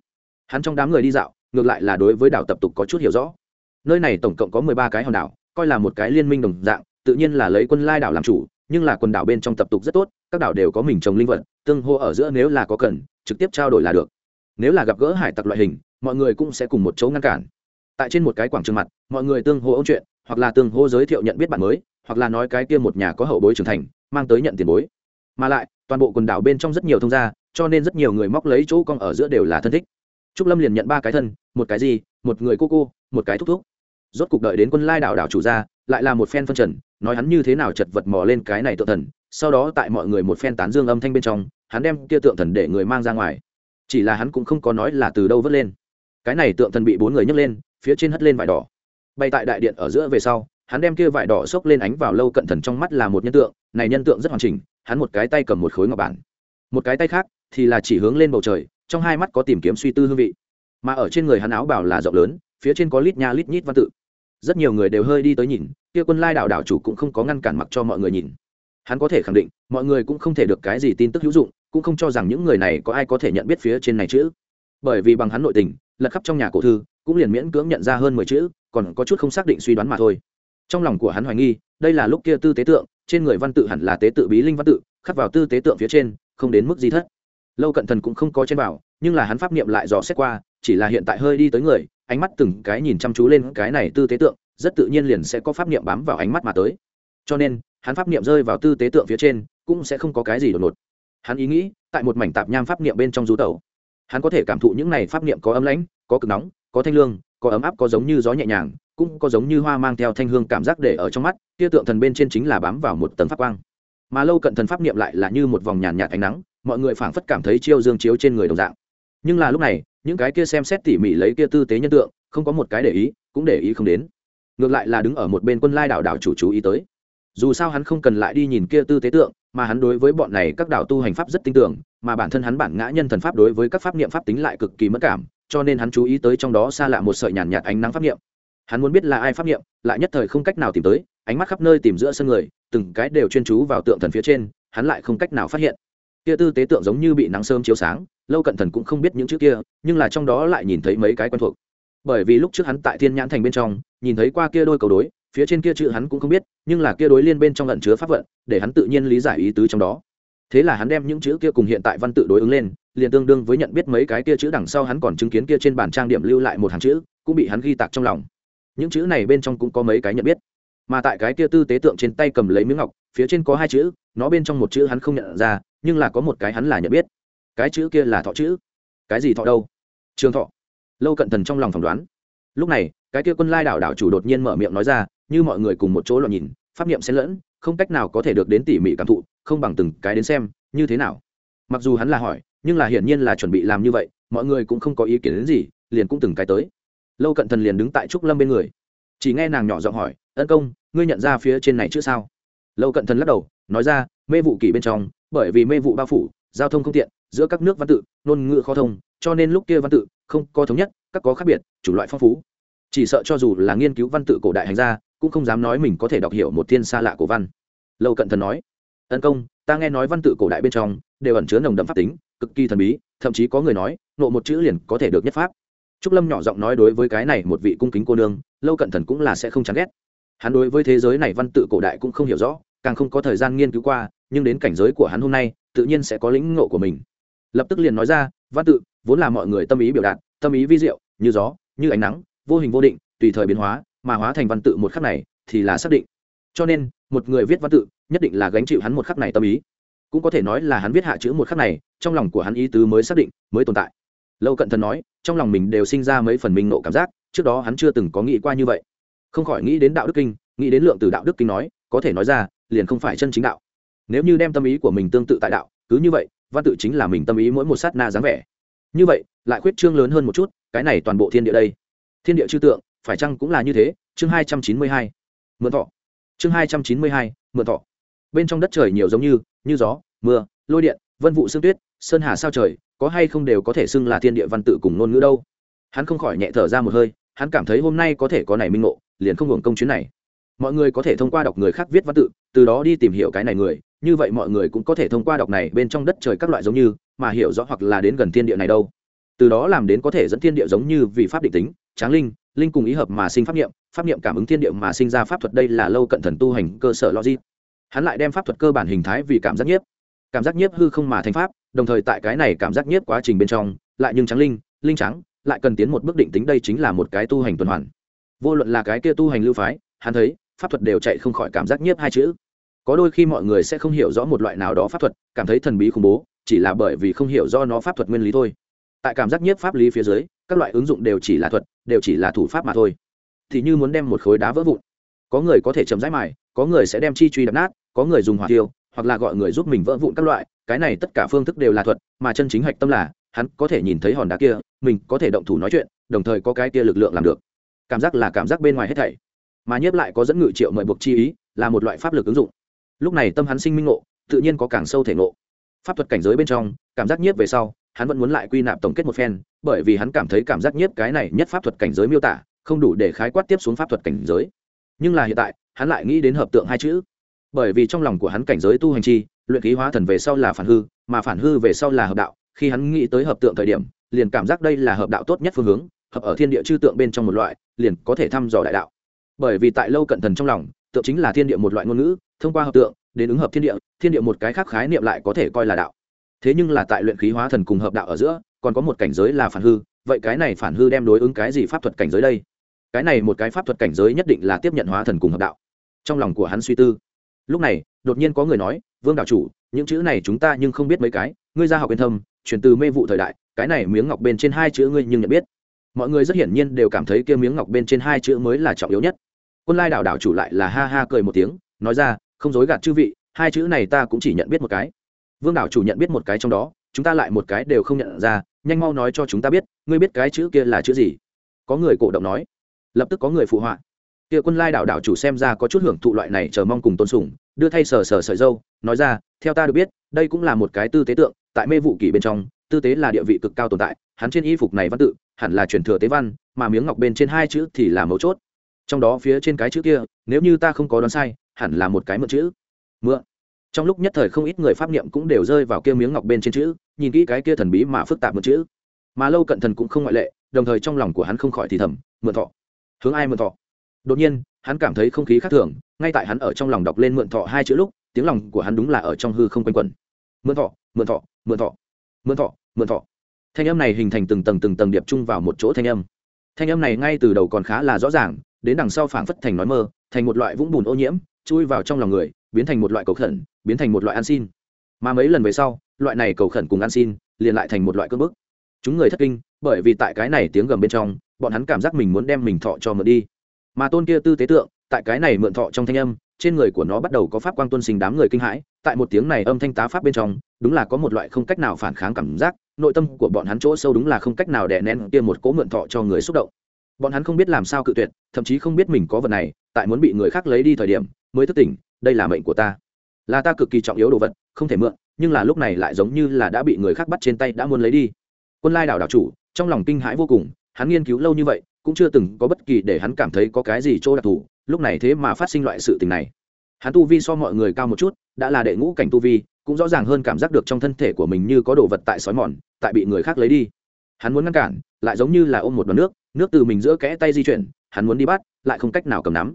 A: Hắn trong đám người đi dạo, ngược lại là đối với đảo tập tục có chút hiểu rõ. Nơi này tổng cộng có mười ba cái hòn đảo, coi là một cái liên minh đồng dạng, tự nhiên là lấy quân lai đảo làm chủ, nhưng là quần đảo bên trong tập tục rất tốt, các đảo đều có mình trồng linh vật, tương hô ở giữa nếu là có cần, trực tiếp trao đổi là được. Nếu là gặp gỡ hải tặc loại hình, mọi người cũng sẽ cùng một chỗ ngăn cản. Tại trên một cái quảng trường mặt, mọi người tương hô ôn chuyện, hoặc là tương hô giới thiệu nhận biết bạn mới hoặc là nói cái kia một nhà có hậu bối trưởng thành, mang tới nhận tiền bối. Mà lại, toàn bộ quần đảo bên trong rất nhiều thông gia, cho nên rất nhiều người móc lấy chỗ con ở giữa đều là thân thích. Trúc lâm liền nhận ba cái thân, một cái gì, một người cô cô, một cái thúc thúc. Rốt cuộc đợi đến quân lai đảo đảo chủ ra, lại là một phen phân trần, nói hắn như thế nào chật vật mò lên cái này tượng thần, sau đó tại mọi người một phen tán dương âm thanh bên trong, hắn đem kia tượng thần để người mang ra ngoài. Chỉ là hắn cũng không có nói là từ đâu vớt lên. Cái này tượng thần bị bốn người nhấc lên, phía trên hất lên vải đỏ. Bay tại đại điện ở giữa về sau hắn đem kia vải đỏ xốc lên ánh vào lâu cận thần trong mắt là một nhân tượng, này nhân tượng rất hoàn chỉnh, hắn một cái tay cầm một khối ngọc bản. Một cái tay khác thì là chỉ hướng lên bầu trời, trong hai mắt có tìm kiếm suy tư hương vị. Mà ở trên người hắn áo bảo là rộng lớn, phía trên có lít nha lít nhít văn tự. Rất nhiều người đều hơi đi tới nhìn, kia quân lai đảo đảo chủ cũng không có ngăn cản mặc cho mọi người nhìn. Hắn có thể khẳng định, mọi người cũng không thể được cái gì tin tức hữu dụng, cũng không cho rằng những người này có ai có thể nhận biết phía trên này chữ. Bởi vì bằng hắn nội tình, lật khắp trong nhà cổ thư, cũng liền miễn cưỡng nhận ra hơn mười chữ, còn có chút không xác định suy đoán mà thôi trong lòng của hắn hoài nghi, đây là lúc kia tư tế tượng, trên người văn tự hẳn là tế tự bí linh văn tự, khắc vào tư tế tượng phía trên, không đến mức gì thất. Lâu cận thần cũng không có trên bảo nhưng là hắn pháp niệm lại dò xét qua, chỉ là hiện tại hơi đi tới người, ánh mắt từng cái nhìn chăm chú lên cái này tư tế tượng, rất tự nhiên liền sẽ có pháp niệm bám vào ánh mắt mà tới. Cho nên, hắn pháp niệm rơi vào tư tế tượng phía trên, cũng sẽ không có cái gì đột ngột. Hắn ý nghĩ, tại một mảnh tạp nham pháp niệm bên trong du tẩu. Hắn có thể cảm thụ những này pháp niệm có ấm lãnh, có cực nóng, có thanh lương, có ấm áp, có giống như gió nhẹ nhàng cũng có giống như hoa mang theo thanh hương cảm giác để ở trong mắt kia tượng thần bên trên chính là bám vào một tầng pháp quang. Mà lâu cận thần pháp niệm lại là như một vòng nhàn nhạt ánh nắng, mọi người phảng phất cảm thấy chiêu dương chiếu trên người đồng dạng. Nhưng là lúc này, những cái kia xem xét tỉ mỉ lấy kia tư tế nhân tượng, không có một cái để ý, cũng để ý không đến. Ngược lại là đứng ở một bên quân lai đảo đảo chủ chú ý tới. Dù sao hắn không cần lại đi nhìn kia tư tế tượng, mà hắn đối với bọn này các đảo tu hành pháp rất tin tưởng, mà bản thân hắn bản ngã nhân thần pháp đối với các pháp niệm pháp tính lại cực kỳ mất cảm, cho nên hắn chú ý tới trong đó xa lạ một sợi nhàn nhạt ánh nắng pháp niệm hắn muốn biết là ai pháp nghiệm lại nhất thời không cách nào tìm tới, ánh mắt khắp nơi tìm giữa sân người, từng cái đều chuyên chú vào tượng thần phía trên, hắn lại không cách nào phát hiện. Kia tư tế tượng giống như bị nắng sớm chiếu sáng, lâu cận thần cũng không biết những chữ kia, nhưng là trong đó lại nhìn thấy mấy cái quen thuộc. Bởi vì lúc trước hắn tại thiên nhãn thành bên trong, nhìn thấy qua kia đôi cầu đối, phía trên kia chữ hắn cũng không biết, nhưng là kia đối liên bên trong lận chứa pháp vận, để hắn tự nhiên lý giải ý tứ trong đó. Thế là hắn đem những chữ kia cùng hiện tại văn tự đối ứng lên, liền tương đương với nhận biết mấy cái kia chữ đằng sau hắn còn chứng kiến kia trên bản trang điểm lưu lại một hàng chữ, cũng bị hắn ghi tạc trong lòng những chữ này bên trong cũng có mấy cái nhận biết. Mà tại cái kia tư tế tượng trên tay cầm lấy miếng ngọc, phía trên có hai chữ, nó bên trong một chữ hắn không nhận ra, nhưng là có một cái hắn là nhận biết. Cái chữ kia là thọ chữ. Cái gì thọ đâu? Trường thọ. Lâu cận thần trong lòng phỏng đoán. Lúc này, cái kia quân lai đảo đảo chủ đột nhiên mở miệng nói ra, như mọi người cùng một chỗ loạn nhìn, pháp niệm xen lẫn, không cách nào có thể được đến tỉ mỉ cảm thụ, không bằng từng cái đến xem, như thế nào? Mặc dù hắn là hỏi, nhưng là hiển nhiên là chuẩn bị làm như vậy, mọi người cũng không có ý kiến đến gì, liền cũng từng cái tới lâu cận thần liền đứng tại trúc lâm bên người chỉ nghe nàng nhỏ giọng hỏi ân công ngươi nhận ra phía trên này chứ sao lâu cận thần lắc đầu nói ra mê vụ kỷ bên trong bởi vì mê vụ bao phủ giao thông không tiện giữa các nước văn tự ngôn ngữ khó thông cho nên lúc kia văn tự không có thống nhất các có khác biệt chủ loại phong phú chỉ sợ cho dù là nghiên cứu văn tự cổ đại hành gia cũng không dám nói mình có thể đọc hiểu một thiên xa lạ cổ văn lâu cận thần nói ân công ta nghe nói văn tự cổ đại bên trong đều ẩn chứa nồng đậm pháp tính cực kỳ thần bí thậm chí có người nói nộ một chữ liền có thể được nhất pháp trúc lâm nhỏ giọng nói đối với cái này một vị cung kính cô nương, lâu cận thần cũng là sẽ không chán ghét. Hắn đối với thế giới này văn tự cổ đại cũng không hiểu rõ, càng không có thời gian nghiên cứu qua, nhưng đến cảnh giới của hắn hôm nay, tự nhiên sẽ có lĩnh ngộ của mình. Lập tức liền nói ra, văn tự, vốn là mọi người tâm ý biểu đạt, tâm ý vi diệu, như gió, như ánh nắng, vô hình vô định, tùy thời biến hóa, mà hóa thành văn tự một khắc này, thì là xác định. Cho nên, một người viết văn tự, nhất định là gánh chịu hắn một khắc này tâm ý. Cũng có thể nói là hắn viết hạ chữ một khắc này, trong lòng của hắn ý tứ mới xác định, mới tồn tại lâu cận thần nói, trong lòng mình đều sinh ra mấy phần minh nộ cảm giác, trước đó hắn chưa từng có nghĩ qua như vậy. Không khỏi nghĩ đến đạo đức kinh, nghĩ đến lượng từ đạo đức kinh nói, có thể nói ra, liền không phải chân chính đạo. Nếu như đem tâm ý của mình tương tự tại đạo, cứ như vậy, văn tự chính là mình tâm ý mỗi một sát na dáng vẻ. Như vậy, lại khuyết trương lớn hơn một chút, cái này toàn bộ thiên địa đây. Thiên địa chư tượng, phải chăng cũng là như thế? Chương hai trăm chín mươi hai, mượn thọ. Chương hai trăm chín mươi hai, mượn thọ. Bên trong đất trời nhiều giống như như gió, mưa, lôi điện, vân vụ sương tuyết, sơn hà sao trời có hay không đều có thể xưng là thiên địa văn tự cùng ngôn ngữ đâu. Hắn không khỏi nhẹ thở ra một hơi, hắn cảm thấy hôm nay có thể có này minh ngộ, liền không hưởng công chuyến này. Mọi người có thể thông qua đọc người khác viết văn tự, từ đó đi tìm hiểu cái này người, như vậy mọi người cũng có thể thông qua đọc này bên trong đất trời các loại giống như, mà hiểu rõ hoặc là đến gần thiên địa này đâu. Từ đó làm đến có thể dẫn thiên địa giống như vì pháp định tính, tráng linh linh cùng ý hợp mà sinh pháp niệm pháp niệm cảm ứng thiên địa mà sinh ra pháp thuật đây là lâu cận thần tu hành cơ sở logic. Hắn lại đem pháp thuật cơ bản hình thái vì cảm giác nhiếp cảm giác nhiếp hư không mà thành pháp, đồng thời tại cái này cảm giác nhiếp quá trình bên trong, lại nhưng trắng linh linh trắng, lại cần tiến một bước định tính đây chính là một cái tu hành tuần hoàn. Vô luận là cái kia tu hành lưu phái, hắn thấy, pháp thuật đều chạy không khỏi cảm giác nhiếp hai chữ. Có đôi khi mọi người sẽ không hiểu rõ một loại nào đó pháp thuật, cảm thấy thần bí khủng bố, chỉ là bởi vì không hiểu do nó pháp thuật nguyên lý thôi. Tại cảm giác nhiếp pháp lý phía dưới, các loại ứng dụng đều chỉ là thuật, đều chỉ là thủ pháp mà thôi. Thì như muốn đem một khối đá vỡ vụn. Có người có thể chấm dãi mài, có người sẽ đem chi truy đập nát, có người dùng hỏa tiêu hoặc là gọi người giúp mình vỡ vụn các loại, cái này tất cả phương thức đều là thuật, mà chân chính hạch tâm là, hắn có thể nhìn thấy hòn đá kia, mình có thể động thủ nói chuyện, đồng thời có cái kia lực lượng làm được. Cảm giác là cảm giác bên ngoài hết thảy. Mà nhiếp lại có dẫn ngự triệu mời buộc chi ý, là một loại pháp lực ứng dụng. Lúc này tâm hắn sinh minh ngộ, tự nhiên có càng sâu thể ngộ. Pháp thuật cảnh giới bên trong, cảm giác nhiếp về sau, hắn vẫn muốn lại quy nạp tổng kết một phen, bởi vì hắn cảm thấy cảm giác nhiếp cái này nhất pháp thuật cảnh giới miêu tả, không đủ để khái quát tiếp xuống pháp thuật cảnh giới. Nhưng là hiện tại, hắn lại nghĩ đến hợp tượng hai chữ bởi vì trong lòng của hắn cảnh giới tu hành chi, luyện khí hóa thần về sau là phản hư, mà phản hư về sau là hợp đạo. Khi hắn nghĩ tới hợp tượng thời điểm, liền cảm giác đây là hợp đạo tốt nhất phương hướng, hợp ở thiên địa chư tượng bên trong một loại, liền có thể thăm dò đại đạo. Bởi vì tại lâu cận thần trong lòng, tượng chính là thiên địa một loại ngôn ngữ, thông qua hợp tượng, đến ứng hợp thiên địa thiên địa một cái khác khái niệm lại có thể coi là đạo. Thế nhưng là tại luyện khí hóa thần cùng hợp đạo ở giữa, còn có một cảnh giới là phản hư, vậy cái này phản hư đem đối ứng cái gì pháp thuật cảnh giới đây? Cái này một cái pháp thuật cảnh giới nhất định là tiếp nhận hóa thần cùng hợp đạo. Trong lòng của hắn suy tư lúc này, đột nhiên có người nói, vương đạo chủ, những chữ này chúng ta nhưng không biết mấy cái, ngươi ra học yên thâm, chuyển từ mê vụ thời đại, cái này miếng ngọc bên trên hai chữ ngươi nhưng nhận biết. Mọi người rất hiển nhiên đều cảm thấy kia miếng ngọc bên trên hai chữ mới là trọng yếu nhất. Quân lai đảo đảo chủ lại là ha ha cười một tiếng, nói ra, không dối gạt chư vị, hai chữ này ta cũng chỉ nhận biết một cái. Vương đảo chủ nhận biết một cái trong đó, chúng ta lại một cái đều không nhận ra, nhanh mau nói cho chúng ta biết, ngươi biết cái chữ kia là chữ gì? Có người cổ động nói. Lập tức có người phụ họa kia quân lai đảo đảo chủ xem ra có chút hưởng thụ loại này chờ mong cùng tôn sùng, đưa thay sờ sờ sợi dâu, nói ra, theo ta được biết, đây cũng là một cái tư tế tượng, tại mê vụ kỷ bên trong, tư tế là địa vị cực cao tồn tại, hắn trên y phục này văn tự, hẳn là truyền thừa tế văn, mà miếng ngọc bên trên hai chữ thì là mấu chốt. Trong đó phía trên cái chữ kia, nếu như ta không có đoán sai, hẳn là một cái mượn chữ. Mượn. Trong lúc nhất thời không ít người pháp niệm cũng đều rơi vào kia miếng ngọc bên trên chữ, nhìn kỹ cái kia thần bí mà phức tạp mượn chữ. Mà lâu cận thần cũng không ngoại lệ, đồng thời trong lòng của hắn không khỏi thì thầm, mượn thọ. Hướng ai mượn thọ? Đột nhiên, hắn cảm thấy không khí khác thường, ngay tại hắn ở trong lòng đọc lên mượn thọ hai chữ lúc, tiếng lòng của hắn đúng là ở trong hư không quanh quẩn. Mượn thọ mượn thọ mượn thọ mượn thọ mượn thọ. Thanh âm này hình thành từng tầng từng tầng điệp chung vào một chỗ thanh âm. Thanh âm này ngay từ đầu còn khá là rõ ràng, đến đằng sau phảng phất thành nói mơ, thành một loại vũng bùn ô nhiễm, chui vào trong lòng người, biến thành một loại cầu khẩn, biến thành một loại ăn xin. Mà mấy lần về sau, loại này cầu khẩn cùng ăn xin, liền lại thành một loại cơn bức. Chúng người thất kinh, bởi vì tại cái này tiếng gầm bên trong, bọn hắn cảm giác mình muốn đem mình thọ cho mượn đi mà tôn kia tư tế tượng, tại cái này mượn thọ trong thanh âm, trên người của nó bắt đầu có pháp quang tuân sinh đám người kinh hãi, tại một tiếng này âm thanh tá pháp bên trong, đúng là có một loại không cách nào phản kháng cảm giác, nội tâm của bọn hắn chỗ sâu đúng là không cách nào đè nén kia một cỗ mượn thọ cho người xúc động. Bọn hắn không biết làm sao cự tuyệt, thậm chí không biết mình có vật này, tại muốn bị người khác lấy đi thời điểm, mới thức tỉnh, đây là mệnh của ta. Là ta cực kỳ trọng yếu đồ vật, không thể mượn, nhưng là lúc này lại giống như là đã bị người khác bắt trên tay đã muốn lấy đi. Quân lai đảo đảo chủ, trong lòng kinh hãi vô cùng, hắn nghiên cứu lâu như vậy cũng chưa từng có bất kỳ để hắn cảm thấy có cái gì chỗ đặc thù, lúc này thế mà phát sinh loại sự tình này. Hắn tu vi so mọi người cao một chút, đã là đệ ngũ cảnh tu vi, cũng rõ ràng hơn cảm giác được trong thân thể của mình như có đồ vật tại sói mòn, tại bị người khác lấy đi. Hắn muốn ngăn cản, lại giống như là ôm một đoàn nước nước từ mình giữa kẽ tay di chuyển, hắn muốn đi bắt, lại không cách nào cầm nắm.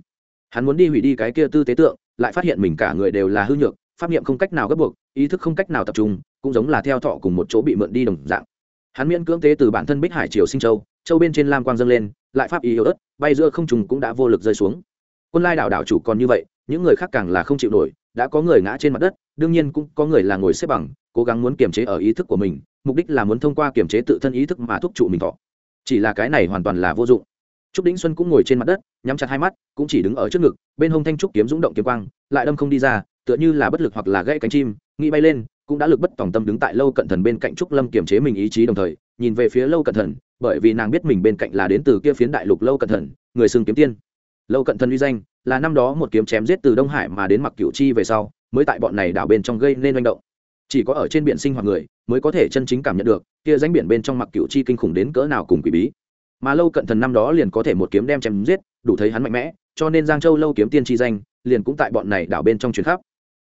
A: Hắn muốn đi hủy đi cái kia tư tế tượng, lại phát hiện mình cả người đều là hư nhược, pháp niệm không cách nào gấp buộc, ý thức không cách nào tập trung, cũng giống là theo thọ cùng một chỗ bị mượn đi đồng dạng. Hắn miễn cưỡng tế từ bản thân bích hải triều sinh châu châu bên trên lam quang dâng lên, lại pháp ý yếu ớt, bay giữa không trùng cũng đã vô lực rơi xuống. Quân lai đảo đảo chủ còn như vậy, những người khác càng là không chịu nổi, đã có người ngã trên mặt đất, đương nhiên cũng có người là ngồi xếp bằng, cố gắng muốn kiềm chế ở ý thức của mình, mục đích là muốn thông qua kiềm chế tự thân ý thức mà thúc trụ mình thọ. Chỉ là cái này hoàn toàn là vô dụng. Trúc đĩnh xuân cũng ngồi trên mặt đất, nhắm chặt hai mắt, cũng chỉ đứng ở trước ngực, bên hông thanh trúc kiếm rúng động kiếm quang, lại đâm không đi ra, tựa như là bất lực hoặc là gãy cánh chim, nghĩ bay lên cũng đã lực bất tòng tâm đứng tại lâu cận thần bên cạnh trúc lâm kiềm chế mình ý chí đồng thời, nhìn về phía lâu cận thần, bởi vì nàng biết mình bên cạnh là đến từ kia phiến đại lục lâu cận thần, người xưng kiếm tiên. Lâu cận thần uy danh, là năm đó một kiếm chém giết từ đông hải mà đến mặc cửu chi về sau, mới tại bọn này đảo bên trong gây nên manh động. Chỉ có ở trên biển sinh hoạt người, mới có thể chân chính cảm nhận được, kia danh biển bên trong mặc cửu chi kinh khủng đến cỡ nào cùng quỷ bí. Mà lâu cận thần năm đó liền có thể một kiếm đem chém giết, đủ thấy hắn mạnh mẽ, cho nên giang châu lâu kiếm tiên chi danh, liền cũng tại bọn này đảo bên trong chuyến khắp.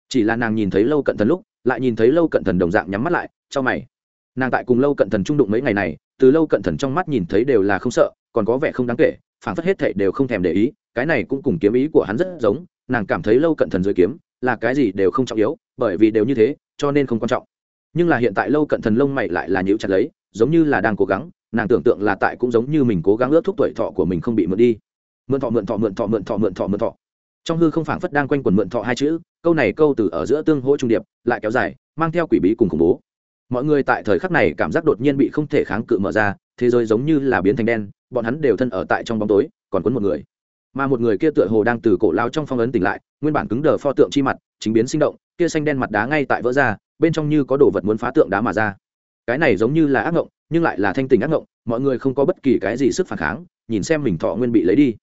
A: Chỉ là nàng nhìn thấy lâu cận thần lúc lại nhìn thấy lâu cận thần đồng dạng nhắm mắt lại cho mày. Nàng tại cùng lâu cận thần trung đụng mấy ngày này, từ lâu cận thần trong mắt nhìn thấy đều là không sợ, còn có vẻ không đáng kể phản phất hết thệ đều không thèm để ý, cái này cũng cùng kiếm ý của hắn rất giống, nàng cảm thấy lâu cận thần dưới kiếm là cái gì đều không trọng yếu, bởi vì đều như thế, cho nên không quan trọng. Nhưng là hiện tại lâu cận thần lông mày lại là nhíu chặt lấy, giống như là đang cố gắng, nàng tưởng tượng là tại cũng giống như mình cố gắng ước thúc tuổi thọ của mình không bị mượn đi. Mượn thọ mượn thọ mượn thọ mượn thọ mượn thọ mượn thọ trong hư không phảng phất đang quanh quẩn mượn thọ hai chữ, câu này câu từ ở giữa tương hỗ trung điệp, lại kéo dài, mang theo quỷ bí cùng khủng bố. Mọi người tại thời khắc này cảm giác đột nhiên bị không thể kháng cự mở ra, thế giới giống như là biến thành đen, bọn hắn đều thân ở tại trong bóng tối, còn quấn một người. Mà một người kia tựa hồ đang từ cổ lao trong phong ấn tỉnh lại, nguyên bản cứng đờ pho tượng chi mặt, chính biến sinh động, kia xanh đen mặt đá ngay tại vỡ ra, bên trong như có đồ vật muốn phá tượng đá mà ra. Cái này giống như là ác ngộng, nhưng lại là thanh tình ác ngộng, mọi người không có bất kỳ cái gì sức phản kháng, nhìn xem mình thọ nguyên bị lấy đi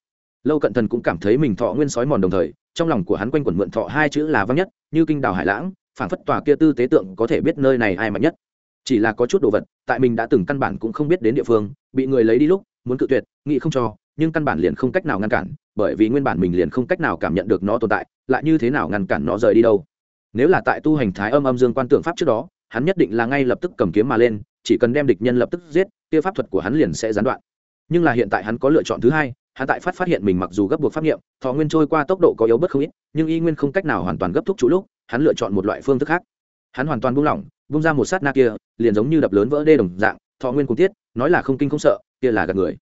A: lâu cận thần cũng cảm thấy mình thọ nguyên sói mòn đồng thời, trong lòng của hắn quanh quẩn mượn thọ hai chữ là vắng nhất, như kinh đào hải lãng phản phất tòa kia tư tế tượng có thể biết nơi này ai mạnh nhất. Chỉ là có chút đồ vật, tại mình đã từng căn bản cũng không biết đến địa phương, bị người lấy đi lúc, muốn cự tuyệt, nghĩ không cho, nhưng căn bản liền không cách nào ngăn cản, bởi vì nguyên bản mình liền không cách nào cảm nhận được nó tồn tại, lại như thế nào ngăn cản nó rời đi đâu. Nếu là tại tu hành thái âm âm dương quan tượng pháp trước đó, hắn nhất định là ngay lập tức cầm kiếm mà lên, chỉ cần đem địch nhân lập tức giết, kia pháp thuật của hắn liền sẽ gián đoạn. Nhưng là hiện tại hắn có lựa chọn thứ hai hắn tại phát phát hiện mình mặc dù gấp buộc pháp nghiệm, thọ nguyên trôi qua tốc độ có yếu bất không ít, nhưng y nguyên không cách nào hoàn toàn gấp thúc chủ lúc, hắn lựa chọn một loại phương thức khác. Hắn hoàn toàn buông lỏng bung ra một sát na kia, liền giống như đập lớn vỡ đê đồng dạng, thọ nguyên cùng tiết, nói là không kinh không sợ, kia là gạt người.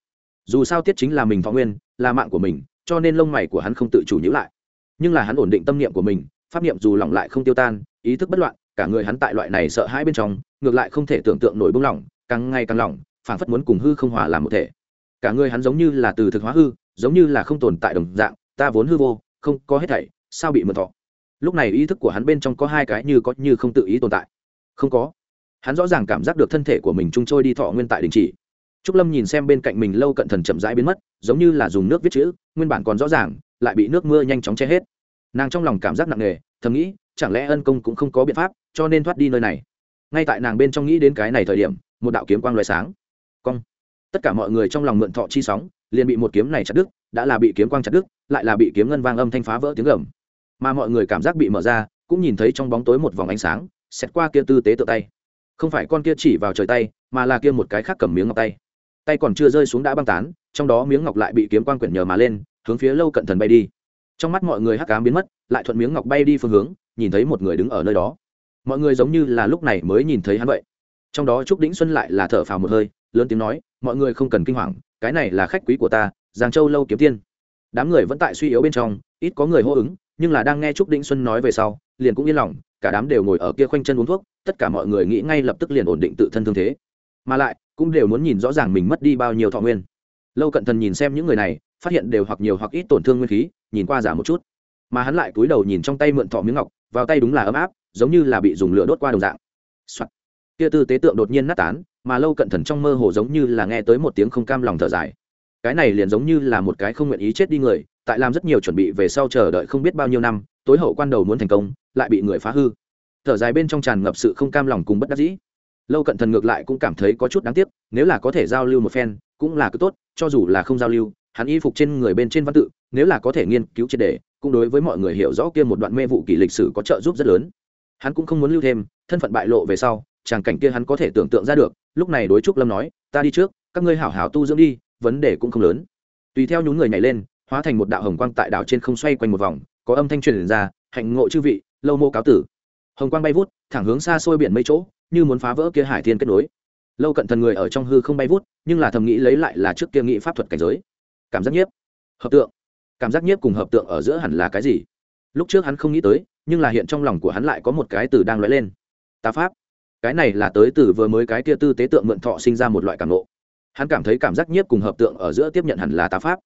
A: Dù sao tiết chính là mình thọ nguyên, là mạng của mình, cho nên lông mày của hắn không tự chủ nhữ lại. Nhưng là hắn ổn định tâm niệm của mình, pháp niệm dù lỏng lại không tiêu tan, ý thức bất loạn, cả người hắn tại loại này sợ hãi bên trong, ngược lại không thể tưởng tượng nổi buông lỏng, càng ngày càng lỏng, phảng phất muốn cùng hư không hòa làm một thể cả người hắn giống như là từ thực hóa hư, giống như là không tồn tại đồng dạng, ta vốn hư vô, không có hết thảy, sao bị mượn thọ? Lúc này ý thức của hắn bên trong có hai cái như có như không tự ý tồn tại. Không có. Hắn rõ ràng cảm giác được thân thể của mình trung trôi đi thọ nguyên tại đình chỉ. Trúc lâm nhìn xem bên cạnh mình lâu cận thần chậm rãi biến mất, giống như là dùng nước viết chữ, nguyên bản còn rõ ràng, lại bị nước mưa nhanh chóng che hết. Nàng trong lòng cảm giác nặng nề, thầm nghĩ, chẳng lẽ ân công cũng không có biện pháp, cho nên thoát đi nơi này. Ngay tại nàng bên trong nghĩ đến cái này thời điểm, một đạo kiếm quang loại sáng tất cả mọi người trong lòng mượn thọ chi sóng, liền bị một kiếm này chặt đứt, đã là bị kiếm quang chặt đứt, lại là bị kiếm ngân vang âm thanh phá vỡ tiếng gầm. Mà mọi người cảm giác bị mở ra, cũng nhìn thấy trong bóng tối một vòng ánh sáng xét qua kia tư tế tự tay. Không phải con kia chỉ vào trời tay, mà là kia một cái khác cầm miếng ngọc tay. Tay còn chưa rơi xuống đã băng tán, trong đó miếng ngọc lại bị kiếm quang quyển nhờ mà lên, hướng phía lâu cận thần bay đi. Trong mắt mọi người hắc cám biến mất, lại thuận miếng ngọc bay đi phương hướng, nhìn thấy một người đứng ở nơi đó. Mọi người giống như là lúc này mới nhìn thấy hắn vậy. Trong đó trúc đĩnh xuân lại là thở phào một hơi, lớn tiếng nói mọi người không cần kinh hoàng, cái này là khách quý của ta, giang châu lâu kiếm tiên. Đám người vẫn tại suy yếu bên trong, ít có người hô ứng, nhưng là đang nghe trúc đĩnh xuân nói về sau, liền cũng yên lòng, cả đám đều ngồi ở kia khoanh chân uống thuốc, tất cả mọi người nghĩ ngay lập tức liền ổn định tự thân thương thế. Mà lại, cũng đều muốn nhìn rõ ràng mình mất đi bao nhiêu thọ nguyên. Lâu cận thần nhìn xem những người này, phát hiện đều hoặc nhiều hoặc ít tổn thương nguyên khí, nhìn qua giả một chút. Mà hắn lại cúi đầu nhìn trong tay mượn thọ miếng ngọc, vào tay đúng là ấm áp, giống như là bị dùng lửa đốt qua đồng dạng、Soạn. kia tư tế tượng đột nhiên nát tán mà lâu cận thần trong mơ hồ giống như là nghe tới một tiếng không cam lòng thở dài. Cái này liền giống như là một cái không nguyện ý chết đi người, tại làm rất nhiều chuẩn bị về sau chờ đợi không biết bao nhiêu năm, tối hậu quan đầu muốn thành công, lại bị người phá hư. Thở dài bên trong tràn ngập sự không cam lòng cùng bất đắc dĩ. Lâu cận thần ngược lại cũng cảm thấy có chút đáng tiếc, nếu là có thể giao lưu một phen, cũng là cứ tốt, cho dù là không giao lưu, hắn y phục trên người bên trên văn tự, nếu là có thể nghiên cứu triệt đề cũng đối với mọi người hiểu rõ kia một đoạn mê vụ kỷ lịch sử có trợ giúp rất lớn. Hắn cũng không muốn lưu thêm, thân phận bại lộ về sau tràng cảnh kia hắn có thể tưởng tượng ra được lúc này đối trúc lâm nói, ta đi trước, các ngươi hảo hảo tu dưỡng đi, vấn đề cũng không lớn. Tùy theo nhún người nhảy lên, hóa thành một đạo hồng quang tại đảo trên không xoay quanh một vòng, có âm thanh truyền ra, hạnh ngộ chư vị, lâu mô cáo tử. Hồng quang bay vút, thẳng hướng xa xôi biển mấy chỗ, như muốn phá vỡ kia hải thiên kết nối. Lâu cận thần người ở trong hư không bay vút, nhưng là thầm nghĩ lấy lại là trước kia nghĩ pháp thuật cảnh giới. Cảm giác nhiếp. Hợp tượng. Cảm giác nhiếp cùng hợp tượng ở giữa hẳn là cái gì? Lúc trước hắn không nghĩ tới, nhưng là hiện trong lòng của hắn lại có một cái từ đang lóe lên. Tá pháp cái này là tới từ vừa mới cái kia tư tế tượng mượn thọ sinh ra một loại cảm nộ hắn cảm thấy cảm giác nhiếp cùng hợp tượng ở giữa tiếp nhận hẳn là tá pháp.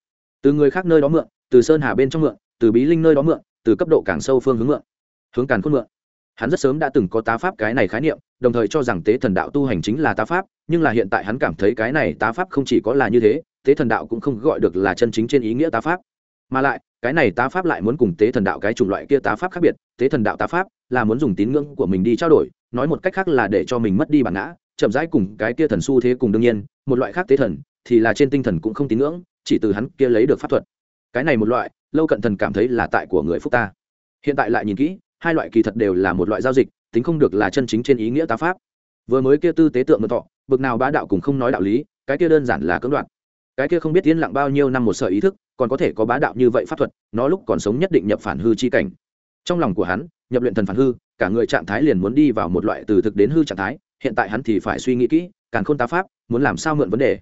A: Từ người khác nơi đó mượn, từ sơn hà bên trong mượn, từ bí linh nơi đó mượn, từ cấp độ càng sâu phương hướng mượn, hướng càn khôn mượn. Hắn rất sớm đã từng có tá pháp cái này khái niệm, đồng thời cho rằng tế thần đạo tu hành chính là tá pháp, nhưng là hiện tại hắn cảm thấy cái này tá pháp không chỉ có là như thế, tế thần đạo cũng không gọi được là chân chính trên ý nghĩa tá pháp. Mà lại, cái này tá pháp lại muốn cùng tế thần đạo cái chủng loại kia tá pháp khác biệt, tế thần đạo tá pháp là muốn dùng tín ngưỡng của mình đi trao đổi nói một cách khác là để cho mình mất đi bản ngã, chậm rãi cùng cái kia thần su thế cùng đương nhiên, một loại khác tế thần thì là trên tinh thần cũng không tín ngưỡng, chỉ từ hắn kia lấy được pháp thuật. Cái này một loại, lâu cận thần cảm thấy là tại của người phúc ta. Hiện tại lại nhìn kỹ, hai loại kỳ thật đều là một loại giao dịch, tính không được là chân chính trên ý nghĩa tá pháp. Vừa mới kia tư tế tượng mượn thọ, bực nào bá đạo cùng không nói đạo lý, cái kia đơn giản là cưỡng đoạt. Cái kia không biết yên lặng bao nhiêu năm một sở ý thức, còn có thể có bá đạo như vậy pháp thuật, nó lúc còn sống nhất định nhập phản hư chi cảnh trong lòng của hắn, nhập luyện thần phản hư, cả người trạng thái liền muốn đi vào một loại từ thực đến hư trạng thái, hiện tại hắn thì phải suy nghĩ kỹ càng khôn tá pháp, muốn làm sao mượn vấn đề.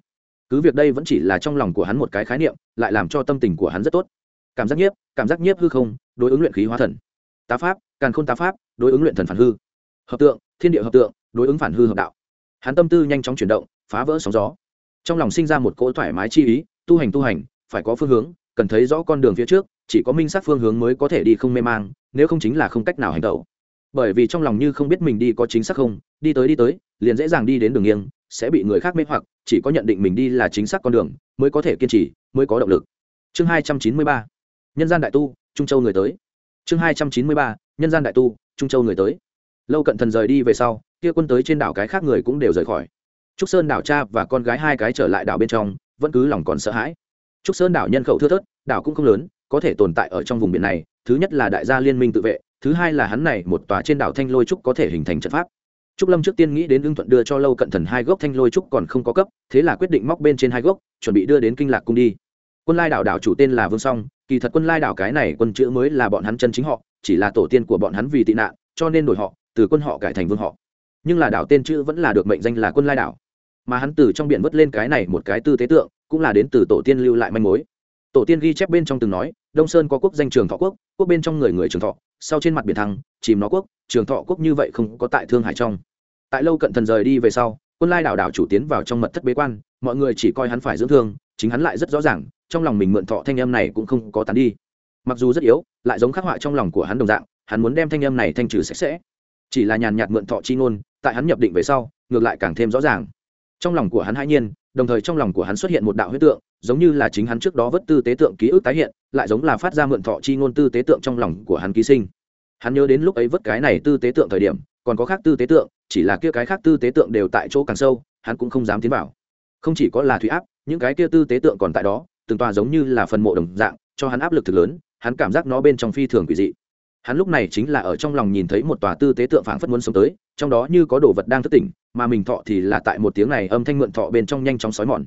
A: Cứ việc đây vẫn chỉ là trong lòng của hắn một cái khái niệm, lại làm cho tâm tình của hắn rất tốt. Cảm giác nhiếp, cảm giác nhiếp hư không, đối ứng luyện khí hóa thần. Tá pháp, càn khôn tá pháp, đối ứng luyện thần phản hư. Hợp tượng, thiên địa hợp tượng, đối ứng phản hư hợp đạo. Hắn tâm tư nhanh chóng chuyển động, phá vỡ sóng gió. Trong lòng sinh ra một cỗ thoải mái chi ý, tu hành tu hành, phải có phương hướng, cần thấy rõ con đường phía trước chỉ có minh sát phương hướng mới có thể đi không mê mang, nếu không chính là không cách nào hành động bởi vì trong lòng như không biết mình đi có chính xác không, đi tới đi tới, liền dễ dàng đi đến đường nghiêng, sẽ bị người khác mê hoặc, chỉ có nhận định mình đi là chính xác con đường, mới có thể kiên trì, mới có động lực. Chương hai trăm chín mươi ba, nhân gian đại tu, trung châu người tới. Chương hai trăm chín mươi ba, nhân gian đại tu, trung châu người tới. Lâu cận thần rời đi về sau, kia quân tới trên đảo cái khác người cũng đều rời khỏi. Trúc sơn đảo cha và con gái hai cái trở lại đảo bên trong, vẫn cứ lòng còn sợ hãi. Trúc sơn đảo nhân khẩu thưa thớt, đảo cũng không lớn có thể tồn tại ở trong vùng biển này, thứ nhất là đại gia liên minh tự vệ, thứ hai là hắn này một tòa trên đảo thanh lôi trúc có thể hình thành trận pháp. Trúc lâm trước tiên nghĩ đến ưng thuận đưa cho lâu cận thần hai gốc thanh lôi trúc còn không có cấp, thế là quyết định móc bên trên hai gốc, chuẩn bị đưa đến kinh lạc cung đi. Quân lai đảo đảo chủ tên là vương song, kỳ thật quân lai đảo cái này quân chữ mới là bọn hắn chân chính họ, chỉ là tổ tiên của bọn hắn vì tị nạn, cho nên đổi họ, từ quân họ cải thành vương họ. Nhưng là đảo tên chữ vẫn là được mệnh danh là quân lai đảo. Mà hắn từ trong biển vớt lên cái này một cái tư tế tượng, cũng là đến từ tổ tiên lưu lại manh mối tổ tiên ghi chép bên trong từng nói, đông sơn có quốc danh trường thọ quốc quốc bên trong người người trường thọ, sau trên mặt biển thăng, chìm nó quốc, trường thọ quốc như vậy không có tại thương hải trong. Tại lâu cận thần rời đi về sau, quân lai đảo đảo chủ tiến vào trong mật thất bế quan, mọi người chỉ coi hắn phải dưỡng thương, chính hắn lại rất rõ ràng, trong lòng mình mượn thọ thanh em này cũng không có tán đi. Mặc dù rất yếu, lại giống khắc họa trong lòng của hắn đồng dạng, hắn muốn đem thanh em này thanh trừ sạch sẽ. Chỉ là nhàn nhạt mượn thọ chi ngôn, tại hắn nhập định về sau, ngược lại càng thêm rõ ràng. Trong lòng của hắn hãi nhiên, đồng thời trong lòng của hắn xuất hiện một đạo huyết tượng giống như là chính hắn trước đó vất tư tế tượng ký ức tái hiện, lại giống là phát ra mượn thọ chi ngôn tư tế tượng trong lòng của hắn ký sinh. Hắn nhớ đến lúc ấy vất cái này tư tế tượng thời điểm, còn có khác tư tế tượng, chỉ là kia cái khác tư tế tượng đều tại chỗ càng sâu, hắn cũng không dám tiến vào. Không chỉ có là thủy áp, những cái kia tư tế tượng còn tại đó, từng tòa giống như là phần mộ đồng dạng, cho hắn áp lực thực lớn, hắn cảm giác nó bên trong phi thường quỷ dị. Hắn lúc này chính là ở trong lòng nhìn thấy một tòa tư tế tượng phảng phất muốn sống tới, trong đó như có đồ vật đang thức tỉnh, mà mình thọ thì là tại một tiếng này âm thanh mượn thọ bên trong nhanh chóng xói mòn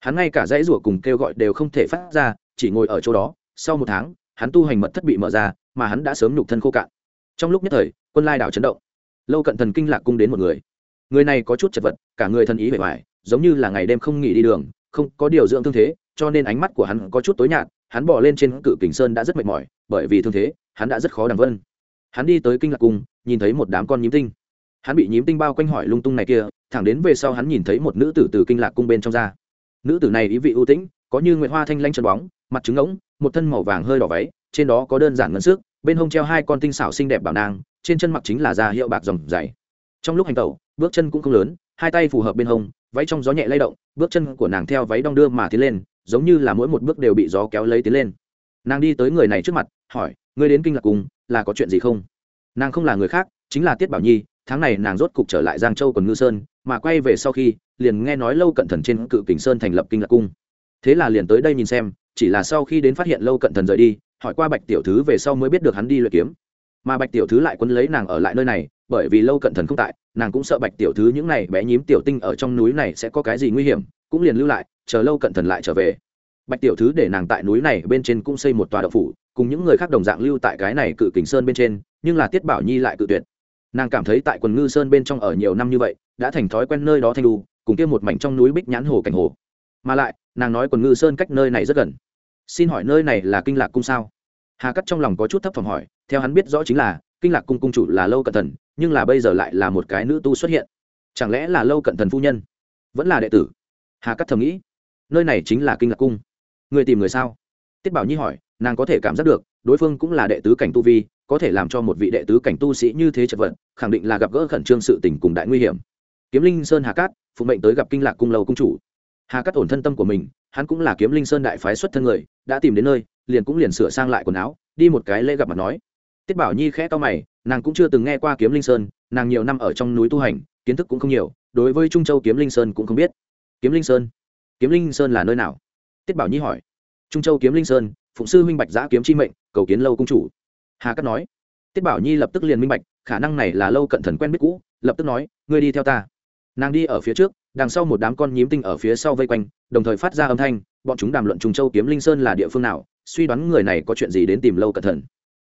A: hắn ngay cả dãy rủa cùng kêu gọi đều không thể phát ra, chỉ ngồi ở chỗ đó. Sau một tháng, hắn tu hành mật thất bị mở ra, mà hắn đã sớm nhục thân khô cạn. Trong lúc nhất thời, quân lai đảo chấn động. Lâu cận thần kinh lạc cung đến một người. Người này có chút chật vật, cả người thân ý bề ngoài giống như là ngày đêm không nghỉ đi đường, không có điều dưỡng thương thế, cho nên ánh mắt của hắn có chút tối nhạt, hắn bỏ lên trên cự kình sơn đã rất mệt mỏi, bởi vì thương thế, hắn đã rất khó đằng vân. Hắn đi tới kinh lạc cung, nhìn thấy một đám con nhím tinh. Hắn bị nhím tinh bao quanh hỏi lung tung này kia, thẳng đến về sau hắn nhìn thấy một nữ tử từ kinh lạc cung bên trong ra nữ tử này ý vị ưu tĩnh, có như nguyệt hoa thanh lanh chân bóng, mặt trứng ngỗng, một thân màu vàng hơi đỏ váy, trên đó có đơn giản ngân sức, bên hông treo hai con tinh xảo xinh đẹp bảo nang trên chân mặc chính là da hiệu bạc dòng dày. Trong lúc hành tẩu, bước chân cũng không lớn, hai tay phù hợp bên hông, váy trong gió nhẹ lay động, bước chân của nàng theo váy đong đưa mà tiến lên, giống như là mỗi một bước đều bị gió kéo lấy tiến lên. Nàng đi tới người này trước mặt, hỏi, ngươi đến kinh lạc cùng là có chuyện gì không? Nàng không là người khác, chính là tiết bảo nhi tháng này nàng rốt cục trở lại giang châu còn ngư sơn, mà quay về sau khi, liền nghe nói lâu cận thần trên cự kình sơn thành lập kinh lạc cung. Thế là liền tới đây nhìn xem, chỉ là sau khi đến phát hiện lâu cận thần rời đi, hỏi qua bạch tiểu thứ về sau mới biết được hắn đi luyện kiếm. Mà bạch tiểu thứ lại quấn lấy nàng ở lại nơi này, bởi vì lâu cận thần không tại, nàng cũng sợ bạch tiểu thứ những này bé nhím tiểu tinh ở trong núi này sẽ có cái gì nguy hiểm, cũng liền lưu lại, chờ lâu cận thần lại trở về. Bạch tiểu thứ để nàng tại núi này bên trên cũng xây một tòa đậu phủ, cùng những người khác đồng dạng lưu tại cái này cự kình sơn bên trên, nhưng là tiết bảo nhi lại cự tuyệt nàng cảm thấy tại quần ngư sơn bên trong ở nhiều năm như vậy, đã thành thói quen nơi đó thanh đu, cùng kia một mảnh trong núi bích nhãn hồ cảnh hồ. Mà lại, nàng nói quần ngư sơn cách nơi này rất gần. Xin hỏi nơi này là kinh lạc cung sao? Hà cắt trong lòng có chút thấp phẩm hỏi, theo hắn biết rõ chính là, kinh lạc cung cung chủ là lâu cận thần, nhưng là bây giờ lại là một cái nữ tu xuất hiện. Chẳng lẽ là lâu cận thần phu nhân? Vẫn là đệ tử. Hà cắt thầm nghĩ, nơi này chính là kinh lạc cung. Người tìm người sao? Tiết bảo nhi hỏi, nàng có thể cảm giác được đối phương cũng là đệ tứ cảnh tu vi, có thể làm cho một vị đệ tứ cảnh tu sĩ như thế chật vật, khẳng định là gặp gỡ khẩn trương sự tình cùng đại nguy hiểm. Kiếm linh sơn hà cát phụ mệnh tới gặp kinh lạc cung lầu cung chủ. Hà cát ổn thân tâm của mình, hắn cũng là kiếm linh sơn đại phái xuất thân người, đã tìm đến nơi, liền cũng liền sửa sang lại quần áo, đi một cái lễ gặp mặt nói. Tiết bảo nhi khẽ to mày, nàng cũng chưa từng nghe qua kiếm linh sơn, nàng nhiều năm ở trong núi tu hành, kiến thức cũng không nhiều, đối với trung châu kiếm linh sơn cũng không biết. Kiếm linh sơn? Kiếm linh sơn là nơi nào? Tiết bảo nhi hỏi. Trung châu kiếm linh sơn phụng sư minh bạch giã kiếm chi mệnh, cầu kiến lâu cung chủ. Hà cát nói. Tiết bảo nhi lập tức liền minh bạch, khả năng này là lâu cận thần quen biết cũ, lập tức nói, ngươi đi theo ta. Nàng đi ở phía trước, đằng sau một đám con nhím tinh ở phía sau vây quanh, đồng thời phát ra âm thanh, bọn chúng đàm luận Trùng châu kiếm linh sơn là địa phương nào, suy đoán người này có chuyện gì đến tìm lâu cẩn thận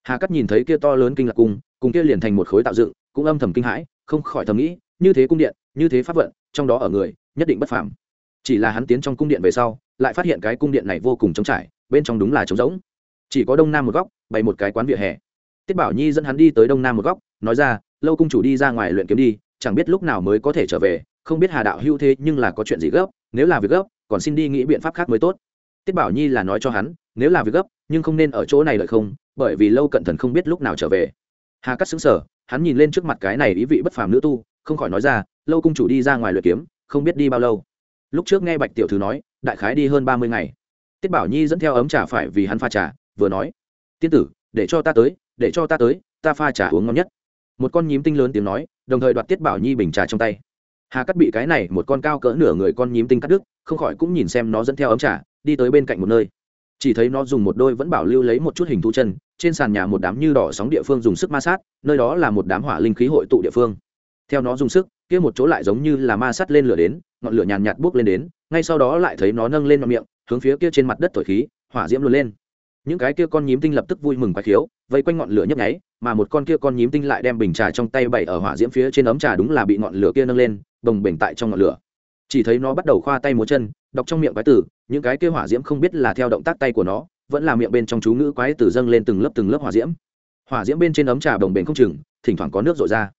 A: hà cắt nhìn thấy kia to lớn kinh lạc cung, cùng kia liền thành một khối tạo dựng, cũng âm thầm kinh hãi, không khỏi thầm nghĩ, như thế cung điện, như thế pháp vận, trong đó ở người, nhất định bất phàm. Chỉ là hắn tiến trong cung điện về sau, lại phát hiện cái cung điện này vô cùng trống trải bên trong đúng là trống rỗng. Chỉ có đông nam một góc, bày một cái quán vỉa hè. Tiết bảo nhi dẫn hắn đi tới đông nam một góc, nói ra, lâu cung chủ đi ra ngoài luyện kiếm đi, chẳng biết lúc nào mới có thể trở về, không biết hà đạo hưu thế nhưng là có chuyện gì gấp, nếu là việc gấp, còn xin đi nghĩ biện pháp khác mới tốt. Tiết bảo nhi là nói cho hắn, nếu là việc gấp, nhưng không nên ở chỗ này lợi không, bởi vì lâu cận thần không biết lúc nào trở về. Hà cắt xứng sở hắn nhìn lên trước mặt cái này ý vị bất phàm nữ tu, không khỏi nói ra, lâu cung chủ đi ra ngoài luyện kiếm, không biết đi bao lâu. Lúc trước nghe bạch tiểu thư nói, đại khái đi hơn ba mươi ngày tiết bảo nhi dẫn theo ấm trà phải vì hắn pha trà, vừa nói, tiên tử, để cho ta tới, để cho ta tới, ta pha trà uống ngon nhất. Một con nhím tinh lớn tiếng nói, đồng thời đoạt tiết bảo nhi bình trà trong tay. Hà cắt bị cái này một con cao cỡ nửa người con nhím tinh cắt đứt, không khỏi cũng nhìn xem nó dẫn theo ấm trà, đi tới bên cạnh một nơi. Chỉ thấy nó dùng một đôi vẫn bảo lưu lấy một chút hình thu chân, trên sàn nhà một đám như đỏ sóng địa phương dùng sức ma sát, nơi đó là một đám hỏa linh khí hội tụ địa phương. Theo nó dùng sức, kia một chỗ lại giống như là ma sát lên lửa đến, ngọn lửa nhàn nhạt buốc lên đến, ngay sau đó lại thấy nó nâng lên miệng hướng phía kia trên mặt đất thổi khí, hỏa diễm luôn lên. Những cái kia con nhím tinh lập tức vui mừng quái khiếu, vây quanh ngọn lửa nhấp nháy, mà một con kia con nhím tinh lại đem bình trà trong tay bày ở hỏa diễm phía trên ấm trà đúng là bị ngọn lửa kia nâng lên, đồng bình tại trong ngọn lửa. Chỉ thấy nó bắt đầu khoa tay múa chân, đọc trong miệng quái tử, những cái kia hỏa diễm không biết là theo động tác tay của nó, vẫn là miệng bên trong chú ngữ quái tử dâng lên từng lớp từng lớp hỏa diễm. Hỏa diễm bên trên ấm trà đồng bềnh không chừng, thỉnh thoảng có nước rội ra.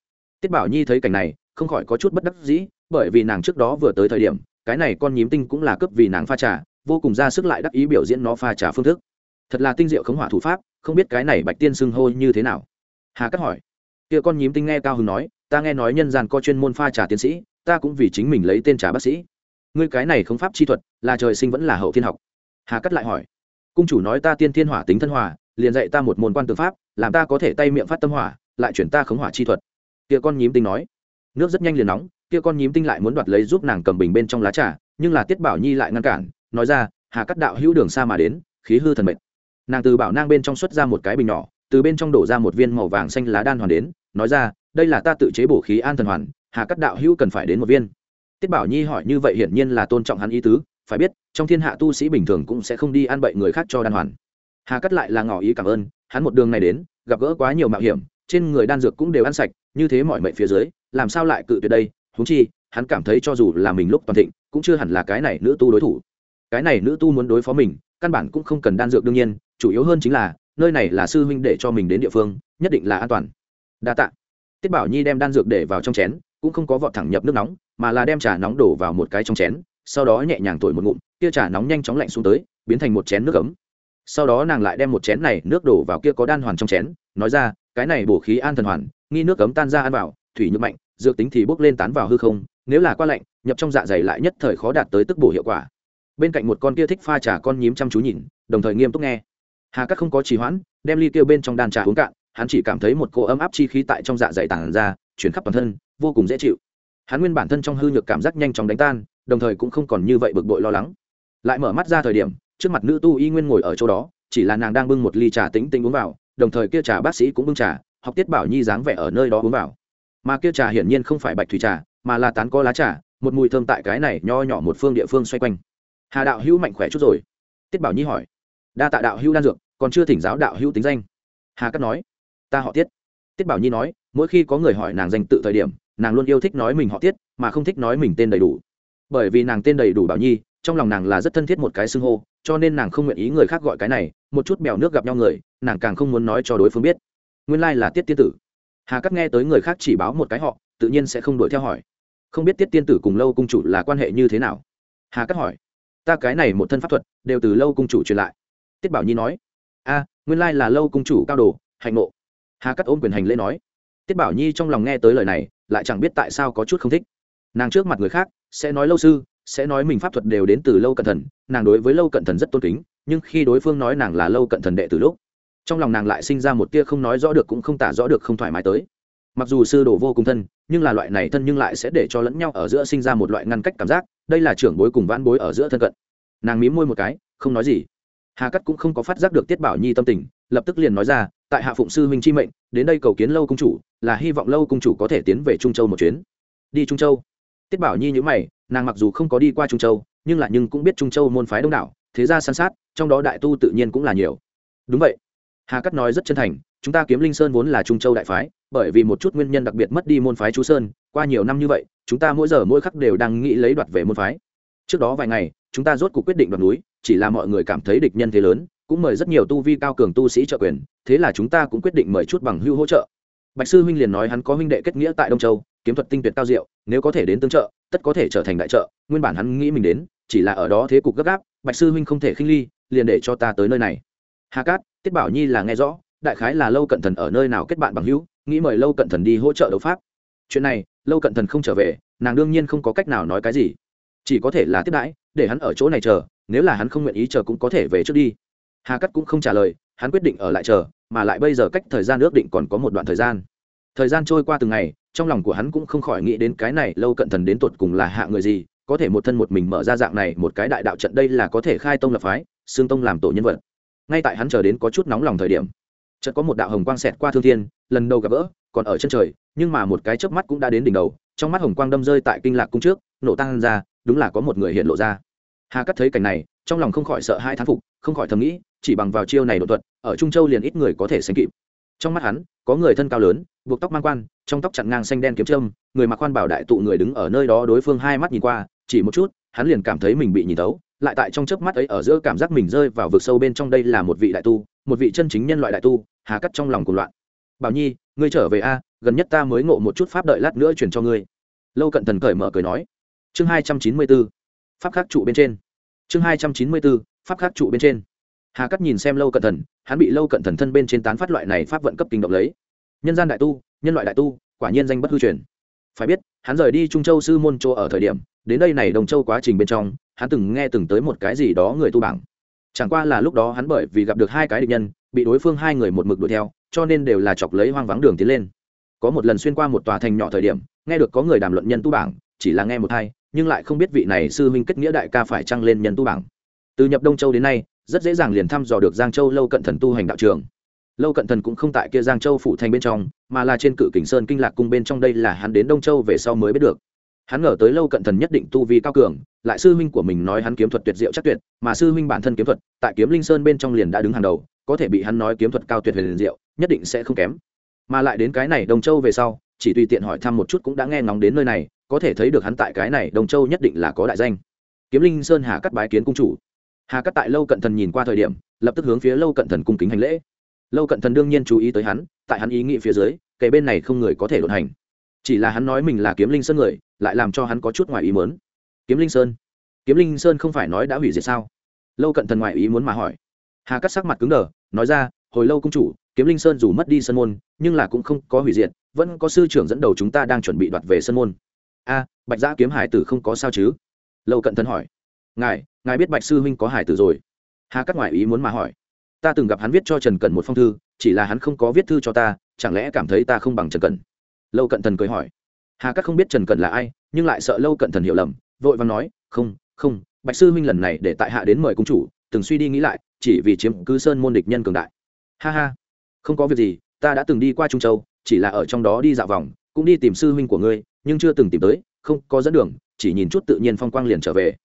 A: Tiết bảo nhi thấy cảnh này, không khỏi có chút bất đắc dĩ, bởi vì nàng trước đó vừa tới thời điểm, cái này con nhím tinh cũng là cướp vì nàng pha trà vô cùng ra sức lại đắc ý biểu diễn nó pha trà phương thức. Thật là tinh diệu khống hỏa thủ pháp, không biết cái này bạch tiên xưng hô như thế nào. Hà cắt hỏi. Kia con nhím tinh nghe cao hứng nói, ta nghe nói nhân gian có chuyên môn pha trà tiến sĩ, ta cũng vì chính mình lấy tên trà bác sĩ. Ngươi cái này không pháp chi thuật, là trời sinh vẫn là hậu thiên học. Hà cắt lại hỏi. Cung chủ nói ta tiên thiên hỏa tính thân hòa liền dạy ta một môn quan tư pháp, làm ta có thể tay miệng phát tâm hỏa, lại chuyển ta khống hỏa chi thuật. Kia con nhím tinh nói. Nước rất nhanh liền nóng, kia con nhím tinh lại muốn đoạt lấy giúp nàng cầm bình bên trong lá trà, nhưng là tiết bảo nhi lại ngăn cản nói ra, hà cắt đạo hữu đường xa mà đến, khí hư thần mệnh. Nàng từ bảo nang bên trong xuất ra một cái bình nhỏ, từ bên trong đổ ra một viên màu vàng xanh lá đan hoàn đến, nói ra, đây là ta tự chế bổ khí an thần hoàn, hà cắt đạo hữu cần phải đến một viên. Tiết bảo nhi hỏi như vậy hiển nhiên là tôn trọng hắn ý tứ, phải biết, trong thiên hạ tu sĩ bình thường cũng sẽ không đi ăn bậy người khác cho đan hoàn. Hà cắt lại là ngỏ ý cảm ơn, hắn một đường này đến, gặp gỡ quá nhiều mạo hiểm, trên người đan dược cũng đều ăn sạch, như thế mọi mệnh phía dưới, làm sao lại cự tuyệt đây? Húng chi, hắn cảm thấy cho dù là mình lúc toàn thịnh, cũng chưa hẳn là cái này nữ tu đối thủ cái này nữ tu muốn đối phó mình, căn bản cũng không cần đan dược đương nhiên, chủ yếu hơn chính là, nơi này là sư huynh để cho mình đến địa phương, nhất định là an toàn. Đa tạ. Tiết bảo nhi đem đan dược để vào trong chén, cũng không có vọt thẳng nhập nước nóng, mà là đem trà nóng đổ vào một cái trong chén, sau đó nhẹ nhàng thổi một ngụm, kia trà nóng nhanh chóng lạnh xuống tới, biến thành một chén nước ấm. Sau đó nàng lại đem một chén này nước đổ vào kia có đan hoàn trong chén, nói ra, cái này bổ khí an thần hoàn, nghi nước ấm tan ra ăn vào, thủy nhược mạnh, dược tính thì bốc lên tán vào hư không, nếu là qua lạnh, nhập trong dạ dày lại nhất thời khó đạt tới tức bổ hiệu quả bên cạnh một con kia thích pha trà con nhím chăm chú nhìn, đồng thời nghiêm túc nghe. Hà cắt không có trì hoãn, đem ly tiêu bên trong đan trà uống cạn, hắn chỉ cảm thấy một cỗ ấm áp chi khí tại trong dạ dày tản ra chuyển khắp toàn thân, vô cùng dễ chịu. Hắn nguyên bản thân trong hư nhược cảm giác nhanh chóng đánh tan, đồng thời cũng không còn như vậy bực bội lo lắng. Lại mở mắt ra thời điểm, trước mặt nữ tu y nguyên ngồi ở chỗ đó, chỉ là nàng đang bưng một ly trà tĩnh tĩnh uống vào, đồng thời kia trà bác sĩ cũng bưng trà, học tiết bảo nhi dáng vẻ ở nơi đó uống vào. Mà kia trà hiển nhiên không phải bạch thủy trà, mà là tán có lá trà, một mùi thơm tại cái này nho nhỏ một phương địa phương xoay quanh hà đạo hữu mạnh khỏe chút rồi. Tiết bảo nhi hỏi. Đa tạ đạo hữu đan dược, còn chưa thỉnh giáo đạo hữu tính danh. Hà cắt nói. Ta họ tiết. Tiết bảo nhi nói, mỗi khi có người hỏi nàng danh tự thời điểm, nàng luôn yêu thích nói mình họ tiết, mà không thích nói mình tên đầy đủ. Bởi vì nàng tên đầy đủ bảo nhi, trong lòng nàng là rất thân thiết một cái xưng hô, cho nên nàng không nguyện ý người khác gọi cái này, một chút bèo nước gặp nhau người, nàng càng không muốn nói cho đối phương biết. Nguyên lai、like、là tiết tiên tử. Hà cắt nghe tới người khác chỉ báo một cái họ, tự nhiên sẽ không đuổi theo hỏi. Không biết tiết tiên tử cùng lâu cung chủ là quan hệ như thế nào? Hà cắt hỏi ta cái này một thân pháp thuật, đều từ lâu cung chủ truyền lại. Tiết bảo nhi nói, a, nguyên lai là lâu cung chủ cao đồ, hạnh nộ hà cắt ôm quyền hành lễ nói. Tiết bảo nhi trong lòng nghe tới lời này, lại chẳng biết tại sao có chút không thích. Nàng trước mặt người khác, sẽ nói lâu sư, sẽ nói mình pháp thuật đều đến từ lâu cận thần, nàng đối với lâu cận thần rất tôn kính, nhưng khi đối phương nói nàng là lâu cận thần đệ từ lúc, trong lòng nàng lại sinh ra một tia không nói rõ được cũng không tả rõ được không thoải mái tới. Mặc dù sư đồ vô cùng thân, nhưng là loại này thân nhưng lại sẽ để cho lẫn nhau ở giữa sinh ra một loại ngăn cách cảm giác đây là trưởng bối cùng vãn bối ở giữa thân cận. Nàng mím môi một cái, không nói gì. Hà cắt cũng không có phát giác được tiết bảo nhi tâm tình, lập tức liền nói ra, tại hạ phụng sư huynh chi mệnh, đến đây cầu kiến lâu cung chủ, là hy vọng lâu cung chủ có thể tiến về trung châu một chuyến. Đi trung châu? Tiết bảo nhi nhữ mày, nàng mặc dù không có đi qua trung châu, nhưng lại nhưng cũng biết trung châu môn phái đông đảo, thế ra san sát, trong đó đại tu tự nhiên cũng là nhiều. Đúng vậy. Hà cắt nói rất chân thành, chúng ta kiếm linh sơn vốn là trung châu đại phái, bởi vì một chút nguyên nhân đặc biệt mất đi môn phái chú sơn qua nhiều năm như vậy, chúng ta mỗi giờ mỗi khắc đều đang nghĩ lấy đoạt về môn phái. Trước đó vài ngày, chúng ta rốt cuộc quyết định đoạt núi, chỉ là mọi người cảm thấy địch nhân thế lớn, cũng mời rất nhiều tu vi cao cường tu sĩ trợ quyền, thế là chúng ta cũng quyết định mời chút bằng hưu hỗ trợ. Bạch sư huynh liền nói hắn có huynh đệ kết nghĩa tại đông châu, kiếm thuật tinh tuyệt cao diệu, nếu có thể đến tương trợ, tất có thể trở thành đại trợ, nguyên bản hắn nghĩ mình đến, chỉ là ở đó thế cục gấp gáp, bạch sư huynh không thể khinh ly, liền để cho ta tới nơi này. Hà cát, tiết bảo nhi là nghe rõ, đại khái là lâu cận thần ở nơi nào kết bạn bằng hữu, nghĩ mời lâu cận thần đi hỗ trợ đấu pháp. Chuyện này lâu cận thần không trở về, nàng đương nhiên không có cách nào nói cái gì. Chỉ có thể là tiếp đãi, để hắn ở chỗ này chờ, nếu là hắn không nguyện ý chờ cũng có thể về trước đi. Hà cắt cũng không trả lời, hắn quyết định ở lại chờ, mà lại bây giờ cách thời gian ước định còn có một đoạn thời gian. Thời gian trôi qua từng ngày, trong lòng của hắn cũng không khỏi nghĩ đến cái này lâu cận thần đến tột cùng là hạ người gì, có thể một thân một mình mở ra dạng này một cái đại đạo trận đây là có thể khai tông lập phái, xương tông làm tổ nhân vật. Ngay tại hắn chờ đến có chút nóng lòng thời điểm, chợt có một đạo hồng quang xẹt qua thương thiên, lần đầu gặp gỡ còn ở chân trời, nhưng mà một cái chớp mắt cũng đã đến đỉnh đầu, trong mắt hồng quang đâm rơi tại kinh lạc cung trước, nổ tăng ra, đúng là có một người hiện lộ ra. Hà cắt thấy cảnh này, trong lòng không khỏi sợ hai thán phục, không khỏi thầm nghĩ, chỉ bằng vào chiêu này đột thuật, ở trung châu liền ít người có thể sánh kịp. Trong mắt hắn, có người thân cao lớn, buộc tóc mang quan, trong tóc chặn ngang xanh đen kiếm trâm người mặc quan bảo đại tụ người đứng ở nơi đó đối phương hai mắt nhìn qua, chỉ một chút, hắn liền cảm thấy mình bị nhìn tấu lại tại trong chớp mắt ấy ở giữa cảm giác mình rơi vào vực sâu bên trong đây là một vị đại tu, một vị chân chính nhân loại đại tu, hà cắt trong lòng cùng loạn. Bảo nhi ngươi trở về a, gần nhất ta mới ngộ một chút pháp đợi lát nữa chuyển cho ngươi. Lâu cận thần cởi mở cười nói. Chương hai trăm chín mươi b ố pháp khắc trụ bên trên. Chương hai trăm chín mươi b ố pháp khắc trụ bên trên. Hà cắt nhìn xem lâu cận thần, hắn bị lâu cận thần thân bên trên tán phát loại này pháp vận cấp kinh động lấy. Nhân gian đại tu, nhân loại đại tu, quả nhiên danh bất hư truyền. Phải biết, hắn rời đi trung châu sư môn chỗ ở thời điểm, đến đây này đồng châu quá trình bên trong, hắn từng nghe từng tới một cái gì đó người tu bảng. Chẳng qua là lúc đó hắn bởi vì gặp được hai cái địch nhân, bị đối phương hai người một mực đuổi theo cho nên đều là chọc lấy hoang vắng đường tiến lên. Có một lần xuyên qua một tòa thành nhỏ thời điểm, nghe được có người đàm luận nhân tu bảng, chỉ là nghe một hai, nhưng lại không biết vị này sư huynh kết nghĩa đại ca phải trăng lên nhân tu bảng. Từ nhập đông châu đến nay, rất dễ dàng liền thăm dò được giang châu lâu cận thần tu hành đạo trường. Lâu cận thần cũng không tại kia giang châu phủ thành bên trong, mà là trên cự kình sơn kinh lạc cung bên trong đây là hắn đến đông châu về sau mới biết được. Hắn ngờ tới lâu cận thần nhất định tu vi cao cường, lại sư huynh của mình nói hắn kiếm thuật tuyệt diệu chắc tuyệt, mà sư huynh bản thân kiếm thuật, tại kiếm linh sơn bên trong liền đã đứng hàng đầu, có thể bị hắn nói kiếm thuật cao tuyệt huyền diệu nhất định sẽ không kém. Mà lại đến cái này đông châu về sau, chỉ tùy tiện hỏi thăm một chút cũng đã nghe ngóng đến nơi này, có thể thấy được hắn tại cái này đông châu nhất định là có đại danh. Kiếm linh sơn hà cắt bái kiến cung chủ. Hà cắt tại lâu cận thần nhìn qua thời điểm, lập tức hướng phía lâu cận thần cung kính hành lễ. Lâu cận thần đương nhiên chú ý tới hắn, tại hắn ý nghĩ phía dưới kể bên này không người có thể đột hành. Chỉ là hắn nói mình là kiếm linh sơn người, lại làm cho hắn có chút ngoài ý mớn kiếm linh sơn? Kiếm linh sơn không phải nói đã hủy diệt sao? Lâu cận thần ngoại ý muốn mà hỏi. Hà cắt sắc mặt cứng đờ, nói ra hồi lâu cung chủ, kiếm linh sơn dù mất đi sân môn, nhưng là cũng không có hủy diệt, vẫn có sư trưởng dẫn đầu chúng ta đang chuẩn bị đoạt về sân môn. A, bạch giã kiếm hải tử không có sao chứ? Lâu cận thần hỏi. Ngài ngài biết bạch sư huynh có hải tử rồi? Hà các ngoại ý muốn mà hỏi. Ta từng gặp hắn viết cho trần cẩn một phong thư, chỉ là hắn không có viết thư cho ta, chẳng lẽ cảm thấy ta không bằng trần cẩn? Lâu cận thần cười hỏi. Hà các không biết trần cẩn là ai, nhưng lại sợ lâu cận thần hiểu lầm, vội vàng nói, không không, bạch sư huynh lần này để tại hạ đến mời công chủ, từng suy đi nghĩ lại, chỉ vì chiếm cứ sơn môn địch nhân cường đại ha ha. Không có việc gì, ta đã từng đi qua trung châu, chỉ là ở trong đó đi dạo vòng, cũng đi tìm sư huynh của ngươi, nhưng chưa từng tìm tới, không có dẫn đường, chỉ nhìn chút tự nhiên phong quang liền trở về.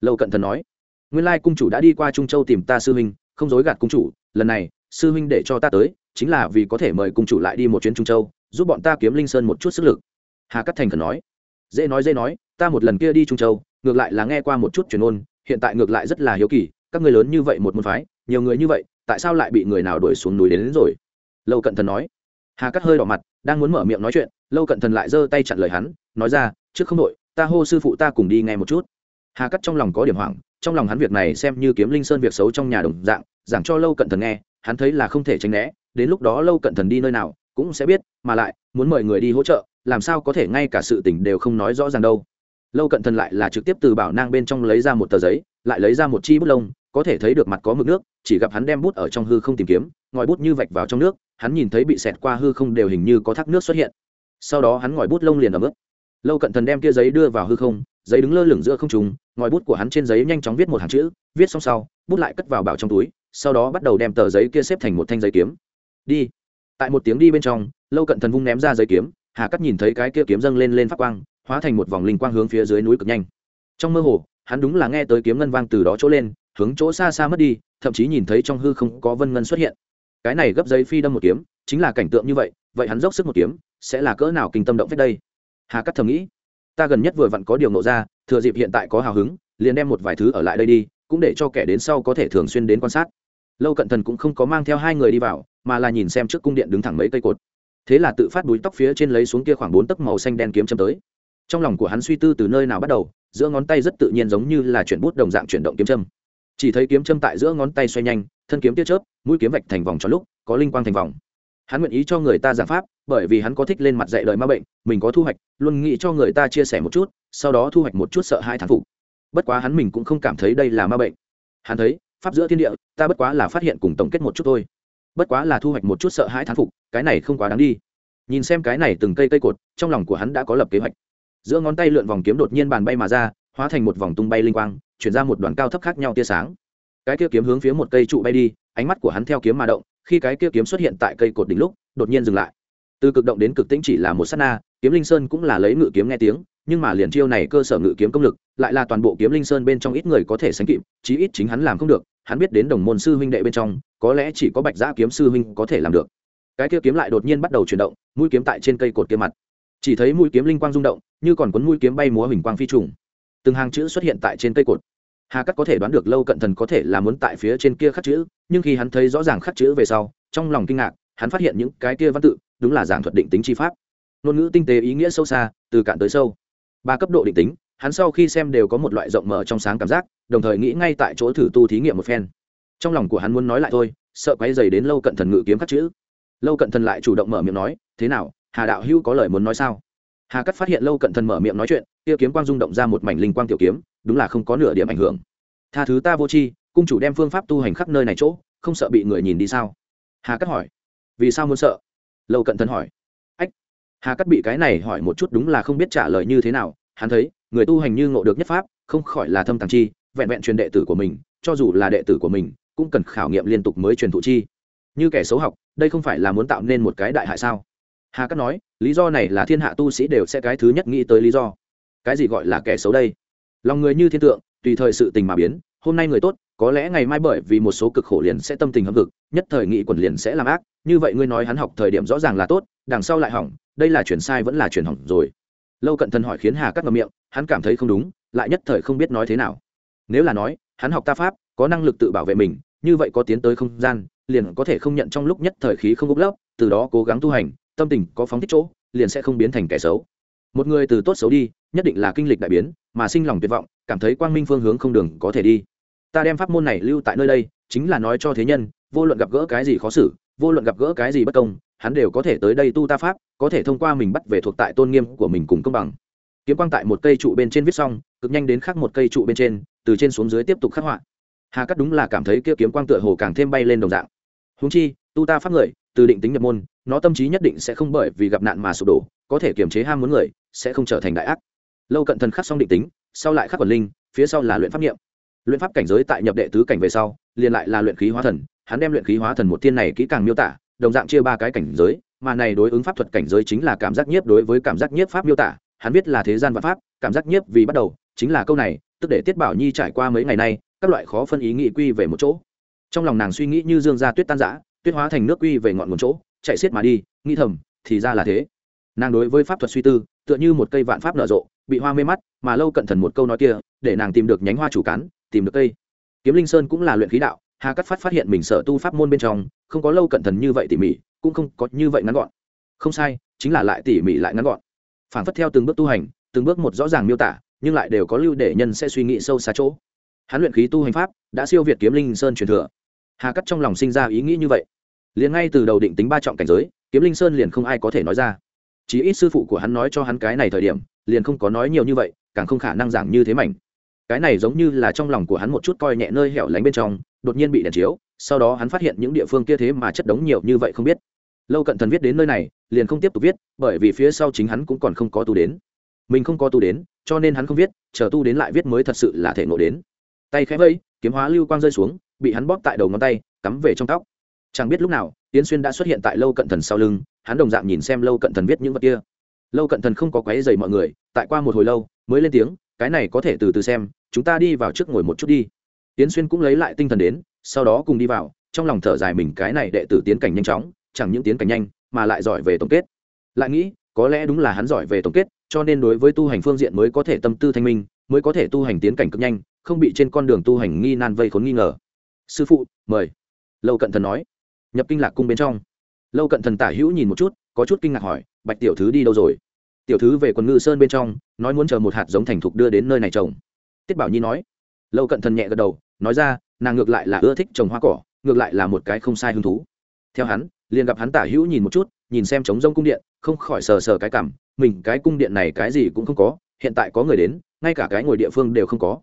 A: Lâu cận thần nói. Nguyên lai cung chủ đã đi qua trung châu tìm ta sư huynh, không dối gạt cung chủ, lần này, sư huynh để cho ta tới, chính là vì có thể mời cung chủ lại đi một chuyến trung châu, giúp bọn ta kiếm linh sơn một chút sức lực. Hà cắt thành khẩn nói. Dễ nói dễ nói, ta một lần kia đi trung châu, ngược lại là nghe qua một chút truyền ôn, hiện tại ngược lại rất là hiếu kỳ, các người lớn như vậy một môn phái, nhiều người như vậy tại sao lại bị người nào đuổi xuống núi đến, đến rồi? Lâu cận thần nói. Hà cắt hơi đỏ mặt đang muốn mở miệng nói chuyện lâu cận thần lại giơ tay chặn lời hắn nói ra trước không đội ta hô sư phụ ta cùng đi nghe một chút. Hà cắt trong lòng có điểm hoảng trong lòng hắn việc này xem như kiếm linh sơn việc xấu trong nhà đồng dạng giảng cho lâu cận thần nghe hắn thấy là không thể tránh né đến lúc đó lâu cận thần đi nơi nào cũng sẽ biết mà lại muốn mời người đi hỗ trợ làm sao có thể ngay cả sự tình đều không nói rõ ràng đâu. Lâu cận thần lại là trực tiếp từ bảo nang bên trong lấy ra một tờ giấy lại lấy ra một chi bút lông có thể thấy được mặt có mực nước, chỉ gặp hắn đem bút ở trong hư không tìm kiếm, ngòi bút như vạch vào trong nước, hắn nhìn thấy bị xẹt qua hư không đều hình như có thác nước xuất hiện. Sau đó hắn ngòi bút lông liền ở mức lâu cận thần đem kia giấy đưa vào hư không, giấy đứng lơ lửng giữa không trùng ngòi bút của hắn trên giấy nhanh chóng viết một hàng chữ, viết xong sau, bút lại cất vào bảo trong túi, sau đó bắt đầu đem tờ giấy kia xếp thành một thanh giấy kiếm. Đi. Tại một tiếng đi bên trong, lâu cận thần vung ném ra giấy kiếm, hà cắt nhìn thấy cái kia kiếm dâng lên lên phát quang, hóa thành một vòng linh quang hướng phía dưới núi cực nhanh. Trong mơ hồ, hắn đúng là nghe tới kiếm ngân vang từ đó chỗ lên hướng chỗ xa xa mất đi, thậm chí nhìn thấy trong hư không có vân ngân xuất hiện. Cái này gấp giấy phi đâm một kiếm, chính là cảnh tượng như vậy vậy hắn dốc sức một kiếm, sẽ là cỡ nào kinh tâm động phép đây? Hà cắt thầm nghĩ. Ta gần nhất vừa vặn có điều nộ ra, thừa dịp hiện tại có hào hứng, liền đem một vài thứ ở lại đây đi, cũng để cho kẻ đến sau có thể thường xuyên đến quan sát. Lâu cận thần cũng không có mang theo hai người đi vào, mà là nhìn xem trước cung điện đứng thẳng mấy cây cột. Thế là tự phát búi tóc phía trên lấy xuống kia khoảng bốn tấc màu xanh đen kiếm châm tới. Trong lòng của hắn suy tư từ nơi nào bắt đầu, giữa ngón tay rất tự nhiên giống như là chuyển bút đồng dạng chuyển động kiếm châm chỉ thấy kiếm châm tại giữa ngón tay xoay nhanh, thân kiếm tiết chớp, mũi kiếm vạch thành vòng tròn lúc, có linh quang thành vòng. Hắn nguyện ý cho người ta giảng pháp, bởi vì hắn có thích lên mặt dạy lời ma bệnh, mình có thu hoạch, luôn nghĩ cho người ta chia sẻ một chút, sau đó thu hoạch một chút sợ hai thán phục. Bất quá hắn mình cũng không cảm thấy đây là ma bệnh. Hắn thấy, pháp giữa thiên địa, ta bất quá là phát hiện cùng tổng kết một chút thôi. Bất quá là thu hoạch một chút sợ hãi thán phục, cái này không quá đáng đi. Nhìn xem cái này từng cây cây cột, trong lòng của hắn đã có lập kế hoạch. Giữa ngón tay lượn vòng kiếm đột nhiên bàn bay mà ra hóa thành một vòng tung bay linh quang, chuyển ra một đoạn cao thấp khác nhau tia sáng. Cái kia kiếm hướng phía một cây trụ bay đi, ánh mắt của hắn theo kiếm mà động, khi cái kia kiếm xuất hiện tại cây cột đỉnh lúc, đột nhiên dừng lại. Từ cực động đến cực tĩnh chỉ là một sát na, kiếm linh sơn cũng là lấy ngự kiếm nghe tiếng, nhưng mà liền chiêu này cơ sở ngự kiếm công lực, lại là toàn bộ kiếm linh sơn bên trong ít người có thể sánh kịp, chí ít chính hắn làm không được, hắn biết đến đồng môn sư huynh đệ bên trong, có lẽ chỉ có bạch giã kiếm sư huynh có thể làm được. Cái kia kiếm lại đột nhiên bắt đầu chuyển động, mũi kiếm tại trên cây cột kia mặt. Chỉ thấy mũi kiếm linh quang rung động, như còn cuốn mũi kiếm bay múa hình quang phi trùng từng hàng chữ xuất hiện tại trên cây cột. Hà cắt có thể đoán được lâu cận thần có thể là muốn tại phía trên kia khắc chữ, nhưng khi hắn thấy rõ ràng khắc chữ về sau, trong lòng kinh ngạc, hắn phát hiện những cái kia văn tự, đúng là giảng thuật định tính chi pháp. Ngôn ngữ tinh tế ý nghĩa sâu xa, từ cạn tới sâu. Ba cấp độ định tính, hắn sau khi xem đều có một loại rộng mở trong sáng cảm giác, đồng thời nghĩ ngay tại chỗ thử tu thí nghiệm một phen. Trong lòng của hắn muốn nói lại thôi, sợ quay dày đến lâu cận thần ngự kiếm khắc chữ. Lâu cận thần lại chủ động mở miệng nói, thế nào, hà đạo hữu có lời muốn nói sao? Hà cắt phát hiện lâu cận thần mở miệng nói chuyện kia kiếm quang rung động ra một mảnh linh quang tiểu kiếm, đúng là không có nửa điểm ảnh hưởng. Tha thứ ta vô tri cung chủ đem phương pháp tu hành khắp nơi này chỗ, không sợ bị người nhìn đi sao? Hà cắt hỏi. Vì sao muốn sợ? Lâu cận thần hỏi. Ách, hà cắt bị cái này hỏi một chút đúng là không biết trả lời như thế nào, hắn thấy, người tu hành như ngộ được nhất pháp, không khỏi là thâm tàng chi, vẹn vẹn truyền đệ tử của mình, cho dù là đệ tử của mình, cũng cần khảo nghiệm liên tục mới truyền thụ chi. Như kẻ xấu học, đây không phải là muốn tạo nên một cái đại hại sao? Hà cắt nói, lý do này là thiên hạ tu sĩ đều sẽ cái thứ nhất nghĩ tới lý do. Cái gì gọi là kẻ xấu đây? Lòng người như thiên tượng, tùy thời sự tình mà biến, hôm nay người tốt, có lẽ ngày mai bởi vì một số cực khổ liền sẽ tâm tình hâm cực nhất thời nghị quần liền sẽ làm ác, như vậy ngươi nói hắn học thời điểm rõ ràng là tốt, đằng sau lại hỏng, đây là chuyển sai vẫn là chuyển hỏng rồi. Lâu cận thần hỏi khiến hà cắt ngậm miệng, hắn cảm thấy không đúng, lại nhất thời không biết nói thế nào. Nếu là nói, hắn học ta pháp, có năng lực tự bảo vệ mình, như vậy có tiến tới không gian, liền có thể không nhận trong lúc nhất thời khí không gốc lấp từ đó cố gắng tu hành tâm tình có phóng thích chỗ, liền sẽ không biến thành kẻ xấu. Một người từ tốt xấu đi, nhất định là kinh lịch đại biến, mà sinh lòng tuyệt vọng, cảm thấy quang minh phương hướng không đường có thể đi. Ta đem pháp môn này lưu tại nơi đây, chính là nói cho thế nhân, vô luận gặp gỡ cái gì khó xử, vô luận gặp gỡ cái gì bất công, hắn đều có thể tới đây tu ta pháp, có thể thông qua mình bắt về thuộc tại tôn nghiêm của mình cùng công bằng. Kiếm quang tại một cây trụ bên trên viết xong, cực nhanh đến khắc một cây trụ bên trên, từ trên xuống dưới tiếp tục khắc họa. Hà cắt đúng là cảm thấy kia kiếm quang tựa hồ càng thêm bay lên đồng dạng. Húng chi, tu ta pháp người từ định tính nhập môn, nó tâm trí nhất định sẽ không bởi vì gặp nạn mà sụp đổ, có thể kiềm chế ham muốn người, sẽ không trở thành đại ác. Lâu cận thần khắc xong định tính, sau lại khắc quần linh, phía sau là luyện pháp nghiệm luyện pháp cảnh giới tại nhập đệ tứ cảnh về sau, liền lại là luyện khí hóa thần, hắn đem luyện khí hóa thần một thiên này kỹ càng miêu tả, đồng dạng chia ba cái cảnh giới, mà này đối ứng pháp thuật cảnh giới chính là cảm giác nhiếp đối với cảm giác nhiếp pháp miêu tả, hắn biết là thế gian và pháp, cảm giác nhiếp vì bắt đầu, chính là câu này, tức để tiết bảo nhi trải qua mấy ngày nay, các loại khó phân ý nghĩ quy về một chỗ. Trong lòng nàng suy nghĩ như dương Gia tuyết tan giã tuyết hóa thành nước quy về ngọn nguồn chỗ, chạy xiết mà đi, nghĩ thầm, thì ra là thế. Nàng đối với pháp thuật suy tư, tựa như một cây vạn pháp nở rộ, bị hoa mê mắt, mà lâu cận thần một câu nói kia, để nàng tìm được nhánh hoa chủ cán, tìm được cây. Kiếm linh sơn cũng là luyện khí đạo, hà cắt phát phát hiện mình sở tu pháp môn bên trong, không có lâu cận thần như vậy tỉ mỉ, cũng không có như vậy ngắn gọn. Không sai, chính là lại tỉ mỉ lại ngắn gọn. Phản phất theo từng bước tu hành, từng bước một rõ ràng miêu tả, nhưng lại đều có lưu để nhân sẽ suy nghĩ sâu xa chỗ. Hắn luyện khí tu hành pháp, đã siêu việt kiếm linh sơn truyền thừa. Hà cắt trong lòng sinh ra ý nghĩ như vậy liền ngay từ đầu định tính ba trọng cảnh giới, kiếm linh sơn liền không ai có thể nói ra. Chỉ ít sư phụ của hắn nói cho hắn cái này thời điểm, liền không có nói nhiều như vậy, càng không khả năng giảng như thế mảnh. Cái này giống như là trong lòng của hắn một chút coi nhẹ nơi hẻo lánh bên trong, đột nhiên bị đèn chiếu, sau đó hắn phát hiện những địa phương kia thế mà chất đống nhiều như vậy không biết. Lâu cận thần viết đến nơi này, liền không tiếp tục viết, bởi vì phía sau chính hắn cũng còn không có tu đến. Mình không có tu đến, cho nên hắn không viết, chờ tu đến lại viết mới thật sự là thể nộ đến. Tay khẽ vây kiếm hóa lưu quang rơi xuống, bị hắn bóp tại đầu ngón tay, cắm về trong tóc chẳng biết lúc nào tiến xuyên đã xuất hiện tại lâu cận thần sau lưng, hắn đồng dạng nhìn xem lâu cận thần viết những vật kia. Lâu cận thần không có quáy dày mọi người, tại qua một hồi lâu, mới lên tiếng, cái này có thể từ từ xem, chúng ta đi vào trước ngồi một chút đi. Tiến xuyên cũng lấy lại tinh thần đến, sau đó cùng đi vào, trong lòng thở dài mình cái này đệ tử tiến cảnh nhanh chóng, chẳng những tiến cảnh nhanh, mà lại giỏi về tổng kết. Lại nghĩ, có lẽ đúng là hắn giỏi về tổng kết, cho nên đối với tu hành phương diện mới có thể tâm tư thanh minh, mới có thể tu hành tiến cảnh cực nhanh, không bị trên con đường tu hành nghi nan vây khốn nghi ngờ. Sư phụ, mời. Lâu cận thần nói nhập kinh lạc cung bên trong. Lâu cận thần tả hữu nhìn một chút, có chút kinh ngạc hỏi, bạch tiểu thứ đi đâu rồi? Tiểu thứ về quần ngư sơn bên trong, nói muốn chờ một hạt giống thành thục đưa đến nơi này trồng. Tiết bảo nhi nói. Lâu cận thần nhẹ gật đầu, nói ra, nàng ngược lại là ưa thích trồng hoa cỏ, ngược lại là một cái không sai hứng thú. Theo hắn, liền gặp hắn tả hữu nhìn một chút, nhìn xem trống rông cung điện, không khỏi sờ sờ cái cảm, mình cái cung điện này cái gì cũng không có, hiện tại có người đến, ngay cả cái ngồi địa phương đều không có.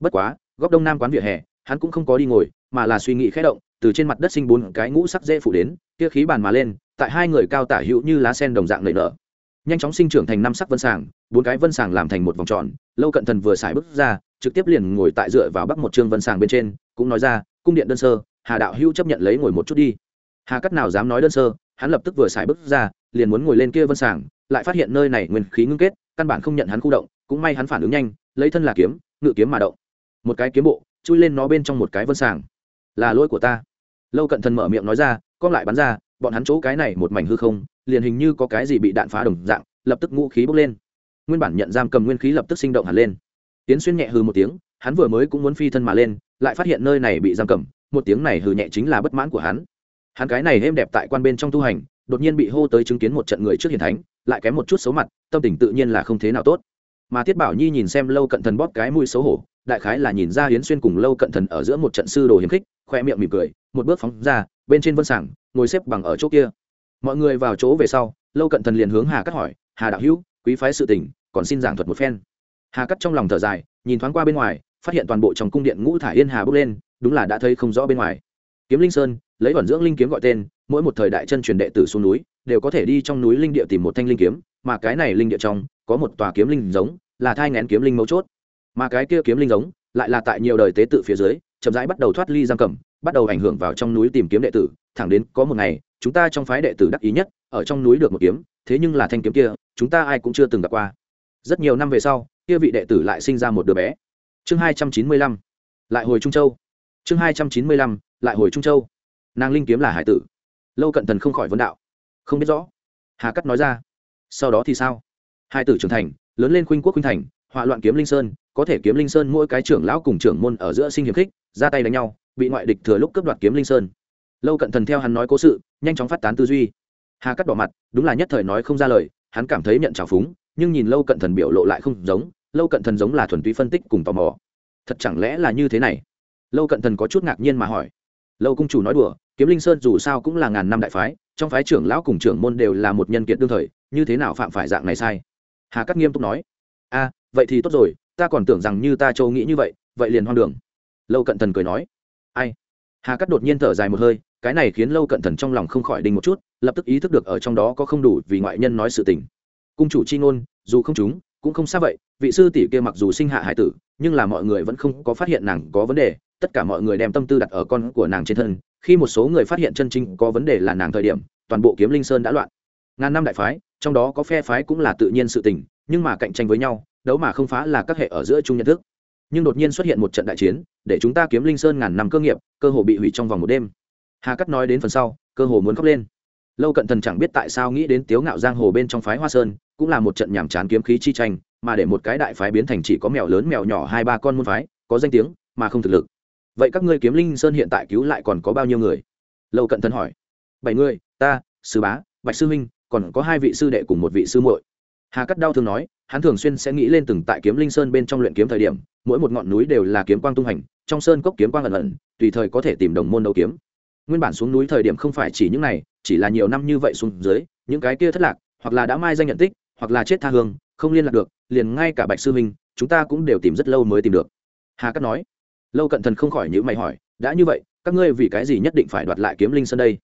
A: Bất quá, góc đông nam quán vỉa hè, hắn cũng không có đi ngồi, mà là suy nghĩ khẽ động từ trên mặt đất sinh bốn cái ngũ sắc dễ phủ đến, kia khí bàn mà lên, tại hai người cao tả hữu như lá sen đồng dạng nảy nở. Nhanh chóng sinh trưởng thành năm sắc vân sàng, bốn cái vân sàng làm thành một vòng tròn, lâu cận thần vừa xài bước ra, trực tiếp liền ngồi tại dựa vào bắc một trương vân sàng bên trên, cũng nói ra, cung điện đơn sơ, hà đạo hữu chấp nhận lấy ngồi một chút đi. Hà cắt nào dám nói đơn sơ, hắn lập tức vừa xài bước ra, liền muốn ngồi lên kia vân sàng, lại phát hiện nơi này nguyên khí ngưng kết, căn bản không nhận hắn khu động, cũng may hắn phản ứng nhanh, lấy thân là kiếm, ngự kiếm mà động. Một cái kiếm bộ, chui lên nó bên trong một cái vân sàng là lỗi của ta. Lâu cận thần mở miệng nói ra, con lại bắn ra, bọn hắn chỗ cái này một mảnh hư không, liền hình như có cái gì bị đạn phá đồng dạng, lập tức ngũ khí bốc lên. Nguyên bản nhận giam cầm nguyên khí lập tức sinh động hẳn lên. Tiến xuyên nhẹ hư một tiếng, hắn vừa mới cũng muốn phi thân mà lên, lại phát hiện nơi này bị giam cầm, một tiếng này hư nhẹ chính là bất mãn của hắn. Hắn cái này êm đẹp tại quan bên trong tu hành, đột nhiên bị hô tới chứng kiến một trận người trước hiền thánh, lại kém một chút xấu mặt, tâm tình tự nhiên là không thế nào tốt mà tiết bảo nhi nhìn xem lâu cận thần bóp cái mũi xấu hổ, đại khái là nhìn ra hiến xuyên cùng lâu cận thần ở giữa một trận sư đồ hiếm khích, khoe miệng mỉm cười, một bước phóng ra, bên trên vân sảng, ngồi xếp bằng ở chỗ kia. Mọi người vào chỗ về sau, lâu cận thần liền hướng hà cắt hỏi, hà đạo hữu, quý phái sự tình, còn xin giảng thuật một phen. Hà cắt trong lòng thở dài, nhìn thoáng qua bên ngoài, phát hiện toàn bộ trong cung điện ngũ thả yên hà bước lên, đúng là đã thấy không rõ bên ngoài. Kiếm linh sơn, lấy vẩn dưỡng linh kiếm gọi tên, mỗi một thời đại chân truyền đệ tử xuống núi, đều có thể đi trong núi linh địa tìm một thanh linh kiếm, mà cái này linh địa trong, có một tòa kiếm linh giống là thai ngén kiếm linh mấu chốt. Mà cái kia kiếm linh giống, lại là tại nhiều đời tế tự phía dưới, chậm rãi bắt đầu thoát ly giam cầm, bắt đầu ảnh hưởng vào trong núi tìm kiếm đệ tử. Thẳng đến có một ngày, chúng ta trong phái đệ tử đắc ý nhất, ở trong núi được một kiếm, thế nhưng là thanh kiếm kia, chúng ta ai cũng chưa từng gặp qua. Rất nhiều năm về sau, kia vị đệ tử lại sinh ra một đứa bé. Chương hai trăm chín mươi lăm, lại hồi trung châu. Chương hai trăm chín mươi lăm, lại hồi trung châu. Nàng linh kiếm là hải tử. Lâu cận thần không khỏi vấn đạo. Không biết rõ. Hà cắt nói ra. Sau đó thì sao? Hai tử trưởng thành lớn lên khuynh quốc khuynh thành, họa loạn kiếm linh sơn, có thể kiếm linh sơn mỗi cái trưởng lão cùng trưởng môn ở giữa sinh hiệp khích, ra tay đánh nhau, bị ngoại địch thừa lúc cướp đoạt kiếm linh sơn. Lâu cận thần theo hắn nói cố sự, nhanh chóng phát tán tư duy. Hà cắt đỏ mặt, đúng là nhất thời nói không ra lời, hắn cảm thấy nhận trào phúng, nhưng nhìn lâu cận thần biểu lộ lại không giống, lâu cận thần giống là thuần túy phân tích cùng tò mò. Thật chẳng lẽ là như thế này? Lâu cận thần có chút ngạc nhiên mà hỏi. Lâu cung chủ nói đùa, kiếm linh sơn dù sao cũng là ngàn năm đại phái, trong phái trưởng lão cùng trưởng môn đều là một nhân kiệt đương thời, như thế nào phạm phải dạng này sai? Hà cắt nghiêm túc nói. A, vậy thì tốt rồi, ta còn tưởng rằng như ta châu nghĩ như vậy vậy liền hoang đường. Lâu cận thần cười nói. Ai? Hà cắt đột nhiên thở dài một hơi, cái này khiến lâu cận thần trong lòng không khỏi đình một chút, lập tức ý thức được ở trong đó có không đủ vì ngoại nhân nói sự tình. Cung chủ chi ngôn, dù không chúng, cũng không xa vậy, vị sư tỷ kia mặc dù sinh hạ hải tử, nhưng là mọi người vẫn không có phát hiện nàng có vấn đề, tất cả mọi người đem tâm tư đặt ở con của nàng trên thân, khi một số người phát hiện chân chính có vấn đề là nàng thời điểm, toàn bộ kiếm linh sơn đã loạn. Ngàn năm đại phái trong đó có phe phái cũng là tự nhiên sự tình, nhưng mà cạnh tranh với nhau, đấu mà không phá là các hệ ở giữa chung nhận thức. Nhưng đột nhiên xuất hiện một trận đại chiến, để chúng ta kiếm linh sơn ngàn năm cơ nghiệp, cơ hồ bị hủy trong vòng một đêm. Hà cắt nói đến phần sau, cơ hồ muốn khóc lên. Lâu cận thần chẳng biết tại sao nghĩ đến tiếu ngạo giang hồ bên trong phái hoa sơn, cũng là một trận nhàm chán kiếm khí chi tranh, mà để một cái đại phái biến thành chỉ có mèo lớn mèo nhỏ hai ba con môn phái, có danh tiếng, mà không thực lực. Vậy các ngươi kiếm linh sơn hiện tại cứu lại còn có bao nhiêu người? Lâu cận thần hỏi. Bảy người, ta, sư bá, bạch sư huynh còn có hai vị sư đệ cùng một vị sư muội. Hà cắt đau thương nói, hắn thường xuyên sẽ nghĩ lên từng tại kiếm linh sơn bên trong luyện kiếm thời điểm, mỗi một ngọn núi đều là kiếm quang tung hành, trong sơn cốc kiếm quang ẩn ẩn, tùy thời có thể tìm đồng môn đấu kiếm. Nguyên bản xuống núi thời điểm không phải chỉ những này, chỉ là nhiều năm như vậy xuống dưới, những cái kia thất lạc, hoặc là đã mai danh nhận tích, hoặc là chết tha hương, không liên lạc được, liền ngay cả bạch sư huynh chúng ta cũng đều tìm rất lâu mới tìm được. Hà cắt nói, lâu cận thần không khỏi nhữ mày hỏi, đã như vậy, các ngươi vì cái gì nhất định phải đoạt lại kiếm linh sơn đây?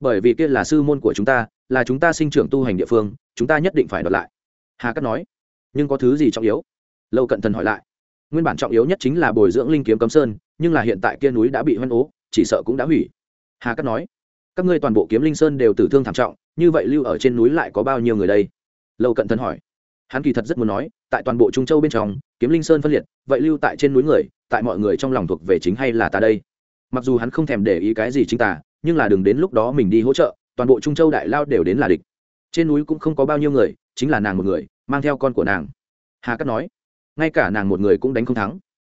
A: Bởi vì kia là sư môn của chúng ta, là chúng ta sinh trưởng tu hành địa phương, chúng ta nhất định phải đoạt lại. Hà cắt nói. Nhưng có thứ gì trọng yếu? Lâu cận thần hỏi lại. Nguyên bản trọng yếu nhất chính là bồi dưỡng linh kiếm cấm sơn, nhưng là hiện tại kia núi đã bị hoen ố, chỉ sợ cũng đã hủy. Hà cắt nói. Các ngươi toàn bộ kiếm linh sơn đều tử thương thảm trọng, như vậy lưu ở trên núi lại có bao nhiêu người đây? Lâu cận thần hỏi. Hắn kỳ thật rất muốn nói, tại toàn bộ trung châu bên trong, kiếm linh sơn phân liệt, vậy lưu tại trên núi người, tại mọi người trong lòng thuộc về chính hay là ta đây? Mặc dù hắn không thèm để ý cái gì chính ta nhưng là đừng đến lúc đó mình đi hỗ trợ, toàn bộ trung châu đại lao đều đến là địch. Trên núi cũng không có bao nhiêu người, chính là nàng một người, mang theo con của nàng. Hà cắt nói. Ngay cả nàng một người cũng đánh không thắng.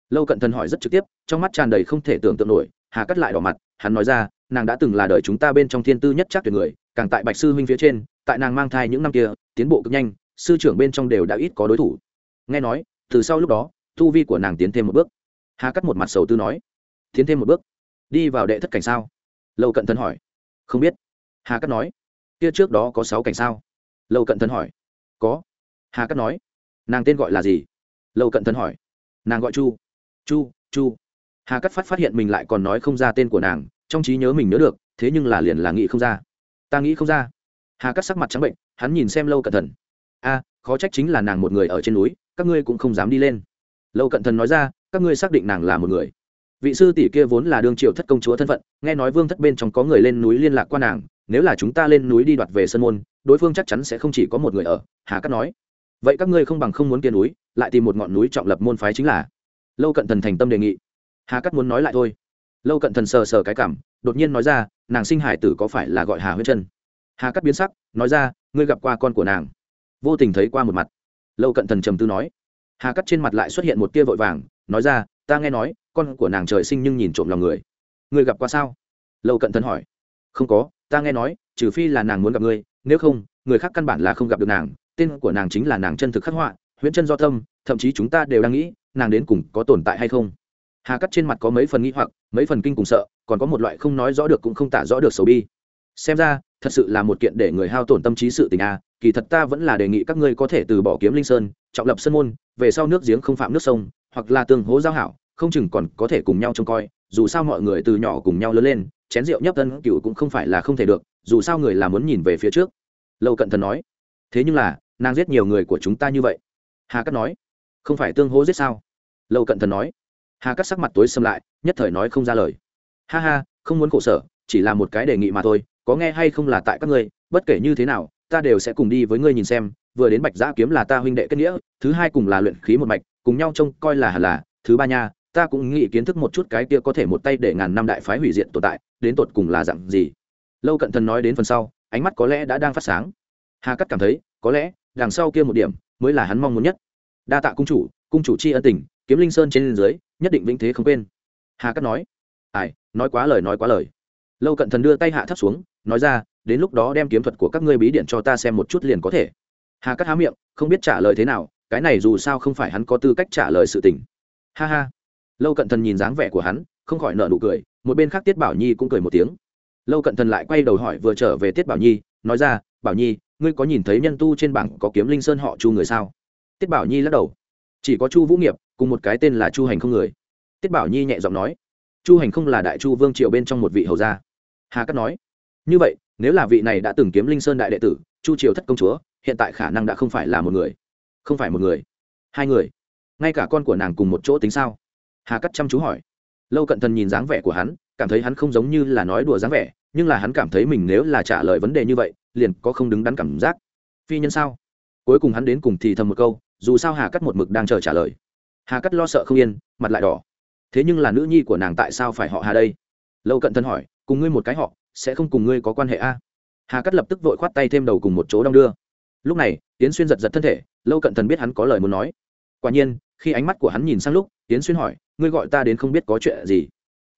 A: Lâu cận thần hỏi rất trực tiếp, trong mắt tràn đầy không thể tưởng tượng nổi, hà cắt lại đỏ mặt, hắn nói ra, nàng đã từng là đời chúng ta bên trong thiên tư nhất chắc tuyệt người, càng tại bạch sư huynh phía trên, tại nàng mang thai những năm kia, tiến bộ cực nhanh, sư trưởng bên trong đều đã ít có đối thủ. Nghe nói, từ sau lúc đó, tu vi của nàng tiến thêm một bước. Hà cắt một mặt sầu tư nói, tiến thêm một bước? Đi vào đệ thất cảnh sao? Lâu cận thần hỏi. Không biết. Hà cắt nói. Kia trước đó có sáu cảnh sao? Lâu cận thần hỏi. Có. Hà cắt nói. Nàng tên gọi là gì? Lâu cận thần hỏi. Nàng gọi chu. Chu chu. Hà cắt phát phát hiện mình lại còn nói không ra tên của nàng, trong trí nhớ mình nhớ được, thế nhưng là liền là nghĩ không ra. Ta nghĩ không ra. Hà cắt sắc mặt trắng bệnh, hắn nhìn xem lâu cận thần. A, khó trách chính là nàng một người ở trên núi, các ngươi cũng không dám đi lên. Lâu cận thần nói ra, các ngươi xác định nàng là một người vị sư tỷ kia vốn là đương triệu thất công chúa thân phận, nghe nói vương thất bên trong có người lên núi liên lạc qua nàng, nếu là chúng ta lên núi đi đoạt về sân môn, đối phương chắc chắn sẽ không chỉ có một người ở, hà cắt nói. Vậy các ngươi không bằng không muốn kia núi, lại tìm một ngọn núi trọng lập môn phái chính là. Lâu cận thần thành tâm đề nghị. Hà cắt muốn nói lại thôi. Lâu cận thần sờ sờ cái cảm, đột nhiên nói ra, nàng sinh hải tử có phải là gọi hà huyết chân hà cắt biến sắc, nói ra, ngươi gặp qua con của nàng. Vô tình thấy qua một mặt. Lâu cận thần trầm tư nói. Hà cắt trên mặt lại xuất hiện một tia vội vàng, nói ra, ta nghe nói con của nàng trời sinh nhưng nhìn trộm lòng người. Người gặp qua sao? Lâu cận thần hỏi. Không có, ta nghe nói, trừ phi là nàng muốn gặp ngươi, nếu không, người khác căn bản là không gặp được nàng. Tên của nàng chính là nàng chân thực khắc họa, huyễn chân do tâm, thậm chí chúng ta đều đang nghĩ, nàng đến cùng có tồn tại hay không? Hà cắt trên mặt có mấy phần nghi hoặc, mấy phần kinh cùng sợ, còn có một loại không nói rõ được cũng không tả rõ được sầu bi. Xem ra, thật sự là một kiện để người hao tổn tâm trí sự tình a, kỳ thật ta vẫn là đề nghị các ngươi có thể từ bỏ kiếm linh sơn, trọng lập sân môn, về sau nước giếng không phạm nước sông, hoặc là tương hố giao hảo không chừng còn có thể cùng nhau trông coi, dù sao mọi người từ nhỏ cùng nhau lớn lên, chén rượu nhấp tân cựu cũng không phải là không thể được, dù sao người là muốn nhìn về phía trước. Lâu cận thần nói. Thế nhưng là, nàng giết nhiều người của chúng ta như vậy. Hà cắt nói. Không phải tương hố giết sao? Lâu cận thần nói. Hà cắt sắc mặt tối xâm lại, nhất thời nói không ra lời. Ha ha, không muốn khổ sở, chỉ là một cái đề nghị mà thôi, có nghe hay không là tại các ngươi, bất kể như thế nào, ta đều sẽ cùng đi với ngươi nhìn xem, vừa đến bạch giã kiếm là ta huynh đệ kết nghĩa, thứ hai cùng là luyện khí một mạch, cùng nhau trông coi là hẳn là, thứ ba nha ta cũng nghĩ kiến thức một chút cái kia có thể một tay để ngàn năm đại phái hủy diệt tồn tại, đến tột cùng là dặn gì? Lâu cận thần nói đến phần sau, ánh mắt có lẽ đã đang phát sáng. Hà cắt cảm thấy, có lẽ, đằng sau kia một điểm, mới là hắn mong muốn nhất. Đa tạ cung chủ cung chủ tri ân tình, kiếm linh sơn trên dưới, nhất định vĩnh thế không quên. Hà cắt nói, ai, nói quá lời, nói quá lời. Lâu cận thần đưa tay hạ thấp xuống, nói ra, đến lúc đó đem kiếm thuật của các ngươi bí điện cho ta xem một chút liền có thể. Hà cắt há miệng, không biết trả lời thế nào, cái này dù sao không phải hắn có tư cách trả lời sự tình. Ha ha lâu cận thần nhìn dáng vẻ của hắn, không khỏi nợ nụ cười, một bên khác tiết bảo nhi cũng cười một tiếng. Lâu cận thần lại quay đầu hỏi vừa trở về tiết bảo nhi, nói ra, bảo nhi, ngươi có nhìn thấy nhân tu trên bảng có kiếm linh sơn họ chu người sao? Tiết bảo nhi lắc đầu. Chỉ có chu vũ nghiệp, cùng một cái tên là chu hành không người. Tiết bảo nhi nhẹ giọng nói. Chu hành không là đại chu vương triều bên trong một vị hầu gia. Hà cắt nói. Như vậy, nếu là vị này đã từng kiếm linh sơn đại đệ tử, chu triều thất công chúa, hiện tại khả năng đã không phải là một người. Không phải một người. Hai người. Ngay cả con của nàng cùng một chỗ tính sao? Hà cắt chăm chú hỏi. Lâu cận thần nhìn dáng vẻ của hắn, cảm thấy hắn không giống như là nói đùa dáng vẻ, nhưng là hắn cảm thấy mình nếu là trả lời vấn đề như vậy, liền có không đứng đắn cảm giác. Phi nhân sao? Cuối cùng hắn đến cùng thì thầm một câu, dù sao hà cắt một mực đang chờ trả lời. Hà cắt lo sợ không yên, mặt lại đỏ. Thế nhưng là nữ nhi của nàng tại sao phải họ hà đây? Lâu cận thân hỏi, cùng ngươi một cái họ, sẽ không cùng ngươi có quan hệ a? Hà cắt lập tức vội khoát tay thêm đầu cùng một chỗ đong đưa. Lúc này tiến xuyên giật giật thân thể, lâu cận thần biết hắn có lời muốn nói. Quả nhiên, khi ánh mắt của hắn nhìn sang lúc tiến xuyên hỏi ngươi gọi ta đến không biết có chuyện gì.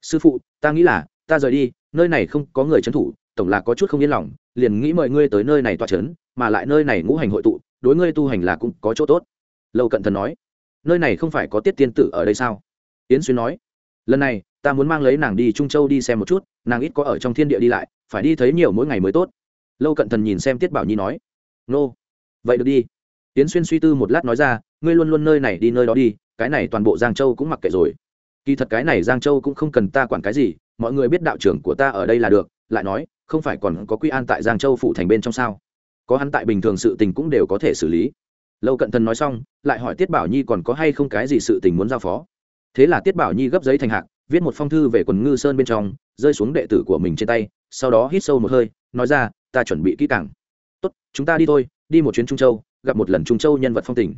A: Sư phụ, ta nghĩ là, ta rời đi, nơi này không có người trấn thủ, tổng là có chút không yên lòng, liền nghĩ mời ngươi tới nơi này toa trấn, mà lại nơi này ngũ hành hội tụ, đối ngươi tu hành là cũng có chỗ tốt. Lâu cận thần nói, nơi này không phải có tiết tiên tử ở đây sao? Yến xuyên nói, lần này, ta muốn mang lấy nàng đi trung châu đi xem một chút, nàng ít có ở trong thiên địa đi lại, phải đi thấy nhiều mỗi ngày mới tốt. Lâu cận thần nhìn xem tiết bảo nhi nói, nô、no. vậy được đi. Yến xuyên suy tư một lát nói ra, ngươi luôn luôn nơi này đi nơi đó đi cái này toàn bộ giang châu cũng mặc kệ rồi. Kỳ thật cái này giang châu cũng không cần ta quản cái gì, mọi người biết đạo trưởng của ta ở đây là được, lại nói, không phải còn có quy an tại giang châu phụ thành bên trong sao? Có hắn tại bình thường sự tình cũng đều có thể xử lý. Lâu cận thần nói xong, lại hỏi tiết bảo nhi còn có hay không cái gì sự tình muốn giao phó. Thế là tiết bảo nhi gấp giấy thành hạc, viết một phong thư về quần ngư sơn bên trong, rơi xuống đệ tử của mình trên tay, sau đó hít sâu một hơi, nói ra, ta chuẩn bị kỹ càng. Tốt, chúng ta đi thôi, đi một chuyến trung châu, gặp một lần trung châu nhân vật phong tình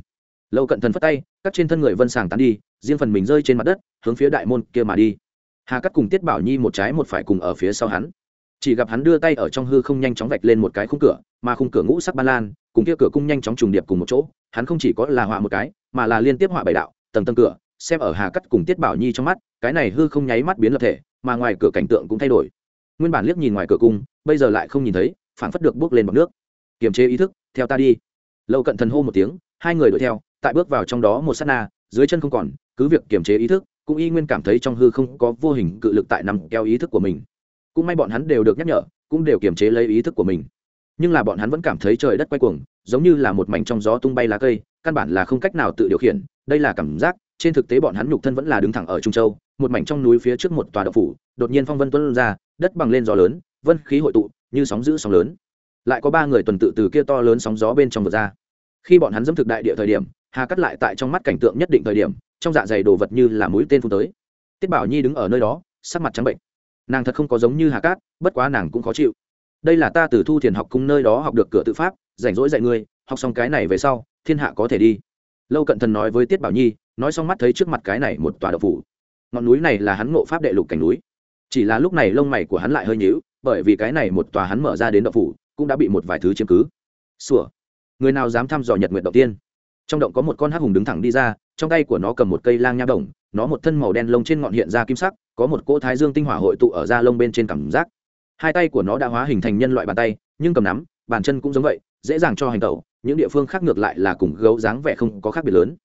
A: lâu cận thần phất tay cắt trên thân người vân sàng tán đi, riêng phần mình rơi trên mặt đất, hướng phía đại môn kia mà đi. Hà cắt cùng tiết bảo nhi một trái một phải cùng ở phía sau hắn. Chỉ gặp hắn đưa tay ở trong hư không nhanh chóng vạch lên một cái khung cửa, mà khung cửa ngũ sắc ba lan, cùng kia cửa cung nhanh chóng trùng điệp cùng một chỗ, hắn không chỉ có là họa một cái, mà là liên tiếp họa bảy đạo, tầng tầng cửa, xem ở hà cắt cùng tiết bảo nhi trong mắt, cái này hư không nháy mắt biến lập thể, mà ngoài cửa cảnh tượng cũng thay đổi. Nguyên bản liếc nhìn ngoài cửa cung, bây giờ lại không nhìn thấy phản phất được bước lên bằng nước. Kiềm chế ý thức, theo ta đi. Lâu cận thần hô một tiếng, hai người đuổi theo tại bước vào trong đó một sát na, dưới chân không còn, cứ việc kiềm chế ý thức, cũng y nguyên cảm thấy trong hư không có vô hình cự lực tại nằm keo ý thức của mình. Cũng may bọn hắn đều được nhắc nhở, cũng đều kiềm chế lấy ý thức của mình. Nhưng là bọn hắn vẫn cảm thấy trời đất quay cuồng, giống như là một mảnh trong gió tung bay lá cây, căn bản là không cách nào tự điều khiển. Đây là cảm giác, trên thực tế bọn hắn nhục thân vẫn là đứng thẳng ở trung châu, một mảnh trong núi phía trước một tòa đậu phủ, đột nhiên phong vân tuân ra, đất bằng lên gió lớn, vân khí hội tụ, như sóng giữ sóng lớn. Lại có ba người tuần tự từ kia to lớn sóng gió bên trong vượt ra. Khi bọn hắn dẫm thực đại địa thời điểm hà cắt lại tại trong mắt cảnh tượng nhất định thời điểm trong dạ dày đồ vật như là mũi tên phun tới tiết bảo nhi đứng ở nơi đó sắc mặt trắng bệnh nàng thật không có giống như hà cát bất quá nàng cũng khó chịu đây là ta từ thu thiền học cung nơi đó học được cửa tự pháp rảnh rỗi dạy ngươi học xong cái này về sau thiên hạ có thể đi lâu cận thần nói với tiết bảo nhi nói xong mắt thấy trước mặt cái này một tòa đậu phủ ngọn núi này là hắn ngộ pháp đệ lục cảnh núi chỉ là lúc này lông mày của hắn lại hơi nhíu bởi vì cái này một tòa hắn mở ra đến đậu phủ cũng đã bị một vài thứ chiếm cứ sủa người nào dám thăm dò nhật nguyện đầu tiên trong động có một con hắc hùng đứng thẳng đi ra, trong tay của nó cầm một cây lang nha đồng, nó một thân màu đen lông trên ngọn hiện ra kim sắc, có một cỗ thái dương tinh hỏa hội tụ ở da lông bên trên cảm giác. Hai tay của nó đã hóa hình thành nhân loại bàn tay, nhưng cầm nắm, bàn chân cũng giống vậy, dễ dàng cho hành tẩu, những địa phương khác ngược lại là cùng gấu dáng vẻ không có khác biệt lớn.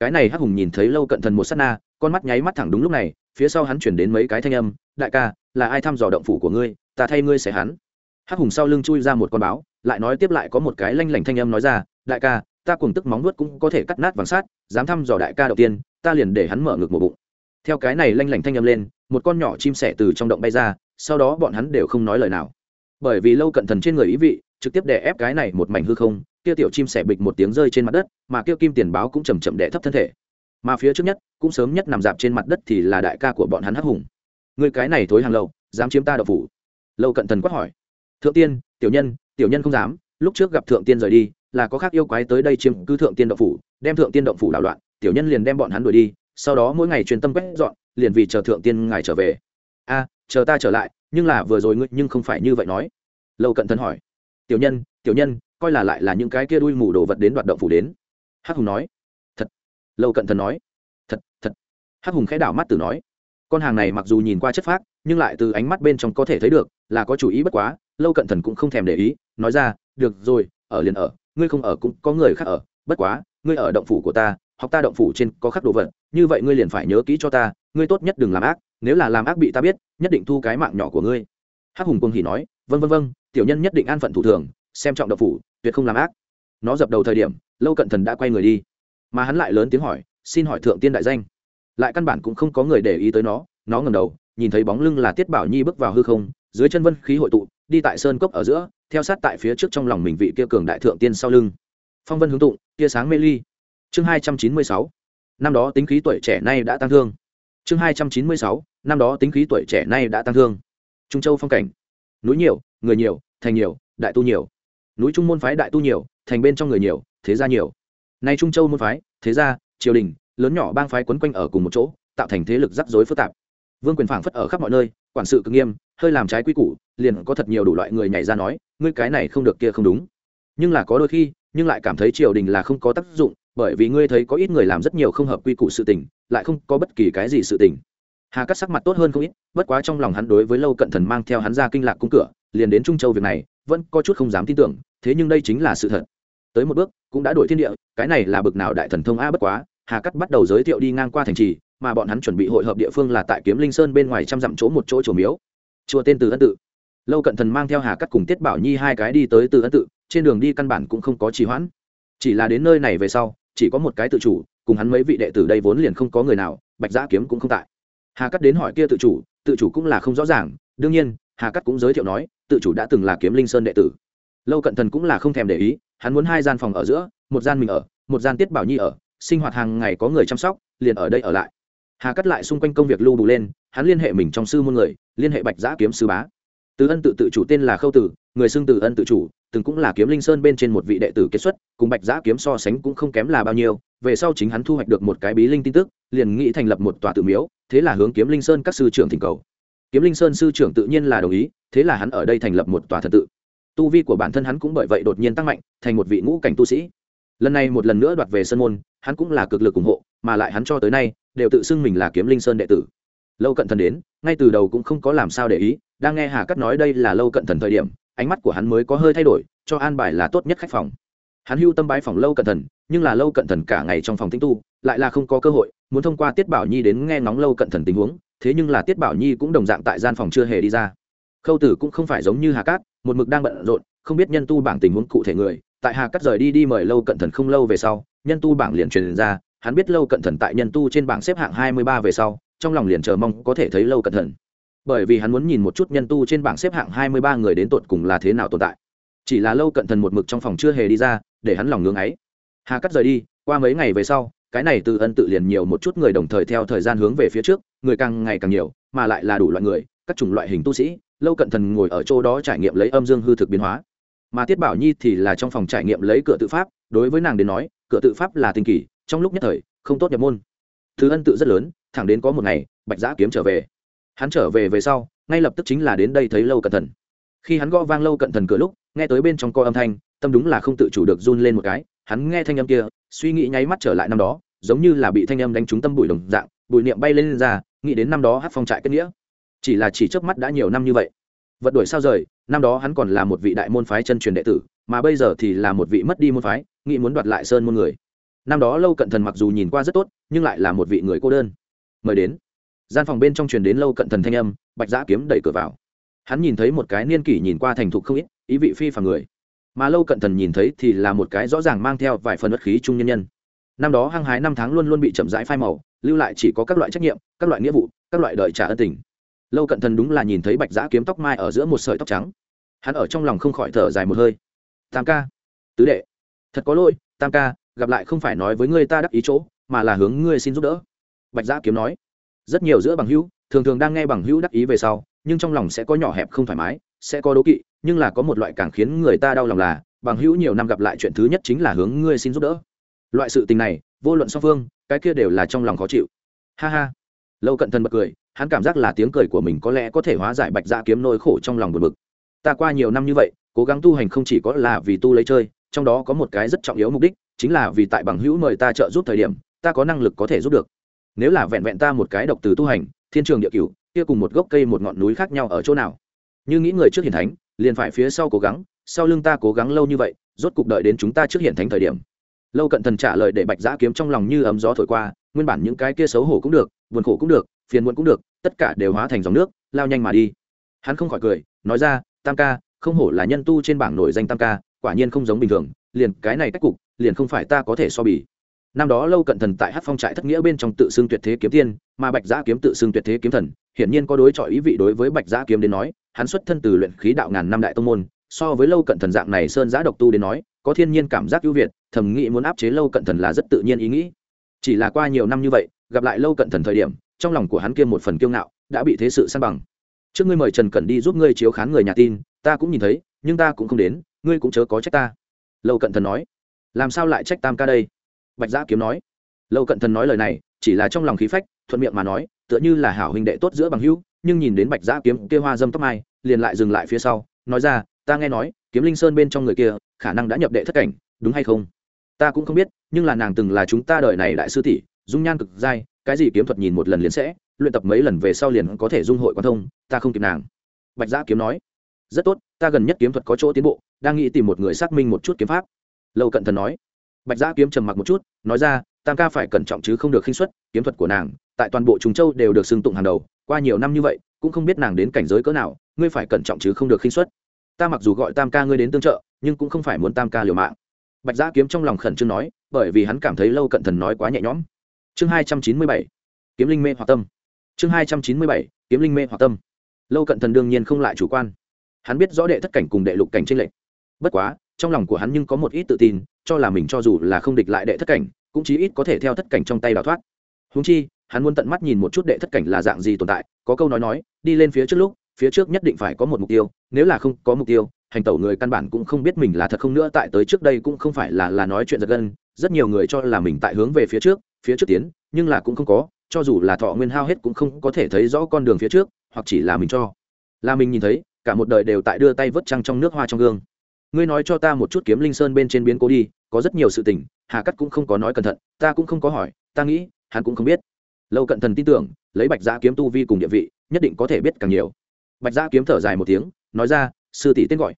A: Cái này hắc hùng nhìn thấy lâu cận thần một sát na, con mắt nháy mắt thẳng đúng lúc này, phía sau hắn chuyển đến mấy cái thanh âm, đại ca, là ai thăm dò động phủ của ngươi? Ta thay ngươi sẽ hắn. Hắc hùng sau lưng chui ra một con báo, lại nói tiếp lại có một cái lanh lảnh thanh âm nói ra, đại ca ta cùng tức móng nuốt cũng có thể cắt nát vàng sát, dám thăm dò đại ca đầu tiên, ta liền để hắn mở ngực một bụng. Theo cái này lanh lảnh thanh âm lên, một con nhỏ chim sẻ từ trong động bay ra, sau đó bọn hắn đều không nói lời nào. Bởi vì lâu cận thần trên người ý vị, trực tiếp đè ép cái này một mảnh hư không, kia tiểu chim sẻ bịch một tiếng rơi trên mặt đất, mà kia kim tiền báo cũng chầm chậm đè thấp thân thể. Mà phía trước nhất, cũng sớm nhất nằm dạp trên mặt đất thì là đại ca của bọn hắn hắc hùng. Người cái này thối hàng lâu dám chiếm ta đậu phủ? Lâu cận thần quát hỏi. Thượng tiên, tiểu nhân tiểu nhân không dám, lúc trước gặp thượng tiên rời đi là có khác yêu quái tới đây chiếm cứ thượng tiên động phủ, đem thượng tiên động phủ đảo loạn, tiểu nhân liền đem bọn hắn đuổi đi, sau đó mỗi ngày truyền tâm quét dọn, liền vì chờ thượng tiên ngài trở về. A, chờ ta trở lại, nhưng là vừa rồi ngươi nhưng không phải như vậy nói. Lâu cận thần hỏi. Tiểu nhân tiểu nhân, coi là lại là những cái kia đuôi mù đồ vật đến đoạt động phủ đến. Hắc hùng nói. Thật. Lâu cận thần nói. Thật hắc hùng khẽ đảo mắt tử nói. Con hàng này mặc dù nhìn qua chất phác, nhưng lại từ ánh mắt bên trong có thể thấy được là có chủ ý bất quá, lâu cận thần cũng không thèm để ý, nói ra, được rồi, ở liền ở ngươi không ở cũng có người khác ở, bất quá, ngươi ở động phủ của ta, học ta động phủ trên có khắc đồ vật, như vậy ngươi liền phải nhớ kỹ cho ta, ngươi tốt nhất đừng làm ác, nếu là làm ác bị ta biết, nhất định thu cái mạng nhỏ của ngươi. Hắc hùng cùng hỉ nói vân vân vân tiểu nhân nhất định an phận thủ thường, xem trọng động phủ, tuyệt không làm ác. Nó dập đầu thời điểm, lâu cận thần đã quay người đi, mà hắn lại lớn tiếng hỏi, xin hỏi thượng tiên đại danh. Lại căn bản cũng không có người để ý tới nó nó ngầm đầu, nhìn thấy bóng lưng là tiết bảo nhi bước vào hư không dưới chân vân khí hội tụ, đi tại sơn cốc ở giữa, theo sát tại phía trước trong lòng mình vị kia cường đại thượng tiên sau lưng. Phong vân hướng tụng, tia sáng mê ly. Chương hai trăm chín mươi sáu, năm đó tính khí tuổi trẻ nay đã tăng thương. Chương hai trăm chín mươi sáu, năm đó tính khí tuổi trẻ nay đã tăng thương. Trung châu phong cảnh. Núi nhiều, người nhiều, thành nhiều, đại tu nhiều. Núi trung môn phái đại tu nhiều, thành bên trong người nhiều, thế gia nhiều. Nay trung châu môn phái, thế gia, triều đình, lớn nhỏ bang phái quấn quanh ở cùng một chỗ, tạo thành thế lực rắc rối phức tạp vương quyền phảng phất ở khắp mọi nơi, quản sự cực nghiêm, hơi làm trái quy củ, liền có thật nhiều đủ loại người nhảy ra nói, ngươi cái này không được kia không đúng. Nhưng là có đôi khi, nhưng lại cảm thấy triều đình là không có tác dụng, bởi vì ngươi thấy có ít người làm rất nhiều không hợp quy củ sự tình, lại không có bất kỳ cái gì sự tình. Hà cắt sắc mặt tốt hơn không ít, bất quá trong lòng hắn đối với lâu cận thần mang theo hắn ra kinh lạc cung cửa, liền đến trung châu việc này, vẫn có chút không dám tin tưởng, thế nhưng đây chính là sự thật. Tới một bước, cũng đã đổi thiên địa, cái này là bực nào đại thần thông a, bất quá, hà cắt bắt đầu giới thiệu đi ngang qua thành trì mà bọn hắn chuẩn bị hội hợp địa phương là tại kiếm linh sơn bên ngoài trăm dặm chỗ một chỗ chùa miếu. Chùa tên từ ân tự. Lâu cận thần mang theo hà cắt cùng tiết bảo nhi hai cái đi tới từ ân tự, trên đường đi căn bản cũng không có trì hoãn. Chỉ là đến nơi này về sau, chỉ có một cái tự chủ, cùng hắn mấy vị đệ tử đây vốn liền không có người nào, bạch giã kiếm cũng không tại. Hà cắt đến hỏi kia tự chủ tự chủ cũng là không rõ ràng. Đương nhiên, hà cắt cũng giới thiệu nói, tự chủ đã từng là kiếm linh sơn đệ tử. Lâu cận thần cũng là không thèm để ý, hắn muốn hai gian phòng ở giữa, một gian mình ở, một gian tiết bảo nhi ở, sinh hoạt hàng ngày có người chăm sóc, liền ở đây ở lại hà cắt lại xung quanh công việc lưu bù lên hắn liên hệ mình trong sư môn người liên hệ bạch giã kiếm sư bá từ ân tự tự chủ tên là khâu tử người xưng từ ân tự chủ từng cũng là kiếm linh sơn bên trên một vị đệ tử kết xuất cùng bạch giã kiếm so sánh cũng không kém là bao nhiêu về sau chính hắn thu hoạch được một cái bí linh tin tức liền nghĩ thành lập một tòa tự miếu thế là hướng kiếm linh sơn các sư trưởng thỉnh cầu kiếm linh sơn sư trưởng tự nhiên là đồng ý thế là hắn ở đây thành lập một tòa thần tự tu vi của bản thân hắn cũng bởi vậy đột nhiên tăng mạnh thành một vị ngũ cảnh tu sĩ lần này một lần nữa đoạt về sân môn hắn cũng là cực lực ủng hộ mà lại hắn cho tới nay đều tự xưng mình là kiếm linh sơn đệ tử. Lâu cận thần đến, ngay từ đầu cũng không có làm sao để ý, đang nghe hà cắt nói đây là lâu cận thần thời điểm, ánh mắt của hắn mới có hơi thay đổi, cho an bài là tốt nhất khách phòng. Hắn hưu tâm bái phòng lâu cận thần, nhưng là lâu cận thần cả ngày trong phòng tinh tu, lại là không có cơ hội, muốn thông qua tiết bảo nhi đến nghe ngóng lâu cận thần tình huống, thế nhưng là tiết bảo nhi cũng đồng dạng tại gian phòng chưa hề đi ra. Khâu tử cũng không phải giống như hà cát, một mực đang bận rộn, không biết nhân tu bảng tình huống cụ thể người, tại hà cát rời đi đi mời lâu cận thần không lâu về sau, nhân tu bảng liền truyền ra hắn biết lâu cận thần tại nhân tu trên bảng xếp hạng hai mươi ba về sau, trong lòng liền chờ mong có thể thấy lâu cận thần bởi vì hắn muốn nhìn một chút nhân tu trên bảng xếp hạng hai mươi ba người đến tột cùng là thế nào tồn tại. Chỉ là lâu cận thần một mực trong phòng chưa hề đi ra, để hắn lòng ngưng ấy. Hà cắt rời đi, qua mấy ngày về sau, cái này từ ân tự liền nhiều một chút người đồng thời theo thời gian hướng về phía trước, người càng ngày càng nhiều, mà lại là đủ loại người, các chủng loại hình tu sĩ, lâu cận thần ngồi ở chỗ đó trải nghiệm lấy âm dương hư thực biến hóa. Mà tiết bảo nhi thì là trong phòng trải nghiệm lấy cửa tự pháp, đối với nàng đến nói, cửa tự pháp là tinh kỳ trong lúc nhất thời không tốt nhập môn. Thứ ân tự rất lớn thẳng đến có một ngày bạch giã kiếm trở về. Hắn trở về về sau ngay lập tức chính là đến đây thấy lâu cận thần. Khi hắn gõ vang lâu cận thần cửa lúc nghe tới bên trong co âm thanh tâm đúng là không tự chủ được run lên một cái hắn nghe thanh âm kia suy nghĩ nháy mắt trở lại năm đó giống như là bị thanh âm đánh trúng tâm bụi đồng dạng bụi niệm bay lên, lên ra nghĩ đến năm đó hát phong trại kết nghĩa. Chỉ là chỉ trước mắt đã nhiều năm như vậy. Vật đuổi sao rời năm đó hắn còn là một vị đại môn phái chân truyền đệ tử mà bây giờ thì là một vị mất đi môn phái nghĩ muốn đoạt lại sơn môn người năm đó lâu cận thần mặc dù nhìn qua rất tốt, nhưng lại là một vị người cô đơn. Mời đến. Gian phòng bên trong truyền đến lâu cận thần thanh âm, bạch giã kiếm đẩy cửa vào. Hắn nhìn thấy một cái niên kỷ nhìn qua thành thục không ít, ý vị phi phàm người. Mà lâu cận thần nhìn thấy thì là một cái rõ ràng mang theo vài phần bất khí trung nhân nhân. Năm đó hăng hái năm tháng luôn luôn bị chậm rãi phai màu, lưu lại chỉ có các loại trách nhiệm, các loại nghĩa vụ, các loại đợi trả ân tình. Lâu cận thần đúng là nhìn thấy bạch giã kiếm tóc mai ở giữa một sợi tóc trắng. Hắn ở trong lòng không khỏi thở dài một hơi. Tam ca. Tứ đệ. Thật có lỗi, tam ca gặp lại không phải nói với ngươi ta đắc ý chỗ, mà là hướng ngươi xin giúp đỡ. Bạch giã kiếm nói. Rất nhiều giữa bằng hữu, thường thường đang nghe bằng hữu đắc ý về sau, nhưng trong lòng sẽ có nhỏ hẹp không thoải mái, sẽ có đố kỵ, nhưng là có một loại càng khiến người ta đau lòng là, bằng hữu nhiều năm gặp lại chuyện thứ nhất chính là hướng ngươi xin giúp đỡ. Loại sự tình này, vô luận song phương, cái kia đều là trong lòng khó chịu. Ha ha. Lâu cận thân bật cười, hắn cảm giác là tiếng cười của mình có lẽ có thể hóa giải bạch dạ kiếm nỗi khổ trong lòng buồn bực. Ta qua nhiều năm như vậy, cố gắng tu hành không chỉ có là vì tu lấy chơi, trong đó có một cái rất trọng yếu mục đích chính là vì tại bằng hữu mời ta trợ giúp thời điểm, ta có năng lực có thể giúp được. Nếu là vẹn vẹn ta một cái độc từ tu hành, thiên trường địa cửu, kia cùng một gốc cây một ngọn núi khác nhau ở chỗ nào? Như nghĩ người trước hiển thánh, liền phải phía sau cố gắng, sau lưng ta cố gắng lâu như vậy, rốt cục đợi đến chúng ta trước hiển thánh thời điểm. Lâu cận thần trả lời để bạch giã kiếm trong lòng như ấm gió thổi qua, nguyên bản những cái kia xấu hổ cũng được, buồn khổ cũng được, phiền muộn cũng được, tất cả đều hóa thành dòng nước, lao nhanh mà đi. Hắn không khỏi cười, nói ra, tam ca, không hổ là nhân tu trên bảng nổi danh tam ca, quả nhiên không giống bình thường, liền cái này cách cục liền không phải ta có thể so bì. Năm đó lâu cận thần tại hát phong trại thất nghĩa bên trong tự xưng tuyệt thế kiếm tiên, mà bạch giã kiếm tự xưng tuyệt thế kiếm thần, hiển nhiên có đối chọi ý vị đối với bạch giã kiếm đến nói, hắn xuất thân từ luyện khí đạo ngàn năm đại tông môn, so với lâu cận thần dạng này sơn giã độc tu đến nói, có thiên nhiên cảm giác ưu việt, thầm nghĩ muốn áp chế lâu cận thần là rất tự nhiên ý nghĩ. Chỉ là qua nhiều năm như vậy, gặp lại lâu cận thần thời điểm, trong lòng của hắn kia một phần kiêu ngạo, đã bị thế sự san bằng. Trước ngươi mời trần cẩn đi giúp ngươi chiếu khán người nhà tin, ta cũng nhìn thấy, nhưng ta cũng không đến, ngươi cũng chớ có trách ta. Lâu cận thần nói làm sao lại trách tam ca đây? Bạch giã kiếm nói. Lâu cận thần nói lời này, chỉ là trong lòng khí phách, thuận miệng mà nói, tựa như là hảo huynh đệ tốt giữa bằng hữu, nhưng nhìn đến bạch giã kiếm kia hoa dâm tóc mai, liền lại dừng lại phía sau, nói ra, ta nghe nói, kiếm linh sơn bên trong người kia, khả năng đã nhập đệ thất cảnh, đúng hay không? Ta cũng không biết, nhưng là nàng từng là chúng ta đời này đại sư tỷ, dung nhan cực dai cái gì kiếm thuật nhìn một lần liền sẽ, luyện tập mấy lần về sau liền có thể dung hội quan thông, ta không kịp nàng. Bạch giã kiếm nói. Rất tốt, ta gần nhất kiếm thuật có chỗ tiến bộ, đang nghĩ tìm một người xác minh một chút kiếm pháp lâu cận thần nói. Bạch giã kiếm trầm mặc một chút, nói ra, tam ca phải cẩn trọng chứ không được khinh xuất kiếm thuật của nàng, tại toàn bộ trùng châu đều được xưng tụng hàng đầu, qua nhiều năm như vậy, cũng không biết nàng đến cảnh giới cỡ nào, ngươi phải cẩn trọng chứ không được khinh xuất ta mặc dù gọi tam ca ngươi đến tương trợ, nhưng cũng không phải muốn tam ca liều mạng. Bạch giã kiếm trong lòng khẩn trương nói, bởi vì hắn cảm thấy lâu cận thần nói quá nhẹ nhõm. Chương hai trăm chín mươi bảy, kiếm linh mê hoặc tâm. Chương hai trăm chín mươi bảy, kiếm linh mê hoặc tâm. Lâu cận thần đương nhiên không lại chủ quan. Hắn biết rõ đệ thất cảnh cùng đệ lục cảnh tranh lệch. Bất quá trong lòng của hắn nhưng có một ít tự tin, cho là mình cho dù là không địch lại đệ thất cảnh, cũng chí ít có thể theo thất cảnh trong tay đào thoát. Húng chi, hắn muốn tận mắt nhìn một chút đệ thất cảnh là dạng gì tồn tại, có câu nói nói, đi lên phía trước lúc, phía trước nhất định phải có một mục tiêu, nếu là không có mục tiêu, hành tẩu người căn bản cũng không biết mình là thật không nữa, tại tới trước đây cũng không phải là là nói chuyện giật gân, rất nhiều người cho là mình tại hướng về phía trước phía trước tiến, nhưng là cũng không có, cho dù là thọ nguyên hao hết cũng không có thể thấy rõ con đường phía trước, hoặc chỉ là mình cho. Là mình nhìn thấy, cả một đời đều tại đưa tay vớt trăng trong nước hoa trong gương ngươi nói cho ta một chút kiếm linh sơn bên trên biến cố đi, có rất nhiều sự tình, hà cắt cũng không có nói cẩn thận, ta cũng không có hỏi, ta nghĩ, hắn cũng không biết. Lâu cận thần tin tưởng, lấy bạch Gia kiếm tu vi cùng địa vị, nhất định có thể biết càng nhiều. Bạch Gia kiếm thở dài một tiếng, nói ra, sư tỷ tên gọi.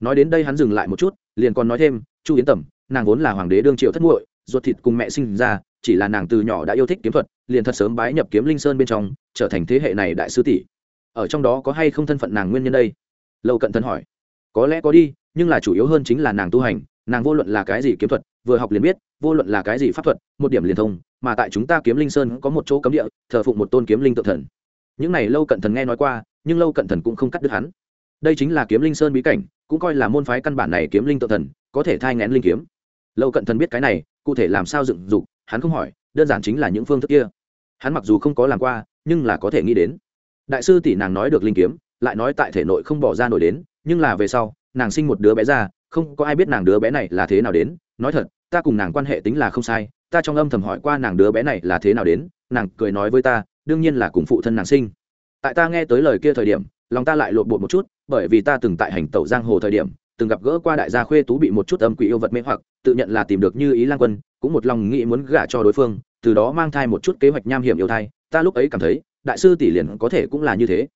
A: Nói đến đây hắn dừng lại một chút, liền còn nói thêm, chu yến tẩm, nàng vốn là hoàng đế đương triệu thất muội, ruột thịt cùng mẹ sinh ra, chỉ là nàng từ nhỏ đã yêu thích kiếm thuật, liền thật sớm bái nhập kiếm linh sơn bên trong, trở thành thế hệ này đại sư tỷ. Ở trong đó có hay không thân phận nàng nguyên nhân đây? Lâu cận thần hỏi có lẽ có đi, nhưng là chủ yếu hơn chính là nàng tu hành, nàng vô luận là cái gì kiếm thuật, vừa học liền biết, vô luận là cái gì pháp thuật, một điểm liền thông, mà tại chúng ta kiếm linh sơn có một chỗ cấm địa, thờ phụng một tôn kiếm linh tự thần. Những này lâu cận thần nghe nói qua, nhưng lâu cận thần cũng không cắt đứt hắn. Đây chính là kiếm linh sơn bí cảnh, cũng coi là môn phái căn bản này kiếm linh tự thần, có thể thai ngén linh kiếm. Lâu cận thần biết cái này, cụ thể làm sao dựng dục, hắn không hỏi, đơn giản chính là những phương thức kia. Hắn mặc dù không có làm qua, nhưng là có thể nghĩ đến. Đại sư tỷ nàng nói được linh kiếm, lại nói tại thể nội không bỏ ra nổi đến nhưng là về sau, nàng sinh một đứa bé ra, không có ai biết nàng đứa bé này là thế nào đến. Nói thật, ta cùng nàng quan hệ tính là không sai, ta trong âm thầm hỏi qua nàng đứa bé này là thế nào đến, nàng cười nói với ta, đương nhiên là cùng phụ thân nàng sinh. Tại ta nghe tới lời kia thời điểm, lòng ta lại lộn bột một chút, bởi vì ta từng tại hành tẩu giang hồ thời điểm, từng gặp gỡ qua đại gia khuê tú bị một chút âm quỷ yêu vật mê hoặc, tự nhận là tìm được như ý lan quân, cũng một lòng nghĩ muốn gả cho đối phương, từ đó mang thai một chút kế hoạch nham hiểm yêu thai, ta lúc ấy cảm thấy, đại sư tỷ liền có thể cũng là như thế.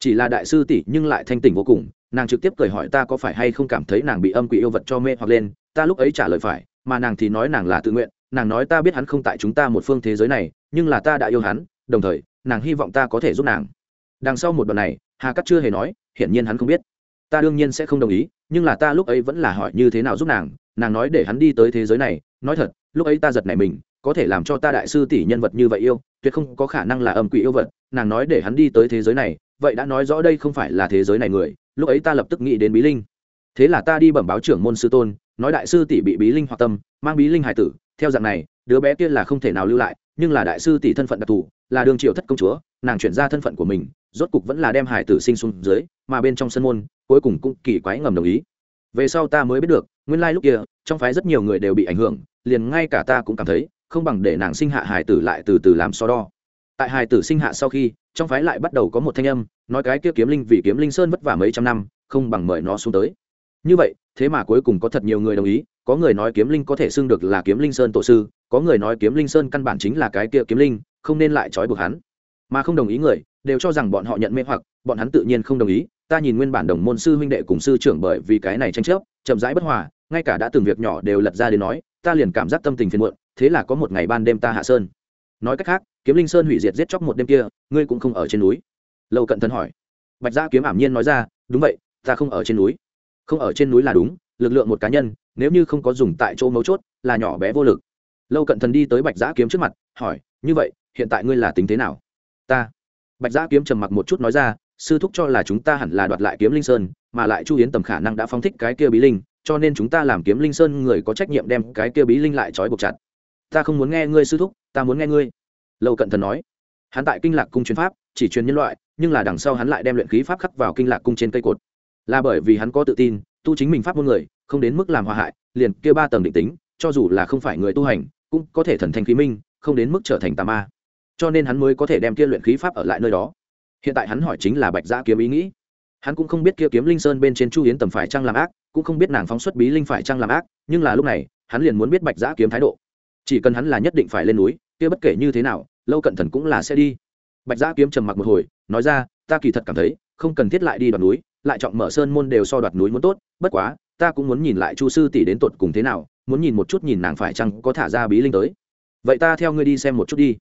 A: Chỉ là đại sư tỷ nhưng lại thanh tỉnh vô cùng nàng trực tiếp cười hỏi ta có phải hay không cảm thấy nàng bị âm quỷ yêu vật cho mê hoặc lên, ta lúc ấy trả lời phải, mà nàng thì nói nàng là tự nguyện, nàng nói ta biết hắn không tại chúng ta một phương thế giới này, nhưng là ta đã yêu hắn, đồng thời, nàng hy vọng ta có thể giúp nàng. Đằng sau một đoạn này, hà cắt chưa hề nói, hiển nhiên hắn không biết. Ta đương nhiên sẽ không đồng ý, nhưng là ta lúc ấy vẫn là hỏi như thế nào giúp nàng nàng nói để hắn đi tới thế giới này, nói thật, lúc ấy ta giật nảy mình, có thể làm cho ta đại sư tỷ nhân vật như vậy yêu, tuyệt không có khả năng là âm quỷ yêu vật, nàng nói để hắn đi tới thế giới này, vậy đã nói rõ đây không phải là thế giới này người lúc ấy ta lập tức nghĩ đến bí linh. Thế là ta đi bẩm báo trưởng môn sư tôn, nói đại sư tỷ bị bí linh hoặc tâm, mang bí linh hải tử. Theo dạng này, đứa bé kia là không thể nào lưu lại, nhưng là đại sư tỷ thân phận đặc thù, là đường triều thất công chúa, nàng chuyển ra thân phận của mình, rốt cục vẫn là đem hải tử sinh xuống dưới, mà bên trong sân môn, cuối cùng cũng kỳ quái ngầm đồng ý. Về sau ta mới biết được, nguyên lai lúc kia, trong phái rất nhiều người đều bị ảnh hưởng, liền ngay cả ta cũng cảm thấy, không bằng để nàng sinh hạ hải tử lại từ từ làm so đo tại hài tử sinh hạ sau khi, trong phái lại bắt đầu có một thanh âm, nói cái kia kiếm linh vì kiếm linh sơn vất vả mấy trăm năm, không bằng mời nó xuống tới. Như vậy, thế mà cuối cùng có thật nhiều người đồng ý, có người nói kiếm linh có thể xưng được là kiếm linh sơn tổ sư, có người nói kiếm linh sơn căn bản chính là cái kia kiếm linh, không nên lại trói buộc hắn. Mà không đồng ý người, đều cho rằng bọn họ nhận mê hoặc, bọn hắn tự nhiên không đồng ý, ta nhìn nguyên bản đồng môn sư huynh đệ cùng sư trưởng bởi vì cái này tranh chấp, chậm rãi bất hòa, ngay cả đã từng việc nhỏ đều lật ra đến nói, ta liền cảm giác tâm tình phiền muộn, thế là có một ngày ban đêm ta hạ sơn nói cách khác, kiếm linh sơn hủy diệt giết chóc một đêm kia, ngươi cũng không ở trên núi. Lâu cận thân hỏi. Bạch gia kiếm ảm nhiên nói ra, đúng vậy, ta không ở trên núi. Không ở trên núi là đúng, lực lượng một cá nhân, nếu như không có dùng tại chỗ mấu chốt, là nhỏ bé vô lực. Lâu cận thần đi tới bạch giã kiếm trước mặt, hỏi, như vậy, hiện tại ngươi là tính thế nào? Ta. Bạch giã kiếm trầm mặc một chút nói ra, sư thúc cho là chúng ta hẳn là đoạt lại kiếm linh sơn, mà lại chu hiến tầm khả năng đã phóng thích cái kia bí linh, cho nên chúng ta làm kiếm linh sơn người có trách nhiệm đem cái kia bí linh lại trói buộc chặt. Ta không muốn nghe ngươi, sư thúc ta muốn nghe ngươi. Lâu cận thần nói. Hắn tại kinh lạc cung truyền pháp, chỉ truyền nhân loại, nhưng là đằng sau hắn lại đem luyện khí pháp khắc vào kinh lạc cung trên cây cột. Là bởi vì hắn có tự tin, tu chính mình pháp môn người, không đến mức làm hòa hại, liền kia ba tầng định tính, cho dù là không phải người tu hành, cũng có thể thần thanh khí minh, không đến mức trở thành tà ma. Cho nên hắn mới có thể đem kia luyện khí pháp ở lại nơi đó. Hiện tại hắn hỏi chính là bạch giã kiếm ý nghĩ. Hắn cũng không biết kia kiếm linh sơn bên trên chu hiến tầm phải trăng làm ác, cũng không biết nàng phóng xuất bí linh phải trăng làm ác, nhưng là lúc này, hắn liền muốn biết bạch giã kiếm thái độ chỉ cần hắn là nhất định phải lên núi, kia bất kể như thế nào, lâu cận thần cũng là sẽ đi. Bạch giã kiếm trầm mặc một hồi, nói ra, ta kỳ thật cảm thấy, không cần thiết lại đi đoạt núi, lại chọn mở sơn môn đều so đoạt núi muốn tốt, bất quá, ta cũng muốn nhìn lại chu sư tỷ đến tột cùng thế nào, muốn nhìn một chút nhìn nàng phải chăng có thả ra bí linh tới. Vậy ta theo ngươi đi xem một chút đi.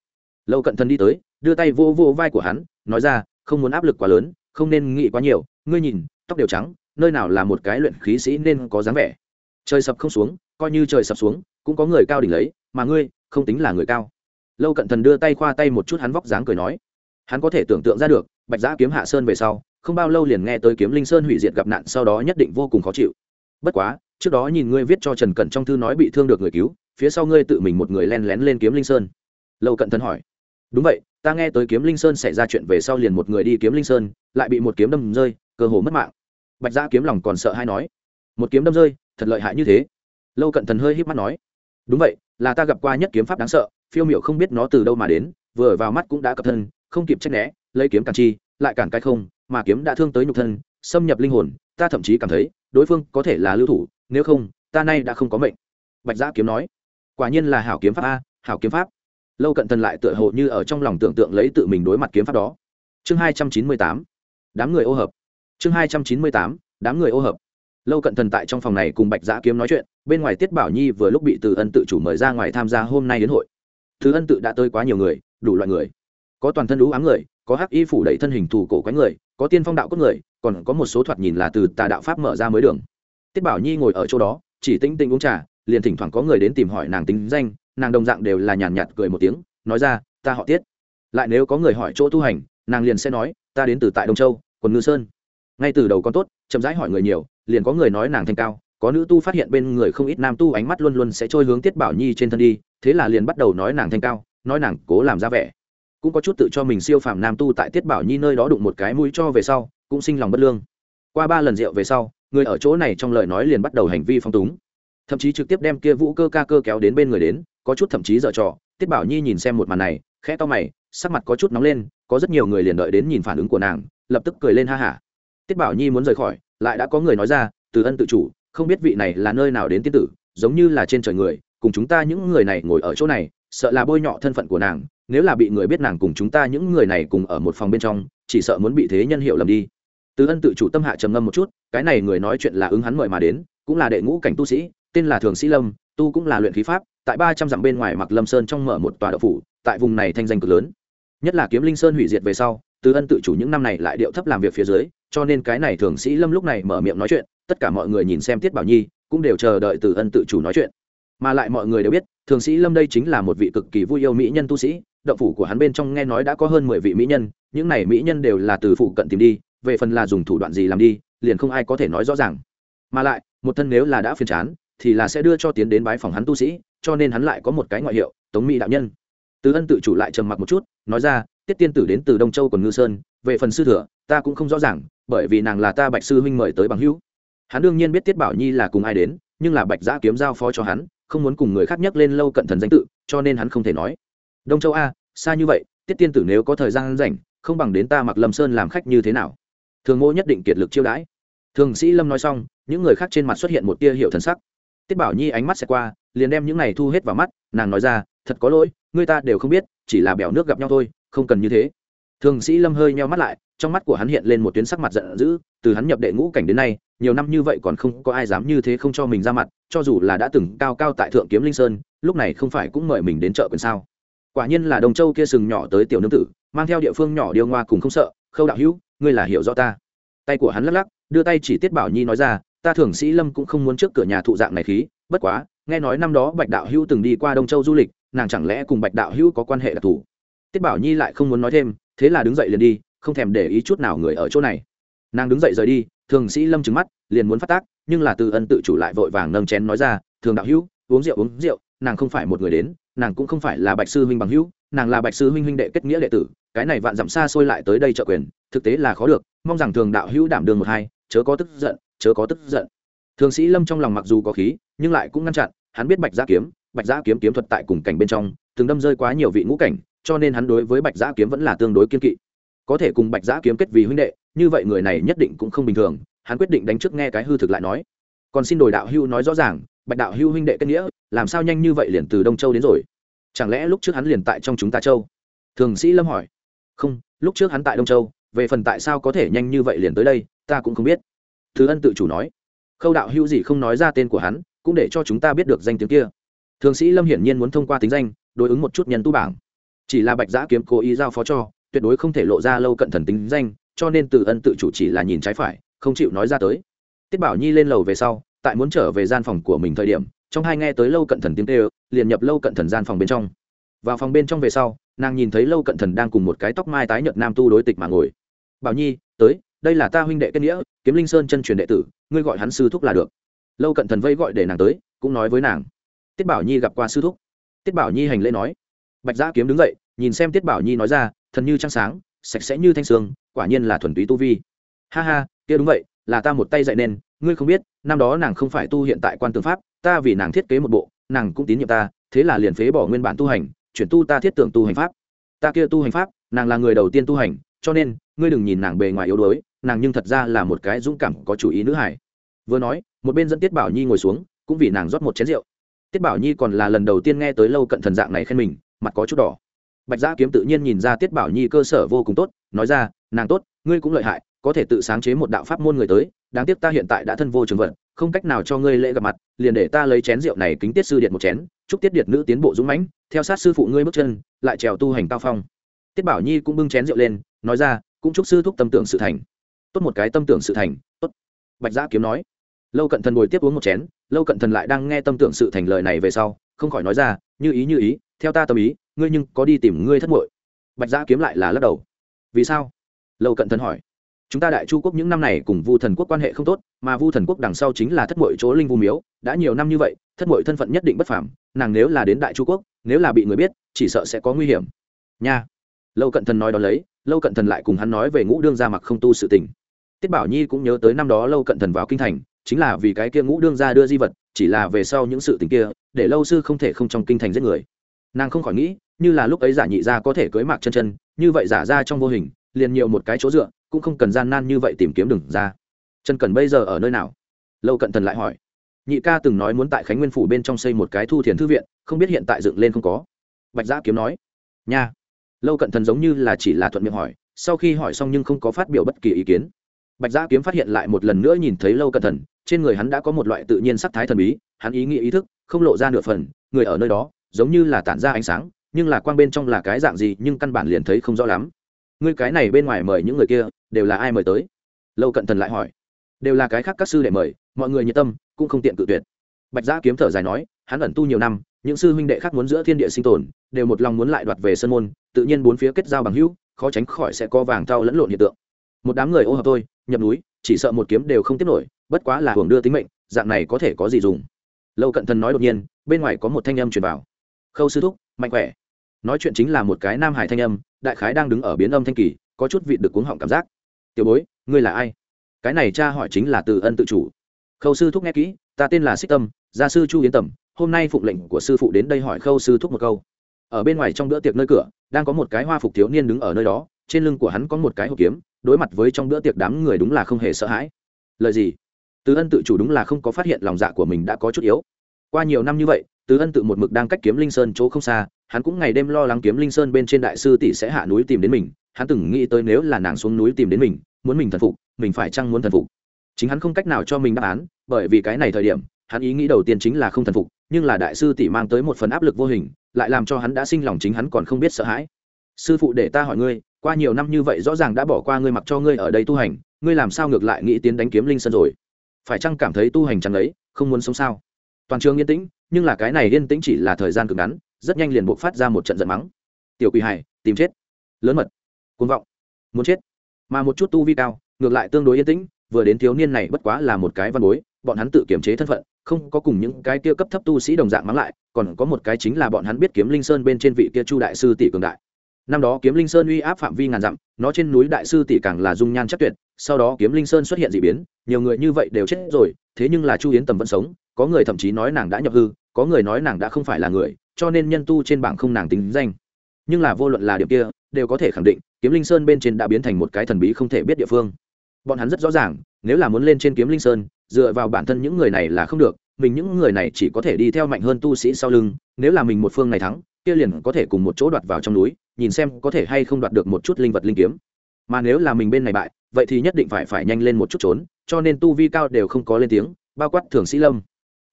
A: Lâu cận thần đi tới, đưa tay vô vô vai của hắn, nói ra, không muốn áp lực quá lớn, không nên nghĩ quá nhiều, ngươi nhìn, tóc đều trắng, nơi nào là một cái luyện khí sĩ nên có dáng vẻ. Trời sập không xuống, coi như trời sập xuống, cũng có người cao đỉnh lấy mà ngươi không tính là người cao. Lâu cận thần đưa tay khoa tay một chút hắn vóc dáng cười nói, hắn có thể tưởng tượng ra được, bạch giã kiếm hạ sơn về sau, không bao lâu liền nghe tới kiếm linh sơn hủy diệt gặp nạn, sau đó nhất định vô cùng khó chịu. Bất quá, trước đó nhìn ngươi viết cho trần cẩn trong thư nói bị thương được người cứu, phía sau ngươi tự mình một người len lén lên kiếm linh sơn. Lâu cận thần hỏi, đúng vậy, ta nghe tới kiếm linh sơn xảy ra chuyện về sau liền một người đi kiếm linh sơn, lại bị một kiếm đâm rơi, cơ hồ mất mạng. Bạch giã kiếm lòng còn sợ hay nói, một kiếm đâm rơi, thật lợi hại như thế. Lâu cận thần hơi híp mắt nói, đúng vậy là ta gặp qua nhất kiếm pháp đáng sợ, phiêu miệu không biết nó từ đâu mà đến, vừa vào mắt cũng đã cập thân, không kịp trách né, lấy kiếm cản chi, lại cản cái không, mà kiếm đã thương tới nhục thân, xâm nhập linh hồn, ta thậm chí cảm thấy, đối phương có thể là lưu thủ, nếu không, ta nay đã không có mệnh. Bạch giã kiếm nói. Quả nhiên là hảo kiếm pháp a, hảo kiếm pháp. Lâu cận thần lại tựa hồ như ở trong lòng tưởng tượng lấy tự mình đối mặt kiếm pháp đó. Chương hai trăm chín mươi tám, đám người ô hợp. Chương hai trăm chín mươi tám, đám người ô hợp lâu cận thần tại trong phòng này cùng bạch giã kiếm nói chuyện, bên ngoài tiết bảo nhi vừa lúc bị từ ân tự chủ mời ra ngoài tham gia hôm nay đến hội. Thứ ân tự đã tới quá nhiều người, đủ loại người. Có toàn thân lũ ám người, có hắc y phủ đầy thân hình thủ cổ quái người, có tiên phong đạo cốt người, còn có một số thoạt nhìn là từ tà đạo pháp mở ra mới đường. Tiết bảo nhi ngồi ở chỗ đó, chỉ tinh tinh uống trà, liền thỉnh thoảng có người đến tìm hỏi nàng tính danh, nàng đồng dạng đều là nhàn nhạt cười một tiếng, nói ra, ta họ tiết. Lại nếu có người hỏi chỗ tu hành, nàng liền sẽ nói, ta đến từ tại đông châu quần ngư sơn. Ngay từ đầu con tốt, chậm rãi hỏi người nhiều liền có người nói nàng thanh cao, có nữ tu phát hiện bên người không ít nam tu ánh mắt luôn luôn sẽ trôi hướng tiết bảo nhi trên thân đi, thế là liền bắt đầu nói nàng thanh cao, nói nàng cố làm ra vẻ. Cũng có chút tự cho mình siêu phàm nam tu tại tiết bảo nhi nơi đó đụng một cái mũi cho về sau, cũng sinh lòng bất lương. Qua ba lần rượu về sau, người ở chỗ này trong lời nói liền bắt đầu hành vi phong túng. Thậm chí trực tiếp đem kia vũ cơ ca cơ kéo đến bên người đến, có chút thậm chí dở trò, tiết bảo nhi nhìn xem một màn này, khẽ to mày, sắc mặt có chút nóng lên, có rất nhiều người liền đợi đến nhìn phản ứng của nàng, lập tức cười lên ha hả tiết bảo nhi muốn rời khỏi, lại đã có người nói ra, từ ân tự chủ, không biết vị này là nơi nào đến tiên tử, giống như là trên trời người, cùng chúng ta những người này ngồi ở chỗ này, sợ là bôi nhọ thân phận của nàng, nếu là bị người biết nàng cùng chúng ta những người này cùng ở một phòng bên trong, chỉ sợ muốn bị thế nhân hiểu lầm đi. Từ ân tự chủ tâm hạ trầm ngâm một chút, cái này người nói chuyện là ứng hắn mời mà đến, cũng là đệ ngũ cảnh tu sĩ, tên là thường sĩ lâm, tu cũng là luyện khí pháp, tại ba trăm dặm bên ngoài mặc lâm sơn trong mở một tòa đậu phủ, tại vùng này thanh danh cực lớn. Nhất là kiếm linh sơn hủy diệt về sau, từ ân tự chủ những năm này lại điệu thấp làm việc phía dưới cho nên cái này thường sĩ lâm lúc này mở miệng nói chuyện, tất cả mọi người nhìn xem tiết bảo nhi, cũng đều chờ đợi từ ân tự chủ nói chuyện. Mà lại mọi người đều biết, thường sĩ lâm đây chính là một vị cực kỳ vui yêu mỹ nhân tu sĩ, động phủ của hắn bên trong nghe nói đã có hơn mười vị mỹ nhân, những này mỹ nhân đều là từ phụ cận tìm đi, về phần là dùng thủ đoạn gì làm đi, liền không ai có thể nói rõ ràng. Mà lại, một thân nếu là đã phiền chán, thì là sẽ đưa cho tiến đến bái phòng hắn tu sĩ, cho nên hắn lại có một cái ngoại hiệu, tống mỹ đạo nhân. Từ ân tự chủ lại trầm mặc một chút, nói ra, tiết tiên tử đến từ đông châu còn ngư sơn, về phần sư thừa, ta cũng không rõ ràng bởi vì nàng là ta bạch sư huynh mời tới bằng hữu. Hắn đương nhiên biết tiết bảo nhi là cùng ai đến, nhưng là bạch giã kiếm giao phó cho hắn, không muốn cùng người khác nhắc lên lâu cận thần danh tự, cho nên hắn không thể nói. Đông châu a, xa như vậy, tiết tiên tử nếu có thời gian rảnh, không bằng đến ta mặc lâm sơn làm khách như thế nào? Thường ngô nhất định kiệt lực chiêu đãi. Thường sĩ lâm nói xong, những người khác trên mặt xuất hiện một tia hiệu thần sắc. Tiết bảo nhi ánh mắt xẹt qua, liền đem những này thu hết vào mắt, nàng nói ra, thật có lỗi, người ta đều không biết, chỉ là bèo nước gặp nhau thôi, không cần như thế. Thường sĩ lâm hơi nheo mắt lại trong mắt của hắn hiện lên một tuyến sắc mặt giận dữ, từ hắn nhập đệ ngũ cảnh đến nay, nhiều năm như vậy còn không có ai dám như thế không cho mình ra mặt, cho dù là đã từng cao cao tại thượng kiếm linh sơn, lúc này không phải cũng mời mình đến chợ quyền sao. Quả nhiên là đồng châu kia sừng nhỏ tới tiểu nương tử, mang theo địa phương nhỏ điêu ngoa cùng không sợ, khâu đạo hữu, ngươi là hiểu rõ ta. Tay của hắn lắc lắc, đưa tay chỉ tiết bảo nhi nói ra, ta thường sĩ lâm cũng không muốn trước cửa nhà thụ dạng này khí, bất quá, nghe nói năm đó bạch đạo hữu từng đi qua đông châu du lịch, nàng chẳng lẽ cùng bạch đạo hữu có quan hệ đặc thù? Tiết bảo nhi lại không muốn nói thêm, thế là đứng dậy liền đi không thèm để ý chút nào người ở chỗ này. Nàng đứng dậy rời đi, thường sĩ lâm trứng mắt, liền muốn phát tác, nhưng là từ ân tự chủ lại vội vàng nâng chén nói ra, thường đạo hữu, uống rượu uống rượu, nàng không phải một người đến, nàng cũng không phải là bạch sư huynh bằng hữu, nàng là bạch sư huynh huynh đệ kết nghĩa đệ tử, cái này vạn dặm xa xôi lại tới đây trợ quyền, thực tế là khó được, mong rằng thường đạo hữu đảm đường một hai, chớ có tức giận, chớ có tức giận. Thường sĩ lâm trong lòng mặc dù có khí, nhưng lại cũng ngăn chặn, hắn biết bạch giã kiếm, bạch giã kiếm kiếm thuật tại cùng cảnh bên trong, từng đâm rơi quá nhiều vị ngũ cảnh, cho nên hắn đối với bạch giã kiếm vẫn là tương đối kiên kỵ có thể cùng bạch giã kiếm kết vì huynh đệ, như vậy người này nhất định cũng không bình thường, hắn quyết định đánh trước nghe cái hư thực lại nói. Còn xin đổi đạo hưu nói rõ ràng, bạch đạo hưu huynh đệ kết nghĩa, làm sao nhanh như vậy liền từ đông châu đến rồi? Chẳng lẽ lúc trước hắn liền tại trong chúng ta châu? Thường sĩ lâm hỏi. Không, lúc trước hắn tại đông châu, về phần tại sao có thể nhanh như vậy liền tới đây, ta cũng không biết. Thứ ân tự chủ nói. Khâu đạo hưu gì không nói ra tên của hắn, cũng để cho chúng ta biết được danh tiếng kia. Thường sĩ lâm hiển nhiên muốn thông qua tính danh, đối ứng một chút nhân tu bảng. Chỉ là bạch giã kiếm cố ý giao phó cho tuyệt đối không thể lộ ra lâu cận thần tính danh, cho nên từ ân tự chủ chỉ là nhìn trái phải, không chịu nói ra tới. Tiết bảo nhi lên lầu về sau, tại muốn trở về gian phòng của mình thời điểm, trong hai nghe tới lâu cận thần tiếng tê liền nhập lâu cận thần gian phòng bên trong. Vào phòng bên trong về sau, nàng nhìn thấy lâu cận thần đang cùng một cái tóc mai tái nhợt nam tu đối tịch mà ngồi. Bảo nhi, tới, đây là ta huynh đệ kết nghĩa, kiếm linh sơn chân truyền đệ tử, ngươi gọi hắn sư thúc là được. Lâu cận thần vây gọi để nàng tới, cũng nói với nàng. Tiết bảo nhi gặp qua sư thúc. Tiết bảo nhi hành lễ nói. Bạch giã kiếm đứng dậy, nhìn xem tiết bảo nhi nói ra thần như trăng sáng, sạch sẽ như thanh sương, quả nhiên là thuần túy tu vi. Ha ha, kia đúng vậy, là ta một tay dạy nên, ngươi không biết, năm đó nàng không phải tu hiện tại quan tướng pháp, ta vì nàng thiết kế một bộ, nàng cũng tín nhiệm ta, thế là liền phế bỏ nguyên bản tu hành, chuyển tu ta thiết tưởng tu hành pháp. Ta kia tu hành pháp, nàng là người đầu tiên tu hành, cho nên, ngươi đừng nhìn nàng bề ngoài yếu đuối, nàng nhưng thật ra là một cái dũng cảm có chủ ý nữ hải vừa nói, một bên dẫn tiết bảo nhi ngồi xuống, cũng vì nàng rót một chén rượu. Tiết bảo nhi còn là lần đầu tiên nghe tới lâu cận thần dạng này khen mình, mặt có chút đỏ bạch giã kiếm tự nhiên nhìn ra tiết bảo nhi cơ sở vô cùng tốt, nói ra, nàng tốt, ngươi cũng lợi hại, có thể tự sáng chế một đạo pháp môn người tới, đáng tiếc ta hiện tại đã thân vô trường vận, không cách nào cho ngươi lễ gặp mặt, liền để ta lấy chén rượu này kính tiết sư điện một chén, chúc tiết điện nữ tiến bộ dũng mãnh, theo sát sư phụ ngươi bước chân, lại trèo tu hành cao phong. Tiết bảo nhi cũng bưng chén rượu lên, nói ra, cũng chúc sư thúc tâm tưởng sự thành. Tốt một cái tâm tưởng sự thành, tốt. Bạch giã kiếm nói. Lâu cận thần ngồi tiếp uống một chén, lâu cận thần lại đang nghe tâm tưởng sự thành lời này về sau không khỏi nói ra, như ý như ý, theo ta tâm ý, ngươi nhưng có đi tìm ngươi thất muội. Bạch giã kiếm lại là lắc đầu. Vì sao? Lâu cận thần hỏi. Chúng ta đại chu quốc những năm này cùng vu thần quốc quan hệ không tốt, mà vu thần quốc đằng sau chính là thất muội chỗ linh vu miếu, đã nhiều năm như vậy, thất muội thân phận nhất định bất phảm nàng nếu là đến đại chu quốc, nếu là bị người biết, chỉ sợ sẽ có nguy hiểm. Nha. Lâu cận thần nói đó lấy lâu cận thần lại cùng hắn nói về ngũ đương gia mặc không tu sự tình. Tiết bảo nhi cũng nhớ tới năm đó lâu cận thần vào kinh thành, chính là vì cái kia ngũ đương gia đưa di vật chỉ là về sau những sự tình kia, để lâu sư không thể không trong kinh thành giết người. Nàng không khỏi nghĩ, như là lúc ấy giả nhị gia có thể cưới mạc chân chân, như vậy giả ra trong vô hình, liền nhiều một cái chỗ dựa, cũng không cần gian nan như vậy tìm kiếm đường ra. Chân cần bây giờ ở nơi nào? Lâu cận thần lại hỏi. Nhị ca từng nói muốn tại khánh nguyên phủ bên trong xây một cái thu thiền thư viện, không biết hiện tại dựng lên không có. Bạch giã kiếm nói. Nha. Lâu cận thần giống như là chỉ là thuận miệng hỏi, sau khi hỏi xong nhưng không có phát biểu bất kỳ ý kiến bạch giã kiếm phát hiện lại một lần nữa nhìn thấy lâu cận thần trên người hắn đã có một loại tự nhiên sắc thái thần bí, hắn ý nghĩ ý thức, không lộ ra nửa phần, người ở nơi đó, giống như là tản ra ánh sáng, nhưng là quang bên trong là cái dạng gì, nhưng căn bản liền thấy không rõ lắm. Ngươi cái này bên ngoài mời những người kia, đều là ai mời tới? Lâu cận thần lại hỏi. Đều là cái khác các sư đệ mời, mọi người nhiệt tâm, cũng không tiện cự tuyệt. Bạch giã kiếm thở dài nói, hắn ẩn tu nhiều năm, những sư huynh đệ khác muốn giữa thiên địa sinh tồn, đều một lòng muốn lại đoạt về sân môn, tự nhiên bốn phía kết giao bằng hữu, khó tránh khỏi sẽ có vàng thau lẫn lộn hiện tượng. Một đám người ô hợp tôi nhập núi, chỉ sợ một kiếm đều không tiếp nổi, bất quá là hưởng đưa tính mệnh, dạng này có thể có gì dùng? Lâu cận thần nói đột nhiên, bên ngoài có một thanh âm truyền vào. Khâu sư thúc, mạnh khỏe. Nói chuyện chính là một cái nam hải thanh âm, đại khái đang đứng ở biến âm thanh kỳ, có chút vị được cuống họng cảm giác. Tiểu bối, ngươi là ai? Cái này cha hỏi chính là từ ân tự chủ. Khâu sư thúc nghe kỹ, ta tên là xích tâm, gia sư chu yến tầm, hôm nay phụng lệnh của sư phụ đến đây hỏi khâu sư thúc một câu. Ở bên ngoài trong bữa tiệc nơi cửa, đang có một cái hoa phục thiếu niên đứng ở nơi đó, trên lưng của hắn có một cái hộp kiếm đối mặt với trong bữa tiệc đám người đúng là không hề sợ hãi. Lời gì? Từ ân tự chủ đúng là không có phát hiện lòng dạ của mình đã có chút yếu. Qua nhiều năm như vậy, từ ân tự một mực đang cách kiếm linh sơn chỗ không xa, hắn cũng ngày đêm lo lắng kiếm linh sơn bên trên đại sư tỷ sẽ hạ núi tìm đến mình. Hắn từng nghĩ tới nếu là nàng xuống núi tìm đến mình, muốn mình thần phục, mình phải chăng muốn thần phục? Chính hắn không cách nào cho mình đáp án, bởi vì cái này thời điểm, hắn ý nghĩ đầu tiên chính là không thần phục, nhưng là đại sư tỷ mang tới một phần áp lực vô hình, lại làm cho hắn đã sinh lòng chính hắn còn không biết sợ hãi. Sư phụ để ta hỏi ngươi qua nhiều năm như vậy rõ ràng đã bỏ qua ngươi mặc cho ngươi ở đây tu hành, ngươi làm sao ngược lại nghĩ tiến đánh kiếm linh sơn rồi? Phải chăng cảm thấy tu hành chẳng ấy, không muốn sống sao? Toàn trường yên tĩnh, nhưng là cái này yên tĩnh chỉ là thời gian cực ngắn, rất nhanh liền buộc phát ra một trận giận mắng. Tiểu quỷ hải, tìm chết. Lớn mật. Côn vọng. Muốn chết. Mà một chút tu vi cao, ngược lại tương đối yên tĩnh, vừa đến thiếu niên này bất quá là một cái văn bối, bọn hắn tự kiểm chế thân phận, không có cùng những cái kia cấp thấp tu sĩ đồng dạng mắng lại, còn có một cái chính là bọn hắn biết kiếm linh sơn bên trên vị kia chu đại sư tỷ cường đại năm đó kiếm linh sơn uy áp phạm vi ngàn dặm, nó trên núi đại sư tỷ càng là dung nhan chắc tuyệt, sau đó kiếm linh sơn xuất hiện d ị biến, nhiều người như vậy đều chết rồi, thế nhưng là chu yến tầm vẫn sống, có người thậm chí nói nàng đã nhập hư, có người nói nàng đã không phải là người, cho nên nhân tu trên bảng không nàng tính danh. Nhưng là vô luận là điểm kia, đều có thể khẳng định, kiếm linh sơn bên trên đã biến thành một cái thần bí không thể biết địa phương. Bọn hắn rất rõ ràng, nếu là muốn lên trên kiếm linh sơn, dựa vào bản thân những người này là không được, mình những người này chỉ có thể đi theo mạnh hơn tu sĩ sau lưng, nếu là mình một phương này thắng kia liền có thể cùng một chỗ đoạt vào trong núi, nhìn xem có thể hay không đoạt được một chút linh vật linh kiếm. Mà nếu là mình bên này bại, vậy thì nhất định phải phải nhanh lên một chút trốn, cho nên tu vi cao đều không có lên tiếng, bao quát thường sĩ lâm.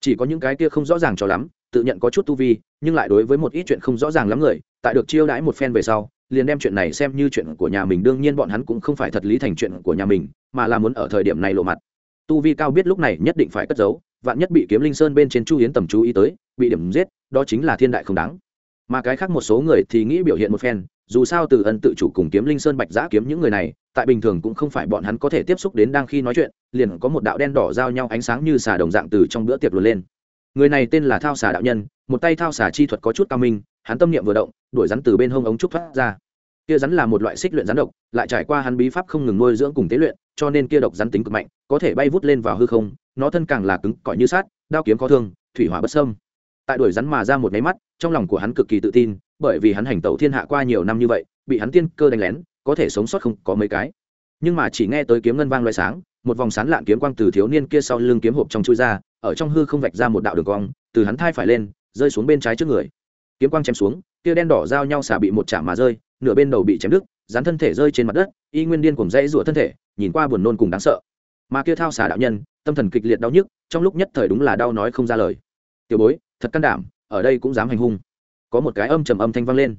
A: Chỉ có những cái kia không rõ ràng cho lắm, tự nhận có chút tu vi, nhưng lại đối với một ít chuyện không rõ ràng lắm người, tại được chiêu đãi một phen về sau, liền đem chuyện này xem như chuyện của nhà mình, đương nhiên bọn hắn cũng không phải thật lý thành chuyện của nhà mình, mà là muốn ở thời điểm này lộ mặt. Tu vi cao biết lúc này nhất định phải cất giấu, vạn nhất bị kiếm linh sơn bên trên chu hiến tầm chú ý tới, bị điểm giết, đó chính là thiên đại không đáng mà cái khác một số người thì nghĩ biểu hiện một phen, dù sao từ ân tự chủ cùng kiếm linh sơn bạch giã kiếm những người này, tại bình thường cũng không phải bọn hắn có thể tiếp xúc đến đang khi nói chuyện, liền có một đạo đen đỏ giao nhau ánh sáng như xà đồng dạng từ trong bữa tiệc luồn lên. Người này tên là thao xà đạo nhân, một tay thao xà chi thuật có chút cao minh, hắn tâm niệm vừa động, đuổi rắn từ bên hông ống trúc thoát ra. Kia rắn là một loại xích luyện rắn độc, lại trải qua hắn bí pháp không ngừng nuôi dưỡng cùng tế luyện, cho nên kia độc rắn tính cực mạnh, có thể bay vút lên vào hư không, nó thân càng là cứng, cỏi như sát đao kiếm có thương, thủy hỏa bất sâm tại đuổi rắn mà ra một máy mắt trong lòng của hắn cực kỳ tự tin, bởi vì hắn hành tẩu thiên hạ qua nhiều năm như vậy, bị hắn tiên cơ đánh lén, có thể sống sót không có mấy cái. Nhưng mà chỉ nghe tới kiếm ngân vang loại sáng, một vòng sán lạn kiếm quang từ thiếu niên kia sau lưng kiếm hộp trong chui ra, ở trong hư không vạch ra một đạo đường cong, từ hắn thai phải lên, rơi xuống bên trái trước người. Kiếm quang chém xuống, kia đen đỏ giao nhau xả bị một chạm mà rơi, nửa bên đầu bị chém đứt, dán thân thể rơi trên mặt đất, y nguyên điên cùng dãy rủa thân thể, nhìn qua buồn nôn cùng đáng sợ. Mà kia thao xả đạo nhân, tâm thần kịch liệt đau nhức, trong lúc nhất thời đúng là đau nói không ra lời. Tiểu bối, thật can đảm ở đây cũng dám hành hung. Có một cái âm trầm âm thanh vang lên.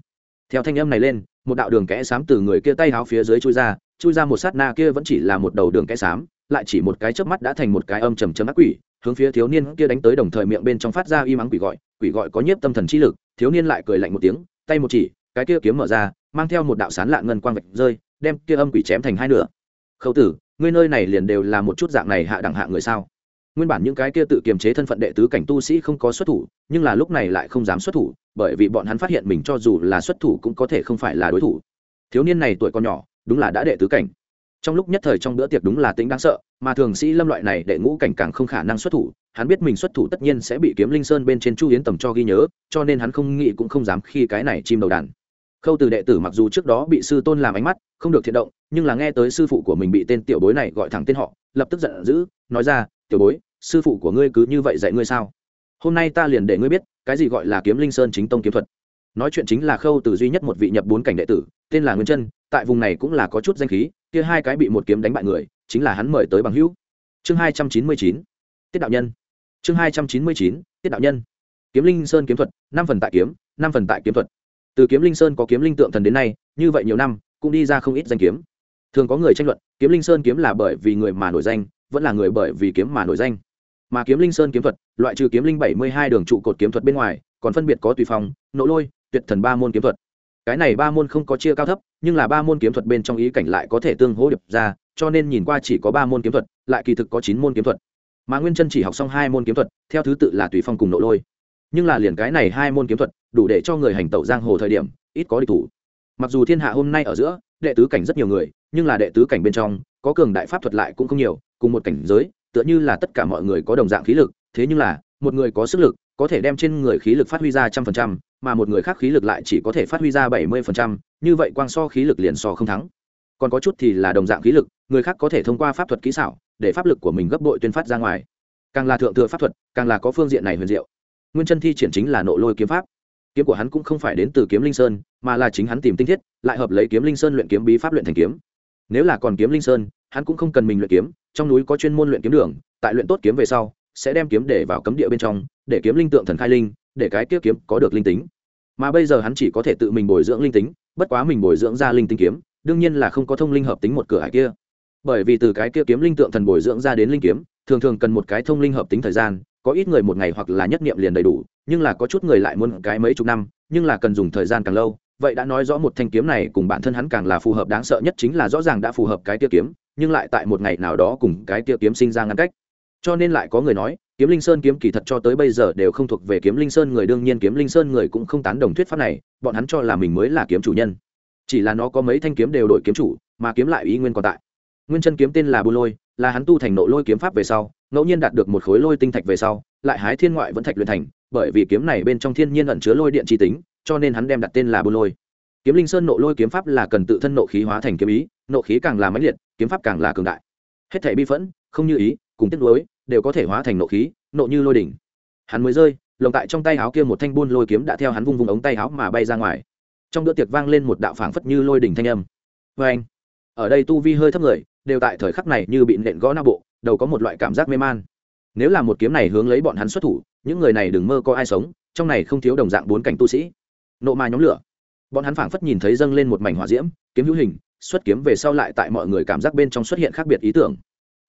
A: Theo thanh âm này lên, một đạo đường kẽ xám từ người kia tay háo phía dưới chui ra chui ra một sát na kia vẫn chỉ là một đầu đường kẽ xám, lại chỉ một cái chớp mắt đã thành một cái âm trầm chấm ác quỷ, hướng phía thiếu niên kia đánh tới đồng thời miệng bên trong phát ra y mắng quỷ gọi quỷ gọi có nhiếp tâm thần chi lực, thiếu niên lại cười lạnh một tiếng, tay một chỉ, cái kia kiếm mở ra, mang theo một đạo sán lạ ngân quang vạch rơi, đem kia âm quỷ chém thành hai nửa. Khâu tử, ngươi nơi này liền đều là một chút dạng này hạ đẳng hạ người sao? Nguyên bản những cái kia tự kiềm chế thân phận đệ tứ cảnh tu sĩ không có xuất thủ, nhưng là lúc này lại không dám xuất thủ, bởi vì bọn hắn phát hiện mình cho dù là xuất thủ cũng có thể không phải là đối thủ. Thiếu niên này tuổi còn nhỏ, đúng là đã đệ tứ cảnh. Trong lúc nhất thời trong bữa tiệc đúng là tính đáng sợ, mà thường sĩ lâm loại này đệ ngũ cảnh càng không khả năng xuất thủ, hắn biết mình xuất thủ tất nhiên sẽ bị kiếm linh sơn bên trên chu yến tầm cho ghi nhớ, cho nên hắn không nghĩ cũng không dám khi cái này chim đầu đàn. Khâu từ đệ tử mặc dù trước đó bị sư tôn làm ánh mắt, không được thiện động, nhưng là nghe tới sư phụ của mình bị tên tiểu bối này gọi thẳng tên họ, lập tức giận dữ, nói ra, tiểu bối sư phụ của ngươi cứ như vậy dạy ngươi sao? Hôm nay ta liền để ngươi biết, cái gì gọi là kiếm linh sơn chính tông kiếm thuật. Nói chuyện chính là khâu từ duy nhất một vị nhập bốn cảnh đệ tử, tên là nguyên chân, tại vùng này cũng là có chút danh khí, kia hai cái bị một kiếm đánh bại người, chính là hắn mời tới bằng hữu. Chương hai trăm chín mươi chín, tiết đạo nhân. Chương hai trăm chín mươi chín, tiết đạo nhân. Kiếm linh sơn kiếm thuật, năm phần tại kiếm, năm phần tại kiếm thuật. Từ kiếm linh sơn có kiếm linh tượng thần đến nay, như vậy nhiều năm, cũng đi ra không ít danh kiếm. Thường có người tranh luận, kiếm linh sơn kiếm là bởi vì người mà nổi danh, vẫn là người bởi vì kiếm mà nổi danh mà kiếm linh sơn kiếm thuật, loại trừ kiếm linh bảy mươi hai đường trụ cột kiếm thuật bên ngoài, còn phân biệt có tùy phong nỗ lôi, tuyệt thần ba môn kiếm thuật. Cái này ba môn không có chia cao thấp, nhưng là ba môn kiếm thuật bên trong ý cảnh lại có thể tương hỗ điệp ra, cho nên nhìn qua chỉ có ba môn kiếm thuật, lại kỳ thực có chín môn kiếm thuật. Mà nguyên chân chỉ học xong hai môn kiếm thuật, theo thứ tự là tùy phong cùng nỗ lôi. Nhưng là liền cái này hai môn kiếm thuật, đủ để cho người hành tẩu giang hồ thời điểm, ít có địch thủ. Mặc dù thiên hạ hôm nay ở giữa, đệ tứ cảnh rất nhiều người, nhưng là đệ tứ cảnh bên trong, có cường đại pháp thuật lại cũng không nhiều, cùng một cảnh giới tựa như là tất cả mọi người có đồng dạng khí lực, thế nhưng là, một người có sức lực, có thể đem trên người khí lực phát huy ra trăm phần trăm, mà một người khác khí lực lại chỉ có thể phát huy ra bảy mươi phần trăm, như vậy quang so khí lực liền so không thắng. Còn có chút thì là đồng dạng khí lực, người khác có thể thông qua pháp thuật kỹ xảo, để pháp lực của mình gấp bội tuyên phát ra ngoài. Càng là thượng thừa pháp thuật, càng là có phương diện này huyền diệu. Nguyên chân thi triển chính là nộ lôi kiếm pháp. Kiếm của hắn cũng không phải đến từ kiếm linh sơn, mà là chính hắn tìm tinh thiết, lại hợp lấy kiếm linh sơn luyện kiếm bí pháp luyện thành kiếm. Nếu là còn kiếm linh sơn hắn cũng không cần mình luyện kiếm, trong núi có chuyên môn luyện kiếm đường, tại luyện tốt kiếm về sau, sẽ đem kiếm để vào cấm địa bên trong, để kiếm linh tượng thần khai linh, để cái kia kiếm có được linh tính. Mà bây giờ hắn chỉ có thể tự mình bồi dưỡng linh tính, bất quá mình bồi dưỡng ra linh tính kiếm, đương nhiên là không có thông linh hợp tính một cửa hải kia. Bởi vì từ cái kia kiếm linh tượng thần bồi dưỡng ra đến linh kiếm, thường thường cần một cái thông linh hợp tính thời gian, có ít người một ngày hoặc là nhất niệm liền đầy đủ, nhưng là có chút người lại muốn cái mấy chục năm, nhưng là cần dùng thời gian càng lâu. Vậy đã nói rõ một thanh kiếm này cùng bản thân hắn càng là phù hợp, đáng sợ nhất chính là rõ ràng đã phù hợp cái kia kiếm nhưng lại tại một ngày nào đó cùng cái kia kiếm sinh ra ngăn cách. Cho nên lại có người nói, kiếm linh sơn kiếm kỳ thật cho tới bây giờ đều không thuộc về kiếm linh sơn người, đương nhiên kiếm linh sơn người cũng không tán đồng thuyết pháp này, bọn hắn cho là mình mới là kiếm chủ nhân. Chỉ là nó có mấy thanh kiếm đều đổi kiếm chủ, mà kiếm lại ý nguyên còn tại. Nguyên chân kiếm tên là bù lôi, là hắn tu thành nội lôi kiếm pháp về sau, ngẫu nhiên đạt được một khối lôi tinh thạch về sau, lại hái thiên ngoại vẫn thạch luyện thành, bởi vì kiếm này bên trong thiên nhiên ẩn chứa lôi điện tri tính, cho nên hắn đem đặt tên là bù lôi. Kiếm linh sơn nộ lôi kiếm pháp là cần tự thân nộ khí hóa thành kiếm ý nộ khí càng là mãnh liệt, kiếm pháp càng là cường đại. Hết thể bi phẫn, không như ý, cùng tiếc nuối, đều có thể hóa thành nộ khí, nộ như lôi đỉnh. Hắn mới rơi, lồng tại trong tay áo kia một thanh buôn lôi kiếm đã theo hắn vung vung ống tay áo mà bay ra ngoài. Trong bữa tiệc vang lên một đạo phảng phất như lôi đỉnh thanh âm. Vê anh ở đây tu vi hơi thấp người, đều tại thời khắc này như bị nện gõ não bộ, đầu có một loại cảm giác mê man. Nếu là một kiếm này hướng lấy bọn hắn xuất thủ, những người này đừng mơ có ai sống, trong này không thiếu đồng dạng bốn cảnh tu sĩ. Nộ mà nhóm lửa. Bọn hắn phảng phất nhìn thấy dâng lên một mảnh hỏa diễm, kiếm hữu hình xuất kiếm về sau lại tại mọi người cảm giác bên trong xuất hiện khác biệt ý tưởng.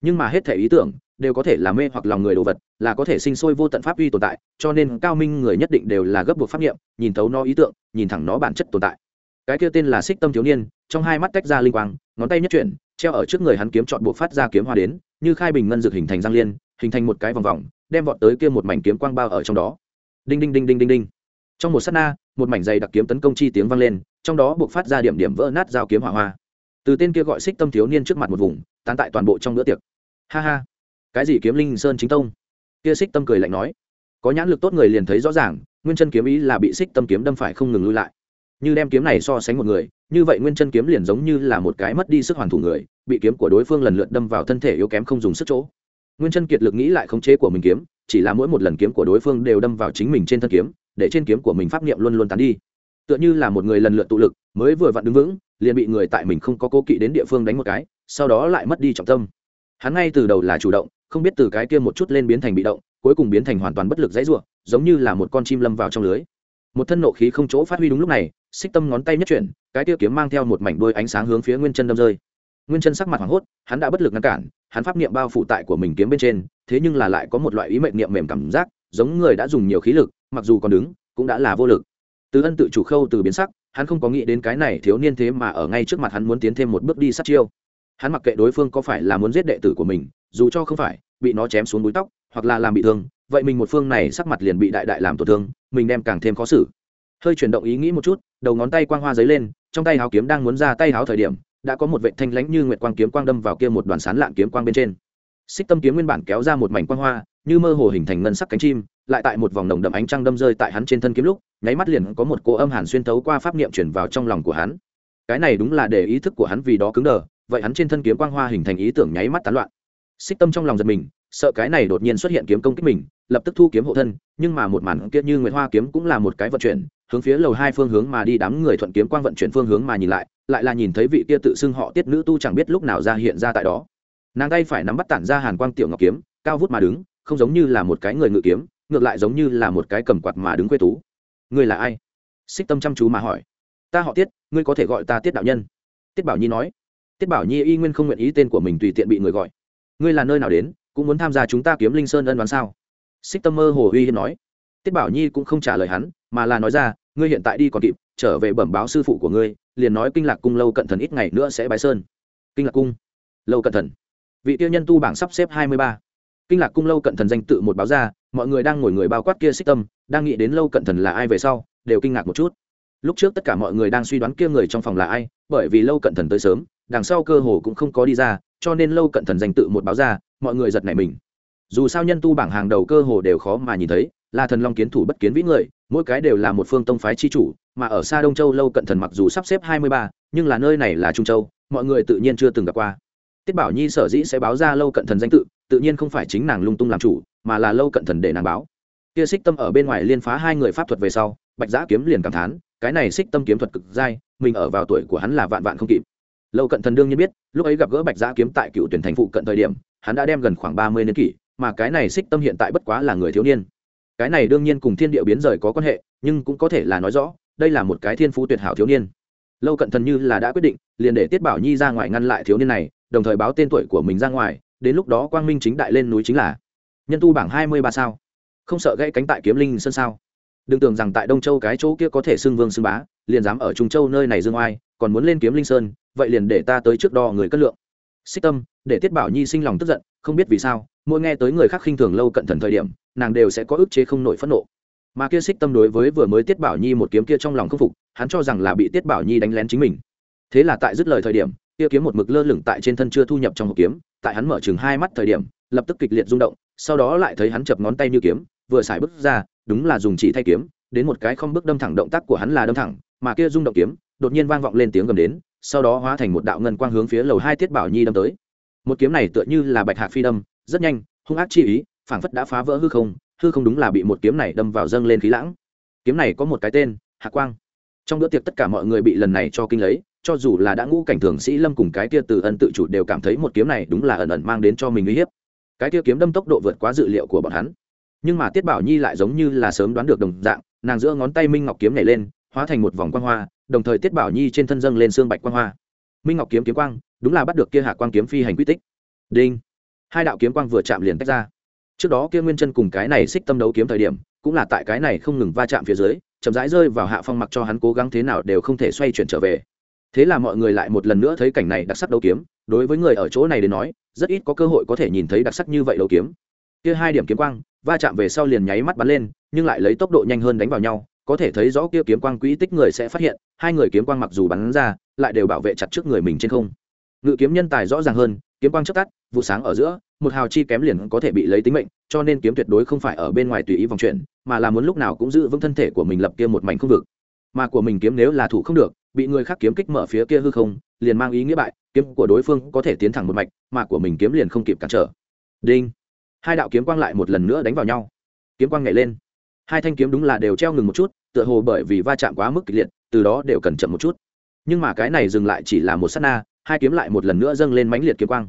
A: Nhưng mà hết thể ý tưởng đều có thể làm mê hoặc lòng người đồ vật là có thể sinh sôi vô tận pháp uy tồn tại cho nên cao minh người nhất định đều là gấp buộc pháp nghiệm nhìn thấu nó ý tưởng, nhìn thẳng nó bản chất tồn tại. Cái kia tên là xích tâm thiếu niên trong hai mắt tách ra linh quang ngón tay nhất chuyển treo ở trước người hắn kiếm chọn buộc phát ra kiếm hoa đến như khai bình ngân dược hình thành giang liên hình thành một cái vòng vòng đem vọt tới kia một mảnh kiếm quang bao ở trong đó. Đinh đinh đinh đinh đinh đinh. Trong một sát na một mảnh dày đặc kiếm tấn công chi tiếng vang lên trong đó buộc phát ra điểm điểm vỡ nát dao kiếm hỏa hoa từ tên kia gọi xích tâm thiếu niên trước mặt một vùng, tán tại toàn bộ trong bữa tiệc. Ha ha. Cái gì kiếm linh sơn chính tông? Kia xích tâm cười lạnh nói. Có nhãn lực tốt người liền thấy rõ ràng, nguyên chân kiếm ý là bị xích tâm kiếm đâm phải không ngừng lui lại. Như đem kiếm này so sánh một người, như vậy nguyên chân kiếm liền giống như là một cái mất đi sức hoàn thủ người, bị kiếm của đối phương lần lượt đâm vào thân thể yếu kém không dùng sức chỗ. Nguyên chân kiệt lực nghĩ lại khống chế của mình kiếm, chỉ là mỗi một lần kiếm của đối phương đều đâm vào chính mình trên thân kiếm, để trên kiếm của mình pháp niệm luôn luôn tán đi tựa như là một người lần lượt tụ lực, mới vừa vặn đứng vững, liền bị người tại mình không có cố kỵ đến địa phương đánh một cái, sau đó lại mất đi trọng tâm. Hắn ngay từ đầu là chủ động, không biết từ cái kia một chút lên biến thành bị động, cuối cùng biến thành hoàn toàn bất lực dãy ruộng giống như là một con chim lâm vào trong lưới. Một thân nộ khí không chỗ phát huy đúng lúc này, xích tâm ngón tay nhất chuyển, cái kia kiếm mang theo một mảnh đuôi ánh sáng hướng phía nguyên chân đâm rơi. Nguyên chân sắc mặt hoảng hốt, hắn đã bất lực ngăn cản, hắn pháp niệm bao phủ tại của mình kiếm bên trên, thế nhưng là lại có một loại ý mệnh niệm mềm cảm giác, giống người đã dùng nhiều khí lực, mặc dù còn đứng, cũng đã là vô lực từ ân tự chủ khâu từ biến sắc, hắn không có nghĩ đến cái này thiếu niên thế mà ở ngay trước mặt hắn muốn tiến thêm một bước đi sát chiêu. Hắn mặc kệ đối phương có phải là muốn giết đệ tử của mình, dù cho không phải, bị nó chém xuống búi tóc, hoặc là làm bị thương, vậy mình một phương này sắc mặt liền bị đại đại làm tổn thương, mình đem càng thêm khó xử. Hơi chuyển động ý nghĩ một chút, đầu ngón tay quang hoa giấy lên, trong tay háo kiếm đang muốn ra tay háo thời điểm, đã có một vệ thanh lãnh như nguyệt quang kiếm quang đâm vào kia một đoàn sán lạng kiếm quang bên trên. Xích tâm kiếm nguyên bản kéo ra một mảnh quang hoa như mơ hồ hình thành ngân sắc cánh chim, lại tại một vòng nồng đậm ánh trăng đâm rơi tại hắn trên thân kiếm lúc, nháy mắt liền có một cô âm hàn xuyên thấu qua pháp niệm chuyển vào trong lòng của hắn. Cái này đúng là để ý thức của hắn vì đó cứng đờ, vậy hắn trên thân kiếm quang hoa hình thành ý tưởng nháy mắt tán loạn. Xích tâm trong lòng giật mình, sợ cái này đột nhiên xuất hiện kiếm công kích mình, lập tức thu kiếm hộ thân, nhưng mà một màn kia như nguyệt hoa kiếm cũng là một cái vận chuyển, hướng phía lầu hai phương hướng mà đi đám người thuận kiếm quang vận chuyển phương hướng mà nhìn lại lại là nhìn thấy vị kia tự xưng họ tiết nữ tu chẳng biết lúc nào ra hiện ra tại đó. Nàng tay phải nắm bắt tản ra hàn quang tiểu ngọc kiếm, cao vút mà đứng không giống như là một cái người ngự kiếm, ngược lại giống như là một cái cầm quạt mà đứng quê tú. Ngươi là ai? Xích tâm chăm chú mà hỏi. Ta họ tiết, ngươi có thể gọi ta tiết đạo nhân. Tiết bảo nhi nói. Tiết bảo nhi y nguyên không nguyện ý tên của mình tùy tiện bị người gọi. Ngươi là nơi nào đến, cũng muốn tham gia chúng ta kiếm linh sơn ân đoán sao? Xích tâm mơ hồ uy hiên nói. Tiết bảo nhi cũng không trả lời hắn, mà là nói ra, ngươi hiện tại đi còn kịp, trở về bẩm báo sư phụ của ngươi, liền nói kinh lạc cung lâu cận thần ít ngày nữa sẽ bái sơn. Kinh lạc cung, lâu cận thần. Vị tiêu nhân tu bảng sắp xếp hai mươi ba kinh lạc cung lâu cận thần danh tự một báo ra, mọi người đang ngồi người bao quát kia xích tâm, đang nghĩ đến lâu cận thần là ai về sau, đều kinh ngạc một chút. Lúc trước tất cả mọi người đang suy đoán kia người trong phòng là ai, bởi vì lâu cận thần tới sớm, đằng sau cơ hồ cũng không có đi ra, cho nên lâu cận thần danh tự một báo ra, mọi người giật nảy mình. Dù sao nhân tu bảng hàng đầu cơ hồ đều khó mà nhìn thấy, là thần long kiến thủ bất kiến vĩ người, mỗi cái đều là một phương tông phái chi chủ, mà ở xa đông châu lâu cận thần mặc dù sắp xếp hai mươi ba, nhưng là nơi này là trung châu, mọi người tự nhiên chưa từng gặp qua tiết bảo nhi sở dĩ sẽ báo ra lâu cận thần danh tự tự nhiên không phải chính nàng lung tung làm chủ, mà là lâu cận thần để nàng báo. Kia xích tâm ở bên ngoài liên phá hai người pháp thuật về sau, bạch giã kiếm liền cảm thán, cái này xích tâm kiếm thuật cực dai, mình ở vào tuổi của hắn là vạn vạn không kịp. Lâu cận thần đương nhiên biết, lúc ấy gặp gỡ bạch giã kiếm tại cựu tuyển thành phụ cận thời điểm, hắn đã đem gần khoảng ba mươi niên kỷ, mà cái này xích tâm hiện tại bất quá là người thiếu niên. Cái này đương nhiên cùng thiên địa biến rời có quan hệ, nhưng cũng có thể là nói rõ, đây là một cái thiên phú tuyệt hảo thiếu niên. Lâu cận thần như là đã quyết định, liền để tiết bảo nhi ra ngoài ngăn lại thiếu niên này đồng thời báo tên tuổi của mình ra ngoài, đến lúc đó quang minh chính đại lên núi chính là nhân tu bảng hai mươi ba sao? Không sợ gãy cánh tại kiếm linh Sơn sao? Đừng tưởng rằng tại đông châu cái chỗ kia có thể xưng vương xưng bá, liền dám ở trung châu nơi này dương oai, còn muốn lên kiếm linh sơn, vậy liền để ta tới trước đo người cất lượng. Xích tâm, để tiết bảo nhi sinh lòng tức giận, không biết vì sao, mỗi nghe tới người khác khinh thường lâu cận thần thời điểm, nàng đều sẽ có ức chế không nổi phẫn nộ. Mà kia xích tâm đối với vừa mới tiết bảo nhi một kiếm kia trong lòng không phục, hắn cho rằng là bị tiết bảo nhi đánh lén chính mình. Thế là tại dứt lời thời điểm kia kiếm một mực lơ lửng tại trên thân chưa thu nhập trong hộp kiếm, tại hắn mở chừng hai mắt thời điểm, lập tức kịch liệt rung động, sau đó lại thấy hắn chập ngón tay như kiếm, vừa xài bước ra, đúng là dùng chỉ thay kiếm, đến một cái không bước đâm thẳng động tác của hắn là đâm thẳng, mà kia rung động kiếm, đột nhiên vang vọng lên tiếng gầm đến, sau đó hóa thành một đạo ngân quang hướng phía lầu hai tiết bảo nhi đâm tới. Một kiếm này tựa như là bạch hạc phi đâm, rất nhanh, hung ác chi ý, phảng phất đã phá vỡ hư không hư không đúng là bị một kiếm này đâm vào dâng lên khí lãng. Kiếm này có một cái tên, hạ quang. Trong bữa tiệc tất cả mọi người bị lần này cho kinh lấy cho dù là đã ngũ cảnh thường sĩ lâm cùng cái kia từ ân tự chủ đều cảm thấy một kiếm này đúng là ẩn ẩn mang đến cho mình uy hiếp. Cái kia kiếm đâm tốc độ vượt quá dự liệu của bọn hắn. Nhưng mà tiết bảo nhi lại giống như là sớm đoán được đồng dạng, nàng giữa ngón tay minh ngọc kiếm nhảy lên, hóa thành một vòng quang hoa, đồng thời tiết bảo nhi trên thân dâng lên xương bạch quang hoa. Minh ngọc kiếm kiếm quang, đúng là bắt được kia hạ quang kiếm phi hành quy tích. Đinh! Hai đạo kiếm quang vừa chạm liền tách ra. Trước đó kia nguyên chân cùng cái này xích tâm đấu kiếm thời điểm, cũng là tại cái này không ngừng va chạm phía dưới, chậm rãi rơi vào hạ phong mặc cho hắn cố gắng thế nào đều không thể xoay chuyển trở về thế là mọi người lại một lần nữa thấy cảnh này đặc sắc đấu kiếm. Đối với người ở chỗ này đến nói, rất ít có cơ hội có thể nhìn thấy đặc sắc như vậy đấu kiếm. Kia hai điểm kiếm quang, va chạm về sau liền nháy mắt bắn lên, nhưng lại lấy tốc độ nhanh hơn đánh vào nhau. Có thể thấy rõ kia kiếm quang quỹ tích người sẽ phát hiện, hai người kiếm quang mặc dù bắn ra, lại đều bảo vệ chặt trước người mình trên không. Ngự kiếm nhân tài rõ ràng hơn, kiếm quang chớp tắt, vụ sáng ở giữa, một hào chi kém liền có thể bị lấy tính mệnh, cho nên kiếm tuyệt đối không phải ở bên ngoài tùy ý vòng chuyển, mà là muốn lúc nào cũng giữ vững thân thể của mình lập kia một mảnh không vực. Mà của mình kiếm nếu là thủ không được bị người khác kiếm kích mở phía kia hư không liền mang ý nghĩa bại kiếm của đối phương có thể tiến thẳng một mạch mà của mình kiếm liền không kịp cản trở. Đinh. Hai đạo kiếm quang lại một lần nữa đánh vào nhau. Kiếm quang nhảy lên. Hai thanh kiếm đúng là đều treo ngừng một chút tựa hồ bởi vì va chạm quá mức kịch liệt từ đó đều cần chậm một chút. Nhưng mà cái này dừng lại chỉ là một s á t na hai kiếm lại một lần nữa dâng lên mãnh liệt kiếm quang.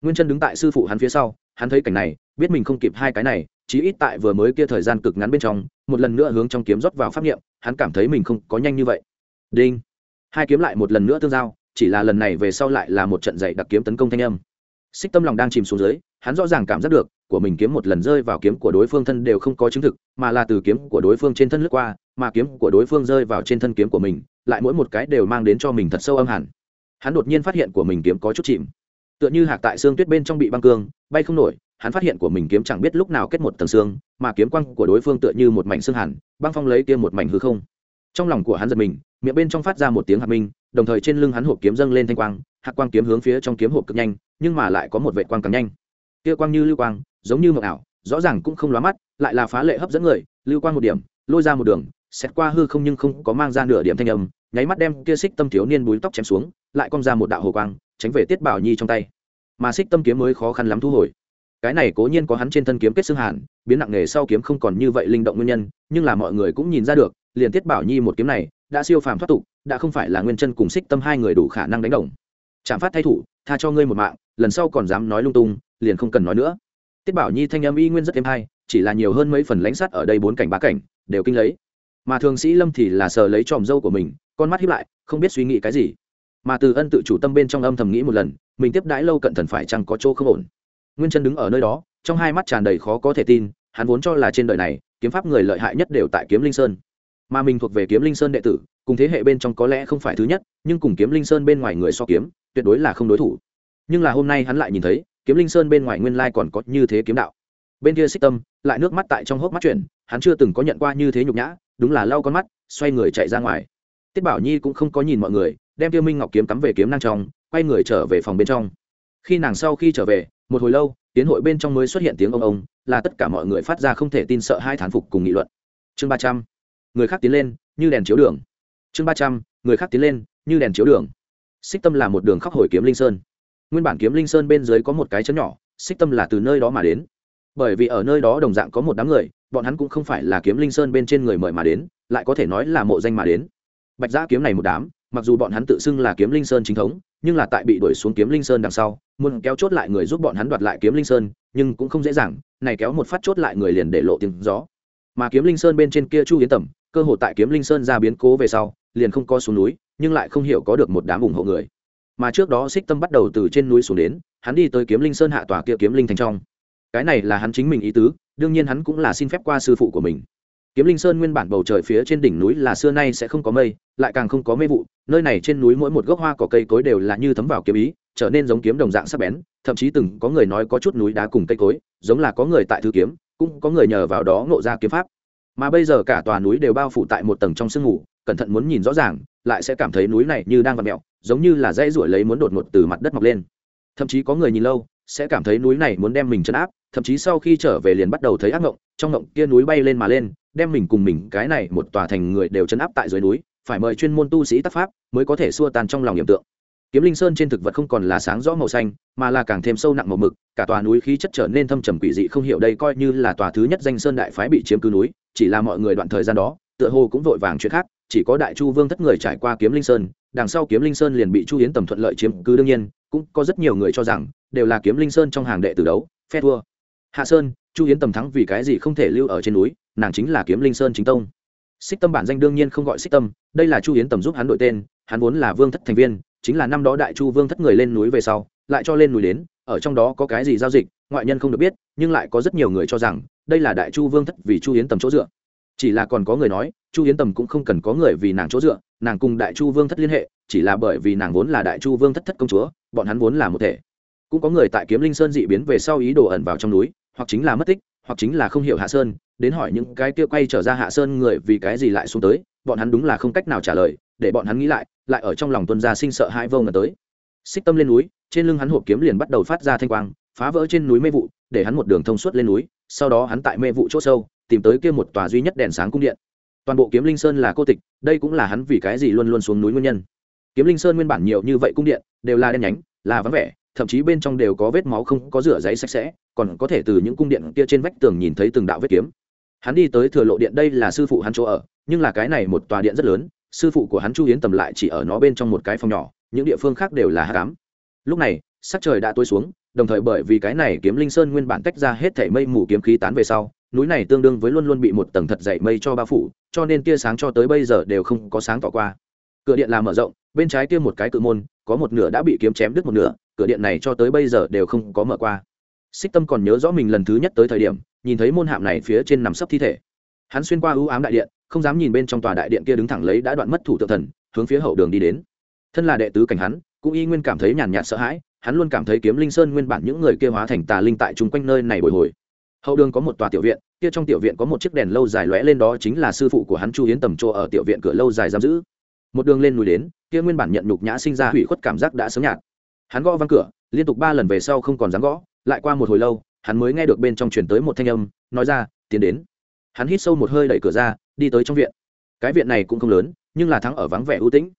A: Nguyên chân đứng tại sư phụ hắn phía sau hắn thấy cảnh này biết mình không kịp hai cái này chí ít tại vừa mới kia thời gian cực ngắn bên trong một lần nữa hướng trong kiếm rót vào pháp niệm, hắn cảm thấy mình không có nhanh như vậy. Đinh hai kiếm lại một lần nữa tương giao, chỉ là lần này về sau lại là một trận dạy đặc kiếm tấn công thanh âm. Xích tâm lòng đang chìm xuống dưới, hắn rõ ràng cảm giác được, của mình kiếm một lần rơi vào kiếm của đối phương thân đều không có chứng thực, mà là từ kiếm của đối phương trên thân lướt qua, mà kiếm của đối phương rơi vào trên thân kiếm của mình, lại mỗi một cái đều mang đến cho mình thật sâu âm hẳn. Hắn đột nhiên phát hiện của mình kiếm có chút chìm. Tựa như hạc tại xương tuyết bên trong bị băng cương, bay không nổi, hắn phát hiện của mình kiếm chẳng biết lúc nào kết một tầng xương, mà kiếm quang của đối phương tựa như một mảnh xương hẳn, băng phong lấy kia một mảnh hư không. Trong lòng của hắn giật mình miệng bên trong phát ra một tiếng hạt minh, đồng thời trên lưng hắn hộp kiếm dâng lên thanh quang hạt quang kiếm hướng phía trong kiếm hộp cực nhanh, nhưng mà lại có một vệ quang càng nhanh. Kia quang như lưu quang, giống như mộng ảo, rõ ràng cũng không lóa mắt, lại là phá lệ hấp dẫn người, lưu quang một điểm, lôi ra một đường xét qua hư không nhưng không có mang ra nửa điểm thanh âm, nháy mắt đem kia xích tâm thiếu niên búi tóc chém xuống, lại cong ra một đạo hồ quang, tránh về tiết bảo nhi trong tay. Mà xích tâm kiếm mới khó khăn lắm thu hồi. Cái này cố nhiên có hắn trên thân kiếm kết xương hàn, biến nặng nghề sau kiếm không còn như vậy linh động nguyên nhân, nhưng là mọi người cũng nhìn ra được, liền tiết bảo nhi một kiếm này đã siêu phàm thoát tục, đã không phải là nguyên chân cùng xích tâm hai người đủ khả năng đánh đồng. Chạm phát thay thủ, tha cho ngươi một mạng, lần sau còn dám nói lung tung, liền không cần nói nữa. Tiết bảo nhi thanh âm y nguyên rất êm hay, chỉ là nhiều hơn mấy phần lãnh sắt ở đây bốn cảnh ba cảnh, đều kinh lấy. Mà thường sĩ lâm thì là sờ lấy tròm dâu của mình, con mắt hiếp lại, không biết suy nghĩ cái gì. Mà từ ân tự chủ tâm bên trong âm thầm nghĩ một lần, mình tiếp đãi lâu cận thần phải chăng có chỗ không ổn. Nguyên chân đứng ở nơi đó, trong hai mắt tràn đầy khó có thể tin, hắn vốn cho là trên đời này, kiếm pháp người lợi hại nhất đều tại kiếm linh sơn mà mình thuộc về kiếm linh sơn đệ tử, cùng thế hệ bên trong có lẽ không phải thứ nhất, nhưng cùng kiếm linh sơn bên ngoài người so kiếm, tuyệt đối là không đối thủ. Nhưng là hôm nay hắn lại nhìn thấy, kiếm linh sơn bên ngoài nguyên lai còn có như thế kiếm đạo. Bên kia xích tâm, lại nước mắt tại trong hốc mắt chuyển, hắn chưa từng có nhận qua như thế nhục nhã, đúng là lau con mắt, xoay người chạy ra ngoài. Tiết bảo nhi cũng không có nhìn mọi người, đem tiêu minh ngọc kiếm cắm về kiếm năng trong, quay người trở về phòng bên trong. Khi nàng sau khi trở về, một hồi lâu, tiến hội bên trong mới xuất hiện tiếng ông ông, là tất cả mọi người phát ra không thể tin sợ hai thán phục cùng nghị luận. Chương ba trăm người khác tiến lên, như đèn chiếu đường. Chương ba trăm, người khác tiến lên, như đèn chiếu đường. Xích tâm là một đường khắc hồi kiếm linh sơn. Nguyên bản kiếm linh sơn bên dưới có một cái chấn nhỏ, xích tâm là từ nơi đó mà đến. Bởi vì ở nơi đó đồng dạng có một đám người, bọn hắn cũng không phải là kiếm linh sơn bên trên người mời mà đến, lại có thể nói là mộ danh mà đến. Bạch giã kiếm này một đám, mặc dù bọn hắn tự xưng là kiếm linh sơn chính thống, nhưng là tại bị đuổi xuống kiếm linh sơn đằng sau, muốn kéo chốt lại người giúp bọn hắn đoạt lại kiếm linh sơn, nhưng cũng không dễ dàng, này kéo một phát chốt lại người liền để lộ tiếng gió. Mà kiếm linh sơn bên trên kia chu hiến tẩm cơ hội tại kiếm linh sơn ra biến cố về sau, liền không có xuống núi, nhưng lại không hiểu có được một đám ủng hộ người. Mà trước đó xích tâm bắt đầu từ trên núi xuống đến, hắn đi tới kiếm linh sơn hạ tòa kia kiếm linh thành trong. Cái này là hắn chính mình ý tứ, đương nhiên hắn cũng là xin phép qua sư phụ của mình. Kiếm linh sơn nguyên bản bầu trời phía trên đỉnh núi là xưa nay sẽ không có mây, lại càng không có mây vụ, nơi này trên núi mỗi một gốc hoa cỏ cây cối đều là như thấm vào kiếm ý, trở nên giống kiếm đồng dạng sắc bén, thậm chí từng có người nói có chút núi đá cùng cây cối, giống là có người tại thư kiếm, cũng có người nhờ vào đó ngộ ra kiếm pháp mà bây giờ cả tòa núi đều bao phủ tại một tầng trong sương ngủ, cẩn thận muốn nhìn rõ ràng lại sẽ cảm thấy núi này như đang vặt mẹo giống như là dây ruổi lấy muốn đột ngột từ mặt đất mọc lên. Thậm chí có người nhìn lâu sẽ cảm thấy núi này muốn đem mình chấn áp thậm chí sau khi trở về liền bắt đầu thấy ác ngộng trong ngộng kia núi bay lên mà lên đem mình cùng mình cái này một tòa thành người đều chấn áp tại dưới núi phải mời chuyên môn tu sĩ tác pháp mới có thể xua tan trong lòng hiện tượng. Kiếm linh sơn trên thực vật không còn là sáng rõ màu xanh mà là càng thêm sâu nặng màu mực cả tòa núi khí chất trở nên thâm trầm quỷ dị không hiểu đây coi như là tòa thứ nhất danh sơn đại phái bị chiếm cứ núi chỉ là mọi người đoạn thời gian đó, tựa hồ cũng vội vàng chuyện khác, chỉ có đại chu vương thất người trải qua kiếm linh sơn, đằng sau kiếm linh sơn liền bị chu yến tầm thuận lợi chiếm cứ đương nhiên, cũng có rất nhiều người cho rằng, đều là kiếm linh sơn trong hàng đệ tử đấu, phe thua. Hạ sơn, chu yến tầm thắng vì cái gì không thể lưu ở trên núi, nàng chính là kiếm linh sơn chính tông. Xích tâm bản danh đương nhiên không gọi xích tâm, đây là chu yến tầm giúp hắn đổi tên, hắn vốn là vương thất thành viên, chính là năm đó đại chu vương thất người lên núi về sau, lại cho lên núi đến, ở trong đó có cái gì giao dịch, ngoại nhân không được biết, nhưng lại có rất nhiều người cho rằng đây là đại chu vương thất vì chu yến tầm chỗ dựa. Chỉ là còn có người nói, chu yến tầm cũng không cần có người vì nàng chỗ dựa, nàng cùng đại chu vương thất liên hệ, chỉ là bởi vì nàng vốn là đại chu vương thất thất công chúa, bọn hắn vốn là một thể. Cũng có người tại kiếm linh sơn dị biến về sau ý đồ ẩn vào trong núi, hoặc chính là mất tích, hoặc chính là không hiểu hạ sơn, đến hỏi những cái kia quay trở ra hạ sơn người vì cái gì lại xuống tới, bọn hắn đúng là không cách nào trả lời, để bọn hắn nghĩ lại lại ở trong lòng tuân gia sinh sợ hai vô ngờ tới. Xích tâm lên núi, trên lưng hắn hộp kiếm liền bắt đầu phát ra thanh quang, phá vỡ trên núi mê vụ, để hắn một đường thông suốt lên núi sau đó hắn tại mê vụ c h ỗ sâu, tìm tới kia một tòa duy nhất đèn sáng cung điện. Toàn bộ kiếm linh sơn là cô tịch, đây cũng là hắn vì cái gì luôn luôn xuống núi nguyên nhân. Kiếm linh sơn nguyên bản nhiều như vậy cung điện, đều là đen nhánh, là vắng vẻ, thậm chí bên trong đều có vết máu không có rửa giấy sạch sẽ, còn có thể từ những cung điện kia trên vách tường nhìn thấy từng đạo vết kiếm. Hắn đi tới thừa lộ điện đây là sư phụ hắn chỗ ở, nhưng là cái này một tòa điện rất lớn, sư phụ của hắn chu hiến tầm lại chỉ ở nó bên trong một cái phòng nhỏ, những địa phương khác đều là hát cám lúc này, sắc trời đã tối xuống đồng thời bởi vì cái này kiếm linh sơn nguyên bản tách ra hết thảy mây mù kiếm khí tán về sau, núi này tương đương với luôn luôn bị một tầng thật dày mây cho bao phủ, cho nên tia sáng cho tới bây giờ đều không có sáng tỏ qua. Cửa điện là mở rộng, bên trái kia một cái cự môn, có một nửa đã bị kiếm chém đứt một nửa, cửa điện này cho tới bây giờ đều không có mở qua. Xích tâm còn nhớ rõ mình lần thứ nhất tới thời điểm, nhìn thấy môn hạm này phía trên nằm sấp thi thể. Hắn xuyên qua ưu ám đại điện, không dám nhìn bên trong tòa đại điện kia đứng thẳng lấy đã đoạn mất thủ tự thần, hướng phía hậu đường đi đến. Thân là đệ tứ cảnh hắn, cũng y nguyên cảm thấy nhàn nhạt sợ hãi hắn luôn cảm thấy kiếm linh sơn nguyên bản những người kia hóa thành tà linh tại chung quanh nơi này bồi hồi. Hậu đường có một tòa tiểu viện, kia trong tiểu viện có một chiếc đèn lâu dài lóe lên đó chính là sư phụ của hắn chu hiến tầm chỗ ở tiểu viện cửa lâu dài giam giữ. Một đường lên núi đến, kia nguyên bản nhận nhục nhã sinh ra hủy khuất cảm giác đã sớm nhạt. Hắn gõ văng cửa, liên tục ba lần về sau không còn dám gõ, lại qua một hồi lâu, hắn mới nghe được bên trong truyền tới một thanh âm, nói ra, tiến đến. Hắn hít sâu một hơi đẩy cửa ra, đi tới trong viện. Cái viện này cũng không lớn, nhưng là thắng ở vắng vẻ ưu tĩnh.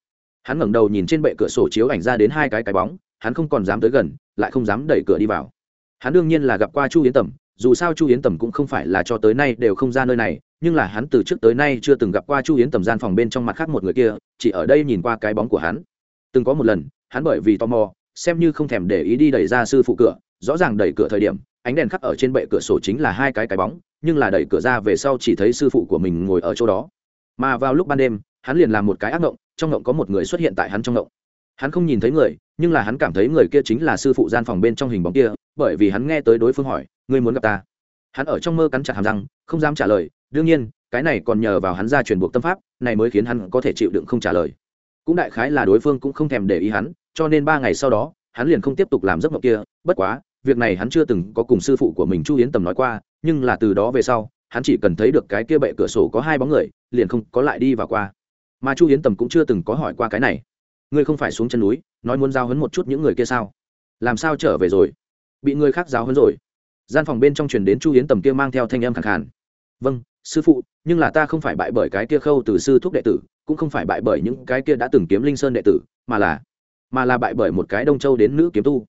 A: Hắn ngẩng đầu nhìn trên bệ cửa sổ chiếu ảnh ra đến hai cái cái bóng hắn không còn dám tới gần, lại không dám đẩy cửa đi vào. Hắn đương nhiên là gặp qua chu yến tầm, dù sao chu yến tầm cũng không phải là cho tới nay đều không ra nơi này, nhưng là hắn từ trước tới nay chưa từng gặp qua chu yến tầm gian phòng bên trong mặt khác một người kia, chỉ ở đây nhìn qua cái bóng của hắn. Từng có một lần, hắn bởi vì tò mò, xem như không thèm để ý đi đẩy ra sư phụ cửa, rõ ràng đẩy cửa thời điểm, ánh đèn khắc ở trên bệ cửa sổ chính là hai cái cái bóng, nhưng là đẩy cửa ra về sau chỉ thấy sư phụ của mình ngồi ở chỗ đó. Mà vào lúc ban đêm, hắn liền làm một cái ác ngộng, trong ngộng có một người xuất hiện tại hắn trong ngộng hắn không nhìn thấy người, nhưng là hắn cảm thấy người kia chính là sư phụ gian phòng bên trong hình bóng kia, bởi vì hắn nghe tới đối phương hỏi, ngươi muốn gặp ta? Hắn ở trong mơ cắn chặt hàm răng, không dám trả lời, đương nhiên, cái này còn nhờ vào hắn ra truyền buộc tâm pháp, này mới khiến hắn có thể chịu đựng không trả lời. Cũng đại khái là đối phương cũng không thèm để ý hắn, cho nên ba ngày sau đó, hắn liền không tiếp tục làm giấc mộng kia, bất quá, việc này hắn chưa từng có cùng sư phụ của mình chu hiến tầm nói qua, nhưng là từ đó về sau, hắn chỉ cần thấy được cái kia bệ cửa sổ có hai bóng người, liền không có lại đi và qua. Mà chu hiến tầm cũng chưa từng có hỏi qua cái này ngươi không phải xuống chân núi, nói muốn giao hấn một chút những người kia sao? Làm sao trở về rồi? Bị người khác giáo hấn rồi. Gian phòng bên trong truyền đến chu hiến tầm kia mang theo thanh âm khẳng khàn. Vâng sư phụ, nhưng là ta không phải bại bởi cái kia khâu từ sư thuốc đệ tử, cũng không phải bại bởi những cái kia đã từng kiếm linh sơn đệ tử, mà là mà là bại bởi một cái đông châu đến nữ kiếm tu.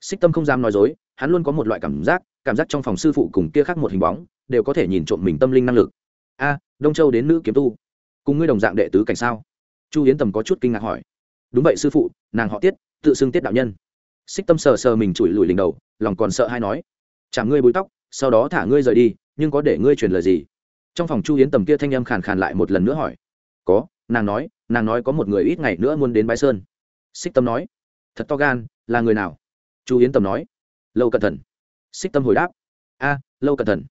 A: Xích tâm không dám nói dối, hắn luôn có một loại cảm giác cảm giác trong phòng sư phụ cùng kia khác một hình bóng, đều có thể nhìn trộm mình tâm linh năng lực. A, đông châu đến nữ kiếm tu. Cùng ngươi đồng dạng đệ tứ cảnh sao? Chu hiến tầm có chút kinh ngạc hỏi đúng vậy sư phụ, nàng họ tiết, tự xưng tiết đạo nhân. Xích tâm sờ sờ mình chùi lùi lình đầu, lòng còn sợ hay nói, chả ngươi búi tóc, sau đó thả ngươi rời đi, nhưng có để ngươi truyền lời gì? Trong phòng chu yến tầm kia thanh âm khàn khàn lại một lần nữa hỏi, có, nàng nói nàng nói có một người ít ngày nữa muốn đến bãi sơn. Xích tâm nói, thật to gan, là người nào? Chu yến tầm nói, lâu cẩn thận. Xích tâm hồi đáp, a, lâu cẩn thận.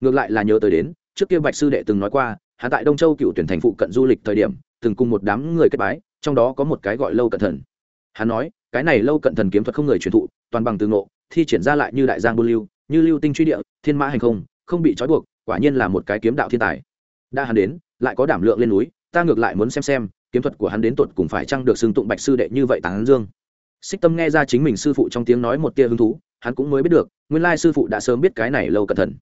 A: Ngược lại là nhớ tới đến, trước kia bạch sư đệ từng nói qua hạ tại đông châu cựu tuyển thành phụ cận du lịch thời điểm, từng cùng một đám người kết bái trong đó có một cái gọi lâu cận thần, hắn nói cái này lâu cận thần kiếm thuật không người truyền thụ toàn bằng từ ngộ thi triển ra lại như đại giang buôn lưu như lưu tinh truy địa thiên mã hành không không bị trói buộc quả nhiên là một cái kiếm đạo thiên tài. Đã hắn đến lại có đảm lượng lên núi ta ngược lại muốn xem xem kiếm thuật của hắn đến tột cùng phải chăng được xưng tụng bạch sư đệ như vậy tán dương. Xích tâm nghe ra chính mình sư phụ trong tiếng nói một tia hứng thú hắn cũng mới biết được nguyên lai sư phụ đã sớm biết cái này lâu cận thần.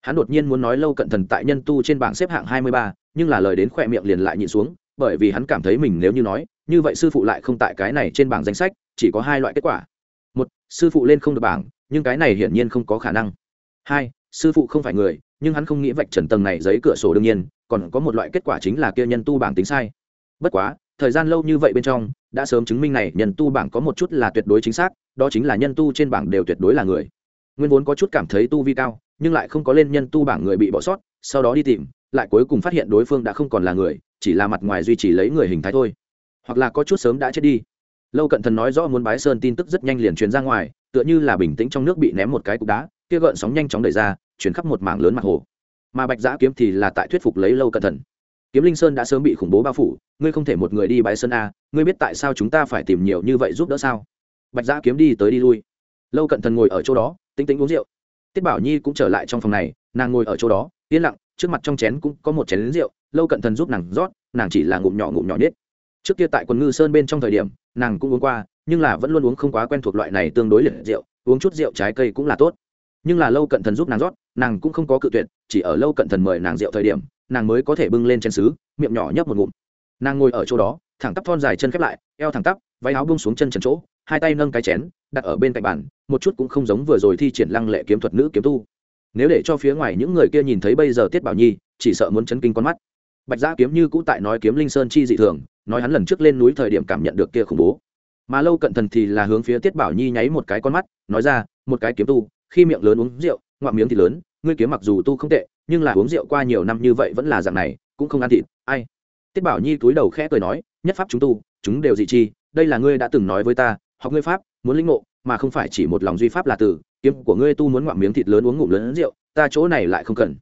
A: Hắn đột nhiên muốn nói lâu cận thần tại nhân tu trên bảng xếp hạng hai mươi ba nhưng là lời đến khỏe miệng liền lại nhịn xuống bởi vì hắn cảm thấy mình nếu như nói, như vậy sư phụ lại không tại cái này trên bảng danh sách, chỉ có hai loại kết quả. Một, sư phụ lên không được bảng, nhưng cái này hiển nhiên không có khả năng. Hai, sư phụ không phải người, nhưng hắn không nghĩ vạch trần tầng này giấy cửa sổ đương nhiên, còn có một loại kết quả chính là kia nhân tu bảng tính sai. Bất quá, thời gian lâu như vậy bên trong, đã sớm chứng minh này nhân tu bảng có một chút là tuyệt đối chính xác, đó chính là nhân tu trên bảng đều tuyệt đối là người. Nguyên vốn có chút cảm thấy tu vi cao, nhưng lại không có lên nhân tu bảng người bị bỏ sót, sau đó đi tìm lại cuối cùng phát hiện đối phương đã không còn là người, chỉ là mặt ngoài duy trì lấy người hình thái thôi. Hoặc là có chút sớm đã chết đi. Lâu cận thần nói rõ muốn bái sơn tin tức rất nhanh liền truyền ra ngoài, tựa như là bình tĩnh trong nước bị ném một cái cục đá, kia gợn sóng nhanh chóng đẩy ra chuyển khắp một mảng lớn mặt hồ. Mà bạch giã kiếm thì là tại thuyết phục lấy lâu cận thần. Kiếm linh sơn đã sớm bị khủng bố bao phủ, ngươi không thể một người đi bái sơn a, ngươi biết tại sao chúng ta phải tìm nhiều như vậy giúp đỡ sao? Bạch giã kiếm đi tới đi lui. Lâu cận thần ngồi ở chỗ đó tính tính uống rượu. Tiết bảo nhi cũng trở lại trong phòng này, nàng ngồi ở chỗ đó, yên lặng trước mặt trong chén cũng có một chén rượu, lâu cận thần giúp nàng rót, nàng chỉ là ngụm nhỏ ngụm nhỏ nhất trước kia tại quần ngư sơn bên trong thời điểm, nàng cũng uống qua, nhưng là vẫn luôn uống không quá quen thuộc loại này tương đối liệt rượu, uống chút rượu trái cây cũng là tốt. Nhưng là lâu cận thần giúp nàng rót, nàng cũng không có cự tuyệt, chỉ ở lâu cận thần mời nàng rượu thời điểm, nàng mới có thể bưng lên chén xứ miệng nhỏ nhấp một ngụm. Nàng ngồi ở chỗ đó, thẳng tắp thon dài chân khép lại, eo thẳng tắp, váy áo bung xuống chân trần chỗ, hai tay nâng cái chén, đặt ở bên cạnh bàn, một chút cũng không giống vừa rồi thi triển lăng lệ kiếm thuật nữ kiếm tu nếu để cho phía ngoài những người kia nhìn thấy bây giờ tiết bảo nhi, chỉ sợ muốn chấn kinh con mắt. Bạch giã kiếm như cũ tại nói kiếm linh sơn chi dị thường, nói hắn lần trước lên núi thời điểm cảm nhận được kia khủng bố. Mà lâu cận thần thì là hướng phía tiết bảo nhi nháy một cái con mắt, nói ra, một cái kiếm tu, khi miệng lớn uống rượu, ngoạm miếng thì lớn, ngươi kiếm mặc dù tu không tệ, nhưng là uống rượu qua nhiều năm như vậy vẫn là dạng này, cũng không ăn thịt, ai? Tiết bảo nhi cúi đầu khẽ cười nói, nhất pháp chúng tu, chúng đều dị chi, đây là ngươi đã từng nói với ta, học ngươi pháp, muốn linh ngộ mà không phải chỉ một lòng duy pháp là từ, kiếm của ngươi tu muốn ngoạm miếng thịt lớn uống ngụm lớn rượu, ta chỗ này lại không cần.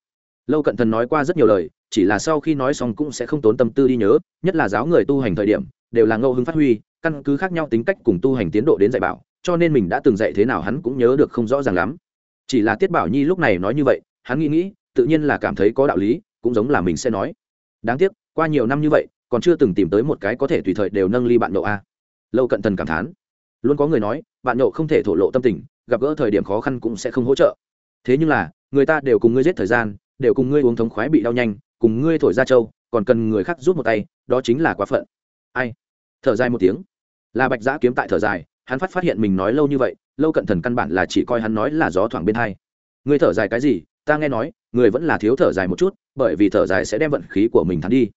A: Lâu cận thần nói qua rất nhiều lời, chỉ là sau khi nói xong cũng sẽ không tốn tâm tư đi nhớ, nhất là giáo người tu hành thời điểm, đều là ngẫu hứng phát huy, căn cứ khác nhau tính cách cùng tu hành tiến độ đến dạy bảo, cho nên mình đã từng dạy thế nào hắn cũng nhớ được không rõ ràng lắm. Chỉ là tiết bảo nhi lúc này nói như vậy, hắn nghĩ nghĩ, tự nhiên là cảm thấy có đạo lý, cũng giống là mình sẽ nói. Đáng tiếc, qua nhiều năm như vậy, còn chưa từng tìm tới một cái có thể tùy thời đều nâng ly bạn nhậu a. Lâu cận thần cảm thán luôn có người nói, bạn nhậu không thể thổ lộ tâm tình, gặp gỡ thời điểm khó khăn cũng sẽ không hỗ trợ. Thế nhưng là, người ta đều cùng ngươi giết thời gian, đều cùng ngươi uống thống khoái bị đau nhanh, cùng ngươi thổi ra châu còn cần người khác rút một tay, đó chính là quá phận. Ai? Thở dài một tiếng. Là bạch giã kiếm tại thở dài, hắn phát phát hiện mình nói lâu như vậy, lâu cận thần căn bản là chỉ coi hắn nói là gió thoảng bên hai. Ngươi thở dài cái gì? Ta nghe nói, người vẫn là thiếu thở dài một chút, bởi vì thở dài sẽ đem vận khí của mình thắng đi.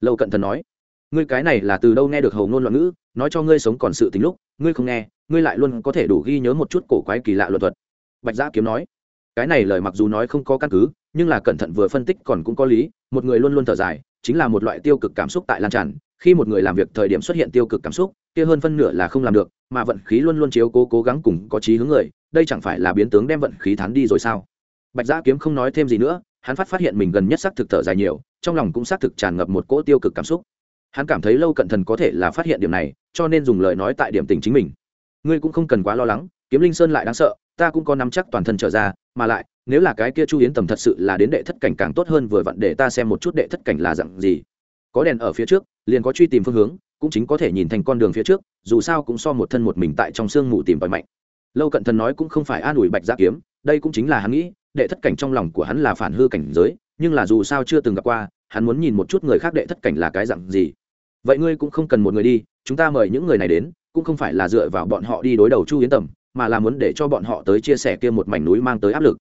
A: Lâu cận thần nói. Ngươi cái này là từ đâu nghe được hầu ngôn loạn ngữ? Nói cho ngươi sống còn sự tính lúc, ngươi không nghe, ngươi lại luôn có thể đủ ghi nhớ một chút cổ quái kỳ lạ luật thuật. Bạch giã kiếm nói. Cái này lời mặc dù nói không có căn cứ, nhưng là cẩn thận vừa phân tích còn cũng có lý, một người luôn luôn thở dài, chính là một loại tiêu cực cảm xúc tại lan tràn, khi một người làm việc thời điểm xuất hiện tiêu cực cảm xúc, kia hơn phân nửa là không làm được, mà vận khí luôn luôn chiếu cố cố gắng cùng có trí hướng người, đây chẳng phải là biến tướng đem vận khí thán đi rồi sao? Bạch giã kiếm không nói thêm gì nữa, hắn phát phát hiện mình gần nhất xác thực thở dài nhiều, trong lòng cũng xác thực tràn ngập một cỗ tiêu cực cảm xúc. Hắn cảm thấy lâu cận thần có thể là phát hiện điểm này cho nên dùng lời nói tại điểm tình chính mình. Ngươi cũng không cần quá lo lắng, kiếm linh sơn lại đáng sợ, ta cũng có nắm chắc toàn thân trở ra, mà lại, nếu là cái kia chu yến tầm thật sự là đến đệ thất cảnh càng tốt hơn vừa vặn để ta xem một chút đệ thất cảnh là dặn gì. Có đèn ở phía trước, liền có truy tìm phương hướng, cũng chính có thể nhìn thành con đường phía trước, dù sao cũng so một thân một mình tại trong sương mù tìm tòi mạnh. Lâu cận thần nói cũng không phải an ủi bạch gia kiếm, đây cũng chính là hắn nghĩ, đệ thất cảnh trong lòng của hắn là phản hư cảnh giới, nhưng là dù sao chưa từng gặp qua, hắn muốn nhìn một chút người khác đệ thất cảnh là cái dặn gì vậy ngươi cũng không cần một người đi, chúng ta mời những người này đến, cũng không phải là dựa vào bọn họ đi đối đầu chu yến tầm, mà là muốn để cho bọn họ tới chia sẻ kia một mảnh núi mang tới áp lực.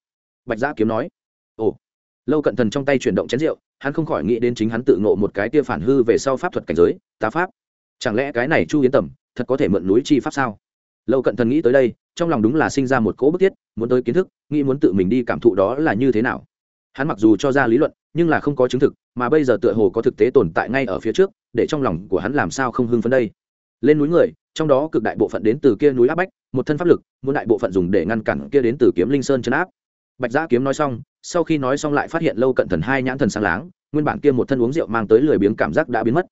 A: Bạch giã kiếm nói. Ồ. Lâu cận thần trong tay chuyển động chén rượu, hắn không khỏi nghĩ đến chính hắn tự ngộ một cái tia phản hư về sau pháp thuật cảnh giới, tá pháp. Chẳng lẽ cái này chu yến tầm, thật có thể mượn núi chi pháp sao? Lâu cận thần nghĩ tới đây, trong lòng đúng là sinh ra một cỗ bức thiết, muốn tới kiến thức, nghĩ muốn tự mình đi cảm thụ đó là như thế nào. Hắn mặc dù cho ra lý luận nhưng là không có chứng thực, mà bây giờ tựa hồ có thực tế tồn tại ngay ở phía trước, để trong lòng của hắn làm sao không hưng phấn đây. Lên núi người, trong đó cực đại bộ phận đến từ kia núi áp bách, một thân pháp lực, muốn đại bộ phận dùng để ngăn cản kia đến từ kiếm linh sơn chấn áp. Bạch giã kiếm nói xong, sau khi nói xong lại phát hiện lâu cận thần hai nhãn thần sáng láng, nguyên bản kia một thân uống rượu mang tới lười biếng cảm giác đã biến mất.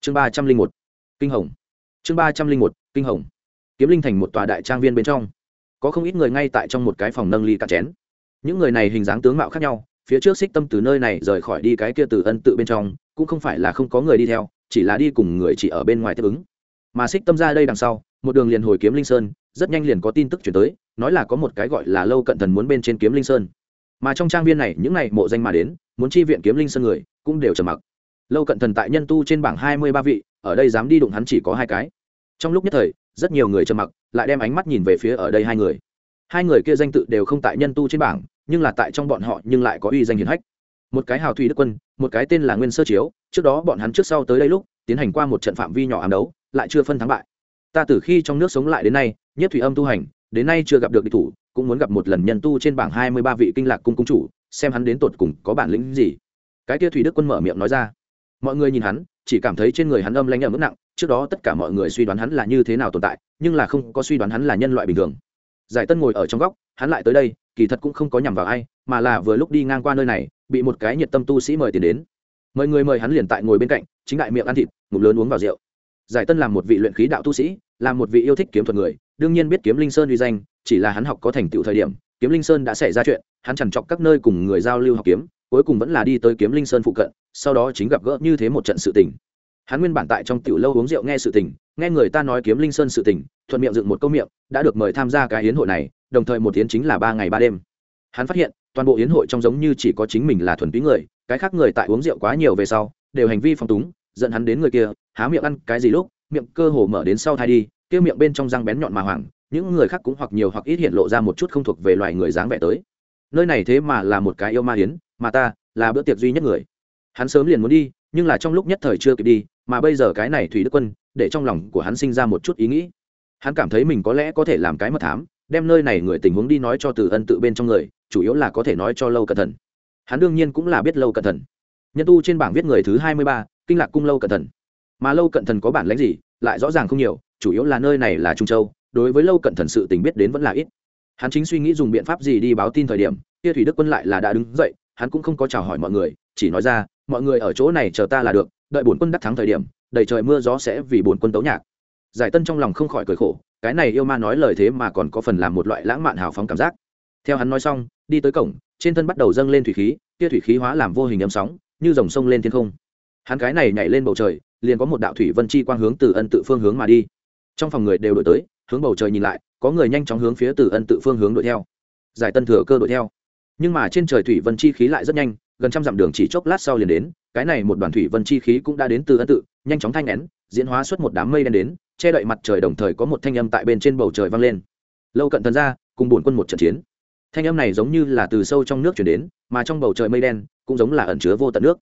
A: Chương ba trăm linh một, kinh hồng. Chương ba trăm linh một, kinh hồng. Kiếm linh thành một tòa đại trang viên bên trong. Có không ít người ngay tại trong một cái phòng nâng ly cạn chén. Những người này hình dáng tướng mạo khác nhau phía trước xích tâm từ nơi này rời khỏi đi cái kia từ ân tự bên trong, cũng không phải là không có người đi theo, chỉ là đi cùng người chỉ ở bên ngoài tiếp ứng. Mà xích tâm ra đây đằng sau, một đường liền hồi kiếm linh sơn, rất nhanh liền có tin tức chuyển tới, nói là có một cái gọi là lâu cận thần muốn bên trên kiếm linh sơn. Mà trong trang viên này, những n à y mộ danh mà đến, muốn chi viện kiếm linh sơn người, cũng đều trầm mặc. Lâu cận thần tại nhân tu trên bảng hai mươi ba vị, ở đây dám đi đụng hắn chỉ có hai cái. Trong lúc nhất thời, rất nhiều người trầm mặc, lại đem ánh mắt nhìn về phía ở đây hai người. Hai người kia danh tự đều không tại nhân tu trên bảng nhưng là tại trong bọn họ nhưng lại có uy danh hiển hách. Một cái hào thủy đức quân, một cái tên là nguyên sơ chiếu, trước đó bọn hắn trước sau tới đây lúc, tiến hành qua một trận phạm vi nhỏ ám đấu, lại chưa phân thắng bại. Ta từ khi trong nước sống lại đến nay, nhất thủy âm tu hành, đến nay chưa gặp được địch thủ, cũng muốn gặp một lần nhân tu trên bảng hai mươi ba vị kinh lạc cung cung chủ, xem hắn đến tột cùng có bản lĩnh gì. Cái kia thủy đức quân mở miệng nói ra. Mọi người nhìn hắn, chỉ cảm thấy trên người hắn âm lãnh ở mức nặng, trước đó tất cả mọi người suy đoán hắn là như thế nào tồn tại, nhưng là không có suy đoán hắn là nhân loại bình thường. Giải tân ngồi ở trong góc, hắn lại tới đây kỳ thật cũng không có nhằm vào ai, mà là vừa lúc đi ngang qua nơi này, bị một cái nhiệt tâm tu sĩ mời tiền đến. Mời người mời hắn liền tại ngồi bên cạnh, chính đại miệng ăn thịt, ngụm lớn uống vào rượu. Giải tân làm một vị luyện khí đạo tu sĩ là một vị yêu thích kiếm thuật người, đương nhiên biết kiếm linh sơn uy danh, chỉ là hắn học có thành tựu thời điểm, kiếm linh sơn đã xảy ra chuyện, hắn chẳng chọc các nơi cùng người giao lưu học kiếm, cuối cùng vẫn là đi tới kiếm linh sơn phụ cận, sau đó chính gặp gỡ như thế một trận sự tình. Hắn nguyên bản tại trong tiểu lâu uống rượu nghe sự tình, nghe người ta nói kiếm linh sơn sự tình, thuận miệng dựng một câu miệng, đã được mời tham gia cái hiến hội này đồng thời một yến chính là ba ngày ba đêm. Hắn phát hiện, toàn bộ yến hội trong giống như chỉ có chính mình là thuần túy người, cái khác người tại uống rượu quá nhiều về sau, đều hành vi phong túng, dẫn hắn đến người kia, há miệng ăn cái gì lúc, miệng cơ hồ mở đến sau thai đi, kia miệng bên trong răng bén nhọn mà hoảng, những người khác cũng hoặc nhiều hoặc ít hiện lộ ra một chút không thuộc về loài người dáng vẻ tới. Nơi này thế mà là một cái yêu ma hiến mà ta là bữa tiệc duy nhất người. Hắn sớm liền muốn đi, nhưng là trong lúc nhất thời chưa kịp đi, mà bây giờ cái này thủy đức quân, để trong lòng của hắn sinh ra một chút ý nghĩ. Hắn cảm thấy mình có lẽ có thể làm cái mật thám đem nơi này người tình huống đi nói cho từ ân tự bên trong người, chủ yếu là có thể nói cho lâu cẩn thận. Hắn đương nhiên cũng là biết lâu cẩn thận. Nhân tu trên bảng viết người thứ hai mươi ba, kinh lạc cung lâu cẩn thận. Mà lâu cẩn thận có bản lãnh gì, lại rõ ràng không nhiều, chủ yếu là nơi này là trung châu, đối với lâu cẩn thận sự tình biết đến vẫn là ít. Hắn chính suy nghĩ dùng biện pháp gì đi báo tin thời điểm, kia thủy đức quân lại là đã đứng dậy, hắn cũng không có chào hỏi mọi người, chỉ nói ra, mọi người ở chỗ này chờ ta là được, đợi bổn quân đắc thắng thời điểm, đầy trời mưa gió sẽ vì bổn quân tấu nhạc. Giải tân trong lòng không khỏi cười khổ cái này yêu ma nói lời thế mà còn có phần làm một loại lãng mạn hào phóng cảm giác. Theo hắn nói xong, đi tới cổng, trên thân bắt đầu dâng lên thủy khí, kia thủy khí hóa làm vô hình âm sóng, như dòng sông lên thiên không. Hắn cái này nhảy lên bầu trời, liền có một đạo thủy vân chi quang hướng từ ân tự phương hướng mà đi. Trong phòng người đều đổi tới, hướng bầu trời nhìn lại, có người nhanh chóng hướng phía từ ân tự phương hướng đuổi theo. Giải tân thừa cơ đuổi theo. Nhưng mà trên trời thủy vân chi khí lại rất nhanh, gần trăm dặm đường chỉ chốc lát sau liền đến, cái này một đoàn thủy vân chi khí cũng đã đến từ ân tự, nhanh chóng thanh nén, diễn hóa xuất một đám mây đen đến che đậy mặt trời đồng thời có một thanh âm tại bên trên bầu trời vang lên. Lâu cận thần ra cùng bổn quân một trận chiến. Thanh âm này giống như là từ sâu trong nước chuyển đến mà trong bầu trời mây đen cũng giống là ẩn chứa vô tận nước.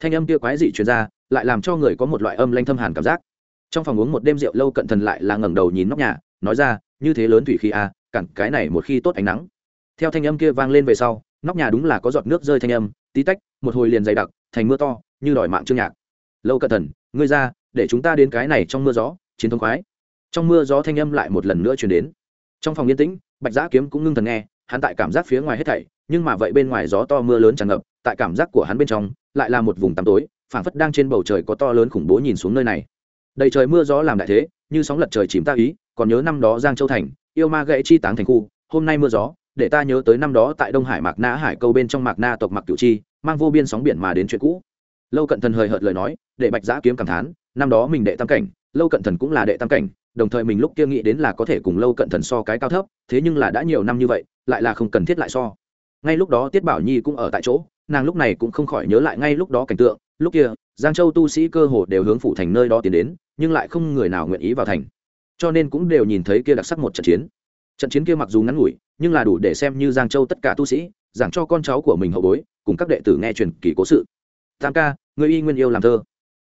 A: Thanh âm kia quái dị chuyển ra lại làm cho người có một loại âm lanh thâm hàn cảm giác. Trong phòng uống một đêm rượu lâu cận thần lại là ngẩng đầu nhìn nóc nhà nói ra như thế lớn thủy khí a à, cẳng cái này một khi tốt ánh nắng. Theo thanh âm kia vang lên về sau nóc nhà đúng là có giọt nước rơi thanh âm tí tách một hồi liền dày đặc thành mưa to như đòi mạng trương nhạc. Lâu cận thần ngươi ra để chúng ta đến cái này trong mưa gió chiến thống khoái. Trong mưa gió thanh âm lại một lần nữa chuyển đến. Trong phòng yên tĩnh, bạch giã kiếm cũng ngưng thần nghe, hắn tại cảm giác phía ngoài hết thảy, nhưng mà vậy bên ngoài gió to mưa lớn tràn ngập, tại cảm giác của hắn bên trong, lại là một vùng tăm tối, phảng phất đang trên bầu trời có to lớn khủng bố nhìn xuống nơi này. Đầy trời mưa gió làm đại thế, như sóng lật trời chìm ta ý, còn nhớ năm đó giang châu thành, yêu ma gãy chi táng thành khu, hôm nay mưa gió, để ta nhớ tới năm đó tại đông hải mạc na hải câu bên trong mạc na tộc mạc cửu chi, mang vô biên sóng biển mà đến chuyện cũ. Lâu cận thần hời hợt lời nói, để bạch giã kiếm cảm thán, năm đó mình đệ tam cảnh lâu cận thần cũng là đệ tam cảnh, đồng thời mình lúc kia nghĩ đến là có thể cùng lâu cận thần so cái cao thấp, thế nhưng là đã nhiều năm như vậy, lại là không cần thiết lại so. Ngay lúc đó tiết bảo nhi cũng ở tại chỗ, nàng lúc này cũng không khỏi nhớ lại ngay lúc đó cảnh tượng, lúc kia, giang châu tu sĩ cơ hồ đều hướng phủ thành nơi đó tiến đến, nhưng lại không người nào nguyện ý vào thành. Cho nên cũng đều nhìn thấy kia đặc sắc một trận chiến. Trận chiến kia mặc dù ngắn ngủi, nhưng là đủ để xem như giang châu tất cả tu sĩ, giảng cho con cháu của mình hậu bối, cùng các đệ tử nghe truyền kỳ cố sự. Tam ca người y nguyên yêu làm thơ.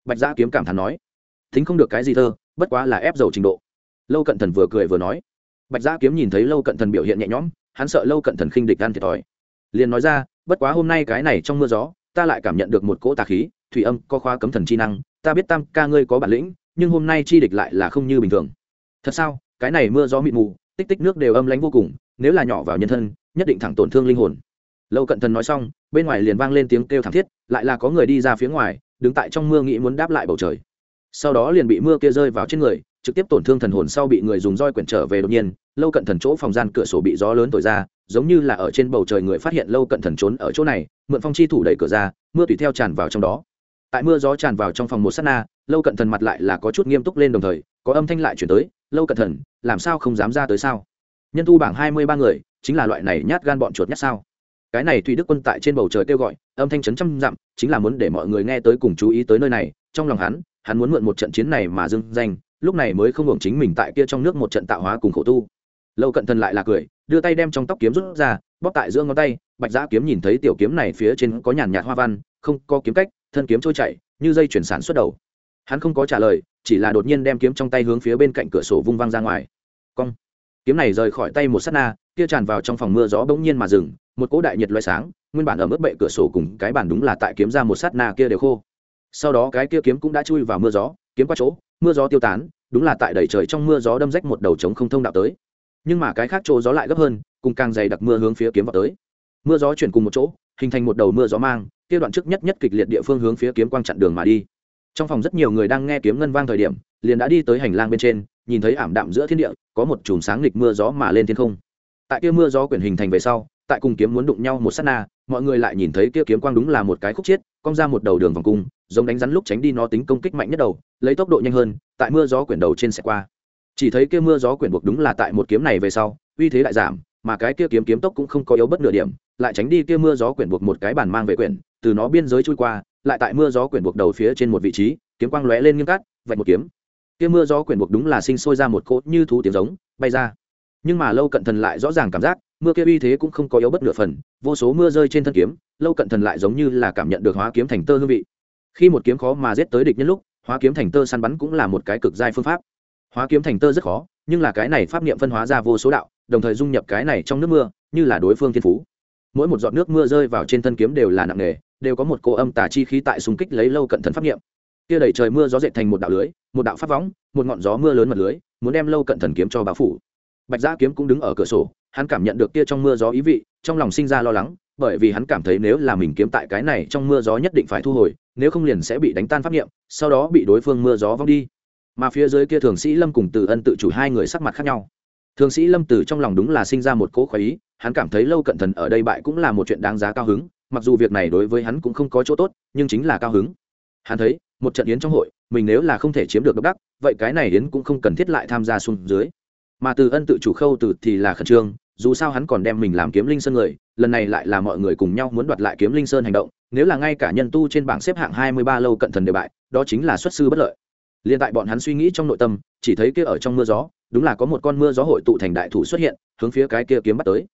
A: Bạch gia kiếm cảm thán nói thính không được cái gì thơ, bất quá là ép dầu trình độ. Lâu cận thần vừa cười vừa nói. Bạch gia kiếm nhìn thấy lâu cận thần biểu hiện nhẹ nhõm, hắn sợ lâu cận thần khinh địch ăn thiệt thòi. Liền nói ra, bất quá hôm nay cái này trong mưa gió, ta lại cảm nhận được một cỗ tà khí, thủy âm có khóa cấm thần chi năng, ta biết tam ca ngươi có bản lĩnh, nhưng hôm nay chi địch lại là không như bình thường. Thật sao? Cái này mưa gió mịt mù, tích tích nước đều âm lánh vô cùng, nếu là nhỏ vào nhân thân, nhất định thẳng tổn thương linh hồn. Lâu cận thần nói xong, bên ngoài liền vang lên tiếng kêu thảm thiết, lại là có người đi ra phía ngoài, đứng tại trong mưa nghĩ muốn đáp lại bầu trời sau đó liền bị mưa kia rơi vào trên người, trực tiếp tổn thương thần hồn sau bị người dùng roi quyển trở về đột nhiên, lâu cận thần chỗ phòng gian cửa sổ bị gió lớn thổi ra, giống như là ở trên bầu trời người phát hiện lâu cận thần trốn ở chỗ này, mượn phong chi thủ đẩy cửa ra, mưa tùy theo tràn vào trong đó. Tại mưa gió tràn vào trong phòng một s á t na, lâu cận thần mặt lại là có chút nghiêm túc lên đồng thời, có âm thanh lại chuyển tới, lâu cận thần, làm sao không dám ra tới sao? Nhân tu bảng hai mươi ba người, chính là loại này nhát gan bọn chuột nhát sao? Cái này thủy đức quân tại trên bầu trời kêu gọi, âm thanh chấn trăm dặm, chính là muốn để mọi người nghe tới cùng chú ý tới nơi này, trong lòng hắn hắn muốn mượn một trận chiến này mà dưng danh, lúc này mới không hưởng chính mình tại kia trong nước một trận tạo hóa cùng khổ tu. Lâu cận thần lại là cười, đưa tay đem trong tóc kiếm rút ra, bóp tại giữa ngón tay, bạch giã kiếm nhìn thấy tiểu kiếm này phía trên có nhàn nhạt hoa văn, không có kiếm cách, thân kiếm trôi chảy, như dây chuyển sản xuất đầu. Hắn không có trả lời, chỉ là đột nhiên đem kiếm trong tay hướng phía bên cạnh cửa sổ vung văng ra ngoài. Cong. Kiếm này rời khỏi tay một s á t na, kia tràn vào trong phòng mưa gió bỗng nhiên mà dừng, một cỗ đại nhiệt loay sáng, nguyên bản ở mức bệ cửa sổ cùng cái bản đúng là tại kiếm ra một sát na kia đều khô sau đó cái kia kiếm cũng đã chui vào mưa gió, kiếm qua chỗ, mưa gió tiêu tán, đúng là tại đẩy trời trong mưa gió đâm rách một đầu trống không thông đạo tới. Nhưng mà cái khác chỗ gió lại gấp hơn, cùng càng dày đặc mưa hướng phía kiếm vào tới. Mưa gió chuyển cùng một chỗ, hình thành một đầu mưa gió mang, kia đoạn trước nhất nhất kịch liệt địa phương hướng phía kiếm quang chặn đường mà đi. Trong phòng rất nhiều người đang nghe kiếm ngân vang thời điểm, liền đã đi tới hành lang bên trên, nhìn thấy ảm đạm giữa thiên địa, có một chùm sáng nghịch mưa gió mà lên thiên không tại kia mưa gió quyển hình thành về sau, tại cùng kiếm muốn đụng nhau một sát na, mọi người lại nhìn thấy kia kiếm quang đúng là một cái khúc chiết, cong ra một đầu đường vòng cung, giống đánh rắn lúc tránh đi nó tính công kích mạnh nhất đầu, lấy tốc độ nhanh hơn, tại mưa gió quyển đầu trên xe qua. Chỉ thấy kia mưa gió quyển buộc đúng là tại một kiếm này về sau, uy thế lại giảm, mà cái kia kiếm kiếm tốc cũng không có yếu bất nửa điểm, lại tránh đi kia mưa gió quyển buộc một cái bàn mang về quyển, từ nó biên giới chui qua, lại tại mưa gió quyển buộc đầu phía trên một vị trí, kiếm quang lóe lên nghiêm cắt, vạch một kiếm. Kia mưa gió quyển buộc đúng là sinh sôi ra một cỗ như thú tiếng giống, bay ra nhưng mà lâu cận thần lại rõ ràng cảm giác, mưa kia uy thế cũng không có yếu bất nửa phần, vô số mưa rơi trên thân kiếm, lâu cận thần lại giống như là cảm nhận được hóa kiếm thành tơ hương vị. Khi một kiếm khó mà giết tới địch nhân lúc, hóa kiếm thành tơ săn bắn cũng là một cái cực giai phương pháp. Hóa kiếm thành tơ rất khó, nhưng là cái này pháp niệm phân hóa ra vô số đạo, đồng thời dung nhập cái này trong nước mưa, như là đối phương thiên phú. Mỗi một giọt nước mưa rơi vào trên thân kiếm đều là nặng nề, đều có một cô âm tà chi khí tại súng kích lấy lâu cận thần pháp niệm. Kia đẩy trời mưa gió dệt thành một đạo lưới, một đạo pháp võng, một ngọn gió mưa lớn mật lưới, muốn đem lâu cận thần kiếm cho báo phủ bạch gia kiếm cũng đứng ở cửa sổ, hắn cảm nhận được kia trong mưa gió ý vị, trong lòng sinh ra lo lắng, bởi vì hắn cảm thấy nếu là mình kiếm tại cái này trong mưa gió nhất định phải thu hồi, nếu không liền sẽ bị đánh tan pháp nghiệm sau đó bị đối phương mưa gió vong đi. Mà phía dưới kia thường sĩ lâm cùng từ ân tự chủ hai người sắc mặt khác nhau. Thường sĩ lâm từ trong lòng đúng là sinh ra một cỗ khoái ý, hắn cảm thấy lâu cận thần ở đây bại cũng là một chuyện đáng giá cao hứng, mặc dù việc này đối với hắn cũng không có chỗ tốt, nhưng chính là cao hứng. Hắn thấy, một trận yến trong hội, mình nếu là không thể chiếm được độc đắc, vậy cái này yến cũng không cần thiết lại tham gia xuống dưới mà từ ân tự chủ khâu từ thì là khẩn trương, dù sao hắn còn đem mình làm kiếm linh sơn người, lần này lại là mọi người cùng nhau muốn đoạt lại kiếm linh sơn hành động, nếu là ngay cả nhân tu trên bảng xếp hạng hai mươi ba lâu cận thần đều bại, đó chính là xuất sư bất lợi. Liền tại bọn hắn suy nghĩ trong nội tâm, chỉ thấy kia ở trong mưa gió, đúng là có một con mưa gió hội tụ thành đại thủ xuất hiện, hướng phía cái kia kiếm bắt tới.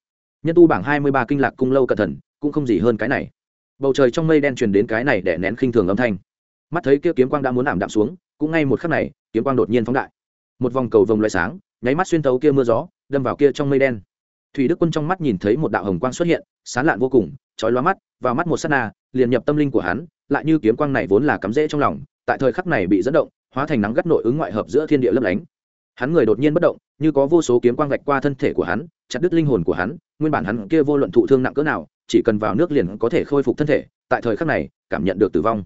A: Nhân tu bảng hai mươi ba kinh lạc cung lâu cận thần, cũng không gì hơn cái này. Bầu trời trong mây đen truyền đến cái này để nén khinh thường âm thanh. Mắt thấy kia kiếm quang đã muốn ảm đạm xuống, cũng ngay một khắc này, kiếm quang đột nhiên phóng đại. Một vòng cầu vồng loại sáng nháy mắt xuyên tấu kia mưa gió, đâm vào kia trong mây đen. Thủy đức quân trong mắt nhìn thấy một đạo hồng quang xuất hiện, sán lạn vô cùng, chói lóa mắt, vào mắt một sát na, liền nhập tâm linh của hắn, lại như kiếm quang này vốn là cắm rễ trong lòng, tại thời khắc này bị dẫn động, hóa thành nắng gắt nội ứng ngoại hợp giữa thiên địa lấp lánh. Hắn người đột nhiên bất động, như có vô số kiếm quang vạch qua thân thể của hắn, chặt đứt linh hồn của hắn, nguyên bản hắn kia vô luận thụ thương nặng cỡ nào, chỉ cần vào nước liền có thể khôi phục thân thể, tại thời khắc này, cảm nhận được tử vong.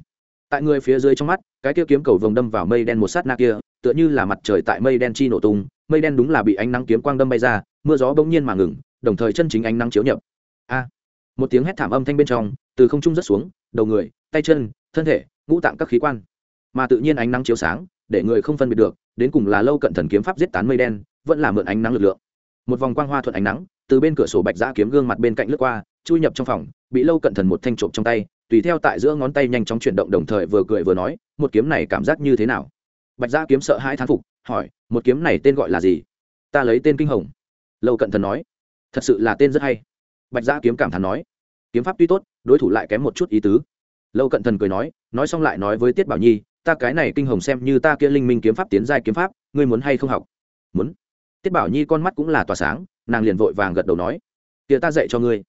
A: Tại người phía dưới trong mắt, cái kia kiếm cầu vồng đâm vào mây đen một sát na kia tựa như là mặt trời tại mây đen chi nổ tung, mây đen đúng là bị ánh nắng kiếm quang đâm bay ra, mưa gió bỗng nhiên mà ngừng, đồng thời chân chính ánh nắng chiếu nhập. A! Một tiếng hét thảm âm thanh bên trong, từ không trung rất xuống, đầu người, tay chân, thân thể, ngũ tạng các khí quan. Mà tự nhiên ánh nắng chiếu sáng, để người không phân biệt được, đến cùng là lâu cận thần kiếm pháp giết tán mây đen, vẫn là mượn ánh nắng lực lượng. Một vòng quang hoa thuận ánh nắng, từ bên cửa sổ bạch giã kiếm gương mặt bên cạnh lướt qua, chui nhập trong phòng, bị lâu cận thần một thanh trộm trong tay, tùy theo tại giữa ngón tay nhanh chóng chuyển động đồng thời vừa cười vừa nói, một kiếm này cảm giác như thế nào? Bạch giã kiếm sợ hai thán phục, hỏi, một kiếm này tên gọi là gì? Ta lấy tên kinh hồng. Lâu cận thần nói, thật sự là tên rất hay. Bạch giã kiếm cảm thán nói, kiếm pháp tuy tốt, đối thủ lại kém một chút ý tứ. Lâu cận thần cười nói nói xong lại nói với tiết bảo nhi, ta cái này kinh hồng xem như ta kia linh minh kiếm pháp tiến giai kiếm pháp, ngươi muốn hay không học? Muốn. Tiết bảo nhi con mắt cũng là tỏa sáng, nàng liền vội vàng gật đầu nói, kia ta dạy cho ngươi.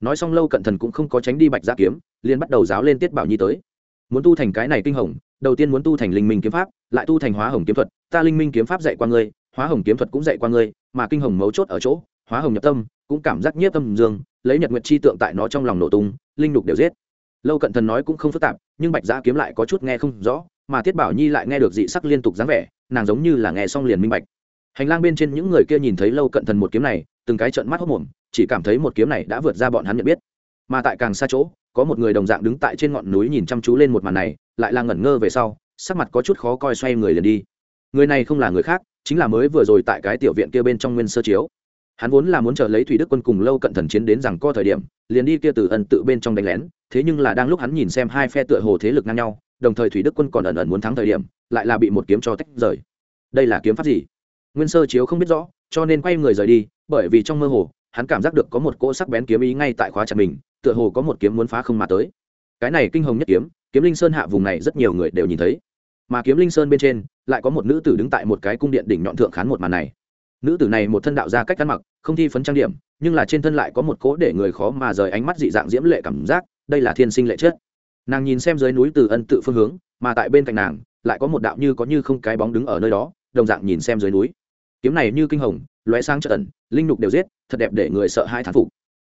A: Nói xong lâu cận thần cũng không có tránh đi bạch gia kiếm, liền bắt đầu giáo lên tiết bảo nhi tới. Muốn tu thành cái này kinh hồng đầu tiên muốn tu thành linh minh kiếm pháp, lại tu thành hóa hồng kiếm thuật. Ta linh minh kiếm pháp dạy qua ngươi, hóa hồng kiếm thuật cũng dạy qua ngươi, mà kinh hồng mấu chốt ở chỗ, hóa hồng nhập tâm, cũng cảm giác nhiếp tâm dương, lấy nhật nguyệt chi tượng tại nó trong lòng nổ tung, linh đục đều giết. Lâu cận thần nói cũng không phức tạp, nhưng bạch giã kiếm lại có chút nghe không rõ, mà thiết bảo nhi lại nghe được dị sắc liên tục dáng vẻ, nàng giống như là nghe xong liền minh bạch. Hành lang bên trên những người kia nhìn thấy lâu cận thần một kiếm này, từng cái trận mắt hốc mồm chỉ cảm thấy một kiếm này đã vượt ra bọn hắn nhận biết. Mà tại càng xa chỗ, có một người đồng dạng đứng tại trên ngọn núi nhìn chăm chú lên một màn này lại là ngẩn ngơ về sau, sắc mặt có chút khó coi xoay người liền đi. Người này không là người khác, chính là mới vừa rồi tại cái tiểu viện kia bên trong nguyên sơ chiếu. Hắn vốn là muốn chờ lấy thủy đức quân cùng lâu cận thần chiến đến rằng co thời điểm, liền đi kia từ ẩn tự bên trong đánh lén, thế nhưng là đang lúc hắn nhìn xem hai phe tựa hồ thế lực ngang nhau, đồng thời thủy đức quân còn ẩn ẩn muốn thắng thời điểm, lại là bị một kiếm cho tách rời. Đây là kiếm pháp gì? Nguyên sơ chiếu không biết rõ, cho nên quay người rời đi, bởi vì trong mơ hồ, hắn cảm giác được có một cỗ sắc bén kiếm ý ngay tại khóa chặt mình, tựa hồ có một kiếm muốn phá không mà tới. Cái này kinh hồng nhất kiếm kiếm linh sơn hạ vùng này rất nhiều người đều nhìn thấy. Mà kiếm linh sơn bên trên, lại có một nữ tử đứng tại một cái cung điện đỉnh nhọn thượng khán một màn này. Nữ tử này một thân đạo ra cách ăn mặc, không thi phấn trang điểm, nhưng là trên thân lại có một cố để người khó mà rời ánh mắt dị dạng diễm lệ cảm giác, đây là thiên sinh lệ chết nàng nhìn xem dưới núi từ ân tự phương hướng, mà tại bên cạnh nàng, lại có một đạo như có như không cái bóng đứng ở nơi đó, đồng dạng nhìn xem dưới núi. Kiếm này như kinh hồng, lóe sáng trợ ẩn, linh nục đều giết, thật đẹp để người sợ hai thán phục.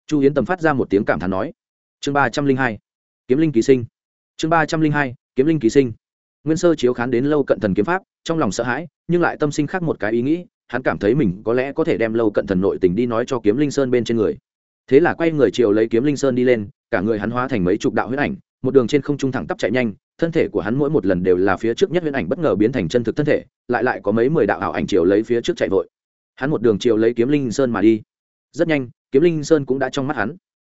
A: Chu yến tầm phát ra một tiếng cảm thán nói. Chương ba trăm linh hai. Kiếm linh ký sinh chương ba trăm linh hai, kiếm linh ký sinh. Nguyên sơ chiếu khán đến lâu cận thần kiếm pháp, trong lòng sợ hãi, nhưng lại tâm sinh khác một cái ý nghĩ, hắn cảm thấy mình có lẽ có thể đem lâu cận thần nội tình đi nói cho kiếm linh sơn bên trên người. Thế là quay người chiều lấy kiếm linh sơn đi lên, cả người hắn hóa thành mấy chục đạo huyết ảnh, một đường trên không trung thẳng tắp chạy nhanh, thân thể của hắn mỗi một lần đều là phía trước nhất huyễn ảnh bất ngờ biến thành chân thực thân thể, lại lại có mấy mười đạo ảo ảnh chiều lấy phía trước chạy vội. Hắn một đường chiều lấy kiếm linh sơn mà đi. Rất nhanh, kiếm linh sơn cũng đã trong mắt hắn.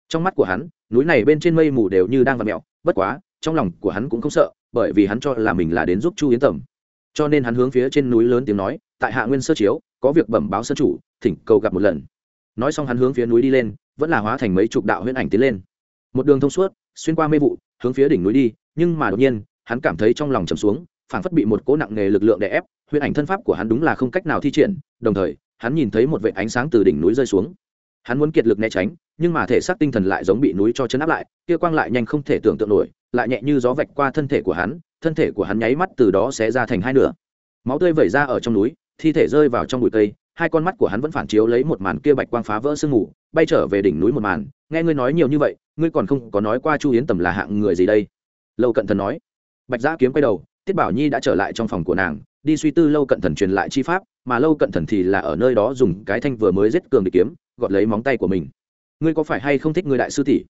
A: Trong mắt của hắn, núi này bên trên mây mù đều như đang vặt mẹo bất quá trong lòng của hắn cũng không sợ, bởi vì hắn cho là mình là đến giúp chu yến tầm. Cho nên hắn hướng phía trên núi lớn tiếng nói, tại hạ nguyên sơ chiếu, có việc bẩm báo sơ chủ, thỉnh cầu gặp một lần. Nói xong hắn hướng phía núi đi lên, vẫn là hóa thành mấy chục đạo huyễn ảnh tiến lên. Một đường thông suốt, xuyên qua mê vụ, hướng phía đỉnh núi đi, nhưng mà đột nhiên, hắn cảm thấy trong lòng trầm xuống, phảng phất bị một cỗ nặng nề lực lượng đè ép, huyễn ảnh thân pháp của hắn đúng là không cách nào thi triển, đồng thời, hắn nhìn thấy một vệ ánh sáng từ đỉnh núi rơi xuống. Hắn muốn kiệt lực né tránh, nhưng mà thể xác tinh thần lại giống bị núi cho chấn áp lại, kia quang lại nhanh không thể tưởng tượng nổi lại nhẹ như gió vạch qua thân thể của hắn, thân thể của hắn nháy mắt từ đó sẽ ra thành hai nửa. Máu tươi vẩy ra ở trong núi, thi thể rơi vào trong bụi cây, hai con mắt của hắn vẫn phản chiếu lấy một màn kia bạch quang phá vỡ sương mù, bay trở về đỉnh núi một màn. Nghe ngươi nói nhiều như vậy, ngươi còn không có nói qua chu hiến tầm là hạng người gì đây? Lâu cận thần nói. Bạch giã kiếm quay đầu, tiết bảo nhi đã trở lại trong phòng của nàng, đi suy tư lâu cận thần truyền lại chi pháp, mà lâu cận thần thì là ở nơi đó dùng cái thanh vừa mới giết cường để kiếm, gọt lấy móng tay của mình. Ngươi có phải hay không thích người đại sư tỷ?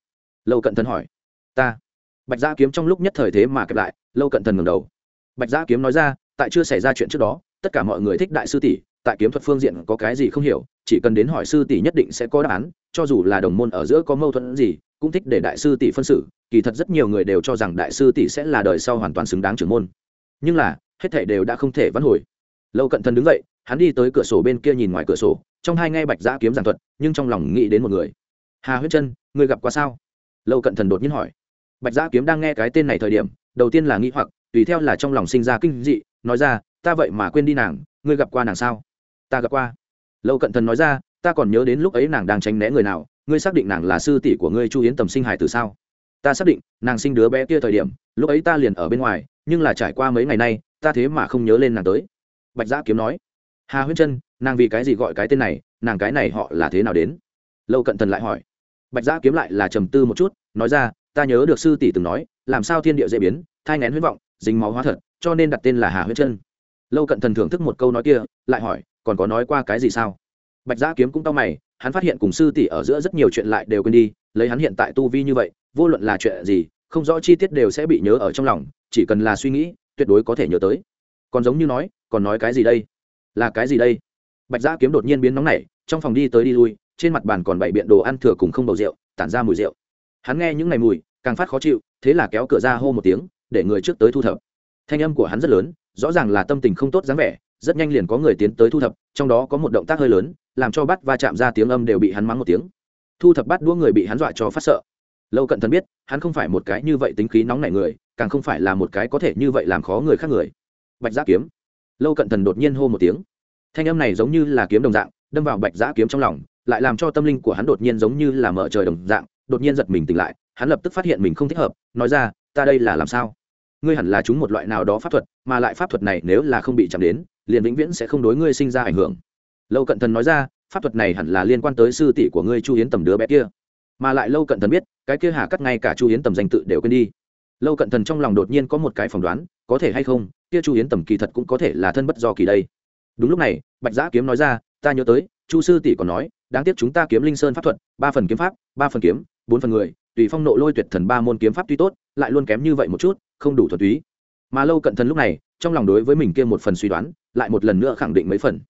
A: Lâu cận thần hỏi. Ta bạch gia kiếm trong lúc nhất thời thế mà kẹp lại, lâu cận thần ngầm đầu. Bạch gia kiếm nói ra, tại chưa xảy ra chuyện trước đó, tất cả mọi người thích đại sư tỷ, tại kiếm thuật phương diện có cái gì không hiểu, chỉ cần đến hỏi sư tỷ nhất định sẽ có đáp án, cho dù là đồng môn ở giữa có mâu thuẫn gì, cũng thích để đại sư tỷ phân xử, kỳ thật rất nhiều người đều cho rằng đại sư tỷ sẽ là đời sau hoàn toàn xứng đáng trưởng môn. Nhưng là, hết thảy đều đã không thể vãn hồi. Lâu cận thần đứng dậy, hắn đi tới cửa sổ bên kia nhìn ngoài cửa sổ, trong hai nghe bạch giã kiếm giảng thuật, nhưng trong lòng nghĩ đến một người. Hà huyết chân, người gặp qua sao? Lâu cận thần đột nhiên hỏi bạch giã kiếm đang nghe cái tên này thời điểm, đầu tiên là nghĩ hoặc, tùy theo là trong lòng sinh ra kinh dị, nói ra, ta vậy mà quên đi nàng, ngươi gặp qua nàng sao? Ta gặp qua. Lâu cận thần nói ra, ta còn nhớ đến lúc ấy nàng đang tránh né người nào, ngươi xác định nàng là sư tỷ của ngươi chu hiến tầm sinh hải từ sao? Ta xác định, nàng sinh đứa bé kia thời điểm, lúc ấy ta liền ở bên ngoài, nhưng là trải qua mấy ngày nay, ta thế mà không nhớ lên nàng tới. Bạch giã kiếm nói, hà huyết chân nàng vì cái gì gọi cái tên này, nàng cái này họ là thế nào đến? Lâu cận thần lại hỏi. Bạch giã kiếm lại là trầm tư một chút, nói ra ta nhớ được sư tỷ từng nói, làm sao thiên địa dễ biến, thai ngén huyết vọng, dính máu hóa thật, cho nên đặt tên là hà huyết chân. Lâu cận thần thưởng thức một câu nói kia, lại hỏi, còn có nói qua cái gì sao? Bạch giã kiếm cũng tao mày, hắn phát hiện cùng sư tỷ ở giữa rất nhiều chuyện lại đều quên đi, lấy hắn hiện tại tu vi như vậy, vô luận là chuyện gì, không rõ chi tiết đều sẽ bị nhớ ở trong lòng, chỉ cần là suy nghĩ, tuyệt đối có thể nhớ tới. Còn giống như nói, còn nói cái gì đây? Là cái gì đây? Bạch giã kiếm đột nhiên biến nóng nảy, trong phòng đi tới đi lui, trên mặt bàn còn bảy biện đồ ăn thừa cùng không bầu rượu, tản ra mùi rượu hắn nghe những ngày mùi, càng phát khó chịu, thế là kéo cửa ra hô một tiếng, để người trước tới thu thập. Thanh âm của hắn rất lớn, rõ ràng là tâm tình không tốt dáng vẻ, rất nhanh liền có người tiến tới thu thập, trong đó có một động tác hơi lớn, làm cho bắt va chạm ra tiếng âm đều bị hắn mắng một tiếng. Thu thập bắt đũa người bị hắn dọa cho phát sợ. Lâu cận thần biết, hắn không phải một cái như vậy tính khí nóng nảy người, càng không phải là một cái có thể như vậy làm khó người khác người. Bạch giã kiếm. Lâu cận thần đột nhiên hô một tiếng. Thanh âm này giống như là kiếm đồng dạng, đâm vào bạch giã kiếm trong lòng, lại làm cho tâm linh của hắn đột nhiên giống như là mở trời đồng dạng đột nhiên giật mình tỉnh lại, hắn lập tức phát hiện mình không thích hợp, nói ra, ta đây là làm sao? Ngươi hẳn là chúng một loại nào đó pháp thuật, mà lại pháp thuật này nếu là không bị chạm đến, liền vĩnh viễn sẽ không đối ngươi sinh ra ảnh hưởng. Lâu cận thần nói ra, pháp thuật này hẳn là liên quan tới sư tỷ của ngươi chu hiến tầm đứa bé kia. Mà lại lâu cận thần biết, cái kia hà cắt ngay cả chu hiến tầm danh tự đều quên đi. Lâu cận thần trong lòng đột nhiên có một cái phỏng đoán, có thể hay không, kia chu hiến tầm kỳ thật cũng có thể là thân bất do kỳ đây. Đúng lúc này, bạch giã kiếm nói ra, ta nhớ tới, chu sư tỷ còn nói đáng tiếc chúng ta kiếm linh sơn pháp thuật, ba phần kiếm pháp, ba phần kiếm, bốn phần người, tùy phong nộ lôi tuyệt thần ba môn kiếm pháp tuy tốt, lại luôn kém như vậy một chút, không đủ thuật túy. Mà lâu cận thần lúc này, trong lòng đối với mình kia một phần suy đoán, lại một lần nữa khẳng định mấy phần.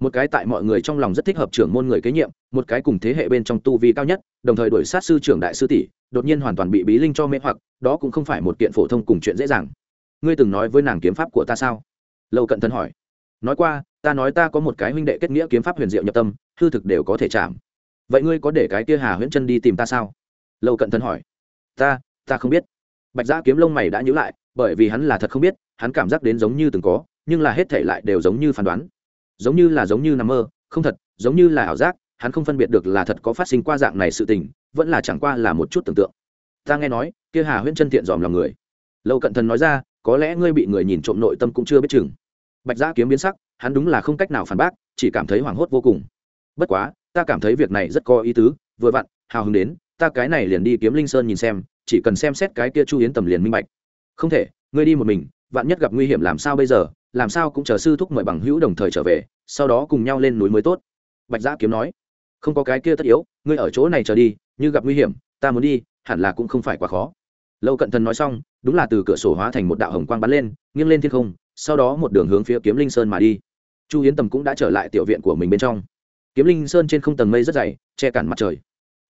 A: Một cái tại mọi người trong lòng rất thích hợp trưởng môn người kế nhiệm, một cái cùng thế hệ bên trong tu vi cao nhất, đồng thời đổi sát sư trưởng đại sư tỷ, đột nhiên hoàn toàn bị bí linh cho mê hoặc, đó cũng không phải một kiện phổ thông cùng chuyện dễ dàng. Ngươi từng nói với nàng kiếm pháp của ta sao? Lâu cận thần hỏi nói qua, ta nói ta có một cái huynh đệ kết nghĩa kiếm pháp huyền diệu nhập tâm, hư thực đều có thể chạm. Vậy ngươi có để cái kia hà huyễn chân đi tìm ta sao? Lâu cận thân hỏi. Ta ta không biết. Bạch giã kiếm lông mày đã nhữ lại, bởi vì hắn là thật không biết, hắn cảm giác đến giống như từng có, nhưng là hết thể lại đều giống như phán đoán. Giống như là giống như nằm mơ, không thật, giống như là ảo giác, hắn không phân biệt được là thật có phát sinh qua dạng này sự tình, vẫn là chẳng qua là một chút tưởng tượng. Ta nghe nói, kia hà huyễn chân thiện dòm lòng người. Lâu cận thần nói ra, có lẽ ngươi bị người nhìn trộm nội tâm cũng chưa biết chừng bạch giã kiếm biến sắc, hắn đúng là không cách nào phản bác, chỉ cảm thấy hoảng hốt vô cùng. Bất quá, ta cảm thấy việc này rất có ý tứ, vừa vặn, hào hứng đến, ta cái này liền đi kiếm linh sơn nhìn xem, chỉ cần xem xét cái kia chu yến tầm liền minh bạch. Không thể, ngươi đi một mình, vạn nhất gặp nguy hiểm làm sao bây giờ, làm sao cũng chờ sư thúc mời bằng hữu đồng thời trở về, sau đó cùng nhau lên núi mới tốt. Bạch giã kiếm nói. Không có cái kia tất yếu, ngươi ở chỗ này chờ đi, như gặp nguy hiểm, ta muốn đi, hẳn là cũng không phải quá khó. Lâu cận thần nói xong, đúng là từ cửa sổ hóa thành một đạo hồng quang bắn lên, nghiêng lên thiên không sau đó một đường hướng phía kiếm linh sơn mà đi. Chu hiến tầm cũng đã trở lại tiểu viện của mình bên trong. Kiếm linh sơn trên không tầng mây rất dày, che cản mặt trời.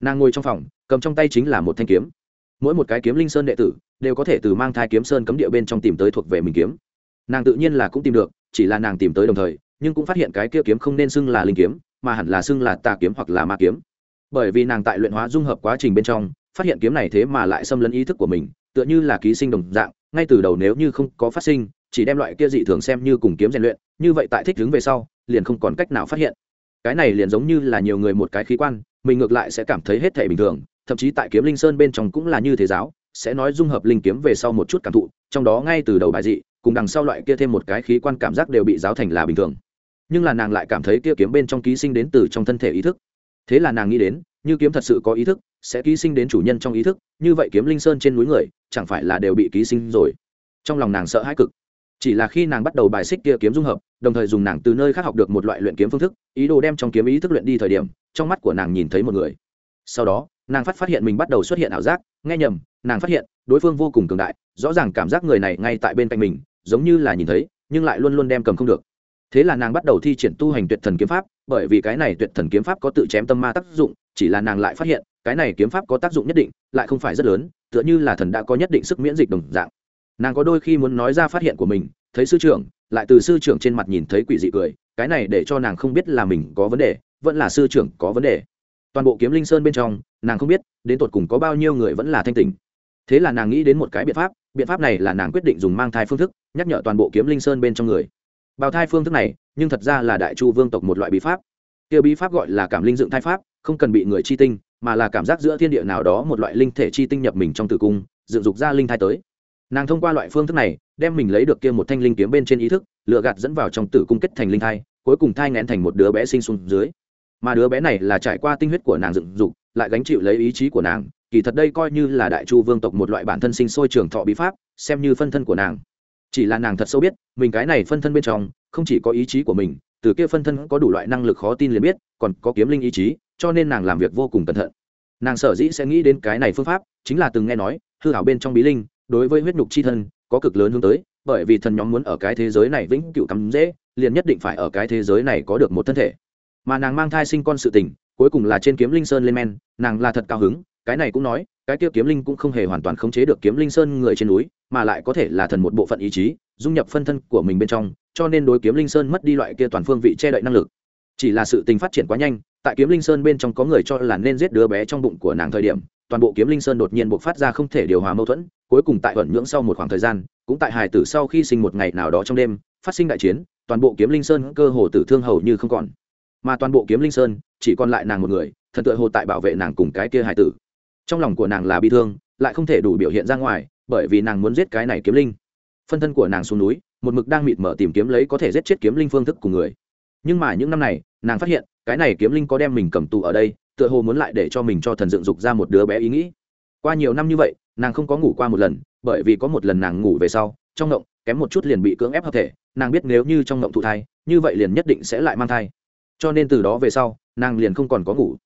A: Nàng ngồi trong phòng, cầm trong tay chính là một thanh kiếm. Mỗi một cái kiếm linh sơn đệ tử đều có thể từ mang thai kiếm sơn cấm địa bên trong tìm tới thuộc về mình kiếm. Nàng tự nhiên là cũng tìm được, chỉ là nàng tìm tới đồng thời, nhưng cũng phát hiện cái kia kiếm không nên xưng là linh kiếm, mà hẳn là xưng là tà kiếm hoặc là ma kiếm. Bởi vì nàng tại luyện hóa dung hợp quá trình bên trong, phát hiện kiếm này thế mà lại xâm lấn ý thức của mình, tựa như là ký sinh đồng dạng, ngay từ đầu nếu như không có phát sinh chỉ đem loại kia dị thường xem như cùng kiếm rèn luyện, như vậy tại thích đứng về sau, liền không còn cách nào phát hiện. Cái này liền giống như là nhiều người một cái khí quan, mình ngược lại sẽ cảm thấy hết thể bình thường, thậm chí tại kiếm linh sơn bên trong cũng là như thế giáo, sẽ nói dung hợp linh kiếm về sau một chút cảm thụ, trong đó ngay từ đầu bài dị, cùng đằng sau loại kia thêm một cái khí quan cảm giác đều bị giáo thành là bình thường. Nhưng là nàng lại cảm thấy kia kiếm bên trong ký sinh đến từ trong thân thể ý thức. Thế là nàng nghĩ đến, như kiếm thật sự có ý thức, sẽ ký sinh đến chủ nhân trong ý thức, như vậy kiếm linh sơn trên núi người, chẳng phải là đều bị ký sinh rồi. Trong lòng nàng sợ hãi cực chỉ là khi nàng bắt đầu bài xích kia kiếm dung hợp, đồng thời dùng nàng từ nơi khác học được một loại luyện kiếm phương thức, ý đồ đem trong kiếm ý thức luyện đi thời điểm, trong mắt của nàng nhìn thấy một người. Sau đó, nàng phát phát hiện mình bắt đầu xuất hiện ảo giác, nghe nhầm, nàng phát hiện, đối phương vô cùng cường đại, rõ ràng cảm giác người này ngay tại bên cạnh mình, giống như là nhìn thấy, nhưng lại luôn luôn đem cầm không được. Thế là nàng bắt đầu thi triển tu hành tuyệt thần kiếm pháp, bởi vì cái này tuyệt thần kiếm pháp có tự chém tâm ma tác dụng, chỉ là nàng lại phát hiện, cái này kiếm pháp có tác dụng nhất định, lại không phải rất lớn, tựa như là thần đã có nhất định sức miễn dịch đồng dạng nàng có đôi khi muốn nói ra phát hiện của mình, thấy sư trưởng, lại từ sư trưởng trên mặt nhìn thấy quỷ dị cười, cái này để cho nàng không biết là mình có vấn đề, vẫn là sư trưởng có vấn đề. Toàn bộ kiếm linh sơn bên trong, nàng không biết, đến tột cùng có bao nhiêu người vẫn là thanh tình thế là nàng nghĩ đến một cái biện pháp biện pháp này là nàng quyết định dùng mang thai phương thức, nhắc nhở toàn bộ kiếm linh sơn bên trong người. Bào thai phương thức này, nhưng thật ra là đại chu vương tộc một loại bí pháp. Kia bí pháp gọi là cảm linh dựng thai pháp, không cần bị người chi tinh, mà là cảm giác giữa thiên địa nào đó một loại linh thể chi tinh nhập mình trong tử cung, dựng dục ra linh thai tới nàng thông qua loại phương thức này, đem mình lấy được kia một thanh linh kiếm bên trên ý thức, lựa gạt dẫn vào trong tử cung kết thành linh thai, cuối cùng thai ngén thành một đứa bé sinh xuống dưới. Mà đứa bé này là trải qua tinh huyết của nàng dựng dục, lại gánh chịu lấy ý chí của nàng, kỳ thật đây coi như là đại chu vương tộc một loại bản thân sinh sôi trường thọ bí pháp, xem như phân thân của nàng. Chỉ là nàng thật sâu biết, mình cái này phân thân bên trong, không chỉ có ý chí của mình, từ kia phân thân có đủ loại năng lực khó tin liền biết, còn có kiếm linh ý chí, cho nên nàng làm việc vô cùng cẩn thận. Nàng sở dĩ sẽ nghĩ đến cái này phương pháp, chính là từng nghe nói, hư hảo bên trong bí linh đối với huyết nhục chi thân, có cực lớn hướng tới, bởi vì thần nhóm muốn ở cái thế giới này vĩnh cửu cắm dễ, liền nhất định phải ở cái thế giới này có được một thân thể. Mà nàng mang thai sinh con sự tình, cuối cùng là trên kiếm linh sơn lên men, nàng là thật cao hứng, cái này cũng nói, cái kia kiếm linh cũng không hề hoàn toàn khống chế được kiếm linh sơn người trên núi, mà lại có thể là thần một bộ phận ý chí, dung nhập phân thân của mình bên trong, cho nên đối kiếm linh sơn mất đi loại kia toàn phương vị che đậy năng lực. Chỉ là sự tình phát triển quá nhanh, tại kiếm linh sơn bên trong có người cho là nên giết đứa bé trong bụng của nàng thời điểm toàn bộ kiếm linh sơn đột nhiên buộc phát ra không thể điều hòa mâu thuẫn, cuối cùng tại vận nhưỡng sau một khoảng thời gian, cũng tại hài tử sau khi sinh một ngày nào đó trong đêm, phát sinh đại chiến, toàn bộ kiếm linh sơn cơ hồ tử thương hầu như không còn. Mà toàn bộ kiếm linh sơn, chỉ còn lại nàng một người thần tự hồ tại bảo vệ nàng cùng cái kia hài tử. Trong lòng của nàng là bi thương, lại không thể đủ biểu hiện ra ngoài, bởi vì nàng muốn giết cái này kiếm linh. Phân thân của nàng xuống núi, một mực đang mịt mở tìm kiếm lấy có thể giết chết kiếm linh phương thức của người. Nhưng mà những năm này, nàng phát hiện, cái này kiếm linh có đem mình cầm tù ở đây tựa hồ muốn lại để cho mình cho thần dựng dục ra một đứa bé ý nghĩ. Qua nhiều năm như vậy, nàng không có ngủ qua một lần, bởi vì có một lần nàng ngủ về sau, trong ngộng, kém một chút liền bị cưỡng ép hợp thể. Nàng biết nếu như trong ngộng thụ thai, như vậy liền nhất định sẽ lại mang thai. Cho nên từ đó về sau, nàng liền không còn có ngủ.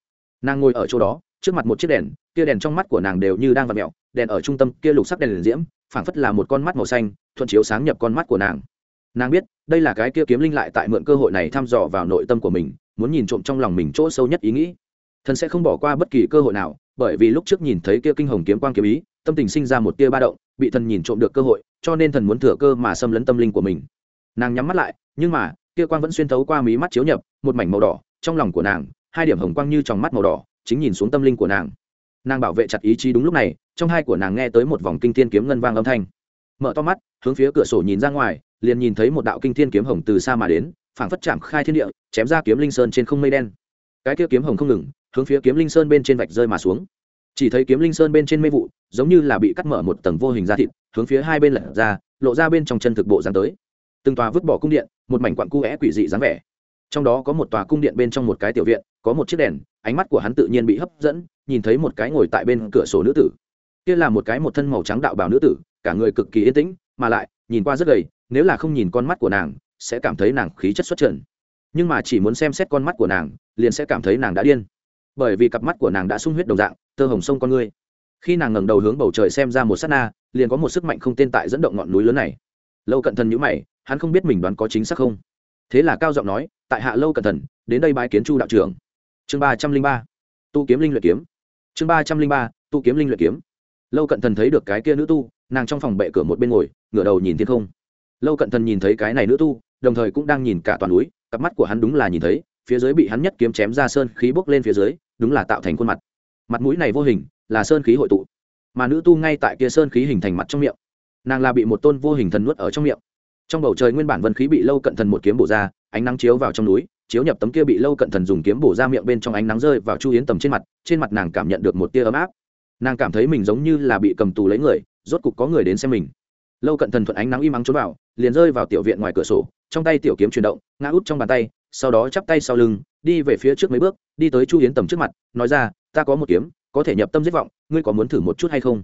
A: Nàng ngồi ở chỗ đó, trước mặt một chiếc đèn, kia đèn trong mắt của nàng đều như đang vặn mẹo đèn ở trung tâm kia lục sắc đèn liền diễm, phảng phất là một con mắt màu xanh, thuận chiếu sáng nhập con mắt của nàng. Nàng biết, đây là cái kia kiếm linh lại tại mượn cơ hội này thăm dò vào nội tâm của mình, muốn nhìn trộm trong lòng mình chỗ sâu nhất ý nghĩ thần sẽ không bỏ qua bất kỳ cơ hội nào, bởi vì lúc trước nhìn thấy kia kinh hồng kiếm quang kiếm ý, tâm tình sinh ra một tia ba động, bị thần nhìn trộm được cơ hội, cho nên thần muốn thừa cơ mà xâm lấn tâm linh của mình. Nàng nhắm mắt lại, nhưng mà, kia quang vẫn xuyên thấu qua mí mắt chiếu nhập, một mảnh màu đỏ, trong lòng của nàng, hai điểm hồng quang như trong mắt màu đỏ, chính nhìn xuống tâm linh của nàng. Nàng bảo vệ chặt ý chí đúng lúc này, trong hai của nàng nghe tới một vòng kinh thiên kiếm ngân vang âm thanh. Mở to mắt, hướng phía cửa sổ nhìn ra ngoài, liền nhìn thấy một đạo kinh thiên kiếm hồng từ xa mà đến, phảng phất chạm khai thiên địa, chém ra kiếm linh sơn trên không mây đen. Cái kia kiếm hồng không ngừng hướng phía kiếm linh sơn bên trên vạch rơi mà xuống. Chỉ thấy kiếm linh sơn bên trên mê vụ, giống như là bị cắt mở một tầng vô hình da thịt, hướng phía hai bên lật ra, lộ ra bên trong chân thực bộ dáng tới. Từng tòa vứt bỏ cung điện, một mảnh quặn cu vẽ quỷ dị dáng vẻ. Trong đó có một tòa cung điện bên trong một cái tiểu viện, có một chiếc đèn, ánh mắt của hắn tự nhiên bị hấp dẫn, nhìn thấy một cái ngồi tại bên cửa sổ nữ tử. Kia là một cái một thân màu trắng đạo bào nữ tử, cả người cực kỳ yên tĩnh, mà lại, nhìn qua rất gầy, nếu là không nhìn con mắt của nàng, sẽ cảm thấy nàng khí chất xuất trần. Nhưng mà chỉ muốn xem xét con mắt của nàng, liền sẽ cảm thấy nàng đã điên bởi vì cặp mắt của nàng đã sung huyết đồng dạng, tơ hồng sông con ngươi. Khi nàng ngẩng đầu hướng bầu trời xem ra một s á t na, liền có một sức mạnh không tên tại dẫn động ngọn núi lớn này. Lâu cận thần nhữ mày, hắn không biết mình đoán có chính xác không. Thế là cao giọng nói, tại hạ lâu cận thần, đến đây bái kiến chu đạo trưởng. Chương ba trăm linh ba, tu kiếm linh luyện kiếm. Chương ba trăm linh ba, tu kiếm linh luyện kiếm. Lâu cận thần thấy được cái kia nữ tu, nàng trong phòng bệ cửa một bên ngồi, ngửa đầu nhìn thiên không. Lâu cận thần nhìn thấy cái này nữ tu, đồng thời cũng đang nhìn cả toàn núi, cặp mắt của hắn đúng là nhìn thấy, phía dưới bị hắn nhất kiếm chém ra sơn khí bốc lên phía dưới đúng là tạo thành khuôn mặt. Mặt mũi này vô hình, là sơn khí hội tụ. Mà nữ tu ngay tại kia sơn khí hình thành mặt trong miệng. Nàng là bị một tôn vô hình thần nuốt ở trong miệng. Trong bầu trời nguyên bản vân khí bị lâu cận thần một kiếm bổ ra, ánh nắng chiếu vào trong núi, chiếu nhập tấm kia bị lâu cận thần dùng kiếm bổ ra miệng bên trong ánh nắng rơi vào chu yến tầm trên mặt trên mặt nàng cảm nhận được một tia ấm áp. Nàng cảm thấy mình giống như là bị cầm tù lấy người, rốt cục có người đến xem mình. Lâu cận thần thuận ánh nắng im ắng trốn vào, liền rơi vào tiểu viện ngoài cửa sổ, trong tay tiểu kiếm chuyển động, ngã út trong bàn tay, sau đó chắp tay sau lưng đi về phía trước mấy bước, đi tới chu yến tầm trước mặt, nói ra, ta có một kiếm, có thể nhập tâm giết vọng, ngươi có muốn thử một chút hay không?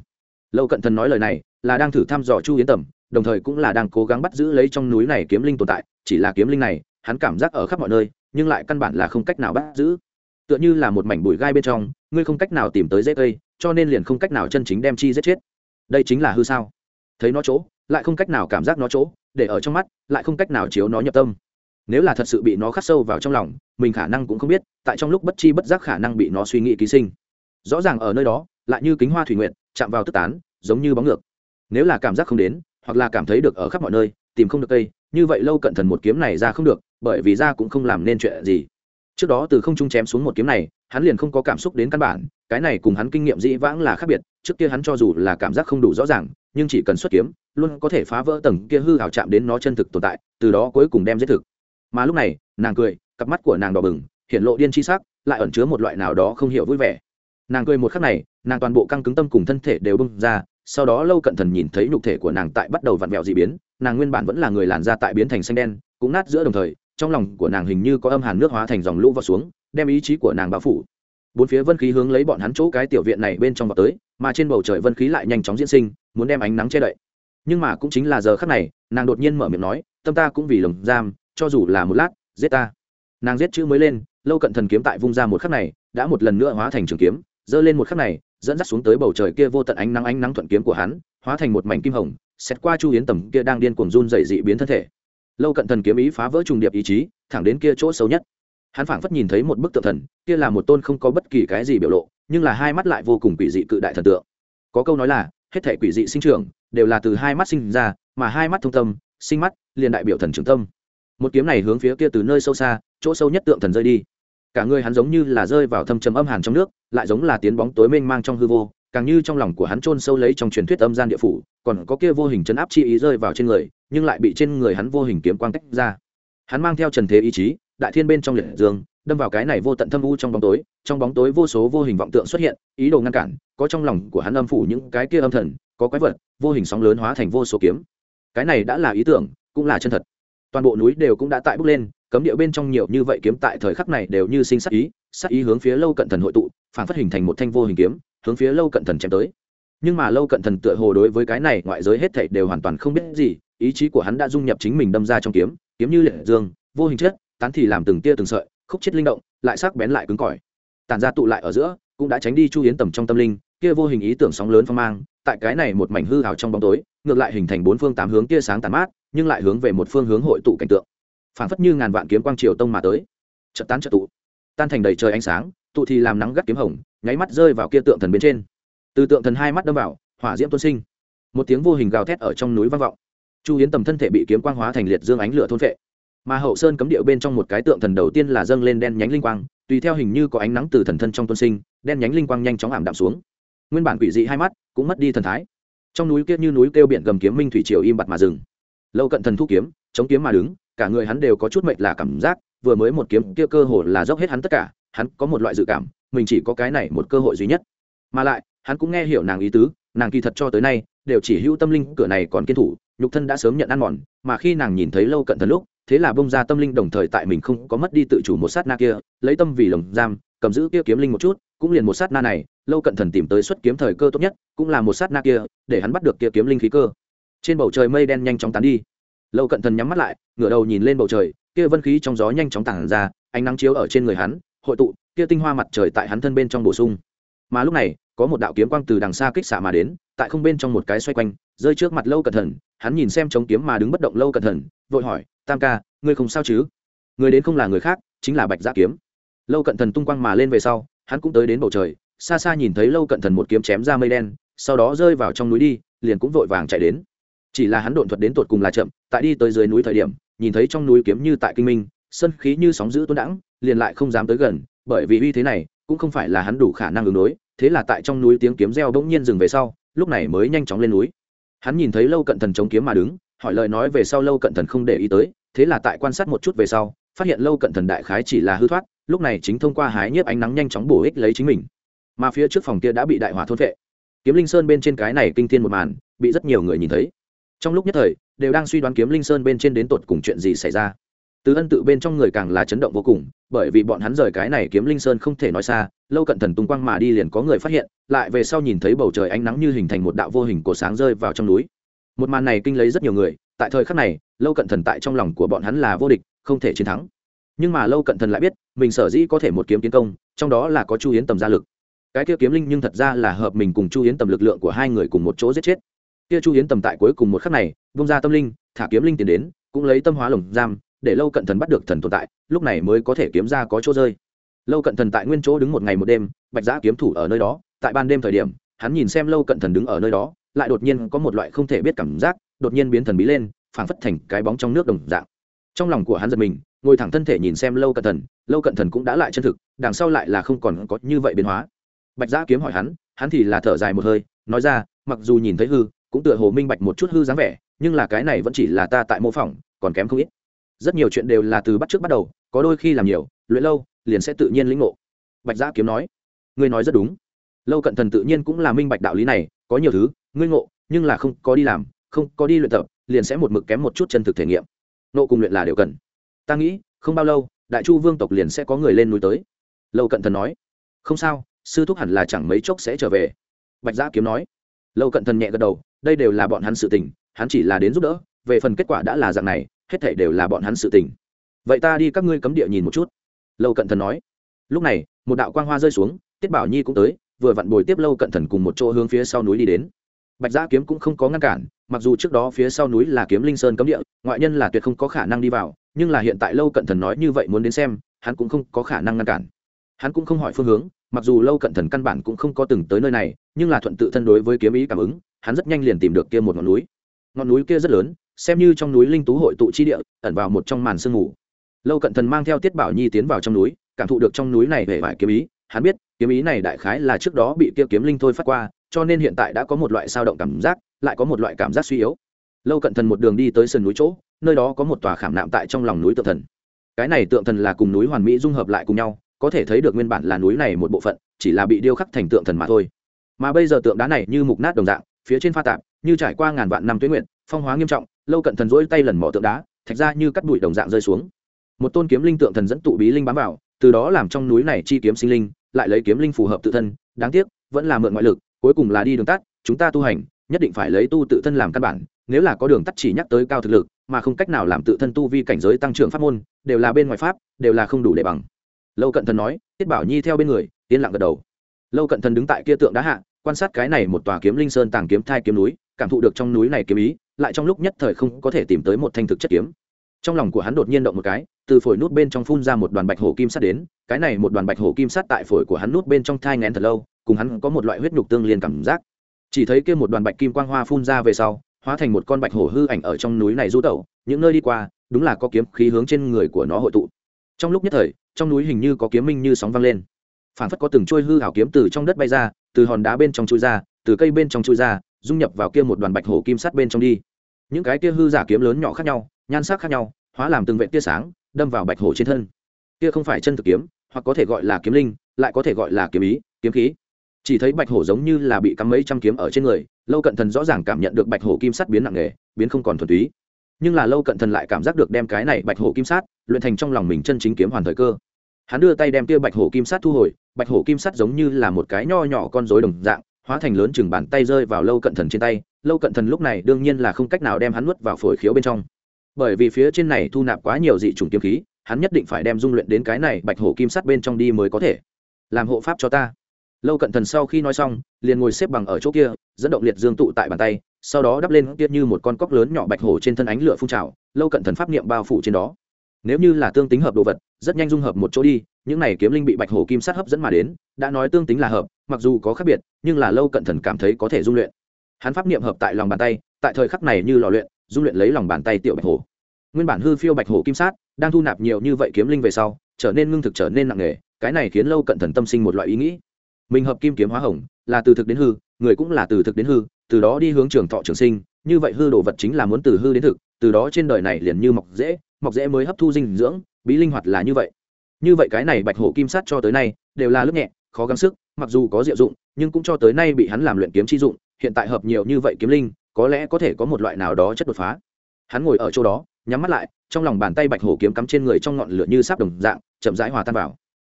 A: Lâu cận thần nói lời này, là đang thử thăm dò chu yến tầm, đồng thời cũng là đang cố gắng bắt giữ lấy trong núi này kiếm linh tồn tại, chỉ là kiếm linh này, hắn cảm giác ở khắp mọi nơi, nhưng lại căn bản là không cách nào bắt giữ. Tựa như là một mảnh bụi gai bên trong, ngươi không cách nào tìm tới dễ cây, cho nên liền không cách nào chân chính đem chi giết chết. Đây chính là hư sao. Thấy nó chỗ, lại không cách nào cảm giác nó chỗ, để ở trong mắt, lại không cách nào chiếu nó nhập tâm nếu là thật sự bị nó khắc sâu vào trong lòng, mình khả năng cũng không biết, tại trong lúc bất chi bất giác khả năng bị nó suy nghĩ ký sinh. Rõ ràng ở nơi đó, lại như kính hoa thủy nguyện chạm vào tức tán, giống như bóng ngược. Nếu là cảm giác không đến, hoặc là cảm thấy được ở khắp mọi nơi, tìm không được cây, như vậy lâu cận thần một kiếm này ra không được, bởi vì ra cũng không làm nên chuyện gì. Trước đó từ không trung chém xuống một kiếm này, hắn liền không có cảm xúc đến căn bản, cái này cùng hắn kinh nghiệm dĩ vãng là khác biệt, trước kia hắn cho dù là cảm giác không đủ rõ ràng, nhưng chỉ cần xuất kiếm, luôn có thể phá vỡ tầng kia hư hào chạm đến nó chân thực tồn tại, từ đó cuối cùng đem giết thực mà lúc này, nàng cười, cặp mắt của nàng đỏ bừng, hiện lộ điên chi sắc, lại ẩn chứa một loại nào đó không hiểu vui vẻ. Nàng cười một khắc này, nàng toàn bộ căng cứng tâm cùng thân thể đều bung ra, sau đó lâu cận thần nhìn thấy nhục thể của nàng tại bắt đầu vặn vẹo dị biến, nàng nguyên bản vẫn là người làn da tại biến thành xanh đen, cũng nát giữa đồng thời, trong lòng của nàng hình như có âm hàn nước hóa thành dòng lũ vào xuống, đem ý chí của nàng bao phủ. Bốn phía vân khí hướng lấy bọn hắn chỗ cái tiểu viện này bên trong vào tới, mà trên bầu trời vân khí lại nhanh chóng diễn sinh, muốn đem ánh nắng che đậy. Nhưng mà cũng chính là giờ khắc này, nàng đột nhiên mở miệng nói, tâm ta cũng vì lồng giam cho dù là một lát, giết ta. Nàng giết chữ mới lên, lâu cận thần kiếm tại vung ra một khắc này, đã một lần nữa hóa thành trường kiếm, giơ lên một khắc này, dẫn dắt xuống tới bầu trời kia vô tận ánh nắng ánh nắng thuận kiếm của hắn, hóa thành một mảnh kim hồng xét qua chu yến tầm kia đang điên cuồng run dậy dị biến thân thể. Lâu cận thần kiếm ý phá vỡ trùng điệp ý chí, thẳng đến kia chỗ xấu nhất. Hắn phảng phất nhìn thấy một bức tượng thần, kia là một tôn không có bất kỳ cái gì biểu lộ, nhưng là hai mắt lại vô cùng quỷ dị cự đại thần tượng. Có câu nói là, hết thể quỷ dị sinh trưởng, đều là từ hai mắt sinh ra, mà hai mắt thông tâm, sinh mắt, liền đại biểu thần trưởng tâm một kiếm này hướng phía kia từ nơi sâu xa, chỗ sâu nhất tượng thần rơi đi. Cả người hắn giống như là rơi vào thâm trầm âm hàn trong nước, lại giống là tiến bóng tối mênh mang trong hư vô, càng như trong lòng của hắn chôn sâu lấy trong truyền thuyết âm gian địa phủ, còn có kia vô hình chấn áp chi ý rơi vào trên người, nhưng lại bị trên người hắn vô hình kiếm quang tách ra. Hắn mang theo trần thế ý chí, đại thiên bên trong liệt dương, đâm vào cái này vô tận thâm u trong bóng tối, trong bóng tối vô số vô hình vọng tượng xuất hiện, ý đồ ngăn cản, có trong lòng của hắn âm phủ những cái kia âm thần, có quái vật, vô hình sóng lớn hóa thành vô số kiếm. Cái này đã là ý tưởng, cũng là chân thật toàn bộ núi đều cũng đã tại bước lên, cấm địa bên trong nhiều như vậy kiếm tại thời khắc này đều như sinh sắc ý sắc ý hướng phía lâu cận thần hội tụ, phản phát hình thành một thanh vô hình kiếm, hướng phía lâu cận thần chém tới. Nhưng mà lâu cận thần tựa hồ đối với cái này ngoại giới hết thảy đều hoàn toàn không biết gì, ý chí của hắn đã dung nhập chính mình đâm ra trong kiếm kiếm như liệt dương, vô hình chất, tán thì làm từng tia từng sợi, khúc chết linh động, lại sắc bén lại cứng cỏi. Tàn ra tụ lại ở giữa, cũng đã tránh đi chu yến tầm trong tâm linh, kia vô hình ý tưởng sóng lớn phong mang tại cái này một mảnh hư hào trong bóng tối, ngược lại hình thành bốn phương tám hướng tia sáng tàn mát, nhưng lại hướng về một phương hướng hội tụ cảnh tượng. Phảng phất như ngàn vạn kiếm quang triều tông mà tới. Chợt tán chợt tụ. Tan thành đầy trời ánh sáng, tụ thì làm nắng gắt kiếm hồng, nháy mắt rơi vào kia tượng thần bên trên. Từ tượng thần hai mắt đâm vào, hỏa diễm tuôn sinh. Một tiếng vô hình gào thét ở trong núi vang vọng. Chu hiến tầm thân thể bị kiếm quang hóa thành liệt dương ánh lửa thôn vệ mà hậu sơn cấm điệu bên trong một cái tượng thần đầu tiên là dâng lên đen nhánh linh quang, tùy theo hình như có ánh nắng từ thần thân trong tuôn sinh, đen nhánh linh quang nhanh chóng ảm đạm xuống nguyên bản quỷ dị hai mắt cũng mất đi thần thái. Trong núi kia như núi kêu biển gầm kiếm minh thủy triều im bặt mà dừng. Lâu cận thần thu kiếm, chống kiếm mà đứng, cả người hắn đều có chút mệnh là cảm giác, vừa mới một kiếm kia cơ hồ là dốc hết hắn tất cả, hắn có một loại dự cảm, mình chỉ có cái này một cơ hội duy nhất. Mà lại, hắn cũng nghe hiểu nàng ý tứ, nàng kỳ thật cho tới nay đều chỉ hữu tâm linh, cửa này còn kiên thủ, nhục thân đã sớm nhận ăn mòn, mà khi nàng nhìn thấy lâu cận thần lúc, thế là bông ra tâm linh đồng thời tại mình không có mất đi tự chủ một sát na kia, lấy tâm vì lồng giam, cầm giữ kia kiếm linh một chút cũng liền một sát na này, lâu cận thần tìm tới xuất kiếm thời cơ tốt nhất cũng là một sát na kia, để hắn bắt được kia kiếm linh khí cơ. Trên bầu trời mây đen nhanh chóng tán đi. Lâu cận thần nhắm mắt lại, ngửa đầu nhìn lên bầu trời, kia vân khí trong gió nhanh chóng tản ra, ánh nắng chiếu ở trên người hắn, hội tụ, kia tinh hoa mặt trời tại hắn thân bên trong bổ sung. Mà lúc này, có một đạo kiếm quang từ đằng xa kích xạ mà đến, tại không bên trong một cái xoay quanh, rơi trước mặt lâu cẩn thận hắn nhìn xem chống kiếm mà đứng bất động lâu cẩn thận vội hỏi, tam ca, ngươi không sao chứ? Người đến không là người khác, chính là bạch dạ kiếm. Lâu cận thần tung quang mà lên về sau hắn cũng tới đến bầu trời, xa xa nhìn thấy lâu cận thần một kiếm chém ra mây đen, sau đó rơi vào trong núi đi, liền cũng vội vàng chạy đến. Chỉ là hắn độn thuật đến tột cùng là chậm, tại đi tới dưới núi thời điểm, nhìn thấy trong núi kiếm như tại kinh minh sân khí như sóng giữ tuấn đãng, liền lại không dám tới gần, bởi vì uy thế này, cũng không phải là hắn đủ khả năng ứng đối, thế là tại trong núi tiếng kiếm reo bỗng nhiên dừng về sau, lúc này mới nhanh chóng lên núi. Hắn nhìn thấy lâu cận thần chống kiếm mà đứng, hỏi lời nói về sau lâu cận thần không để ý tới, thế là tại quan sát một chút về sau phát hiện lâu cận thần đại khái chỉ là hư thoát, lúc này chính thông qua hái nhiếp ánh nắng nhanh chóng bổ ích lấy chính mình. Mà phía trước phòng kia đã bị đại hỏa thôn vệ. Kiếm linh sơn bên trên cái này kinh thiên một màn, bị rất nhiều người nhìn thấy. Trong lúc nhất thời, đều đang suy đoán kiếm linh sơn bên trên đến tột cùng chuyện gì xảy ra. Từ ân tự bên trong người càng là chấn động vô cùng, bởi vì bọn hắn rời cái này kiếm linh sơn không thể nói xa, lâu cận thần tung quang mà đi liền có người phát hiện, lại về sau nhìn thấy bầu trời ánh nắng như hình thành một đạo vô hình của sáng rơi vào trong núi. Một màn này kinh lấy rất nhiều người, tại thời khắc này, lâu cận thần tại trong lòng của bọn hắn là vô địch không thể chiến thắng. Nhưng mà lâu cận thần lại biết, mình sở dĩ có thể một kiếm tiến công, trong đó là có chu hiến tầm gia lực. Cái kia kiếm linh nhưng thật ra là hợp mình cùng chu hiến tầm lực lượng của hai người cùng một chỗ giết chết. Kia chu hiến tầm tại cuối cùng một khắc này, vung ra tâm linh, thả kiếm linh tiến đến, cũng lấy tâm hóa lồng giam, để lâu cận thần bắt được thần tồn tại, lúc này mới có thể kiếm ra có chỗ rơi. Lâu cận thần tại nguyên chỗ đứng một ngày một đêm, bạch giã kiếm thủ ở nơi đó, tại ban đêm thời điểm, hắn nhìn xem lâu cận thần đứng ở nơi đó, lại đột nhiên có một loại không thể biết cảm giác, đột nhiên biến thần bí lên, phảng phất thành cái bóng trong nước đồng dạng trong lòng của hắn giật mình, ngồi thẳng thân thể nhìn xem lâu cận thần, lâu cận thần cũng đã lại chân thực, đằng sau lại là không còn có như vậy biến hóa. Bạch giã kiếm hỏi hắn hắn thì là thở dài một hơi, nói ra, mặc dù nhìn thấy hư, cũng tựa hồ minh bạch một chút hư dáng vẻ, nhưng là cái này vẫn chỉ là ta tại mô phỏng, còn kém không ít. Rất nhiều chuyện đều là từ bắt trước bắt đầu, có đôi khi làm nhiều, luyện lâu, liền sẽ tự nhiên lĩnh ngộ. Bạch giã kiếm nói, ngươi nói rất đúng. Lâu cận thần tự nhiên cũng là minh bạch đạo lý này, có nhiều thứ, ngươi ngộ, nhưng là không có đi làm, không có đi luyện tập, liền sẽ một mực kém một chút chân thực thể nghiệm nộ cùng luyện là đều cần. Ta nghĩ, không bao lâu, đại chu vương tộc liền sẽ có người lên núi tới. Lâu cận thần nói. Không sao, sư thúc hẳn là chẳng mấy chốc sẽ trở về. Bạch giã kiếm nói. Lâu cận thần nhẹ gật đầu, đây đều là bọn hắn sự tình, hắn chỉ là đến giúp đỡ, về phần kết quả đã là dạng này, hết thể đều là bọn hắn sự tình. Vậy ta đi các ngươi cấm địa nhìn một chút. Lâu cận thần nói. Lúc này, một đạo quang hoa rơi xuống, tiết bảo nhi cũng tới, vừa vặn bồi tiếp lâu cận thần cùng một chỗ hướng phía sau núi đi đến. Bạch giã kiếm cũng không có ngăn cản mặc dù trước đó phía sau núi là kiếm linh sơn cấm địa, ngoại nhân là tuyệt không có khả năng đi vào, nhưng là hiện tại lâu cận thần nói như vậy muốn đến xem, hắn cũng không có khả năng ngăn cản. Hắn cũng không hỏi phương hướng, mặc dù lâu cận thần căn bản cũng không có từng tới nơi này, nhưng là thuận tự thân đối với kiếm ý cảm ứng, hắn rất nhanh liền tìm được kia một ngọn núi. Ngọn núi kia rất lớn, xem như trong núi linh tú hội tụ chi địa, ẩn vào một trong màn sương mù. Lâu cận thần mang theo tiết bảo nhi tiến vào trong núi, cảm thụ được trong núi này về vải kiếm ý, hắn biết, kiếm ý này đại khái là trước đó bị kia kiếm linh thôi phát qua, cho nên hiện tại đã có một loại sao động cảm giác lại có một loại cảm giác suy yếu. Lâu cận thần một đường đi tới sườn núi chỗ, nơi đó có một tòa khảm nạm tại trong lòng núi tượng thần. Cái này tượng thần là cùng núi hoàn mỹ dung hợp lại cùng nhau, có thể thấy được nguyên bản là núi này một bộ phận, chỉ là bị điêu khắc thành tượng thần mà thôi. Mà bây giờ tượng đá này như mục nát đồng dạng, phía trên pha tạp, như trải qua ngàn vạn năm tuyến nguyện phong hóa nghiêm trọng, lâu cận thần rỗi tay lần mỏ tượng đá, thạch ra như cắt bụi đồng dạng rơi xuống. Một tôn kiếm linh tượng thần dẫn tụ bí linh bám vào, từ đó làm trong núi này chi kiếm sinh linh, lại lấy kiếm linh phù hợp tự thân, đáng tiếc, vẫn là mượn ngoại lực, cuối cùng là đi đường tắt, chúng ta tu hành nhất định phải lấy tu tự thân làm căn bản, nếu là có đường tắt chỉ nhắc tới cao thực lực, mà không cách nào làm tự thân tu vi cảnh giới tăng trưởng pháp môn, đều là bên ngoài pháp, đều là không đủ để bằng. Lâu cận thần nói, tiết bảo nhi theo bên người, yên lặng gật đầu. Lâu cận thần đứng tại kia tượng đá hạ, quan sát cái này một tòa kiếm linh sơn tàng kiếm thai kiếm núi, cảm thụ được trong núi này kiếm ý, lại trong lúc nhất thời không có thể tìm tới một thanh thực chất kiếm. Trong lòng của hắn đột nhiên động một cái, từ phổi nút bên trong phun ra một đoàn bạch hổ kim sắt đến, cái này một đoàn bạch hổ kim sắt tại phổi của hắn nút bên trong thai ngén thật lâu, cùng hắn có một loại huyết nhục tương liên cảm giác chỉ thấy kia một đoàn bạch kim quang hoa phun ra về sau, hóa thành một con bạch hổ hư ảnh ở trong núi này du tẩu, những nơi đi qua, đúng là có kiếm khí hướng trên người của nó hội tụ. Trong lúc nhất thời, trong núi hình như có kiếm minh như sóng vang lên. Phản phất có từng trôi hư hảo kiếm từ trong đất bay ra, từ hòn đá bên trong chui ra, từ cây bên trong chui ra, dung nhập vào kia một đoàn bạch hổ kim sắt bên trong đi. Những cái kia hư giả kiếm lớn nhỏ khác nhau, nhan sắc khác nhau, hóa làm từng vệ tia sáng, đâm vào bạch hổ trên thân. Kia không phải chân thực kiếm, hoặc có thể gọi là kiếm linh, lại có thể gọi là kiếm ý, kiếm khí chỉ thấy bạch hổ giống như là bị cắm mấy trăm kiếm ở trên người, lâu cận thần rõ ràng cảm nhận được bạch hổ kim sắt biến nặng nề, biến không còn thuần túy. Nhưng là lâu cận thần lại cảm giác được đem cái này bạch hổ kim sắt, luyện thành trong lòng mình chân chính kiếm hoàn thời cơ. Hắn đưa tay đem kia bạch hổ kim sắt thu hồi, bạch hổ kim sắt giống như là một cái nho nhỏ con rối đồng dạng, hóa thành lớn chừng bàn tay rơi vào lâu cận thần trên tay. Lâu cận thần lúc này đương nhiên là không cách nào đem hắn nuốt vào phổi khiếu bên trong. Bởi vì phía trên này thu nạp quá nhiều dị chủng kiếm khí, hắn nhất định phải đem dung luyện đến cái này bạch hổ kim sắt bên trong đi mới có thể. Làm hộ pháp cho ta lâu cận thần sau khi nói xong, liền ngồi xếp bằng ở chỗ kia, dẫn động liệt dương tụ tại bàn tay, sau đó đắp lên tiết như một con cóc lớn nhỏ bạch hổ trên thân ánh lửa phun trào, lâu cận thần pháp niệm bao phủ trên đó. Nếu như là tương tính hợp đồ vật, rất nhanh dung hợp một chỗ đi, những này kiếm linh bị bạch hổ kim sát hấp dẫn mà đến, đã nói tương tính là hợp, mặc dù có khác biệt, nhưng là lâu cận thần cảm thấy có thể dung luyện. Hắn pháp niệm hợp tại lòng bàn tay, tại thời khắc này như lò luyện, dung luyện lấy lòng bàn tay tiểu bạch hổ. Nguyên bản hư phiêu bạch hổ kim sát đang thu nạp nhiều như vậy kiếm linh về sau, trở nên ngưng thực trở nên nặng nề, cái này khiến lâu cận thần tâm sinh một loại ý nghĩ mình hợp kim kiếm hóa hồng, là từ thực đến hư, người cũng là từ thực đến hư, từ đó đi hướng trường thọ trường sinh, như vậy hư đồ vật chính là muốn từ hư đến thực, từ đó trên đời này liền như mọc dễ mọc dễ mới hấp thu dinh dưỡng, bí linh hoạt là như vậy. Như vậy cái này bạch hổ kim sát cho tới nay, đều là lớp nhẹ, khó gắng sức, mặc dù có diệu dụng, nhưng cũng cho tới nay bị hắn làm luyện kiếm chi dụng, hiện tại hợp nhiều như vậy kiếm linh, có lẽ có thể có một loại nào đó chất đột phá. Hắn ngồi ở chỗ đó, nhắm mắt lại, trong lòng bàn tay bạch hổ kiếm cắm trên người trong ngọn lửa như sáp đồng dạng, chậm rãi hòa tan vào.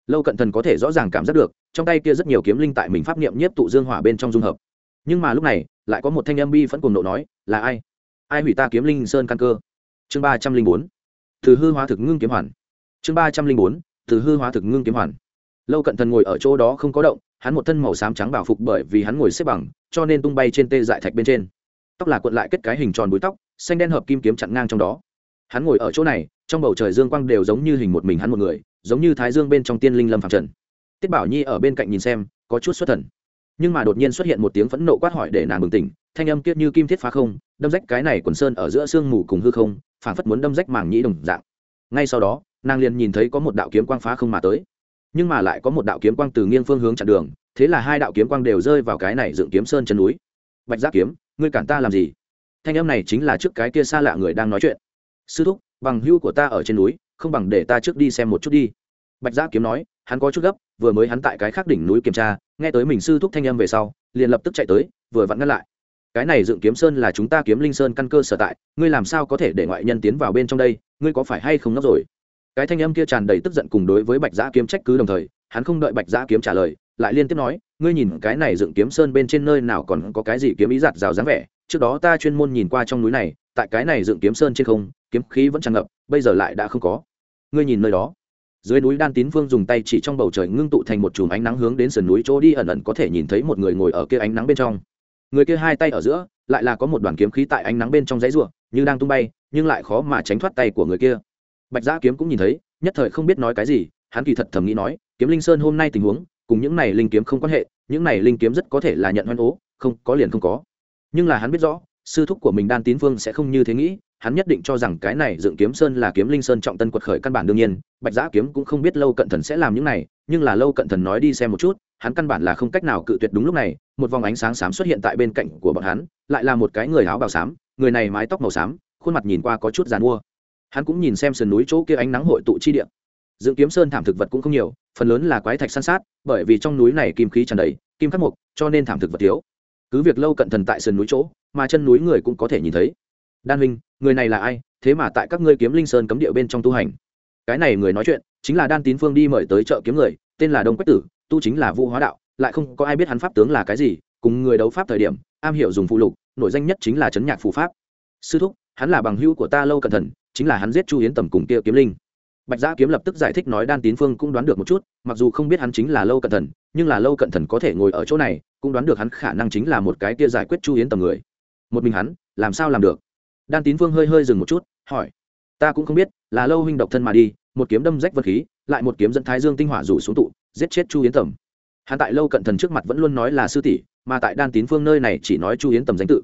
A: Lâu cận thần có thể rõ ràng cảm giác được trong tay kia rất nhiều kiếm linh tại mình pháp niệm nhiếp tụ dương hỏa bên trong dung hợp. Nhưng mà lúc này, lại có một thanh âm bi phẫn cùng nộ nói, là ai? Ai hủy ta kiếm linh sơn căn cơ? Chương ba trăm linh bốn. Từ hư hóa thực ngưng kiếm hoàn. Chương ba trăm linh bốn. Từ hư hóa thực ngưng kiếm hoàn. Lâu cận thần ngồi ở chỗ đó không có động, hắn một thân màu xám trắng bảo phục bởi vì hắn ngồi xếp bằng, cho nên tung bay trên tê dại thạch bên trên. Tóc là cuộn lại kết cái hình tròn búi tóc, xanh đen hợp kim kiếm chặn ngang trong đó. Hắn ngồi ở chỗ này, trong bầu trời dương quang đều giống như hình một mình hắn một người, giống như thái dương bên trong tiên linh lâm phạm trần tiết bảo nhi ở bên cạnh nhìn xem, có chút xuất thần. Nhưng mà đột nhiên xuất hiện một tiếng phẫn nộ quát hỏi để nàng bừng tỉnh, thanh âm kiết như kim thiết phá không, đâm rách cái này quần sơn ở giữa sương mù cùng hư không, phảng phất muốn đâm rách màng nhĩ đồng dạng. Ngay sau đó, nàng liền nhìn thấy có một đạo kiếm quang phá không mà tới. Nhưng mà lại có một đạo kiếm quang từ nghiêng phương hướng chặn đường, thế là hai đạo kiếm quang đều rơi vào cái này dựng kiếm sơn chân núi. Bạch giác kiếm, ngươi cản ta làm gì? Thanh âm này chính là trước cái kia xa lạ người đang nói chuyện. Sư thúc, bằng hưu của ta ở trên núi, không bằng để ta trước đi xem một chút đi. Bạch giác kiếm nói hắn có chút gấp, vừa mới hắn tại cái khác đỉnh núi kiểm tra, nghe tới mình sư thúc thanh âm về sau, liền lập tức chạy tới, vừa vặn ngăn lại. Cái này dựng kiếm sơn là chúng ta kiếm linh sơn căn cơ sở tại, ngươi làm sao có thể để ngoại nhân tiến vào bên trong đây, ngươi có phải hay không ngốc rồi? Cái thanh âm kia tràn đầy tức giận cùng đối với bạch giã kiếm trách cứ đồng thời, hắn không đợi bạch giã kiếm trả lời, lại liên tiếp nói, ngươi nhìn cái này dựng kiếm sơn bên trên nơi nào còn có cái gì kiếm ý giặt rào dáng vẻ, trước đó ta chuyên môn nhìn qua trong núi này, tại cái này dựng kiếm sơn trên không, kiếm khí vẫn tràn ngập, bây giờ lại đã không có. Ngươi nhìn nơi đó dưới núi đan tín vương dùng tay chỉ trong bầu trời ngưng tụ thành một chùm ánh nắng hướng đến sườn núi chỗ đi ẩn ẩn có thể nhìn thấy một người ngồi ở kia ánh nắng bên trong. Người kia hai tay ở giữa, lại là có một đoàn kiếm khí tại ánh nắng bên trong giấy ruộng như đang tung bay, nhưng lại khó mà tránh thoát tay của người kia. Bạch giã kiếm cũng nhìn thấy, nhất thời không biết nói cái gì, hắn kỳ thật thầm nghĩ nói, kiếm linh sơn hôm nay tình huống, cùng những này linh kiếm không quan hệ, những này linh kiếm rất có thể là nhận hoan ố, không, có liền không có. Nhưng là hắn biết rõ sư thúc của mình đan tín phương sẽ không như thế nghĩ, hắn nhất định cho rằng cái này dựng kiếm sơn là kiếm linh sơn trọng tân quật khởi căn bản đương nhiên, bạch giã kiếm cũng không biết lâu cận thần sẽ làm những này, nhưng là lâu cận thần nói đi xem một chút, hắn căn bản là không cách nào cự tuyệt đúng lúc này, một vòng ánh sáng xám xuất hiện tại bên cạnh của bọn hắn, lại là một cái người áo bào xám, người này mái tóc màu xám, khuôn mặt nhìn qua có chút g i à n mua hắn cũng nhìn xem sườn núi chỗ kia ánh nắng hội tụ chi điện dựng kiếm sơn thảm thực vật cũng không nhiều, phần lớn là quái thạch san sát, bởi vì trong núi này kim khí tràn đầy, kim khắc mục, cho nên thảm thực vật thiếu cứ việc lâu cận thần tại sườn núi chỗ, mà chân núi người cũng có thể nhìn thấy. Đan huynh, người này là ai? Thế mà tại các ngươi kiếm linh sơn cấm địa bên trong tu hành. Cái này người nói chuyện, chính là đan tín phương đi mời tới chợ kiếm người, tên là đông quách tử, tu chính là vũ hóa đạo, lại không có ai biết hắn pháp tướng là cái gì, cùng người đấu pháp thời điểm, am hiểu dùng phụ lục nội danh nhất chính là chấn nhạc phù pháp. Sư thúc, hắn là bằng hữu của ta lâu cẩn thận chính là hắn giết chu hiến tầm cùng kia kiếm linh. Bạch gia kiếm lập tức giải thích nói đan tín phương cũng đoán được một chút, mặc dù không biết hắn chính là lâu cẩn thận nhưng là lâu cẩn thận có thể ngồi ở chỗ này cũng đoán được hắn khả năng chính là một cái kia giải quyết chu Yến tầm người. Một mình hắn, làm sao làm được? Đan tín phương hơi hơi dừng một chút, hỏi. Ta cũng không biết, là lâu huynh độc thân mà đi, một kiếm đâm rách vật khí, lại một kiếm dẫn thái dương tinh hỏa rủ xuống tụ, giết chết chu yến tầm. Hắn tại lâu cận thần trước mặt vẫn luôn nói là sư tỷ, mà tại đan tín phương nơi này chỉ nói chu yến tầm danh tự.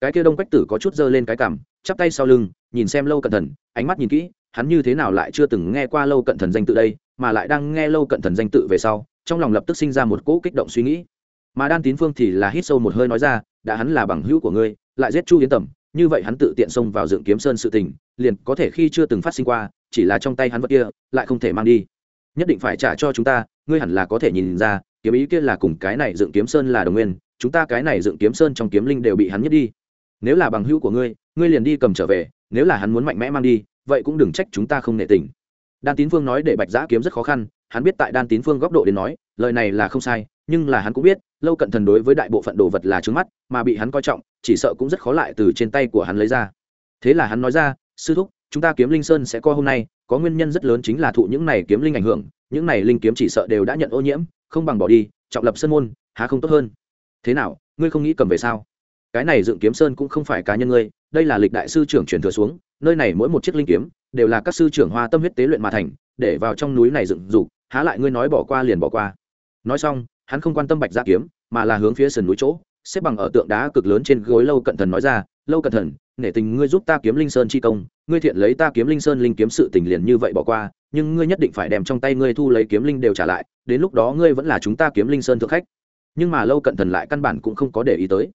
A: Cái kia đông quách tử có chút dơ lên cái cằm, chắp tay sau lưng, nhìn xem lâu cận thần, ánh mắt nhìn kỹ, hắn như thế nào lại chưa từng nghe qua lâu cận thần danh tự đây, mà lại đang nghe lâu cận thần danh tự về sau, trong lòng lập tức sinh ra một cỗ kích động suy nghĩ mà đan tín phương thì là hít sâu một hơi nói ra, đã hắn là bằng hữu của ngươi, lại giết chu yến tầm như vậy hắn tự tiện xông vào dựng kiếm sơn sự tình, liền có thể khi chưa từng phát sinh qua, chỉ là trong tay hắn vật kia, lại không thể mang đi. Nhất định phải trả cho chúng ta, ngươi hẳn là có thể nhìn ra, kiếm ý kia là cùng cái này dựng kiếm sơn là đồng nguyên, chúng ta cái này dựng kiếm sơn trong kiếm linh đều bị hắn nhất đi. Nếu là bằng hữu của ngươi ngươi liền đi cầm trở về, nếu là hắn muốn mạnh mẽ mang đi, vậy cũng đừng trách chúng ta không nệ tình. Đan tín phương nói để bạch giã kiếm rất khó khăn, hắn biết tại đan tín phương góc độ đến nói, lời này là không sai, nhưng là hắn cũng biết lâu cận thần đối với đại bộ phận đồ vật là trướng mắt, mà bị hắn coi trọng, chỉ sợ cũng rất khó lại từ trên tay của hắn lấy ra. Thế là hắn nói ra, sư thúc, chúng ta kiếm linh sơn sẽ coi hôm nay, có nguyên nhân rất lớn chính là thụ những này kiếm linh ảnh hưởng, những này linh kiếm chỉ sợ đều đã nhận ô nhiễm, không bằng bỏ đi, trọng lập sơn môn, há không tốt hơn? Thế nào, ngươi không nghĩ cầm về sao? Cái này dựng kiếm sơn cũng không phải cá nhân ngươi, đây là lịch đại sư trưởng truyền thừa xuống, nơi này mỗi một chiếc linh kiếm, đều là các sư trưởng hoa tâm huyết tế luyện mà thành, để vào trong núi này dựng dục, há lại ngươi nói bỏ qua liền bỏ qua. Nói xong hắn không quan tâm bạch gia kiếm, mà là hướng phía sườn núi chỗ, xếp bằng ở tượng đá cực lớn trên gối lâu cận thần nói ra, lâu cận thần, nể tình ngươi giúp ta kiếm linh sơn chi công, ngươi thiện lấy ta kiếm linh sơn linh kiếm sự tình liền như vậy bỏ qua, nhưng ngươi nhất định phải đem trong tay ngươi thu lấy kiếm linh đều trả lại, đến lúc đó ngươi vẫn là chúng ta kiếm linh sơn thượng khách. Nhưng mà lâu cận thần lại căn bản cũng không có để ý tới.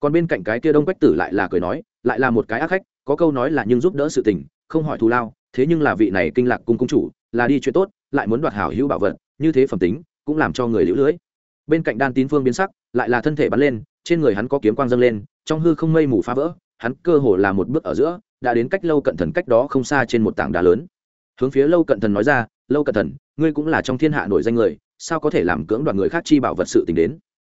A: Còn bên cạnh cái kia đông quách tử lại là cười nói, lại là một cái ác khách, có câu nói là nhưng giúp đỡ sự tình, không hỏi thù lao, thế nhưng là vị này kinh lạc cung cung chủ, là đi chuyện tốt, lại muốn đoạt hảo hữu bảo vật, như thế phẩm tính, cũng làm cho người lũ lưỡi bên cạnh đan tín phương biến sắc, lại là thân thể bắn lên, trên người hắn có kiếm quang dâng lên, trong hư không mây mù phá vỡ, hắn cơ hồ là một bước ở giữa, đã đến cách lâu cận thần cách đó không xa trên một tảng đá lớn. Hướng phía lâu cận thần nói ra, lâu cận thần, ngươi cũng là trong thiên hạ nổi danh người, sao có thể làm cưỡng đoạt người khác chi bảo vật sự tình đến?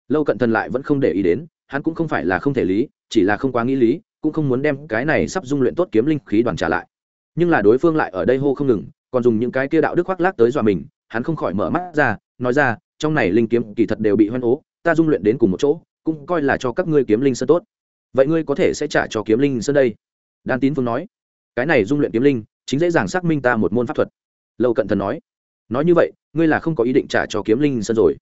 A: Lâu cận thần lại vẫn không để ý đến, hắn cũng không phải là không thể lý, chỉ là không quá nghĩ lý, cũng không muốn đem cái này sắp dung luyện tốt kiếm linh khí đoàn trả lại. Nhưng là đối phương lại ở đây hô không ngừng, còn dùng những cái kia đạo đức khoác lác tới dọa mình, hắn không khỏi mở mắt ra, nói ra trong này linh kiếm kỳ thật đều bị hoen ố ta dung luyện đến cùng một chỗ, cũng coi là cho các ngươi kiếm linh sơn tốt. Vậy ngươi có thể sẽ trả cho kiếm linh sơn đây? Đan tín phương nói. Cái này dung luyện kiếm linh, chính dễ dàng xác minh ta một môn pháp thuật. Lâu cận thần nói. Nói như vậy, ngươi là không có ý định trả cho kiếm linh sơn rồi.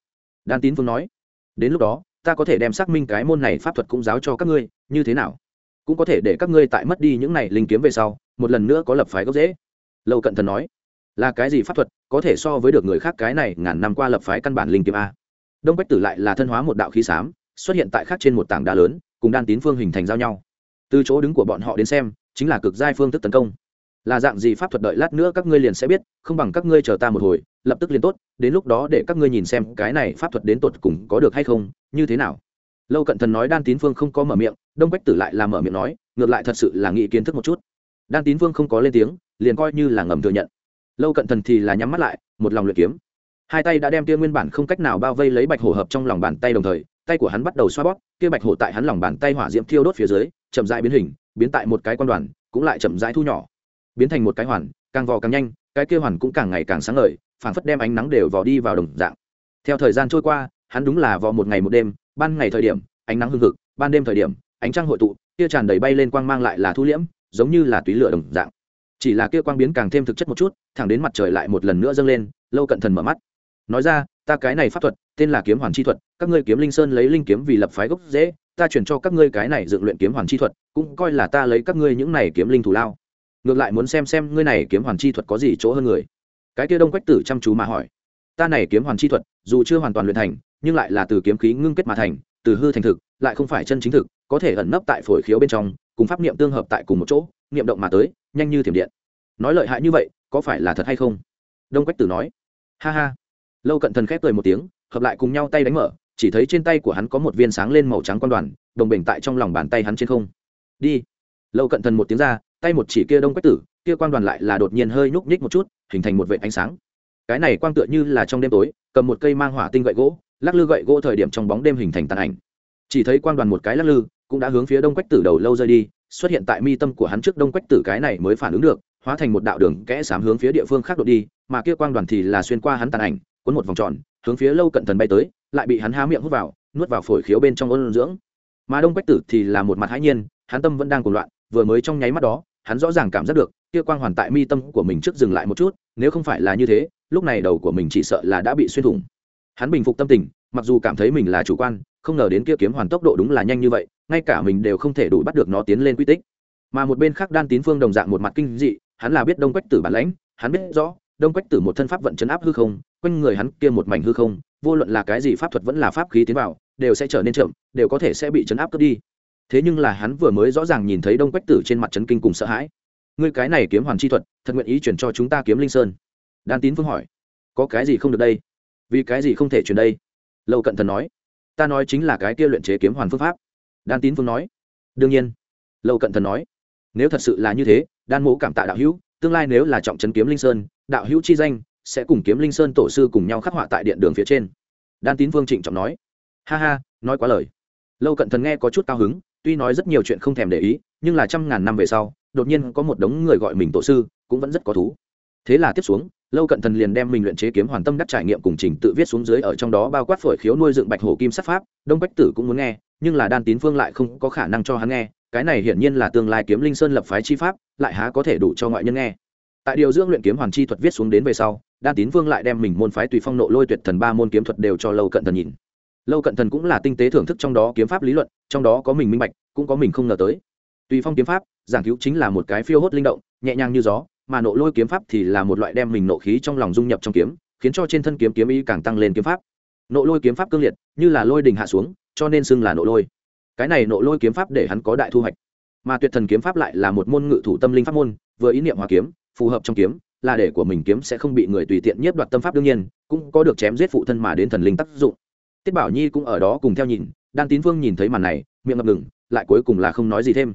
A: Đan tín phương nói. Đến lúc đó, ta có thể đem xác minh cái môn này pháp thuật cũng giáo cho các ngươi, như thế nào? Cũng có thể để các ngươi tại mất đi những này linh kiếm về sau, một lần nữa có lập phái gốc dễ lâu cận thần nói là cái gì pháp thuật, có thể so với được người khác cái này ngàn năm qua lập phái căn bản linh kiếm a. Đông bách tử lại là thân hóa một đạo khí xám, xuất hiện tại khác trên một tảng đá lớn, cùng đan tín phương hình thành giao nhau. Từ chỗ đứng của bọn họ đến xem, chính là cực giai phương thức tấn công. Là dạng gì pháp thuật đợi lát nữa các ngươi liền sẽ biết, không bằng các ngươi chờ ta một hồi, lập tức liền tốt, đến lúc đó để các ngươi nhìn xem cái này pháp thuật đến tột cùng có được hay không, như thế nào. Lâu cận thần nói đan tín phương không có mở miệng, đông bách tử lại là mở miệng nói, ngược lại thật sự là nghĩ kiến thức một chút. Đan tín phương không có lên tiếng, liền coi như là ngầm thừa nhận lâu cận thần thì là nhắm mắt lại, một lòng luyện kiếm. Hai tay đã đem kia nguyên bản không cách nào bao vây lấy bạch hổ hợp trong lòng bàn tay đồng thời, tay của hắn bắt đầu xoa bóp kia bạch hổ tại hắn lòng bàn tay hỏa diễm thiêu đốt phía dưới, chậm rãi biến hình, biến tại một cái quan đoàn, cũng lại chậm rãi thu nhỏ. Biến thành một cái hoàn, càng vò càng nhanh, cái kia hoàn cũng càng ngày càng sáng ngời, phảng phất đem ánh nắng đều vò đi vào đồng dạng. Theo thời gian trôi qua, hắn đúng là vò một ngày một đêm, ban ngày thời điểm, ánh nắng hưng hực, ban đêm thời điểm, ánh trăng hội tụ kia tràn đầy bay lên quang mang lại là thu liễm, giống như là túy lửa đồng dạng chỉ là kia quang biến càng thêm thực chất một chút, thẳng đến mặt trời lại một lần nữa dâng lên, lâu cận thần mở mắt. Nói ra, ta cái này pháp thuật, tên là kiếm hoàn chi thuật, các ngươi kiếm linh sơn lấy linh kiếm vì lập phái gốc dễ ta chuyển cho các ngươi cái này dựng luyện kiếm hoàn chi thuật, cũng coi là ta lấy các ngươi những này kiếm linh thủ lao. Ngược lại muốn xem xem ngươi này kiếm hoàn chi thuật có gì chỗ hơn người. Cái kia đông quách tử chăm chú mà hỏi, ta này kiếm hoàn chi thuật, dù chưa hoàn toàn luyện thành, nhưng lại là từ kiếm khí ngưng kết mà thành, từ hư thành thực, lại không phải chân chính thực, có thể ẩn nấp tại phổi khiếu bên trong, cùng pháp niệm tương hợp tại cùng một chỗ nghiệm động mà tới, nhanh như thiểm điện. Nói lợi hại như vậy, có phải là thật hay không? Đông quách tử nói. Ha ha. Lâu cận thần khép cười một tiếng, hợp lại cùng nhau tay đánh mở, chỉ thấy trên tay của hắn có một viên sáng lên màu trắng quan đoàn, đồng bình tại trong lòng bàn tay hắn trên không. Đi. Lâu cận thần một tiếng ra, tay một chỉ kia đông quách tử, kia quan đoàn lại là đột nhiên hơi nhúc nhích một chút, hình thành một vệ ánh sáng. Cái này quang tựa như là trong đêm tối, cầm một cây mang hỏa tinh gậy gỗ, lắc lư gậy gỗ thời điểm trong bóng đêm hình thành tàn ảnh. Chỉ thấy quan đoàn một cái lắc lư, cũng đã hướng phía đông quách tử đầu lâu rơi đi xuất hiện tại mi tâm của hắn trước đông quách tử cái này mới phản ứng được, hóa thành một đạo đường kẽ sám hướng phía địa phương khác đột đi, mà kia quang đoàn thì là xuyên qua hắn tàn ảnh, cuốn một vòng tròn, hướng phía lâu cận thần bay tới, lại bị hắn há miệng hút vào, nuốt vào phổi khiếu bên trong ôn dưỡng. Mà đông quách tử thì là một mặt hãi nhiên, hắn tâm vẫn đang cuồng loạn, vừa mới trong nháy mắt đó, hắn rõ ràng cảm giác được, kia quang hoàn tại mi tâm của mình trước dừng lại một chút, nếu không phải là như thế, lúc này đầu của mình chỉ sợ là đã bị xuyên thủng. Hắn bình phục tâm tình, mặc dù cảm thấy mình là chủ quan không ngờ đến kia kiếm hoàn tốc độ đúng là nhanh như vậy, ngay cả mình đều không thể đủ bắt được nó tiến lên quy tích. Mà một bên khác đan tín phương đồng dạng một mặt kinh dị, hắn là biết đông quách tử bản lãnh, hắn biết rõ, đông quách tử một thân pháp vận chấn áp hư không, quanh người hắn kia một mảnh hư không, vô luận là cái gì pháp thuật vẫn là pháp khí tiến vào, đều sẽ trở nên chậm, đều có thể sẽ bị chấn áp cướp đi. Thế nhưng là hắn vừa mới rõ ràng nhìn thấy đông quách tử trên mặt chấn kinh cùng sợ hãi. Ngươi cái này kiếm hoàn chi thuật, thật nguyện ý chuyển cho chúng ta kiếm linh sơn? Đan tín phương hỏi. Có cái gì không được đây? Vì cái gì không thể chuyển đây? Lâu cận thần nói ta nói chính là cái kia luyện chế kiếm hoàn phương pháp. Đan tín phương nói. Đương nhiên. Lâu cận thần nói. Nếu thật sự là như thế, đan mỗ cảm tạ đạo hữu, tương lai nếu là trọng trấn kiếm linh sơn, đạo hữu chi danh sẽ cùng kiếm linh sơn tổ sư cùng nhau khắc họa tại điện đường phía trên. Đan tín vương trịnh trọng nói. Ha ha, nói quá lời. Lâu cận thần nghe có chút cao hứng, tuy nói rất nhiều chuyện không thèm để ý, nhưng là trăm ngàn năm về sau, đột nhiên có một đống người gọi mình tổ sư, cũng vẫn rất có thú. Thế là tiếp xuống lâu cận thần liền đem mình luyện chế kiếm hoàn tâm đắc trải nghiệm cùng trình tự viết xuống dưới ở trong đó bao quát phổi khiếu nuôi dựng bạch hổ kim sắc pháp, đông bách tử cũng muốn nghe, nhưng là đan tín phương lại không có khả năng cho hắn nghe, cái này hiển nhiên là tương lai kiếm linh sơn lập phái chi pháp, lại há có thể đủ cho ngoại nhân nghe. Tại điều dưỡng luyện kiếm hoàn chi thuật viết xuống đến về sau, đan tín vương lại đem mình môn phái tùy phong nộ lôi tuyệt thần ba môn kiếm thuật đều cho lâu cận thần nhìn. Lâu cận thần cũng là tinh tế thưởng thức trong đó kiếm pháp lý luận, trong đó có mình minh bạch, cũng có mình không ngờ tới. Tùy phong kiếm pháp, giảng cứu chính là một cái phiêu hốt linh động, nhẹ nhàng như gió mà nộ lôi kiếm pháp thì là một loại đem mình nộ khí trong lòng dung nhập trong kiếm, khiến cho trên thân kiếm kiếm ý càng tăng lên kiếm pháp. Nộ lôi kiếm pháp cương liệt, như là lôi đình hạ xuống, cho nên xưng là nộ lôi. Cái này nộ lôi kiếm pháp để hắn có đại thu hoạch. Mà tuyệt thần kiếm pháp lại là một môn ngự thủ tâm linh pháp môn, vừa ý niệm hòa kiếm, phù hợp trong kiếm, là để của mình kiếm sẽ không bị người tùy tiện nhiếp đoạt tâm pháp đương nhiên, cũng có được chém giết phụ thân mà đến thần linh tác dụng. Tiết bảo nhi cũng ở đó cùng theo nhìn, đan tín Vương nhìn thấy màn này, miệng ngập ngừng, lại cuối cùng là không nói gì thêm.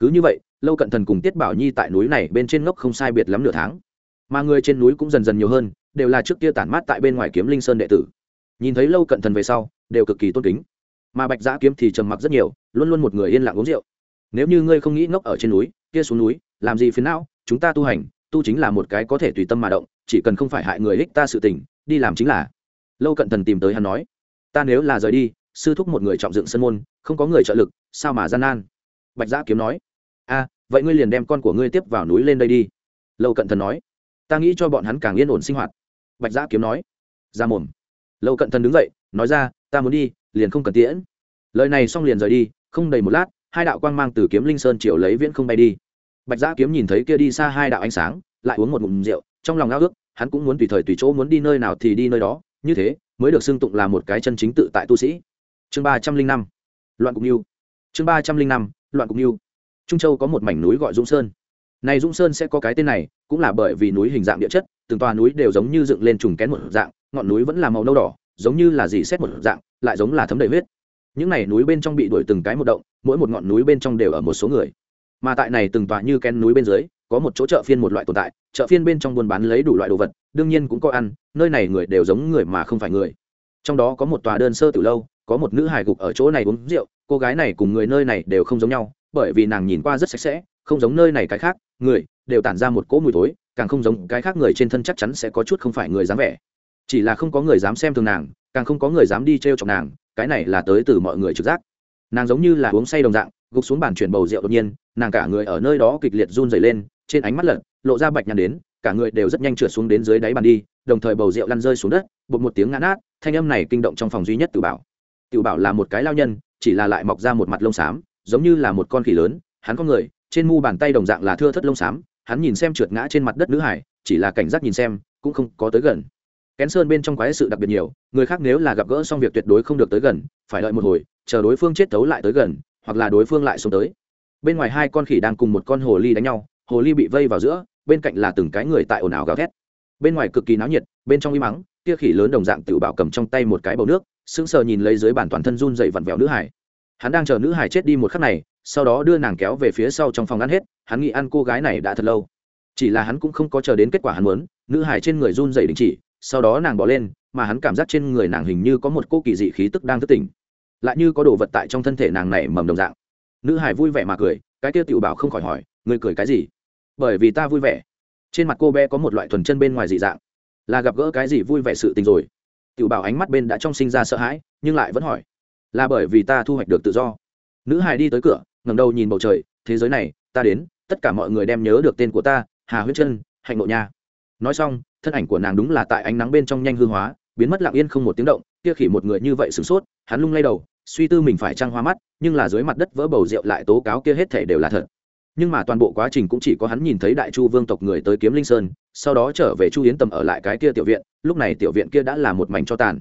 A: Cứ như vậy lâu cận thần cùng tiết bảo nhi tại núi này bên trên ngốc không sai biệt lắm nửa tháng. Mà người trên núi cũng dần dần nhiều hơn, đều là trước kia tản mát tại bên ngoài kiếm linh sơn đệ tử. Nhìn thấy lâu cận thần về sau, đều cực kỳ tôn kính. Mà bạch giã kiếm thì trầm mặc rất nhiều, luôn luôn một người yên lặng uống rượu. Nếu như ngươi không nghĩ ngốc ở trên núi, kia xuống núi, làm gì phiền não, chúng ta tu hành, tu chính là một cái có thể tùy tâm mà động, chỉ cần không phải hại người ích ta sự tình, đi làm chính là. Lâu cận thần tìm tới hắn nói, ta nếu là rời đi, sư thúc một người trọng dựng sân môn, không có người trợ lực, sao mà gian nan? Bạch giã kiếm nói a vậy ngươi liền đem con của ngươi tiếp vào núi lên đây đi. Lâu cận thần nói. Ta nghĩ cho bọn hắn càng yên ổn sinh hoạt. Bạch giã kiếm nói. Ra mồm. Lâu cận thần đứng dậy, nói ra, ta muốn đi, liền không cần tiễn. Lời này xong liền rời đi, không đầy một lát, hai đạo quang mang từ kiếm linh sơn triệu lấy viễn không bay đi. Bạch giã kiếm nhìn thấy kia đi xa hai đạo ánh sáng, lại uống một ngụm rượu, trong lòng ao ước, hắn cũng muốn tùy thời tùy chỗ muốn đi nơi nào thì đi nơi đó, như thế mới được xưng tụng là một cái chân chính tự tại tu sĩ. Chương ba trăm linh năm, loạn cục yêu chương ba trăm linh năm, loạn cục yêu trung châu có một mảnh núi gọi dũng sơn. Này dũng sơn sẽ có cái tên này, cũng là bởi vì núi hình dạng địa chất, từng tòa núi đều giống như dựng lên trùng kén một dạng, ngọn núi vẫn là màu nâu đỏ, giống như là dì xét một dạng, lại giống là thấm đầy huyết. Những này núi bên trong bị đuổi từng cái một động, mỗi một ngọn núi bên trong đều ở một số người. Mà tại này từng tòa như kén núi bên dưới, có một chỗ chợ phiên một loại tồn tại, chợ phiên bên trong buôn bán lấy đủ loại đồ vật, đương nhiên cũng có ăn, nơi này người đều giống người mà không phải người. Trong đó có một tòa đơn sơ từ lâu, có một nữ hài gục ở chỗ này uống rượu, cô gái này cùng người nơi này đều không giống nhau bởi vì nàng nhìn qua rất sạch sẽ, không giống nơi này cái khác, người đều tản ra một cỗ mùi thối, càng không giống cái khác người trên thân chắc chắn sẽ có chút không phải người dám vẻ. Chỉ là không có người dám xem thường nàng, càng không có người dám đi t r e o chọc nàng, cái này là tới từ mọi người trực giác. Nàng giống như là uống say đồng dạng, gục xuống bàn chuyển bầu rượu đột nhiên, nàng cả người ở nơi đó kịch liệt run dày lên, trên ánh mắt lật, lộ ra bạch nhàn đến, cả người đều rất nhanh trượt xuống đến dưới đáy bàn đi, đồng thời bầu rượu lăn rơi xuống đất, bột một tiếng ngã nát, thanh âm này kinh động trong phòng duy nhất tự bảo. Tự bảo là một cái lao nhân, chỉ là lại mọc ra một mặt lông xám giống như là một con khỉ lớn, hắn có người, trên mu bàn tay đồng dạng là thưa thất lông xám, hắn nhìn xem trượt ngã trên mặt đất nữ hải, chỉ là cảnh giác nhìn xem, cũng không có tới gần. Kén sơn bên trong quái sự đặc biệt nhiều, người khác nếu là gặp gỡ xong việc tuyệt đối không được tới gần, phải đợi một hồi, chờ đối phương chết tấu lại tới gần, hoặc là đối phương lại xuống tới. Bên ngoài hai con khỉ đang cùng một con hồ ly đánh nhau, hồ ly bị vây vào giữa, bên cạnh là từng cái người tại ồn ào gào thét. Bên ngoài cực kỳ náo nhiệt, bên trong im mắng, kia khỉ lớn đồng dạng tự bảo cầm trong tay một cái bầu nước, sững sờ nhìn lấy dưới bàn toàn thân run dậy vặn vẹo nữ hải hắn đang chờ nữ hải chết đi một khắc này, sau đó đưa nàng kéo về phía sau trong phòng ăn hết, hắn nghĩ ăn cô gái này đã thật lâu. Chỉ là hắn cũng không có chờ đến kết quả hắn muốn, nữ hải trên người run dày đình chỉ, sau đó nàng bỏ lên, mà hắn cảm giác trên người nàng hình như có một cô kỳ dị khí tức đang thức tỉnh. Lại như có đồ vật tại trong thân thể nàng này mầm đồng dạng. Nữ hải vui vẻ mà cười, cái tiêu tiểu bảo không khỏi hỏi người cười cái gì? Bởi vì ta vui vẻ. Trên mặt cô bé có một loại thuần chân bên ngoài dị dạng. Là gặp gỡ cái gì vui vẻ sự tình rồi? Tiểu bảo ánh mắt bên đã trong sinh ra sợ hãi, nhưng lại vẫn hỏi là bởi vì ta thu hoạch được tự do. Nữ hải đi tới cửa ngầm đầu nhìn bầu trời, thế giới này, ta đến, tất cả mọi người đem nhớ được tên của ta, hà huyết chân hạnh nội nha. Nói xong, thân ảnh của nàng đúng là tại ánh nắng bên trong nhanh hư hóa, biến mất lặng yên không một tiếng động, kia khỉ một người như vậy sửng sốt, hắn lung lay đầu, suy tư mình phải trăng hoa mắt, nhưng là dưới mặt đất vỡ bầu rượu lại tố cáo kia hết thể đều là thật. Nhưng mà toàn bộ quá trình cũng chỉ có hắn nhìn thấy đại chu vương tộc người tới kiếm linh sơn, sau đó trở về chu yến tầm ở lại cái kia tiểu viện, lúc này tiểu viện kia đã là một mảnh cho tàn.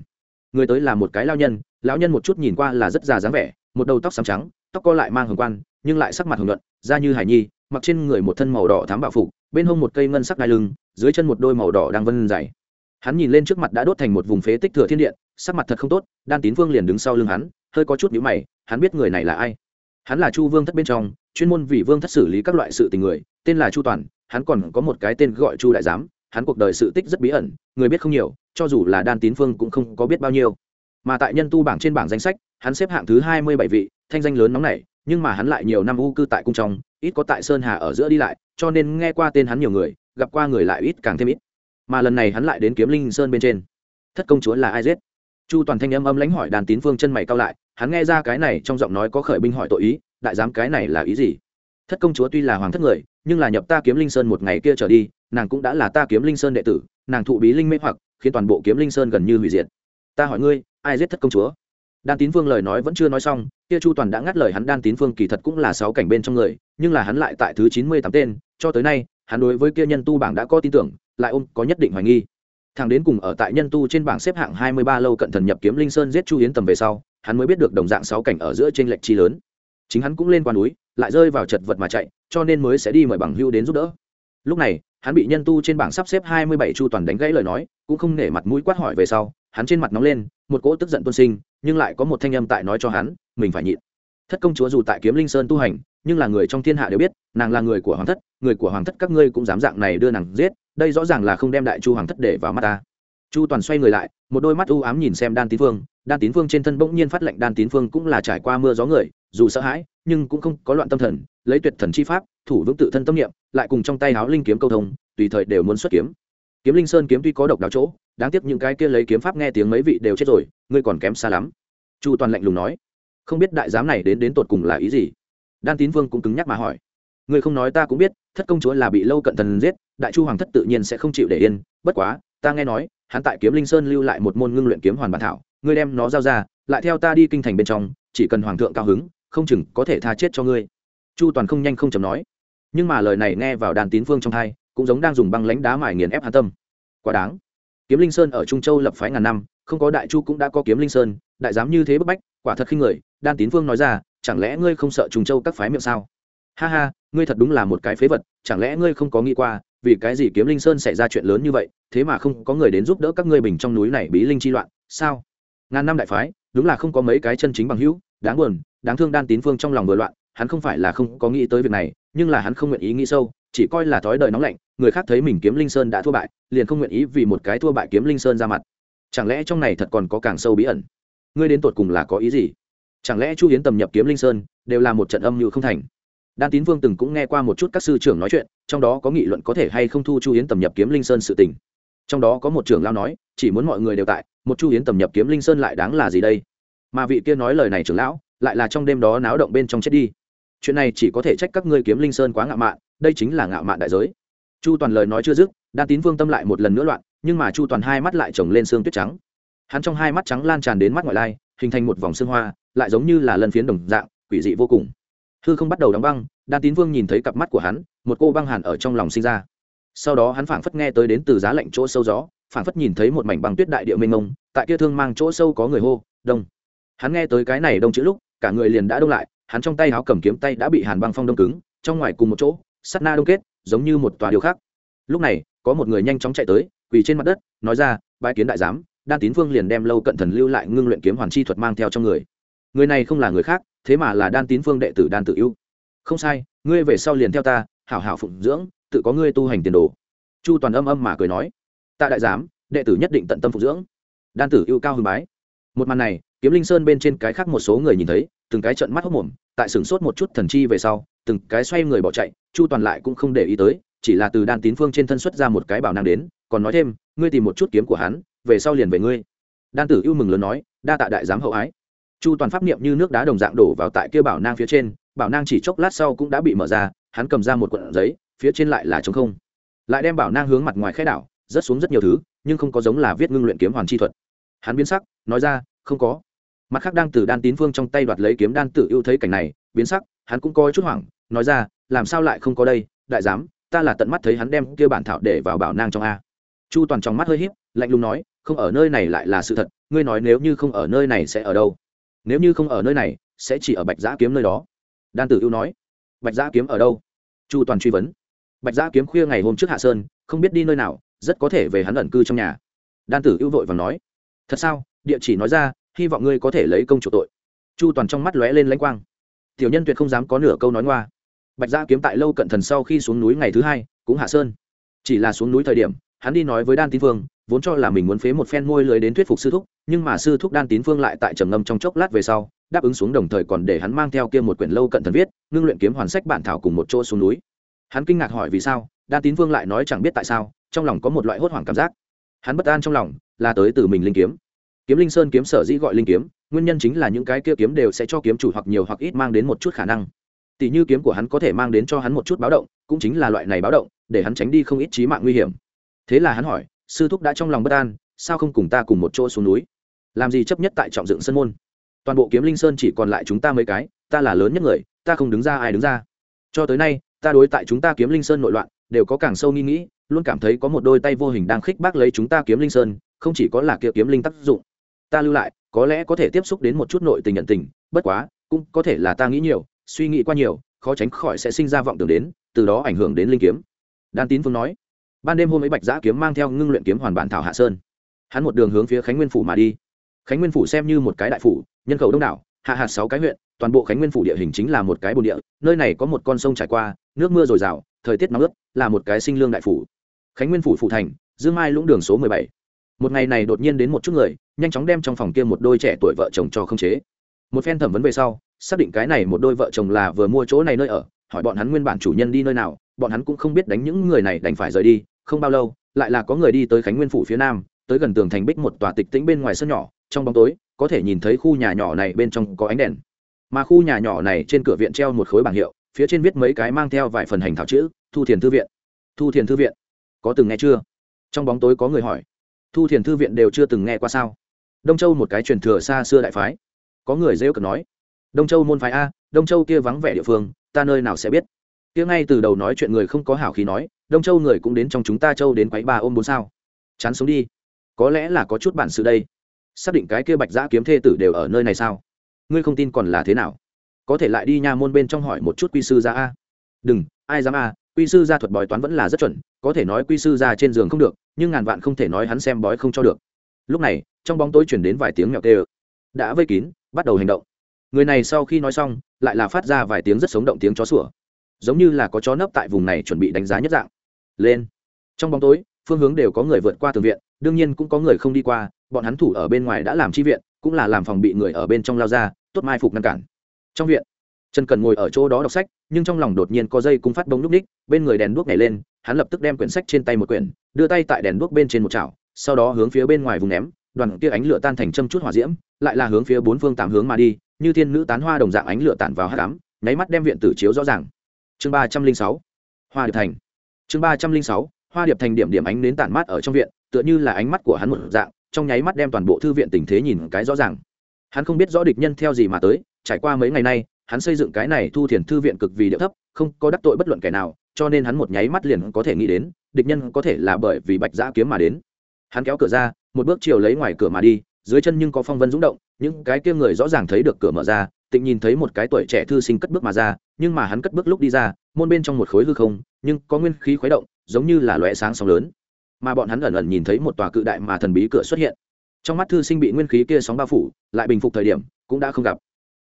A: Người tới là một cái lao nhân lão nhân một chút nhìn qua là rất già dáng vẻ, một đầu tóc xám trắng, tóc co lại mang hồng quan, nhưng lại sắc mặt hồng nhuận, da như hải nhi, mặc trên người một thân màu đỏ thám bạo phục, bên hông một cây ngân sắc đai lưng, dưới chân một đôi màu đỏ đang vân dày. Hắn nhìn lên trước mặt đã đốt thành một vùng phế tích thừa thiên điện, sắc mặt thật không tốt, đan tín vương liền đứng sau lưng hắn, hơi có chút nhũ mày, hắn biết người này là ai. Hắn là chu vương thất bên trong, chuyên môn vì vương thất xử lý các loại sự tình người, tên là chu toàn, hắn còn có một cái tên gọi chu đại giám, hắn cuộc đời sự tích rất bí ẩn, người biết không nhiều, cho dù là đan tín phương cũng không có biết bao nhiêu mà tại nhân tu bảng trên bảng danh sách, hắn xếp hạng thứ hai mươi bảy vị, thanh danh lớn nóng này, nhưng mà hắn lại nhiều năm u cư tại cung trong, ít có tại sơn hà ở giữa đi lại, cho nên nghe qua tên hắn nhiều người, gặp qua người lại ít càng thêm ít. Mà lần này hắn lại đến kiếm linh sơn bên trên. Thất công chúa là ai giết? Chu toàn thanh âm âm lãnh hỏi đàn tín phương chân mày cao lại, hắn nghe ra cái này trong giọng nói có khởi binh hỏi tội ý, đại giám cái này là ý gì? Thất công chúa tuy là hoàng thất người, nhưng là nhập ta kiếm linh sơn một ngày kia trở đi, nàng cũng đã là ta kiếm linh sơn đệ tử, nàng thụ bí linh mê hoặc, khiến toàn bộ kiếm linh sơn gần như hủy diệt. Ta hỏi ngươi ai giết thất công chúa? Đan tín vương lời nói vẫn chưa nói xong, kia chu toàn đã ngắt lời hắn, đan tín vương kỳ thật cũng là sáu cảnh bên trong người, nhưng là hắn lại tại thứ chín mươi tám tên, cho tới nay, hắn đối với kia nhân tu bảng đã có tin tưởng, lại ôm có nhất định hoài nghi. Thằng đến cùng ở tại nhân tu trên bảng xếp hạng hai mươi ba lâu cận thần nhập kiếm linh sơn giết chu yến tầm về sau, hắn mới biết được đồng dạng sáu cảnh ở giữa trên lệch chi lớn. Chính hắn cũng lên qua núi, lại rơi vào chật vật mà chạy, cho nên mới sẽ đi mời bằng hưu đến giúp đỡ. Lúc này, hắn bị nhân tu trên bảng sắp xếp hai mươi bảy chu toàn đánh gãy lời nói, cũng không nể mặt mũi quát hỏi về sau, hắn trên mặt nóng lên một cỗ tức giận tuôn sinh, nhưng lại có một thanh âm tại nói cho hắn, mình phải nhịn. Thất công chúa dù tại kiếm linh sơn tu hành, nhưng là người trong thiên hạ đều biết, nàng là người của hoàng thất, người của hoàng thất các ngươi cũng dám dạng này đưa nàng giết, đây rõ ràng là không đem đại chu hoàng thất để vào mắt ta. Chu toàn xoay người lại, một đôi mắt u ám nhìn xem đan tín phương đan tín phương trên thân bỗng nhiên phát lệnh đan tín phương cũng là trải qua mưa gió người, dù sợ hãi, nhưng cũng không có loạn tâm thần, lấy tuyệt thần chi pháp, thủ vững tự thân tâm niệm, lại cùng trong tay háo linh kiếm câu thông, tùy thời đều muốn xuất kiếm. Kiếm linh sơn kiếm tuy có độc đáo chỗ đáng tiếc những cái kia lấy kiếm pháp nghe tiếng mấy vị đều chết rồi, ngươi còn kém xa lắm. Chu toàn lạnh lùng nói. Không biết đại giám này đến đến tột cùng là ý gì? Đan tín vương cũng cứng nhắc mà hỏi. Ngươi không nói ta cũng biết, thất công chúa là bị lâu cận thần giết, đại chu hoàng thất tự nhiên sẽ không chịu để yên. Bất quá, ta nghe nói, hắn tại kiếm linh sơn lưu lại một môn ngưng luyện kiếm hoàn bản thảo, ngươi đem nó giao ra, lại theo ta đi kinh thành bên trong, chỉ cần hoàng thượng cao hứng, không chừng có thể tha chết cho ngươi. Chu toàn không nhanh không chầm nói. Nhưng mà lời này nghe vào đàn tín phương trong thai cũng giống đang dùng băng lãnh đá mài nghiền ép hạ tâm. Quá đáng kiếm linh sơn ở trung châu lập phái ngàn năm, không có đại chu cũng đã có kiếm linh sơn, đại dám như thế bức bách, quả thật khi người, đan tín phương nói ra, chẳng lẽ ngươi không sợ trung châu các phái miệng sao? Ha ha, ngươi thật đúng là một cái phế vật, chẳng lẽ ngươi không có nghĩ qua, vì cái gì kiếm linh sơn xảy ra chuyện lớn như vậy, thế mà không có người đến giúp đỡ các ngươi bình trong núi này bí linh chi loạn, sao? Ngàn năm đại phái, đúng là không có mấy cái chân chính bằng hữu, đáng buồn, đáng thương đan tín phương trong lòng vừa loạn, hắn không phải là không có nghĩ tới việc này, nhưng là hắn không nguyện ý nghĩ sâu, chỉ coi là thói đời nóng lạnh người khác thấy mình kiếm linh sơn đã thua bại, liền không nguyện ý vì một cái thua bại kiếm linh sơn ra mặt. Chẳng lẽ trong này thật còn có càng sâu bí ẩn? Ngươi đến tột cùng là có ý gì? Chẳng lẽ chu hiến tầm nhập kiếm linh sơn đều là một trận âm như không thành? Đan tín vương từng cũng nghe qua một chút các sư trưởng nói chuyện, trong đó có nghị luận có thể hay không thu chu hiến tầm nhập kiếm linh sơn sự tình. Trong đó có một trưởng lao nói, chỉ muốn mọi người đều tại, một chu hiến tầm nhập kiếm linh sơn lại đáng là gì đây? Mà vị kia nói lời này trưởng lão, lại là trong đêm đó náo động bên trong chết đi. Chuyện này chỉ có thể trách các ngươi kiếm linh sơn quá ngạo mạn, đây chính là ngạo mạn đại giới chu toàn lời nói chưa dứt, đan tín vương tâm lại một lần nữa loạn, nhưng mà chu toàn hai mắt lại trồng lên xương tuyết trắng. Hắn trong hai mắt trắng lan tràn đến mắt ngoại lai, hình thành một vòng xương hoa, lại giống như là lân phiến đồng dạng, quỷ dị vô cùng. Hư không bắt đầu đóng băng, đan tín vương nhìn thấy cặp mắt của hắn, một cô băng hàn ở trong lòng sinh ra. Sau đó hắn phảng phất nghe tới đến từ giá lạnh chỗ sâu gió, phảng phất nhìn thấy một mảnh băng tuyết đại địa mênh mông, tại kia thương mang chỗ sâu có người hô, đông! Hắn nghe tới cái này đông chữ lúc, cả người liền đã đông lại, hắn trong tay áo cầm kiếm tay đã bị hàn băng phong đông cứng, trong ngoài cùng một chỗ sắt na đông kết giống như một tòa điều khác. Lúc này, có một người nhanh chóng chạy tới, quỳ trên mặt đất, nói ra bãi kiến đại giám, đan tín phương liền đem lâu cận thần lưu lại ngưng luyện kiếm hoàn chi thuật mang theo trong người. Người này không là người khác, thế mà là đan tín phương đệ tử đan tự ưu. Không sai, ngươi về sau liền theo ta, hảo hảo phụng dưỡng, tự có ngươi tu hành tiền đồ. Chu toàn âm âm mà cười nói, tạ đại giám, đệ tử nhất định tận tâm phụng dưỡng. Đan tử ưu cao hưng bái. Một màn này, kiếm linh sơn bên trên cái khác một số người nhìn thấy, từng cái trận mắt hốc mồm, tại sửng sốt một chút thần chi về sau từng cái xoay người bỏ chạy, chu toàn lại cũng không để ý tới, chỉ là từ đan tín phương trên thân xuất ra một cái bảo nàng đến, còn nói thêm, ngươi tìm một chút kiếm của hắn, về sau liền về ngươi. Đan tử ưu mừng lớn nói, đa tạ đại giám hậu ái. Chu toàn pháp niệm như nước đá đồng dạng đổ vào tại kia bảo nang phía trên, bảo nang chỉ chốc lát sau cũng đã bị mở ra, hắn cầm ra một cuộn giấy, phía trên lại là trống không. Lại đem bảo nang hướng mặt ngoài khai đảo, rớt xuống rất nhiều thứ, nhưng không có giống là viết ngưng luyện kiếm hoàn chi thuật. Hắn biến sắc, nói ra, không có. Mặt khác đang từ đan tín phương trong tay đoạt lấy kiếm đan tử ưu thấy cảnh này, biến sắc hắn cũng có chút hoảng, nói ra, làm sao lại không có đây, đại giám, ta là tận mắt thấy hắn đem kia bản thảo để vào bảo nang trong a. Chu toàn trong mắt hơi híp, lạnh lùng nói, không ở nơi này lại là sự thật, ngươi nói nếu như không ở nơi này sẽ ở đâu? Nếu như không ở nơi này, sẽ chỉ ở bạch giã kiếm nơi đó. Đan tử ưu nói, bạch giã kiếm ở đâu? Chu toàn truy vấn, bạch giã kiếm khuya ngày hôm trước hạ sơn, không biết đi nơi nào, rất có thể về hắn ẩn cư trong nhà. Đan tử ưu vội và nói, thật sao? Địa chỉ nói ra, hy vọng ngươi có thể lấy công chủ tội. Chu toàn trong mắt lóe lên lãnh quang tiểu nhân tuyệt không dám có nửa câu nói ngoa. Bạch Gia kiếm tại lâu cận thần sau khi xuống núi ngày thứ hai, cũng hạ sơn. Chỉ là xuống núi thời điểm, hắn đi nói với đan tín phương vốn cho là mình muốn phế một phen môi lưới đến thuyết phục sư thúc, nhưng mà sư thúc đan tín phương lại tại trầm ngâm trong chốc lát về sau, đáp ứng xuống đồng thời còn để hắn mang theo kia một quyển lâu cận thần viết, ngưng luyện kiếm hoàn sách bản thảo cùng một chỗ xuống núi. Hắn kinh ngạc hỏi vì sao, đan tín phương lại nói chẳng biết tại sao, trong lòng có một loại hốt hoảng cảm giác. Hắn bất an trong lòng, là tới từ mình linh kiếm kiếm linh sơn kiếm sở dĩ gọi linh kiếm, nguyên nhân chính là những cái kia kiếm đều sẽ cho kiếm chủ hoặc nhiều hoặc ít mang đến một chút khả năng. Tỷ như kiếm của hắn có thể mang đến cho hắn một chút báo động, cũng chính là loại này báo động, để hắn tránh đi không ít trí mạng nguy hiểm. Thế là hắn hỏi, sư thúc đã trong lòng bất an, sao không cùng ta cùng một chỗ xuống núi? Làm gì chấp nhất tại trọng dựng sân môn? Toàn bộ kiếm linh sơn chỉ còn lại chúng ta mấy cái, ta là lớn nhất người, ta không đứng ra, ai đứng ra? Cho tới nay, ta đối tại chúng ta kiếm linh sơn nội loạn, đều có càng sâu nghi nghĩ, luôn cảm thấy có một đôi tay vô hình đang khích bác lấy chúng ta kiếm linh sơn, không chỉ có là kia kiếm linh tác dụng ta lưu lại, có lẽ có thể tiếp xúc đến một chút nội tình nhận tình, bất quá, cũng có thể là ta nghĩ nhiều, suy nghĩ qua nhiều, khó tránh khỏi sẽ sinh ra vọng tưởng đến, từ đó ảnh hưởng đến linh kiếm. Đan tín phương nói. Ban đêm hôm ấy bạch giã kiếm mang theo ngưng luyện kiếm hoàn bản thảo hạ sơn. Hắn một đường hướng phía khánh nguyên phủ mà đi. Khánh nguyên phủ xem như một cái đại phủ, nhân khẩu đông đảo, hạ hạt sáu cái huyện, toàn bộ khánh nguyên phủ địa hình chính là một cái bồn địa, nơi này có một con sông trải qua, nước mưa dồi dào, thời tiết nóng ướt, là một cái sinh lương đại phủ. Khánh nguyên phủ phủ thành, dương mai lũng đường số mười bảy. Một ngày này đột nhiên đến một chút người nhanh chóng đem trong phòng kia một đôi trẻ tuổi vợ chồng cho không chế. Một phen thẩm vấn về sau, xác định cái này một đôi vợ chồng là vừa mua chỗ này nơi ở, hỏi bọn hắn nguyên bản chủ nhân đi nơi nào, bọn hắn cũng không biết đánh những người này đành phải rời đi, không bao lâu, lại là có người đi tới khánh nguyên phủ phía nam, tới gần tường thành bích một tòa tịch tĩnh bên ngoài sân nhỏ, trong bóng tối, có thể nhìn thấy khu nhà nhỏ này bên trong có ánh đèn. Mà khu nhà nhỏ này trên cửa viện treo một khối bảng hiệu, phía trên viết mấy cái mang theo vài phần hành thảo chữ, thu thiền thư viện. Thu thiền thư viện. Có từng nghe chưa? Trong bóng tối có người hỏi. Thu thiền thư viện đều chưa từng nghe qua sao? Đông châu một cái truyền thừa xa xưa đại phái. Có người rêu cực nói, đông châu môn phái a, đông châu kia vắng vẻ địa phương, ta nơi nào sẽ biết? Kia ngay từ đầu nói chuyện người không có hảo khí nói, đông châu người cũng đến trong chúng ta châu đến quấy ba ôm bốn sao. Chán sống đi. Có lẽ là có chút bản sự đây. Xác định cái kia bạch giã kiếm thê tử đều ở nơi này sao? Ngươi không tin còn là thế nào? Có thể lại đi nha môn bên trong hỏi một chút quy sư ra a. Đừng, ai dám a, quy sư ra thuật bói toán vẫn là rất chuẩn, có thể nói quy sư ra trên giường không được, nhưng ngàn vạn không thể nói hắn xem bói không cho được. Lúc này trong bóng tối chuyển đến vài tiếng mèo tê ơ. Đã vây kín, bắt đầu hành động. Người này sau khi nói xong, lại là phát ra vài tiếng rất sống động tiếng chó sủa. Giống như là có chó nấp tại vùng này chuẩn bị đánh giá nhất dạng. Lên. Trong bóng tối, phương hướng đều có người vượt qua tường viện, đương nhiên cũng có người không đi qua, bọn hắn thủ ở bên ngoài đã làm chi viện, cũng là làm phòng bị người ở bên trong lao ra, tốt mai phục ngăn cản. Trong viện, trần cần ngồi ở chỗ đó đọc sách, nhưng trong lòng đột nhiên có dây cung phát bông núp ních, bên người đèn đuốc nhảy lên, hắn lập tức đem quyển sách trên tay một quyển, đưa tay tại đèn đuốc bên trên một chảo, sau đó hướng phía bên ngoài vùng ném đoàn kia ánh lửa tan thành châm chút hỏa diễm lại là hướng phía bốn phương tám hướng mà đi như thiên nữ tán hoa đồng dạng ánh lửa tản vào hắc ám, nháy mắt đem viện tử chiếu rõ ràng. Chương ba trăm linh sáu hoa điệp thành. Chương ba trăm linh sáu hoa điệp thành điểm điểm ánh nến tản mát ở trong viện tựa như là ánh mắt của hắn một dạng trong nháy mắt đem toàn bộ thư viện tình thế nhìn cái rõ ràng. Hắn không biết rõ địch nhân theo gì mà tới trải qua mấy ngày nay hắn xây dựng cái này thu thiền thư viện cực vì địa thấp không có đắc tội bất luận kẻ nào cho nên hắn một nháy mắt liền có thể nghĩ đến địch nhân có thể là bởi vì bạch giã kiếm mà đến. Hắn kéo cửa ra một bước chiều lấy ngoài cửa mà đi, dưới chân nhưng có phong vân rúng động, những cái kia người rõ ràng thấy được cửa mở ra, tịnh nhìn thấy một cái tuổi trẻ thư sinh cất bước mà ra, nhưng mà hắn cất bước lúc đi ra, môn bên trong một khối hư không, nhưng có nguyên khí khuấy động, giống như là lóe sáng sóng lớn. Mà bọn hắn ẩn ẩn nhìn thấy một tòa cự đại mà thần bí cửa xuất hiện. Trong mắt thư sinh bị nguyên khí kia sóng bao phủ, lại bình phục thời điểm, cũng đã không gặp.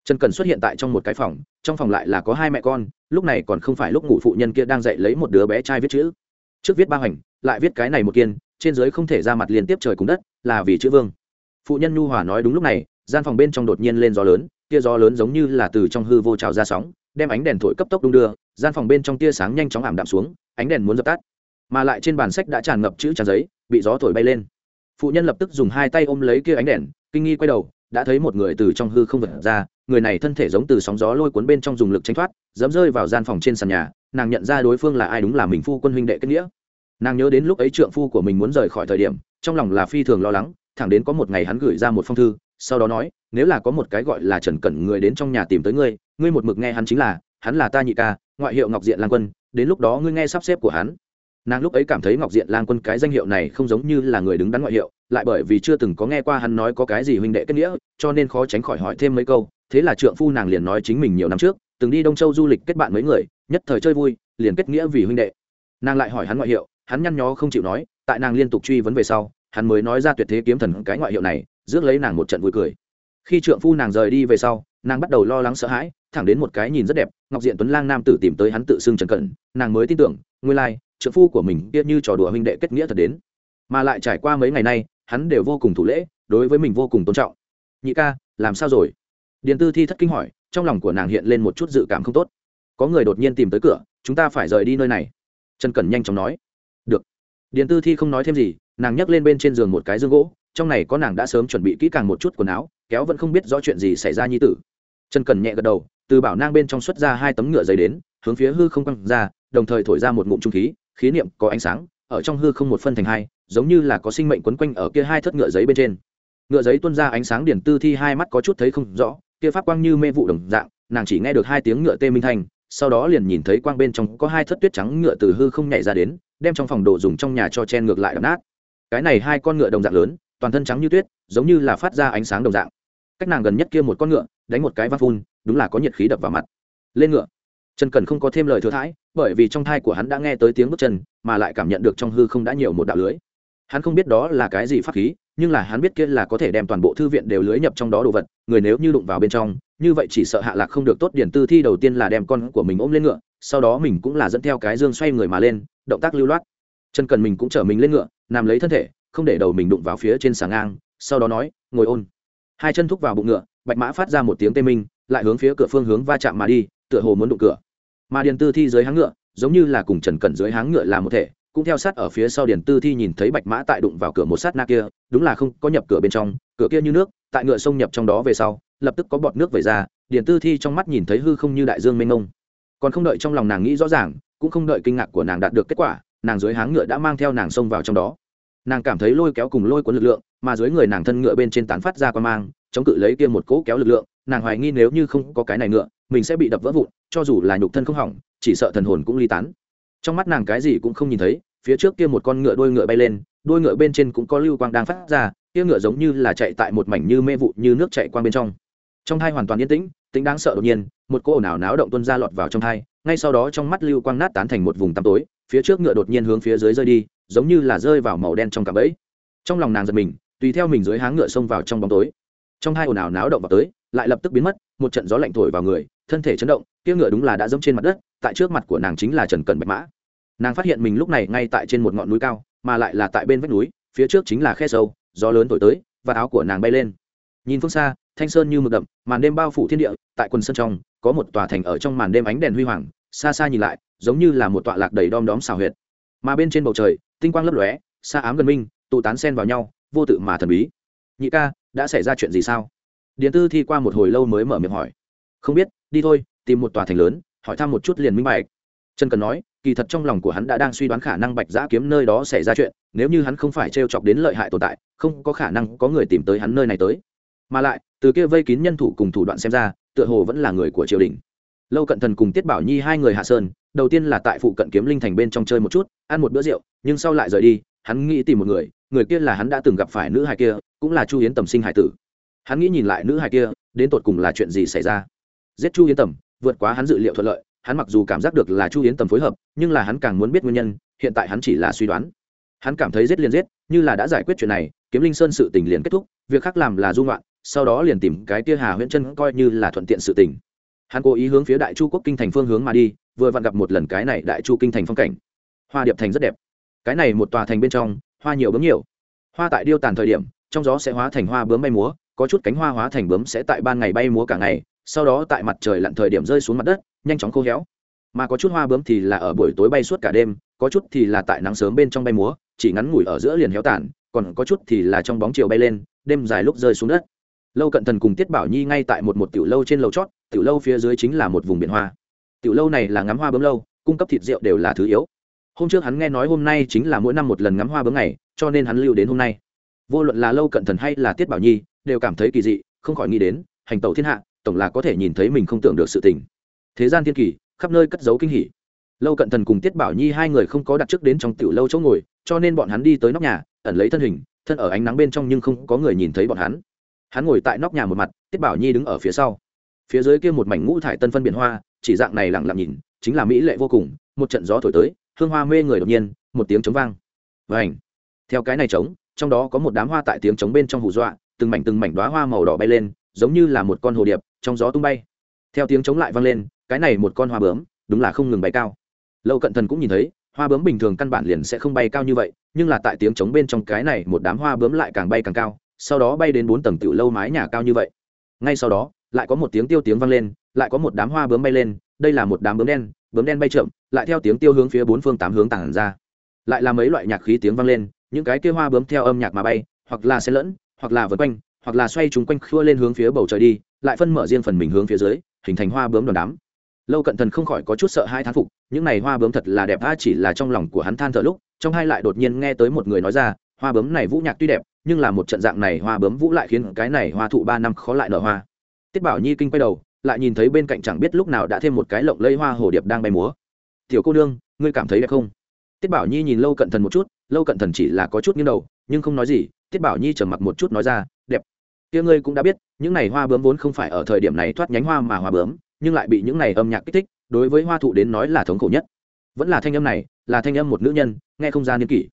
A: Trần cần xuất hiện tại trong một cái phòng, trong phòng lại là có hai mẹ con, lúc này còn không phải lúc ngủ phụ nhân kia đang dạy lấy một đứa bé trai viết chữ. Trước viết ba hoành, lại viết cái này một kiên trên dưới không thể ra mặt liên tiếp trời cùng đất, là vì chữ vương. Phụ nhân nhu hòa nói đúng lúc này, gian phòng bên trong đột nhiên lên gió lớn, tia gió lớn giống như là từ trong hư vô trào ra sóng, đem ánh đèn thổi cấp tốc đung đưa, gian phòng bên trong tia sáng nhanh chóng ảm đạm xuống, ánh đèn muốn dập tắt. Mà lại trên bàn sách đã tràn ngập chữ tràn giấy, bị gió thổi bay lên. Phụ nhân lập tức dùng hai tay ôm lấy kia ánh đèn, kinh nghi quay đầu, đã thấy một người từ trong hư không vật ra, người này thân thể giống từ sóng gió lôi cuốn bên trong dùng lực tranh thoát, dẫm rơi vào gian phòng trên sàn nhà, nàng nhận ra đối phương là ai đúng là mình phu quân huynh đệ kết nghĩa nàng nhớ đến lúc ấy trượng phu của mình muốn rời khỏi thời điểm, trong lòng là phi thường lo lắng, thẳng đến có một ngày hắn gửi ra một phong thư, sau đó nói, nếu là có một cái gọi là trần cẩn người đến trong nhà tìm tới ngươi ngươi một mực nghe hắn chính là, hắn là ta nhị ca, ngoại hiệu ngọc diện lang quân, đến lúc đó ngươi nghe sắp xếp của hắn. Nàng lúc ấy cảm thấy ngọc diện lang quân cái danh hiệu này không giống như là người đứng đắn ngoại hiệu, lại bởi vì chưa từng có nghe qua hắn nói có cái gì huynh đệ kết nghĩa, cho nên khó tránh khỏi hỏi thêm mấy câu, thế là trượng phu nàng liền nói chính mình nhiều năm trước, từng đi đông châu du lịch kết bạn mấy người, nhất thời chơi vui, liền kết nghĩa vì huynh đệ. Nàng lại hỏi hắn ngoại hiệu hắn nhăn nhó không chịu nói, tại nàng liên tục truy vấn về sau, hắn mới nói ra tuyệt thế kiếm thần cái ngoại hiệu này, rước lấy nàng một trận vui cười. Khi trượng phu nàng rời đi về sau, nàng bắt đầu lo lắng sợ hãi, thẳng đến một cái nhìn rất đẹp, ngọc diện tuấn lang nam tử tìm tới hắn tự xưng trần cẩn, nàng mới tin tưởng, nguyên lai, trượng phu của mình kia như trò đùa huynh đệ kết nghĩa thật đến. Mà lại trải qua mấy ngày nay, hắn đều vô cùng thủ lễ, đối với mình vô cùng tôn trọng. Nhị ca, làm sao rồi? Điền tư thi thất kinh hỏi, trong lòng của nàng hiện lên một chút dự cảm không tốt. Có người đột nhiên tìm tới cửa, chúng ta phải rời đi nơi này. Trần cẩn nhanh chóng nói điền tư thi không nói thêm gì, nàng nhấc lên bên trên giường một cái dương gỗ, trong này có nàng đã sớm chuẩn bị kỹ càng một chút quần áo, kéo vẫn không biết rõ chuyện gì xảy ra như tử. Trần cần nhẹ gật đầu, từ bảo nang bên trong xuất ra hai tấm ngựa giấy đến, hướng phía hư không quăng ra, đồng thời thổi ra một ngụm trung khí khí niệm có ánh sáng, ở trong hư không một phân thành hai, giống như là có sinh mệnh quấn quanh ở kia hai thất ngựa giấy bên trên. Ngựa giấy tuôn ra ánh sáng điển tư thi hai mắt có chút thấy không rõ, kia pháp quang như mê vụ đồng dạng, nàng chỉ nghe được hai tiếng ngựa tê minh thanh, sau đó liền nhìn thấy quang bên trong có hai thất tuyết trắng ngựa từ hư không nhảy ra đến đem trong phòng đồ dùng trong nhà cho chen ngược lại đập nát. Cái này hai con ngựa đồng dạng lớn, toàn thân trắng như tuyết, giống như là phát ra ánh sáng đồng dạng. Cách nàng gần nhất kia một con ngựa, đánh một cái văng phun, đúng là có nhiệt khí đập vào mặt. Lên ngựa. Trần cần không có thêm lời thừa thãi, bởi vì trong thai của hắn đã nghe tới tiếng bước chân, mà lại cảm nhận được trong hư không đã nhiều một đạo lưới. Hắn không biết đó là cái gì pháp khí, nhưng là hắn biết kia là có thể đem toàn bộ thư viện đều lưới nhập trong đó đồ vật, người nếu như đụng vào bên trong, như vậy chỉ sợ hạ lạc không được tốt điển tư thi đầu tiên là đem con của mình ôm lên ngựa, sau đó mình cũng là dẫn theo cái dương xoay người mà lên động tác lưu loát. Chân cần mình cũng chở mình lên ngựa, nằm lấy thân thể, không để đầu mình đụng vào phía trên sàng ngang, sau đó nói, ngồi ôn. Hai chân thúc vào bụng ngựa, bạch mã phát ra một tiếng tê minh, lại hướng phía cửa phương hướng va chạm mà đi, tựa hồ muốn đụng cửa. Mà điền tư thi dưới háng ngựa, giống như là cùng trần cẩn dưới háng ngựa là một thể, cũng theo sát ở phía sau điền tư thi nhìn thấy bạch mã tại đụng vào cửa một sát na kia, đúng là không có nhập cửa bên trong, cửa kia như nước, tại ngựa sông nhập trong đó về sau, lập tức có bọt nước về ra, điền tư thi trong mắt nhìn thấy hư không như đại dương mênh mông. Còn không đợi trong lòng nàng nghĩ rõ ràng cũng không đợi kinh ngạc của nàng đạt được kết quả, nàng dưới háng ngựa đã mang theo nàng xông vào trong đó. Nàng cảm thấy lôi kéo cùng lôi cuốn lực lượng, mà dưới người nàng thân ngựa bên trên tán phát ra qua mang, chống cự lấy kia một cỗ kéo lực lượng, nàng hoài nghi nếu như không có cái này ngựa, mình sẽ bị đập vỡ vụn, cho dù là nhục thân không hỏng, chỉ sợ thần hồn cũng ly tán. Trong mắt nàng cái gì cũng không nhìn thấy, phía trước kia một con ngựa đôi ngựa bay lên đôi ngựa bên trên cũng có lưu quang đang phát ra, kia ngựa giống như là chạy tại một mảnh như mê vụ như nước chạy qua bên trong. Trong thai hoàn toàn yên tĩnh, tính đáng sợ đột nhiên, một cô ồn ào náo động tuân ra lọt vào trong thai ngay sau đó trong mắt lưu quang nát tán thành một vùng tăm tối, phía trước ngựa đột nhiên hướng phía dưới rơi đi, giống như là rơi vào màu đen trong cạm bẫy. Trong lòng nàng giật mình, tùy theo mình dưới háng ngựa xông vào trong bóng tối. Trong hai ồn ào náo động vào tới, lại lập tức biến mất, một trận gió lạnh thổi vào người, thân thể chấn động, kia ngựa đúng là đã dẫm trên mặt đất, tại trước mặt của nàng chính là trần cần bạch mã. Nàng phát hiện mình lúc này ngay tại trên một ngọn núi cao, mà lại là tại bên vách núi, phía trước chính là khe sâu, gió lớn thổi tới, và áo của nàng bay lên. Nhìn phương xa, thanh sơn như mực đậm, màn đêm bao phủ thiên địa, tại quần sơn trong, có một tòa thành ở trong màn đêm ánh đèn huy hoàng xa xa nhìn lại, giống như là một tọa lạc đầy đom đóm xào huyệt. Mà bên trên bầu trời, tinh quang lấp lóe, xa ám gần minh, tụ tán sen vào nhau, vô tự mà thần bí. Nhị ca, đã xảy ra chuyện gì sao? Điện tư thi qua một hồi lâu mới mở miệng hỏi. Không biết, đi thôi, tìm một tòa thành lớn, hỏi thăm một chút liền minh bạch. Trần cần nói, kỳ thật trong lòng của hắn đã đang suy đoán khả năng bạch giã kiếm nơi đó xảy ra chuyện, nếu như hắn không phải t r e o chọc đến lợi hại tồn tại, không có khả năng có người tìm tới hắn nơi này tới. Mà lại, từ kia vây kín nhân thủ cùng thủ đoạn xem ra, tựa hồ vẫn là người của triều đình lâu cận thần cùng tiết bảo nhi hai người hạ sơn, đầu tiên là tại phụ cận kiếm linh thành bên trong chơi một chút, ăn một bữa rượu, nhưng sau lại rời đi, hắn nghĩ tìm một người người kia là hắn đã từng gặp phải nữ hài kia, cũng là chu hiến tầm sinh hải tử. Hắn nghĩ nhìn lại nữ hài kia, đến tột cùng là chuyện gì xảy ra. Giết chu hiến tầm, vượt quá hắn dự liệu thuận lợi, hắn mặc dù cảm giác được là chu hiến tầm phối hợp, nhưng là hắn càng muốn biết nguyên nhân, hiện tại hắn chỉ là suy đoán. Hắn cảm thấy giết liền giết, như là đã giải quyết chuyện này, kiếm linh sơn sự tình liền kết thúc, việc khác làm là dung ngoạn, sau đó liền tìm cái tia hà huyễn chân coi như là thuận tiện sự tình hắn cố ý hướng phía đại chu quốc kinh thành phương hướng mà đi, vừa vặn gặp một lần cái này đại chu kinh thành phong cảnh. Hoa điệp thành rất đẹp. Cái này một tòa thành bên trong, hoa nhiều bướm nhiều. Hoa tại điêu tàn thời điểm, trong gió sẽ hóa thành hoa bướm bay múa, có chút cánh hoa hóa thành bướm sẽ tại ban ngày bay múa cả ngày, sau đó tại mặt trời lặn thời điểm rơi xuống mặt đất, nhanh chóng khô héo. Mà có chút hoa bướm thì là ở buổi tối bay suốt cả đêm, có chút thì là tại nắng sớm bên trong bay múa, chỉ ngắn ngủi ở giữa liền héo tàn, còn có chút thì là trong bóng chiều bay lên, đêm dài lúc rơi xuống đất. Lâu cận thần cùng tiết bảo nhi ngay tại một một tiểu lâu trên lầu chót tiểu lâu phía dưới chính là một vùng biển hoa. Tiểu lâu này là ngắm hoa bướm lâu, cung cấp thịt rượu đều là thứ yếu. Hôm trước hắn nghe nói hôm nay chính là mỗi năm một lần ngắm hoa bướm ngày, cho nên hắn lưu đến hôm nay. Vô luận là lâu cận thần hay là tiết bảo nhi, đều cảm thấy kỳ dị, không khỏi nghĩ đến, hành tẩu thiên hạ, tổng là có thể nhìn thấy mình không tưởng được sự tình. Thế gian thiên kỳ, khắp nơi cất giấu kinh hỉ. Lâu cận thần cùng tiết bảo nhi hai người không có đặt trước đến trong tiểu lâu chỗ ngồi, cho nên bọn hắn đi tới nóc nhà, ẩn lấy thân hình, thân ở ánh nắng bên trong nhưng không có người nhìn thấy bọn hắn. Hắn ngồi tại nóc nhà một mặt, tiết bảo nhi đứng ở phía sau phía dưới kia một mảnh ngũ thải tân phân biển hoa, chỉ dạng này lặng lặng nhìn, chính là mỹ lệ vô cùng, một trận gió thổi tới, hương hoa mê người đột nhiên, một tiếng trống vang. Vảnh theo cái này trống, trong đó có một đám hoa tại tiếng trống bên trong hù dọa, từng mảnh từng mảnh đoá hoa màu đỏ bay lên, giống như là một con hồ điệp, trong gió tung bay. Theo tiếng trống lại vang lên, cái này một con hoa bướm, đúng là không ngừng bay cao. Lâu cận thần cũng nhìn thấy, hoa bướm bình thường căn bản liền sẽ không bay cao như vậy, nhưng là tại tiếng trống bên trong cái này một đám hoa bướm lại càng bay càng cao, sau đó bay đến bốn tầng tiểu lâu mái nhà cao như vậy. Ngay sau đó lại có một tiếng tiêu tiếng vang lên, lại có một đám hoa bướm bay lên, đây là một đám bướm đen bướm đen bay chậm, lại theo tiếng tiêu hướng phía bốn phương tám hướng tản ra. Lại là mấy loại nhạc khí tiếng vang lên, những cái kia hoa bướm theo âm nhạc mà bay, hoặc là xen lẫn, hoặc là vượt quanh, hoặc là xoay chúng quanh khua lên hướng phía bầu trời đi, lại phân mở riêng phần mình hướng phía dưới, hình thành hoa bướm đoàn đám. Lâu cận thần không khỏi có chút sợ hai thán phục, những này hoa bướm thật là đẹp, a, chỉ là trong lòng của hắn than thở lúc, trong hai lại đột nhiên nghe tới một người nói ra, hoa bướm này vũ nhạc tuy đẹp, nhưng là một trận dạng này hoa bướm vũ lại khiến cái này hoa thụ ba năm khó lại nở hoa tiết bảo nhi kinh quay đầu, lại nhìn thấy bên cạnh chẳng biết lúc nào đã thêm một cái lộng lây hoa hồ điệp đang bay múa. Tiểu cô nương, ngươi cảm thấy đẹp không? Tiết bảo nhi nhìn lâu cận thần một chút, lâu cận thần chỉ là có chút nghiêng đầu, nhưng không nói gì, tiết bảo nhi trầm mặc một chút nói ra, đẹp. Kia ngươi cũng đã biết, những này hoa bướm vốn không phải ở thời điểm này thoát nhánh hoa mà hoa bướm, nhưng lại bị những này âm nhạc kích thích, đối với hoa thụ đến nói là thống khổ nhất. Vẫn là thanh âm này, là thanh âm một nữ nhân, nghe không ra niên kỷ.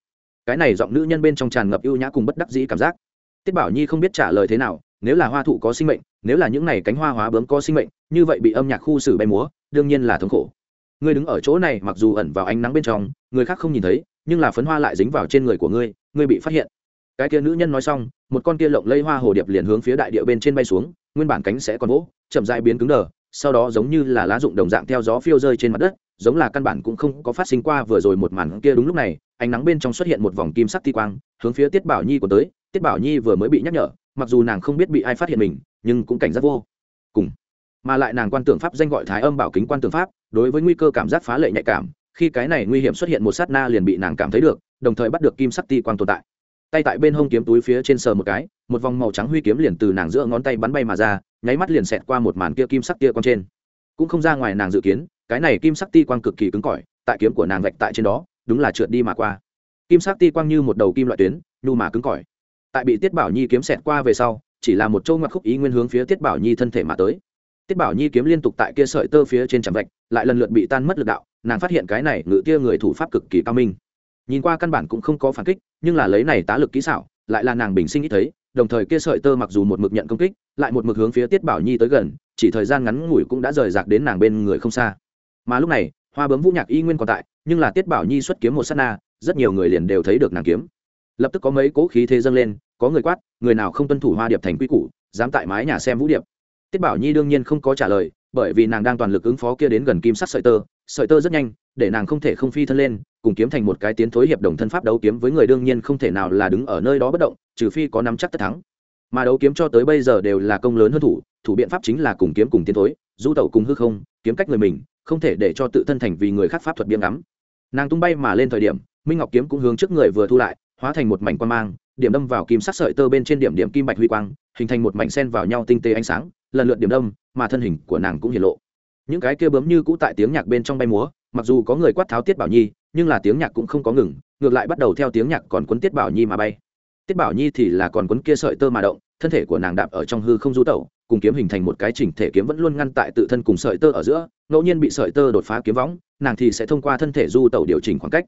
A: Cái này giọng nữ nhân bên trong tràn ngập ưu nhã cùng bất đắc dĩ cảm giác. Tiết bảo nhi không biết trả lời thế nào nếu là hoa thụ có sinh mệnh, nếu là những này cánh hoa hóa bướm có sinh mệnh, như vậy bị âm nhạc khu xử bay múa, đương nhiên là thống khổ. Ngươi đứng ở chỗ này mặc dù ẩn vào ánh nắng bên trong, người khác không nhìn thấy, nhưng là phấn hoa lại dính vào trên người của ngươi ngươi bị phát hiện. Cái kia nữ nhân nói xong, một con kia lộng lây hoa hồ điệp liền hướng phía đại địa bên trên bay xuống, nguyên bản cánh sẽ còn vỗ, chậm dại biến cứng đờ, sau đó giống như là lá rụng đồng dạng theo gió phiêu rơi trên mặt đất, giống là căn bản cũng không có phát sinh qua vừa rồi một màn kia đúng lúc này, ánh nắng bên trong xuất hiện một vòng kim sắc ti quang, hướng phía tiết bảo nhi của tới, tiết bảo nhi vừa mới bị nhắc nhở mặc dù nàng không biết bị ai phát hiện mình, nhưng cũng cảnh giác vô cùng. Mà lại nàng quan tưởng pháp danh gọi thái âm bảo kính quan tưởng pháp, đối với nguy cơ cảm giác phá lệ nhạy cảm, khi cái này nguy hiểm xuất hiện một sát na liền bị nàng cảm thấy được, đồng thời bắt được kim sắc ti quang tồn tại. Tay tại bên hông kiếm túi phía trên sờ một cái, một vòng màu trắng huy kiếm liền từ nàng giữa ngón tay bắn bay mà ra, nháy mắt liền xẹt qua một màn kia kim sắc tia quang trên. Cũng không ra ngoài nàng dự kiến, cái này kim sắc ti quang cực kỳ cứng cỏi, tại kiếm của nàng vạch tại trên đó, đúng là trượt đi mà qua. Kim sắc ti quang như một đầu kim loại tuyến, nhu mà cứng cỏi tại bị tiết bảo nhi kiếm xẹt qua về sau, chỉ là một châu ngoặc khúc ý nguyên hướng phía tiết bảo nhi thân thể mà tới. Tiết bảo nhi kiếm liên tục tại kia sợi tơ phía trên trạm vạch, lại lần lượt bị tan mất lực đạo, nàng phát hiện cái này ngự tia người thủ pháp cực kỳ cao minh. Nhìn qua căn bản cũng không có phản kích, nhưng là lấy này tá lực kỹ xảo, lại là nàng bình sinh ít thấy, đồng thời kia sợi tơ mặc dù một mực nhận công kích, lại một mực hướng phía tiết bảo nhi tới gần, chỉ thời gian ngắn ngủi cũng đã rời rạc đến nàng bên người không xa. Mà lúc này, hoa bấm vũ nhạc y nguyên còn tại, nhưng là tiết bảo nhi xuất kiếm một s á t na, rất nhiều người liền đều thấy được nàng kiếm lập tức có mấy cỗ khí thế dâng lên, có người quát, người nào không tuân thủ hoa điệp thành quy củ, dám tại mái nhà xem vũ điệp. Tiết bảo nhi đương nhiên không có trả lời, bởi vì nàng đang toàn lực ứng phó kia đến gần kim sắc sợi tơ sợi tơ rất nhanh, để nàng không thể không phi thân lên, cùng kiếm thành một cái tiến thối hiệp đồng thân pháp đấu kiếm với người đương nhiên không thể nào là đứng ở nơi đó bất động, trừ phi có nắm chắc tất thắng. Mà đấu kiếm cho tới bây giờ đều là công lớn hơn thủ thủ biện pháp chính là cùng kiếm cùng tiến thối, du tẩu cùng hư không, kiếm cách người mình, không thể để cho tự thân thành vì người khác pháp thuật biếm ngắm. Nàng tung bay mà lên thời điểm, minh ngọc kiếm cũng hướng trước người vừa thu lại hóa thành một mảnh quan mang, điểm đâm vào kim sắc sợi tơ bên trên điểm điểm kim bạch huy quang, hình thành một mảnh sen vào nhau tinh tế ánh sáng, lần lượt điểm đâm, mà thân hình của nàng cũng hiện lộ. Những cái kia bấm như cũ tại tiếng nhạc bên trong bay múa, mặc dù có người quát tháo tiết bảo nhi, nhưng là tiếng nhạc cũng không có ngừng, ngược lại bắt đầu theo tiếng nhạc còn quấn tiết bảo nhi mà bay. Tiết bảo nhi thì là còn quấn kia sợi tơ mà động, thân thể của nàng đạp ở trong hư không du tẩu, cùng kiếm hình thành một cái chỉnh thể kiếm vẫn luôn ngăn tại tự thân cùng sợi tơ ở giữa, ngẫu nhiên bị sợi tơ đột phá kiếm võng, nàng thì sẽ thông qua thân thể du tẩu điều chỉnh khoảng cách.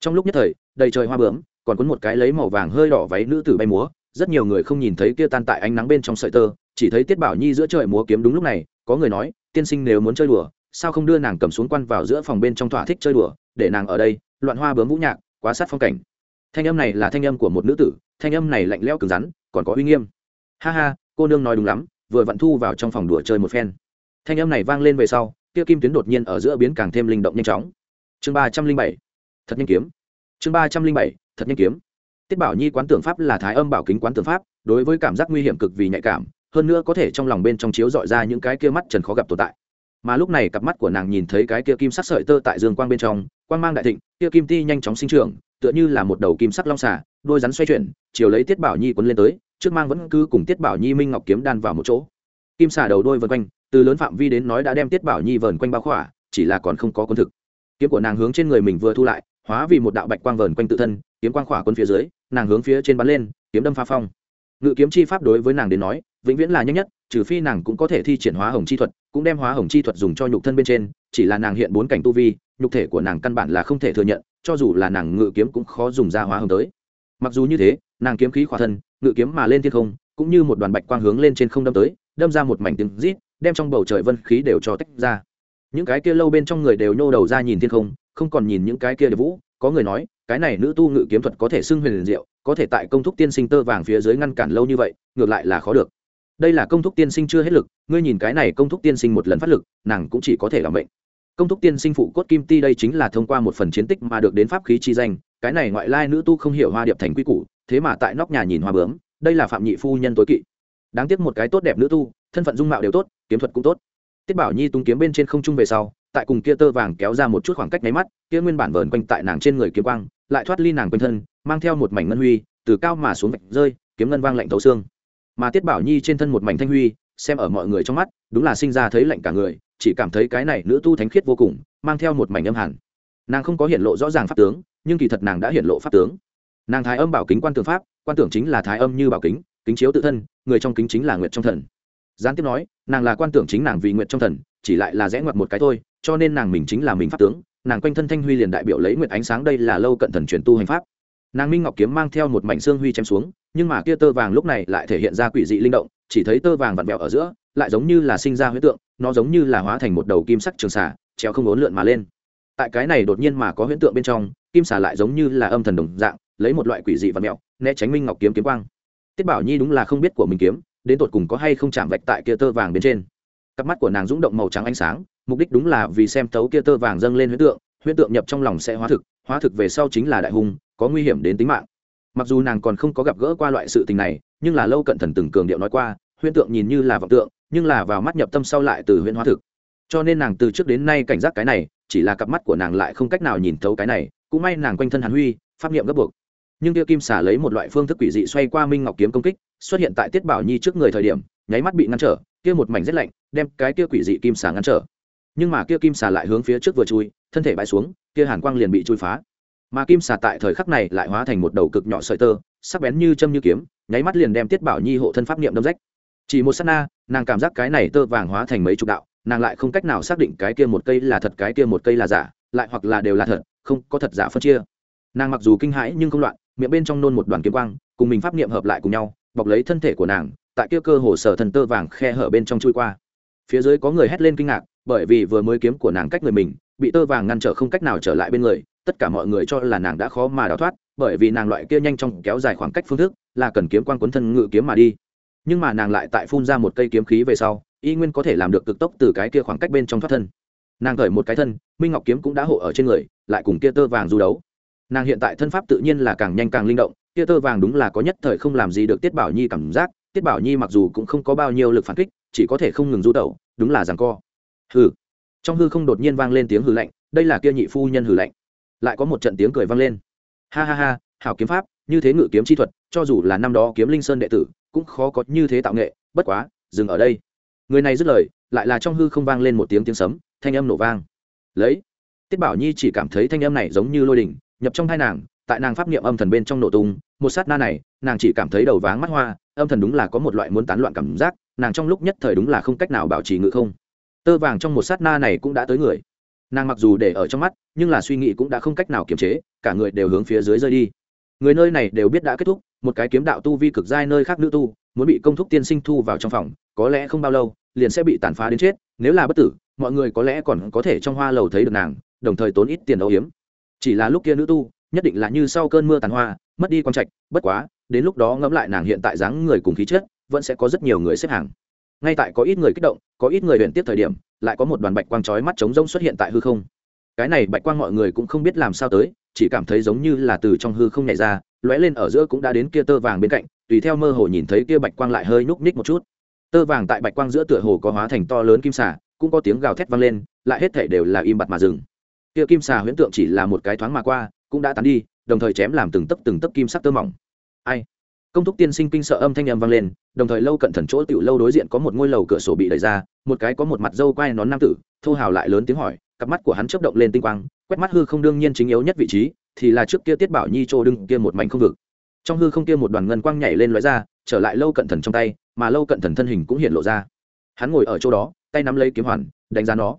A: Trong lúc nhất thời, đầy trời hoa bướm còn cuốn một cái lấy màu vàng hơi đỏ váy nữ tử bay múa, rất nhiều người không nhìn thấy kia tan tại ánh nắng bên trong sợi tơ, chỉ thấy tiết bảo nhi giữa trời múa kiếm đúng lúc này, có người nói, tiên sinh nếu muốn chơi đùa, sao không đưa nàng cầm xuống quan vào giữa phòng bên trong thỏa thích chơi đùa, để nàng ở đây, loạn hoa bướm vũ nhạc, quá sát phong cảnh. Thanh âm này là thanh âm của một nữ tử, thanh âm này lạnh lẽo cứng rắn, còn có uy nghiêm. Ha ha, cô nương nói đúng lắm, vừa vặn thu vào trong phòng đùa chơi một phen. Thanh âm này vang lên về sau, kia kim tuyến đột nhiên ở giữa biến càng thêm linh động nhanh chóng. Chương ba trăm linh bảy. Thật nhanh kiếm. Chương ba trăm linh bảy thật nhanh kiếm. Tiết bảo nhi quán tưởng pháp là thái âm bảo kính quán tưởng pháp, đối với cảm giác nguy hiểm cực vì nhạy cảm, hơn nữa có thể trong lòng bên trong chiếu dọi ra những cái kia mắt trần khó gặp tồn tại. Mà lúc này cặp mắt của nàng nhìn thấy cái kia kim sắc sợi tơ tại dương quang bên trong, quang mang đại thịnh, kia kim ti nhanh chóng sinh trưởng, tựa như là một đầu kim sắc long xà, đôi rắn xoay chuyển, chiều lấy tiết bảo nhi quấn lên tới, trước mang vẫn cứ cùng tiết bảo nhi minh ngọc kiếm đan vào một chỗ. Kim xà đầu đôi vân quanh, từ lớn phạm vi đến nói đã đem tiết bảo nhi vờn quanh bao khỏa, chỉ là còn không có quân thực. Kiếm của nàng hướng trên người mình vừa thu lại hóa vì một đạo bạch quang vờn quanh tự thân, kiếm quang khỏa quân phía dưới, nàng hướng phía trên bắn lên, kiếm đâm pha phong. Ngự kiếm chi pháp đối với nàng đến nói, vĩnh viễn là nhanh nhất, trừ phi nàng cũng có thể thi triển hóa hồng chi thuật, cũng đem hóa hồng chi thuật dùng cho nhục thân bên trên, chỉ là nàng hiện bốn cảnh tu vi, nhục thể của nàng căn bản là không thể thừa nhận, cho dù là nàng ngự kiếm cũng khó dùng ra hóa hồng tới. Mặc dù như thế, nàng kiếm khí khỏa thân, ngự kiếm mà lên thiên không, cũng như một đoàn bạch quang hướng lên trên không đâm tới, đâm ra một mảnh tiếng rít, đem trong bầu trời vân khí đều cho tách ra. Những cái kia lâu bên trong người đều nhô đầu ra nhìn thiên không không còn nhìn những cái kia điệp vũ, có người nói, cái này nữ tu ngự kiếm thuật có thể xưng huyền diệu, có thể tại công thúc tiên sinh tơ vàng phía dưới ngăn cản lâu như vậy, ngược lại là khó được. Đây là công thúc tiên sinh chưa hết lực, ngươi nhìn cái này công thúc tiên sinh một lần phát lực, nàng cũng chỉ có thể làm bệnh công thúc tiên sinh phụ cốt kim ti đây chính là thông qua một phần chiến tích mà được đến pháp khí chi danh, cái này ngoại lai nữ tu không hiểu hoa điệp thành quy củ, thế mà tại nóc nhà nhìn hoa bướm, đây là phạm nhị phu nhân tối kỵ. Đáng tiếc một cái tốt đẹp nữ tu, thân phận dung mạo đều tốt, kiếm thuật cũng tốt. Tiết bảo nhi tung kiếm bên trên không trung về sau tại cùng kia tơ vàng kéo ra một chút khoảng cách nháy mắt, kia nguyên bản vờn quanh tại nàng trên người kiếm quang, lại thoát ly nàng quanh thân, mang theo một mảnh ngân huy, từ cao mà xuống vạch rơi, kiếm ngân vang lạnh thấu xương. Mà tiết bảo nhi trên thân một mảnh thanh huy, xem ở mọi người trong mắt, đúng là sinh ra thấy lạnh cả người, chỉ cảm thấy cái này nữ tu thánh khiết vô cùng, mang theo một mảnh âm hẳn. Nàng không có hiện lộ rõ ràng pháp tướng, nhưng kỳ thật nàng đã hiện lộ pháp tướng. Nàng thái âm bảo kính quan tưởng pháp, quan tưởng chính là thái âm như bảo kính kính chiếu tự thân, người trong kính chính là nguyệt trong thần. Gián tiếp nói, nàng là quan tưởng chính nàng vì nguyệt trong thần, chỉ lại là rẽ ngoặt một cái thôi cho nên nàng mình chính là mình pháp tướng, nàng quanh thân thanh huy liền đại biểu lấy nguyện ánh sáng đây là lâu cận thần truyền tu hành pháp. Nàng minh ngọc kiếm mang theo một mảnh xương huy chém xuống, nhưng mà kia tơ vàng lúc này lại thể hiện ra quỷ dị linh động, chỉ thấy tơ vàng vặn vẹo ở giữa, lại giống như là sinh ra huyết tượng, nó giống như là hóa thành một đầu kim sắc trường xả treo không ốn lượn mà lên. Tại cái này đột nhiên mà có huyễn tượng bên trong, kim xả lại giống như là âm thần đồng dạng, lấy một loại quỷ dị vặn mẹo né tránh minh ngọc kiếm kiếm quang. Tiết bảo nhi đúng là không biết của mình kiếm, đến tột cùng có hay không chạm vạch tại kia tơ vàng bên trên. Cặp mắt của nàng rung động màu trắng ánh sáng mục đích đúng là vì xem tấu kia tơ vàng dâng lên huyễn tượng huyễn tượng nhập trong lòng sẽ hóa thực hóa thực về sau chính là đại hung, có nguy hiểm đến tính mạng. Mặc dù nàng còn không có gặp gỡ qua loại sự tình này, nhưng là lâu cận thần từng cường điệu nói qua, huyễn tượng nhìn như là vọng tượng, nhưng là vào mắt nhập tâm sau lại từ huyễn hóa thực. Cho nên nàng từ trước đến nay cảnh giác cái này, chỉ là cặp mắt của nàng lại không cách nào nhìn thấu cái này, cũng may nàng quanh thân hàn huy, pháp niệm gấp buộc. Nhưng kia kim xả lấy một loại phương thức quỷ dị xoay qua minh ngọc kiếm công kích, xuất hiện tại tiết bảo nhi trước người thời điểm, nháy mắt bị ngăn trở, kia một mảnh rét lạnh, đem cái kia quỷ dị kim xả ngăn trở nhưng mà kia kim xà lại hướng phía trước vừa chui, thân thể bãi xuống, kia hàn quang liền bị chui phá. Mà kim xà tại thời khắc này lại hóa thành một đầu cực nhỏ sợi tơ, sắc bén như châm như kiếm, nháy mắt liền đem tiết bảo nhi hộ thân pháp niệm đâm rách. Chỉ một s á t na, nàng cảm giác cái này tơ vàng hóa thành mấy chục đạo, nàng lại không cách nào xác định cái kia một cây là thật, cái kia một cây là giả, lại hoặc là đều là thật, không có thật giả phân chia. Nàng mặc dù kinh hãi nhưng không loạn, miệng bên trong nôn một đoàn kiếm quang, cùng mình pháp niệm hợp lại cùng nhau, bọc lấy thân thể của nàng, tại kia cơ hồ sở thần tơ vàng khe hở bên trong chui qua. Phía dưới có người hét lên kinh ngạc bởi vì vừa mới kiếm của nàng cách người mình, bị tơ vàng ngăn trở không cách nào trở lại bên người, tất cả mọi người cho là nàng đã khó mà đào thoát, bởi vì nàng loại kia nhanh chóng kéo dài khoảng cách phương thức, là cần kiếm quan quấn thân ngự kiếm mà đi. Nhưng mà nàng lại tại phun ra một cây kiếm khí về sau, y nguyên có thể làm được cực tốc từ cái kia khoảng cách bên trong thoát thân. Nàng khởi một cái thân, minh ngọc kiếm cũng đã hộ ở trên người, lại cùng kia tơ vàng du đấu. Nàng hiện tại thân pháp tự nhiên là càng nhanh càng linh động, kia tơ vàng đúng là có nhất thời không làm gì được tiết bảo nhi cảm giác, tiết bảo nhi mặc dù cũng không có bao nhiêu lực phản kích, chỉ có thể không ngừng du tẩu, đúng là rằng co hừ. Trong hư không đột nhiên vang lên tiếng hừ lạnh, đây là kia nhị phu nhân hừ lạnh. Lại có một trận tiếng cười vang lên. Ha ha ha, hảo kiếm pháp, như thế ngự kiếm chi thuật, cho dù là năm đó kiếm linh sơn đệ tử, cũng khó có như thế tạo nghệ, bất quá, dừng ở đây. Người này dứt lời, lại là trong hư không vang lên một tiếng tiếng sấm, thanh âm nổ vang. Lấy. Tiết bảo nhi chỉ cảm thấy thanh âm này giống như lôi đỉnh, nhập trong hai nàng, tại nàng pháp niệm âm thần bên trong nổ tung, một sát na này, nàng chỉ cảm thấy đầu váng mắt hoa, âm thần đúng là có một loại muốn tán loạn cảm giác, nàng trong lúc nhất thời đúng là không cách nào bảo trì ngự không tơ vàng trong một sát na này cũng đã tới người. Nàng mặc dù để ở trong mắt, nhưng là suy nghĩ cũng đã không cách nào kiềm chế, cả người đều hướng phía dưới rơi đi. Người nơi này đều biết đã kết thúc, một cái kiếm đạo tu vi cực giai nơi khác nữ tu, muốn bị công thúc tiên sinh thu vào trong phòng, có lẽ không bao lâu, liền sẽ bị tàn phá đến chết, nếu là bất tử, mọi người có lẽ còn có thể trong hoa lầu thấy được nàng, đồng thời tốn ít tiền âu hiếm chỉ là lúc kia nữ tu, nhất định là như sau cơn mưa tàn hoa, mất đi quan trạch, bất quá, đến lúc đó ngẫm lại nàng hiện tại dáng người cùng khí chất, vẫn sẽ có rất nhiều người xếp hàng ngay tại có ít người kích động, có ít người luyện tiếp thời điểm, lại có một đoàn bạch quang chói mắt trống rông xuất hiện tại hư không. Cái này bạch quang mọi người cũng không biết làm sao tới, chỉ cảm thấy giống như là từ trong hư không nhảy ra, lóe lên ở giữa cũng đã đến kia tơ vàng bên cạnh, tùy theo mơ hồ nhìn thấy kia bạch quang lại hơi nhúc ních một chút. Tơ vàng tại bạch quang giữa tựa hồ có hóa thành to lớn kim xà, cũng có tiếng gào thét vang lên, lại hết thể đều là im bặt mà dừng. Kia kim xà huyễn tượng chỉ là một cái thoáng mà qua, cũng đã tán đi, đồng thời chém làm từng tấc từng tấc kim sắc tơ mỏng. Ai? Công thúc tiên sinh kinh sợ âm thanh em vang lên, đồng thời lâu cận thần chỗ tiểu lâu đối diện có một ngôi lầu cửa sổ bị đẩy ra, một cái có một mặt dâu quai nón nam tử, thô hào lại lớn tiếng hỏi, cặp mắt của hắn chớp động lên tinh quang, quét mắt hư không đương nhiên chính yếu nhất vị trí, thì là trước kia tiết bảo nhi trô đưng kia một mảnh không vực. Trong hư không kia một đoàn ngân quang nhảy lên lóe ra, trở lại lâu cận thần trong tay, mà lâu cận thần thân hình cũng hiện lộ ra. Hắn ngồi ở chỗ đó, tay nắm lấy kiếm hoàn, đánh giá nó.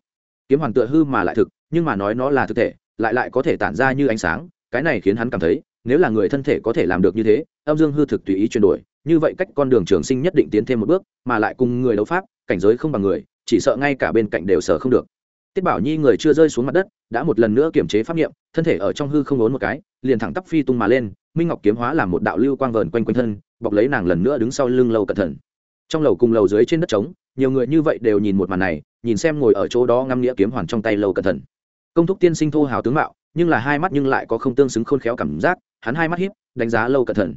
A: Kiếm hoàn tựa hư mà lại thực, nhưng mà nói nó là thực thể, lại lại có thể tản ra như ánh sáng, cái này khiến hắn cảm thấy nếu là người thân thể có thể làm được như thế, âm dương hư thực tùy ý chuyển đổi, như vậy cách con đường trường sinh nhất định tiến thêm một bước, mà lại cùng người đấu pháp, cảnh giới không bằng người, chỉ sợ ngay cả bên cạnh đều sợ không được. Tiết bảo nhi người chưa rơi xuống mặt đất, đã một lần nữa kiểm chế pháp nghiệm thân thể ở trong hư không ốn một cái, liền thẳng tắp phi tung mà lên, minh ngọc kiếm hóa làm một đạo lưu quang vờn quanh quanh thân, bọc lấy nàng lần nữa đứng sau lưng lâu cẩn thận. Trong lầu cùng lầu dưới trên đất trống, nhiều người như vậy đều nhìn một màn này, nhìn xem ngồi ở chỗ đó ngăm nghĩa kiếm hoàn trong tay lâu cẩn thận. Công thúc tiên sinh thô hào tướng mạo, nhưng là hai mắt nhưng lại có không tương xứng khôn khéo cảm giác hắn hai mắt hiếp đánh giá lâu cẩn thận.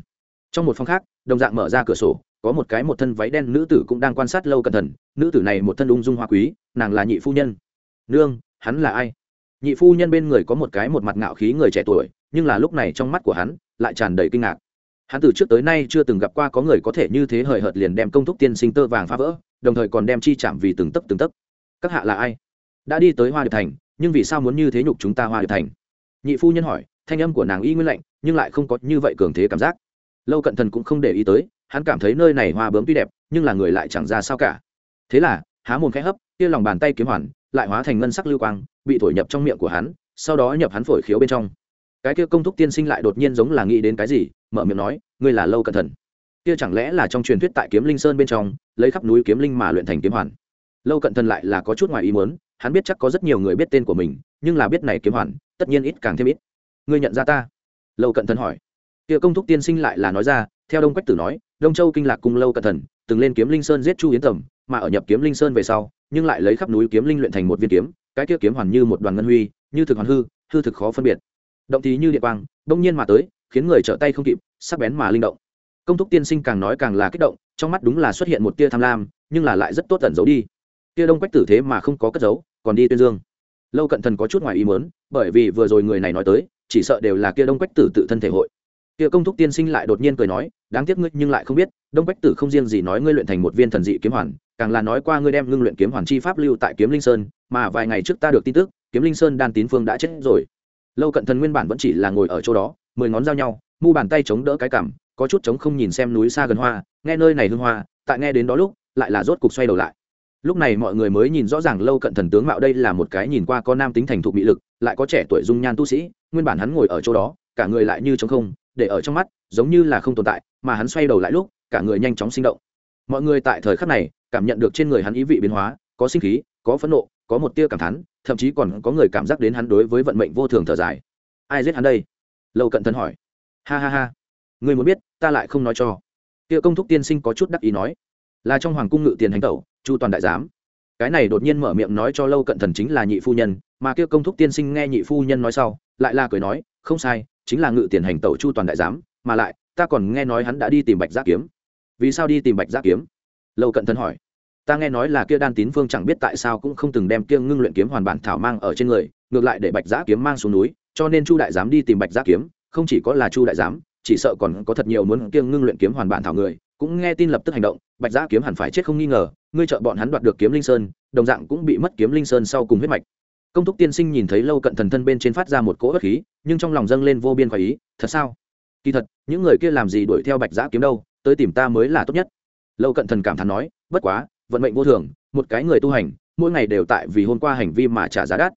A: Trong một phòng khác, đồng dạng mở ra cửa sổ, có một cái một thân váy đen nữ tử cũng đang quan sát lâu cẩn thận. Nữ tử này một thân ung dung hoa quý, nàng là nhị phu nhân. Nương, hắn là ai? Nhị phu nhân bên người có một cái một mặt ngạo khí người trẻ tuổi, nhưng là lúc này trong mắt của hắn lại tràn đầy kinh ngạc. Hắn từ trước tới nay chưa từng gặp qua có người có thể như thế hời hợt liền đem công thúc tiên sinh tơ vàng phá vỡ, đồng thời còn đem chi chạm vì từng tấc từng tấc. Các hạ là ai? Đã đi tới hoa điệp thành, nhưng vì sao muốn như thế nhục chúng ta hoa điệp thành? Nhị phu nhân hỏi thanh âm của nàng y nguyên lạnh, nhưng lại không có như vậy cường thế cảm giác. Lâu cận thần cũng không để ý tới, hắn cảm thấy nơi này hoa bướm tuy đẹp, nhưng là người lại chẳng ra sao cả. Thế là, há mồm khẽ hấp, kia lòng bàn tay kiếm hoàn, lại hóa thành ngân sắc lưu quang, bị thổi nhập trong miệng của hắn, sau đó nhập hắn phổi khiếu bên trong. Cái kia công thúc tiên sinh lại đột nhiên giống là nghĩ đến cái gì, mở miệng nói, ngươi là lâu cẩn thận kia chẳng lẽ là trong truyền thuyết tại kiếm linh sơn bên trong, lấy khắp núi kiếm linh mà luyện thành kiếm hoàn? Lâu cận thần lại là có chút ngoài ý muốn, hắn biết chắc có rất nhiều người biết tên của mình, nhưng là biết này kiếm hoàn, tất nhiên ít càng thêm ít ngươi nhận ra ta? Lâu cận thần hỏi. Kia công thúc tiên sinh lại là nói ra, theo đông quách tử nói, đông châu kinh lạc cùng lâu cận thần, từng lên kiếm linh sơn giết chu yến tầm, mà ở nhập kiếm linh sơn về sau, nhưng lại lấy khắp núi kiếm linh luyện thành một viên kiếm, cái kia kiếm hoàn như một đoàn ngân huy, như thực hoàn hư hư thực khó phân biệt. Động tí như địa quang, đông nhiên mà tới, khiến người trở tay không kịp, sắc bén mà linh động. Công thúc tiên sinh càng nói càng là kích động, trong mắt đúng là xuất hiện một tia tham lam, nhưng là lại rất tốt tẩn giấu đi. Tia đông quách tử thế mà không có cất giấu, còn đi tuyên dương lâu cận thần có chút ngoài ý muốn, bởi vì vừa rồi người này nói tới, chỉ sợ đều là kia đông quách tử tự thân thể hội. Kia công thúc tiên sinh lại đột nhiên cười nói, đáng tiếc ngươi nhưng lại không biết, đông quách tử không riêng gì nói ngươi luyện thành một viên thần dị kiếm hoàn, càng là nói qua ngươi đem ngưng luyện kiếm hoàn chi pháp lưu tại kiếm linh sơn, mà vài ngày trước ta được tin tức, kiếm linh sơn đan tín phương đã chết rồi. Lâu cận thần nguyên bản vẫn chỉ là ngồi ở chỗ đó, mười ngón giao nhau, mu bàn tay chống đỡ cái cảm có chút chống không nhìn xem núi xa gần hoa, nghe nơi này hương hoa, tại nghe đến đó lúc, lại là rốt cục xoay đầu lại lúc này mọi người mới nhìn rõ ràng lâu cận thần tướng mạo đây là một cái nhìn qua có nam tính thành thục bị lực, lại có trẻ tuổi dung nhan tu sĩ, nguyên bản hắn ngồi ở chỗ đó, cả người lại như trong không, để ở trong mắt, giống như là không tồn tại, mà hắn xoay đầu lại lúc, cả người nhanh chóng sinh động. Mọi người tại thời khắc này, cảm nhận được trên người hắn ý vị biến hóa, có sinh khí, có phẫn nộ, có một tia cảm thán, thậm chí còn có người cảm giác đến hắn đối với vận mệnh vô thường thở dài. Ai giết hắn đây? Lâu cận thần hỏi. Ha ha ha người muốn biết, ta lại không nói cho. Tia công thúc tiên sinh có chút đắc ý nói. Là trong hoàng cung ngự tiền hành tẩu chu toàn đại giám. Cái này đột nhiên mở miệng nói cho lâu cận thần chính là nhị phu nhân, mà kia công thúc tiên sinh nghe nhị phu nhân nói sau, lại là cười nói, không sai, chính là ngự tiền hành tẩu chu toàn đại giám, mà lại, ta còn nghe nói hắn đã đi tìm bạch giác kiếm. Vì sao đi tìm bạch giác kiếm? Lâu cận thần hỏi. Ta nghe nói là kia đan tín phương chẳng biết tại sao cũng không từng đem kia ngưng luyện kiếm hoàn bản thảo mang ở trên người, ngược lại để bạch giác kiếm mang xuống núi, cho nên chu đại giám đi tìm bạch giác kiếm, không chỉ có là chu đại giám, chỉ sợ còn có thật nhiều muốn kiêng ngưng luyện kiếm hoàn bản thảo người cũng nghe tin lập tức hành động, bạch giã kiếm hẳn phải chết không nghi ngờ, ngươi trợ bọn hắn đoạt được kiếm linh sơn, đồng dạng cũng bị mất kiếm linh sơn sau cùng huyết mạch. Công thúc tiên sinh nhìn thấy lâu cận thần thân bên trên phát ra một cỗ bất khí, nhưng trong lòng dâng lên vô biên khoái ý, thật sao? Kỳ thật, những người kia làm gì đuổi theo bạch giã kiếm đâu, tới tìm ta mới là tốt nhất. Lâu cận thần cảm thán nói, bất quá, vận mệnh vô thường, một cái người tu hành, mỗi ngày đều tại vì hôm qua hành vi mà trả giá đắt.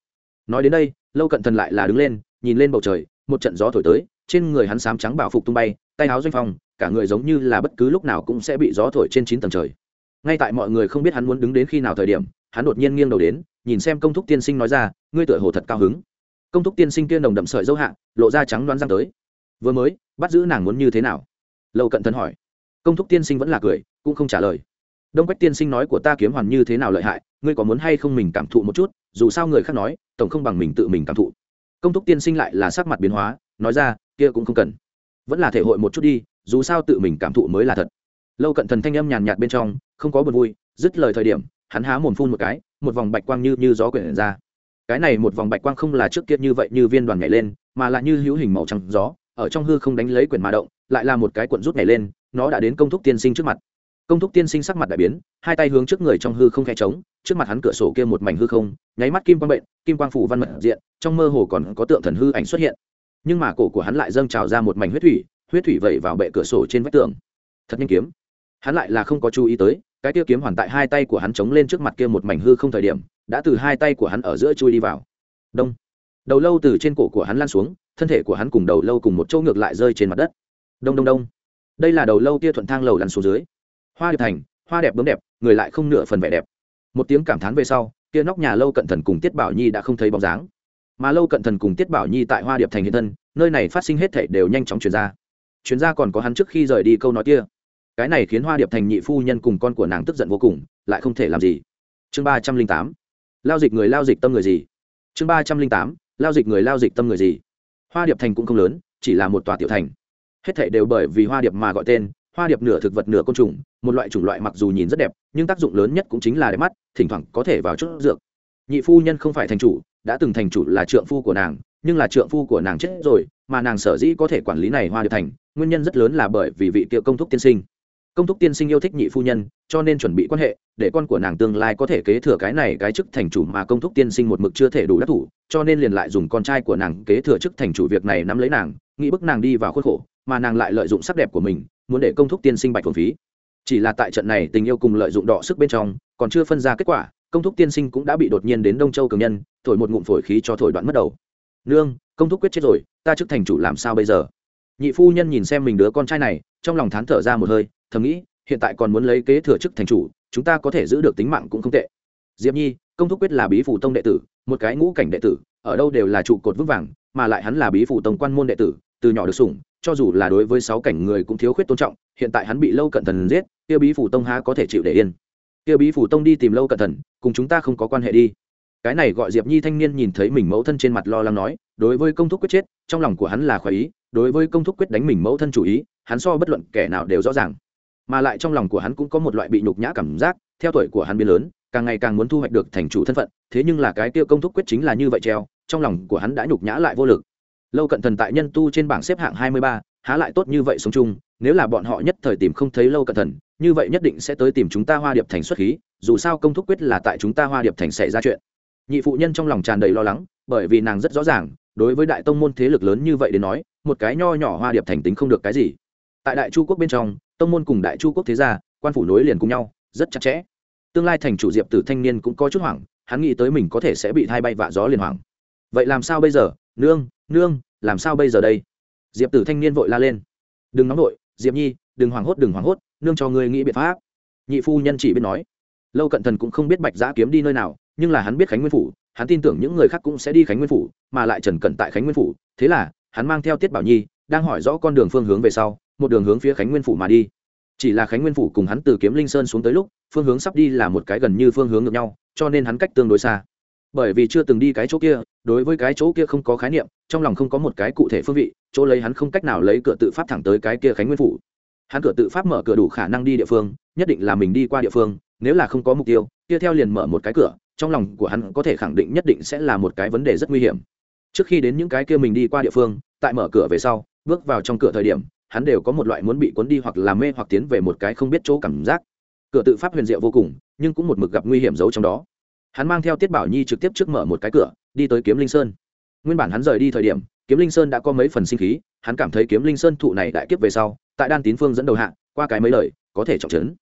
A: Nói đến đây, lâu cận thần lại là đứng lên, nhìn lên bầu trời, một trận gió thổi tới, trên người hắn sám trắng bảo phục tung bay, tay áo doanh phong cả người giống như là bất cứ lúc nào cũng sẽ bị gió thổi trên chín tầng trời. Ngay tại mọi người không biết hắn muốn đứng đến khi nào thời điểm, hắn đột nhiên nghiêng đầu đến, nhìn xem công thúc tiên sinh nói ra, ngươi tựa hồ thật cao hứng. Công thúc tiên sinh kia nồng đậm sợi dâu hạ, lộ ra trắng đoán răng tới. Vừa mới, bắt giữ nàng muốn như thế nào? Lâu cận thần hỏi. Công thúc tiên sinh vẫn là cười, cũng không trả lời. Đông quách tiên sinh nói của ta kiếm hoàn như thế nào lợi hại, ngươi có muốn hay không mình cảm thụ một chút, dù sao người khác nói, tổng không bằng mình tự mình cảm thụ. Công thúc tiên sinh lại là sắc mặt biến hóa, nói ra, kia cũng không cần. Vẫn là thể hội một chút đi dù sao tự mình cảm thụ mới là thật. Lâu cận thần thanh âm nhàn nhạt bên trong, không có buồn vui, dứt lời thời điểm, hắn há mồm phun một cái, một vòng bạch quang như như gió quyển ra. Cái này một vòng bạch quang không là trước kia như vậy như viên đoàn nhảy lên, mà là như hữu hình màu trắng gió, ở trong hư không đánh lấy quyển mà động, lại là một cái cuộn rút nhảy lên, nó đã đến công thúc tiên sinh trước mặt. Công thúc tiên sinh sắc mặt đại biến, hai tay hướng trước người trong hư không khe trống, trước mặt hắn cửa sổ kia một mảnh hư không, nháy mắt kim quang bệnh, kim quang phủ văn mật diện, trong mơ hồ còn có tượng thần hư ảnh xuất hiện. Nhưng mà cổ của hắn lại dâng trào ra một mảnh huyết thủy huyết thủy vẩy vào bệ cửa sổ trên vách tường. Thật nhanh kiếm. Hắn lại là không có chú ý tới, cái tiêu kiếm hoàn tại hai tay của hắn chống lên trước mặt kia một mảnh hư không thời điểm, đã từ hai tay của hắn ở giữa chui đi vào. Đông. Đầu lâu từ trên cổ của hắn lan xuống, thân thể của hắn cùng đầu lâu cùng một chỗ ngược lại rơi trên mặt đất. Đông đông đông. Đây là đầu lâu kia thuận thang lầu lăn xuống dưới. Hoa điệp thành, hoa đẹp bướm đẹp, người lại không nửa phần vẻ đẹp. Một tiếng cảm thán về sau, kia nóc nhà lâu cận thần cùng tiết bảo nhi đã không thấy bóng dáng. Mà lâu cận thần cùng tiết bảo nhi tại hoa điệp thành hiện thân, nơi này phát sinh hết thảy đều nhanh chóng chuyển ra. Chuyên ra còn có hắn trước khi rời đi câu nói kia. Cái này khiến hoa điệp thành nhị phu nhân cùng con của nàng tức giận vô cùng, lại không thể làm gì. Chương ba trăm linh tám. Lao dịch người lao dịch tâm người gì? Chương ba trăm linh tám. Lao dịch người lao dịch tâm người gì? Hoa điệp thành cũng không lớn, chỉ là một tòa tiểu thành. Hết thảy đều bởi vì hoa điệp mà gọi tên, hoa điệp nửa thực vật nửa côn trùng, một loại chủng loại mặc dù nhìn rất đẹp, nhưng tác dụng lớn nhất cũng chính là đẹp mắt, thỉnh thoảng có thể vào chút dược. Nhị phu nhân không phải thành chủ, đã từng thành chủ là trượng phu của nàng, nhưng là trượng phu của nàng chết rồi mà nàng sở dĩ có thể quản lý này hoa điệp thành, nguyên nhân rất lớn là bởi vì vị kiệu công thúc tiên sinh. Công thúc tiên sinh yêu thích nhị phu nhân, cho nên chuẩn bị quan hệ, để con của nàng tương lai có thể kế thừa cái này cái chức thành chủ mà công thúc tiên sinh một mực chưa thể đủ đắc thủ, cho nên liền lại dùng con trai của nàng kế thừa chức thành chủ việc này nắm lấy nàng, nghĩ bức nàng đi vào khuất khổ, mà nàng lại lợi dụng sắc đẹp của mình, muốn để công thúc tiên sinh bạch thuần phí. Chỉ là tại trận này tình yêu cùng lợi dụng đọ sức bên trong, còn chưa phân ra kết quả, công thúc tiên sinh cũng đã bị đột nhiên đến đông châu cường nhân, thổi một ngụm phổi khí cho thổi đoạn mất đầu nương, công thúc quyết chết rồi, ta chức thành chủ làm sao bây giờ? Nhị phu nhân nhìn xem mình đứa con trai này, trong lòng thán thở ra một hơi, thầm nghĩ, hiện tại còn muốn lấy kế thừa chức thành chủ, chúng ta có thể giữ được tính mạng cũng không tệ. Diệp nhi, công thúc quyết là bí phủ tông đệ tử, một cái ngũ cảnh đệ tử, ở đâu đều là trụ cột vững vàng, mà lại hắn là bí phủ tông quan môn đệ tử, từ nhỏ được sủng, cho dù là đối với sáu cảnh người cũng thiếu khuyết tôn trọng, hiện tại hắn bị lâu cận thần giết, kia bí phủ tông há có thể chịu để yên. Kia bí phủ tông đi tìm lâu cận thần, cùng chúng ta không có quan hệ đi cái này gọi diệp nhi thanh niên nhìn thấy mình mẫu thân trên mặt lo lắng nói, đối với công thúc quyết chết, trong lòng của hắn là khỏi ý, đối với công thúc quyết đánh mình mẫu thân chủ ý, hắn so bất luận kẻ nào đều rõ ràng. Mà lại trong lòng của hắn cũng có một loại bị nhục nhã cảm giác, theo tuổi của hắn biến lớn, càng ngày càng muốn thu hoạch được thành chủ thân phận, thế nhưng là cái kia công thúc quyết chính là như vậy treo, trong lòng của hắn đã nhục nhã lại vô lực. Lâu cận thần tại nhân tu trên bảng xếp hạng hai mươi ba, há lại tốt như vậy sống chung, nếu là bọn họ nhất thời tìm không thấy lâu cận thần, như vậy nhất định sẽ tới tìm chúng ta hoa điệp thành xuất khí, dù sao công thúc quyết là tại chúng ta hoa điệp thành xảy ra chuyện nhị phụ nhân trong lòng tràn đầy lo lắng, bởi vì nàng rất rõ ràng, đối với đại tông môn thế lực lớn như vậy đến nói, một cái nho nhỏ hoa điệp thành tính không được cái gì. Tại đại chu quốc bên trong, tông môn cùng đại chu quốc thế gia, quan phủ nối liền cùng nhau, rất chặt chẽ. Tương lai thành chủ diệp tử thanh niên cũng có chút hoảng, hắn nghĩ tới mình có thể sẽ bị thay bay vạ gió liền hoảng. Vậy làm sao bây giờ? Nương nương, làm sao bây giờ đây? Diệp tử thanh niên vội la lên. Đừng nóng vội, diệp nhi, đừng hoảng hốt, đừng hoảng hốt, nương cho ngươi nghĩ biện pháp. Nhị phu nhân chỉ biết nói. Lâu cận thần cũng không biết bạch giã kiếm đi nơi nào nhưng là hắn biết khánh nguyên phủ, hắn tin tưởng những người khác cũng sẽ đi khánh nguyên phủ, mà lại trần cận tại khánh nguyên phủ. Thế là, hắn mang theo tiết bảo nhi, đang hỏi rõ con đường phương hướng về sau, một đường hướng phía khánh nguyên phủ mà đi. Chỉ là khánh nguyên phủ cùng hắn từ kiếm linh sơn xuống tới lúc, phương hướng sắp đi là một cái gần như phương hướng ngược nhau, cho nên hắn cách tương đối xa. Bởi vì chưa từng đi cái chỗ kia, đối với cái chỗ kia không có khái niệm, trong lòng không có một cái cụ thể phương vị, chỗ lấy hắn không cách nào lấy cửa tự pháp thẳng tới cái kia khánh nguyên phủ. Hắn cửa tự pháp mở cửa đủ khả năng đi địa phương, nhất định là mình đi qua địa phương, nếu là không có mục tiêu kia theo liền mở một cái cửa trong lòng của hắn có thể khẳng định nhất định sẽ là một cái vấn đề rất nguy hiểm. Trước khi đến những cái kia mình đi qua địa phương, tại mở cửa về sau, bước vào trong cửa thời điểm, hắn đều có một loại muốn bị cuốn đi hoặc làm mê hoặc tiến về một cái không biết chỗ cảm giác. Cửa tự pháp huyền diệu vô cùng, nhưng cũng một mực gặp nguy hiểm giấu trong đó. Hắn mang theo tiết bảo nhi trực tiếp trước mở một cái cửa, đi tới kiếm linh sơn. Nguyên bản hắn rời đi thời điểm, kiếm linh sơn đã có mấy phần sinh khí, hắn cảm thấy kiếm linh sơn thụ này đại kiếp về sau, tại đan tín phương dẫn đầu hạ, qua cái mấy lời, có thể trọng trấn.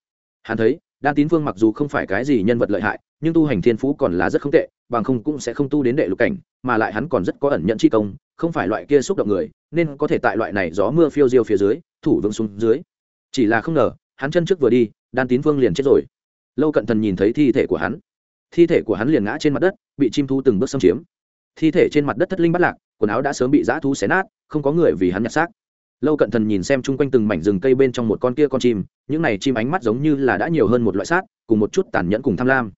A: Hắn thấy, đan tín phương mặc dù không phải cái gì nhân vật lợi hại nhưng tu hành thiên phú còn là rất không tệ, bằng không cũng sẽ không tu đến đệ lục cảnh, mà lại hắn còn rất có ẩn nhận chi công, không phải loại kia xúc động người, nên có thể tại loại này gió mưa phiêu diêu phía dưới, thủ vững xuống dưới. Chỉ là không ngờ, hắn chân trước vừa đi, đan tín vương liền chết rồi. Lâu cận thần nhìn thấy thi thể của hắn. Thi thể của hắn liền ngã trên mặt đất, bị chim thu từng bước xâm chiếm. Thi thể trên mặt đất thất linh bắt lạc, quần áo đã sớm bị dã thu xé nát, không có người vì hắn nhặt xác. Lâu cận thần nhìn xem chung quanh từng mảnh rừng cây bên trong một con kia con chim, những này chim ánh mắt giống như là đã nhiều hơn một loại sát, cùng một chút tàn nhẫn cùng tham lam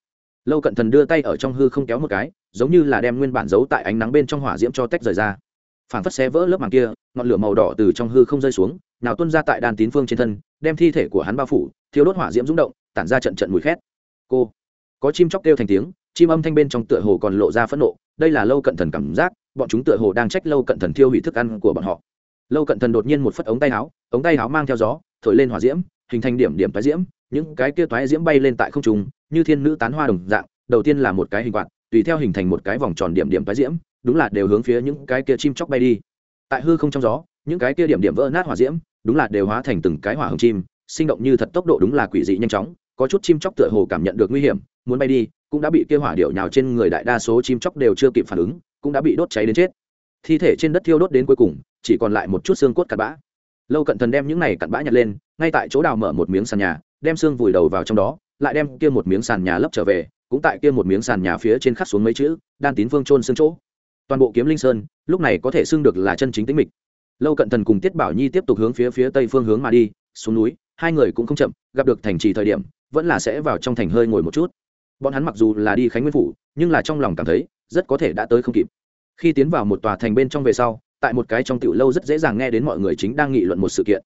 A: lâu cận thần đưa tay ở trong hư không kéo một cái, giống như là đem nguyên bản giấu tại ánh nắng bên trong hỏa diễm cho tách rời ra. Phảng phất xé vỡ lớp màng kia, ngọn lửa màu đỏ từ trong hư không rơi xuống, nào tuân ra tại đàn tín phương trên thân, đem thi thể của hắn bao phủ thiếu đốt hỏa diễm rung động, tản ra trận trận mùi khét. Cô, có chim chóc kêu thành tiếng, chim âm thanh bên trong tựa hồ còn lộ ra phẫn nộ, đây là lâu cận thần cảm giác, bọn chúng tựa hồ đang trách lâu cận thần thiêu hủy thức ăn của bọn họ. Lâu cận thần đột nhiên một phất ống tay áo, ống tay áo mang theo gió, thổi lên hỏa diễm hình thành điểm điểm toái diễm, những cái kia toái diễm bay lên tại không trung, như thiên nữ tán hoa đồng dạng, đầu tiên là một cái hình quạt, tùy theo hình thành một cái vòng tròn điểm điểm toái diễm, đúng là đều hướng phía những cái kia chim chóc bay đi. Tại hư không trong gió, những cái kia điểm điểm vỡ nát hỏa diễm, đúng là đều hóa thành từng cái hỏa hồng chim, sinh động như thật tốc độ đúng là quỷ dị nhanh chóng, có chút chim chóc tựa hồ cảm nhận được nguy hiểm, muốn bay đi, cũng đã bị kia hỏa điệu nhào trên người đại đa số chim chóc đều chưa kịp phản ứng, cũng đã bị đốt cháy đến chết. Thi thể trên đất thiêu đốt đến cuối cùng, chỉ còn lại một chút xương cốt cặn bã lâu cận thần đem những này cặn bã nhặt lên, ngay tại chỗ đào mở một miếng sàn nhà, đem xương vùi đầu vào trong đó, lại đem kia một miếng sàn nhà lấp trở về, cũng tại kia một miếng sàn nhà phía trên khắc xuống mấy chữ, đan tín phương trôn xương chỗ. Toàn bộ kiếm linh sơn, lúc này có thể xưng được là chân chính tĩnh mịch. Lâu cận thần cùng tiết bảo nhi tiếp tục hướng phía phía tây phương hướng mà đi, xuống núi, hai người cũng không chậm, gặp được thành trì thời điểm, vẫn là sẽ vào trong thành hơi ngồi một chút. Bọn hắn mặc dù là đi khánh nguyên phủ, nhưng là trong lòng cảm thấy, rất có thể đã tới không kịp. Khi tiến vào một tòa thành bên trong về sau tại một cái trong tiểu lâu rất dễ dàng nghe đến mọi người chính đang nghị luận một sự kiện.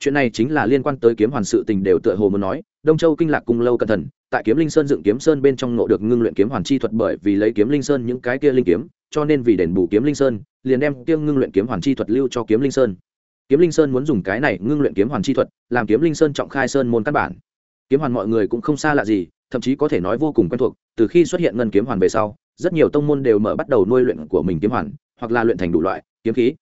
A: Chuyện này chính là liên quan tới kiếm hoàn sự tình đều tựa hồ muốn nói, đông châu kinh lạc cung lâu cẩn thận, tại kiếm linh sơn dựng kiếm sơn bên trong nộ được ngưng luyện kiếm hoàn chi thuật bởi vì lấy kiếm linh sơn những cái kia linh kiếm, cho nên vì đền bù kiếm linh sơn, liền đem kia ngưng luyện kiếm hoàn chi thuật lưu cho kiếm linh sơn. Kiếm linh sơn muốn dùng cái này ngưng luyện kiếm hoàn chi thuật, làm kiếm linh sơn trọng khai sơn môn căn bản. Kiếm hoàn mọi người cũng không xa lạ gì, thậm chí có thể nói vô cùng quen thuộc, từ khi xuất hiện ngân kiếm hoàn về sau, rất nhiều tông môn đều mở bắt đầu nuôi luyện của mình kiếm hoàn hoặc là luyện thành đủ loại, kiếm khí.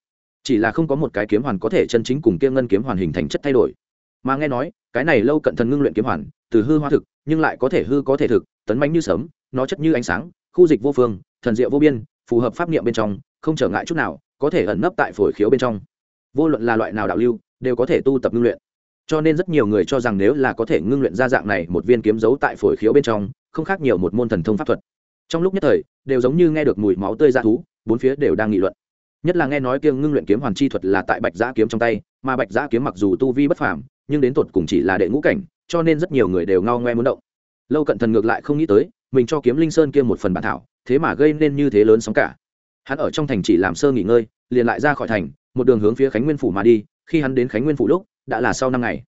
A: Chỉ là không có một cái kiếm hoàn có thể chân chính cùng kia ngân kiếm hoàn hình thành chất thay đổi. Mà nghe nói, cái này lâu cận thần ngưng luyện kiếm hoàn, từ hư hoa thực, nhưng lại có thể hư có thể thực, tấn bánh như sớm nó chất như ánh sáng, khu dịch vô phương, thần diệu vô biên, phù hợp pháp niệm bên trong, không trở ngại chút nào, có thể ẩn nấp tại phổi khiếu bên trong. Vô luận là loại nào đạo lưu, đều có thể tu tập ngưng luyện. Cho nên rất nhiều người cho rằng nếu là có thể ngưng luyện ra dạng này một viên kiếm giấu tại phổi khiếu bên trong, không khác nhiều một môn thần thông pháp thuật. Trong lúc nhất thời, đều giống như nghe được mùi máu tươi ra thú bốn phía đều đang nghị luận. Nhất là nghe nói kiêng ngưng luyện kiếm hoàn chi thuật là tại bạch giã kiếm trong tay, mà bạch giã kiếm mặc dù tu vi bất phàm, nhưng đến tột cùng chỉ là đệ ngũ cảnh, cho nên rất nhiều người đều ngao ngoe muốn động. Lâu cận thần ngược lại không nghĩ tới, mình cho kiếm linh sơn kia một phần bản thảo, thế mà gây nên như thế lớn sóng cả. Hắn ở trong thành chỉ làm sơ nghỉ ngơi, liền lại ra khỏi thành, một đường hướng phía khánh nguyên phủ mà đi, khi hắn đến khánh nguyên phủ lúc, đã là sau năm ngày.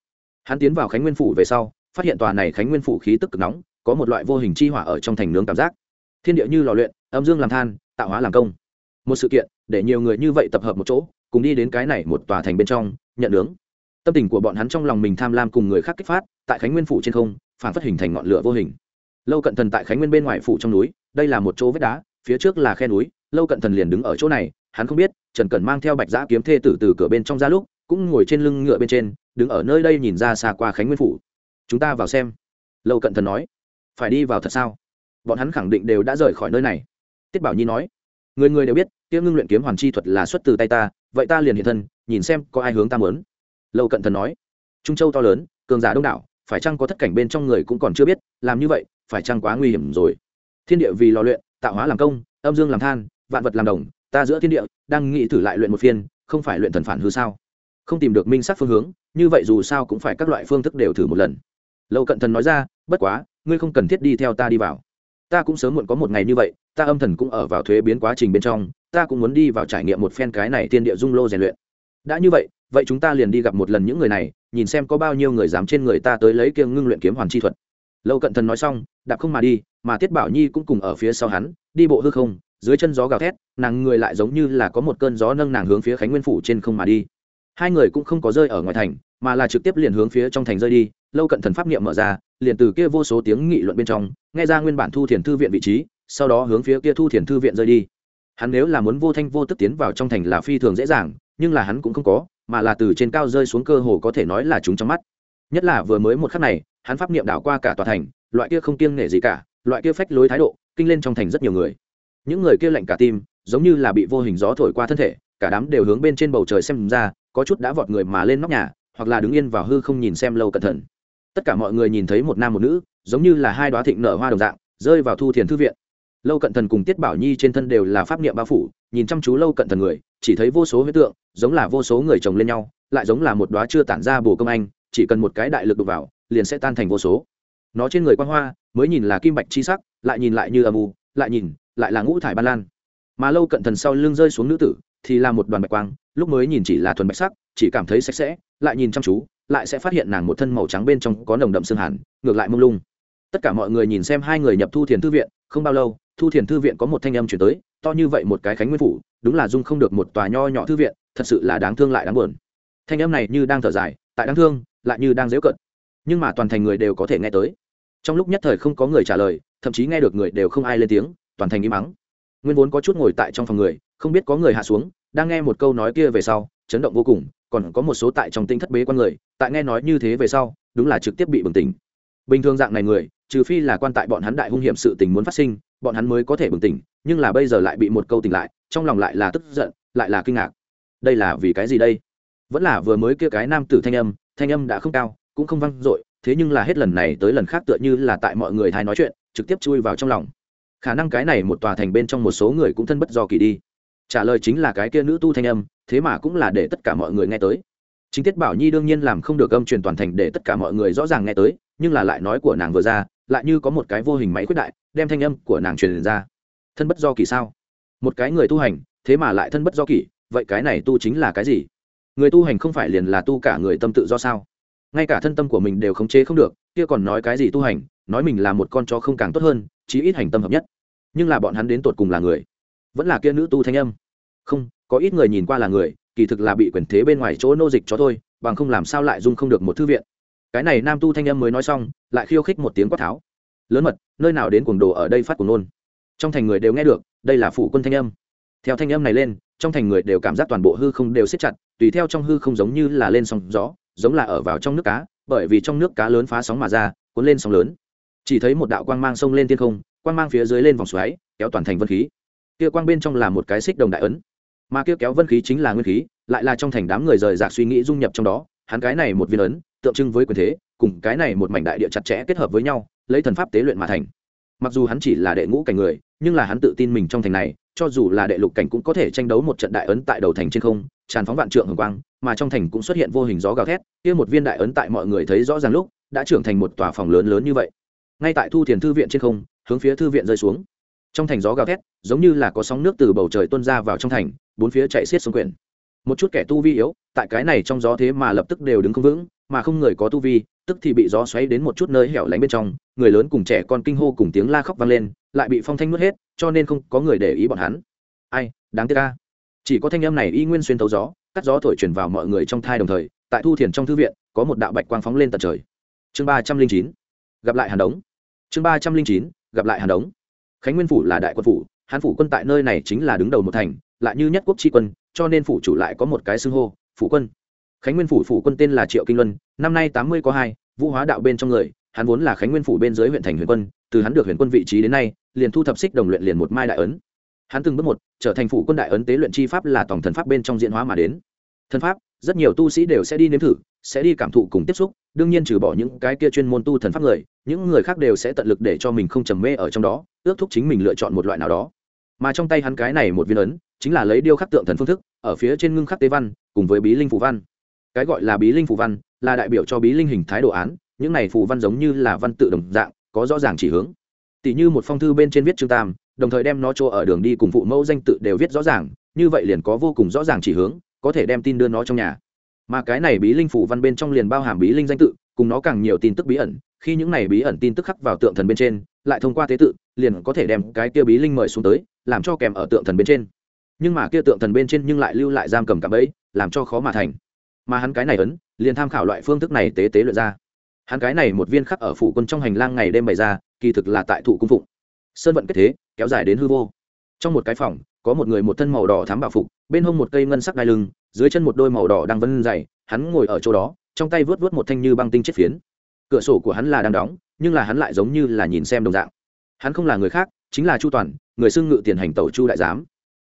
A: Hắn tiến vào khánh nguyên phủ về sau, phát hiện tòa này khánh nguyên phủ khí tức cực nóng, có một loại vô hình chi hỏa ở trong thành nướng cảm giác. Thiên địa như lò luyện, âm dương làm than, tạo hóa làm công một sự kiện, để nhiều người như vậy tập hợp một chỗ, cùng đi đến cái này một tòa thành bên trong, nhận nướng. Tâm tình của bọn hắn trong lòng mình tham lam cùng người khác kích phát, tại khánh nguyên phủ trên không, phản phát hình thành ngọn lửa vô hình. Lâu cận thần tại khánh nguyên bên ngoài phủ trong núi, đây là một chỗ vết đá, phía trước là khe núi, lâu cận thần liền đứng ở chỗ này, hắn không biết, trần cẩn mang theo bạch giã kiếm thê tử từ cửa bên trong ra lúc, cũng ngồi trên lưng ngựa bên trên, đứng ở nơi đây nhìn ra xa qua khánh nguyên phủ. Chúng ta vào xem, lâu cận thần nói. Phải đi vào thật sao? Bọn hắn khẳng định đều đã rời khỏi nơi này. Tiết bảo nhi nói người người đều biết tiêu ngưng luyện kiếm hoàn chi thuật là xuất từ tay ta, vậy ta liền hiện thân, nhìn xem có ai hướng ta mớn lâu cận thần nói. Trung châu to lớn, cường giả đông đảo, phải chăng có thất cảnh bên trong người cũng còn chưa biết, làm như vậy, phải chăng quá nguy hiểm rồi? Thiên địa vì lò luyện, tạo hóa làm công, âm dương làm than, vạn vật làm đồng, ta giữa thiên địa, đang nghĩ thử lại luyện một phiên, không phải luyện thần phản hư sao? Không tìm được minh sắc phương hướng, như vậy dù sao cũng phải các loại phương thức đều thử một lần. Lâu cận thần nói ra, bất quá, ngươi không cần thiết đi theo ta đi vào ta cũng sớm muộn có một ngày như vậy, ta âm thần cũng ở vào thuế biến quá trình bên trong, ta cũng muốn đi vào trải nghiệm một phen cái này tiên địa dung lô rèn luyện. Đã như vậy vậy chúng ta liền đi gặp một lần những người này, nhìn xem có bao nhiêu người dám trên người ta tới lấy kiêng ngưng luyện kiếm hoàn chi thuật. Lâu cận thần nói xong, đạp không mà đi, mà tiết bảo nhi cũng cùng ở phía sau hắn, đi bộ hư không, dưới chân gió gào thét, nàng người lại giống như là có một cơn gió nâng nàng hướng phía khánh nguyên phủ trên không mà đi. Hai người cũng không có rơi ở ngoài thành mà là trực tiếp liền hướng phía trong thành rơi đi, lâu cận thần pháp niệm mở ra, liền từ kia vô số tiếng nghị luận bên trong, nghe ra nguyên bản thu thiền thư viện vị trí, sau đó hướng phía kia thu thiền thư viện rơi đi. Hắn nếu là muốn vô thanh vô tức tiến vào trong thành là phi thường dễ dàng, nhưng là hắn cũng không có, mà là từ trên cao rơi xuống cơ hồ có thể nói là chúng trong mắt. Nhất là vừa mới một khắc này, hắn pháp niệm đảo qua cả tòa thành, loại kia không kiêng nể gì cả, loại kia phách lối thái độ, kinh lên trong thành rất nhiều người. Những người kia lạnh cả tim, giống như là bị vô hình gió thổi qua thân thể, cả đám đều hướng bên trên bầu trời xem ra, có chút đã vọt người mà lên nóc nhà hoặc là đứng yên vào hư không nhìn xem lâu cẩn thận. Tất cả mọi người nhìn thấy một nam một nữ, giống như là hai đoá thịnh nở hoa đồng dạng, rơi vào thu thiền thư viện. Lâu cận thần cùng tiết bảo nhi trên thân đều là pháp niệm bao phủ, nhìn chăm chú lâu cận thần người, chỉ thấy vô số huyết tượng, giống là vô số người chồng lên nhau, lại giống là một đoá chưa tản ra bồ công anh, chỉ cần một cái đại lực đục vào, liền sẽ tan thành vô số. Nó trên người quan hoa, mới nhìn là kim bạch chi sắc, lại nhìn lại như âm u, lại nhìn, lại là ngũ thải ban lan. Mà lâu cận thần sau lưng rơi xuống nữ tử, thì là một đoàn bạch quang, lúc mới nhìn chỉ là thuần bạch sắc, chỉ cảm thấy sạch sẽ lại nhìn chăm chú, lại sẽ phát hiện nàng một thân màu trắng bên trong có nồng đậm xương hàn, ngược lại mông lung. Tất cả mọi người nhìn xem hai người nhập thu thiền thư viện, không bao lâu, thu thiền thư viện có một thanh âm chuyển tới, to như vậy một cái khánh nguyên phủ, đúng là dung không được một tòa nho nhỏ thư viện, thật sự là đáng thương lại đáng buồn. Thanh âm này như đang thở dài, tại đáng thương, lại như đang dễu cận nhưng mà toàn thành người đều có thể nghe tới. Trong lúc nhất thời không có người trả lời, thậm chí nghe được người đều không ai lên tiếng, toàn thành im mắng. Nguyên vốn có chút ngồi tại trong phòng người, không biết có người hạ xuống, đang nghe một câu nói kia về sau chấn động vô cùng, còn có một số tại trong tinh thất bế quan người, tại nghe nói như thế về sau, đúng là trực tiếp bị bừng tỉnh. Bình thường dạng này người, trừ phi là quan tại bọn hắn đại hung hiểm sự tình muốn phát sinh, bọn hắn mới có thể bừng tỉnh, nhưng là bây giờ lại bị một câu tỉnh lại, trong lòng lại là tức giận, lại là kinh ngạc. Đây là vì cái gì đây? Vẫn là vừa mới kia cái nam tử thanh âm thanh âm đã không cao, cũng không vang dội, thế nhưng là hết lần này tới lần khác tựa như là tại mọi người thay nói chuyện, trực tiếp chui vào trong lòng. Khả năng cái này một tòa thành bên trong một số người cũng thân bất do kỳ đi. Trả lời chính là cái kia nữ tu thanh âm thế mà cũng là để tất cả mọi người nghe tới. Chính tiết bảo nhi đương nhiên làm không được âm truyền toàn thành để tất cả mọi người rõ ràng nghe tới, nhưng là lại nói của nàng vừa ra, lại như có một cái vô hình máy khuyết đại, đem thanh âm của nàng truyền ra. Thân bất do kỳ sao? Một cái người tu hành, thế mà lại thân bất do kỳ vậy cái này tu chính là cái gì? Người tu hành không phải liền là tu cả người tâm tự do sao? Ngay cả thân tâm của mình đều khống chế không được, kia còn nói cái gì tu hành, nói mình là một con chó không càng tốt hơn, chí ít hành tâm hợp nhất. Nhưng là bọn hắn đến tột cùng là người. Vẫn là kia nữ tu thanh âm. Không có ít người nhìn qua là người, kỳ thực là bị quyền thế bên ngoài chỗ nô dịch cho thôi, bằng không làm sao lại dung không được một thư viện. Cái này nam tu thanh âm mới nói xong, lại khiêu khích một tiếng quát tháo. Lớn mật, nơi nào đến cuồng đồ ở đây phát cuồng nôn. Trong thành người đều nghe được, đây là phủ quân thanh âm. Theo thanh âm này lên, trong thành người đều cảm giác toàn bộ hư không đều siết chặt, tùy theo trong hư không giống như là lên sóng gió, giống là ở vào trong nước cá, bởi vì trong nước cá lớn phá sóng mà ra, cuốn lên sóng lớn. Chỉ thấy một đạo quang mang sông lên thiên không, quang mang phía dưới lên vòng xoáy, kéo toàn thành vân khí. Kia quang bên trong là một cái xích đồng đại ấn mà kia kéo vân khí chính là nguyên khí, lại là trong thành đám người rời rạc suy nghĩ dung nhập trong đó, hắn cái này một viên ấn, tượng trưng với quyền thế, cùng cái này một mảnh đại địa chặt chẽ kết hợp với nhau, lấy thần pháp tế luyện mà thành. Mặc dù hắn chỉ là đệ ngũ cảnh người, nhưng là hắn tự tin mình trong thành này, cho dù là đệ lục cảnh cũng có thể tranh đấu một trận đại ấn tại đầu thành trên không, tràn phóng vạn trượng hồng quang, mà trong thành cũng xuất hiện vô hình gió gào thét, kia một viên đại ấn tại mọi người thấy rõ ràng lúc, đã trưởng thành một tòa phòng lớn lớn như vậy. Ngay tại thu thiền thư viện trên không, hướng phía thư viện rơi xuống trong thành gió gào thét, giống như là có sóng nước từ bầu trời tuôn ra vào trong thành, bốn phía chạy xiết xuống quyển. Một chút kẻ tu vi yếu, tại cái này trong gió thế mà lập tức đều đứng không vững, mà không người có tu vi, tức thì bị gió xoáy đến một chút nơi hẻo lánh bên trong, người lớn cùng trẻ con kinh hô cùng tiếng la khóc vang lên, lại bị phong thanh nuốt hết, cho nên không có người để ý bọn hắn. Ai, đáng tiếc ca chỉ có thanh âm này y nguyên xuyên tấu gió, cắt gió thổi chuyển vào mọi người trong thai đồng thời, tại thu thiền trong thư viện, có một đạo bạch quang phóng lên tận trời. Chương ba trăm linh chín, gặp lại hàn đống. Chương ba trăm linh chín, gặp lại hàn đống khánh nguyên phủ là đại quân phủ hán phủ quân tại nơi này chính là đứng đầu một thành, lại như nhất quốc tri quân, cho nên phủ chủ lại có một cái xưng hô, phủ quân. Khánh nguyên phủ phủ quân tên là triệu kinh luân, năm nay tám mươi có hai, vũ hóa đạo bên trong người, hắn vốn là khánh nguyên phủ bên dưới huyện thành huyền quân, từ hắn được huyền quân vị trí đến nay, liền thu thập xích đồng luyện liền một mai đại ấn. Hắn từng bước một, trở thành phủ quân đại ấn tế luyện chi pháp là tổng thần pháp bên trong diễn hóa mà đến. Thần pháp, rất nhiều tu sĩ đều sẽ đi nếm thử sẽ đi cảm thụ cùng tiếp xúc, đương nhiên trừ bỏ những cái kia chuyên môn tu thần pháp người, những người khác đều sẽ tận lực để cho mình không trầm mê ở trong đó, ước thúc chính mình lựa chọn một loại nào đó. Mà trong tay hắn cái này một viên ấn, chính là lấy điêu khắc tượng thần phương thức, ở phía trên ngưng khắc tế văn, cùng với bí linh phù văn. Cái gọi là bí linh phù văn, là đại biểu cho bí linh hình thái đồ án, những này phù văn giống như là văn tự đồng dạng, có rõ ràng chỉ hướng. Tỷ như một phong thư bên trên viết trương tam, đồng thời đem nó cho ở đường đi cùng phụ mẫu danh tự đều viết rõ ràng, như vậy liền có vô cùng rõ ràng chỉ hướng, có thể đem tin đưa nó trong nhà mà cái này bí linh phủ văn bên trong liền bao hàm bí linh danh tự, cùng nó càng nhiều tin tức bí ẩn, khi những này bí ẩn tin tức khắc vào tượng thần bên trên, lại thông qua tế tự, liền có thể đem cái kia bí linh mời xuống tới, làm cho kèm ở tượng thần bên trên. Nhưng mà kia tượng thần bên trên nhưng lại lưu lại giam cầm cả ấy làm cho khó mà thành. Mà hắn cái này ấn, liền tham khảo loại phương thức này tế tế luyện ra. Hắn cái này một viên khắc ở phủ quân trong hành lang ngày đêm bày ra, kỳ thực là tại thụ cung phụng. Sơn vận kết thế, kéo dài đến hư vô. Trong một cái phòng có một người một thân màu đỏ thám bảo phục, bên hông một cây ngân sắc đai lưng, dưới chân một đôi màu đỏ đang vân dày, hắn ngồi ở chỗ đó, trong tay vớt vớt một thanh như băng tinh chết phiến. Cửa sổ của hắn là đang đóng, nhưng là hắn lại giống như là nhìn xem đồng dạng. Hắn không là người khác, chính là chu toàn, người xưng ngự tiền hành tẩu chu đại giám.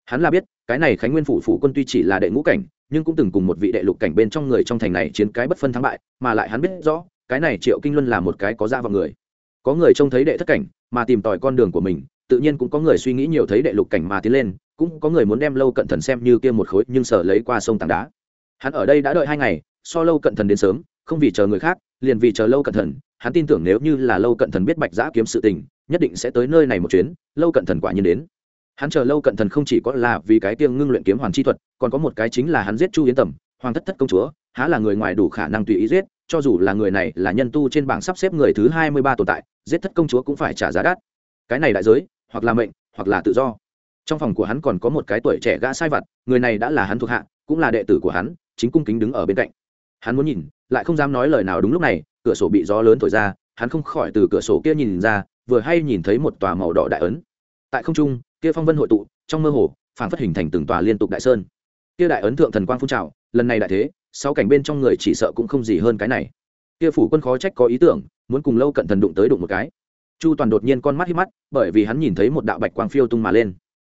A: Hắn là biết, cái này khánh nguyên phủ phủ quân tuy chỉ là đệ ngũ cảnh, nhưng cũng từng cùng một vị đệ lục cảnh bên trong người trong thành này chiến cái bất phân thắng bại, mà lại hắn biết rõ, cái này triệu kinh luân là một cái có dạ ra vào người. Có người trông thấy đệ thất cảnh, mà tìm tòi con đường của mình, tự nhiên cũng có người suy nghĩ nhiều thấy đệ lục cảnh mà tiến lên cũng có người muốn đem lâu cận thần xem như kia một khối, nhưng sở lấy qua sông tảng đá. Hắn ở đây đã đợi hai ngày, so lâu cận thần đến sớm, không vì chờ người khác, liền vì chờ lâu cận thần. Hắn tin tưởng nếu như là lâu cận thần biết bạch giã kiếm sự tình, nhất định sẽ tới nơi này một chuyến, lâu cận thần quả nhiên đến. Hắn chờ lâu cận thần không chỉ có là vì cái tiêng ngưng luyện kiếm hoàn chi thuật, còn có một cái chính là hắn giết chu yến tầm, hoàng thất thất công chúa, há là người ngoài đủ khả năng tùy ý giết, cho dù là người này là nhân tu trên bảng sắp xếp người thứ hai mươi ba tồn tại, giết thất công chúa cũng phải trả giá đắt. Cái này đại giới, hoặc là mệnh, hoặc là tự do trong phòng của hắn còn có một cái tuổi trẻ gã sai vặt, người này đã là hắn thuộc hạ, cũng là đệ tử của hắn, chính cung kính đứng ở bên cạnh. Hắn muốn nhìn, lại không dám nói lời nào đúng lúc này, cửa sổ bị gió lớn thổi ra, hắn không khỏi từ cửa sổ kia nhìn ra, vừa hay nhìn thấy một tòa màu đỏ đại ấn. Tại không trung, kia phong vân hội tụ, trong mơ hồ, phảng phất hình thành từng tòa liên tục đại sơn. Kia đại ấn thượng thần quang phun trào, lần này đại thế, sáu cảnh bên trong người chỉ sợ cũng không gì hơn cái này. Kia phủ quân khó trách có ý tưởng, muốn cùng lâu cận thần đụng tới đụng một cái. Chu toàn đột nhiên con mắt hít mắt, bởi vì hắn nhìn thấy một đạo bạch quang phiêu tung mà lên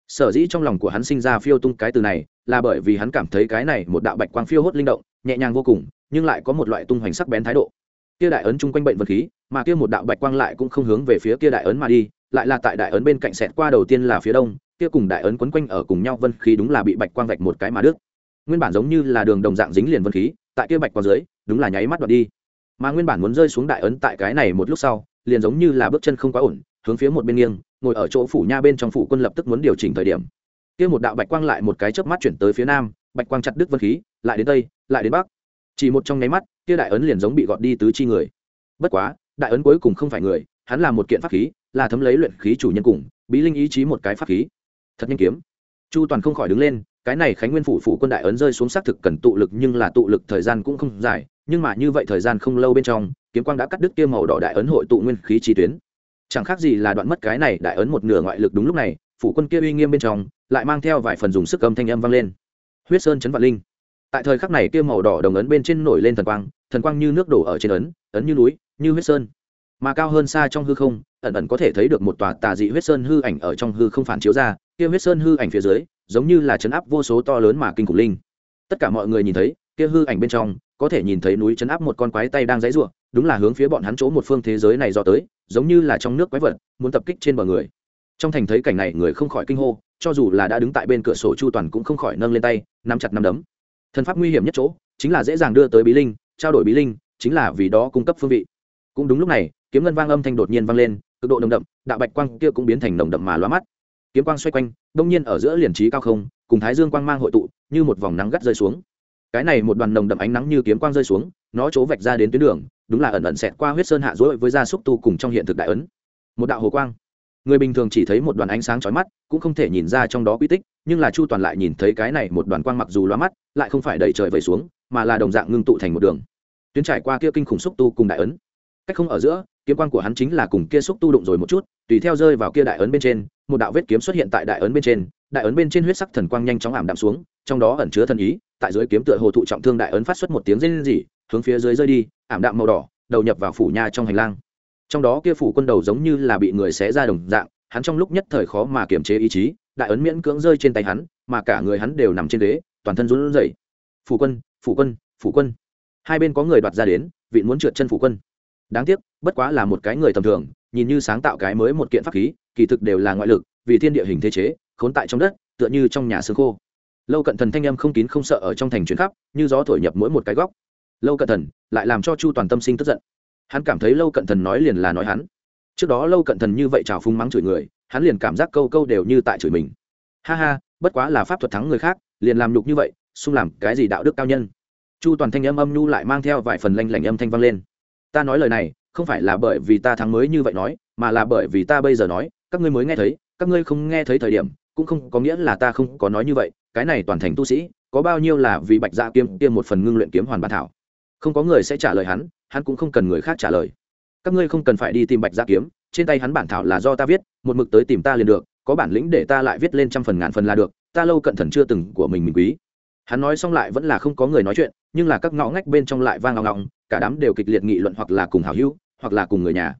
A: sở dĩ trong lòng của hắn sinh ra phiêu tung cái từ này là bởi vì hắn cảm thấy cái này một đạo bạch quang phiêu hốt linh động, nhẹ nhàng vô cùng, nhưng lại có một loại tung hoành sắc bén thái độ. Kia đại ấn chung quanh bệnh vật khí, mà kia một đạo bạch quang lại cũng không hướng về phía kia đại ấn mà đi, lại là tại đại ấn bên cạnh xẹt qua đầu tiên là phía đông, kia cùng đại ấn quấn quanh ở cùng nhau vân khí đúng là bị bạch quang vạch một cái mà đứt. Nguyên bản giống như là đường đồng dạng dính liền vân khí, tại kia bạch quang dưới, đúng là nháy mắt đoạt đi. Mà nguyên bản muốn rơi xuống đại ấn tại cái này một lúc sau, liền giống như là bước chân không quá ổn, hướng phía một bên nghiêng ngồi ở chỗ phủ nha bên trong phủ quân lập tức muốn điều chỉnh thời điểm. Kia một đạo bạch quang lại một cái chớp mắt chuyển tới phía nam, bạch quang chặt đứt vân khí, lại đến tây, lại đến bắc. Chỉ một trong nháy mắt, kia đại ấn liền giống bị gọt đi tứ chi người. Bất quá, đại ấn cuối cùng không phải người, hắn là một kiện pháp khí, là thấm lấy luyện khí chủ nhân cùng, bí linh ý chí một cái pháp khí. Thật nhanh kiếm. Chu toàn không khỏi đứng lên, cái này khánh nguyên phủ phủ quân đại ấn rơi xuống xác thực cần tụ lực nhưng là tụ lực thời gian cũng không dài, nhưng mà như vậy thời gian không lâu bên trong, kiếm quang đã cắt đứt kia màu đỏ đại ấn hội tụ nguyên khí chi tuyến chẳng khác gì là đoạn mất cái này đại ấn một nửa ngoại lực đúng lúc này, phủ quân kia uy nghiêm bên trong, lại mang theo vài phần dùng sức âm thanh âm vang lên. Huyết sơn chấn vạn linh. Tại thời khắc này kia màu đỏ đồng ấn bên trên nổi lên thần quang thần quang như nước đổ ở trên ấn ấn như núi, như huyết sơn. Mà cao hơn xa trong hư không, ẩn ẩn có thể thấy được một tòa tà dị huyết sơn hư ảnh ở trong hư không phản chiếu ra, kia huyết sơn hư ảnh phía dưới, giống như là chấn áp vô số to lớn mà kinh khủng linh. Tất cả mọi người nhìn thấy, kia hư ảnh bên trong, có thể nhìn thấy núi chấn áp một con quái tay đang dãy ruộng đúng là hướng phía bọn hắn chỗ một phương thế giới này do tới, giống như là trong nước quái vật, muốn tập kích trên bờ người. Trong thành thấy cảnh này người không khỏi kinh hô, cho dù là đã đứng tại bên cửa sổ chu toàn cũng không khỏi nâng lên tay, nắm chặt nắm đấm. Thần pháp nguy hiểm nhất chỗ, chính là dễ dàng đưa tới bí linh, trao đổi bí linh, chính là vì đó cung cấp phương vị. Cũng đúng lúc này, kiếm ngân vang âm thanh đột nhiên vang lên, cực độ nồng đậm, đạo bạch quang kia cũng biến thành nồng đậm mà loa mắt. Kiếm quang xoay quanh, đông nhiên ở giữa liền trí cao không, cùng thái dương quang mang hội tụ, như một vòng nắng gắt rơi xuống. Cái này một đoàn nồng đậm ánh nắng như kiếm quang rơi xuống, nó chỗ vạch ra đến tuyến đường đúng là ẩn ẩn xẹt qua huyết sơn hạ dối với gia súc tu cùng trong hiện thực đại ấn. Một đạo hồ quang. Người bình thường chỉ thấy một đoàn ánh sáng chói mắt, cũng không thể nhìn ra trong đó quy tích, nhưng là chu toàn lại nhìn thấy cái này một đoàn quang mặc dù loa mắt, lại không phải đẩy trời vẩy xuống, mà là đồng dạng ngưng tụ thành một đường. Tuyến trải qua kia kinh khủng xúc tu cùng đại ấn. Cách không ở giữa, kiếm quang của hắn chính là cùng kia xúc tu đụng rồi một chút, tùy theo rơi vào kia đại ấn bên trên, một đạo vết kiếm xuất hiện tại đại ấn bên trên, đại ấn bên trên huyết sắc thần quang nhanh chóng ảm đạm xuống, trong đó ẩn chứa thần ý, tại dưới kiếm tựa hồ thụ trọng thương đại ấn phát xuất một tiếng rên rỉ hướng phía dưới rơi đi, ảm đạm màu đỏ, đầu nhập vào phủ nha trong hành lang. Trong đó kia phủ quân đầu giống như là bị người xé ra đồng dạng, hắn trong lúc nhất thời khó mà kiềm chế ý chí, đại ấn miễn cưỡng rơi trên tay hắn, mà cả người hắn đều nằm trên ghế, toàn thân run rẩy. Phủ quân phủ quân phủ quân. Hai bên có người đoạt ra đến vị muốn trượt chân phủ quân. Đáng tiếc, bất quá là một cái người tầm thường, nhìn như sáng tạo cái mới một kiện pháp khí, kỳ thực đều là ngoại lực, vì thiên địa hình thế chế, khốn tại trong đất, tựa như trong nhà xương khô. Lâu cận thần thanh âm không kín không sợ ở trong thành chuyến khắp, như gió thổi nhập mỗi một cái góc lâu cận thần lại làm cho chu toàn tâm sinh tức giận. Hắn cảm thấy lâu cận thần nói liền là nói hắn. Trước đó lâu cận thần như vậy trào phung mắng chửi người, hắn liền cảm giác câu câu đều như tại chửi mình. Ha ha, bất quá là pháp thuật thắng người khác, liền làm nhục như vậy, xung làm cái gì đạo đức cao nhân? Chu toàn thanh âm âm nhu lại mang theo vài phần lanh lảnh âm thanh vang lên. Ta nói lời này, không phải là bởi vì ta thắng mới như vậy nói, mà là bởi vì ta bây giờ nói, các ngươi mới nghe thấy, các ngươi không nghe thấy thời điểm, cũng không có nghĩa là ta không có nói như vậy, cái này toàn thành tu sĩ, có bao nhiêu là vì bạch dạ kiếm tiêm một phần ngưng luyện kiếm hoàn bản thảo không có người sẽ trả lời hắn hắn cũng không cần người khác trả lời. Các ngươi không cần phải đi tìm bạch gia kiếm trên tay hắn bản thảo là do ta viết một mực tới tìm ta liền được có bản lĩnh để ta lại viết lên trăm phần ngàn phần là được ta lâu cận thần chưa từng của mình mình quý. Hắn nói xong lại vẫn là không có người nói chuyện nhưng là các ngõ ngách bên trong lại vang ngọng ngọng cả đám đều kịch liệt nghị luận hoặc là cùng hảo hữu hoặc là cùng người nhà.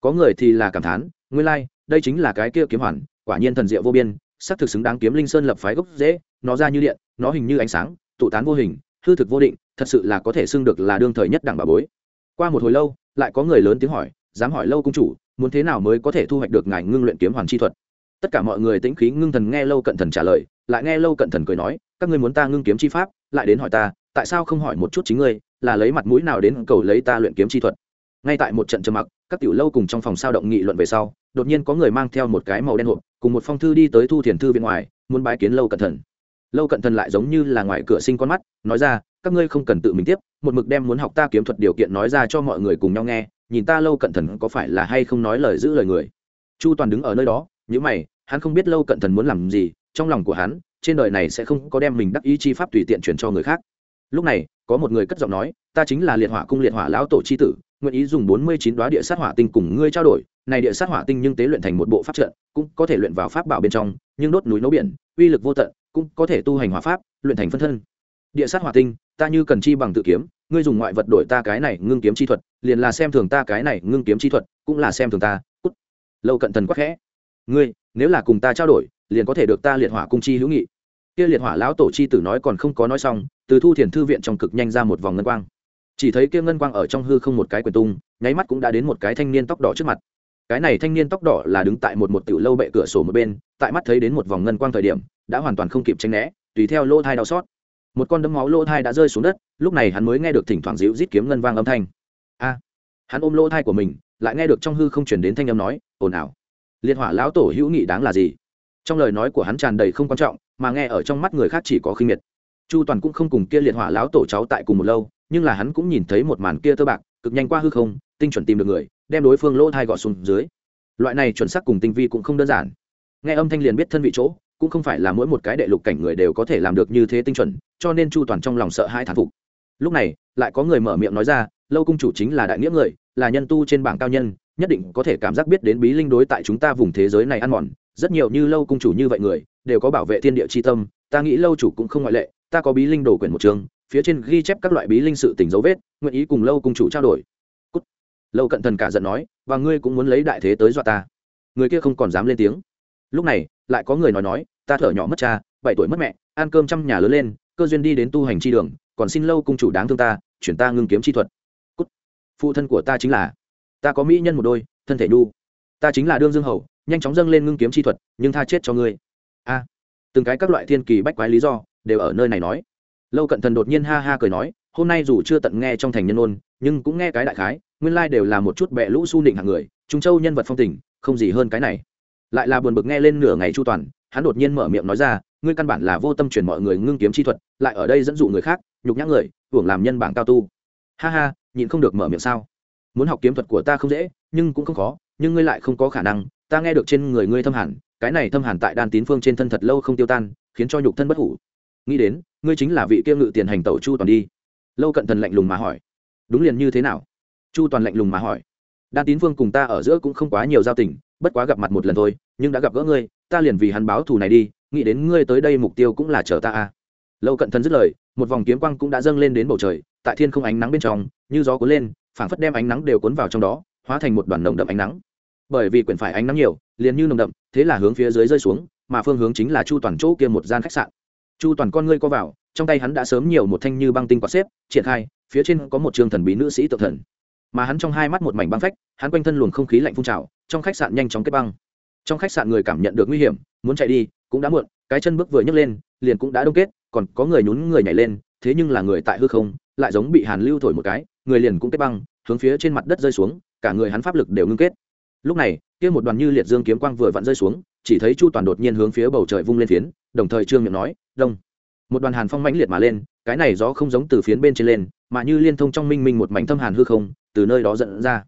A: Có người thì là cảm thán nguyên lai、like, đây chính là cái kia kiếm hoàn quả nhiên thần diệu vô biên xác thực xứng đáng kiếm linh sơn lập phái gốc dễ nó ra như điện nó hình như ánh sáng tụ tán vô hình hư thực vô định thật sự là có thể xưng được là đương thời nhất đẳng bà bối. Qua một hồi lâu, lại có người lớn tiếng hỏi, dám hỏi lâu công chủ, muốn thế nào mới có thể thu hoạch được ngài ngưng luyện kiếm hoàn chi thuật? Tất cả mọi người tĩnh khí ngưng thần nghe lâu cận thần trả lời, lại nghe lâu cận thần cười nói, các ngươi muốn ta ngưng kiếm chi pháp, lại đến hỏi ta, tại sao không hỏi một chút chính ngươi, là lấy mặt mũi nào đến cầu lấy ta luyện kiếm chi thuật? Ngay tại một trận trầm mặc, các tiểu lâu cùng trong phòng sao động nghị luận về sau, đột nhiên có người mang theo một cái màu đen hộp, cùng một phong thư đi tới thu thiền thư viện ngoài, muốn bái kiến lâu cận thần. Lâu cận thần lại giống như là ngoài cửa sinh con mắt, nói ra các ngươi không cần tự mình tiếp, một mực đem muốn học ta kiếm thuật điều kiện nói ra cho mọi người cùng nhau nghe, nhìn ta lâu cận thần có phải là hay không nói lời giữ lời người. Chu toàn đứng ở nơi đó những mày, hắn không biết lâu cận thần muốn làm gì, trong lòng của hắn, trên đời này sẽ không có đem mình đắc ý chi pháp tùy tiện truyền cho người khác. Lúc này, có một người cất giọng nói, ta chính là liệt hỏa cung liệt hỏa lão tổ chi tử, nguyện ý dùng bốn mươi chín đoá địa sát hỏa tinh cùng ngươi trao đổi, này địa sát hỏa tinh nhưng tế luyện thành một bộ pháp trận, cũng có thể luyện vào pháp bảo bên trong, nhưng đốt núi nấu biển, uy lực vô tận, cũng có thể tu hành hỏa pháp, luyện thành phân thân địa sát hỏa tinh, ta như cần chi bằng tự kiếm, ngươi dùng ngoại vật đổi ta cái này ngưng kiếm chi thuật, liền là xem thường ta cái này ngưng kiếm chi thuật, cũng là xem thường ta, cút. Lâu cận thần quắc khẽ. Ngươi, nếu là cùng ta trao đổi, liền có thể được ta liệt hỏa cung chi hữu nghị. Kia liệt hỏa lão tổ chi tử nói còn không có nói xong, từ thu thiền thư viện trong cực nhanh ra một vòng ngân quang. Chỉ thấy kia ngân quang ở trong hư không một cái quyền tung, nháy mắt cũng đã đến một cái thanh niên tóc đỏ trước mặt. Cái này thanh niên tóc đỏ là đứng tại một một tiểu lâu bệ cửa sổ một bên, tại mắt thấy đến một vòng ngân quang thời điểm, đã hoàn toàn không kịp tranh né, tùy theo lỗ thai đau xót một con đấm máu lỗ thai đã rơi xuống đất, lúc này hắn mới nghe được thỉnh thoảng dịu rít kiếm ngân vang âm thanh. A! Hắn ôm lỗ thai của mình, lại nghe được trong hư không chuyển đến thanh âm nói, ồn ào. Liệt hỏa lão tổ hữu nghị đáng là gì? Trong lời nói của hắn tràn đầy không quan trọng, mà nghe ở trong mắt người khác chỉ có khinh miệt. Chu toàn cũng không cùng kia liệt hỏa lão tổ cháu tại cùng một lâu, nhưng là hắn cũng nhìn thấy một màn kia tơ bạc, cực nhanh qua hư không, tinh chuẩn tìm được người, đem đối phương lỗ thai gọt xuống dưới. Loại này chuẩn xác cùng tinh vi cũng không đơn giản. Nghe âm thanh liền biết thân vị chỗ cũng không phải là mỗi một cái đệ lục cảnh người đều có thể làm được như thế tinh chuẩn, cho nên chu toàn trong lòng sợ hai thán phục. Lúc này, lại có người mở miệng nói ra, lâu cung chủ chính là đại nghĩa người, là nhân tu trên bảng cao nhân, nhất định có thể cảm giác biết đến bí linh đối tại chúng ta vùng thế giới này ăn mòn. Rất nhiều như lâu cung chủ như vậy người, đều có bảo vệ thiên địa c h i tâm, ta nghĩ lâu chủ cũng không ngoại lệ, ta có bí linh đồ quyển một trường, phía trên ghi chép các loại bí linh sự tình dấu vết, nguyện ý cùng lâu cung chủ trao đổi. Cút. lâu cận thần cả giận nói, và ngươi cũng muốn lấy đại thế tới dọa ta? Người kia không còn dám lên tiếng lúc này, lại có người nói nói, ta thở nhỏ mất cha, bảy tuổi mất mẹ, ăn cơm trăm nhà lớn lên, cơ duyên đi đến tu hành chi đường, còn xin lâu cung chủ đáng thương ta, chuyển ta ngưng kiếm chi thuật. Cút. phụ thân của ta chính là, ta có mỹ nhân một đôi, thân thể nhu. Ta chính là đương dương hầu, nhanh chóng dâng lên ngưng kiếm chi thuật, nhưng tha chết cho ngươi. A. Từng cái các loại thiên kỳ bách quái lý do, đều ở nơi này nói. Lâu cận thần đột nhiên ha ha cười nói, hôm nay dù chưa tận nghe trong thành nhân ôn nhưng cũng nghe cái đại khái, nguyên lai đều là một chút bẹ lũ su nịnh hạng người, trung châu nhân vật phong tình, không gì hơn cái này lại là buồn bực nghe lên nửa ngày chu toàn, hắn đột nhiên mở miệng nói ra, ngươi căn bản là vô tâm truyền mọi người ngưng kiếm chi thuật, lại ở đây dẫn dụ người khác, nhục nhã người, hưởng làm nhân bảng cao tu. Ha ha, nhịn không được mở miệng sao? Muốn học kiếm thuật của ta không dễ, nhưng cũng không khó, nhưng ngươi lại không có khả năng, ta nghe được trên người ngươi thâm hẳn cái này thâm hẳn tại đan tín phương trên thân thật lâu không tiêu tan, khiến cho nhục thân bất hủ. Nghĩ đến, ngươi chính là vị kia ngự tiền hành tẩu chu toàn đi. Lâu cận thần lạnh lùng mà hỏi. Đúng liền như thế nào? Chu toàn lạnh lùng mà hỏi. Đan tín phương cùng ta ở giữa cũng không quá nhiều giao tình bất quá gặp mặt một lần thôi, nhưng đã gặp gỡ ngươi, ta liền vì hắn báo thù này đi, nghĩ đến ngươi tới đây mục tiêu cũng là chờ ta a lâu cận thần dứt lời, một vòng kiếm quang cũng đã dâng lên đến bầu trời, tại thiên không ánh nắng bên trong, như gió cuốn lên, phảng phất đem ánh nắng đều cuốn vào trong đó, hóa thành một đoàn nồng đậm ánh nắng. Bởi vì quyển phải ánh nắng nhiều, liền như nồng đậm, thế là hướng phía dưới rơi xuống, mà phương hướng chính là chu toàn chỗ kia một gian khách sạn. Chu toàn con ngươi co vào, trong tay hắn đã sớm nhiều một thanh như băng tinh quạt xếp, triển khai, phía trên có một trường thần bí nữ sĩ tự thần. Mà hắn trong hai mắt một mảnh băng phách, hắn quanh thân luồng không khí lạnh phun trào trong khách sạn nhanh chóng kết băng. Trong khách sạn người cảm nhận được nguy hiểm, muốn chạy đi, cũng đã muộn, cái chân bước vừa nhấc lên, liền cũng đã đông kết, còn có người nhún người nhảy lên, thế nhưng là người tại hư không, lại giống bị hàn lưu thổi một cái, người liền cũng kết băng, hướng phía trên mặt đất rơi xuống, cả người hắn pháp lực đều ngưng kết. Lúc này, kia một đoàn như liệt dương kiếm quang vừa vặn rơi xuống, chỉ thấy chu toàn đột nhiên hướng phía bầu trời vung lên phiến, đồng thời trương miệng nói, đông. Một đoàn hàn phong mãnh liệt mà lên, cái này gió không giống từ phiến bên trên lên, mà như liên thông trong minh minh một mảnh thâm hàn hư không, từ nơi đó dẫn ra.